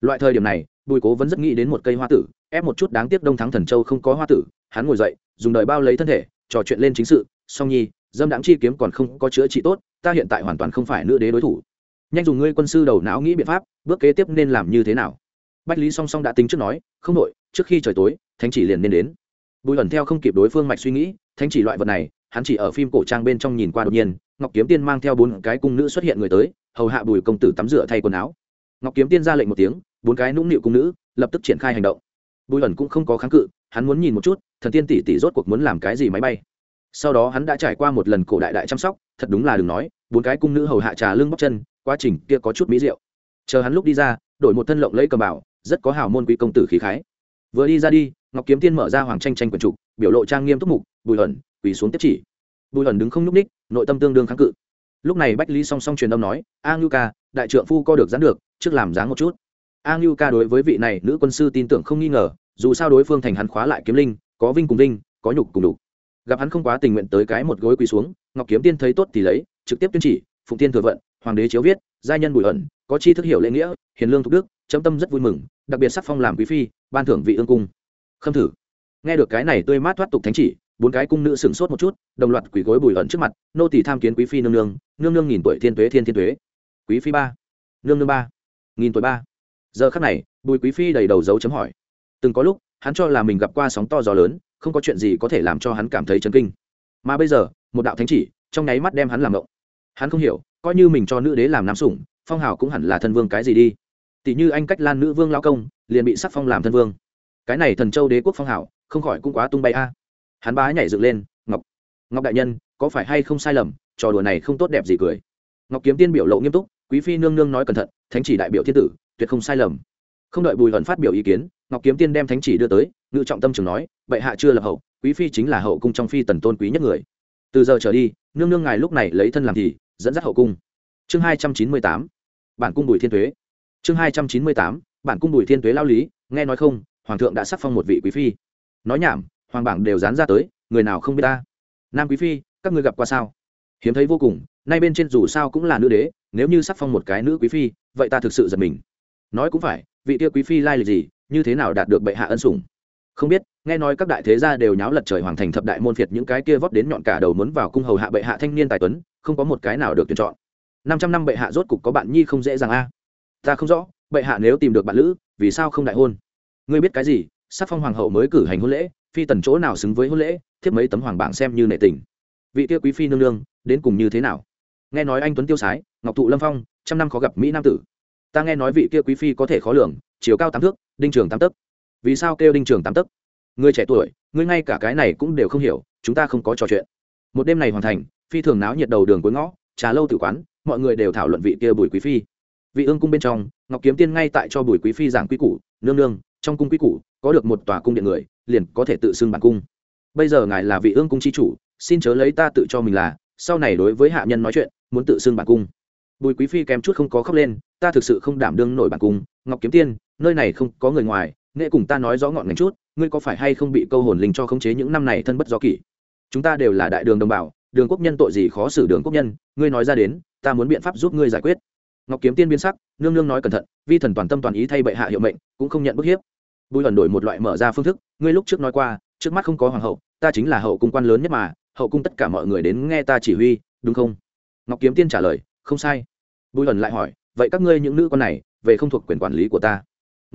Loại thời điểm này, bùi cố vẫn rất nghĩ đến một cây hoa tử, ép một chút đáng tiếc đông thắng thần châu không có hoa tử hắn ngồi dậy, dùng đời bao lấy thân thể, trò chuyện lên chính sự, song nhi, dâm đáng chi kiếm còn không có chữa trị tốt, ta hiện tại hoàn toàn không phải nữ đế đối thủ. Nhanh dùng ngươi quân sư đầu não nghĩ biện pháp, bước kế tiếp nên làm như thế nào? Bách lý song song đã tính trước nói, không đội trước khi trời tối, thánh chỉ liền nên đến. Bùi ẩn theo không kịp đối phương mạch suy nghĩ, thánh chỉ loại vật này, hắn chỉ ở phim cổ trang bên trong nhìn qua đột nhiên, ngọc kiếm tiên mang theo bốn cái cung nữ xuất hiện người tới, hầu hạ bùi công tử tắm rửa thay quần áo. Ngọc kiếm tiên ra lệnh một tiếng, bốn cái nũng nịu cung nữ lập tức triển khai hành động. Bùi ẩn cũng không có kháng cự hắn muốn nhìn một chút, thần tiên tỷ tỷ rốt cuộc muốn làm cái gì máy bay. Sau đó hắn đã trải qua một lần cổ đại đại chăm sóc, thật đúng là đừng nói, bốn cái cung nữ hầu hạ trà lưng bóc chân, quá trình kia có chút mỹ rượu chờ hắn lúc đi ra, đổi một thân lộng lẫy cầm bảo, rất có hào môn quý công tử khí khái. Vừa đi ra đi, ngọc kiếm tiên mở ra hoàng tranh tranh quần trục, biểu lộ trang nghiêm túc mục, bùi hẩn quỳ xuống tiếp chỉ. Bùi hẩn đứng không nhúc ních nội tâm tương đương kháng cự. Lúc này bách lý song song truyền âm nói, a ngưu ca, đại trượng phu co được dán được, trước làm dáng một chút. A ngưu ca đối với vị này nữ quân sư tin tưởng không nghi ngờ dù sao đối phương thành hắn khóa lại kiếm linh, có vinh cùng vinh, có nhục cùng đục gặp hắn không quá tình nguyện tới cái một gối quỳ xuống, ngọc kiếm tiên thấy tốt thì lấy, trực tiếp tuyên chỉ, phụng tiên thừa vận, hoàng đế chiếu viết gia nhân bùi ẩn, có chi thức hiểu lễ nghĩa, hiền lương thục đức, chấm tâm rất vui mừng, đặc biệt sắc phong làm quý phi, ban thưởng vị ương cung. Khâm thử. Nghe được cái này tươi mát thoát tục thánh chỉ, bốn cái cung nữ sửng sốt một chút, đồng loạt quỳ gối bùi ẩn trước mặt, nô tỷ tham kiến quý phi nương nương nương nương nghìn tuổi thiên tuế thiên thiên tuế. Quý phi ba. Nương nương ba. Nghìn tuổi ba. Giờ khắc này, bùi quý phi đầy đầu dấu chấm hỏi từng có lúc, hắn cho là mình gặp qua sóng to gió lớn, không có chuyện gì có thể làm cho hắn cảm thấy chấn kinh. Mà bây giờ, một đạo thánh chỉ, trong nháy mắt đem hắn làm động hắn không hiểu, coi như mình cho nữ đế làm nam sủng, phong hào cũng hẳn là thân vương cái gì đi. Tỷ như anh cách lan nữ vương lao công, liền bị sắc phong làm thân vương. Cái này thần châu đế quốc phong hào, không khỏi cũng quá tung bay a. Hắn bá nhảy dựng lên, ngọc ngọc đại nhân, có phải hay không sai lầm, trò đùa này không tốt đẹp gì cười. Ngọc kiếm tiên biểu lộ nghiêm túc, quý phi nương nương nói cẩn thận, thánh chỉ đại biểu thiên tử, tuyệt không sai lầm. Không đợi bùi hận phát biểu ý kiến ngọc kiếm tiên đem thánh chỉ đưa tới, ngự trọng tâm trường nói, bệ hạ chưa lập hậu, quý phi chính là hậu cung trong phi tần tôn quý nhất người. Từ giờ trở đi, nương nương ngài lúc này lấy thân làm thì, dẫn dắt hậu cung. Chương hai trăm chín mươi tám, bản cung bùi thiên thuế chương hai trăm chín mươi tám, bản cung bùi thiên thuế lao lý, nghe nói không, hoàng thượng đã sắc phong một vị quý phi. Nói nhảm, hoàng bảng đều dán ra tới, người nào không biết ta? Nam quý phi, các ngươi gặp qua sao? Hiếm thấy vô cùng, nay bên trên dù sao cũng là nữ đế, nếu như sắc phong một cái nữ quý phi, vậy ta thực sự giật mình. Nói cũng phải, vị tia quý phi lai lịch gì như thế nào đạt được bệ hạ ân sủng? Không biết, nghe nói các đại thế gia đều nháo lật trời hoàng thành thập đại môn phiệt những cái kia vót đến nhọn cả đầu muốn vào cung hầu hạ bệ hạ thanh niên tài tuấn, không có một cái nào được tuyển chọn. Năm trăm năm bệ hạ rốt cục có bạn nhi không dễ dàng a. Ta không rõ, bệ hạ nếu tìm được bạn lữ, vì sao không đại hôn? Ngươi biết cái gì sắc phong hoàng hậu mới cử hành hôn lễ, phi tần chỗ nào xứng với hôn lễ, thiếp mấy tấm hoàng bảng xem như nệ tình. Vị kia quý phi nương nương, đến cùng như thế nào? Nghe nói anh tuấn tiêu sái, ngọc thụ lâm phong, trăm năm khó gặp mỹ nam tử. Ta nghe nói vị kia quý phi có thể khó lường, chiều cao tám thước đinh trường tám tấc. Vì sao kêu đinh trường tám tấc? Người trẻ tuổi, người ngay cả cái này cũng đều không hiểu, chúng ta không có trò chuyện. Một đêm này hoàn thành, phi thường náo nhiệt đầu đường cuối ngõ, trà lâu tử quán, mọi người đều thảo luận vị kia bùi quý phi. Vị ương cung bên trong, ngọc kiếm tiên ngay tại cho bùi quý phi giảng quý củ, nương nương, trong cung quý củ, có được một tòa cung điện người, liền có thể tự xưng bản cung. Bây giờ ngài là vị ương cung chi chủ, xin chớ lấy ta tự cho mình là, sau này đối với hạ nhân nói chuyện, muốn tự xưng bản cung. Bùi quý phi kém chút không có khóc lên, ta thực sự không đảm đương nổi bản cung. Ngọc kiếm tiên nơi này không có người ngoài nghệ cùng ta nói rõ ngọn ngành chút, ngươi có phải hay không bị câu hồn linh cho khống chế những năm này thân bất do kỷ? Chúng ta đều là đại đường đồng bào, đường quốc nhân tội gì khó xử đường quốc nhân, ngươi nói ra đến, ta muốn biện pháp giúp ngươi giải quyết. Ngọc kiếm tiên biến sắc, nương nương nói cẩn thận, vi thần toàn tâm toàn ý thay bệ hạ hiệu mệnh, cũng không nhận bức hiếp. Bùi ẩn đổi một loại mở ra phương thức, ngươi lúc trước nói qua, trước mắt không có hoàng hậu, ta chính là hậu cung quan lớn nhất mà, hậu cung tất cả mọi người đến nghe ta chỉ huy, đúng không? Ngọc kiếm tiên trả lời, không sai. Bùi ẩn lại hỏi, vậy các ngươi những nữ con này, về không thuộc quyền quản lý của ta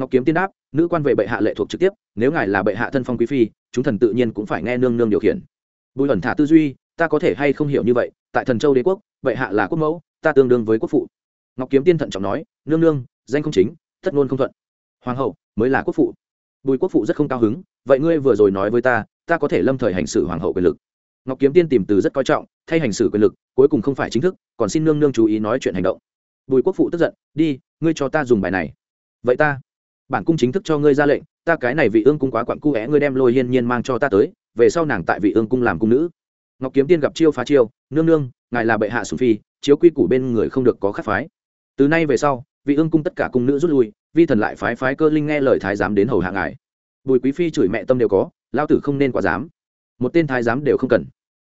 ngọc kiếm tiên đáp, nữ quan vệ bệ hạ lệ thuộc trực tiếp, nếu ngài là bệ hạ thân phong quý phi, chúng thần tự nhiên cũng phải nghe nương nương điều khiển. Bùi ẩn thả tư duy, ta có thể hay không hiểu như vậy, tại thần châu đế quốc, bệ hạ là quốc mẫu, ta tương đương với quốc phụ. Ngọc kiếm tiên thận trọng nói, nương nương, danh không chính, thất ngôn không thuận. Hoàng hậu, mới là quốc phụ. Bùi quốc phụ rất không cao hứng, vậy ngươi vừa rồi nói với ta ta có thể lâm thời hành xử hoàng hậu quyền lực. Ngọc kiếm tiên tìm từ rất coi trọng, thay hành xử quyền lực, cuối cùng không phải chính thức, còn xin nương nương chú ý nói chuyện hành động. Bùi quốc phụ tức giận, đi, ngươi cho ta dùng bài này. Vậy ta bản cung chính thức cho ngươi ra lệnh, ta cái này vị ương cung quá quặn cu é, ngươi đem lôi hiên nhiên mang cho ta tới, về sau nàng tại vị ương cung làm cung nữ. Ngọc kiếm tiên gặp chiêu phá chiêu, nương nương, ngài là bệ hạ sùng phi, chiếu quy củ bên người không được có khắc phái. Từ nay về sau, vị ương cung tất cả cung nữ rút lui, vi thần lại phái phái cơ linh nghe lời thái giám đến hầu hạ ngài. Bùi quý phi chửi mẹ tâm đều có lao tử không nên quá dám. Một tên thái giám đều không cần.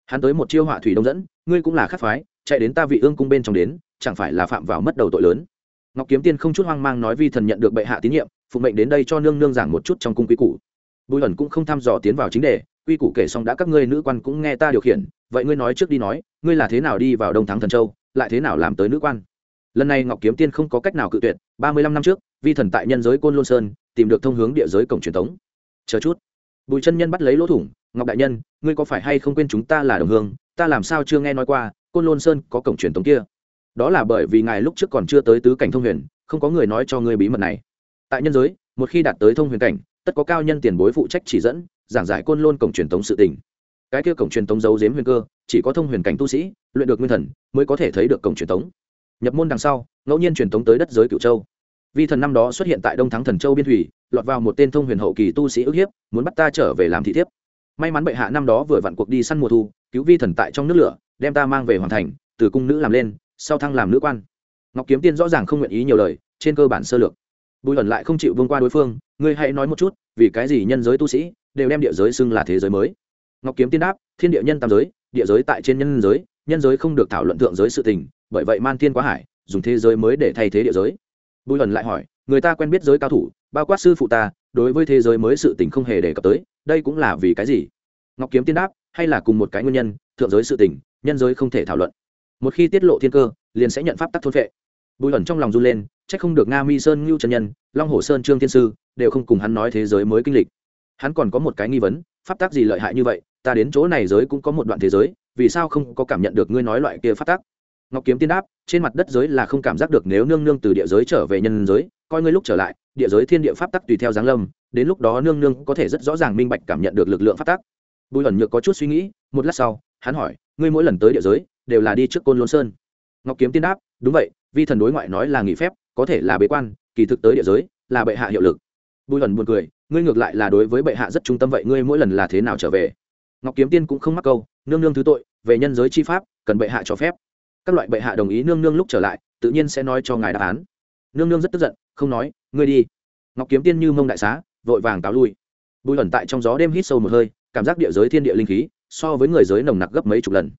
Hắn tới một chiêu họa thủy đông dẫn, ngươi cũng là khắc phái, chạy đến ta vị ương cung bên trong đến, chẳng phải là phạm vào mất đầu tội lớn. Ngọc kiếm tiên không chút hoang mang nói vi thần nhận được bệ hạ tín nhiệm phụ mệnh đến đây cho nương nương giảng một chút trong cung quý củ. Bùi ẩn cũng không thăm dò tiến vào chính đề, quy củ kể xong đã các ngươi nữ quan cũng nghe ta điều khiển, vậy ngươi nói trước đi nói, ngươi là thế nào đi vào đông thắng thần châu, lại thế nào làm tới nữ quan? Lần này ngọc kiếm tiên không có cách nào cự tuyệt, ba mươi lăm năm trước, vi thần tại nhân giới côn lôn sơn, tìm được thông hướng địa giới cổng truyền thống chờ chút. Bùi chân nhân bắt lấy lỗ thủng, ngọc đại nhân, ngươi có phải hay không quên chúng ta là đồng hương, ta làm sao chưa nghe nói qua, côn lôn sơn có cổng truyền thống kia? Đó là bởi vì ngài lúc trước còn chưa tới tứ cảnh thông huyền, không có người nói cho ngươi bí mật này tại nhân giới, một khi đạt tới thông huyền cảnh, tất có cao nhân tiền bối phụ trách chỉ dẫn, giảng giải côn lôn cổng truyền thống sự tình. Cái kia cổng truyền thống giấu giếm huyền cơ, chỉ có thông huyền cảnh tu sĩ, luyện được nguyên thần, mới có thể thấy được cổng truyền thống nhập môn đằng sau, ngẫu nhiên truyền thống tới đất giới cửu châu. Vi thần năm đó xuất hiện tại đông thắng thần châu biên thủy, lọt vào một tên thông huyền hậu kỳ tu sĩ ức hiếp, muốn bắt ta trở về làm thị thiếp. May mắn bệ hạ năm đó vừa vặn cuộc đi săn mùa thu, cứu vi thần tại trong nước lửa, đem ta mang về hoàn thành, từ cung nữ làm lên, sau thăng làm nữ quan. Ngọc kiếm tiên rõ ràng không nguyện ý nhiều lời, trên cơ bản sơ lược bùi ẩn lại không chịu vương qua đối phương, ngươi hãy nói một chút, vì cái gì nhân giới tu sĩ đều đem địa giới xưng là thế giới mới? Ngọc kiếm tiên đáp, thiên địa nhân tam giới, địa giới tại trên nhân giới nhân giới không được thảo luận thượng giới sự tình, bởi vậy man thiên quá hải, dùng thế giới mới để thay thế địa giới. Bùi ẩn lại hỏi, người ta quen biết giới cao thủ, bao quát sư phụ ta, đối với thế giới mới sự tình không hề đề cập tới, đây cũng là vì cái gì? Ngọc kiếm tiên đáp, hay là cùng một cái nguyên nhân, thượng giới sự tình, nhân giới không thể thảo luận. Một khi tiết lộ thiên cơ, liền sẽ nhận pháp tắc thôn vệ bùi ẩn trong lòng run lên c h ắ c không được nga mi sơn ngưu trần nhân, long hồ sơn trương thiên sư, đều không cùng hắn nói thế giới mới kinh lịch. Hắn còn có một cái nghi vấn, pháp tắc gì lợi hại như vậy, ta đến chỗ này giới cũng có một đoạn thế giới, vì sao không có cảm nhận được ngươi nói loại kia pháp tắc? Ngọc kiếm tiên đáp, trên mặt đất giới là không cảm giác được nếu nương nương từ địa giới trở về nhân giới, coi ngươi lúc trở lại, địa giới thiên địa pháp tắc tùy theo giáng lâm, đến lúc đó nương nương có thể rất rõ ràng minh bạch cảm nhận được lực lượng pháp tắc. Bùi ẩn nhược có chút suy nghĩ, một lát sau, hắn hỏi, ngươi mỗi lần tới địa giới, đều là đi trước côn lôn sơn. Ngọc kiếm tiên đáp, đúng vậy vi thần đối ngoại nói là nghỉ phép, có thể là bế quan, kỳ thực tới địa giới, là bệ hạ hiệu lực. Bùi ẩn buồn cười, ngươi ngược lại là đối với bệ hạ rất trung tâm vậy, ngươi mỗi lần là thế nào trở về? Ngọc kiếm tiên cũng không mắc câu, nương nương thứ tội, về nhân giới chi pháp, cần bệ hạ cho phép. Các loại bệ hạ đồng ý nương nương lúc trở lại, tự nhiên sẽ nói cho ngài đáp án. Nương nương rất tức giận, không nói, ngươi đi. Ngọc kiếm tiên như mông đại xá, vội vàng cáo lui. Bùi ẩn tại trong gió đêm hít sâu một hơi, cảm giác địa giới thiên địa linh khí, so với người giới nồng nặc gấp mấy chục lần.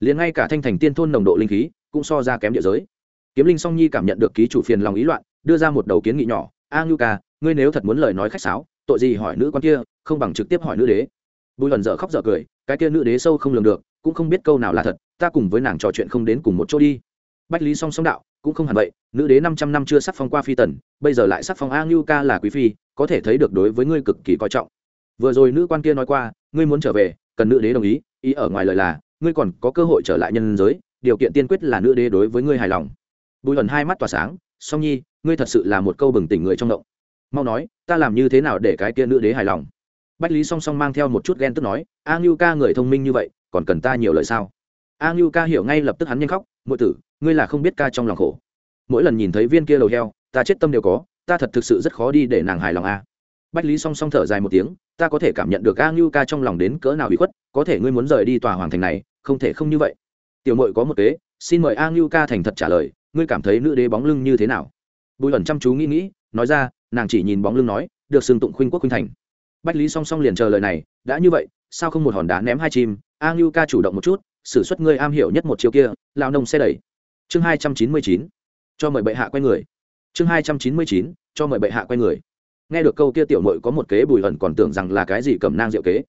Liền ngay cả thanh thành tiên thôn nồng độ linh khí, cũng so ra kém địa giới kiếm linh song nhi cảm nhận được ký chủ phiền lòng ý loạn, đưa ra một đầu kiến nghị nhỏ. A ngưu ca, ngươi nếu thật muốn lời nói khách sáo, tội gì hỏi nữ con kia, không bằng trực tiếp hỏi nữ đế. Bùi lần dở khóc dở cười, cái kia nữ đế sâu không lường được, cũng không biết câu nào là thật, ta cùng với nàng trò chuyện không đến cùng một chỗ đi. Bách lý song song đạo, cũng không hẳn vậy, nữ đế năm trăm năm chưa sắc phong qua phi tần, bây giờ lại sắc phong a ngưu ca là quý phi, có thể thấy được đối với ngươi cực kỳ coi trọng. Vừa rồi nữ quan kia nói qua, ngươi muốn trở về, cần nữ đế đồng ý ý ở ngoài lời là, ngươi còn có cơ hội trở lại nhân giới, điều kiện tiên quyết là nữ đế đối với ngươi hài lòng bùi ẩn hai mắt tỏa sáng, song nhi, ngươi thật sự là một câu bừng tỉnh người trong động. Mau nói, ta làm như thế nào để cái kia nữ đế hài lòng? Bách lý song song mang theo một chút ghen tức nói, a ngưu ca người thông minh như vậy, còn cần ta nhiều lời sao? A ngưu ca hiểu ngay lập tức hắn nhanh khóc mỗi tử, ngươi là không biết ca trong lòng khổ. Mỗi lần nhìn thấy viên kia lầu heo, ta chết tâm đều có, ta thật thực sự rất khó đi để nàng hài lòng a. Bách lý song song thở dài một tiếng, ta có thể cảm nhận được a ngưu ca trong lòng đến cỡ nào bị khuất, có thể ngươi muốn rời đi tòa hoàng thành này, không thể không như vậy. Tiểu mội có một kế, xin mời a ngưu ca thành thật trả lời ngươi cảm thấy nữ đế bóng lưng như thế nào? Bùi ẩn chăm chú nghĩ nghĩ, nói ra, nàng chỉ nhìn bóng lưng nói, được xưng tụng khuynh quốc khuynh thành. Bách lý song song liền chờ lời này, đã như vậy, sao không một hòn đá ném hai chim? A ngưu ca chủ động một chút xử suất ngươi am hiểu nhất một chiều kia lao nông xe đẩy. Chương hai trăm chín mươi chín, cho mời bệ hạ quay người. Chương hai trăm chín mươi chín, cho mời bệ hạ quay người. Nghe được câu kia tiểu mội có một kế, bùi ẩn còn tưởng rằng là cái gì cầm nang diệu kế.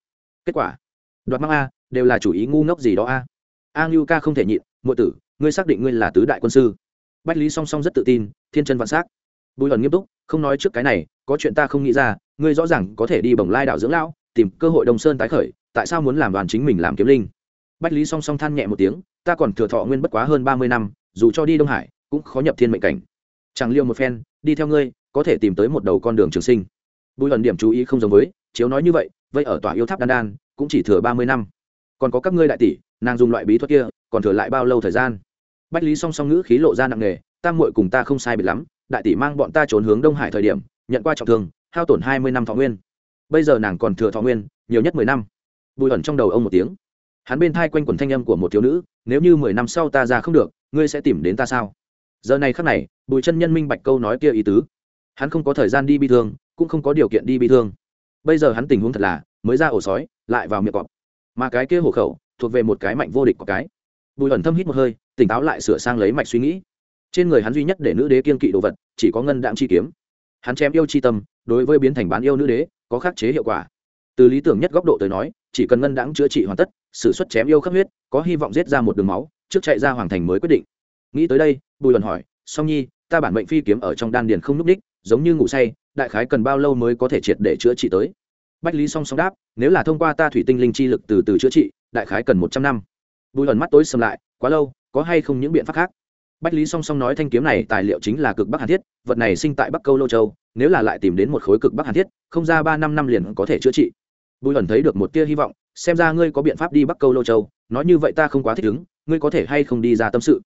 Kết quả, đoạt mang a, đều là chủ ý ngu ngốc gì đó a. A ngưu ca không thể nhịn ngụy tử, ngươi xác định ngươi là tứ đại quân sư? Bách lý song song rất tự tin, thiên chân vạn s á c bùi ẩn nghiêm túc, không nói trước cái này, có chuyện ta không nghĩ ra, ngươi rõ ràng có thể đi bồng lai đảo dưỡng lão, tìm cơ hội đồng sơn tái khởi, tại sao muốn làm đoàn chính mình làm kiếm linh? Bách lý song song than nhẹ một tiếng, ta còn thừa thọ nguyên bất quá hơn ba mươi năm, dù cho đi đông hải, cũng khó nhập thiên mệnh cảnh. Chẳng liêu một phen, đi theo ngươi, có thể tìm tới một đầu con đường trường sinh. Bùi ẩn điểm chú ý không giống với, chiếu nói như vậy vậy ở tòa yêu tháp đan đan, cũng chỉ thừa ba mươi năm. Còn có các ngươi đại tỷ, nàng dùng loại bí thuật kia, còn thừa lại bao lâu thời gian? Bách lý song song ngữ khí lộ ra nặng nề tam muội cùng ta không sai biệt lắm, đại tỷ mang bọn ta trốn hướng đông hải thời điểm, nhận qua trọng thương, hao tổn hai mươi năm thọ nguyên. Bây giờ nàng còn thừa thọ nguyên, nhiều nhất mười năm. Bùi ẩn trong đầu ông một tiếng. Hắn bên thai quanh quần thanh âm của một thiếu nữ, nếu như mười năm sau ta ra không được, ngươi sẽ tìm đến ta sao? Giờ này khắc này, bùi chân nhân minh bạch câu nói kia ý tứ. Hắn không có thời gian đi bi thương, cũng không có điều kiện đi bi thương. Bây giờ hắn tình huống thật là, mới ra ổ sói, lại vào miệng cọp. Mà cái kia hộ khẩu, thuộc về một cái mạnh vô địch của cái. Bùi ẩn thâm hít một hơi tỉnh táo lại sửa sang lấy mạch suy nghĩ. Trên người hắn duy nhất để nữ đế kiên kỵ đồ vật, chỉ có ngân đạm chi kiếm. Hắn chém yêu chi tâm, đối với biến thành bán yêu nữ đế, có khắc chế hiệu quả. Từ lý tưởng nhất góc độ tới nói, chỉ cần ngân đãng chữa trị hoàn tất s ử suất chém yêu khắc huyết, có hy vọng giết ra một đường máu, trước chạy ra hoàng thành mới quyết định. Nghĩ tới đây, bùi luận hỏi, song nhi, ta bản mệnh phi kiếm ở trong đan điền không núp đích, giống như ngủ say, đại khái cần bao lâu mới có thể triệt để chữa trị tới? Bách lý song song đáp, nếu là thông qua ta thủy tinh linh chi lực từ từ chữa trị, đại khái cần một trăm năm. Bùi luận mắt tối xâm lại, quá lâu có hay không những biện pháp khác? Bách lý song song nói thanh kiếm này tài liệu chính là cực bắc hàn thiết, vật này sinh tại bắc câu lô châu, nếu là lại tìm đến một khối cực bắc hàn thiết, không ra ba năm năm liền có thể chữa trị. Bùi ẩn thấy được một tia hy vọng, xem ra ngươi có biện pháp đi bắc câu lô châu, nói như vậy ta không quá thích ứng, ngươi có thể hay không đi ra tâm sự?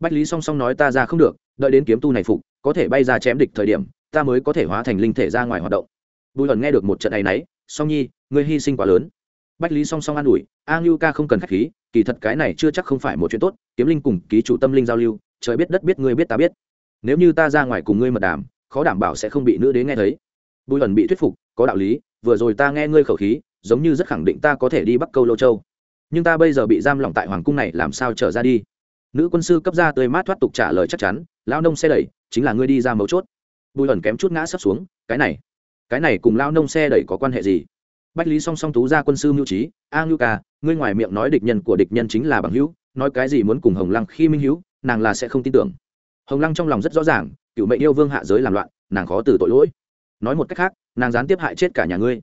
Bách lý song song nói ta ra không được, đợi đến kiếm tu này phục, có thể bay ra chém địch thời điểm, ta mới có thể hóa thành linh thể ra ngoài hoạt động. Bùi ẩn nghe được một trận này nấy, song nhi, ngươi hy sinh quá lớn. Bách lý song song an ủi, a ngưu ca không cần k h á c h khí kỳ thật cái này chưa chắc không phải một chuyện tốt, kiếm linh cùng ký chủ tâm linh giao lưu, trời biết đất biết ngươi biết ta biết. Nếu như ta ra ngoài cùng ngươi mật đàm, khó đảm bảo sẽ không bị nữ đế nghe thấy. Bùi ẩn bị thuyết phục, có đạo lý, vừa rồi ta nghe ngươi khẩu khí, giống như rất khẳng định ta có thể đi bắc câu lô châu. Nhưng ta bây giờ bị giam lỏng tại hoàng cung này, làm sao trở ra đi? Nữ quân sư cấp ra tươi mát thoát tục trả lời chắc chắn lao nông xe đẩy, chính là ngươi đi ra mấu chốt. Bùi ẩn kém chút ngã sắp xuống, cái này cái này cùng lao nông xe đẩy có quan hệ gì? Bách lý song song tú ra quân sư mưu trí, a ngưu ca, ngươi ngoài miệng nói địch nhân của địch nhân chính là bằng hữu, nói cái gì muốn cùng hồng lăng khi minh hữu, nàng là sẽ không tin tưởng. Hồng lăng trong lòng rất rõ ràng, cựu mệnh yêu vương hạ giới làm loạn, nàng khó từ tội lỗi. Nói một cách khác, nàng gián tiếp hại chết cả nhà ngươi.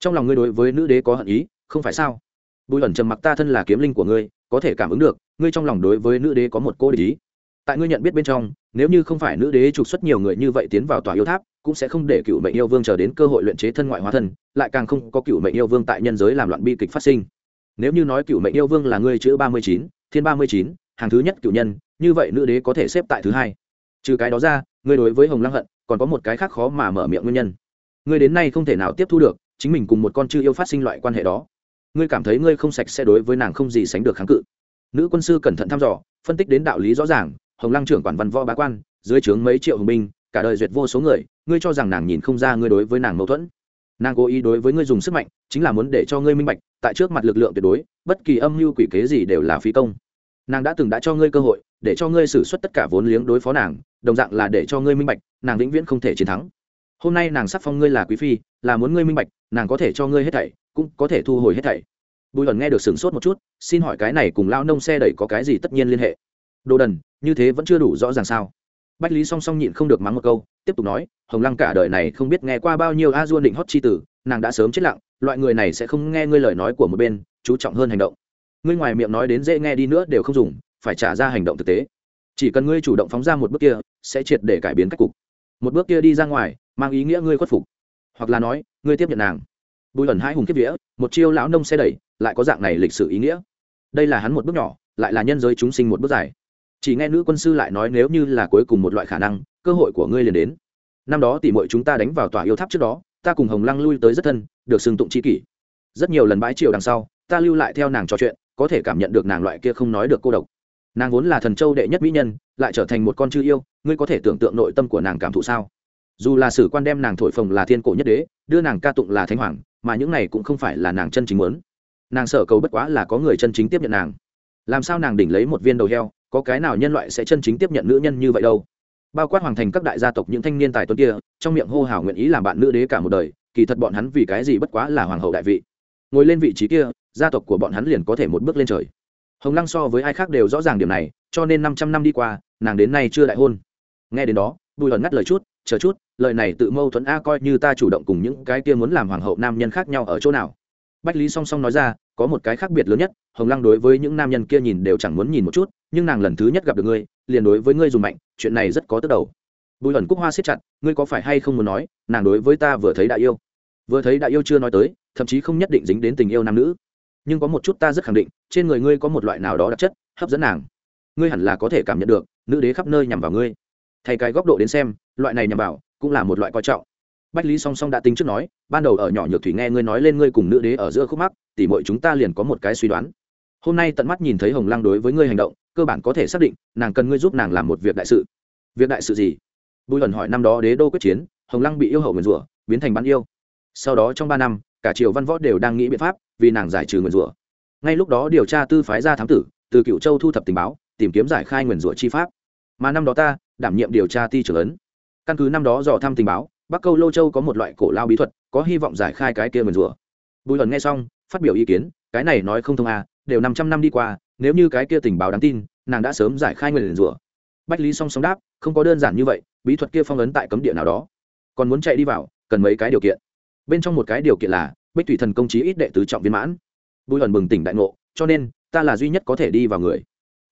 Trong lòng ngươi đối với nữ đế có hận ý, không phải sao? Bùi ẩn trầm mặc ta thân là kiếm linh của ngươi, có thể cảm ứng được, ngươi trong lòng đối với nữ đế có một cô địch ý. Tại ngươi nhận biết bên trong, nếu như không phải nữ đế trục xuất nhiều người như vậy tiến vào tòa yêu tháp cũng sẽ không để cựu mệnh yêu vương chờ đến cơ hội luyện chế thân ngoại hóa thân, lại càng không có cựu mệnh yêu vương tại nhân giới làm loạn bi kịch phát sinh. Nếu như nói cựu mệnh yêu vương là ngươi chữ ba mươi chín, thiên ba mươi chín, hàng thứ nhất cựu nhân, như vậy nữ đế có thể xếp tại thứ hai. Trừ cái đó ra, ngươi đối với hồng lăng hận, còn có một cái khác khó mà mở miệng nguyên nhân. Ngươi đến nay không thể nào tiếp thu được, chính mình cùng một con chư yêu phát sinh loại quan hệ đó. Ngươi cảm thấy ngươi không sạch sẽ đối với nàng không gì sánh được kháng cự. Nữ quân sư cẩn thận thăm dò, phân tích đến đạo lý rõ ràng, hồng lăng trưởng quản văn võ bá quan, dưới trướng mấy triệu hùng binh, cả đời duyệt vô số người ngươi cho rằng nàng nhìn không ra ngươi đối với nàng mâu thuẫn. Nàng cố ý đối với ngươi dùng sức mạnh, chính là muốn để cho ngươi minh bạch, tại trước mặt lực lượng tuyệt đối, bất kỳ âm mưu quỷ kế gì đều là phí công. Nàng đã từng đã cho ngươi cơ hội, để cho ngươi xử suất tất cả vốn liếng đối phó nàng, đồng dạng là để cho ngươi minh bạch, nàng vĩnh viễn không thể chiến thắng. Hôm nay nàng sắc phong ngươi là quý phi, là muốn ngươi minh bạch, nàng có thể cho ngươi hết thảy, cũng có thể thu hồi hết thảy. Bùi ẩn nghe được sửng sốt một chút, xin hỏi cái này cùng lao nông xe đẩy có cái gì tất nhiên liên hệ? Đồ đần, như thế vẫn chưa đủ rõ ràng sao? Bách lý song song nhịn không được mắng một câu tiếp tục nói, hồng lăng cả đời này không biết nghe qua bao nhiêu a duôn định hót chi tử, nàng đã sớm chết lặng, loại người này sẽ không nghe ngươi lời nói của một bên, chú trọng hơn hành động. Ngươi ngoài miệng nói đến dễ nghe đi nữa đều không dùng, phải trả ra hành động thực tế. Chỉ cần ngươi chủ động phóng ra một bước kia, sẽ triệt để cải biến cách cục. Một bước kia đi ra ngoài, mang ý nghĩa ngươi khuất phục. Hoặc là nói, ngươi tiếp nhận nàng. Bùi ẩn hai hùng kiếp vĩa một chiêu lão nông xe đẩy, lại có dạng này lịch sử ý nghĩa. Đây là hắn một bước nhỏ, lại là nhân giới chúng sinh một bước dài. Chỉ nghe nữ quân sư lại nói nếu như là cuối cùng một loại khả năng cơ hội của ngươi liền đến. Năm đó tỉ mọi chúng ta đánh vào tòa yêu tháp trước đó, ta cùng hồng lăng lui tới rất thân, được xưng tụng c kỷ. Rất nhiều lần bãi triều đằng sau, ta lưu lại theo nàng trò chuyện, có thể cảm nhận được nàng loại kia không nói được cô độc. Nàng vốn là thần châu đệ nhất mỹ nhân, lại trở thành một con chư yêu, ngươi có thể tưởng tượng nội tâm của nàng cảm thụ sao? Dù là sử quan đem nàng thổi phồng là thiên cổ nhất đế, đưa nàng ca tụng là thánh hoàng, mà những này cũng không phải là nàng chân chính muốn. Nàng sợ cầu bất quá là có người chân chính tiếp nhận nàng. Làm sao nàng đỉnh lấy một viên đầu heo, có cái nào nhân loại sẽ chân chính tiếp nhận nữ nhân như vậy đâu? Bao quát hoàng thành các đại gia tộc những thanh niên tài tuấn kia, trong miệng hô hào nguyện ý làm bạn nữ đế cả một đời, kỳ thật bọn hắn vì cái gì bất quá là hoàng hậu đại vị. Ngồi lên vị trí kia, gia tộc của bọn hắn liền có thể một bước lên trời. Hồng lăng so với ai khác đều rõ ràng điểm này, cho nên năm trăm năm đi qua, nàng đến nay chưa đại hôn. Nghe đến đó, bùi hận ngắt lời chút, chờ chút, lời này tự mâu thuẫn a, coi như ta chủ động cùng những cái kia muốn làm hoàng hậu nam nhân khác nhau ở chỗ nào bách lý song song nói ra, có một cái khác biệt lớn nhất, hồng lăng đối với những nam nhân kia nhìn đều chẳng muốn nhìn một chút, nhưng nàng lần thứ nhất gặp được ngươi, liền đối với ngươi dùng mạnh, chuyện này rất có tức đầu. Bùi ẩn cúc hoa siết chặt, ngươi có phải hay không muốn nói, nàng đối với ta vừa thấy đại yêu. Vừa thấy đại yêu chưa nói tới, thậm chí không nhất định dính đến tình yêu nam nữ. Nhưng có một chút ta rất khẳng định, trên người ngươi có một loại nào đó đặc chất, hấp dẫn nàng. Ngươi hẳn là có thể cảm nhận được, nữ đế khắp nơi nhằm vào ngươi. Thay cái góc độ đến xem, loại này nhằm vào, cũng là một loại coi trọng bách lý song song đã tính trước nói, ban đầu ở nhỏ nhược thủy nghe ngươi nói lên ngươi cùng nữ đế ở giữa khúc mắc, tỉ mọi chúng ta liền có một cái suy đoán. Hôm nay tận mắt nhìn thấy hồng lăng đối với ngươi hành động, cơ bản có thể xác định, nàng cần ngươi giúp nàng làm một việc đại sự. Việc đại sự gì? Bùi ẩn hỏi năm đó đế đô quyết chiến, hồng lăng bị yêu hậu nguyền rủa, biến thành bán yêu. Sau đó trong ba năm, cả triều văn võ đều đang nghĩ biện pháp, vì nàng giải trừ nguyền rủa. Ngay lúc đó điều tra tư phái ra thám tử, từ cựu châu thu thập tình báo, tìm kiếm giải khai nguyền rủa chi pháp. Mà năm đó ta, đảm nhiệm điều tra ti trưởng ấn. Căn cứ năm đó dò thăm tình báo bắc câu lô châu có một loại cổ lao bí thuật, có hy vọng giải khai cái kia mần rùa bùi ẩn nghe xong, phát biểu ý kiến, cái này nói không thông à đều năm trăm năm đi qua, nếu như cái kia tình báo đáng tin, nàng đã sớm giải khai nguyền rủa. Bách lý song song đáp, không có đơn giản như vậy, bí thuật kia phong ấn tại cấm địa nào đó. Còn muốn chạy đi vào, cần mấy cái điều kiện. Bên trong một cái điều kiện là, bích thủy thần công trí ít đệ tứ trọng viên mãn. Bùi ẩn bừng tỉnh đại ngộ, cho nên, ta là duy nhất có thể đi vào người.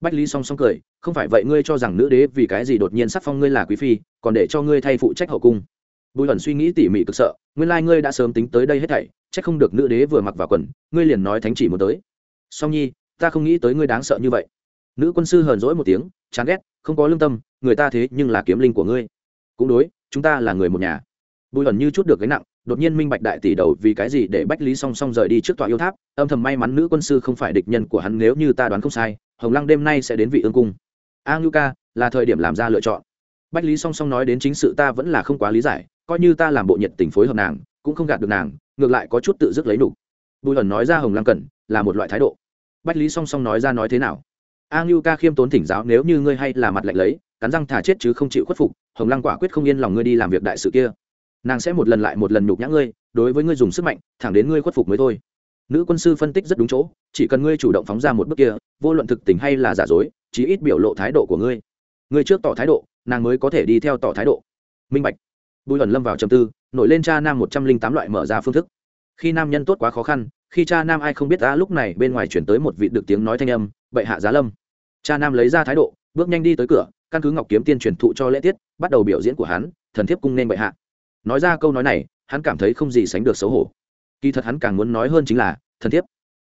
Bách lý song song cười, không phải vậy ngươi cho rằng nữ đế vì cái gì đột nhiên sắc phong ngươi là quý phi, còn để cho ngươi thay phụ trách hậu cung bùi ẩn suy nghĩ tỉ mỉ cực sợ, nguyên lai、like、ngươi đã sớm tính tới đây hết thảy c h ắ c không được nữ đế vừa mặc vào quần, ngươi liền nói thánh chỉ muốn tới. Song nhi, ta không nghĩ tới ngươi đáng sợ như vậy. Nữ quân sư hờn rỗi một tiếng, chán ghét, không có lương tâm, người ta thế nhưng là kiếm linh của ngươi. Cũng đối, chúng ta là người một nhà. Bùi ẩn như chút được gánh nặng, đột nhiên minh bạch đại tỷ đầu vì cái gì để bách lý song song rời đi trước tòa yêu tháp, âm thầm may mắn nữ quân sư không phải địch nhân của hắn nếu như ta đoán không sai, hồng lăng đêm nay sẽ đến vị ương cung. A ngưu ca, là thời điểm làm ra lựa chọn. Bách lý song song nói đến chính sự ta vẫn là không quá lý giải coi như ta làm bộ nhiệt tình phối hợp nàng, cũng không gạt được nàng, ngược lại có chút tự dứt lấy đủ. bùi hẩn nói ra hồng lăng cần là một loại thái độ. Bách lý song song nói ra nói thế nào? A ngưu ca khiêm tốn thỉnh giáo, nếu như ngươi hay là mặt lạnh lấy, cắn răng thả chết chứ không chịu khuất phục, hồng lăng quả quyết không yên lòng ngươi đi làm việc đại sự kia. Nàng sẽ một lần lại một lần nhục nhã ngươi, đối với ngươi dùng sức mạnh, thẳng đến ngươi khuất phục mới thôi. Nữ quân sư phân tích rất đúng chỗ, chỉ cần ngươi chủ động phóng ra một bước kia, vô luận thực tình hay là giả dối, chí ít biểu lộ thái độ của ngươi. Ngươi trước tỏ thái độ, nàng mới có thể đi theo tỏ thái độ. Minh bạch bùi ẩn lâm vào trầm tư, nổi lên cha nam một trăm linh tám loại mở ra phương thức. Khi nam nhân tốt quá khó khăn, khi cha nam ai không biết ta lúc này bên ngoài chuyển tới một vị được tiếng nói thanh âm, bệ hạ giá lâm. Cha nam lấy ra thái độ, bước nhanh đi tới cửa, căn cứ ngọc kiếm tiên truyền thụ cho lễ tiết, bắt đầu biểu diễn của hắn, thần thiếp cung nên bệ hạ. Nói ra câu nói này, hắn cảm thấy không gì sánh được xấu hổ. Kỳ thật hắn càng muốn nói hơn chính là, thần thiếp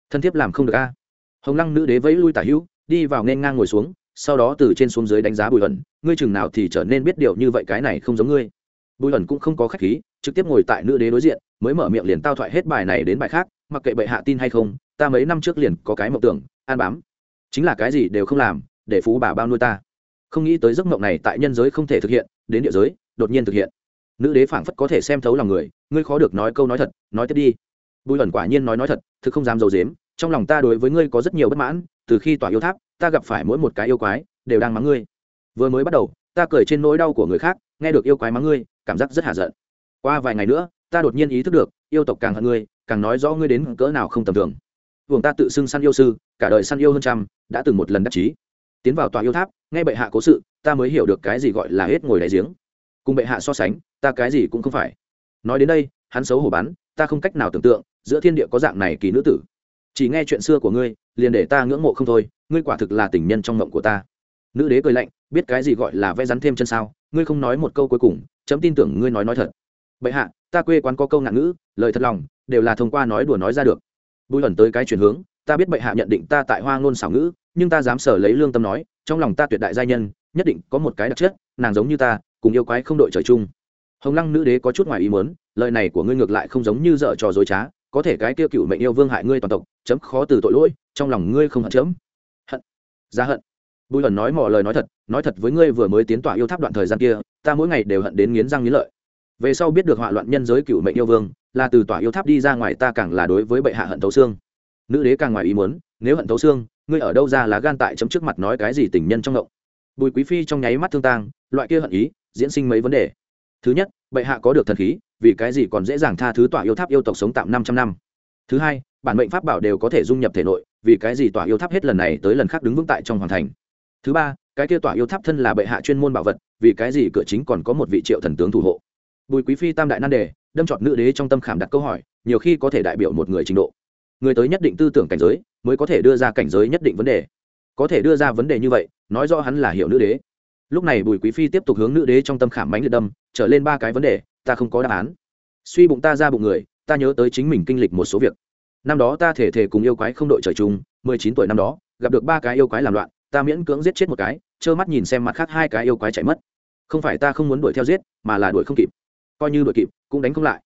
thần thiếp làm không được a. Hồng lăng nữ đế vẫy lui tả hữu, đi vào nên ngang ngồi xuống, sau đó từ trên xuống dưới đánh giá bùi ẩn, ngươi chừng nào thì trở nên biết điều như vậy, cái này không giống ngươi bùi ẩn cũng không có khách khí, trực tiếp ngồi tại nữ đế đối diện, mới mở miệng liền tao thoại hết bài này đến bài khác, mặc kệ bệ hạ tin hay không, ta mấy năm trước liền có cái mộng tưởng, an bám. Chính là cái gì đều không làm, để phú bà bao nuôi ta. Không nghĩ tới giấc mộng này tại nhân giới không thể thực hiện, đến địa giới, đột nhiên thực hiện. Nữ đế phảng phất có thể xem thấu lòng người, ngươi khó được nói câu nói thật, nói tiếp đi. Bùi ẩn quả nhiên nói nói thật, thực không dám d i ấ u dếm, trong lòng ta đối với ngươi có rất nhiều bất mãn, từ khi tỏa yêu tháp, ta gặp phải mỗi một cái yêu quái, đều đang mắng ngươi. Vừa mới bắt đầu, ta cười trên nỗi đau của người khác, nghe được yêu quái mắng ngươi cảm giác rất hạ giận. Qua vài ngày nữa, ta đột nhiên ý thức được, yêu tộc càng hận ngươi, càng nói rõ ngươi đến cỡ nào không tầm thường. Vùng ta tự xưng săn yêu sư, cả đời săn yêu hơn trăm, đã từng một lần đắc chí. Tiến vào tòa yêu tháp, nghe bệ hạ cố sự, ta mới hiểu được cái gì gọi là hết ngồi đáy giếng. Cùng bệ hạ so sánh, ta cái gì cũng không phải. Nói đến đây, hắn xấu hổ bắn, ta không cách nào tưởng tượng, giữa thiên địa có dạng này kỳ nữ tử. Chỉ nghe chuyện xưa của ngươi, liền để ta ngưỡng mộ không thôi, ngươi quả thực là tình nhân trong mộng của ta. Nữ đế cười lạnh, biết cái gì gọi là vẽ rắn thêm chân sao, ngươi không nói một câu cuối cùng chấm tin tưởng ngươi nói nói thật. Bệ hạ, ta quê quán có câu ngạn ngữ, lời thật lòng, đều là thông qua nói đùa nói ra được. Bùi ẩn tới cái chuyển hướng, ta biết bệ hạ nhận định ta tại hoa ngôn xảo ngữ, nhưng ta dám sở lấy lương tâm nói, trong lòng ta tuyệt đại gia nhân, nhất định có một cái đặc chất, nàng giống như ta, cùng yêu quái không đội trời chung. Hồng lăng nữ đế có chút ngoài ý muốn, lời này của ngươi ngược lại không giống như dở trò dối trá, có thể cái kia cựu mệnh yêu vương hại ngươi toàn tộc, chấm khó từ tội lỗi, trong lòng ngươi không hận chấm. Hận? Ra hận bùi ẩn nói mò lời nói thật nói thật với ngươi vừa mới tiến tỏa yêu tháp đoạn thời gian kia, ta mỗi ngày đều hận đến nghiến răng nghiến lợi. Về sau biết được họa loạn nhân giới cựu mệnh yêu vương, là từ tỏa yêu tháp đi ra ngoài ta càng là đối với bệ hạ hận thấu xương. Nữ đế càng ngoài ý muốn, nếu hận thấu xương, ngươi ở đâu ra là gan tại chấm trước mặt nói cái gì tình nhân trong ngộng. Bùi quý phi trong nháy mắt thương tang, loại kia hận ý, diễn sinh mấy vấn đề. Thứ nhất, bệ hạ có được thần khí, vì cái gì còn dễ dàng tha thứ tỏa yêu tháp yêu tộc sống tạm năm trăm năm? Thứ hai, bản mệnh pháp bảo đều có thể dung nhập thể nội, vì cái gì tỏa yêu tháp hết lần này tới lần khác đứng vững tại trong hoàng thành? Thứ ba, cái kia tỏa yêu tháp thân là bệ hạ chuyên môn bảo vật, vì cái gì cửa chính còn có một vị triệu thần tướng thủ hộ? Bùi quý phi tam đại nan đề, đâm chọn nữ đế trong tâm khảm đặt câu hỏi, nhiều khi có thể đại biểu một người trình độ. Người tới nhất định tư tưởng cảnh giới, mới có thể đưa ra cảnh giới nhất định vấn đề. Có thể đưa ra vấn đề như vậy, nói rõ hắn là hiểu nữ đế. Lúc này bùi quý phi tiếp tục hướng nữ đế trong tâm khảm bánh liệt đâm, trở lên ba cái vấn đề, ta không có đáp án. Suy bụng ta ra bụng người, ta nhớ tới chính mình kinh lịch một số việc. Năm đó ta thể thể cùng yêu quái không đội trời chung, mười chín tuổi năm đó, gặp được ba cái yêu quái làm loạn ta miễn cưỡng giết chết một cái, trơ mắt nhìn xem mặt khác hai cái yêu quái chạy mất. Không phải ta không muốn đuổi theo giết, mà là đuổi không kịp. Coi như đuổi kịp, cũng đánh không lại.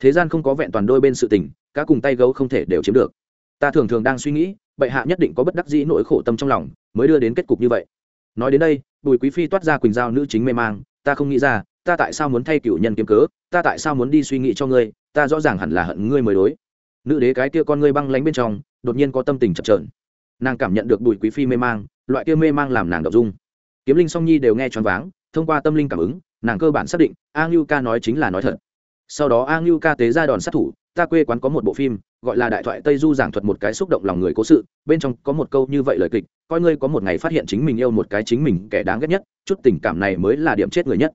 Thế gian không có vẹn toàn đôi bên sự tình, cá cùng tay gấu không thể đều chiếm được. Ta thường thường đang suy nghĩ, bệ hạ nhất định có bất đắc dĩ nỗi khổ tâm trong lòng, mới đưa đến kết cục như vậy. Nói đến đây, bùi quý phi toát ra quỳnh giao nữ chính mê mang, ta không nghĩ ra, ta tại sao muốn thay cựu nhân kiếm cớ, ta tại sao muốn đi suy nghĩ cho ngươi, ta rõ ràng hẳn là hận ngươi mới đối. Nữ đế cái kia con ngươi băng lánh bên trong, đột nhiên có tâm tình chập trờn nàng cảm nhận được bùi quý phi mê mang loại kia mê mang làm nàng đậu dung. Kiếm linh song nhi đều nghe choáng váng, thông qua tâm linh cảm ứng, nàng cơ bản xác định a ngưu ca nói chính là nói thật. Sau đó a ngưu ca tế ra đòn sát thủ, ta quê quán có một bộ phim, gọi là đại thoại tây du giảng thuật một cái xúc động lòng người cố sự, bên trong có một câu như vậy lời kịch, coi ngươi có một ngày phát hiện chính mình yêu một cái chính mình kẻ đáng ghét nhất, chút tình cảm này mới là điểm chết người nhất.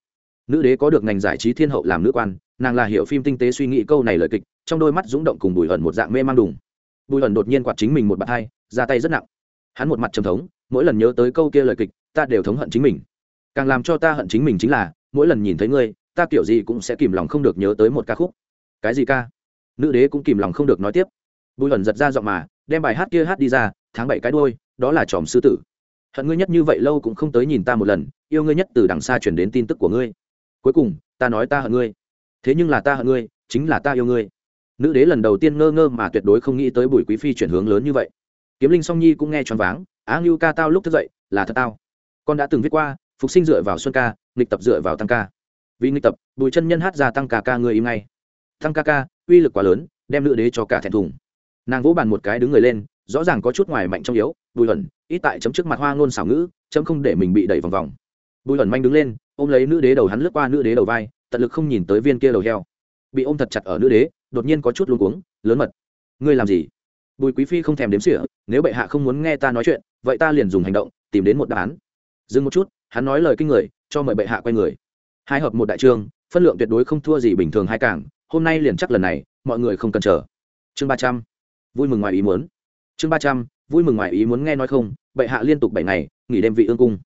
Nữ đế có được ngành giải trí thiên hậu làm nữ quan, nàng là hiểu phim tinh tế suy nghĩ câu này lời kịch, trong đôi mắt rúng động cùng bùi hẩn một dạng mê mang đùng. Bùi hẩn đột nhiên quạt chính mình một bàn tay ra tay rất nặng. Hắn một mặt trầm thống mỗi lần nhớ tới câu kia lời kịch, ta đều thống hận chính mình. Càng làm cho ta hận chính mình chính là, mỗi lần nhìn thấy ngươi, ta kiểu gì cũng sẽ kìm lòng không được nhớ tới một ca khúc. Cái gì ca? Nữ đế cũng kìm lòng không được nói tiếp. Bùi hận giật ra giọng mà, đem bài hát kia hát đi ra, tháng bảy cái đôi đó là tròm sư tử. Hận ngươi nhất như vậy lâu cũng không tới nhìn ta một lần, yêu ngươi nhất từ đằng xa chuyển đến tin tức của ngươi. Cuối cùng, ta nói ta hận ngươi. Thế nhưng là ta hận ngươi, chính là ta yêu ngươi. Nữ đế lần đầu tiên ngơ ngơ mà tuyệt đối không nghĩ tới bùi quý phi chuyển hướng lớn như vậy. Kiếm linh song nhi cũng nghe choáng váng á ngưu ca tao lúc thức dậy là thật tao. Con đã từng viết qua, phục sinh dựa vào xuân ca, nghịch tập dựa vào tăng ca. Vì nghịch tập, bùi chân nhân hát ra tăng ca ca người im ngay. Tăng ca ca, uy lực quá lớn, đem nữ đế cho cả thẹn thùng. Nàng vỗ bàn một cái đứng người lên, rõ ràng có chút ngoài mạnh trong yếu, bùi ẩn ít tại chấm trước mặt hoa ngôn xảo ngữ, chấm không để mình bị đẩy vòng vòng. Bùi ẩn manh đứng lên, ôm lấy nữ đế đầu hắn lướt qua nữ đế đầu vai, tận lực không nhìn tới viên kia đầu heo. Bị ôm thật chặt ở nữ đế, đột nhiên có chút luống cuống, lớn mật. Ngươi làm gì? Bùi quý phi không thèm đếm xỉa, nếu bệ hạ không muốn nghe ta nói chuyện, vậy ta liền dùng hành động, tìm đến một đáp án. Dừng một chút, hắn nói lời kinh người, cho mời bệ hạ quay người. Hai hợp một đại trương, phân lượng tuyệt đối không thua gì bình thường hai cảng, hôm nay liền chắc lần này, mọi người không cần chờ. Chương ba trăm, vui mừng ngoài ý muốn. Chương ba trăm, vui mừng ngoài ý muốn nghe nói không, bệ hạ liên tục bảy ngày, nghỉ đêm vị ương cung.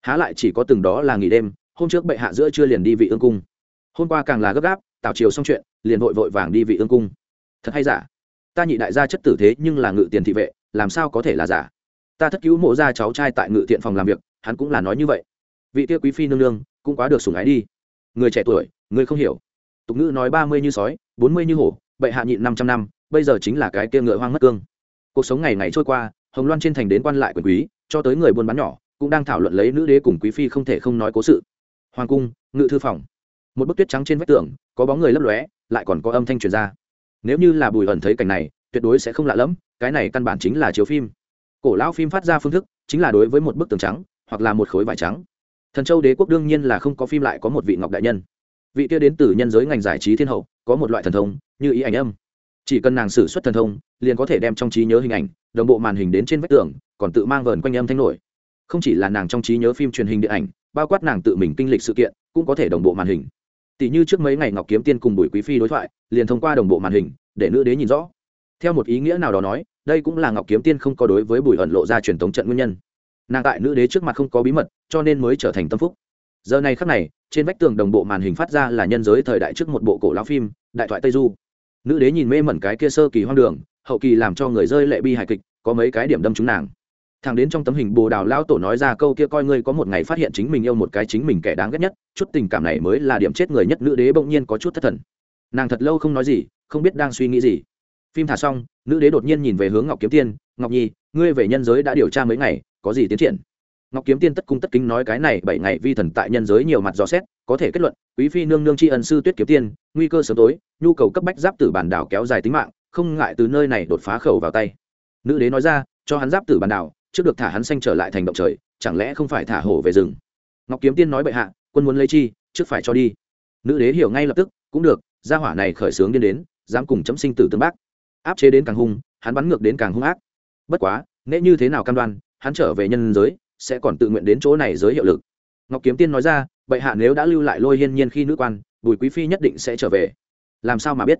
Há lại chỉ có từng đó là nghỉ đêm, hôm trước bệ hạ giữa chưa liền đi vị ương cung. Hôm qua càng là gấp gáp tào chiều xong chuyện, liền vội vội vàng đi vị ương cung. Thật hay giả? Ta nhị đại gia chất tử thế nhưng là ngự tiền thị vệ, làm sao có thể là giả? Ta thất cứu mộ ra cháu trai tại ngự thiện phòng làm việc, hắn cũng là nói như vậy. Vị kia quý phi nương nương, cũng quá được sủng ái đi. Người trẻ tuổi, người không hiểu. Tục ngữ nói ba mươi như sói, bốn mươi như hổ, bệ hạ nhịn năm trăm năm, bây giờ chính là cái kia ngựa hoang mất cương. Cuộc sống ngày ngày trôi qua, hồng loan trên thành đến quan lại quyền quý, cho tới người buôn bán nhỏ, cũng đang thảo luận lấy nữ đế cùng quý phi không thể không nói cố sự. Hoàng cung, ngự thư phòng. Một bức tuyết trắng trên vách tường, có bóng người lấp lóe, lại còn có âm thanh truyền ra nếu như là bùi ẩn thấy cảnh này, tuyệt đối sẽ không lạ lẫm, cái này căn bản chính là chiếu phim. Cổ lão phim phát ra phương thức, chính là đối với một bức tường trắng, hoặc là một khối vải trắng. Thần châu đế quốc đương nhiên là không có phim lại có một vị ngọc đại nhân. Vị kia đến từ nhân giới ngành giải trí thiên hậu, có một loại thần thông, như ý ảnh âm. Chỉ cần nàng xử suất thần thông, liền có thể đem trong trí nhớ hình ảnh, đồng bộ màn hình đến trên vách tường, còn tự mang vờn quanh âm thanh nổi. Không chỉ là nàng trong trí nhớ phim truyền hình điện ảnh, bao quát nàng tự mình kinh lịch sự kiện, cũng có thể đồng bộ màn hình tỷ như trước mấy ngày ngọc kiếm tiên cùng bùi quý phi đối thoại, liền thông qua đồng bộ màn hình, để nữ đế nhìn rõ. Theo một ý nghĩa nào đó nói, đây cũng là ngọc kiếm tiên không có đối với bùi ẩn lộ ra truyền thống trận nguyên nhân. Nàng tại nữ đế trước mặt không có bí mật, cho nên mới trở thành tâm phúc. Giờ này khắc này, trên vách tường đồng bộ màn hình phát ra là nhân giới thời đại trước một bộ cổ lão phim, đại thoại tây du. Nữ đế nhìn mê mẩn cái kia sơ kỳ hoang đường, hậu kỳ làm cho người rơi lệ bi hài kịch, có mấy cái điểm đâm trúng nàng thằng đến trong tấm hình bồ đào lao tổ nói ra câu kia coi ngươi có một ngày phát hiện chính mình yêu một cái chính mình kẻ đáng ghét nhất, chút tình cảm này mới là điểm chết người nhất nữ đế bỗng nhiên có chút thất thần. Nàng thật lâu không nói gì, không biết đang suy nghĩ gì. Phim thả xong, nữ đế đột nhiên nhìn về hướng ngọc kiếm tiên, ngọc nhi, ngươi về nhân giới đã điều tra mấy ngày, có gì tiến triển? Ngọc kiếm tiên tất cung tất kính nói cái này bảy ngày vi thần tại nhân giới nhiều mặt dò xét, có thể kết luận, quý phi nương nương tri ân sư tuyết kiếm tiên, nguy cơ sớm tối, nhu cầu cấp bách giáp tử bản đảo kéo dài tính mạng, không ngại từ nơi này đột phá khẩu vào tay. Nữ đế nói ra, cho hắn giáp tử bản đảo trước được thả hắn xanh trở lại thành động trời, chẳng lẽ không phải thả hổ về rừng? Ngọc kiếm tiên nói bệ hạ, quân muốn lấy chi, trước phải cho đi. Nữ đế hiểu ngay lập tức, cũng được, gia hỏa này khởi sướng điên đến, dám cùng chấm sinh tử tương bác. Áp chế đến càng hung, hắn bắn ngược đến càng hung ác. Bất quá, nễ như thế nào cam đoan, hắn trở về nhân giới, sẽ còn tự nguyện đến chỗ này giới hiệu lực. Ngọc kiếm tiên nói ra, bệ hạ nếu đã lưu lại lôi hiên nhiên khi nữ quan, bùi quý phi nhất định sẽ trở về. Làm sao mà biết?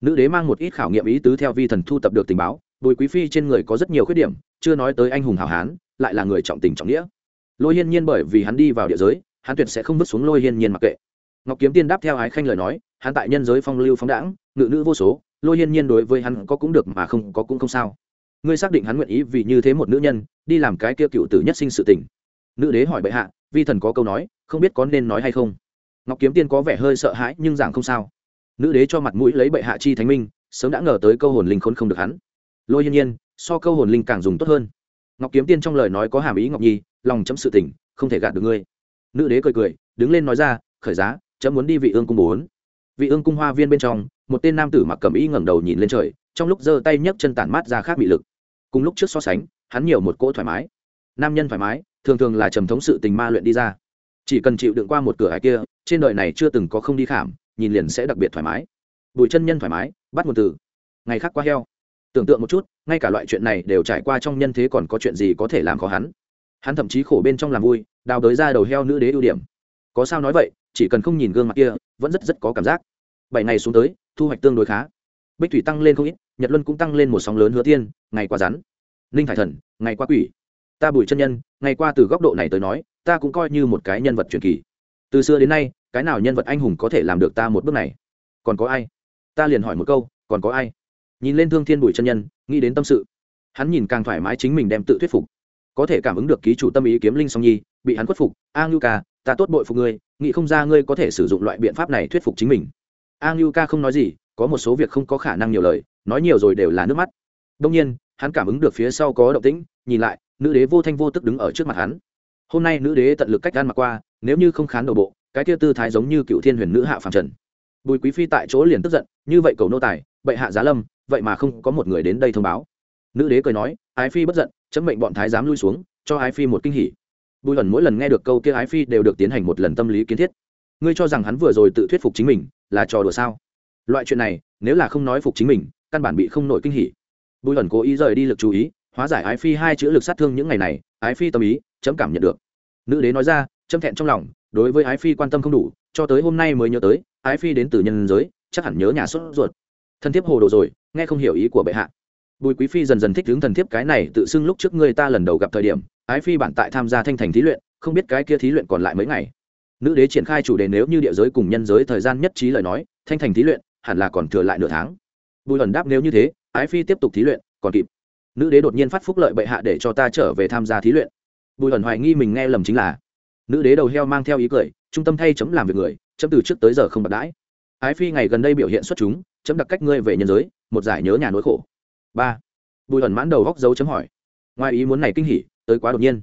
Nữ đế mang một ít khảo nghiệm ý tứ theo vi thần thu tập được tình báo bùi quý phi trên người có rất nhiều khuyết điểm, chưa nói tới anh hùng hảo hán, lại là người trọng tình trọng nghĩa. Lôi hiên nhiên bởi vì hắn đi vào địa giới, hắn tuyệt sẽ không vứt xuống lôi hiên nhiên mặc kệ. Ngọc kiếm tiên đáp theo ái khanh lời nói, hắn tại nhân giới phong lưu phóng đãng, ngự nữ vô số, lôi hiên nhiên đối với hắn có cũng được mà không có cũng không sao. Ngươi xác định hắn nguyện ý vì như thế một nữ nhân, đi làm cái kia cựu tử nhất sinh sự tình. Nữ đế hỏi bệ hạ, vi thần có câu nói, không biết có nên nói hay không? Ngọc kiếm tiên có vẻ hơi sợ hãi, nhưng giảng không sao. Nữ đế cho mặt mũi lấy bệ hạ chi thánh minh, sớm đã ngờ tới câu hồn linh khốn không được hắn lôi hiên nhiên, so câu hồn linh càng dùng tốt hơn. Ngọc kiếm tiên trong lời nói có hàm ý ngọc nhi, lòng chấm sự tình, không thể gạt được ngươi. Nữ đế cười cười, đứng lên nói ra, khởi giá, chấm muốn đi vị ương cung bốn. Vị ương cung hoa viên bên trong, một tên nam tử mặc cầm y ngẩng đầu nhìn lên trời, trong lúc giơ tay nhấc chân tản mát ra khác bị lực. Cùng lúc trước so sánh, hắn nhiều một cỗ thoải mái. Nam nhân thoải mái, thường thường là trầm thống sự tình ma luyện đi ra. Chỉ cần chịu đựng qua một cửa hải kia, trên đời này chưa từng có không đi khảm, nhìn liền sẽ đặc biệt thoải mái. Bùi chân nhân thoải mái, bắt một từ. Ngày khác qua heo tưởng tượng một chút, ngay cả loại chuyện này đều trải qua trong nhân thế còn có chuyện gì có thể làm khó hắn. Hắn thậm chí khổ bên trong làm vui, đào đới ra đầu heo nữ đế ưu điểm. Có sao nói vậy, chỉ cần không nhìn gương mặt kia, vẫn rất rất có cảm giác. Bảy ngày xuống tới, thu hoạch tương đối khá. Bích thủy tăng lên không ít, nhật luân cũng tăng lên một sóng lớn hứa tiên, ngày qua rắn. Ninh thải thần, ngày qua quỷ. Ta bùi chân nhân, ngày qua từ góc độ này tới nói, ta cũng coi như một cái nhân vật truyền kỳ. Từ xưa đến nay, cái nào nhân vật anh hùng có thể làm được ta một bước này? Còn có ai? Ta liền hỏi một câu, còn có ai? Nhìn lên thương thiên bùi chân nhân, nghĩ đến tâm sự. Hắn nhìn càng thoải mái chính mình đem tự thuyết phục. Có thể cảm ứng được ký chủ tâm ý kiếm linh song nhi, bị hắn khuất phục. A ngưu ca, ta tốt bội phục ngươi, nghĩ không ra ngươi có thể sử dụng loại biện pháp này thuyết phục chính mình. A ngưu ca không nói gì, có một số việc không có khả năng nhiều lời, nói nhiều rồi đều là nước mắt. Đông nhiên, hắn cảm ứng được phía sau có động tĩnh, nhìn lại, nữ đế vô thanh vô tức đứng ở trước mặt hắn. Hôm nay nữ đế tận lực cách gan mặc qua, nếu như không khán đổ bộ, cái kia tư thái giống như cựu thiên huyền nữ hạ phàm trần. Bùi quý phi tại chỗ liền tức giận, như vậy cầu nô tài, bệ hạ giá lâm vậy mà không có một người đến đây thông báo. Nữ đế cười nói, ái phi bất giận, chấm mệnh bọn thái giám lui xuống, cho ái phi một kinh hỉ. Bùi ẩn mỗi lần nghe được câu kia ái phi đều được tiến hành một lần tâm lý kiến thiết. Ngươi cho rằng hắn vừa rồi tự thuyết phục chính mình, là trò đùa sao? Loại chuyện này, nếu là không nói phục chính mình, căn bản bị không nổi kinh hỉ. Bùi ẩn cố ý rời đi lực chú ý, hóa giải ái phi hai chữ lực sát thương những ngày này, ái phi tâm ý, chấm cảm nhận được. Nữ đế nói ra, chấm thẹn trong lòng, đối với ái phi quan tâm không đủ, cho tới hôm nay mới nhớ tới, ái phi đến từ nhân giới, chắc hẳn nhớ nhà sốt ruột thân thiếp hồ đồ rồi, nghe không hiểu ý của bệ hạ. Bùi quý phi dần dần thích hướng thần thiếp cái này tự xưng lúc trước người ta lần đầu gặp thời điểm, ái phi bản tại tham gia thanh thành thí luyện, không biết cái kia thí luyện còn lại mấy ngày. Nữ đế triển khai chủ đề nếu như địa giới cùng nhân giới thời gian nhất trí lời nói, thanh thành thí luyện, hẳn là còn thừa lại nửa tháng. Bùi ẩn đáp nếu như thế, ái phi tiếp tục thí luyện, còn kịp. Nữ đế đột nhiên phát phúc lợi bệ hạ để cho ta trở về tham gia thí luyện. Bùi ẩn hoài nghi mình nghe lầm chính là, nữ đế đầu heo mang theo ý cười, trung tâm thay chấm làm việc người, chấm từ trước tới giờ không bạc đãi. Ái phi ngày gần đây biểu hiện xuất chúng chấm đặc cách ngươi về nhân giới, một giải nhớ nhà nỗi khổ. Ba. Bùi ẩn mãn đầu góc dấu chấm hỏi. Ngoài ý muốn này kinh hỉ, tới quá đột nhiên.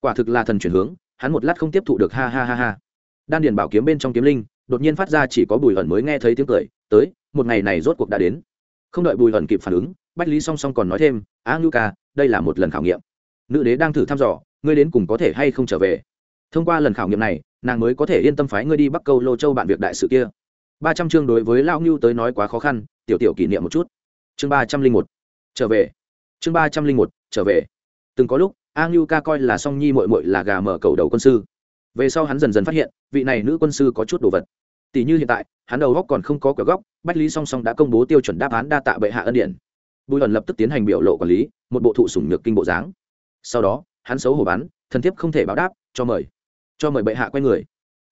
Quả thực là thần chuyển hướng, hắn một lát không tiếp thụ được ha ha ha ha. Đan điền bảo kiếm bên trong kiếm linh, đột nhiên phát ra chỉ có bùi ẩn mới nghe thấy tiếng cười, tới, một ngày này rốt cuộc đã đến. Không đợi bùi ẩn kịp phản ứng, bách lý song song còn nói thêm, a ngưu ca, đây là một lần khảo nghiệm. Nữ đế đang thử thăm dò, ngươi đến cùng có thể hay không trở về? Thông qua lần khảo nghiệm này, nàng mới có thể yên tâm phái ngươi đi bắc câu lô châu bạn việc đại sự kia ba trăm chương đối với Lão ngưu tới nói quá khó khăn, tiểu tiểu kỷ niệm một chút. Chương ba trăm linh một, trở về. Chương ba trăm linh một, trở về. Từng có lúc, a ngưu ca coi là song nhi mội mội là gà mở cầu đầu quân sư. Về sau hắn dần dần phát hiện, vị này nữ quân sư có chút đồ vật. Tỷ như hiện tại, hắn đầu góc còn không có cửa góc, bách lý song song đã công bố tiêu chuẩn đáp án đa tạ bệ hạ ân điển. Bùi ẩn lập tức tiến hành biểu lộ quản lý, một bộ thụ sủng nhược kinh bộ dáng. Sau đó, hắn xấu hổ bắn thần thiếp không thể báo đáp, cho mời. Cho mời bệ hạ quay người.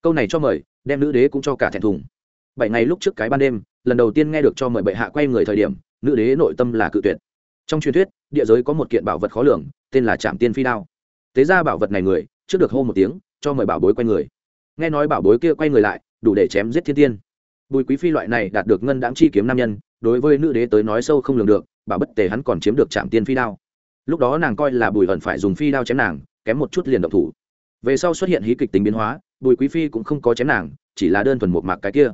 Câu này cho mời, đem nữ đế cũng cho cả thẹn thùng bảy ngày lúc trước cái ban đêm, lần đầu tiên nghe được cho mời bệ hạ quay người thời điểm, nữ đế nội tâm là cự tuyệt. Trong truyền thuyết, địa giới có một kiện bảo vật khó lường, tên là trạm tiên phi đao. Tế ra bảo vật này người, trước được hô một tiếng, cho mời bảo bối quay người. Nghe nói bảo bối kia quay người lại, đủ để chém giết thiên tiên. Bùi quý phi loại này đạt được ngân đáng chi kiếm nam nhân, đối với nữ đế tới nói sâu không lường được bà bất tề hắn còn chiếm được trạm tiên phi đao. Lúc đó nàng coi là bùi ẩn phải dùng phi đao chém nàng, kém một chút liền độc thủ. Về sau xuất hiện hí kịch tính biến hóa, bùi quý phi cũng không có chém nàng, chỉ là đơn thuần một mạc cái kia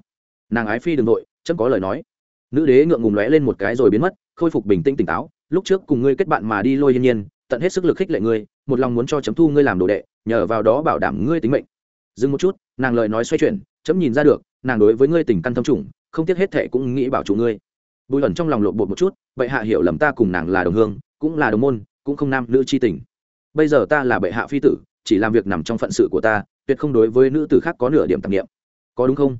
nàng ái phi đ ư n g nội chấm có lời nói. Nữ đế ngượng ngùng lóe lên một cái rồi biến mất, khôi phục bình tĩnh tỉnh táo. Lúc trước cùng ngươi kết bạn mà đi lôi hiên nhiên, tận hết sức lực khích lệ ngươi, một lòng muốn cho chấm thu ngươi làm đồ đệ, nhờ vào đó bảo đảm ngươi tính mệnh. Dừng một chút, nàng lời nói xoay chuyển, chấm nhìn ra được, nàng đối với ngươi tình căn thâm trùng, không tiếc hết thệ cũng nghĩ bảo chủ ngươi. Bùi ẩn trong lòng lộn bột một chút, bệ hạ hiểu lầm ta cùng nàng là đồng hương, cũng là đồng môn, cũng không nam nữ c h i tình. Bây giờ ta là bệ hạ phi tử, chỉ làm việc nằm trong phận sự của ta, tuyệt không đối với nữ tử khác có nửa điểm tạp nghiệm có đúng không?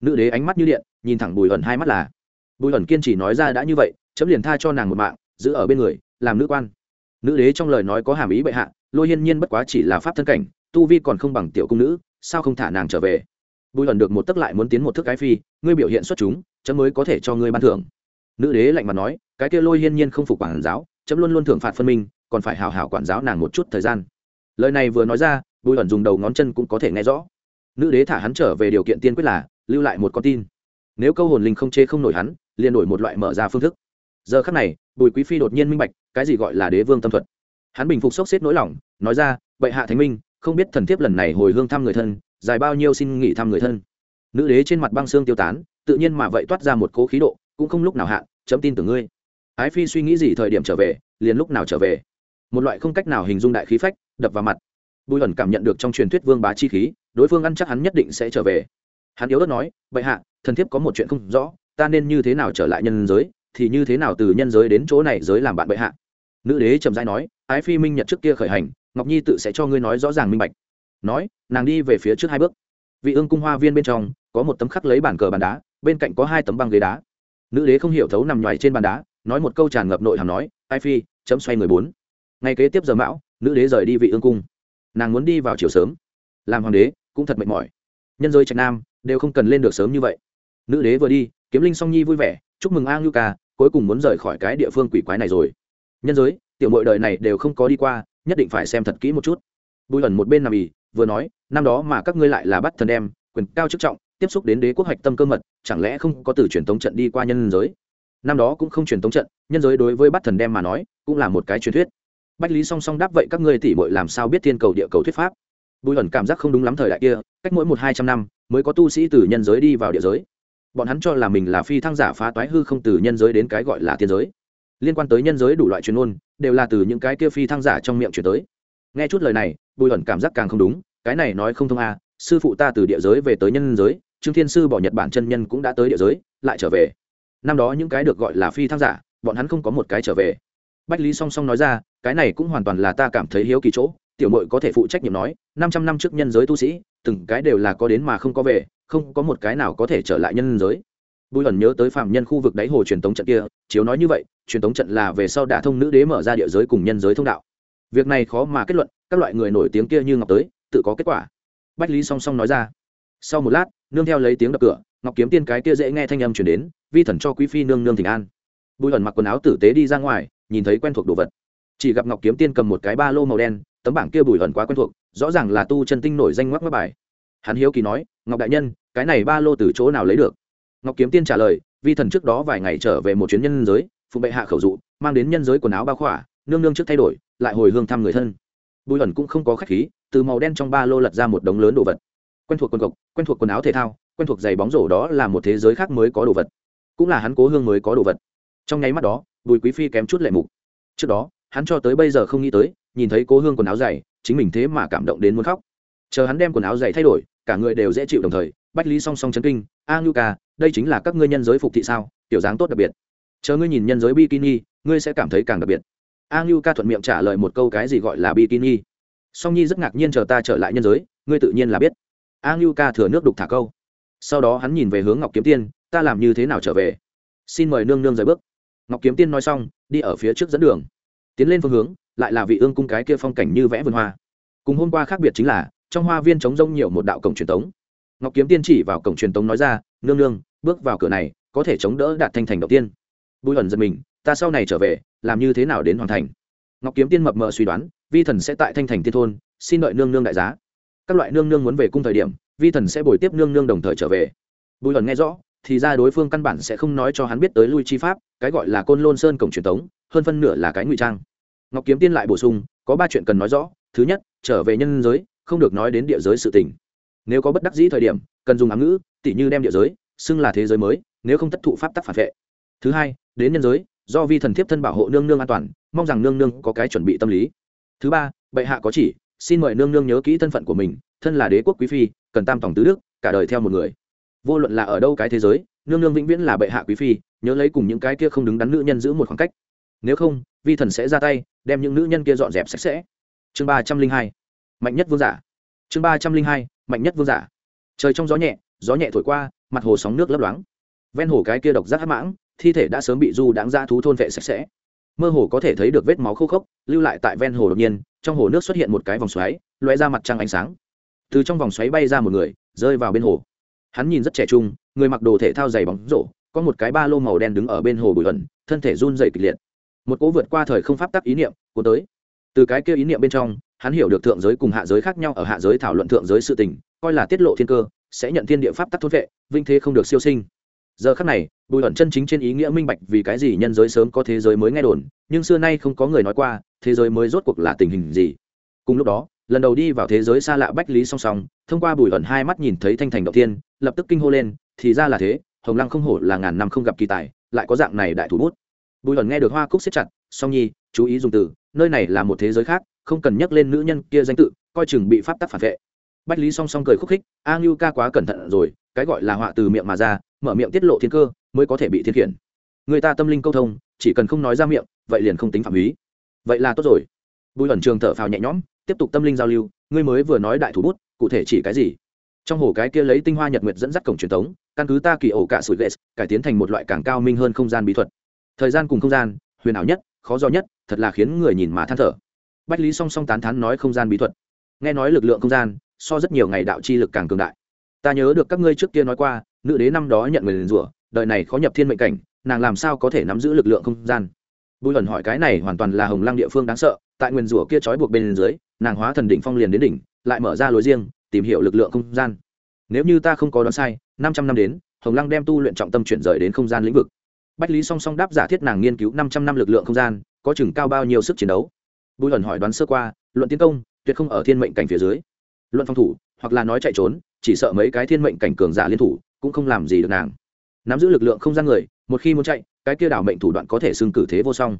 Nữ đế ánh mắt như điện, nhìn thẳng bùi ẩn hai mắt là. Bùi ẩn kiên trì nói ra đã như vậy, chấm liền tha cho nàng một mạng, giữ ở bên người, làm nữ quan. Nữ đế trong lời nói có hàm ý bệ hạ, lôi hiên nhiên bất quá chỉ là pháp thân cảnh, tu vi còn không bằng tiểu cung nữ, sao không thả nàng trở về? Bùi ẩn được một tấc lại muốn tiến một thước cái phi, ngươi biểu hiện xuất chúng, chấm mới có thể cho ngươi ban thưởng. Nữ đế lạnh mặt nói, cái kia lôi hiên nhiên không phục quản giáo, chấm luôn luôn thưởng phạt phân minh, còn phải hào hào quản giáo nàng một chút thời gian. Lời này vừa nói ra, bùi ẩn dùng đầu ngón chân cũng có thể nghe rõ. Nữ đế thả hắn trở về điều kiện tiên quyết là lưu lại một con tin. Nếu câu hồn linh không chê không nổi hắn, liền đổi một loại mở ra phương thức. Giờ khắc này, bùi quý phi đột nhiên minh bạch, cái gì gọi là đế vương tâm thuật. Hắn bình phục sốc xếp nỗi lòng, nói ra, bệ hạ thánh minh, không biết thần thiếp lần này hồi hương thăm người thân, dài bao nhiêu xin nghỉ thăm người thân? Nữ đế trên mặt băng xương tiêu tán, tự nhiên mà vậy toát ra một cố khí độ, cũng không lúc nào hạ, chấm tin tưởng ngươi. Ái phi suy nghĩ gì thời điểm trở về, liền lúc nào trở về. Một loại không cách nào hình dung đại khí phách, đập vào mặt. Bùi ẩn cảm nhận được trong truyền thuyết vương bá chi khí, đối phương ăn chắc hắn nhất định sẽ trở về hắn yếu ớt nói vậy hạ, thần thiếp có một chuyện không rõ, ta nên như thế nào trở lại nhân giới, thì như thế nào từ nhân giới đến chỗ này giới làm bạn bệ hạ? Nữ đế trầm dai nói, ái phi minh nhật trước kia khởi hành, ngọc nhi tự sẽ cho ngươi nói rõ ràng minh bạch. Nói, nàng đi về phía trước hai bước. Vị ương cung hoa viên bên trong, có một tấm khắc lấy bản cờ bàn đá, bên cạnh có hai tấm băng ghế đá. Nữ đế không hiểu thấu nằm nhoài trên bàn đá, nói một câu tràn ngập nội hàm nói ai phi, chấm xoay người bốn. Ngay kế tiếp giờ mão, nữ đế rời đi vị ương cung. Nàng muốn đi vào chiều sớm. Làm hoàng đế cũng thật mệt mỏi. Nhân giới trạch nam đều không cần lên được sớm như vậy. Nữ đế vừa đi, kiếm linh song nhi vui vẻ, chúc mừng a ngưu ca, cuối cùng muốn rời khỏi cái địa phương quỷ quái này rồi. Nhân giới, tiểu mội đời này đều không có đi qua, nhất định phải xem thật kỹ một chút. Bùi ẩn một bên nằm ì, vừa nói, năm đó mà các ngươi lại là bắt thần đem, quyền cao chức trọng, tiếp xúc đến đế quốc hoạch tâm cơ mật, chẳng lẽ không có từ truyền thống trận đi qua nhân giới? Năm đó cũng không truyền thống trận, nhân giới đối với bắt thần đem mà nói, cũng là một cái truyền thuyết. Bách lý song song đáp, vậy các ngươi tỉ mội làm sao biết thiên cầu địa cầu thuyết pháp? Bùi ẩn cảm giác không đúng lắm thời đại kia, cách mỗi một hai trăm năm mới có tu sĩ từ nhân giới đi vào địa giới. Bọn hắn cho là mình là phi thăng giả phá toái hư không từ nhân giới đến cái gọi là tiên giới. Liên quan tới nhân giới đủ loại chuyên môn, đều là từ những cái kia phi thăng giả trong miệng chuyển tới. Nghe chút lời này, bùi ẩn cảm giác càng không đúng, cái này nói không thông à sư phụ ta từ địa giới về tới nhân giới, trương thiên sư bỏ nhật bản chân nhân cũng đã tới địa giới, lại trở về. Năm đó những cái được gọi là phi thăng giả, bọn hắn không có một cái trở về. Bách lý song song nói ra, cái này cũng hoàn toàn là ta cảm thấy hiếu kỳ chỗ tiểu mội có thể phụ trách nhiệm nói, năm trăm năm trước nhân giới tu sĩ, từng cái đều là có đến mà không có về, không có một cái nào có thể trở lại nhân giới. Bùi ẩn nhớ tới phạm nhân khu vực đáy hồ truyền tống trận kia, chiếu nói như vậy, truyền tống trận là về sau đả thông nữ đế mở ra địa giới cùng nhân giới thông đạo. Việc này khó mà kết luận, các loại người nổi tiếng kia như ngọc tới, tự có kết quả. Bách lý song song nói ra. Sau một lát, nương theo lấy tiếng đập cửa, ngọc kiếm tiên cái kia dễ nghe thanh âm chuyển đến, vi thần cho quý phi nương nương thỉnh an. Bùi ẩn mặc quần áo tử tế đi ra ngoài, nhìn thấy quen thuộc đồ vật. Chỉ gặp ngọc kiếm tiên cầm một cái ba lô màu đen tấm bảng kia bùi ẩn quá quen thuộc, rõ ràng là tu chân tinh nổi danh ngoắc ngoắc bài. Hắn hiếu kỳ nói, ngọc đại nhân, cái này ba lô từ chỗ nào lấy được? Ngọc kiếm tiên trả lời, vi thần trước đó vài ngày trở về một chuyến nhân giới phụ bệ hạ khẩu dụ, mang đến nhân giới quần áo ba khỏa, nương nương trước thay đổi, lại hồi hương thăm người thân. Bùi ẩn cũng không có khách khí, từ màu đen trong ba lô lật ra một đống lớn đồ vật. Quen thuộc quần cộc quen thuộc quần áo thể thao, quen thuộc giày bóng rổ đó là một thế giới khác mới có đồ vật. Cũng là hắn cố hương mới có đồ vật. Trong nháy mắt đó, bùi quý phi kém chút lệ mục. Trước đó, hắn cho tới bây giờ không nghĩ tới nhìn thấy cố hương quần áo dày, chính mình thế mà cảm động đến muốn khóc. Chờ hắn đem quần áo dày thay đổi, cả người đều dễ chịu đồng thời, bách lý song song chấn kinh, a ngưu ca, đây chính là các ngươi nhân giới phục thị sao? Tiểu dáng tốt đặc biệt. Chờ ngươi nhìn nhân giới bikini, ngươi sẽ cảm thấy càng đặc biệt. A ngưu ca thuận miệng trả lời một câu cái gì gọi là bikini. Song nhi rất ngạc nhiên chờ ta trở lại nhân giới, ngươi tự nhiên là biết. A ngưu ca thừa nước đục thả câu. Sau đó hắn nhìn về hướng ngọc kiếm tiên, ta làm như thế nào trở về? Xin mời nương nương rời bước. Ngọc kiếm tiên nói xong, đi ở phía trước dẫn đường. Tiến lên phương hướng lại là vị ương cung cái kia phong cảnh như vẽ vườn hoa. Cùng hôm qua khác biệt chính là, trong hoa viên trống rông nhiều một đạo cổng truyền tống. Ngọc kiếm tiên chỉ vào cổng truyền tống nói ra, nương nương, bước vào cửa này, có thể chống đỡ đạt thanh thành đầu tiên. Bùi ẩn giật mình, ta sau này trở về, làm như thế nào đến hoàn thành? Ngọc kiếm tiên mập mờ suy đoán, vi thần sẽ tại thanh thành tiên thôn, xin đợi nương nương đại giá. Các loại nương nương muốn về cung thời điểm, vi thần sẽ bồi tiếp nương nương đồng thời trở về. Bùi ẩn nghe rõ, thì ra đối phương căn bản sẽ không nói cho hắn biết tới lui chi pháp, cái gọi là côn lôn sơn cổng truyền tống, hơn phân nửa là cái ngụy trang ngọc kiếm tiên lại bổ sung, có ba chuyện cần nói rõ. Thứ nhất, trở về nhân giới, không được nói đến địa giới sự tình. Nếu có bất đắc dĩ thời điểm, cần dùng ám ngữ, tỉ như đem địa giới xưng là thế giới mới, nếu không tất thụ pháp tắc phản vệ. Thứ hai, đến nhân giới, do vi thần thiếp thân bảo hộ nương nương an toàn, mong rằng nương nương có cái chuẩn bị tâm lý. Thứ ba, bệ hạ có chỉ, xin mời nương nương nhớ kỹ thân phận của mình, thân là đế quốc quý phi, cần tam tổng tứ đức, cả đời theo một người. Vô luận là ở đâu cái thế giới, nương nương vĩnh viễn là bệ hạ quý phi, nhớ lấy cùng những cái kia không đứng đắn nữ nhân giữ một khoảng cách. Nếu không vi thần sẽ ra tay, đem những nữ nhân kia dọn dẹp sạch sẽ. Chương ba trăm linh hai, mạnh nhất vương giả. Chương ba trăm linh hai, mạnh nhất vương giả. Trời trong gió nhẹ gió nhẹ thổi qua, mặt hồ sóng nước lấp loáng. Ven hồ cái kia độc giác hát mãng, thi thể đã sớm bị du đáng ra thú thôn vệ sạch sẽ. Mơ hồ có thể thấy được vết máu khô khốc, lưu lại tại ven hồ đột nhiên, trong hồ nước xuất hiện một cái vòng xoáy loe ra mặt trăng ánh sáng. Từ trong vòng xoáy bay ra một người, rơi vào bên hồ. Hắn nhìn rất trẻ trung, người mặc đồ thể thao dày bóng rổ, có một cái ba lô màu đen đứng ở bên hồ bụi ẩn, thân thể run dày kịch liệt một cỗ vượt qua thời không pháp tắc ý niệm của tới. Từ cái kia ý niệm bên trong, hắn hiểu được thượng giới cùng hạ giới khác nhau ở hạ giới thảo luận thượng giới sự tình, coi là tiết lộ thiên cơ, sẽ nhận thiên địa pháp tắc thốt vệ, vinh thế không được siêu sinh. Giờ khắc này, bùi ẩn chân chính trên ý nghĩa minh bạch vì cái gì nhân giới sớm có thế giới mới nghe đồn, nhưng xưa nay không có người nói qua, thế giới mới rốt cuộc là tình hình gì. Cùng lúc đó, lần đầu đi vào thế giới xa lạ bách lý song song, thông qua bùi ẩn hai mắt nhìn thấy thanh thành động tiên lập tức kinh hô lên, thì ra là thế, hồng lăng không hổ là ngàn năm không gặp kỳ tài, lại có dạng này đại thủ bút bùi ẩn nghe được hoa cúc xếp chặt, song nhi, chú ý dùng từ, nơi này là một thế giới khác, không cần nhắc lên nữ nhân kia danh tự, coi chừng bị pháp tắc phản vệ. Bách lý song song cười khúc khích, a ngưu ca quá cẩn thận rồi, cái gọi là họa từ miệng mà ra, mở miệng tiết lộ thiên cơ, mới có thể bị thiên khiển. Người ta tâm linh câu thông, chỉ cần không nói ra miệng, vậy liền không tính phạm húy vậy là tốt rồi. Bùi ẩn trường thở phào nhẹ nhõm, tiếp tục tâm linh giao lưu, ngươi mới vừa nói đại thủ bút, cụ thể chỉ cái gì? Trong hồ cái kia lấy tinh hoa nhật nguyệt dẫn dắt cổng truyền thống, căn cứ ta kỳ ổ cả sủi ghét cải tiến thành một loại càng cao minh hơn không gian bí thuật thời gian cùng không gian, huyền ảo nhất, khó do nhất, thật là khiến người nhìn mà than thở. Bách lý song song tán thán nói không gian bí thuật. Nghe nói lực lượng không gian, so rất nhiều ngày đạo chi lực càng cường đại. Ta nhớ được các ngươi trước kia nói qua, nữ đế năm đó nhận người liền rủa, đời này khó nhập thiên mệnh cảnh, nàng làm sao có thể nắm giữ lực lượng không gian? Bùi ẩn hỏi cái này hoàn toàn là hồng lăng địa phương đáng sợ, tại nguyên rủa kia trói buộc bên dưới, nàng hóa thần đỉnh phong liền đến đỉnh, lại mở ra lối riêng, tìm hiểu lực lượng không gian. Nếu như ta không có đoán sai, năm trăm năm đến, hồng lăng đem tu luyện trọng tâm chuyển rời đến không gian lĩnh vực bách lý song song đáp giả thiết nàng nghiên cứu năm trăm năm lực lượng không gian, có chừng cao bao nhiêu sức chiến đấu? Bùi ẩn hỏi đoán sơ qua, luận tiến công, tuyệt không ở thiên mệnh cảnh phía dưới. Luận phòng thủ, hoặc là nói chạy trốn, chỉ sợ mấy cái thiên mệnh cảnh cường giả liên thủ, cũng không làm gì được nàng. Nắm giữ lực lượng không gian người, một khi muốn chạy, cái kia đảo mệnh thủ đoạn có thể xưng cử thế vô song.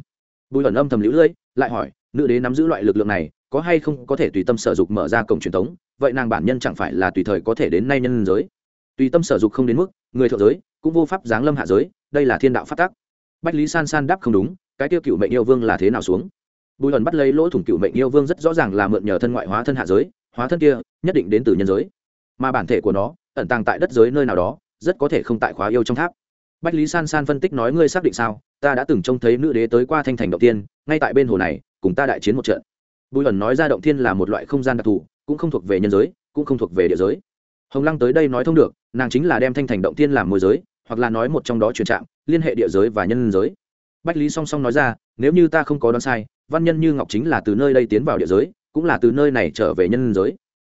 Bùi ẩn âm thầm lũ lưỡi, lại hỏi, nữ đế nắm giữ loại lực lượng này, có hay không có thể tùy tâm sở dục mở ra cổng truyền thống vậy nàng bản nhân chẳng phải là tùy thời có thể đến nay nhân giới? Tùy tâm sở dục không đến mức, người thượng giới, cũng vô pháp giáng lâm hạ giới đây là thiên đạo phát tác bách lý san san đáp không đúng, cái tiêu cựu mệnh yêu vương là thế nào xuống? Bùi ẩn bắt lấy lỗ thủng cựu mệnh yêu vương rất rõ ràng là mượn nhờ thân ngoại hóa thân hạ giới, hóa thân kia, nhất định đến từ nhân giới. Mà bản thể của nó, ẩn tàng tại đất giới nơi nào đó, rất có thể không tại khóa yêu trong tháp. Bách lý san san phân tích nói, ngươi xác định sao? Ta đã từng trông thấy nữ đế tới qua thanh thành động tiên, ngay tại bên hồ này, cùng ta đại chiến một trận. Bùi ẩn nói ra động thiên là một loại không gian đặc thù, cũng không thuộc về nhân giới, cũng không thuộc về địa giới. Hồng lăng tới đây nói thông được, nàng chính là đem thanh thành động tiên làm môi giới hoặc là nói một trong đó truyền trạm liên hệ địa giới và nhân giới. Bách lý song song nói ra, nếu như ta không có đoán sai, văn nhân như ngọc chính là từ nơi đây tiến vào địa giới, cũng là từ nơi này trở về nhân giới.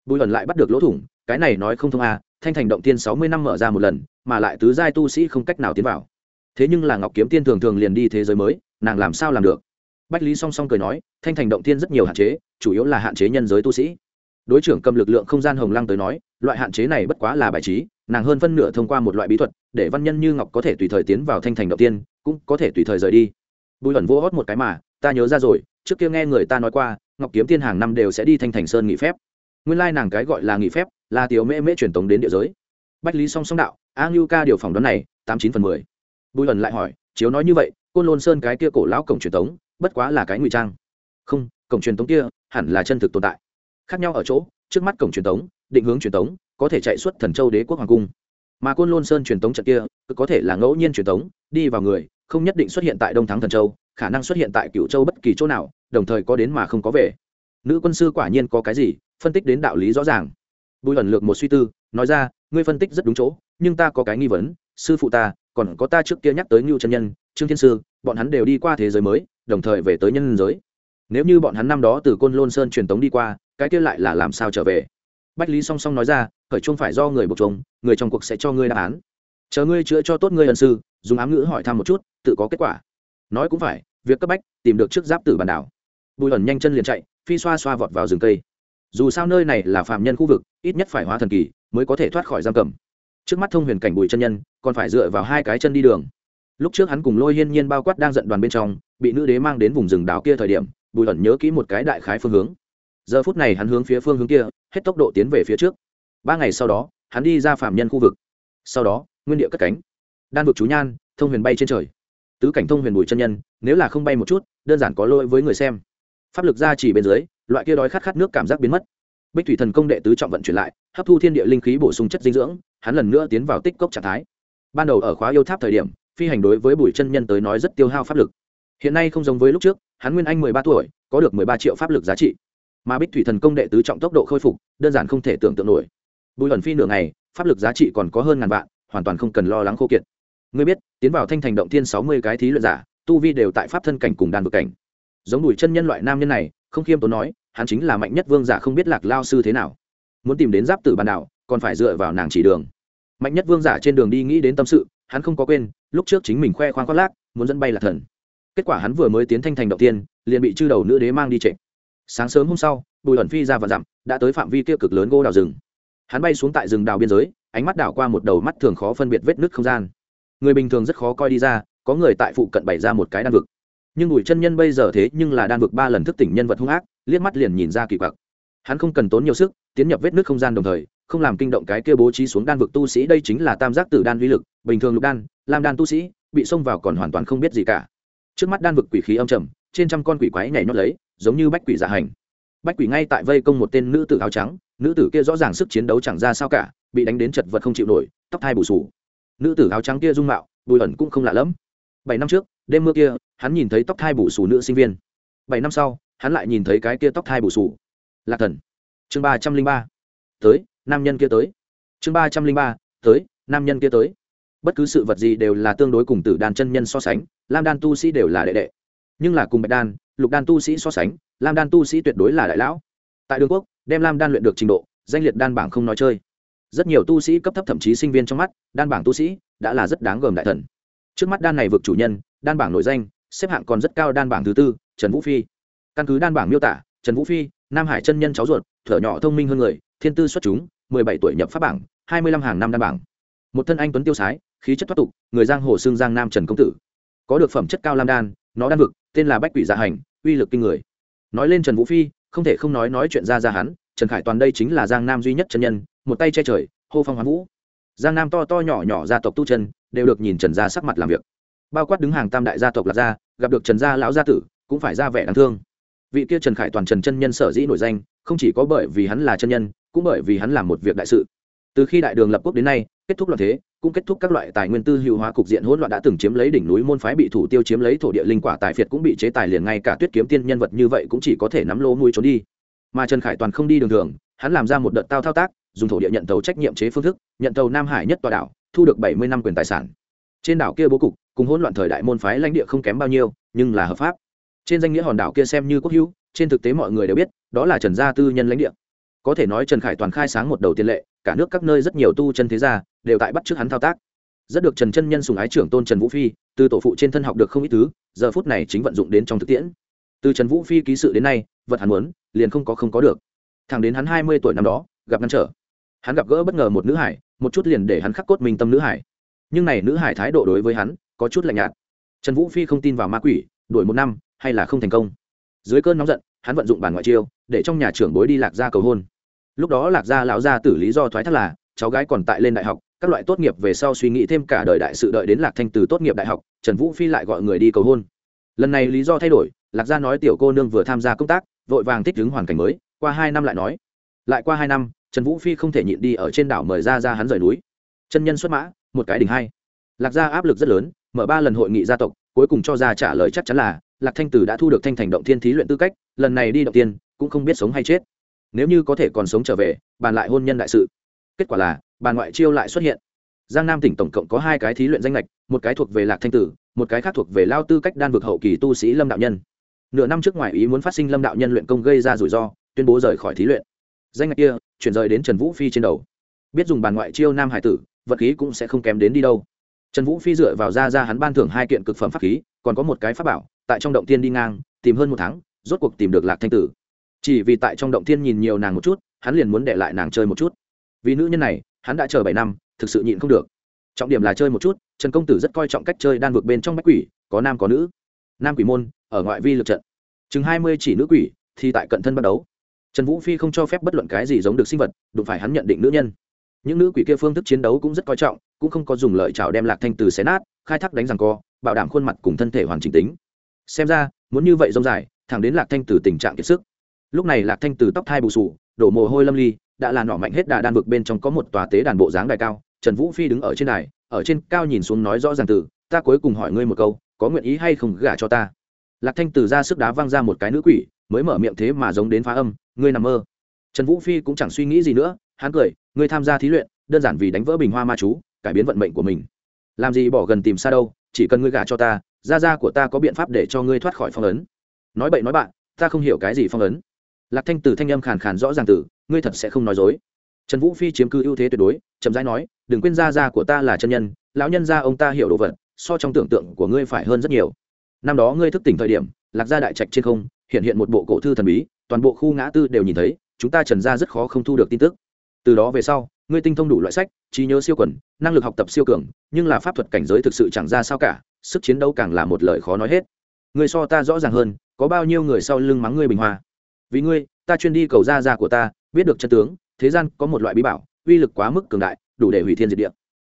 Bùi ẩn lại bắt được lỗ thủng, cái này nói không thông à thanh thành động tiên sáu mươi năm mở ra một lần, mà lại tứ giai tu sĩ không cách nào tiến vào. Thế nhưng là ngọc kiếm tiên thường thường liền đi thế giới mới, nàng làm sao làm được? Bách lý song song cười nói, thanh thành động tiên rất nhiều hạn chế, chủ yếu là hạn chế nhân giới tu sĩ. Đối trưởng cầm lực lượng không gian hồng lăng tới nói, loại hạn chế này bất quá là bài trí nàng hơn phân nửa thông qua một loại bí thuật để văn nhân như ngọc có thể tùy thời tiến vào thanh thành đầu tiên, cũng có thể tùy thời rời đi. Bùi ẩn vô hót một cái mà, ta nhớ ra rồi, trước kia nghe người ta nói qua, ngọc kiếm tiên hàng năm đều sẽ đi thanh thành sơn nghỉ phép. Nguyên lai nàng cái gọi là nghỉ phép, là tiểu mễ mễ truyền tống đến địa giới. Bách lý song song đạo, a ngưu ca điều phỏng đoán này, tám chín phần mười. Bùi ẩn lại hỏi, chiếu nói như vậy, côn lôn sơn cái kia cổ lão cổng truyền tống, bất quá là cái ngụy trang. Không, cổng truyền tống kia hẳn là chân thực tồn tại. Khác nhau ở chỗ, trước mắt cổng truyền tống, định hướng truyền tống có thể chạy xuất thần châu đế quốc hoàng cung. Mà côn lôn sơn truyền tống trận kia có thể là ngẫu nhiên truyền tống, đi vào người, không nhất định xuất hiện tại đông thắng thần châu, khả năng xuất hiện tại cựu châu bất kỳ chỗ nào, đồng thời có đến mà không có về. Nữ quân sư quả nhiên có cái gì, phân tích đến đạo lý rõ ràng. Bùi ẩn lược một suy tư, nói ra, ngươi phân tích rất đúng chỗ, nhưng ta có cái nghi vấn, sư phụ ta, còn có ta trước kia nhắc tới ngưu chân nhân, trương thiên sư, bọn hắn đều đi qua thế giới mới, đồng thời về tới nhân giới. Nếu như bọn hắn năm đó từ côn lôn sơn truyền tống đi qua, cái kia lại là làm sao trở về? Bách lý song song nói ra, khởi chung phải do người buộc chung người trong cuộc sẽ cho ngươi đáp án. Chờ ngươi chữa cho tốt ngươi ân sư, dùng ám ngữ hỏi thăm một chút, tự có kết quả. Nói cũng phải, việc cấp bách, tìm được trước giáp tử bản đảo. Bùi ẩn nhanh chân liền chạy, phi xoa xoa vọt vào rừng cây. Dù sao nơi này là phạm nhân khu vực, ít nhất phải hóa thần kỳ, mới có thể thoát khỏi giam cầm. Trước mắt thông huyền cảnh bùi chân nhân, còn phải dựa vào hai cái chân đi đường. Lúc trước hắn cùng lôi hiên nhiên bao quát đang giận đoàn bên trong, bị nữ đế mang đến vùng rừng đảo kia thời điểm, bùi ẩn nhớ kỹ một cái đại khái phương hướng giờ phút này hắn hướng phía phương hướng kia, hết tốc độ tiến về phía trước. Ba ngày sau đó, hắn đi ra phạm nhân khu vực. Sau đó, nguyên địa cất cánh. Đan vực chú nhan, thông huyền bay trên trời. Tứ cảnh thông huyền bùi chân nhân, nếu là không bay một chút, đơn giản có lỗi với người xem. Pháp lực ra chỉ bên dưới, loại kia đói khát khát nước cảm giác biến mất. Bích thủy thần công đệ tứ trọng vận chuyển lại, hấp thu thiên địa linh khí bổ sung chất dinh dưỡng, hắn lần nữa tiến vào tích cốc trạng thái. Ban đầu ở khóa yêu tháp thời điểm, phi hành đối với bùi chân nhân tới nói rất tiêu hao pháp lực. Hiện nay không giống với lúc trước, hắn nguyên anh mười ba tuổi, có được mười ba triệu pháp lực giá trị mà bích thủy thần công đệ tứ trọng tốc độ khôi phục, đơn giản không thể tưởng tượng nổi. Bùi ẩn phi nửa ngày, pháp lực giá trị còn có hơn ngàn vạn, hoàn toàn không cần lo lắng khô kiệt. Ngươi biết, tiến vào thanh thành động thiên sáu mươi cái thí luyện giả, tu vi đều tại pháp thân cảnh cùng đàn vực cảnh. Giống đùi chân nhân loại nam nhân này, không khiêm tốn nói, hắn chính là mạnh nhất vương giả không biết lạc lao sư thế nào. Muốn tìm đến giáp tử bàn đảo còn phải dựa vào nàng chỉ đường. Mạnh nhất vương giả trên đường đi nghĩ đến tâm sự, hắn không có quên, lúc trước chính mình khoe khoang khoác lác, muốn dẫn bay là thần. Kết quả hắn vừa mới tiến thanh thành động tiên liền bị chư đầu nữ đế mang đi trịnh sáng sớm hôm sau, bùi ẩn phi ra và dặm, đã tới phạm vi kia cực lớn gỗ đào rừng. Hắn bay xuống tại rừng đào biên giới, ánh mắt đảo qua một đầu mắt thường khó phân biệt vết nứt không gian. Người bình thường rất khó coi đi ra, có người tại phụ cận bày ra một cái đan vực. Nhưng bùi chân nhân bây giờ thế nhưng là đan vực ba lần thức tỉnh nhân vật hung ác, liếc mắt liền nhìn ra kỳ quặc. Hắn không cần tốn nhiều sức, tiến nhập vết nước không gian đồng thời, không làm kinh động cái kia bố trí xuống đan vực tu sĩ, đây chính là tam giác tử đan vi lực, bình thường lục đan làm đan tu sĩ, bị xông vào còn hoàn toàn không biết gì cả. Trước mắt đan vực quỷ khí âm trầm, trên trăm con quỷ quái nhảy nhót lấy giống như bách quỷ giả hành. Bách quỷ ngay tại vây công một tên nữ tử áo trắng, nữ tử kia rõ ràng sức chiến đấu chẳng ra sao cả, bị đánh đến chật vật không chịu nổi, tóc thai bù sù nữ tử áo trắng kia dung mạo, bùi ẩn cũng không lạ lẫm. Bảy năm trước, đêm mưa kia, hắn nhìn thấy tóc thai bù sù nữ sinh viên. Bảy năm sau, hắn lại nhìn thấy cái kia tóc thai bù sù lạc thần. Chương ba trăm linh ba. Tới, nam nhân kia tới. Chương ba trăm linh ba. Tới, nam nhân kia tới. Bất cứ sự vật gì đều là tương đối cùng tử đàn chân nhân so sánh, lam đan tu sĩ đều là đệ đệ. Nhưng là cùng bạch đan lục đan tu sĩ so sánh, lam đan tu sĩ tuyệt đối là đại lão. Tại đường quốc, đem lam đan luyện được trình độ, danh liệt đan bảng không nói chơi. Rất nhiều tu sĩ cấp thấp thậm chí sinh viên trong mắt, đan bảng tu sĩ đã là rất đáng gờm đại thần. Trước mắt đan này vượt chủ nhân, đan bảng nội danh, xếp hạng còn rất cao đan bảng thứ tư, trần vũ phi. Căn cứ đan bảng miêu tả, trần vũ phi, nam hải chân nhân cháu ruột, thở nhỏ thông minh hơn người, thiên tư xuất chúng, mười bảy tuổi nhập pháp bảng, hai mươi lăm hàng năm đan bảng. Một thân anh tuấn tiêu sái, khí chất thoát tục, người giang hồ xương giang nam trần công tử. Có được phẩm chất cao lam đan, nó đan vực, tên là bách quỷ dạ hành uy lực kinh người. Nói lên trần vũ phi, không thể không nói nói chuyện ra ra hắn, trần khải toàn đây chính là giang nam duy nhất chân nhân, một tay che trời, hô phong hoán vũ. Giang nam to to nhỏ nhỏ gia tộc tu chân, đều được nhìn trần gia sắc mặt làm việc. Bao quát đứng hàng tam đại gia tộc lạc gia gặp được trần gia lão gia tử, cũng phải ra vẻ đáng thương. Vị kia trần khải toàn trần chân nhân sở dĩ nổi danh, không chỉ có bởi vì hắn là chân nhân, cũng bởi vì hắn làm một việc đại sự. Từ khi đại đường lập quốc đến nay, kết thúc loạn thế cũng kết thúc các loại tài nguyên tư hữu hóa cục diện hỗn loạn đã từng chiếm lấy đỉnh núi môn phái bị thủ tiêu chiếm lấy thổ địa linh quả tài phiệt cũng bị chế tài liền ngay cả tuyết kiếm tiên nhân vật như vậy cũng chỉ có thể nắm lỗ mũi trốn đi. Mà trần khải toàn không đi đường thường, hắn làm ra một đợt tao thao tác, dùng thổ địa nhận tàu trách nhiệm chế phương thức, nhận tàu nam hải nhất tòa đảo, thu được bảy mươi năm quyền tài sản. Trên đảo kia bố cục, cùng hỗn loạn thời đại môn phái lãnh địa không kém bao nhiêu, nhưng là hợp pháp. Trên danh nghĩa hòn đảo kia xem như quốc hữu, trên thực tế mọi người đều biết, đó là trần gia tư nhân lãnh địa. Có thể nói trần khải toàn khai sáng một đầu tiền lệ, cả nước các nơi rất nhiều tu chân thế gia đều tại bắt trước hắn thao tác. Rất được trần chân nhân sùng ái trưởng tôn trần vũ phi, từ tổ phụ trên thân học được không ít thứ, giờ phút này chính vận dụng đến trong thực tiễn. Từ trần vũ phi ký sự đến nay, vật hắn muốn, liền không có không có được. Thẳng đến hắn hai mươi tuổi năm đó, gặp ngăn trở. Hắn gặp gỡ bất ngờ một nữ hải, một chút liền để hắn khắc cốt mình tâm nữ hải. Nhưng này nữ hải thái độ đối với hắn, có chút lạnh nhạt. Trần vũ phi không tin vào ma quỷ, đuổi một năm, hay là không thành công. Dưới cơn nóng giận, hắn vận dụng bản ngoại chiêu, để trong nhà trưởng bối đi lạc gia cầu hôn. Lúc đó lạc gia lão gia tử lý do thoái thác là, cháu gái còn tại lên đại học các loại tốt nghiệp về sau suy nghĩ thêm cả đời đại sự đợi đến lạc thanh từ tốt nghiệp đại học, trần vũ phi lại gọi người đi cầu hôn. Lần này lý do thay đổi, lạc gia nói tiểu cô nương vừa tham gia công tác, vội vàng thích ứng hoàn cảnh mới, qua hai năm lại nói. Lại qua hai năm, trần vũ phi không thể nhịn đi ở trên đảo mời ra ra hắn rời núi. Chân nhân xuất mã, một cái đỉnh hai. Lạc gia áp lực rất lớn, mở ba lần hội nghị gia tộc, cuối cùng cho ra trả lời chắc chắn là, lạc thanh tử đã thu được thanh thành động thiên thí luyện tư cách, lần này đi động tiên, cũng không biết sống hay chết. Nếu như có thể còn sống trở về, bàn lại hôn nhân đại sự. Kết quả là bàn ngoại chiêu lại xuất hiện. Giang nam tỉnh tổng cộng có hai cái thí luyện danh lệch một cái thuộc về lạc thanh tử, một cái khác thuộc về lao tư cách đan vực hậu kỳ tu sĩ lâm đạo nhân. Nửa năm trước ngoài ý muốn phát sinh lâm đạo nhân luyện công gây ra rủi ro, tuyên bố rời khỏi thí luyện. Danh ngạch kia chuyển rời đến trần vũ phi trên đầu. Biết dùng bàn ngoại chiêu nam hải tử, vật khí cũng sẽ không kém đến đi đâu. Trần vũ phi dựa vào ra ra hắn ban thưởng hai kiện cực phẩm pháp khí, còn có một cái pháp bảo, tại trong động tiên đi ngang, tìm hơn một tháng, rốt cuộc tìm được lạc thanh tử. Chỉ vì tại trong động tiên nhìn nhiều nàng một chút, hắn liền muốn để lại nàng chơi một chút. Vì nữ nhân này hắn đã chờ bảy năm, thực sự nhịn không được. Trọng điểm là chơi một chút, trần công tử rất coi trọng cách chơi đan vượt bên trong bách quỷ, có nam có nữ. Nam quỷ môn, ở ngoại vi lực trận. Chừng hai mươi chỉ nữ quỷ, thì tại cận thân bắt đấu trần vũ phi không cho phép bất luận cái gì giống được sinh vật, đụng phải hắn nhận định nữ nhân. Những nữ quỷ kia phương thức chiến đấu cũng rất coi trọng, cũng không có dùng lợi chảo đem lạc thanh từ xé nát, khai thác đánh rằng co, bảo đảm khuôn mặt cùng thân thể hoàn chỉnh tính. Xem ra, muốn như vậy rông dài, thẳng đến lạc thanh từ tình trạng kiệt sức. Lúc này lạc thanh từ tóc thai bù sù, đổ mồ hôi lâm ly đã là nọ mạnh hết đà đan vực bên trong có một tòa tế đàn bộ dáng đài cao, trần vũ phi đứng ở trên đài, ở trên cao nhìn xuống nói rõ ràng từ, ta cuối cùng hỏi ngươi một câu, có nguyện ý hay không gả cho ta? Lạc thanh từ ra sức đá văng ra một cái nữ quỷ, mới mở miệng thế mà giống đến phá âm, ngươi nằm mơ. Trần vũ phi cũng chẳng suy nghĩ gì nữa, hắn cười, ngươi tham gia thí luyện, đơn giản vì đánh vỡ bình hoa ma chú, cải biến vận mệnh của mình. Làm gì bỏ gần tìm xa đâu, chỉ cần ngươi gả cho ta, gia gia của ta có biện pháp để cho ngươi thoát khỏi phong ấn. Nói bậy nói bạn, ta không hiểu cái gì phong ấn. Lạc thanh từ thanh âm khàn khàn rõ ràng từ ngươi thật sẽ không nói dối. Trần vũ phi chiếm cứ ưu thế tuyệt đối, chậm rãi nói, đừng quên gia gia của ta là chân nhân, lão nhân gia ông ta hiểu đồ vật, so trong tưởng tượng của ngươi phải hơn rất nhiều. Năm đó ngươi thức tỉnh thời điểm, lạc gia đại trạch trên không, hiện hiện một bộ cổ thư thần bí, toàn bộ khu ngã tư đều nhìn thấy, chúng ta trần gia rất khó không thu được tin tức. Từ đó về sau, ngươi tinh thông đủ loại sách, trí nhớ siêu quần năng lực học tập siêu cường, nhưng là pháp thuật cảnh giới thực sự chẳng ra sao cả, sức chiến đấu càng là một lời khó nói hết. Ngươi so ta rõ ràng hơn, có bao nhiêu người sau lưng mắng ngươi bình hoa vì ngươi ta chuyên đi cầu gia gia của ta, biết được chân tướng, thế gian có một loại bí bảo, uy lực quá mức cường đại, đủ để hủy thiên diệt địa.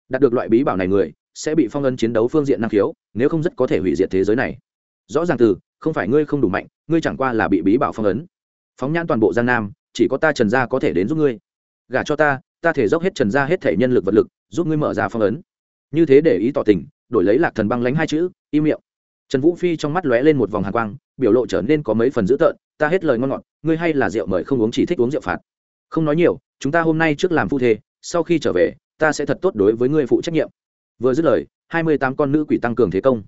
Đạt được loại bí bảo này người, sẽ bị phong ấn chiến đấu phương diện năng khiếu, nếu không rất có thể hủy diệt thế giới này. Rõ ràng từ, không phải ngươi không đủ mạnh, ngươi chẳng qua là bị bí bảo phong ấn. Phóng nhãn toàn bộ giang nam, chỉ có ta trần gia có thể đến giúp ngươi. Gả cho ta ta thể dốc hết trần gia hết thể nhân lực vật lực, giúp ngươi mở ra phong ấn. Như thế để ý tỏ tình, đổi lấy lạc thần băng lánh hai chữ, im miệng. Trần vũ phi trong mắt lóe lên một vòng hàng quang biểu lộ trở nên có mấy phần dữ tợn, ta hết lời ngon ngọt, ngươi hay là rượu mời không uống chỉ thích uống rượu phạt. Không nói nhiều, chúng ta hôm nay trước làm phu thê, sau khi trở về, ta sẽ thật tốt đối với ngươi phụ trách nhiệm. Vừa dứt lời, hai mươi tám con nữ quỷ tăng cường thế công.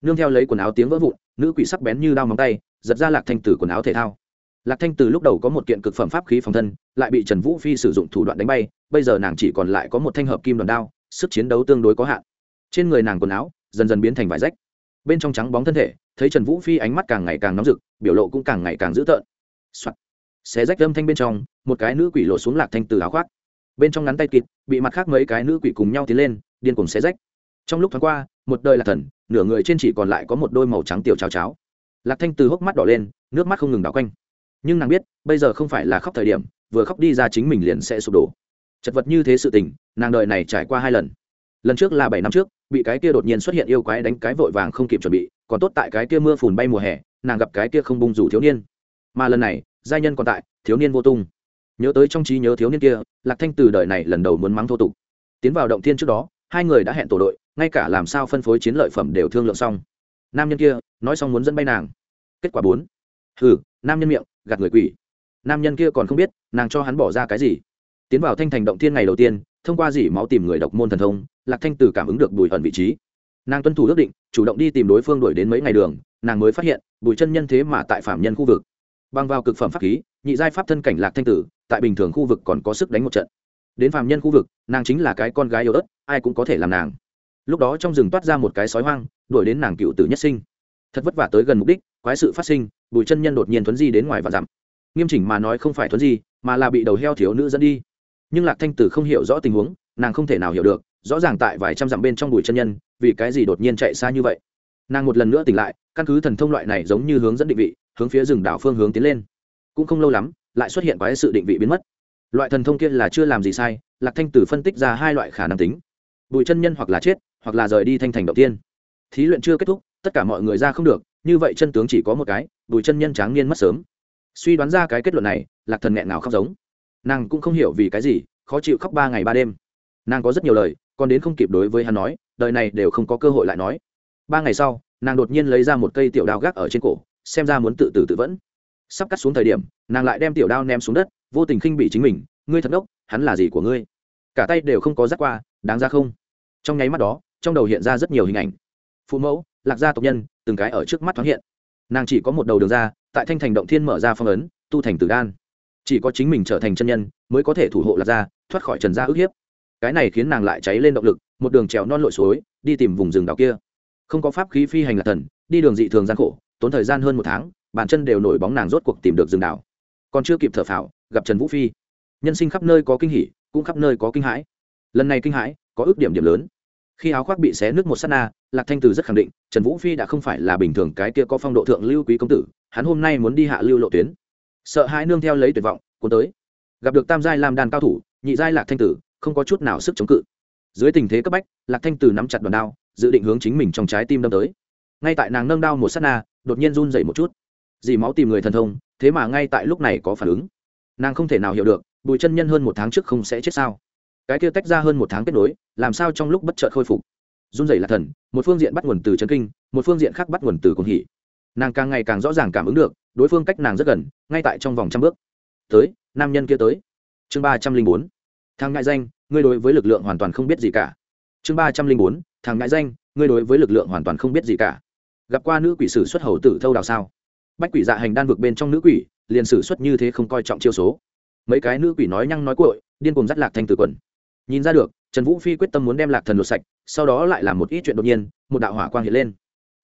Nương theo lấy quần áo tiếng vỡ vụn, nữ quỷ sắc bén như đao móng tay, giật ra lạc thanh tử quần áo thể thao. Lạc thanh tử lúc đầu có một kiện cực phẩm pháp khí phòng thân, lại bị trần vũ phi sử dụng thủ đoạn đánh bay, bây giờ nàng chỉ còn lại có một thanh hợp kim đòn đao, sức chiến đấu tương đối có hạn. Trên người nàng quần áo, dần dần biến thành vải rách bên trong trắng bóng thân thể, thấy trần vũ phi ánh mắt càng ngày càng nóng rực, biểu lộ cũng càng ngày càng dữ tợn、Soạn. xé rách âm thanh bên trong, một cái nữ quỷ lộ xuống lạc thanh từ áo khoác. Bên trong ngắn tay kịt, bị mặt khác mấy cái nữ quỷ cùng nhau tiến lên, điên cùng xé rách. Trong lúc thoáng qua, một đời lạc thần, nửa người trên chỉ còn lại có một đôi màu trắng tiểu cháo cháo. Lạc thanh từ hốc mắt đỏ lên, nước mắt không ngừng đảo quanh. Nhưng nàng biết, bây giờ không phải là khóc thời điểm, vừa khóc đi ra chính mình liền sẽ sụp đổ. Chật vật như thế sự tình, nàng đợi này trải qua hai lần. Lần trước là bảy năm trước bị cái kia đột nhiên xuất hiện yêu quái đánh cái vội vàng không kịp chuẩn bị, còn tốt tại cái kia mưa phùn bay mùa hè, nàng gặp cái kia không bung rủ thiếu niên. Mà lần này, giai nhân còn tại, thiếu niên vô tung. Nhớ tới trong trí nhớ thiếu niên kia, lạc thanh từ đời này lần đầu muốn mắng thô tục. Tiến vào động thiên trước đó, hai người đã hẹn tổ đội, ngay cả làm sao phân phối chiến lợi phẩm đều thương lượng xong. Nam nhân kia, nói xong muốn dẫn bay nàng. Kết quả bốn. Hừ, nam nhân miệng, gạt người quỷ. Nam nhân kia còn không biết, nàng cho hắn bỏ ra cái gì. Tiến vào thanh thành động thiên ngày đầu tiên, thông qua dỉ máu tìm người độc môn thần thông lạc thanh từ cảm ứng được bùi ẩn vị trí. Nàng tuân thủ ước định, chủ động đi tìm đối phương đuổi đến mấy ngày đường, nàng mới phát hiện, bùi chân nhân thế mà tại phạm nhân khu vực. Băng vào cực phẩm pháp khí, nhị giai pháp thân cảnh lạc thanh tử, tại bình thường khu vực còn có sức đánh một trận. Đến phạm nhân khu vực, nàng chính là cái con gái yếu ớt, ai cũng có thể làm nàng. Lúc đó trong rừng toát ra một cái sói hoang, đuổi đến nàng cựu tử nhất sinh. Thật vất vả tới gần mục đích, quái sự phát sinh, bùi chân nhân đột nhiên thuấn di đến ngoài và dặm. Nghiêm chỉnh mà nói không phải thuấn di, mà là bị đầu heo thiếu nữ dẫn đi. Nhưng lạc thanh tử không hiểu rõ tình huống, nàng không thể nào hiểu được rõ ràng tại vài trăm dặm bên trong bùi chân nhân, vì cái gì đột nhiên chạy xa như vậy? Nàng một lần nữa tỉnh lại, căn cứ thần thông loại này giống như hướng dẫn định vị, hướng phía rừng đảo phương hướng tiến lên. Cũng không lâu lắm, lại xuất hiện quái sự định vị biến mất. Loại thần thông kia là chưa làm gì sai, lạc thanh tử phân tích ra hai loại khả năng tính. Bùi chân nhân hoặc là chết, hoặc là rời đi thanh thành đầu tiên. Thí luyện chưa kết thúc, tất cả mọi người ra không được, như vậy chân tướng chỉ có một cái, bùi chân nhân tráng niên mất sớm. Suy đoán ra cái kết luận này, lạc thần nghẹn nào khóc giống. Nàng cũng không hiểu vì cái gì, khó chịu khóc ba ngày ba đêm. Nàng có rất nhiều lời còn đến không kịp đối với hắn nói, đời này đều không có cơ hội lại nói. Ba ngày sau, nàng đột nhiên lấy ra một cây tiểu đao gác ở trên cổ, xem ra muốn tự tử tự vẫn. Sắp cắt xuống thời điểm, nàng lại đem tiểu đao ném xuống đất, vô tình khinh bị chính mình, ngươi thật ngốc hắn là gì của ngươi? Cả tay đều không có rắc qua, đáng ra không? Trong nháy mắt đó, trong đầu hiện ra rất nhiều hình ảnh. Phụ mẫu, lạc gia tộc nhân, từng cái ở trước mắt thoáng hiện. Nàng chỉ có một đầu đường ra, tại thanh thành động thiên mở ra phong ấn, tu thành tử đan. Chỉ có chính mình trở thành chân nhân, mới có thể thủ hộ lạc gia, thoát khỏi trần gia ức hiếp cái này khiến nàng lại cháy lên động lực, một đường trèo non lội suối, đi tìm vùng rừng đảo kia. Không có pháp khí phi hành là thần, đi đường dị thường gian khổ, tốn thời gian hơn một tháng, bàn chân đều nổi bóng nàng rốt cuộc tìm được rừng đảo. Còn chưa kịp thở phào, gặp trần vũ phi. Nhân sinh khắp nơi có kinh hỉ, cũng khắp nơi có kinh hãi. Lần này kinh hãi, có ước điểm điểm lớn. Khi áo khoác bị xé nước một s á t na, lạc thanh từ rất khẳng định, trần vũ phi đã không phải là bình thường cái kia có phong độ thượng lưu quý công tử, hắn hôm nay muốn đi hạ lưu lộ tuyến. Sợ hãi nương theo lấy tuyệt vọng, cuốn tới. Gặp được tam giai làm đàn cao thủ, nhị giai lạc thanh tử không có chút nào sức chống cự. Dưới tình thế cấp bách, lạc thanh từ nắm chặt đòn đao, dự định hướng chính mình trong trái tim đâm tới. Ngay tại nàng nâng đao một s á t na, đột nhiên run dậy một chút. Dì máu tìm người thần thông, thế mà ngay tại lúc này có phản ứng. Nàng không thể nào hiểu được, bùi chân nhân hơn một tháng trước không sẽ chết sao. Cái kia tách ra hơn một tháng kết nối, làm sao trong lúc bất chợt khôi phục? Run rẩy là thần, một phương diện bắt nguồn từ chân kinh, một phương diện khác bắt nguồn từ cuồng hỉ. Nàng càng ngày càng rõ ràng cảm ứng được, đối phương cách nàng rất gần, ngay tại trong vòng trăm bước. Tới, nam nhân kia tới. Chương ba trăm linh bốn thằng ngại danh, ngươi đối với lực lượng hoàn toàn không biết gì cả. Chương ba trăm linh bốn, thằng ngại danh, ngươi đối với lực lượng hoàn toàn không biết gì cả. Gặp qua nữ quỷ sử xuất hầu tử thâu đào sao? Bách quỷ dạ hành đan vực bên trong nữ quỷ, liền sử xuất như thế không coi trọng chiêu số. Mấy cái nữ quỷ nói nhăng nói cội điên cùng dắt lạc thanh từ quần. Nhìn ra được, trần vũ phi quyết tâm muốn đem lạc thần lột sạch, sau đó lại làm một ít chuyện đột nhiên, một đạo hỏa quang hiện lên.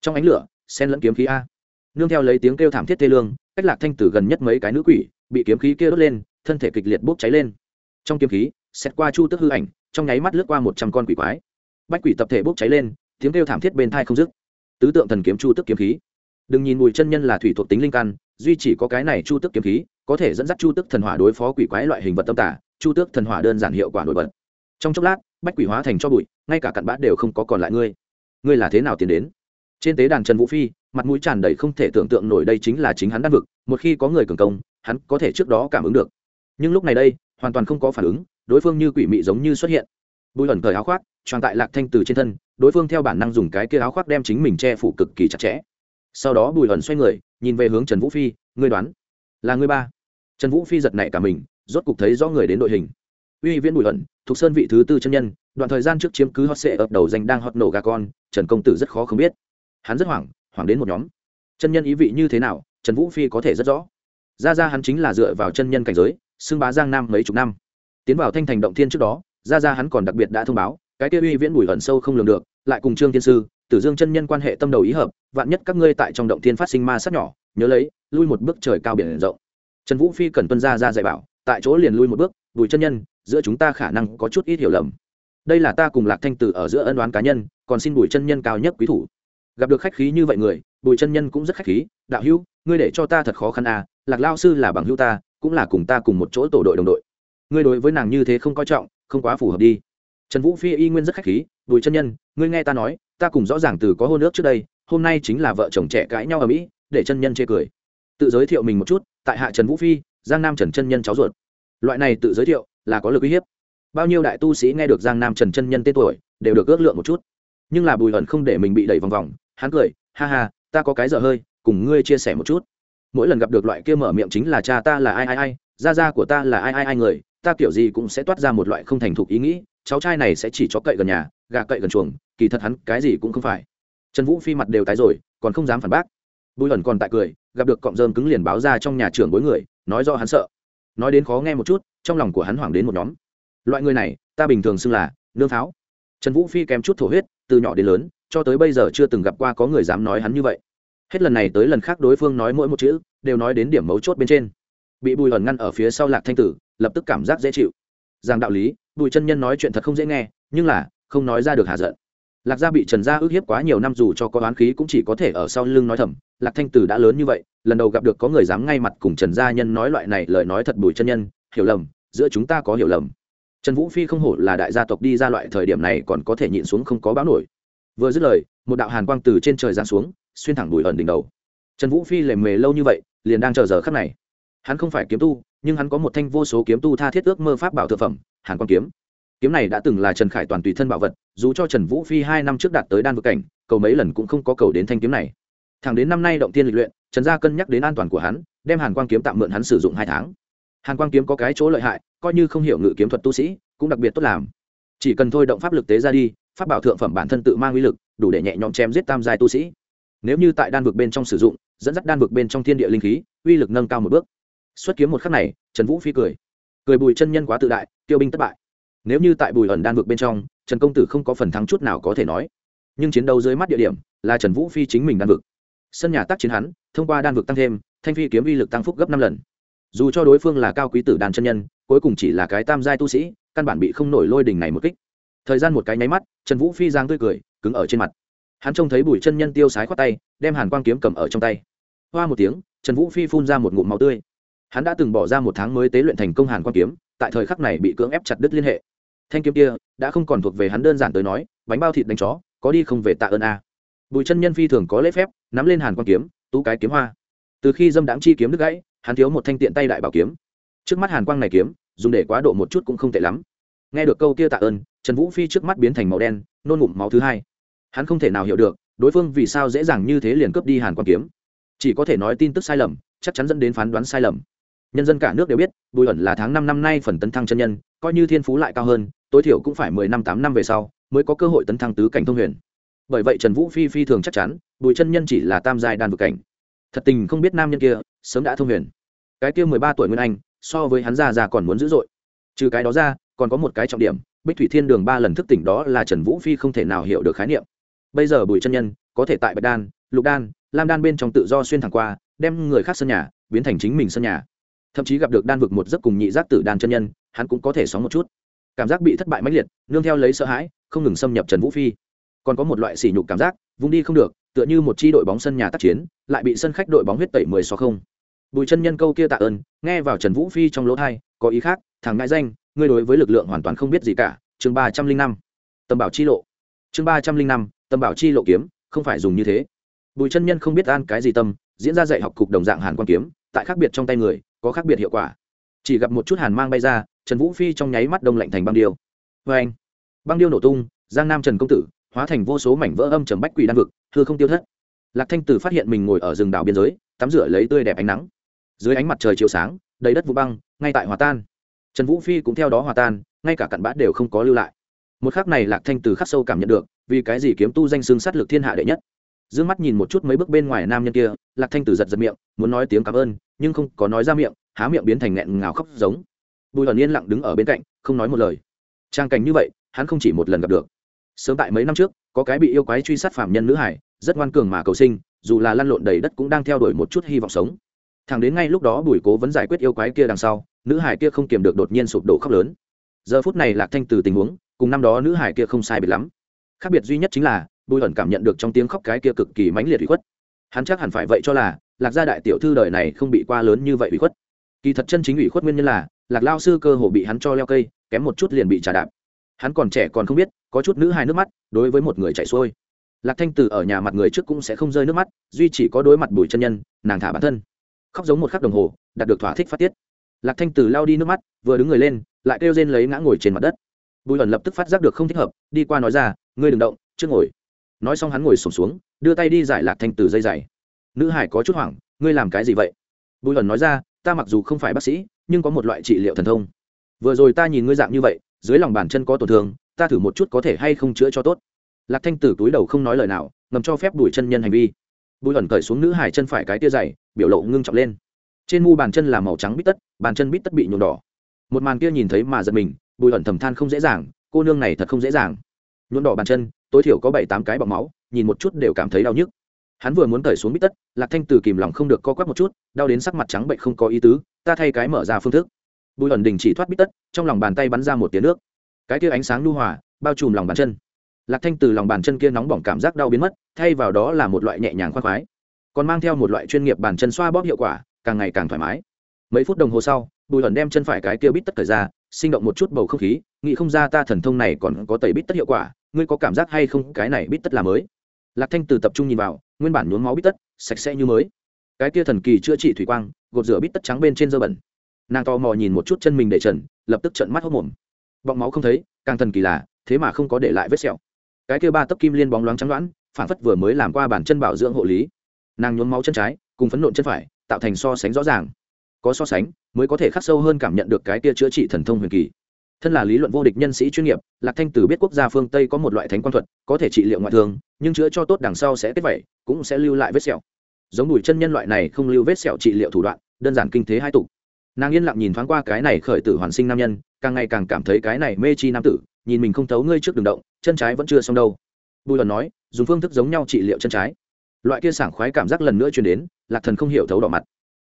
Trong ánh lửa sen lẫn kiếm khí a. Nương theo lấy tiếng kêu thảm thiết tê lương, cách lạc thanh tử gần nhất mấy cái nữ quỷ, bị kiếm khí kia đốt lên, thân thể kịch liệt bốc cháy lên. Trong kiếm khí xét qua chu tức hư ảnh, trong nháy mắt lướt qua một trăm con quỷ quái. Bách quỷ tập thể bốc cháy lên, tiếng kêu thảm thiết bên thai không dứt. Tứ tượng thần kiếm chu tức kiếm khí. Đừng nhìn mùi chân nhân là thủy thuộc tính linh căn, duy chỉ có cái này chu tức kiếm khí, có thể dẫn dắt chu tức thần hỏa đối phó quỷ quái loại hình vật tâm tả, chu tước thần hỏa đơn giản hiệu quả nổi bật. Trong chốc lát, bách quỷ hóa thành cho bụi, ngay cả cặn bã đều không có còn lại ngươi. Ngươi là thế nào tiến đến? Trên tế đàn trần vũ phi, mặt mũi tràn đầy không thể tưởng tượng nổi đây chính là chính hắn đan vực, một khi có người cường công, hắn có thể trước đó cảm ứng được. Nhưng lúc này đây, hoàn toàn không có phản ứng đối phương như quỷ mị giống như xuất hiện. Bùi ẩn cởi áo khoác tròn tại lạc thanh từ trên thân, đối phương theo bản năng dùng cái kia áo khoác đem chính mình che phủ cực kỳ chặt chẽ. Sau đó bùi ẩn xoay người, nhìn về hướng trần vũ phi, ngươi đoán là ngươi ba? Trần vũ phi giật nảy cả mình, rốt cục thấy rõ người đến đội hình. Uy viễn bùi ẩn, thuộc sơn vị thứ tư chân nhân, đoạn thời gian trước chiếm cứ hot sệ ập đầu danh đang hot nổ gà con, trần công tử rất khó không biết. Hắn rất hoảng hoảng đến một nhóm. Chân nhân ý vị như thế nào, trần vũ phi có thể rất rõ. Ra ra hắn chính là dựa vào chân nhân cảnh giới, xưng bá giang nam mấy chục năm tiến vào thanh thành động thiên trước đó, ra ra hắn còn đặc biệt đã thông báo, cái kia uy viễn bùi ẩn sâu không lường được, lại cùng trương thiên sư, tử dương chân nhân quan hệ tâm đầu ý hợp, vạn nhất các ngươi tại trong động thiên phát sinh ma sát nhỏ, nhớ lấy, lui một bước trời cao biển rộng. Trần vũ phi cần tuân ra ra dạy bảo, tại chỗ liền lui một bước, bùi chân nhân, giữa chúng ta khả năng có chút ít hiểu lầm. Đây là ta cùng lạc thanh tử ở giữa ân oán cá nhân, còn xin bùi chân nhân cao nhất quý thủ. Gặp được khách khí như vậy người, bùi chân nhân cũng rất khách khí, đạo hữu, ngươi để cho ta thật khó khăn à lạc lao sư là bằng hữu ta, cũng là cùng ta cùng một chỗ tổ đội đồng đội ngươi đối với nàng như thế không coi trọng, không quá phù hợp đi. Trần vũ phi y nguyên rất khách khí, bùi chân nhân, ngươi nghe ta nói, ta cùng rõ ràng từ có hôn ước trước đây, hôm nay chính là vợ chồng trẻ cãi nhau ở mỹ, để chân nhân chê cười. Tự giới thiệu mình một chút, tại hạ trần vũ phi, giang nam trần chân nhân cháu ruột. Loại này tự giới thiệu là có lực uy hiếp. Bao nhiêu đại tu sĩ nghe được giang nam trần chân nhân tên tuổi, đều được ước lượng một chút. Nhưng là bùi hận không để mình bị đẩy vòng vòng, hắn cười, ha ha, ta có cái dở hơi, cùng ngươi chia sẻ một chút. Mỗi lần gặp được loại kia mở miệng chính là cha ta là ai ai ai, gia gia của ta là ai ai ai người ta kiểu gì cũng sẽ toát ra một loại không thành thục ý nghĩ, cháu trai này sẽ chỉ cho cậy gần nhà gà cậy gần chuồng, kỳ thật hắn cái gì cũng không phải. Trần vũ phi mặt đều tái rồi, còn không dám phản bác. Bùi ẩn còn tại cười, gặp được cọng rơm cứng liền báo ra trong nhà trường bối người, nói do hắn sợ. Nói đến khó nghe một chút, trong lòng của hắn hoảng đến một nhóm. Loại người này, ta bình thường xưng là nương pháo. Trần vũ phi kèm chút thổ huyết, từ nhỏ đến lớn, cho tới bây giờ chưa từng gặp qua có người dám nói hắn như vậy. Hết lần này tới lần khác đối phương nói mỗi một chữ, đều nói đến điểm mấu chốt bên trên. Bị bùi ẩn ngăn ở phía sau lạc thanh tử lập tức cảm giác dễ chịu. Rằng đạo lý, bùi chân nhân nói chuyện thật không dễ nghe, nhưng là, không nói ra được hạ giận. Lạc gia bị trần gia ức hiếp quá nhiều năm dù cho có oán khí cũng chỉ có thể ở sau lưng nói thầm, lạc thanh tử đã lớn như vậy, lần đầu gặp được có người dám ngay mặt cùng trần gia nhân nói loại này lời nói thật bùi chân nhân, hiểu lầm, giữa chúng ta có hiểu lầm. Trần vũ phi không hổ là đại gia tộc đi ra loại thời điểm này còn có thể nhịn xuống không có báo nổi. Vừa dứt lời, một đạo hàn quang từ trên trời giáng xuống, xuyên thẳng bùi ẩn đỉnh đầu. Trần vũ phi lề mề lâu như vậy, liền đang chờ giờ khắc này hắn không phải kiếm tu, nhưng hắn có một thanh vô số kiếm tu tha thiết ước mơ pháp bảo thực phẩm, hàn quang kiếm. Kiếm này đã từng là trần khải toàn tùy thân bảo vật, dù cho trần vũ phi hai năm trước đạt tới đan vực cảnh, cầu mấy lần cũng không có cầu đến thanh kiếm này. Thẳng đến năm nay động tiên lịch luyện, trần gia cân nhắc đến an toàn của hắn, đem hàn quang kiếm tạm mượn hắn sử dụng hai tháng. Hàn quang kiếm có cái chỗ lợi hại, coi như không hiểu ngự kiếm thuật tu sĩ, cũng đặc biệt tốt làm. Chỉ cần thôi động pháp lực tế ra đi, pháp bảo thượng phẩm bản thân tự mang uy lực, đủ để nhẹ nhõm chém giết tam giai tu sĩ. Nếu như tại đan vực bên trong sử dụng, dẫn dắt đan vực bên trong thiên địa linh khí, uy lực nâng cao một bước xuất kiếm một khắc này, trần vũ phi cười. Cười bùi chân nhân quá tự đại, tiêu binh thất bại. Nếu như tại bùi ẩn đan vực bên trong, trần công tử không có phần thắng chút nào có thể nói. Nhưng chiến đấu dưới mắt địa điểm là trần vũ phi chính mình đan vực. Sân nhà tác chiến hắn, thông qua đan vực tăng thêm, thanh phi kiếm uy lực tăng phúc gấp năm lần. Dù cho đối phương là cao quý tử đàn chân nhân, cuối cùng chỉ là cái tam giai tu sĩ, căn bản bị không nổi lôi đình này một kích. Thời gian một cái nháy mắt, trần vũ phi giang tươi cười, cứng ở trên mặt. Hắn trông thấy bùi chân nhân tiêu sái khoát tay, đem hàn quang kiếm cầm ở trong tay. Hoa một tiếng, trần vũ phi phun ra một ngụm máu tươi hắn đã từng bỏ ra một tháng mới tế luyện thành công hàn Quan kiếm, tại thời khắc này bị cưỡng ép chặt đứt liên hệ. Thanh kiếm kia đã không còn thuộc về hắn đơn giản tới nói, bánh bao thịt đánh chó, có đi không về tạ ơn a. Bùi chân nhân phi thường có lễ phép, nắm lên hàn Quan kiếm, tú cái kiếm hoa. Từ khi dâm đáng chi kiếm đứt gãy, hắn thiếu một thanh tiện tay đại bảo kiếm. Trước mắt hàn quang này kiếm, dùng để quá độ một chút cũng không tệ lắm. Nghe được câu kia tạ ơn, trần vũ phi trước mắt biến thành màu đen, nôn ngụm máu thứ hai. Hắn không thể nào hiểu được, đối phương vì sao dễ dàng như thế liền cướp đi hàn Quan kiếm. Chỉ có thể nói tin tức sai lầm, chắc chắn dẫn đến phán đoán sai lầm nhân dân cả nước đều biết, bùi ẩn là tháng năm năm nay phần tấn thăng chân nhân, coi như thiên phú lại cao hơn, tối thiểu cũng phải mười năm, tám năm về sau mới có cơ hội tấn thăng tứ cảnh thông huyền. Bởi vậy trần vũ phi phi thường chắc chắn, bùi chân nhân chỉ là tam giai đan vực cảnh. Thật tình không biết nam nhân kia sớm đã thông huyền. Cái kia mười ba tuổi nguyên anh, so với hắn già già còn muốn dữ dội. Trừ cái đó ra, còn có một cái trọng điểm, bích thủy thiên đường ba lần thức tỉnh đó là trần vũ phi không thể nào hiểu được khái niệm. Bây giờ bùi chân nhân có thể tại bạch đan, lục đan, lam đan bên trong tự do xuyên thẳng qua, đem người khác sân nhà biến thành chính mình sân nhà thậm chí gặp được đan vực một giấc cùng nhị giác tử đan chân nhân, hắn cũng có thể sóng một chút. Cảm giác bị thất bại mãnh liệt, nương theo lấy sợ hãi, không ngừng xâm nhập trần vũ phi. Còn có một loại sỉ nhục cảm giác, vung đi không được, tựa như một chi đội bóng sân nhà tác chiến, lại bị sân khách đội bóng huyết tẩy mười so không. Bùi chân nhân câu kia tạ ơn, nghe vào trần vũ phi trong lỗ thai có ý khác, thằng ngại danh, ngươi đối với lực lượng hoàn toàn không biết gì cả, chương ba trăm linh năm. Tầm bảo chi lộ. Chương ba trăm linh năm tầm bảo chi lộ kiếm, không phải dùng như thế. Bùi chân nhân không biết an cái gì tâm, diễn ra dạy học cục đồng dạng hàn quan kiếm, tại khác biệt trong tay người có khác biệt hiệu quả. Chỉ gặp một chút hàn mang bay ra, trần vũ phi trong nháy mắt đông lạnh thành băng điêu. Vê anh, băng điêu nổ tung, giang nam trần công tử, hóa thành vô số mảnh vỡ âm trầm bách quỷ đan vực thưa không tiêu thất. Lạc thanh tử phát hiện mình ngồi ở rừng đảo biên giới, tắm rửa lấy tươi đẹp ánh nắng. Dưới ánh mặt trời chiều sáng, đầy đất vụ băng, ngay tại hòa tan. Trần vũ phi cũng theo đó hòa tan, ngay cả cặn bã đều không có lưu lại. Một khắc này lạc thanh Tử khắc sâu cảm nhận được, vì cái gì kiếm tu danh xương sát lực thiên hạ đệ nhất. D ư ơ n g mắt nhìn một chút mấy bước bên ngoài nam nhân kia, lạc thanh Tử giật giật miệng, muốn nói tiếng cảm ơn nhưng không có nói ra miệng, há miệng biến thành nghẹn ngào khóc giống. Bùi ẩn yên lặng đứng ở bên cạnh, không nói một lời. Trang cảnh như vậy, hắn không chỉ một lần gặp được. Sớm tại mấy năm trước, có cái bị yêu quái truy sát phạm nhân nữ hải, rất ngoan cường mà cầu sinh, dù là lăn lộn đầy đất cũng đang theo đuổi một chút hy vọng sống. Thằng đến ngay lúc đó bùi cố vẫn giải quyết yêu quái kia đằng sau, nữ hải kia không kiềm được đột nhiên sụp đổ khóc lớn. Giờ phút này lạc thanh từ tình huống, cùng năm đó nữ hải kia không sai biệt lắm. Khác biệt duy nhất chính là, bùi ẩn cảm nhận được trong tiếng khóc cái kia cực kỳ mãnh liệt hủy khuất. Hắn chắc hẳn phải vậy cho là lạc gia đại tiểu thư đời này không bị qua lớn như vậy ủy khuất. Kỳ thật chân chính ủy khuất nguyên nhân là, lạc lao sư cơ hồ bị hắn cho leo cây, kém một chút liền bị trả đạp. Hắn còn trẻ còn không biết, có chút nữ hài nước mắt, đối với một người chạy xuôi. Lạc thanh từ ở nhà mặt người trước cũng sẽ không rơi nước mắt, duy chỉ có đối mặt bùi chân nhân, nàng thả bản thân. Khóc giống một khắc đồng hồ, đạt được thỏa thích phát tiết. Lạc thanh từ lao đi nước mắt, vừa đứng người lên, lại kêu rên lấy ngã ngồi trên mặt đất. Bùi ẩn lập tức phát giác được không thích hợp, đi qua nói ra, ngươi đừng động trước ngồi. Nói xong hắn ngồi sổm xuống, đưa tay đi giải lạc thanh từ dây dày nữ hải có chút hoảng, ngươi làm cái gì vậy? Bùi ẩn nói ra, ta mặc dù không phải bác sĩ, nhưng có một loại trị liệu thần thông. Vừa rồi ta nhìn ngươi dạng như vậy, dưới lòng bàn chân có tổn thương, ta thử một chút có thể hay không chữa cho tốt. Lạc thanh tử túi đầu không nói lời nào, ngầm cho phép đuổi chân nhân hành vi. Bùi ẩn cởi xuống nữ hải chân phải cái tia dày, biểu lộ ngưng trọng lên. Trên mu bàn chân là màu trắng bít tất, bàn chân bít tất bị nhuộm đỏ. Một màn kia nhìn thấy mà giật mình, bùi ẩn thầm than không dễ dàng, cô nương này thật không dễ dàng. Nhuộm đỏ bàn chân, tối thiểu có bảy tám cái bọc máu, nhìn một chút đều cảm thấy đau nhức hắn vừa muốn tẩy xuống bít tất, lạc thanh tử kìm lòng không được co quắp một chút, đau đến sắc mặt trắng bệnh không có ý tứ, ta thay cái mở ra phương thức. Bùi ẩn đình chỉ thoát bít tất, trong lòng bàn tay bắn ra một tiếng nước. Cái kia ánh sáng lưu hòa, bao trùm lòng bàn chân. Lạc thanh từ lòng bàn chân kia nóng bỏng cảm giác đau biến mất, thay vào đó là một loại nhẹ nhàng khoan khoái. Còn mang theo một loại chuyên nghiệp bàn chân xoa bóp hiệu quả, càng ngày càng thoải mái. Mấy phút đồng hồ sau, bùi ẩn đem chân phải cái kia bít tất thời ra, sinh động một chút bầu không khí, nghĩ không ra ta thần thông này còn có tẩy bít tất hiệu quả, ngươi có cảm giác hay không cái này bít tất là mới? Lạc thanh từ tập trung nhìn vào, nguyên bản nhuốm máu bít tất, sạch sẽ như mới. Cái kia thần kỳ chữa trị thủy quang, gột rửa bít tất trắng bên trên dơ bẩn. Nàng to mò nhìn một chút chân mình để trần, lập tức trận mắt hốc mồm. Bọng máu không thấy, càng thần kỳ là, thế mà không có để lại vết sẹo. Cái kia ba tấc kim liên bóng loáng trắng loãng, phản phất vừa mới làm qua bản chân bảo dưỡng hộ lý. Nàng nhuốm máu chân trái, cùng phấn nộn chân phải, tạo thành so sánh rõ ràng. Có so sánh, mới có thể khắc sâu hơn cảm nhận được cái kia chữa trị thần thông huyền kỳ thân là lý luận vô địch nhân sĩ chuyên nghiệp, lạc thanh tử biết quốc gia phương tây có một loại thánh quang thuật, có thể trị liệu ngoại thương, nhưng chữa cho tốt đằng sau sẽ kết vẩy cũng sẽ lưu lại vết sẹo. Giống đùi chân nhân loại này không lưu vết sẹo trị liệu thủ đoạn, đơn giản kinh thế hai tục. Nàng yên lặng nhìn thoáng qua cái này khởi tử hoàn sinh nam nhân, càng ngày càng cảm thấy cái này mê chi nam tử, nhìn mình không thấu ngươi trước đường động, chân trái vẫn chưa xong đâu. Bùi lần nói, dùng phương thức giống nhau trị liệu chân trái. Loại kia sảng khoái cảm giác lần nữa truyền đến, lạc thần không hiểu thấu đỏ mặt.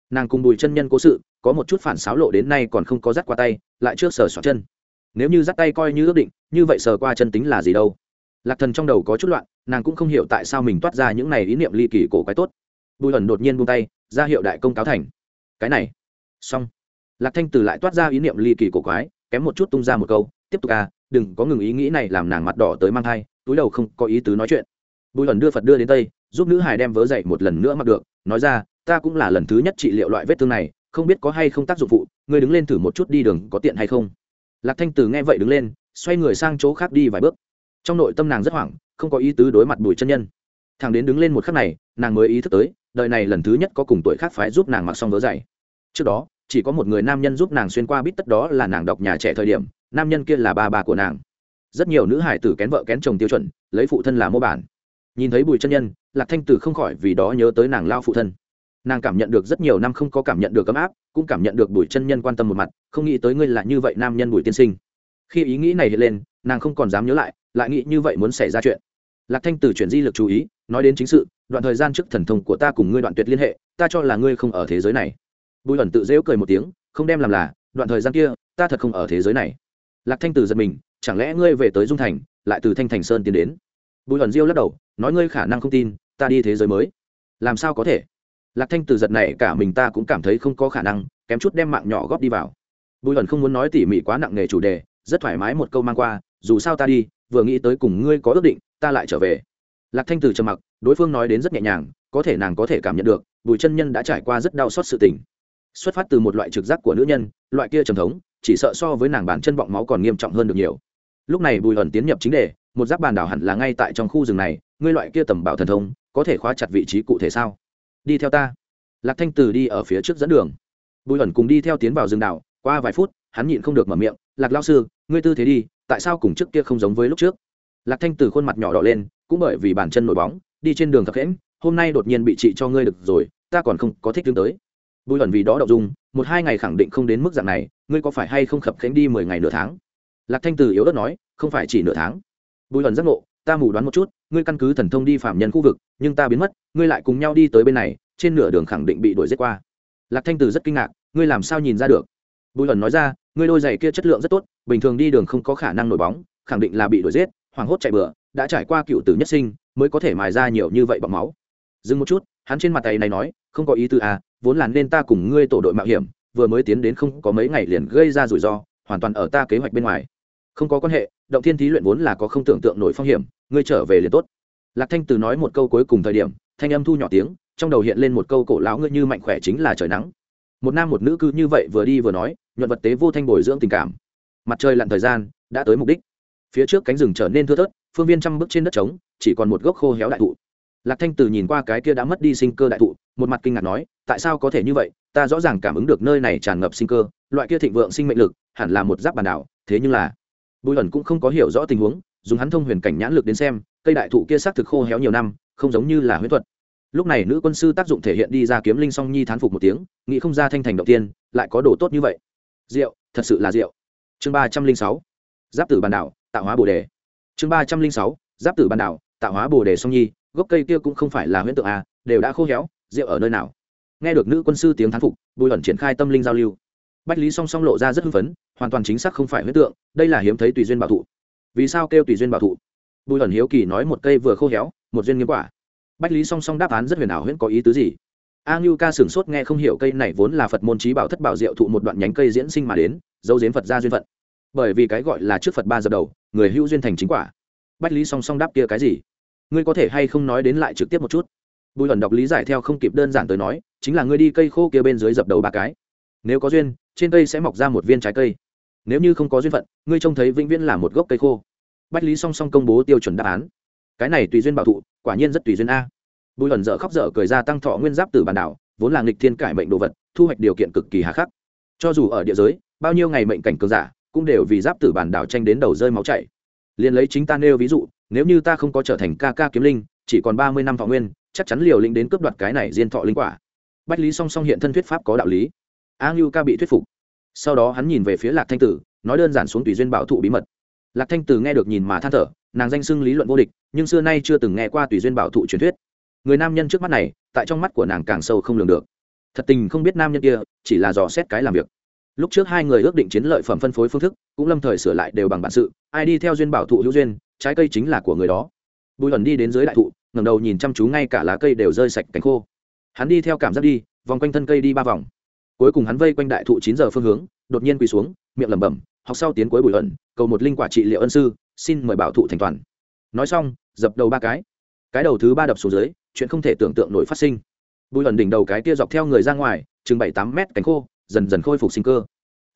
Nàng cùng bùi chân nhân cố sự, có một chút phản xáo lộ đến nay còn không có dắt qua tay, lại trước sờ xoạt chân nếu như dắt tay coi như ước định, như vậy sờ qua chân tính là gì đâu? Lạc thần trong đầu có chút loạn, nàng cũng không hiểu tại sao mình toát ra những này ý niệm ly kỳ cổ quái tốt. Bùi ẩn đột nhiên buông tay, ra hiệu đại công cáo thành. Cái này, xong. Lạc thanh từ lại toát ra ý niệm ly kỳ cổ quái, kém một chút tung ra một câu, tiếp tục à đừng có ngừng ý nghĩ này làm nàng mặt đỏ tới mang thai, túi đầu không có ý tứ nói chuyện. Bùi ẩn đưa phật đưa đến tây, giúp nữ hải đem vớ dậy một lần nữa mặc được, nói ra, ta cũng là lần thứ nhất trị liệu loại vết thương này, không biết có hay không tác dụng phụ, ngươi đứng lên thử một chút đi đường có tiện hay không? Lạc thanh từ nghe vậy đứng lên, xoay người sang chỗ khác đi vài bước. Trong nội tâm nàng rất hoảng, không có ý tứ đối mặt bùi chân nhân. Thằng đến đứng lên một khắc này, nàng mới ý thức tới, đời này lần thứ nhất có cùng tuổi khác phái giúp nàng mặc xong vớ dày. Trước đó, chỉ có một người nam nhân giúp nàng xuyên qua bít tất đó là nàng đọc nhà trẻ thời điểm, nam nhân kia là ba bà của nàng. Rất nhiều nữ hải tử kén vợ kén chồng tiêu chuẩn, lấy phụ thân là mô bản. Nhìn thấy bùi chân nhân, lạc thanh tử không khỏi vì đó nhớ tới nàng lao phụ thân nàng cảm nhận được rất nhiều năm không có cảm nhận được ấm áp, cũng cảm nhận được bùi chân nhân quan tâm một mặt, không nghĩ tới ngươi là như vậy nam nhân bùi tiên sinh. Khi ý nghĩ này hiện lên, nàng không còn dám nhớ lại lại nghĩ như vậy muốn xảy ra chuyện. Lạc thanh tử chuyển di lực chú ý, nói đến chính sự, đoạn thời gian trước thần thông của ta cùng ngươi đoạn tuyệt liên hệ, ta cho là ngươi không ở thế giới này. Bùi ẩn tự dễu cười một tiếng, không đem làm là, đoạn thời gian kia, ta thật không ở thế giới này. Lạc thanh tử giật mình, chẳng lẽ ngươi về tới dung thành, lại từ thanh thành sơn tiến đến? Bùi ẩn diêu lắc đầu, nói ngươi khả năng không tin, ta đi thế giới mới. Làm sao có thể? Lạc thanh Từ giật này cả mình ta cũng cảm thấy không có khả năng, kém chút đem mạng nhỏ góp đi vào. Bùi hẩn không muốn nói tỉ mỉ quá nặng nề chủ đề, rất thoải mái một câu mang qua, dù sao ta đi, vừa nghĩ tới cùng ngươi có ước định, ta lại trở về. Lạc thanh Từ trầm mặc, đối phương nói đến rất nhẹ nhàng, có thể nàng có thể cảm nhận được, bùi chân nhân đã trải qua rất đau xót sự tình. Xuất phát từ một loại trực giác của nữ nhân, loại kia trầm thống, chỉ sợ so với nàng bản chân bọng máu còn nghiêm trọng hơn được nhiều. Lúc này bùi ẩn tiến nhập chính đề, một giáp bàn đảo hẳn là ngay tại trong khu rừng này, ngươi loại kia tầm bảo thần thông, có thể khóa chặt vị trí cụ thể sao? Đi theo ta. Lạc thanh từ đi ở phía trước dẫn đường. Bùi ẩn cùng đi theo tiến vào rừng đảo, qua vài phút, hắn nhịn không được mở miệng, lạc lao sư, ngươi tư thế đi, tại sao cùng trước kia không giống với lúc trước? Lạc thanh từ khuôn mặt nhỏ đỏ lên, cũng bởi vì bàn chân nổi bóng, đi trên đường thập hễm hôm nay đột nhiên bị trị cho ngươi được rồi, ta còn không có thích tương tới. Bùi ẩn vì đó đậu dung, một hai ngày khẳng định không đến mức dạng này, ngươi có phải hay không khập khánh đi mười ngày nửa tháng? Lạc thanh từ yếu đất nói, không phải chỉ nửa tháng. Bùi ẩn giác ngộ, ta mù đoán một chút ngươi căn cứ thần thông đi phạm nhân khu vực, nhưng ta biến mất, ngươi lại cùng nhau đi tới bên này, trên nửa đường khẳng định bị đuổi giết qua. Lạc thanh từ rất kinh ngạc, ngươi làm sao nhìn ra được? Bùi luận nói ra, ngươi đôi giày kia chất lượng rất tốt, bình thường đi đường không có khả năng nổi bóng, khẳng định là bị đuổi giết, hoảng hốt chạy bừa, đã trải qua cựu tử nhất sinh, mới có thể mài ra nhiều như vậy bọc máu. Dừng một chút, hắn trên mặt tay này nói, không có ý tư à vốn là nên ta cùng ngươi tổ đội mạo hiểm, vừa mới tiến đến không có mấy ngày liền gây ra rủi ro, hoàn toàn ở ta kế hoạch bên ngoài không có quan hệ, động thiên thí luyện vốn là có không tưởng tượng nổi phong hiểm, ngươi trở về liền tốt. Lạc thanh từ nói một câu cuối cùng thời điểm, thanh âm thu nhỏ tiếng, trong đầu hiện lên một câu cổ lão ngươi như mạnh khỏe chính là trời nắng. Một nam một nữ cứ như vậy vừa đi vừa nói, nhuận vật tế vô thanh bồi dưỡng tình cảm. Mặt trời lặn thời gian, đã tới mục đích. Phía trước cánh rừng trở nên thưa thớt, phương viên trăm bước trên đất trống, chỉ còn một gốc khô héo đại thụ. Lạc thanh từ nhìn qua cái kia đã mất đi sinh cơ đại thụ, một mặt kinh ngạc nói, tại sao có thể như vậy? Ta rõ ràng cảm ứng được nơi này tràn ngập sinh cơ, loại kia thịnh vượng sinh mệnh lực, hẳn là một giáp bàn đảo, thế nhưng là bùi ẩn cũng không có hiểu rõ tình huống, dùng hắn thông huyền cảnh nhãn lực đến xem, cây đại thụ kia xác thực khô héo nhiều năm, không giống như là Huyễn thuật. Lúc này nữ quân sư tác dụng thể hiện đi ra kiếm linh song nhi thán phục một tiếng, nghĩ không ra thanh thành động tiên, lại có đồ tốt như vậy. Rượu thật sự là rượu chương ba trăm linh sáu, giáp tử bàn đảo, tạo hóa bồ đề. Chương ba trăm linh sáu, giáp tử bàn đảo, tạo hóa bồ đề song nhi, gốc cây kia cũng không phải là huyễn tượng a đều đã khô héo rượu ở nơi nào? Nghe được nữ quân sư tiếng thán phục, bùi ẩn triển khai tâm linh giao lưu bách lý song song lộ ra rất hưng phấn, hoàn toàn chính xác không phải huyết tượng, đây là hiếm thấy tùy duyên bảo thụ. Vì sao kêu tùy duyên bảo thụ? Bùi ẩn hiếu kỳ nói một cây vừa khô héo, một duyên nghiêm quả. Bách lý song song đáp án rất huyền ảo huyễn có ý tứ gì? A ngưu ca sửng sốt nghe không hiểu cây này vốn là phật môn trí bảo thất bảo diệu thụ một đoạn nhánh cây diễn sinh mà đến dấu diễn phật ra duyên phận. Bởi vì cái gọi là trước phật ba giờ đầu, người hữu duyên thành chính quả. Bách lý song song đáp kia cái gì? Ngươi có thể hay không nói đến lại trực tiếp một chút? Bùi ẩn đọc lý giải theo không kịp đơn giản tới nói, chính là ngươi đi cây khô kia bên dưới dập đầu ba cái nếu có duyên, trên cây sẽ mọc ra một viên trái cây. Nếu như không có duyên phận, ngươi trông thấy vĩnh viễn là một gốc cây khô. Bách lý song song công bố tiêu chuẩn đáp án. Cái này tùy duyên bảo thụ, quả nhiên rất tùy duyên a. Bùi ẩn dở khóc dở cười ra tăng thọ nguyên giáp từ bản đảo, vốn là nghịch thiên cải mệnh đồ vật, thu hoạch điều kiện cực kỳ hà khắc. Cho dù ở địa giới, bao nhiêu ngày mệnh cảnh cường giả, cũng đều vì giáp tử bản đảo tranh đến đầu rơi máu chảy. Liền lấy chính ta nêu ví dụ, nếu như ta không có trở thành ca ca kiếm linh, chỉ còn ba mươi năm thọ nguyên, chắc chắn liều lĩnh đến cướp đoạt cái này diên thọ linh quả. Bách lý song song hiện thân thuyết pháp có đạo lý a ngưu ca bị thuyết phục. Sau đó hắn nhìn về phía lạc thanh tử, nói đơn giản xuống tùy duyên bảo thụ bí mật. Lạc thanh tử nghe được nhìn mà than thở, nàng danh xưng lý luận vô địch, nhưng xưa nay chưa từng nghe qua tùy duyên bảo thụ truyền thuyết. Người nam nhân trước mắt này, tại trong mắt của nàng càng sâu không lường được. Thật tình không biết nam nhân kia, chỉ là dò xét cái làm việc. Lúc trước hai người ước định chiến lợi phẩm phân phối phương thức, cũng lâm thời sửa lại đều bằng bản sự, ai đi theo duyên bảo thụ hữu duyên, trái cây chính là của người đó. Bùi ẩn đi đến dưới đại thụ ngầm đầu nhìn chăm chú ngay cả lá cây đều rơi sạch cánh khô. Hắn đi theo cảm giác đi, vòng quanh thân cây đi ba vòng cuối cùng hắn vây quanh đại thụ chín giờ phương hướng, đột nhiên quỳ xuống, miệng lẩm bẩm, học sau tiến cuối bùi ẩn cầu một linh quả trị liệu ân sư, xin mời bảo thụ thành toàn. Nói xong, dập đầu ba cái. Cái đầu thứ ba đập xuống dưới, chuyện không thể tưởng tượng nổi phát sinh. Bùi ẩn đỉnh đầu cái kia dọc theo người ra ngoài, chừng bảy tám mét cánh khô, dần dần khôi phục sinh cơ.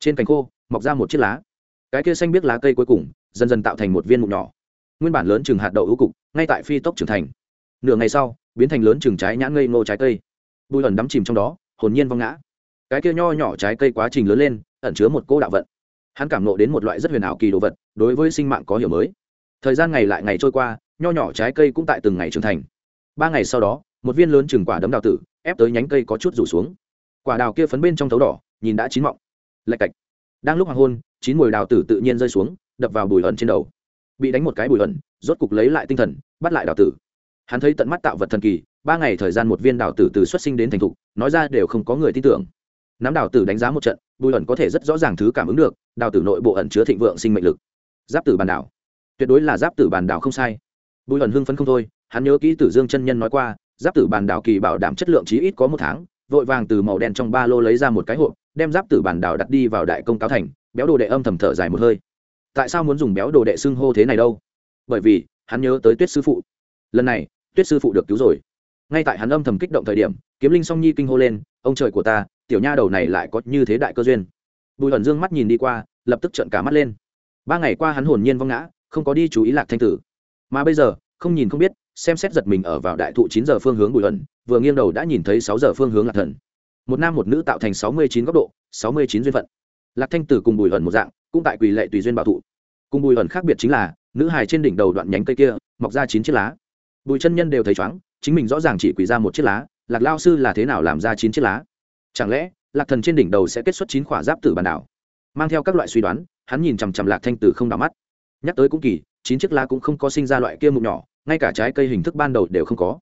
Trên cánh khô, mọc ra một chiếc lá. Cái kia xanh biết lá cây cuối cùng, dần dần tạo thành một viên mụn nhỏ. Nguyên bản lớn chừng hạt đậu ưu cục, ngay tại phi tốc trưởng thành. Nửa ngày sau, biến thành lớn chừng trái nhãn ngây ngô trái cây. Bùi ẩn đắm chìm trong đó, hồn nhiên vong ngã cái kia nho nhỏ trái cây quá trình lớn lên, ẩn chứa một cô đạo vận. Hắn cảm nộ đến một loại rất huyền ảo kỳ đồ vật, đối với sinh mạng có hiểu mới. Thời gian ngày lại ngày trôi qua, nho nhỏ trái cây cũng tại từng ngày trưởng thành. Ba ngày sau đó, một viên lớn chừng quả đấm đào tử, ép tới nhánh cây có chút rủ xuống. Quả đào kia phấn bên trong thấu đỏ, nhìn đã chín mọng. Lạch cạch. Đang lúc hoàng hôn, chín mùi đào tử tự nhiên rơi xuống, đập vào bùi ẩn trên đầu. Bị đánh một cái bùi ẩn, rốt cục lấy lại tinh thần, bắt lại đào tử. Hắn thấy tận mắt tạo vật thần kỳ, ba ngày thời gian một viên đào tử từ xuất sinh đến thành thục, nói ra đều không có người tin tưởng nắm đào tử đánh giá một trận, bùi ẩn có thể rất rõ ràng thứ cảm ứng được, đào tử nội bộ ẩn chứa thịnh vượng sinh mệnh lực. Giáp tử bàn đảo. Tuyệt đối là giáp tử bàn đảo không sai. Bùi ẩn hưng phấn không thôi, hắn nhớ kỹ tử dương chân nhân nói qua, giáp tử bàn đảo kỳ bảo đảm chất lượng chí ít có một tháng, vội vàng từ màu đen trong ba lô lấy ra một cái hộp, đem giáp tử bàn đảo đặt đi vào đại công cáo thành, béo đồ đệ âm thầm thở dài một hơi. Tại sao muốn dùng béo đồ đệ xưng hô thế này đâu? Bởi vì, hắn nhớ tới tuyết sư phụ. Lần này, tuyết sư phụ được cứu rồi. Ngay tại hắn âm thầm kích động thời điểm, kiếm linh song nhi kinh hô lên, ông trời của ta tiểu nha đầu này lại có như thế đại cơ duyên. Bùi Hận dương mắt nhìn đi qua lập tức trợn cả mắt lên. Ba ngày qua hắn hồn nhiên vong ngã không có đi chú ý lạc thanh tử. Mà bây giờ không nhìn không biết xem xét giật mình ở vào đại thụ chín giờ phương hướng bùi Hận, vừa nghiêng đầu đã nhìn thấy sáu giờ phương hướng lạc thần. Một nam một nữ tạo thành sáu mươi chín góc độ sáu mươi chín duyên phận. Lạc thanh tử cùng bùi Hận một dạng cũng tại quỳ lệ tùy duyên bảo thụ. Cùng bùi Hận khác biệt chính là nữ hài trên đỉnh đầu đoạn nhánh cây kia mọc ra chín chiếc lá. Bùi chân nhân đều thấy chóng chính mình rõ ràng chỉ quỳ ra một chiếc lá lạc lao sư là thế nào làm ra chín chiếc lá? Chẳng lẽ, lạc thần trên đỉnh đầu sẽ kết xuất chín khỏa giáp tử bản đảo? Mang theo các loại suy đoán, hắn nhìn chằm chằm lạc thanh tử không đỏ mắt. Nhắc tới cũng kỳ, chín chiếc lá cũng không có sinh ra loại kia mụn nhỏ, ngay cả trái cây hình thức ban đầu đều không có.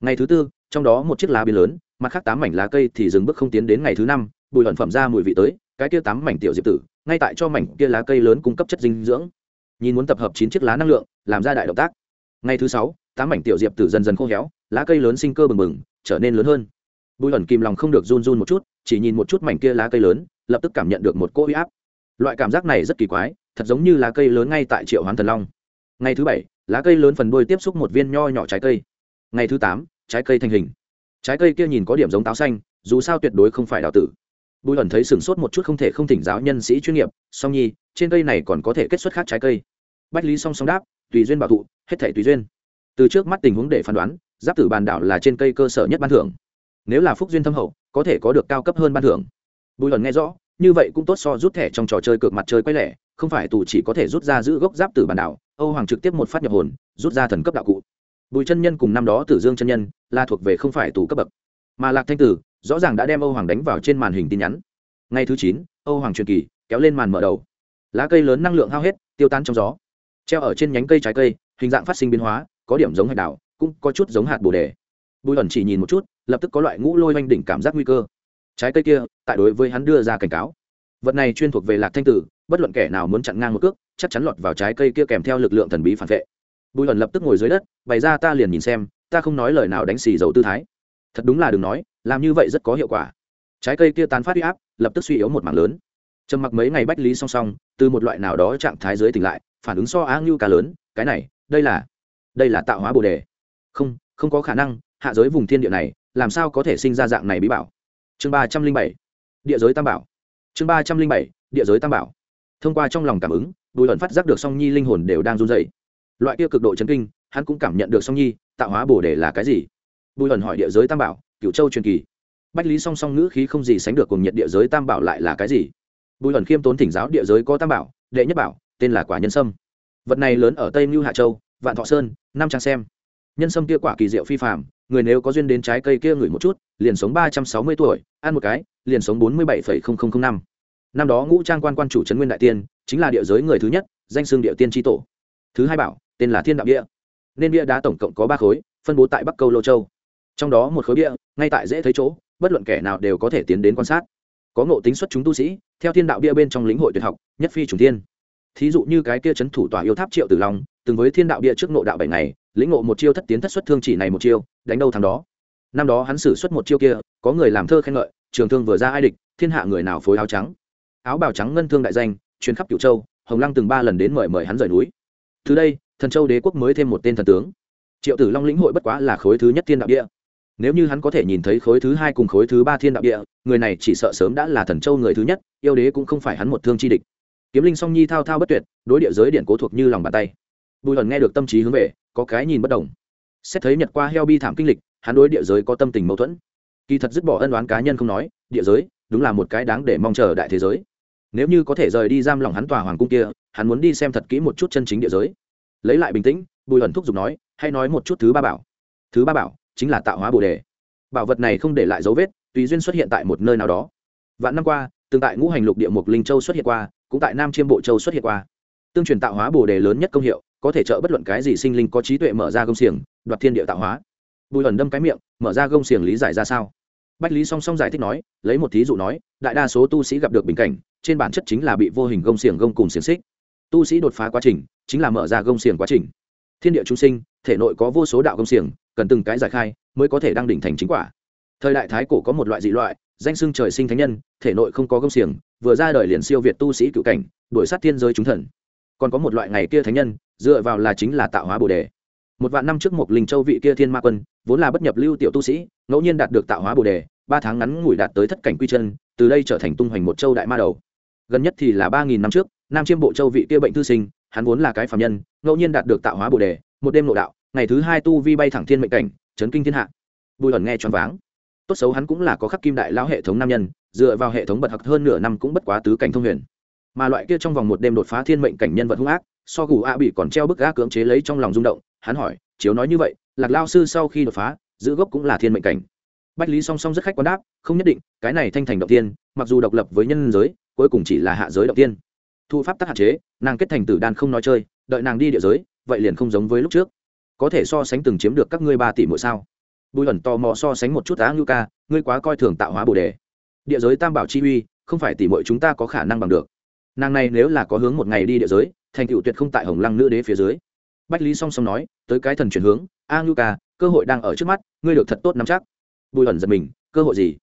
Ngày thứ tư, trong đó một chiếc lá biến lớn, mặt khác tám mảnh lá cây thì dừng bước không tiến đến ngày thứ năm, bùi ẩn phẩm ra mùi vị tới, cái kia tám mảnh tiểu diệp tử, ngay tại cho mảnh kia lá cây lớn cung cấp chất dinh dưỡng. Nhìn muốn tập hợp chín chiếc lá năng lượng, làm ra đại động tác. Ngày thứ sáu, tám mảnh tiểu diệp tử dần dần khô héo, lá cây lớn sinh cơ bừng bừng, trở nên lớn hơn bùi ẩn kìm lòng không được run run một chút, chỉ nhìn một chút mảnh kia lá cây lớn, lập tức cảm nhận được một cỗ huy áp. Loại cảm giác này rất kỳ quái, thật giống như lá cây lớn ngay tại triệu hoán thần long. Ngày thứ bảy, lá cây lớn phần đuôi tiếp xúc một viên nho nhỏ trái cây. Ngày thứ tám, trái cây thành hình. Trái cây kia nhìn có điểm giống táo xanh, dù sao tuyệt đối không phải đào tử. Bùi ẩn thấy sửng sốt một chút không thể không thỉnh giáo nhân sĩ chuyên nghiệp, song nhi, trên cây này còn có thể kết xuất khác trái cây. Bách lý song song đáp, tùy duyên bảo thụ, hết thể tùy duyên. Từ trước mắt tình huống để phán đoán, giáp tử bàn đảo là trên cây cơ sở nhất ban thưởng nếu là phúc duyên thâm hậu, có thể có được cao cấp hơn ban thưởng. Bùi luận nghe rõ, như vậy cũng tốt so rút thẻ trong trò chơi cược mặt chơi quay lẻ, không phải tù chỉ có thể rút ra giữ gốc giáp từ bàn đảo, âu hoàng trực tiếp một phát nhập hồn, rút ra thần cấp đạo cụ. Bùi chân nhân cùng năm đó tử dương chân nhân, là thuộc về không phải tù cấp bậc. Mà lạc thanh tử, rõ ràng đã đem âu hoàng đánh vào trên màn hình tin nhắn. Ngày thứ chín, âu hoàng truyền kỳ, kéo lên màn mở đầu. Lá cây lớn năng lượng hao hết, tiêu tan trong gió. Treo ở trên nhánh cây trái cây, hình dạng phát sinh biến hóa, có điểm giống hạt đảo, cũng có chút giống hạt bồ đề bùi ẩn chỉ nhìn một chút, lập tức có loại ngũ lôi oanh đỉnh cảm giác nguy cơ. Trái cây kia, tại đối với hắn đưa ra cảnh cáo. Vật này chuyên thuộc về lạc thanh tử, bất luận kẻ nào muốn chặn ngang một cước, chắc chắn lọt vào trái cây kia kèm theo lực lượng thần bí phản vệ. Bùi ẩn lập tức ngồi dưới đất, bày ra ta liền nhìn xem, ta không nói lời nào đánh xì dầu tư thái. Thật đúng là đừng nói, làm như vậy rất có hiệu quả. Trái cây kia tán phát huy áp, lập tức suy yếu một mảng lớn. Trầm mặc mấy ngày bách lý song song, từ một loại nào đó trạng thái dưới tỉnh lại, phản ứng so á ngưu cá lớn, cái này, đây là đây là tạo hóa bồ đề. Không không có khả năng hạ giới vùng thiên địa này, làm sao có thể sinh ra dạng này bí bảo? Chương ba trăm linh bảy, địa giới tam bảo. Chương ba trăm linh bảy, địa giới tam bảo. Thông qua trong lòng cảm ứng, bùi luận phát giác được song nhi linh hồn đều đang run dày loại kia cực độ chấn kinh, hắn cũng cảm nhận được song nhi, tạo hóa bồ đề là cái gì? Bùi luận hỏi địa giới tam bảo cựu châu truyền kỳ. Bách lý song song ngữ khí không gì sánh được cùng nhiệt địa giới tam bảo lại là cái gì? Bùi luận khiêm tốn thỉnh giáo địa giới có tam bảo, đệ nhất bảo, tên là quả nhân sâm. Vật này lớn ở tây mưu hạ châu, vạn thọ sơn, Nam trang xem. Nhân sâm kia quả kỳ diệu phi phạm người nếu có duyên đến trái cây kia ngửi một chút, liền sống ba trăm sáu mươi tuổi, ăn một cái, liền sống bốn mươi bảy năm. Năm đó ngũ trang quan quan chủ trấn nguyên đại tiên, chính là địa giới người thứ nhất, danh xương địa tiên tri tổ. Thứ hai bảo, tên là thiên đạo địa. Nên bia đá tổng cộng có ba khối, phân bố tại bắc câu lô châu. Trong đó một khối bia, ngay tại dễ thấy chỗ, bất luận kẻ nào đều có thể tiến đến quan sát. Có ngộ tính xuất chúng tu sĩ, theo thiên đạo bia bên trong lĩnh hội tuyệt học, nhất phi chủ thiên. Thí dụ như cái kia c thủ tòa yêu tháp triệu tử long, từng với thiên đạo bia trước nộ đạo bảy ngày lĩnh ngộ một chiêu thất tiến thất xuất thương chỉ này một chiêu, đánh đâu thằng đó. Năm đó hắn xử xuất một chiêu kia, có người làm thơ khen ngợi, trường thương vừa ra ai địch, thiên hạ người nào phối áo trắng. Áo bào trắng ngân thương đại danh chuyến khắp cựu châu, hồng lăng từng ba lần đến mời mời hắn rời núi. Từ đây, thần châu đế quốc mới thêm một tên thần tướng. Triệu tử long lĩnh hội bất quá là khối thứ nhất thiên đạo địa. Nếu như hắn có thể nhìn thấy khối thứ hai cùng khối thứ ba thiên đạo địa, người này chỉ sợ sớm đã là thần châu người thứ nhất, yêu đế cũng không phải hắn một thương chi địch. Kiếm linh song nhi thao thao bất tuyệt, đối địa giới điện cố thuộc như lòng bàn tay bùi hần nghe được tâm trí hướng về, có cái nhìn bất đồng. Xét thấy nhật qua heo bi thảm kinh lịch, hắn đối địa giới có tâm tình mâu thuẫn. Kỳ thật dứt bỏ ân đoán cá nhân không nói, địa giới, đúng là một cái đáng để mong chờ đại thế giới. Nếu như có thể rời đi giam lòng hắn tòa hoàng cung kia, hắn muốn đi xem thật kỹ một chút chân chính địa giới. Lấy lại bình tĩnh, bùi hẩn thúc giục nói, hay nói một chút thứ ba bảo. Thứ ba bảo chính là tạo hóa bồ đề. Bảo vật này không để lại dấu vết, tùy duyên xuất hiện tại một nơi nào đó. Vạn năm qua, từng tại ngũ hành lục địa mục linh châu xuất hiện qua, cũng tại nam chiêm bộ châu xuất hiện qua tương truyền tạo hóa bồ đề lớn nhất công hiệu, có thể trợ bất luận cái gì sinh linh có trí tuệ mở ra gông xiềng, đoạt thiên địa tạo hóa. Bùi ẩn đâm cái miệng, mở ra gông xiềng lý giải ra sao? Bách lý song song giải thích nói, lấy một thí dụ nói, đại đa số tu sĩ gặp được bình cảnh, trên bản chất chính là bị vô hình gông xiềng gông cùng xiềng xích. Tu sĩ đột phá quá trình, chính là mở ra gông xiềng quá trình. Thiên địa chúng sinh, thể nội có vô số đạo gông xiềng, cần từng cái giải khai mới có thể đăng đỉnh thành chính quả. Thời đại thái cổ có một loại dị loại, danh xưng trời sinh thánh nhân, thể nội không có gông xiềng, vừa ra đời liền siêu việt tu sĩ cựu cảnh, đuổi sát thiên giới chúng thần còn có một loại ngày kia thánh nhân, dựa vào là chính là tạo hóa bồ đề. Một vạn năm trước một linh châu vị kia thiên ma quân, vốn là bất nhập lưu tiểu tu sĩ, ngẫu nhiên đạt được tạo hóa bồ đề, ba tháng ngắn ngủi đạt tới thất cảnh quy chân, từ đây trở thành tung hoành một châu đại ma đầu. Gần nhất thì là ba nghìn năm trước, nam chiêm bộ châu vị kia bệnh thư sinh, hắn vốn là cái phạm nhân, ngẫu nhiên đạt được tạo hóa bồ đề, một đêm nội đạo, ngày thứ hai tu vi bay thẳng thiên mệnh cảnh, chấn kinh thiên hạ. Bùi ẩn nghe choáng váng. Tốt xấu hắn cũng là có khắc kim đại lão hệ thống nam nhân, dựa vào hệ thống bật học hơn nửa năm cũng bất quá tứ cảnh thông huyền mà loại kia trong vòng một đêm đột phá thiên mệnh cảnh nhân vật hung ác, so gù a bị còn treo bức gã cưỡng chế lấy trong lòng rung động, hắn hỏi, chiếu nói như vậy, lạc lao sư sau khi đột phá, giữ gốc cũng là thiên mệnh cảnh? Bách lý song song rất khách quan đáp, không nhất định, cái này thanh thành động tiên, mặc dù độc lập với nhân giới, cuối cùng chỉ là hạ giới động tiên. Thu pháp tắc hạn chế, nàng kết thành tử đan không nói chơi, đợi nàng đi địa giới, vậy liền không giống với lúc trước. Có thể so sánh từng chiếm được các ngươi ba tỷ mỗi sao. Bùi ẩn tò mò so sánh một chút á ngưu ca, ngươi quá coi thường tạo hóa bồ đề. Địa giới tam bảo chi uy, không phải tỷ mỗi chúng ta có khả năng bằng được nàng này nếu là có hướng một ngày đi địa giới, thành tựu tuyệt không tại hồng lăng nữ đế phía dưới. Bách lý song song nói, tới cái thần chuyển hướng, a ngưu ca, cơ hội đang ở trước mắt, ngươi được thật tốt nắm chắc. Bùi ẩn giật mình, cơ hội gì?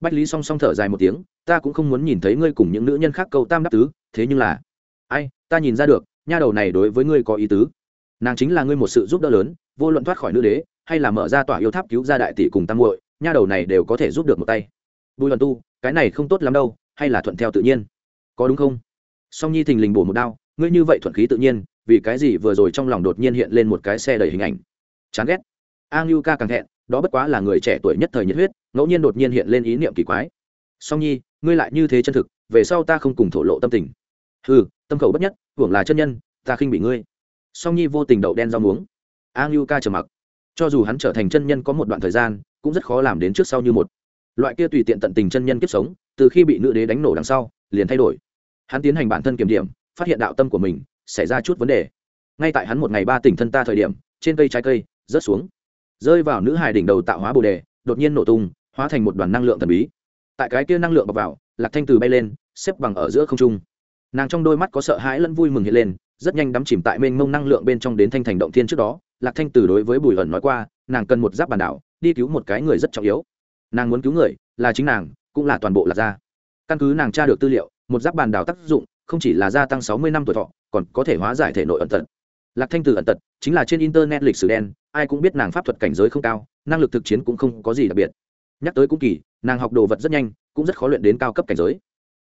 Bách lý song song thở dài một tiếng, ta cũng không muốn nhìn thấy ngươi cùng những nữ nhân khác câu tam đáp tứ, thế nhưng là, ai, ta nhìn ra được, nha đầu này đối với ngươi có ý tứ. Nàng chính là ngươi một sự giúp đỡ lớn, vô luận thoát khỏi nữ đế, hay là mở ra tỏa yêu tháp cứu ra đại tỷ cùng tam muội, nha đầu này đều có thể giúp được một tay. Bùi luận tu, cái này không tốt lắm đâu, hay là thuận theo tự nhiên. Có đúng không? Song nhi thình lình bổ một đao, ngươi như vậy thuận khí tự nhiên, vì cái gì vừa rồi trong lòng đột nhiên hiện lên một cái xe đầy hình ảnh? Chán ghét. A ngưu ca càng thẹn, đó bất quá là người trẻ tuổi nhất thời nhiệt huyết, ngẫu nhiên đột nhiên hiện lên ý niệm kỳ quái. Song nhi, ngươi lại như thế chân thực, về sau ta không cùng thổ lộ tâm tình. Ừ tâm khẩu bất nhất, hưởng là chân nhân, ta khinh bị ngươi. Song nhi vô tình đậu đen rau muống. A ngưu ca trầm mặc. Cho dù hắn trở thành chân nhân có một đoạn thời gian, cũng rất khó làm đến trước sau như một. Loại kia tùy tiện tận tình chân nhân kiếp sống, từ khi bị nữ đế đánh nổ đằng sau, liền thay đổi hắn tiến hành bản thân kiểm điểm, phát hiện đạo tâm của mình, xảy ra chút vấn đề. Ngay tại hắn một ngày ba tỉnh thân ta thời điểm, trên cây trái cây, rớt xuống. Rơi vào nữ hài đỉnh đầu tạo hóa bồ đề, đột nhiên nổ tung, hóa thành một đoàn năng lượng thần bí. Tại cái kia năng lượng bọc vào, lạc thanh từ bay lên, xếp bằng ở giữa không trung. Nàng trong đôi mắt có sợ hãi lẫn vui mừng hiện lên, rất nhanh đắm chìm tại mênh mông năng lượng bên trong đến thanh thành động thiên trước đó. Lạc thanh từ đối với bùi ẩn nói qua, nàng cần một giáp bàn đảo, đi cứu một cái người rất trọng yếu. Nàng muốn cứu người, là chính nàng, cũng là toàn bộ lạc gia. Căn cứ nàng tra được tư liệu một giáp bàn đào tác dụng, không chỉ là gia tăng sáu mươi năm tuổi thọ, còn có thể hóa giải thể nội ẩn tật. Lạc thanh từ ẩn tật, chính là trên internet lịch sử đen, ai cũng biết nàng pháp thuật cảnh giới không cao, năng lực thực chiến cũng không có gì đặc biệt. Nhắc tới cũng kỳ, nàng học đồ vật rất nhanh, cũng rất khó luyện đến cao cấp cảnh giới.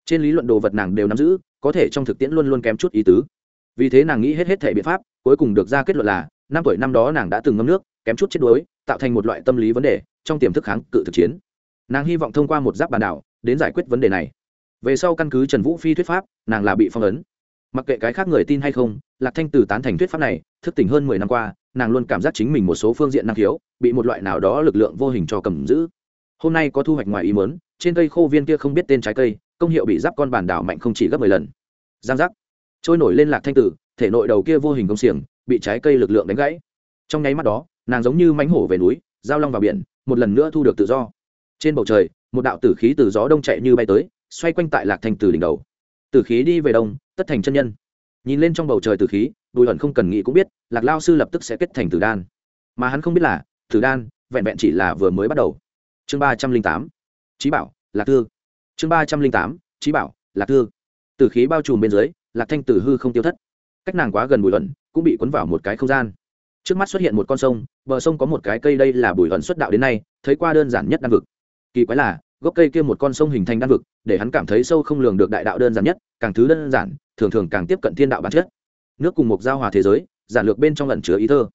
Trên lý luận đồ vật nàng đều nắm giữ, có thể trong thực tiễn luôn luôn kém chút ý tứ. Vì thế nàng nghĩ hết hết thể biện pháp, cuối cùng được ra kết luận là, năm tuổi năm đó nàng đã từng ngâm nước, kém chút chết đuối, tạo thành một loại tâm lý vấn đề, trong tiềm thức kháng cự thực chiến. Nàng hy vọng thông qua một giáp bàn đảo, đến giải quyết vấn đề này về sau căn cứ trần vũ phi thuyết pháp, nàng là bị phong ấn. Mặc kệ cái khác người tin hay không, lạc thanh từ tán thành thuyết pháp này, thức tỉnh hơn mười năm qua, nàng luôn cảm giác chính mình một số phương diện năng khiếu, bị một loại nào đó lực lượng vô hình cho cầm giữ. Hôm nay có thu hoạch ngoài ý mớn trên cây khô viên kia không biết tên trái cây, công hiệu bị giáp con bản đảo mạnh không chỉ gấp mười lần. Giang giác. Trôi nổi lên lạc thanh tử, thể nội đầu kia vô hình công xiềng, bị trái cây lực lượng đánh gãy. Trong nháy mắt đó, nàng giống như mánh hổ về núi, giao long vào biển, một lần nữa thu được tự do. Trên bầu trời, một đạo tử khí từ gió đông chạy như bay tới xoay quanh tại lạc thanh tử đỉnh đầu. Tử khí đi về đông, tất thành chân nhân. Nhìn lên trong bầu trời tử khí, bùi hận không cần nghĩ cũng biết, lạc lao sư lập tức sẽ kết thành tử đan. Mà hắn không biết là, tử đan vẹn vẹn chỉ là vừa mới bắt đầu. Chương ba trăm linh tám trí bảo, lạc thư. Chương ba trăm linh tám trí bảo, lạc thư. Tử khí bao trùm bên dưới, lạc thanh tử hư không tiêu thất. Cách nàng quá gần bùi hận cũng bị cuốn vào một cái không gian. Trước mắt xuất hiện một con sông, bờ sông có một cái cây, đây là bùi hận xuất đạo đến nay, thấy qua đơn giản nhất đan vực. Kỳ quái là gốc cây kia một con sông hình thành đan vực, để hắn cảm thấy sâu không lường được đại đạo đơn giản nhất, càng thứ đơn giản, thường thường càng tiếp cận thiên đạo bản chất. Nước cùng một giao hòa thế giới, giản lược bên trong lần chứa ý thơ.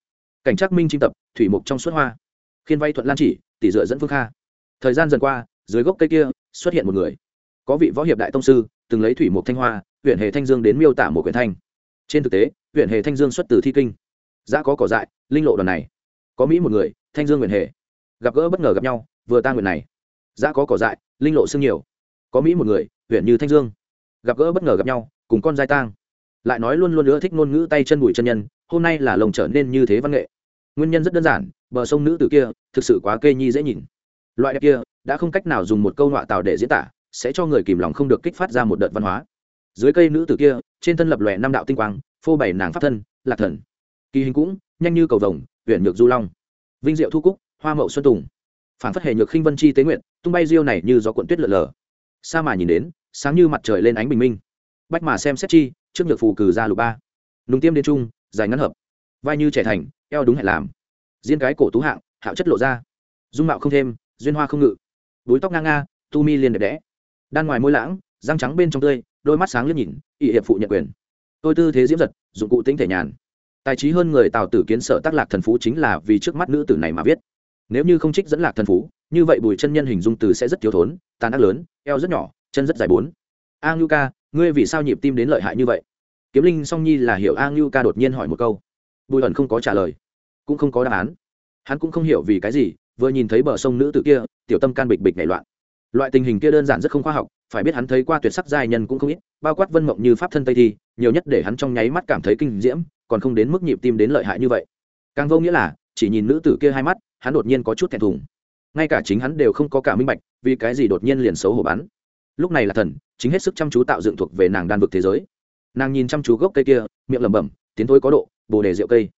Cảnh trắc minh chim tập, thủy mục trong suốt hoa. Khiên vay thuận lan chỉ, tỷ dựa dẫn phương kha. Thời gian dần qua, dưới gốc cây kia, xuất hiện một người. Có vị võ hiệp đại tông sư, từng lấy thủy mục thanh hoa, huyện hề thanh dương đến miêu tả một quyển thanh. Trên thực tế, huyện hề thanh dương xuất từ thi kinh. Đã có cỏ dại, linh lộ đoàn này. Có mỹ một người, thanh dương huyện hề. Gặp gỡ bất ngờ gặp nhau, vừa ta nguyện này giã có cỏ dại, linh lộ xương nhiều. Có mỹ một người, huyện như thanh dương. Gặp gỡ bất ngờ gặp nhau, cùng con giai tang. Lại nói luôn luôn nữa thích ngôn ngữ tay chân bụi chân nhân, hôm nay là lồng trở nên như thế văn nghệ. Nguyên nhân rất đơn giản, bờ sông nữ tử kia, thực sự quá kê nhi dễ nhìn. Loại đẹp kia, đã không cách nào dùng một câu họa tào để diễn tả, sẽ cho người kìm lòng không được kích phát ra một đợt văn hóa. Dưới cây nữ tử kia, trên thân lập lòe năm đạo tinh quang, phô bày nàng pháp thân, lạc thần. Kỳ hình cũng, nhanh như cầu vồng, huyện nhược du long. Vinh diệu thu cúc, hoa mậu xuân tùng phản phất hệ nhược khinh vân chi tế nguyện, tung bay diêu này như gió cuộn tuyết lượn lờ sa mà nhìn đến, sáng như mặt trời lên ánh bình minh. Bách mà xem xét chi, trước nhược phù cử ra lục ba. Nùng tiêm đến trung, dài ngắn hợp. Vai như trẻ thành, eo đúng hẹn làm. Diên cái cổ tú hạng, hạo chất lộ ra. Dung mạo không thêm, duyên hoa không ngự. Búi tóc ngang nga, tu mi liền đẹp đẽ. Đan ngoài môi lãng, răng trắng bên trong tươi, đôi mắt sáng liếc nhìn ỵ hiệp phụ nhận quyền. Tôi tư thế diễm giật, dụng cụ tính thể nhàn. Tài trí hơn người tào tử kiến sở tác lạc thần phú chính là vì trước mắt nữ tử này mà viết nếu như không trích dẫn lạc thần phú, như vậy bùi chân nhân hình dung từ sẽ rất thiếu thốn, tàn ác lớn, eo rất nhỏ, chân rất dài bốn. A ngưu ca, ngươi vì sao nhịp tim đến lợi hại như vậy? Kiếm linh song nhi là hiểu a ngưu ca đột nhiên hỏi một câu. Bùi ẩn không có trả lời, cũng không có đáp án. Hắn cũng không hiểu vì cái gì, vừa nhìn thấy bờ sông nữ tử kia, tiểu tâm can bịch bịch nảy loạn. Loại tình hình kia đơn giản rất không khoa học, phải biết hắn thấy qua tuyệt sắc giai nhân cũng không ít, bao quát vân mộng như pháp thân tây thi, nhiều nhất để hắn trong nháy mắt cảm thấy kinh diễm, còn không đến mức nhịp tim đến lợi hại như vậy. Càng vô nghĩa là chỉ nhìn nữ tử kia hai mắt, hắn đột nhiên có chút thẹn thùng. Ngay cả chính hắn đều không có cả minh bạch, vì cái gì đột nhiên liền xấu hổ bắn. Lúc này là thần, chính hết sức chăm chú tạo dựng thuộc về nàng đan vực thế giới. Nàng nhìn chăm chú gốc cây kia, miệng lẩm bẩm, tiến thối có độ, bồ đề rượu cây.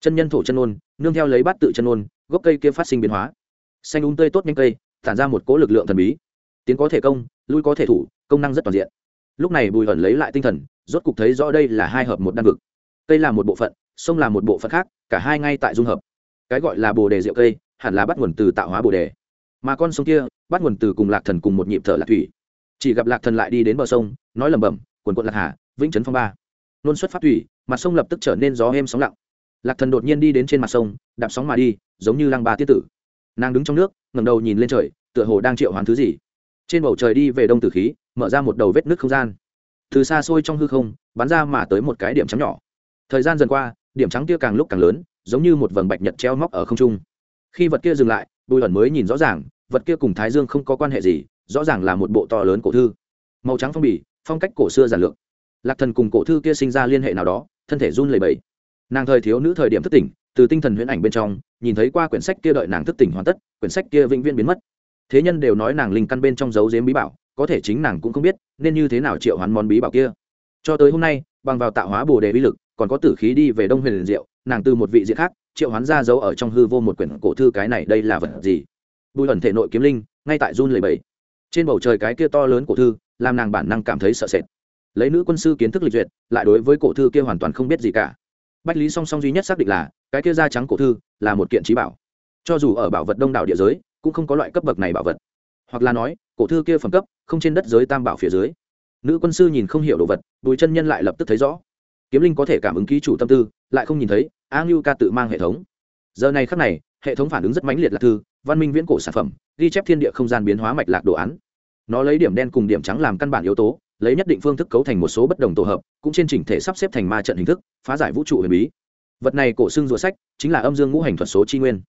Chân nhân thổ chân ôn, nương theo lấy bát tự chân ôn, gốc cây kia phát sinh biến hóa. Xanh úng tươi tốt nhanh cây, tản ra một cỗ lực lượng thần bí. Tiến có thể công, lui có thể thủ, công năng rất toàn diện. Lúc này bùi ẩn lấy lại tinh thần, rốt cục thấy rõ đây là hai hợp một đan vực. Cây là một bộ phận, sông là một bộ phận khác, cả hai ngay tại dung hợp cái gọi là bồ đề rượu cây, hẳn là bắt nguồn từ tạo hóa bồ đề. Mà con sông kia, bắt nguồn từ cùng lạc thần cùng một nhịp thở lạc thủy. Chỉ gặp lạc thần lại đi đến bờ sông, nói lẩm bẩm, quần quận lạc hà, vĩnh trấn phong ba. Nôn xuất phát thủy mặt sông lập tức trở nên gió êm sóng lặng. Lạc thần đột nhiên đi đến trên mặt sông, đạp sóng mà đi, giống như lăng ba tiết tử. Nàng đứng trong nước ngầm đầu nhìn lên trời, tựa hồ đang triệu hoán thứ gì. Trên bầu trời đi về đông tử khí, mở ra một đầu vết nước không gian. Từ xa xôi trong hư không, bắn ra mà tới một cái điểm trắng nhỏ. Thời gian dần qua, điểm trắng kia càng lúc càng lớn giống như một vầng bạch nhật treo móc ở không trung. Khi vật kia dừng lại, bùi ẩn mới nhìn rõ ràng, vật kia cùng thái dương không có quan hệ gì, rõ ràng là một bộ to lớn cổ thư. Màu trắng phong bì, phong cách cổ xưa giản lược. Lạc thần cùng cổ thư kia sinh ra liên hệ nào đó, thân thể run lẩy bẩy. Nàng thời thiếu nữ thời điểm thức tỉnh, từ tinh thần huyễn ảnh bên trong, nhìn thấy qua quyển sách kia đợi nàng thức tỉnh hoàn tất, quyển sách kia vĩnh viễn biến mất. Thế nhân đều nói nàng linh căn bên trong dấu dếm bí bảo, có thể chính nàng cũng không biết, nên như thế nào triệu hoán món bí bảo kia. Cho tới hôm nay, bằng vào tạo hóa bồ đề bí lực, còn có tử khí đi về đông huyền liền diệu nàng từ một vị diện khác, triệu hoán ra dấu ở trong hư vô một quyển cổ thư cái này đây là vật gì? Bùi ẩn thể nội kiếm linh, ngay tại run lầy bầy trên bầu trời cái kia to lớn cổ thư, làm nàng bản năng cảm thấy sợ sệt. Lấy nữ quân sư kiến thức lịch duyệt, lại đối với cổ thư kia hoàn toàn không biết gì cả. Bách lý song song duy nhất xác định là, cái kia da trắng cổ thư là một kiện trí bảo. Cho dù ở bảo vật đông đảo địa giới, cũng không có loại cấp bậc này bảo vật. Hoặc là nói, cổ thư kia phẩm cấp, không trên đất giới tam bảo phía dưới. Nữ quân sư nhìn không hiểu đồ vật, bùi chân nhân lại lập tức thấy rõ kiếm linh có thể cảm ứng ký chủ tâm tư, lại không nhìn thấy, a ngưu ca tự mang hệ thống. Giờ này khắc này, hệ thống phản ứng rất mãnh liệt lạc thư, văn minh viễn cổ sản phẩm, ghi chép thiên địa không gian biến hóa mạch lạc đồ án. Nó lấy điểm đen cùng điểm trắng làm căn bản yếu tố, lấy nhất định phương thức cấu thành một số bất đồng tổ hợp, cũng trên chỉnh thể sắp xếp thành ma trận hình thức, phá giải vũ trụ huyền bí. Vật này cổ xưng rùa sách, chính là âm dương ngũ hành thuật số chi nguyên.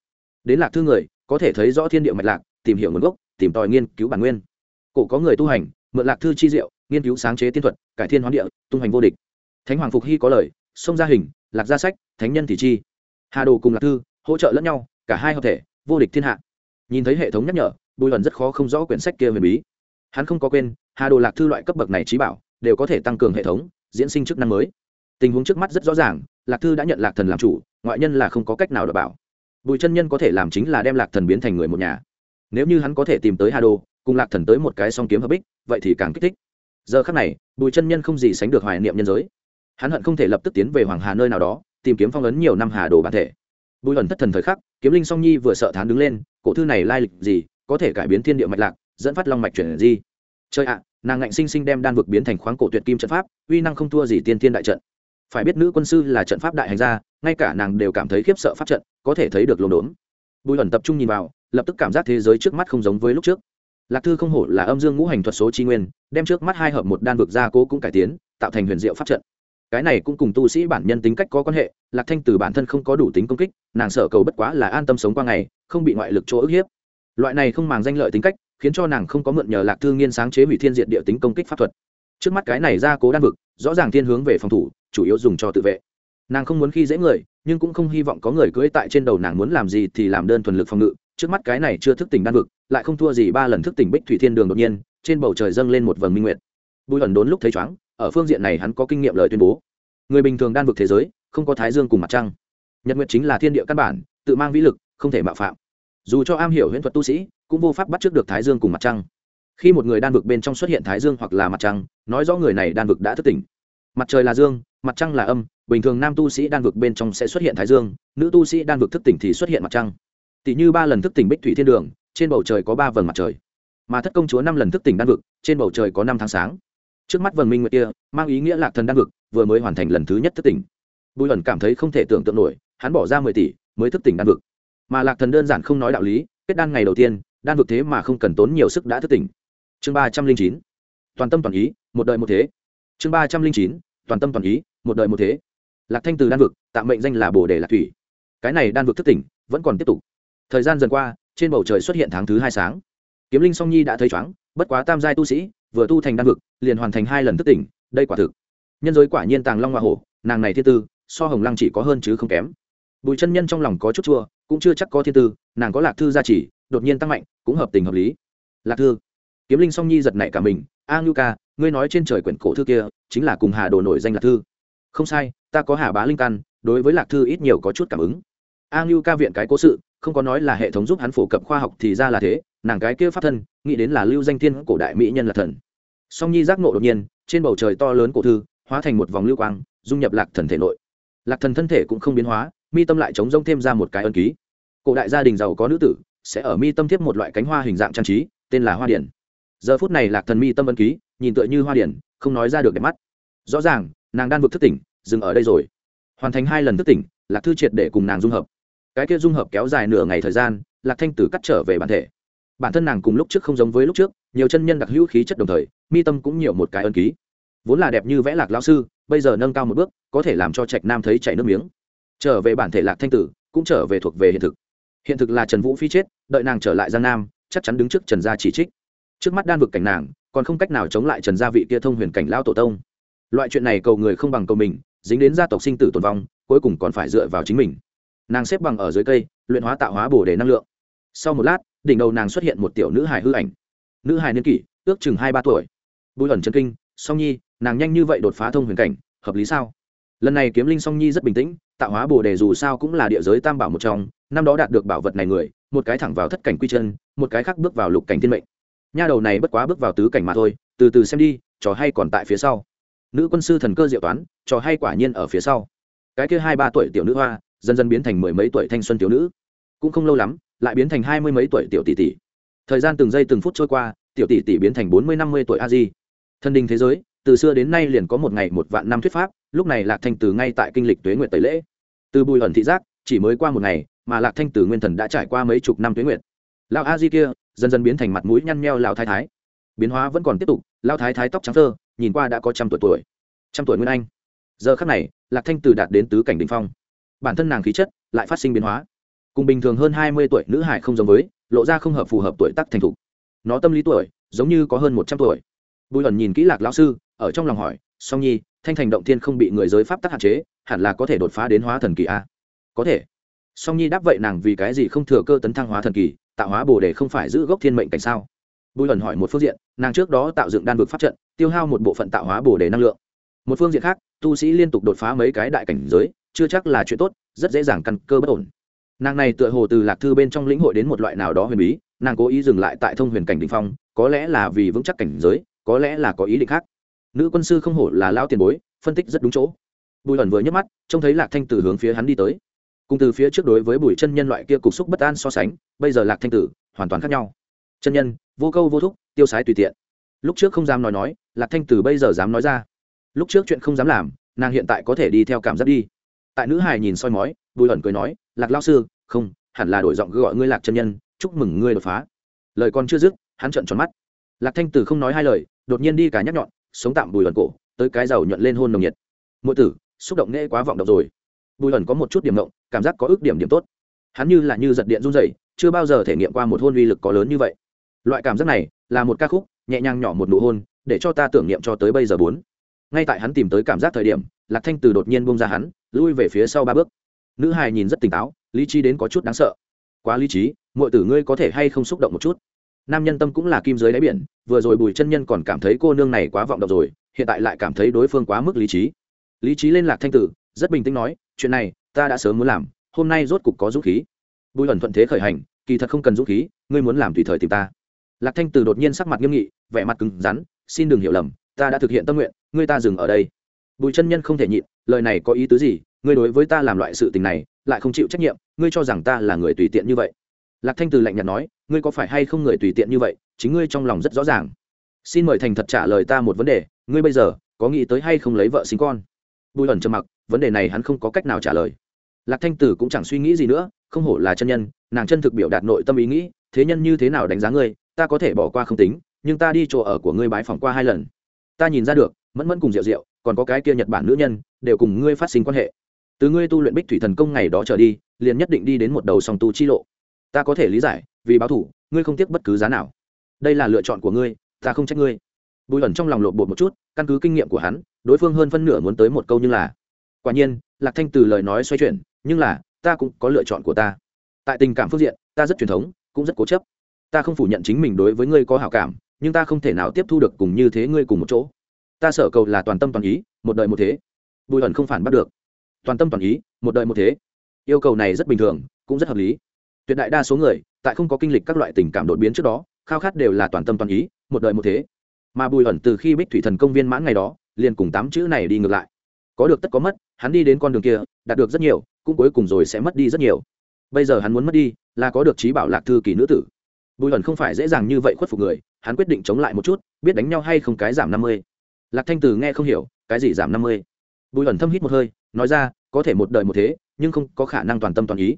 Đến lạc thư người, có thể thấy rõ thiên địa mạch lạc, tìm hiểu nguồn gốc, tìm tòi nghiên cứu bản nguyên. Cổ có người tu hành, mượn lạc thư chi diệu, nghiên cứu sáng chế tiên thuật, cải thiên hoán địa, tung hành vô địch thánh hoàng phục hy có lời xông ra hình, lạc gia sách, thánh nhân thì chi. Hà đồ cùng lạc thư hỗ trợ lẫn nhau, cả hai hợp thể, vô địch thiên hạ. Nhìn thấy hệ thống nhắc nhở, bùi Hận rất khó không rõ quyển sách kia huyền bí. Hắn không có quên, hà đồ lạc thư loại cấp bậc này trí bảo, đều có thể tăng cường hệ thống, diễn sinh chức năng mới. Tình huống trước mắt rất rõ ràng, lạc thư đã nhận lạc thần làm chủ, ngoại nhân là không có cách nào đảm bảo. Bùi chân nhân có thể làm chính là đem lạc thần biến thành người một nhà. Nếu như hắn có thể tìm tới hà đồ, cùng lạc thần tới một cái song kiếm hợp bích, vậy thì càng kích thích. Giờ khắc này, bùi chân nhân không gì sánh được hoài niệm nhân giới hắn hận không thể lập tức tiến về hoàng hà nơi nào đó, tìm kiếm phong ấn nhiều năm hà đồ bản thể. Bùi ẩn thất thần thời khắc, kiếm linh song nhi vừa sợ thán đứng lên, cổ thư này lai lịch gì, có thể cải biến thiên địa mạch lạc, dẫn phát long mạch chuyển di. Chơi ạ, nàng ngạnh sinh sinh đem đan vực biến thành khoáng cổ tuyệt kim trận pháp, uy năng không thua gì tiên thiên đại trận. Phải biết nữ quân sư là trận pháp đại hành gia, ngay cả nàng đều cảm thấy khiếp sợ pháp trận, có thể thấy được lồn đốn. Bùi ẩn tập trung nhìn vào, lập tức cảm giác thế giới trước mắt không giống với lúc trước. Lạc thư không hổ là âm dương ngũ hành thuật số chi nguyên, đem trước mắt hai hợp một đan vực ra cố cũng cải tiến, tạo thành huyền diệu pháp trận cái này cũng cùng tu sĩ bản nhân tính cách có quan hệ, lạc thanh từ bản thân không có đủ tính công kích, nàng sợ cầu bất quá là an tâm sống qua ngày, không bị ngoại lực chỗ ức hiếp. Loại này không màng danh lợi tính cách, khiến cho nàng không có mượn nhờ lạc thư nghiên sáng chế hủy thiên diện địa tính công kích pháp thuật. Trước mắt cái này ra cố đan vực, rõ ràng thiên hướng về phòng thủ, chủ yếu dùng cho tự vệ. Nàng không muốn khi dễ người, nhưng cũng không hy vọng có người cưỡi tại trên đầu nàng muốn làm gì thì làm đơn thuần lực phòng ngự. Trước mắt cái này chưa thức tỉnh đan vực, lại không thua gì ba lần thức tỉnh bích thủy thiên đường đột nhiên, trên bầu trời dâng lên một vầng minh nguyệt. Bùi ẩn đốn lúc thấy chóng ở phương diện này hắn có kinh nghiệm lời tuyên bố. Người bình thường đan vực thế giới, không có thái dương cùng mặt trăng. Nhật nguyệt chính là thiên địa căn bản, tự mang vĩ lực, không thể mạo phạm. Dù cho am hiểu huyễn thuật tu sĩ, cũng vô pháp bắt trước được thái dương cùng mặt trăng. Khi một người đan vực bên trong xuất hiện thái dương hoặc là mặt trăng, nói rõ người này đan vực đã thức tỉnh. Mặt trời là dương, mặt trăng là âm, bình thường nam tu sĩ đan vực bên trong sẽ xuất hiện thái dương, nữ tu sĩ đan vực thức tỉnh thì xuất hiện mặt trăng. Tỷ như ba lần thức tỉnh bích thủy thiên đường, trên bầu trời có ba vầng mặt trời. Mà thất công chúa năm lần thức tỉnh đan vực, trên bầu trời có năm tháng sáng trước mắt vầng minh nguyệt kia, mang ý nghĩa lạc thần đan vực, vừa mới hoàn thành lần thứ nhất thức tỉnh. Bùi ẩn cảm thấy không thể tưởng tượng nổi, hắn bỏ ra mười tỷ mới thức tỉnh đan vực. Mà lạc thần đơn giản không nói đạo lý, kết đan ngày đầu tiên, đan vực thế mà không cần tốn nhiều sức đã thức tỉnh. Chương ba trăm linh chín, toàn tâm toàn ý, một đời một thế. Chương ba trăm linh chín, toàn tâm toàn ý, một đời một thế. Lạc thanh từ đan vực, tạm mệnh danh là bồ đề lạc thủy. Cái này đan vực thức tỉnh, vẫn còn tiếp tục. Thời gian dần qua, trên bầu trời xuất hiện tháng thứ hai sáng. Kiếm linh song nhi đã thấy chóng, bất quá tam giai tu sĩ vừa tu thành đan vực, liền hoàn thành hai lần thức tỉnh, đây quả thực. Nhân giới quả nhiên tàng long hoa hổ, nàng này thiên tư, so hồng lăng chỉ có hơn chứ không kém. Bùi chân nhân trong lòng có chút chua, cũng chưa chắc có thiên tư, nàng có lạc thư gia trì, đột nhiên tăng mạnh, cũng hợp tình hợp lý. Lạc thư. Kiếm linh song nhi giật nảy cả mình, a ngưu ca, ngươi nói trên trời quyển cổ thư kia, chính là cùng hà đồ nổi danh lạc thư. Không sai, ta có hà bá linh căn, đối với lạc thư ít nhiều có chút cảm ứng. A ngưu ca viện cái cố sự, không có nói là hệ thống giúp hắn phổ cập khoa học thì ra là thế nàng cái kia pháp thân, nghĩ đến là lưu danh thiên cổ đại mỹ nhân là thần. Song nhi giác nộ đột nhiên, trên bầu trời to lớn cổ thư, hóa thành một vòng lưu quang, dung nhập lạc thần thể nội. Lạc thần thân thể cũng không biến hóa, mi tâm lại chống rông thêm ra một cái ân ký. Cổ đại gia đình giàu có nữ tử, sẽ ở mi tâm thiếp một loại cánh hoa hình dạng trang trí, tên là hoa điển. Giờ phút này lạc thần mi tâm ân ký, nhìn tựa như hoa điển, không nói ra được đẹp mắt. Rõ ràng, nàng đang vực thức tỉnh, dừng ở đây rồi. Hoàn thành hai lần thức tỉnh, lạc thư triệt để cùng nàng dung hợp. Cái kia dung hợp kéo dài nửa ngày thời gian, lạc thanh tử cắt trở về bản thể bản thân nàng cùng lúc trước không giống với lúc trước, nhiều chân nhân đặc hữu khí chất đồng thời, mi tâm cũng nhiều một cái ân ký. Vốn là đẹp như vẽ lạc lao sư, bây giờ nâng cao một bước, có thể làm cho trạch nam thấy chảy nước miếng. Trở về bản thể lạc thanh tử, cũng trở về thuộc về hiện thực. Hiện thực là trần vũ phi chết, đợi nàng trở lại giang nam, chắc chắn đứng trước trần gia chỉ trích. Trước mắt đan vực cảnh nàng, còn không cách nào chống lại trần gia vị kia thông huyền cảnh lao tổ tông. Loại chuyện này cầu người không bằng cầu mình, dính đến gia tộc sinh tử tồn vong, cuối cùng còn phải dựa vào chính mình. Nàng xếp bằng ở dưới cây, luyện hóa tạo hóa bổ đề năng lượng. Sau một lát đỉnh đầu nàng xuất hiện một tiểu nữ hài hư ảnh. Nữ hài niên kỷ, ước chừng hai ba tuổi. Bùi ẩn chân kinh, song nhi, nàng nhanh như vậy đột phá thông huyền cảnh, hợp lý sao? Lần này kiếm linh song nhi rất bình tĩnh, tạo hóa bồ đề dù sao cũng là địa giới tam bảo một trong, năm đó đạt được bảo vật này người, một cái thẳng vào thất cảnh quy chân, một cái khác bước vào lục cảnh thiên mệnh. Nha đầu này bất quá bước vào tứ cảnh mà thôi, từ từ xem đi, trò hay còn tại phía sau. Nữ quân sư thần cơ diệu toán, trò hay quả nhiên ở phía sau. Cái kia hai ba tuổi tiểu nữ hoa, dần dần biến thành mười mấy tuổi thanh xuân tiểu nữ. Cũng không lâu lắm lại biến thành hai mươi mấy tuổi tiểu tỷ tỷ. Thời gian từng giây từng phút trôi qua, tiểu tỷ tỷ biến thành bốn mươi năm mươi tuổi a di. Thân đình thế giới, từ xưa đến nay liền có một ngày một vạn năm thuyết pháp, lúc này lạc thanh từ ngay tại kinh lịch tuế nguyệt tẩy lễ. Từ bùi ẩn thị giác, chỉ mới qua một ngày, mà lạc thanh từ nguyên thần đã trải qua mấy chục năm tuế nguyệt. Lão a di kia, dần dần biến thành mặt mũi nhăn nheo lão thái thái. Biến hóa vẫn còn tiếp tục, lão thái thái tóc trắng thơ, nhìn qua đã có trăm tuổi tuổi. Trăm tuổi nguyên anh. Giờ khắc này, lạc thanh từ đạt đến tứ cảnh đình phong. Bản thân nàng khí chất lại phát sinh biến hóa cùng bình thường hơn hai mươi tuổi nữ hải không giống với, lộ ra không hợp phù hợp tuổi tác thành thục. Nó tâm lý tuổi, giống như có hơn một trăm tuổi. Bùi ẩn nhìn kỹ lạc lão sư, ở trong lòng hỏi, song nhi, thanh thành động thiên không bị người giới pháp tắc hạn chế, hẳn là có thể đột phá đến hóa thần kỳ a? Có thể. Song nhi đáp vậy nàng vì cái gì không thừa cơ tấn thăng hóa thần kỳ, tạo hóa bồ để không phải giữ gốc thiên mệnh cảnh sao? Bùi ẩn hỏi một phương diện, nàng trước đó tạo dựng đan vực pháp trận, tiêu hao một bộ phận tạo hóa bồ để năng lượng. Một phương diện khác, tu sĩ liên tục đột phá mấy cái đại cảnh giới, chưa chắc là chuyện tốt, rất dễ dàng căn cơ bất ổn nàng này tựa hồ từ lạc thư bên trong lĩnh hội đến một loại nào đó huyền bí, nàng cố ý dừng lại tại thông huyền cảnh đình phong, có lẽ là vì vững chắc cảnh giới, có lẽ là có ý định khác. Nữ quân sư không hổ là lao tiền bối, phân tích rất đúng chỗ. Bùi ẩn vừa nhấc mắt, trông thấy lạc thanh tử hướng phía hắn đi tới. Cùng từ phía trước đối với bùi chân nhân loại kia cục xúc bất an so sánh, bây giờ lạc thanh tử hoàn toàn khác nhau. Chân nhân, vô câu vô thúc, tiêu sái tùy tiện. Lúc trước không dám nói nói, lạc thanh tử bây giờ dám nói ra. Lúc trước chuyện không dám làm, nàng hiện tại có thể đi theo cảm giác đi tại nữ hài nhìn soi mói bùi ẩn cười nói lạc lao sư không hẳn là đổi giọng gọi ngươi lạc chân nhân chúc mừng ngươi đột phá. Lời còn chưa dứt hắn trợn tròn mắt. Lạc thanh tử không nói hai lời đột nhiên đi cả nhắc nhọn sống tạm bùi ẩn cổ tới cái giàu nhuận lên hôn nồng nhiệt. Mỗi tử xúc động nghe quá vọng động rồi. Bùi ẩn có một chút điểm động cảm giác có ước điểm điểm tốt. Hắn như là như giật điện run rẩy, chưa bao giờ thể nghiệm qua một hôn uy lực có lớn như vậy. Loại cảm giác này là một ca khúc nhẹ nhàng nhỏ một nụ hôn để cho ta tưởng niệm cho tới bây giờ bốn. Ngay tại hắn tìm tới cảm giác thời điểm lạc thanh từ đột nhiên bông ra hắn lui về phía sau ba bước. Nữ hài nhìn rất tỉnh táo, lý trí đến có chút đáng sợ. Quá lý trí mọi tử ngươi có thể hay không xúc động một chút? Nam nhân tâm cũng là kim giới đáy biển, vừa rồi bùi chân nhân còn cảm thấy cô nương này quá vọng động rồi, hiện tại lại cảm thấy đối phương quá mức lý trí. Lý trí lên lạc thanh tử, rất bình tĩnh nói, chuyện này, ta đã sớm muốn làm, hôm nay rốt cục có dũng khí. Bùi ẩn thuận thế khởi hành, kỳ thật không cần dũng khí, ngươi muốn làm tùy thời tìm ta. Lạc thanh tử đột nhiên sắc mặt nghiêm nghị, vẻ mặt cứng rắn, xin đừng hiểu lầm, ta đã thực hiện tâm nguyện, ngươi ta dừng ở đây. Bùi chân nhân không thể nhịn lời này có ý tứ gì? Ngươi đối với ta làm loại sự tình này, lại không chịu trách nhiệm, ngươi cho rằng ta là người tùy tiện như vậy. Lạc thanh từ lạnh nhạt nói, ngươi có phải hay không người tùy tiện như vậy? Chính ngươi trong lòng rất rõ ràng. Xin mời thành thật trả lời ta một vấn đề, ngươi bây giờ có nghĩ tới hay không lấy vợ sinh con? Bùi ẩn trầm mặc, vấn đề này hắn không có cách nào trả lời. Lạc thanh tử cũng chẳng suy nghĩ gì nữa, không hổ là chân nhân, nàng chân thực biểu đạt nội tâm ý nghĩ, thế nhân như thế nào đánh giá ngươi, ta có thể bỏ qua không tính, nhưng ta đi chỗ ở của ngươi bái phòng qua hai lần. Ta nhìn ra được, mẫn mẫn cùng rượu rượu còn có cái kia nhật bản nữ nhân đều cùng ngươi phát sinh quan hệ. Từ ngươi tu luyện bích thủy thần công ngày đó trở đi, liền nhất định đi đến một đầu song tu chi lộ. Ta có thể lý giải, vì báo thủ, ngươi không tiếc bất cứ giá nào. Đây là lựa chọn của ngươi, ta không trách ngươi. Bùi ẩn trong lòng lộn bột một chút, căn cứ kinh nghiệm của hắn, đối phương hơn phân nửa muốn tới một câu như là, quả nhiên, lạc thanh từ lời nói xoay chuyển, nhưng là, ta cũng có lựa chọn của ta. Tại tình cảm phương diện, ta rất truyền thống, cũng rất cố chấp. Ta không phủ nhận chính mình đối với ngươi có hảo cảm, nhưng ta không thể nào tiếp thu được cùng như thế ngươi cùng một chỗ. Ta sợ cầu là toàn tâm toàn ý, một đời một thế bùi ẩn không phản bắt được. Toàn tâm toàn ý, một đời một thế. Yêu cầu này rất bình thường, cũng rất hợp lý. Tuyệt đại đa số người, tại không có kinh lịch các loại tình cảm đột biến trước đó, khao khát đều là toàn tâm toàn ý, một đời một thế. Mà bùi ẩn từ khi bích thủy thần công viên mãn ngày đó, liền cùng tám chữ này đi ngược lại. Có được tất có mất, hắn đi đến con đường kia, đạt được rất nhiều, cũng cuối cùng rồi sẽ mất đi rất nhiều. Bây giờ hắn muốn mất đi, là có được trí bảo lạc thư kỳ nữ tử. Bùi ẩn không phải dễ dàng như vậy khuất phục người, hắn quyết định chống lại một chút, biết đánh nhau hay không cái giảm năm mươi. Lạc thanh tử nghe không hiểu, cái gì giảm năm mươi? Bùi ẩn thâm hít một hơi, nói ra, có thể một đời một thế, nhưng không có khả năng toàn tâm toàn ý.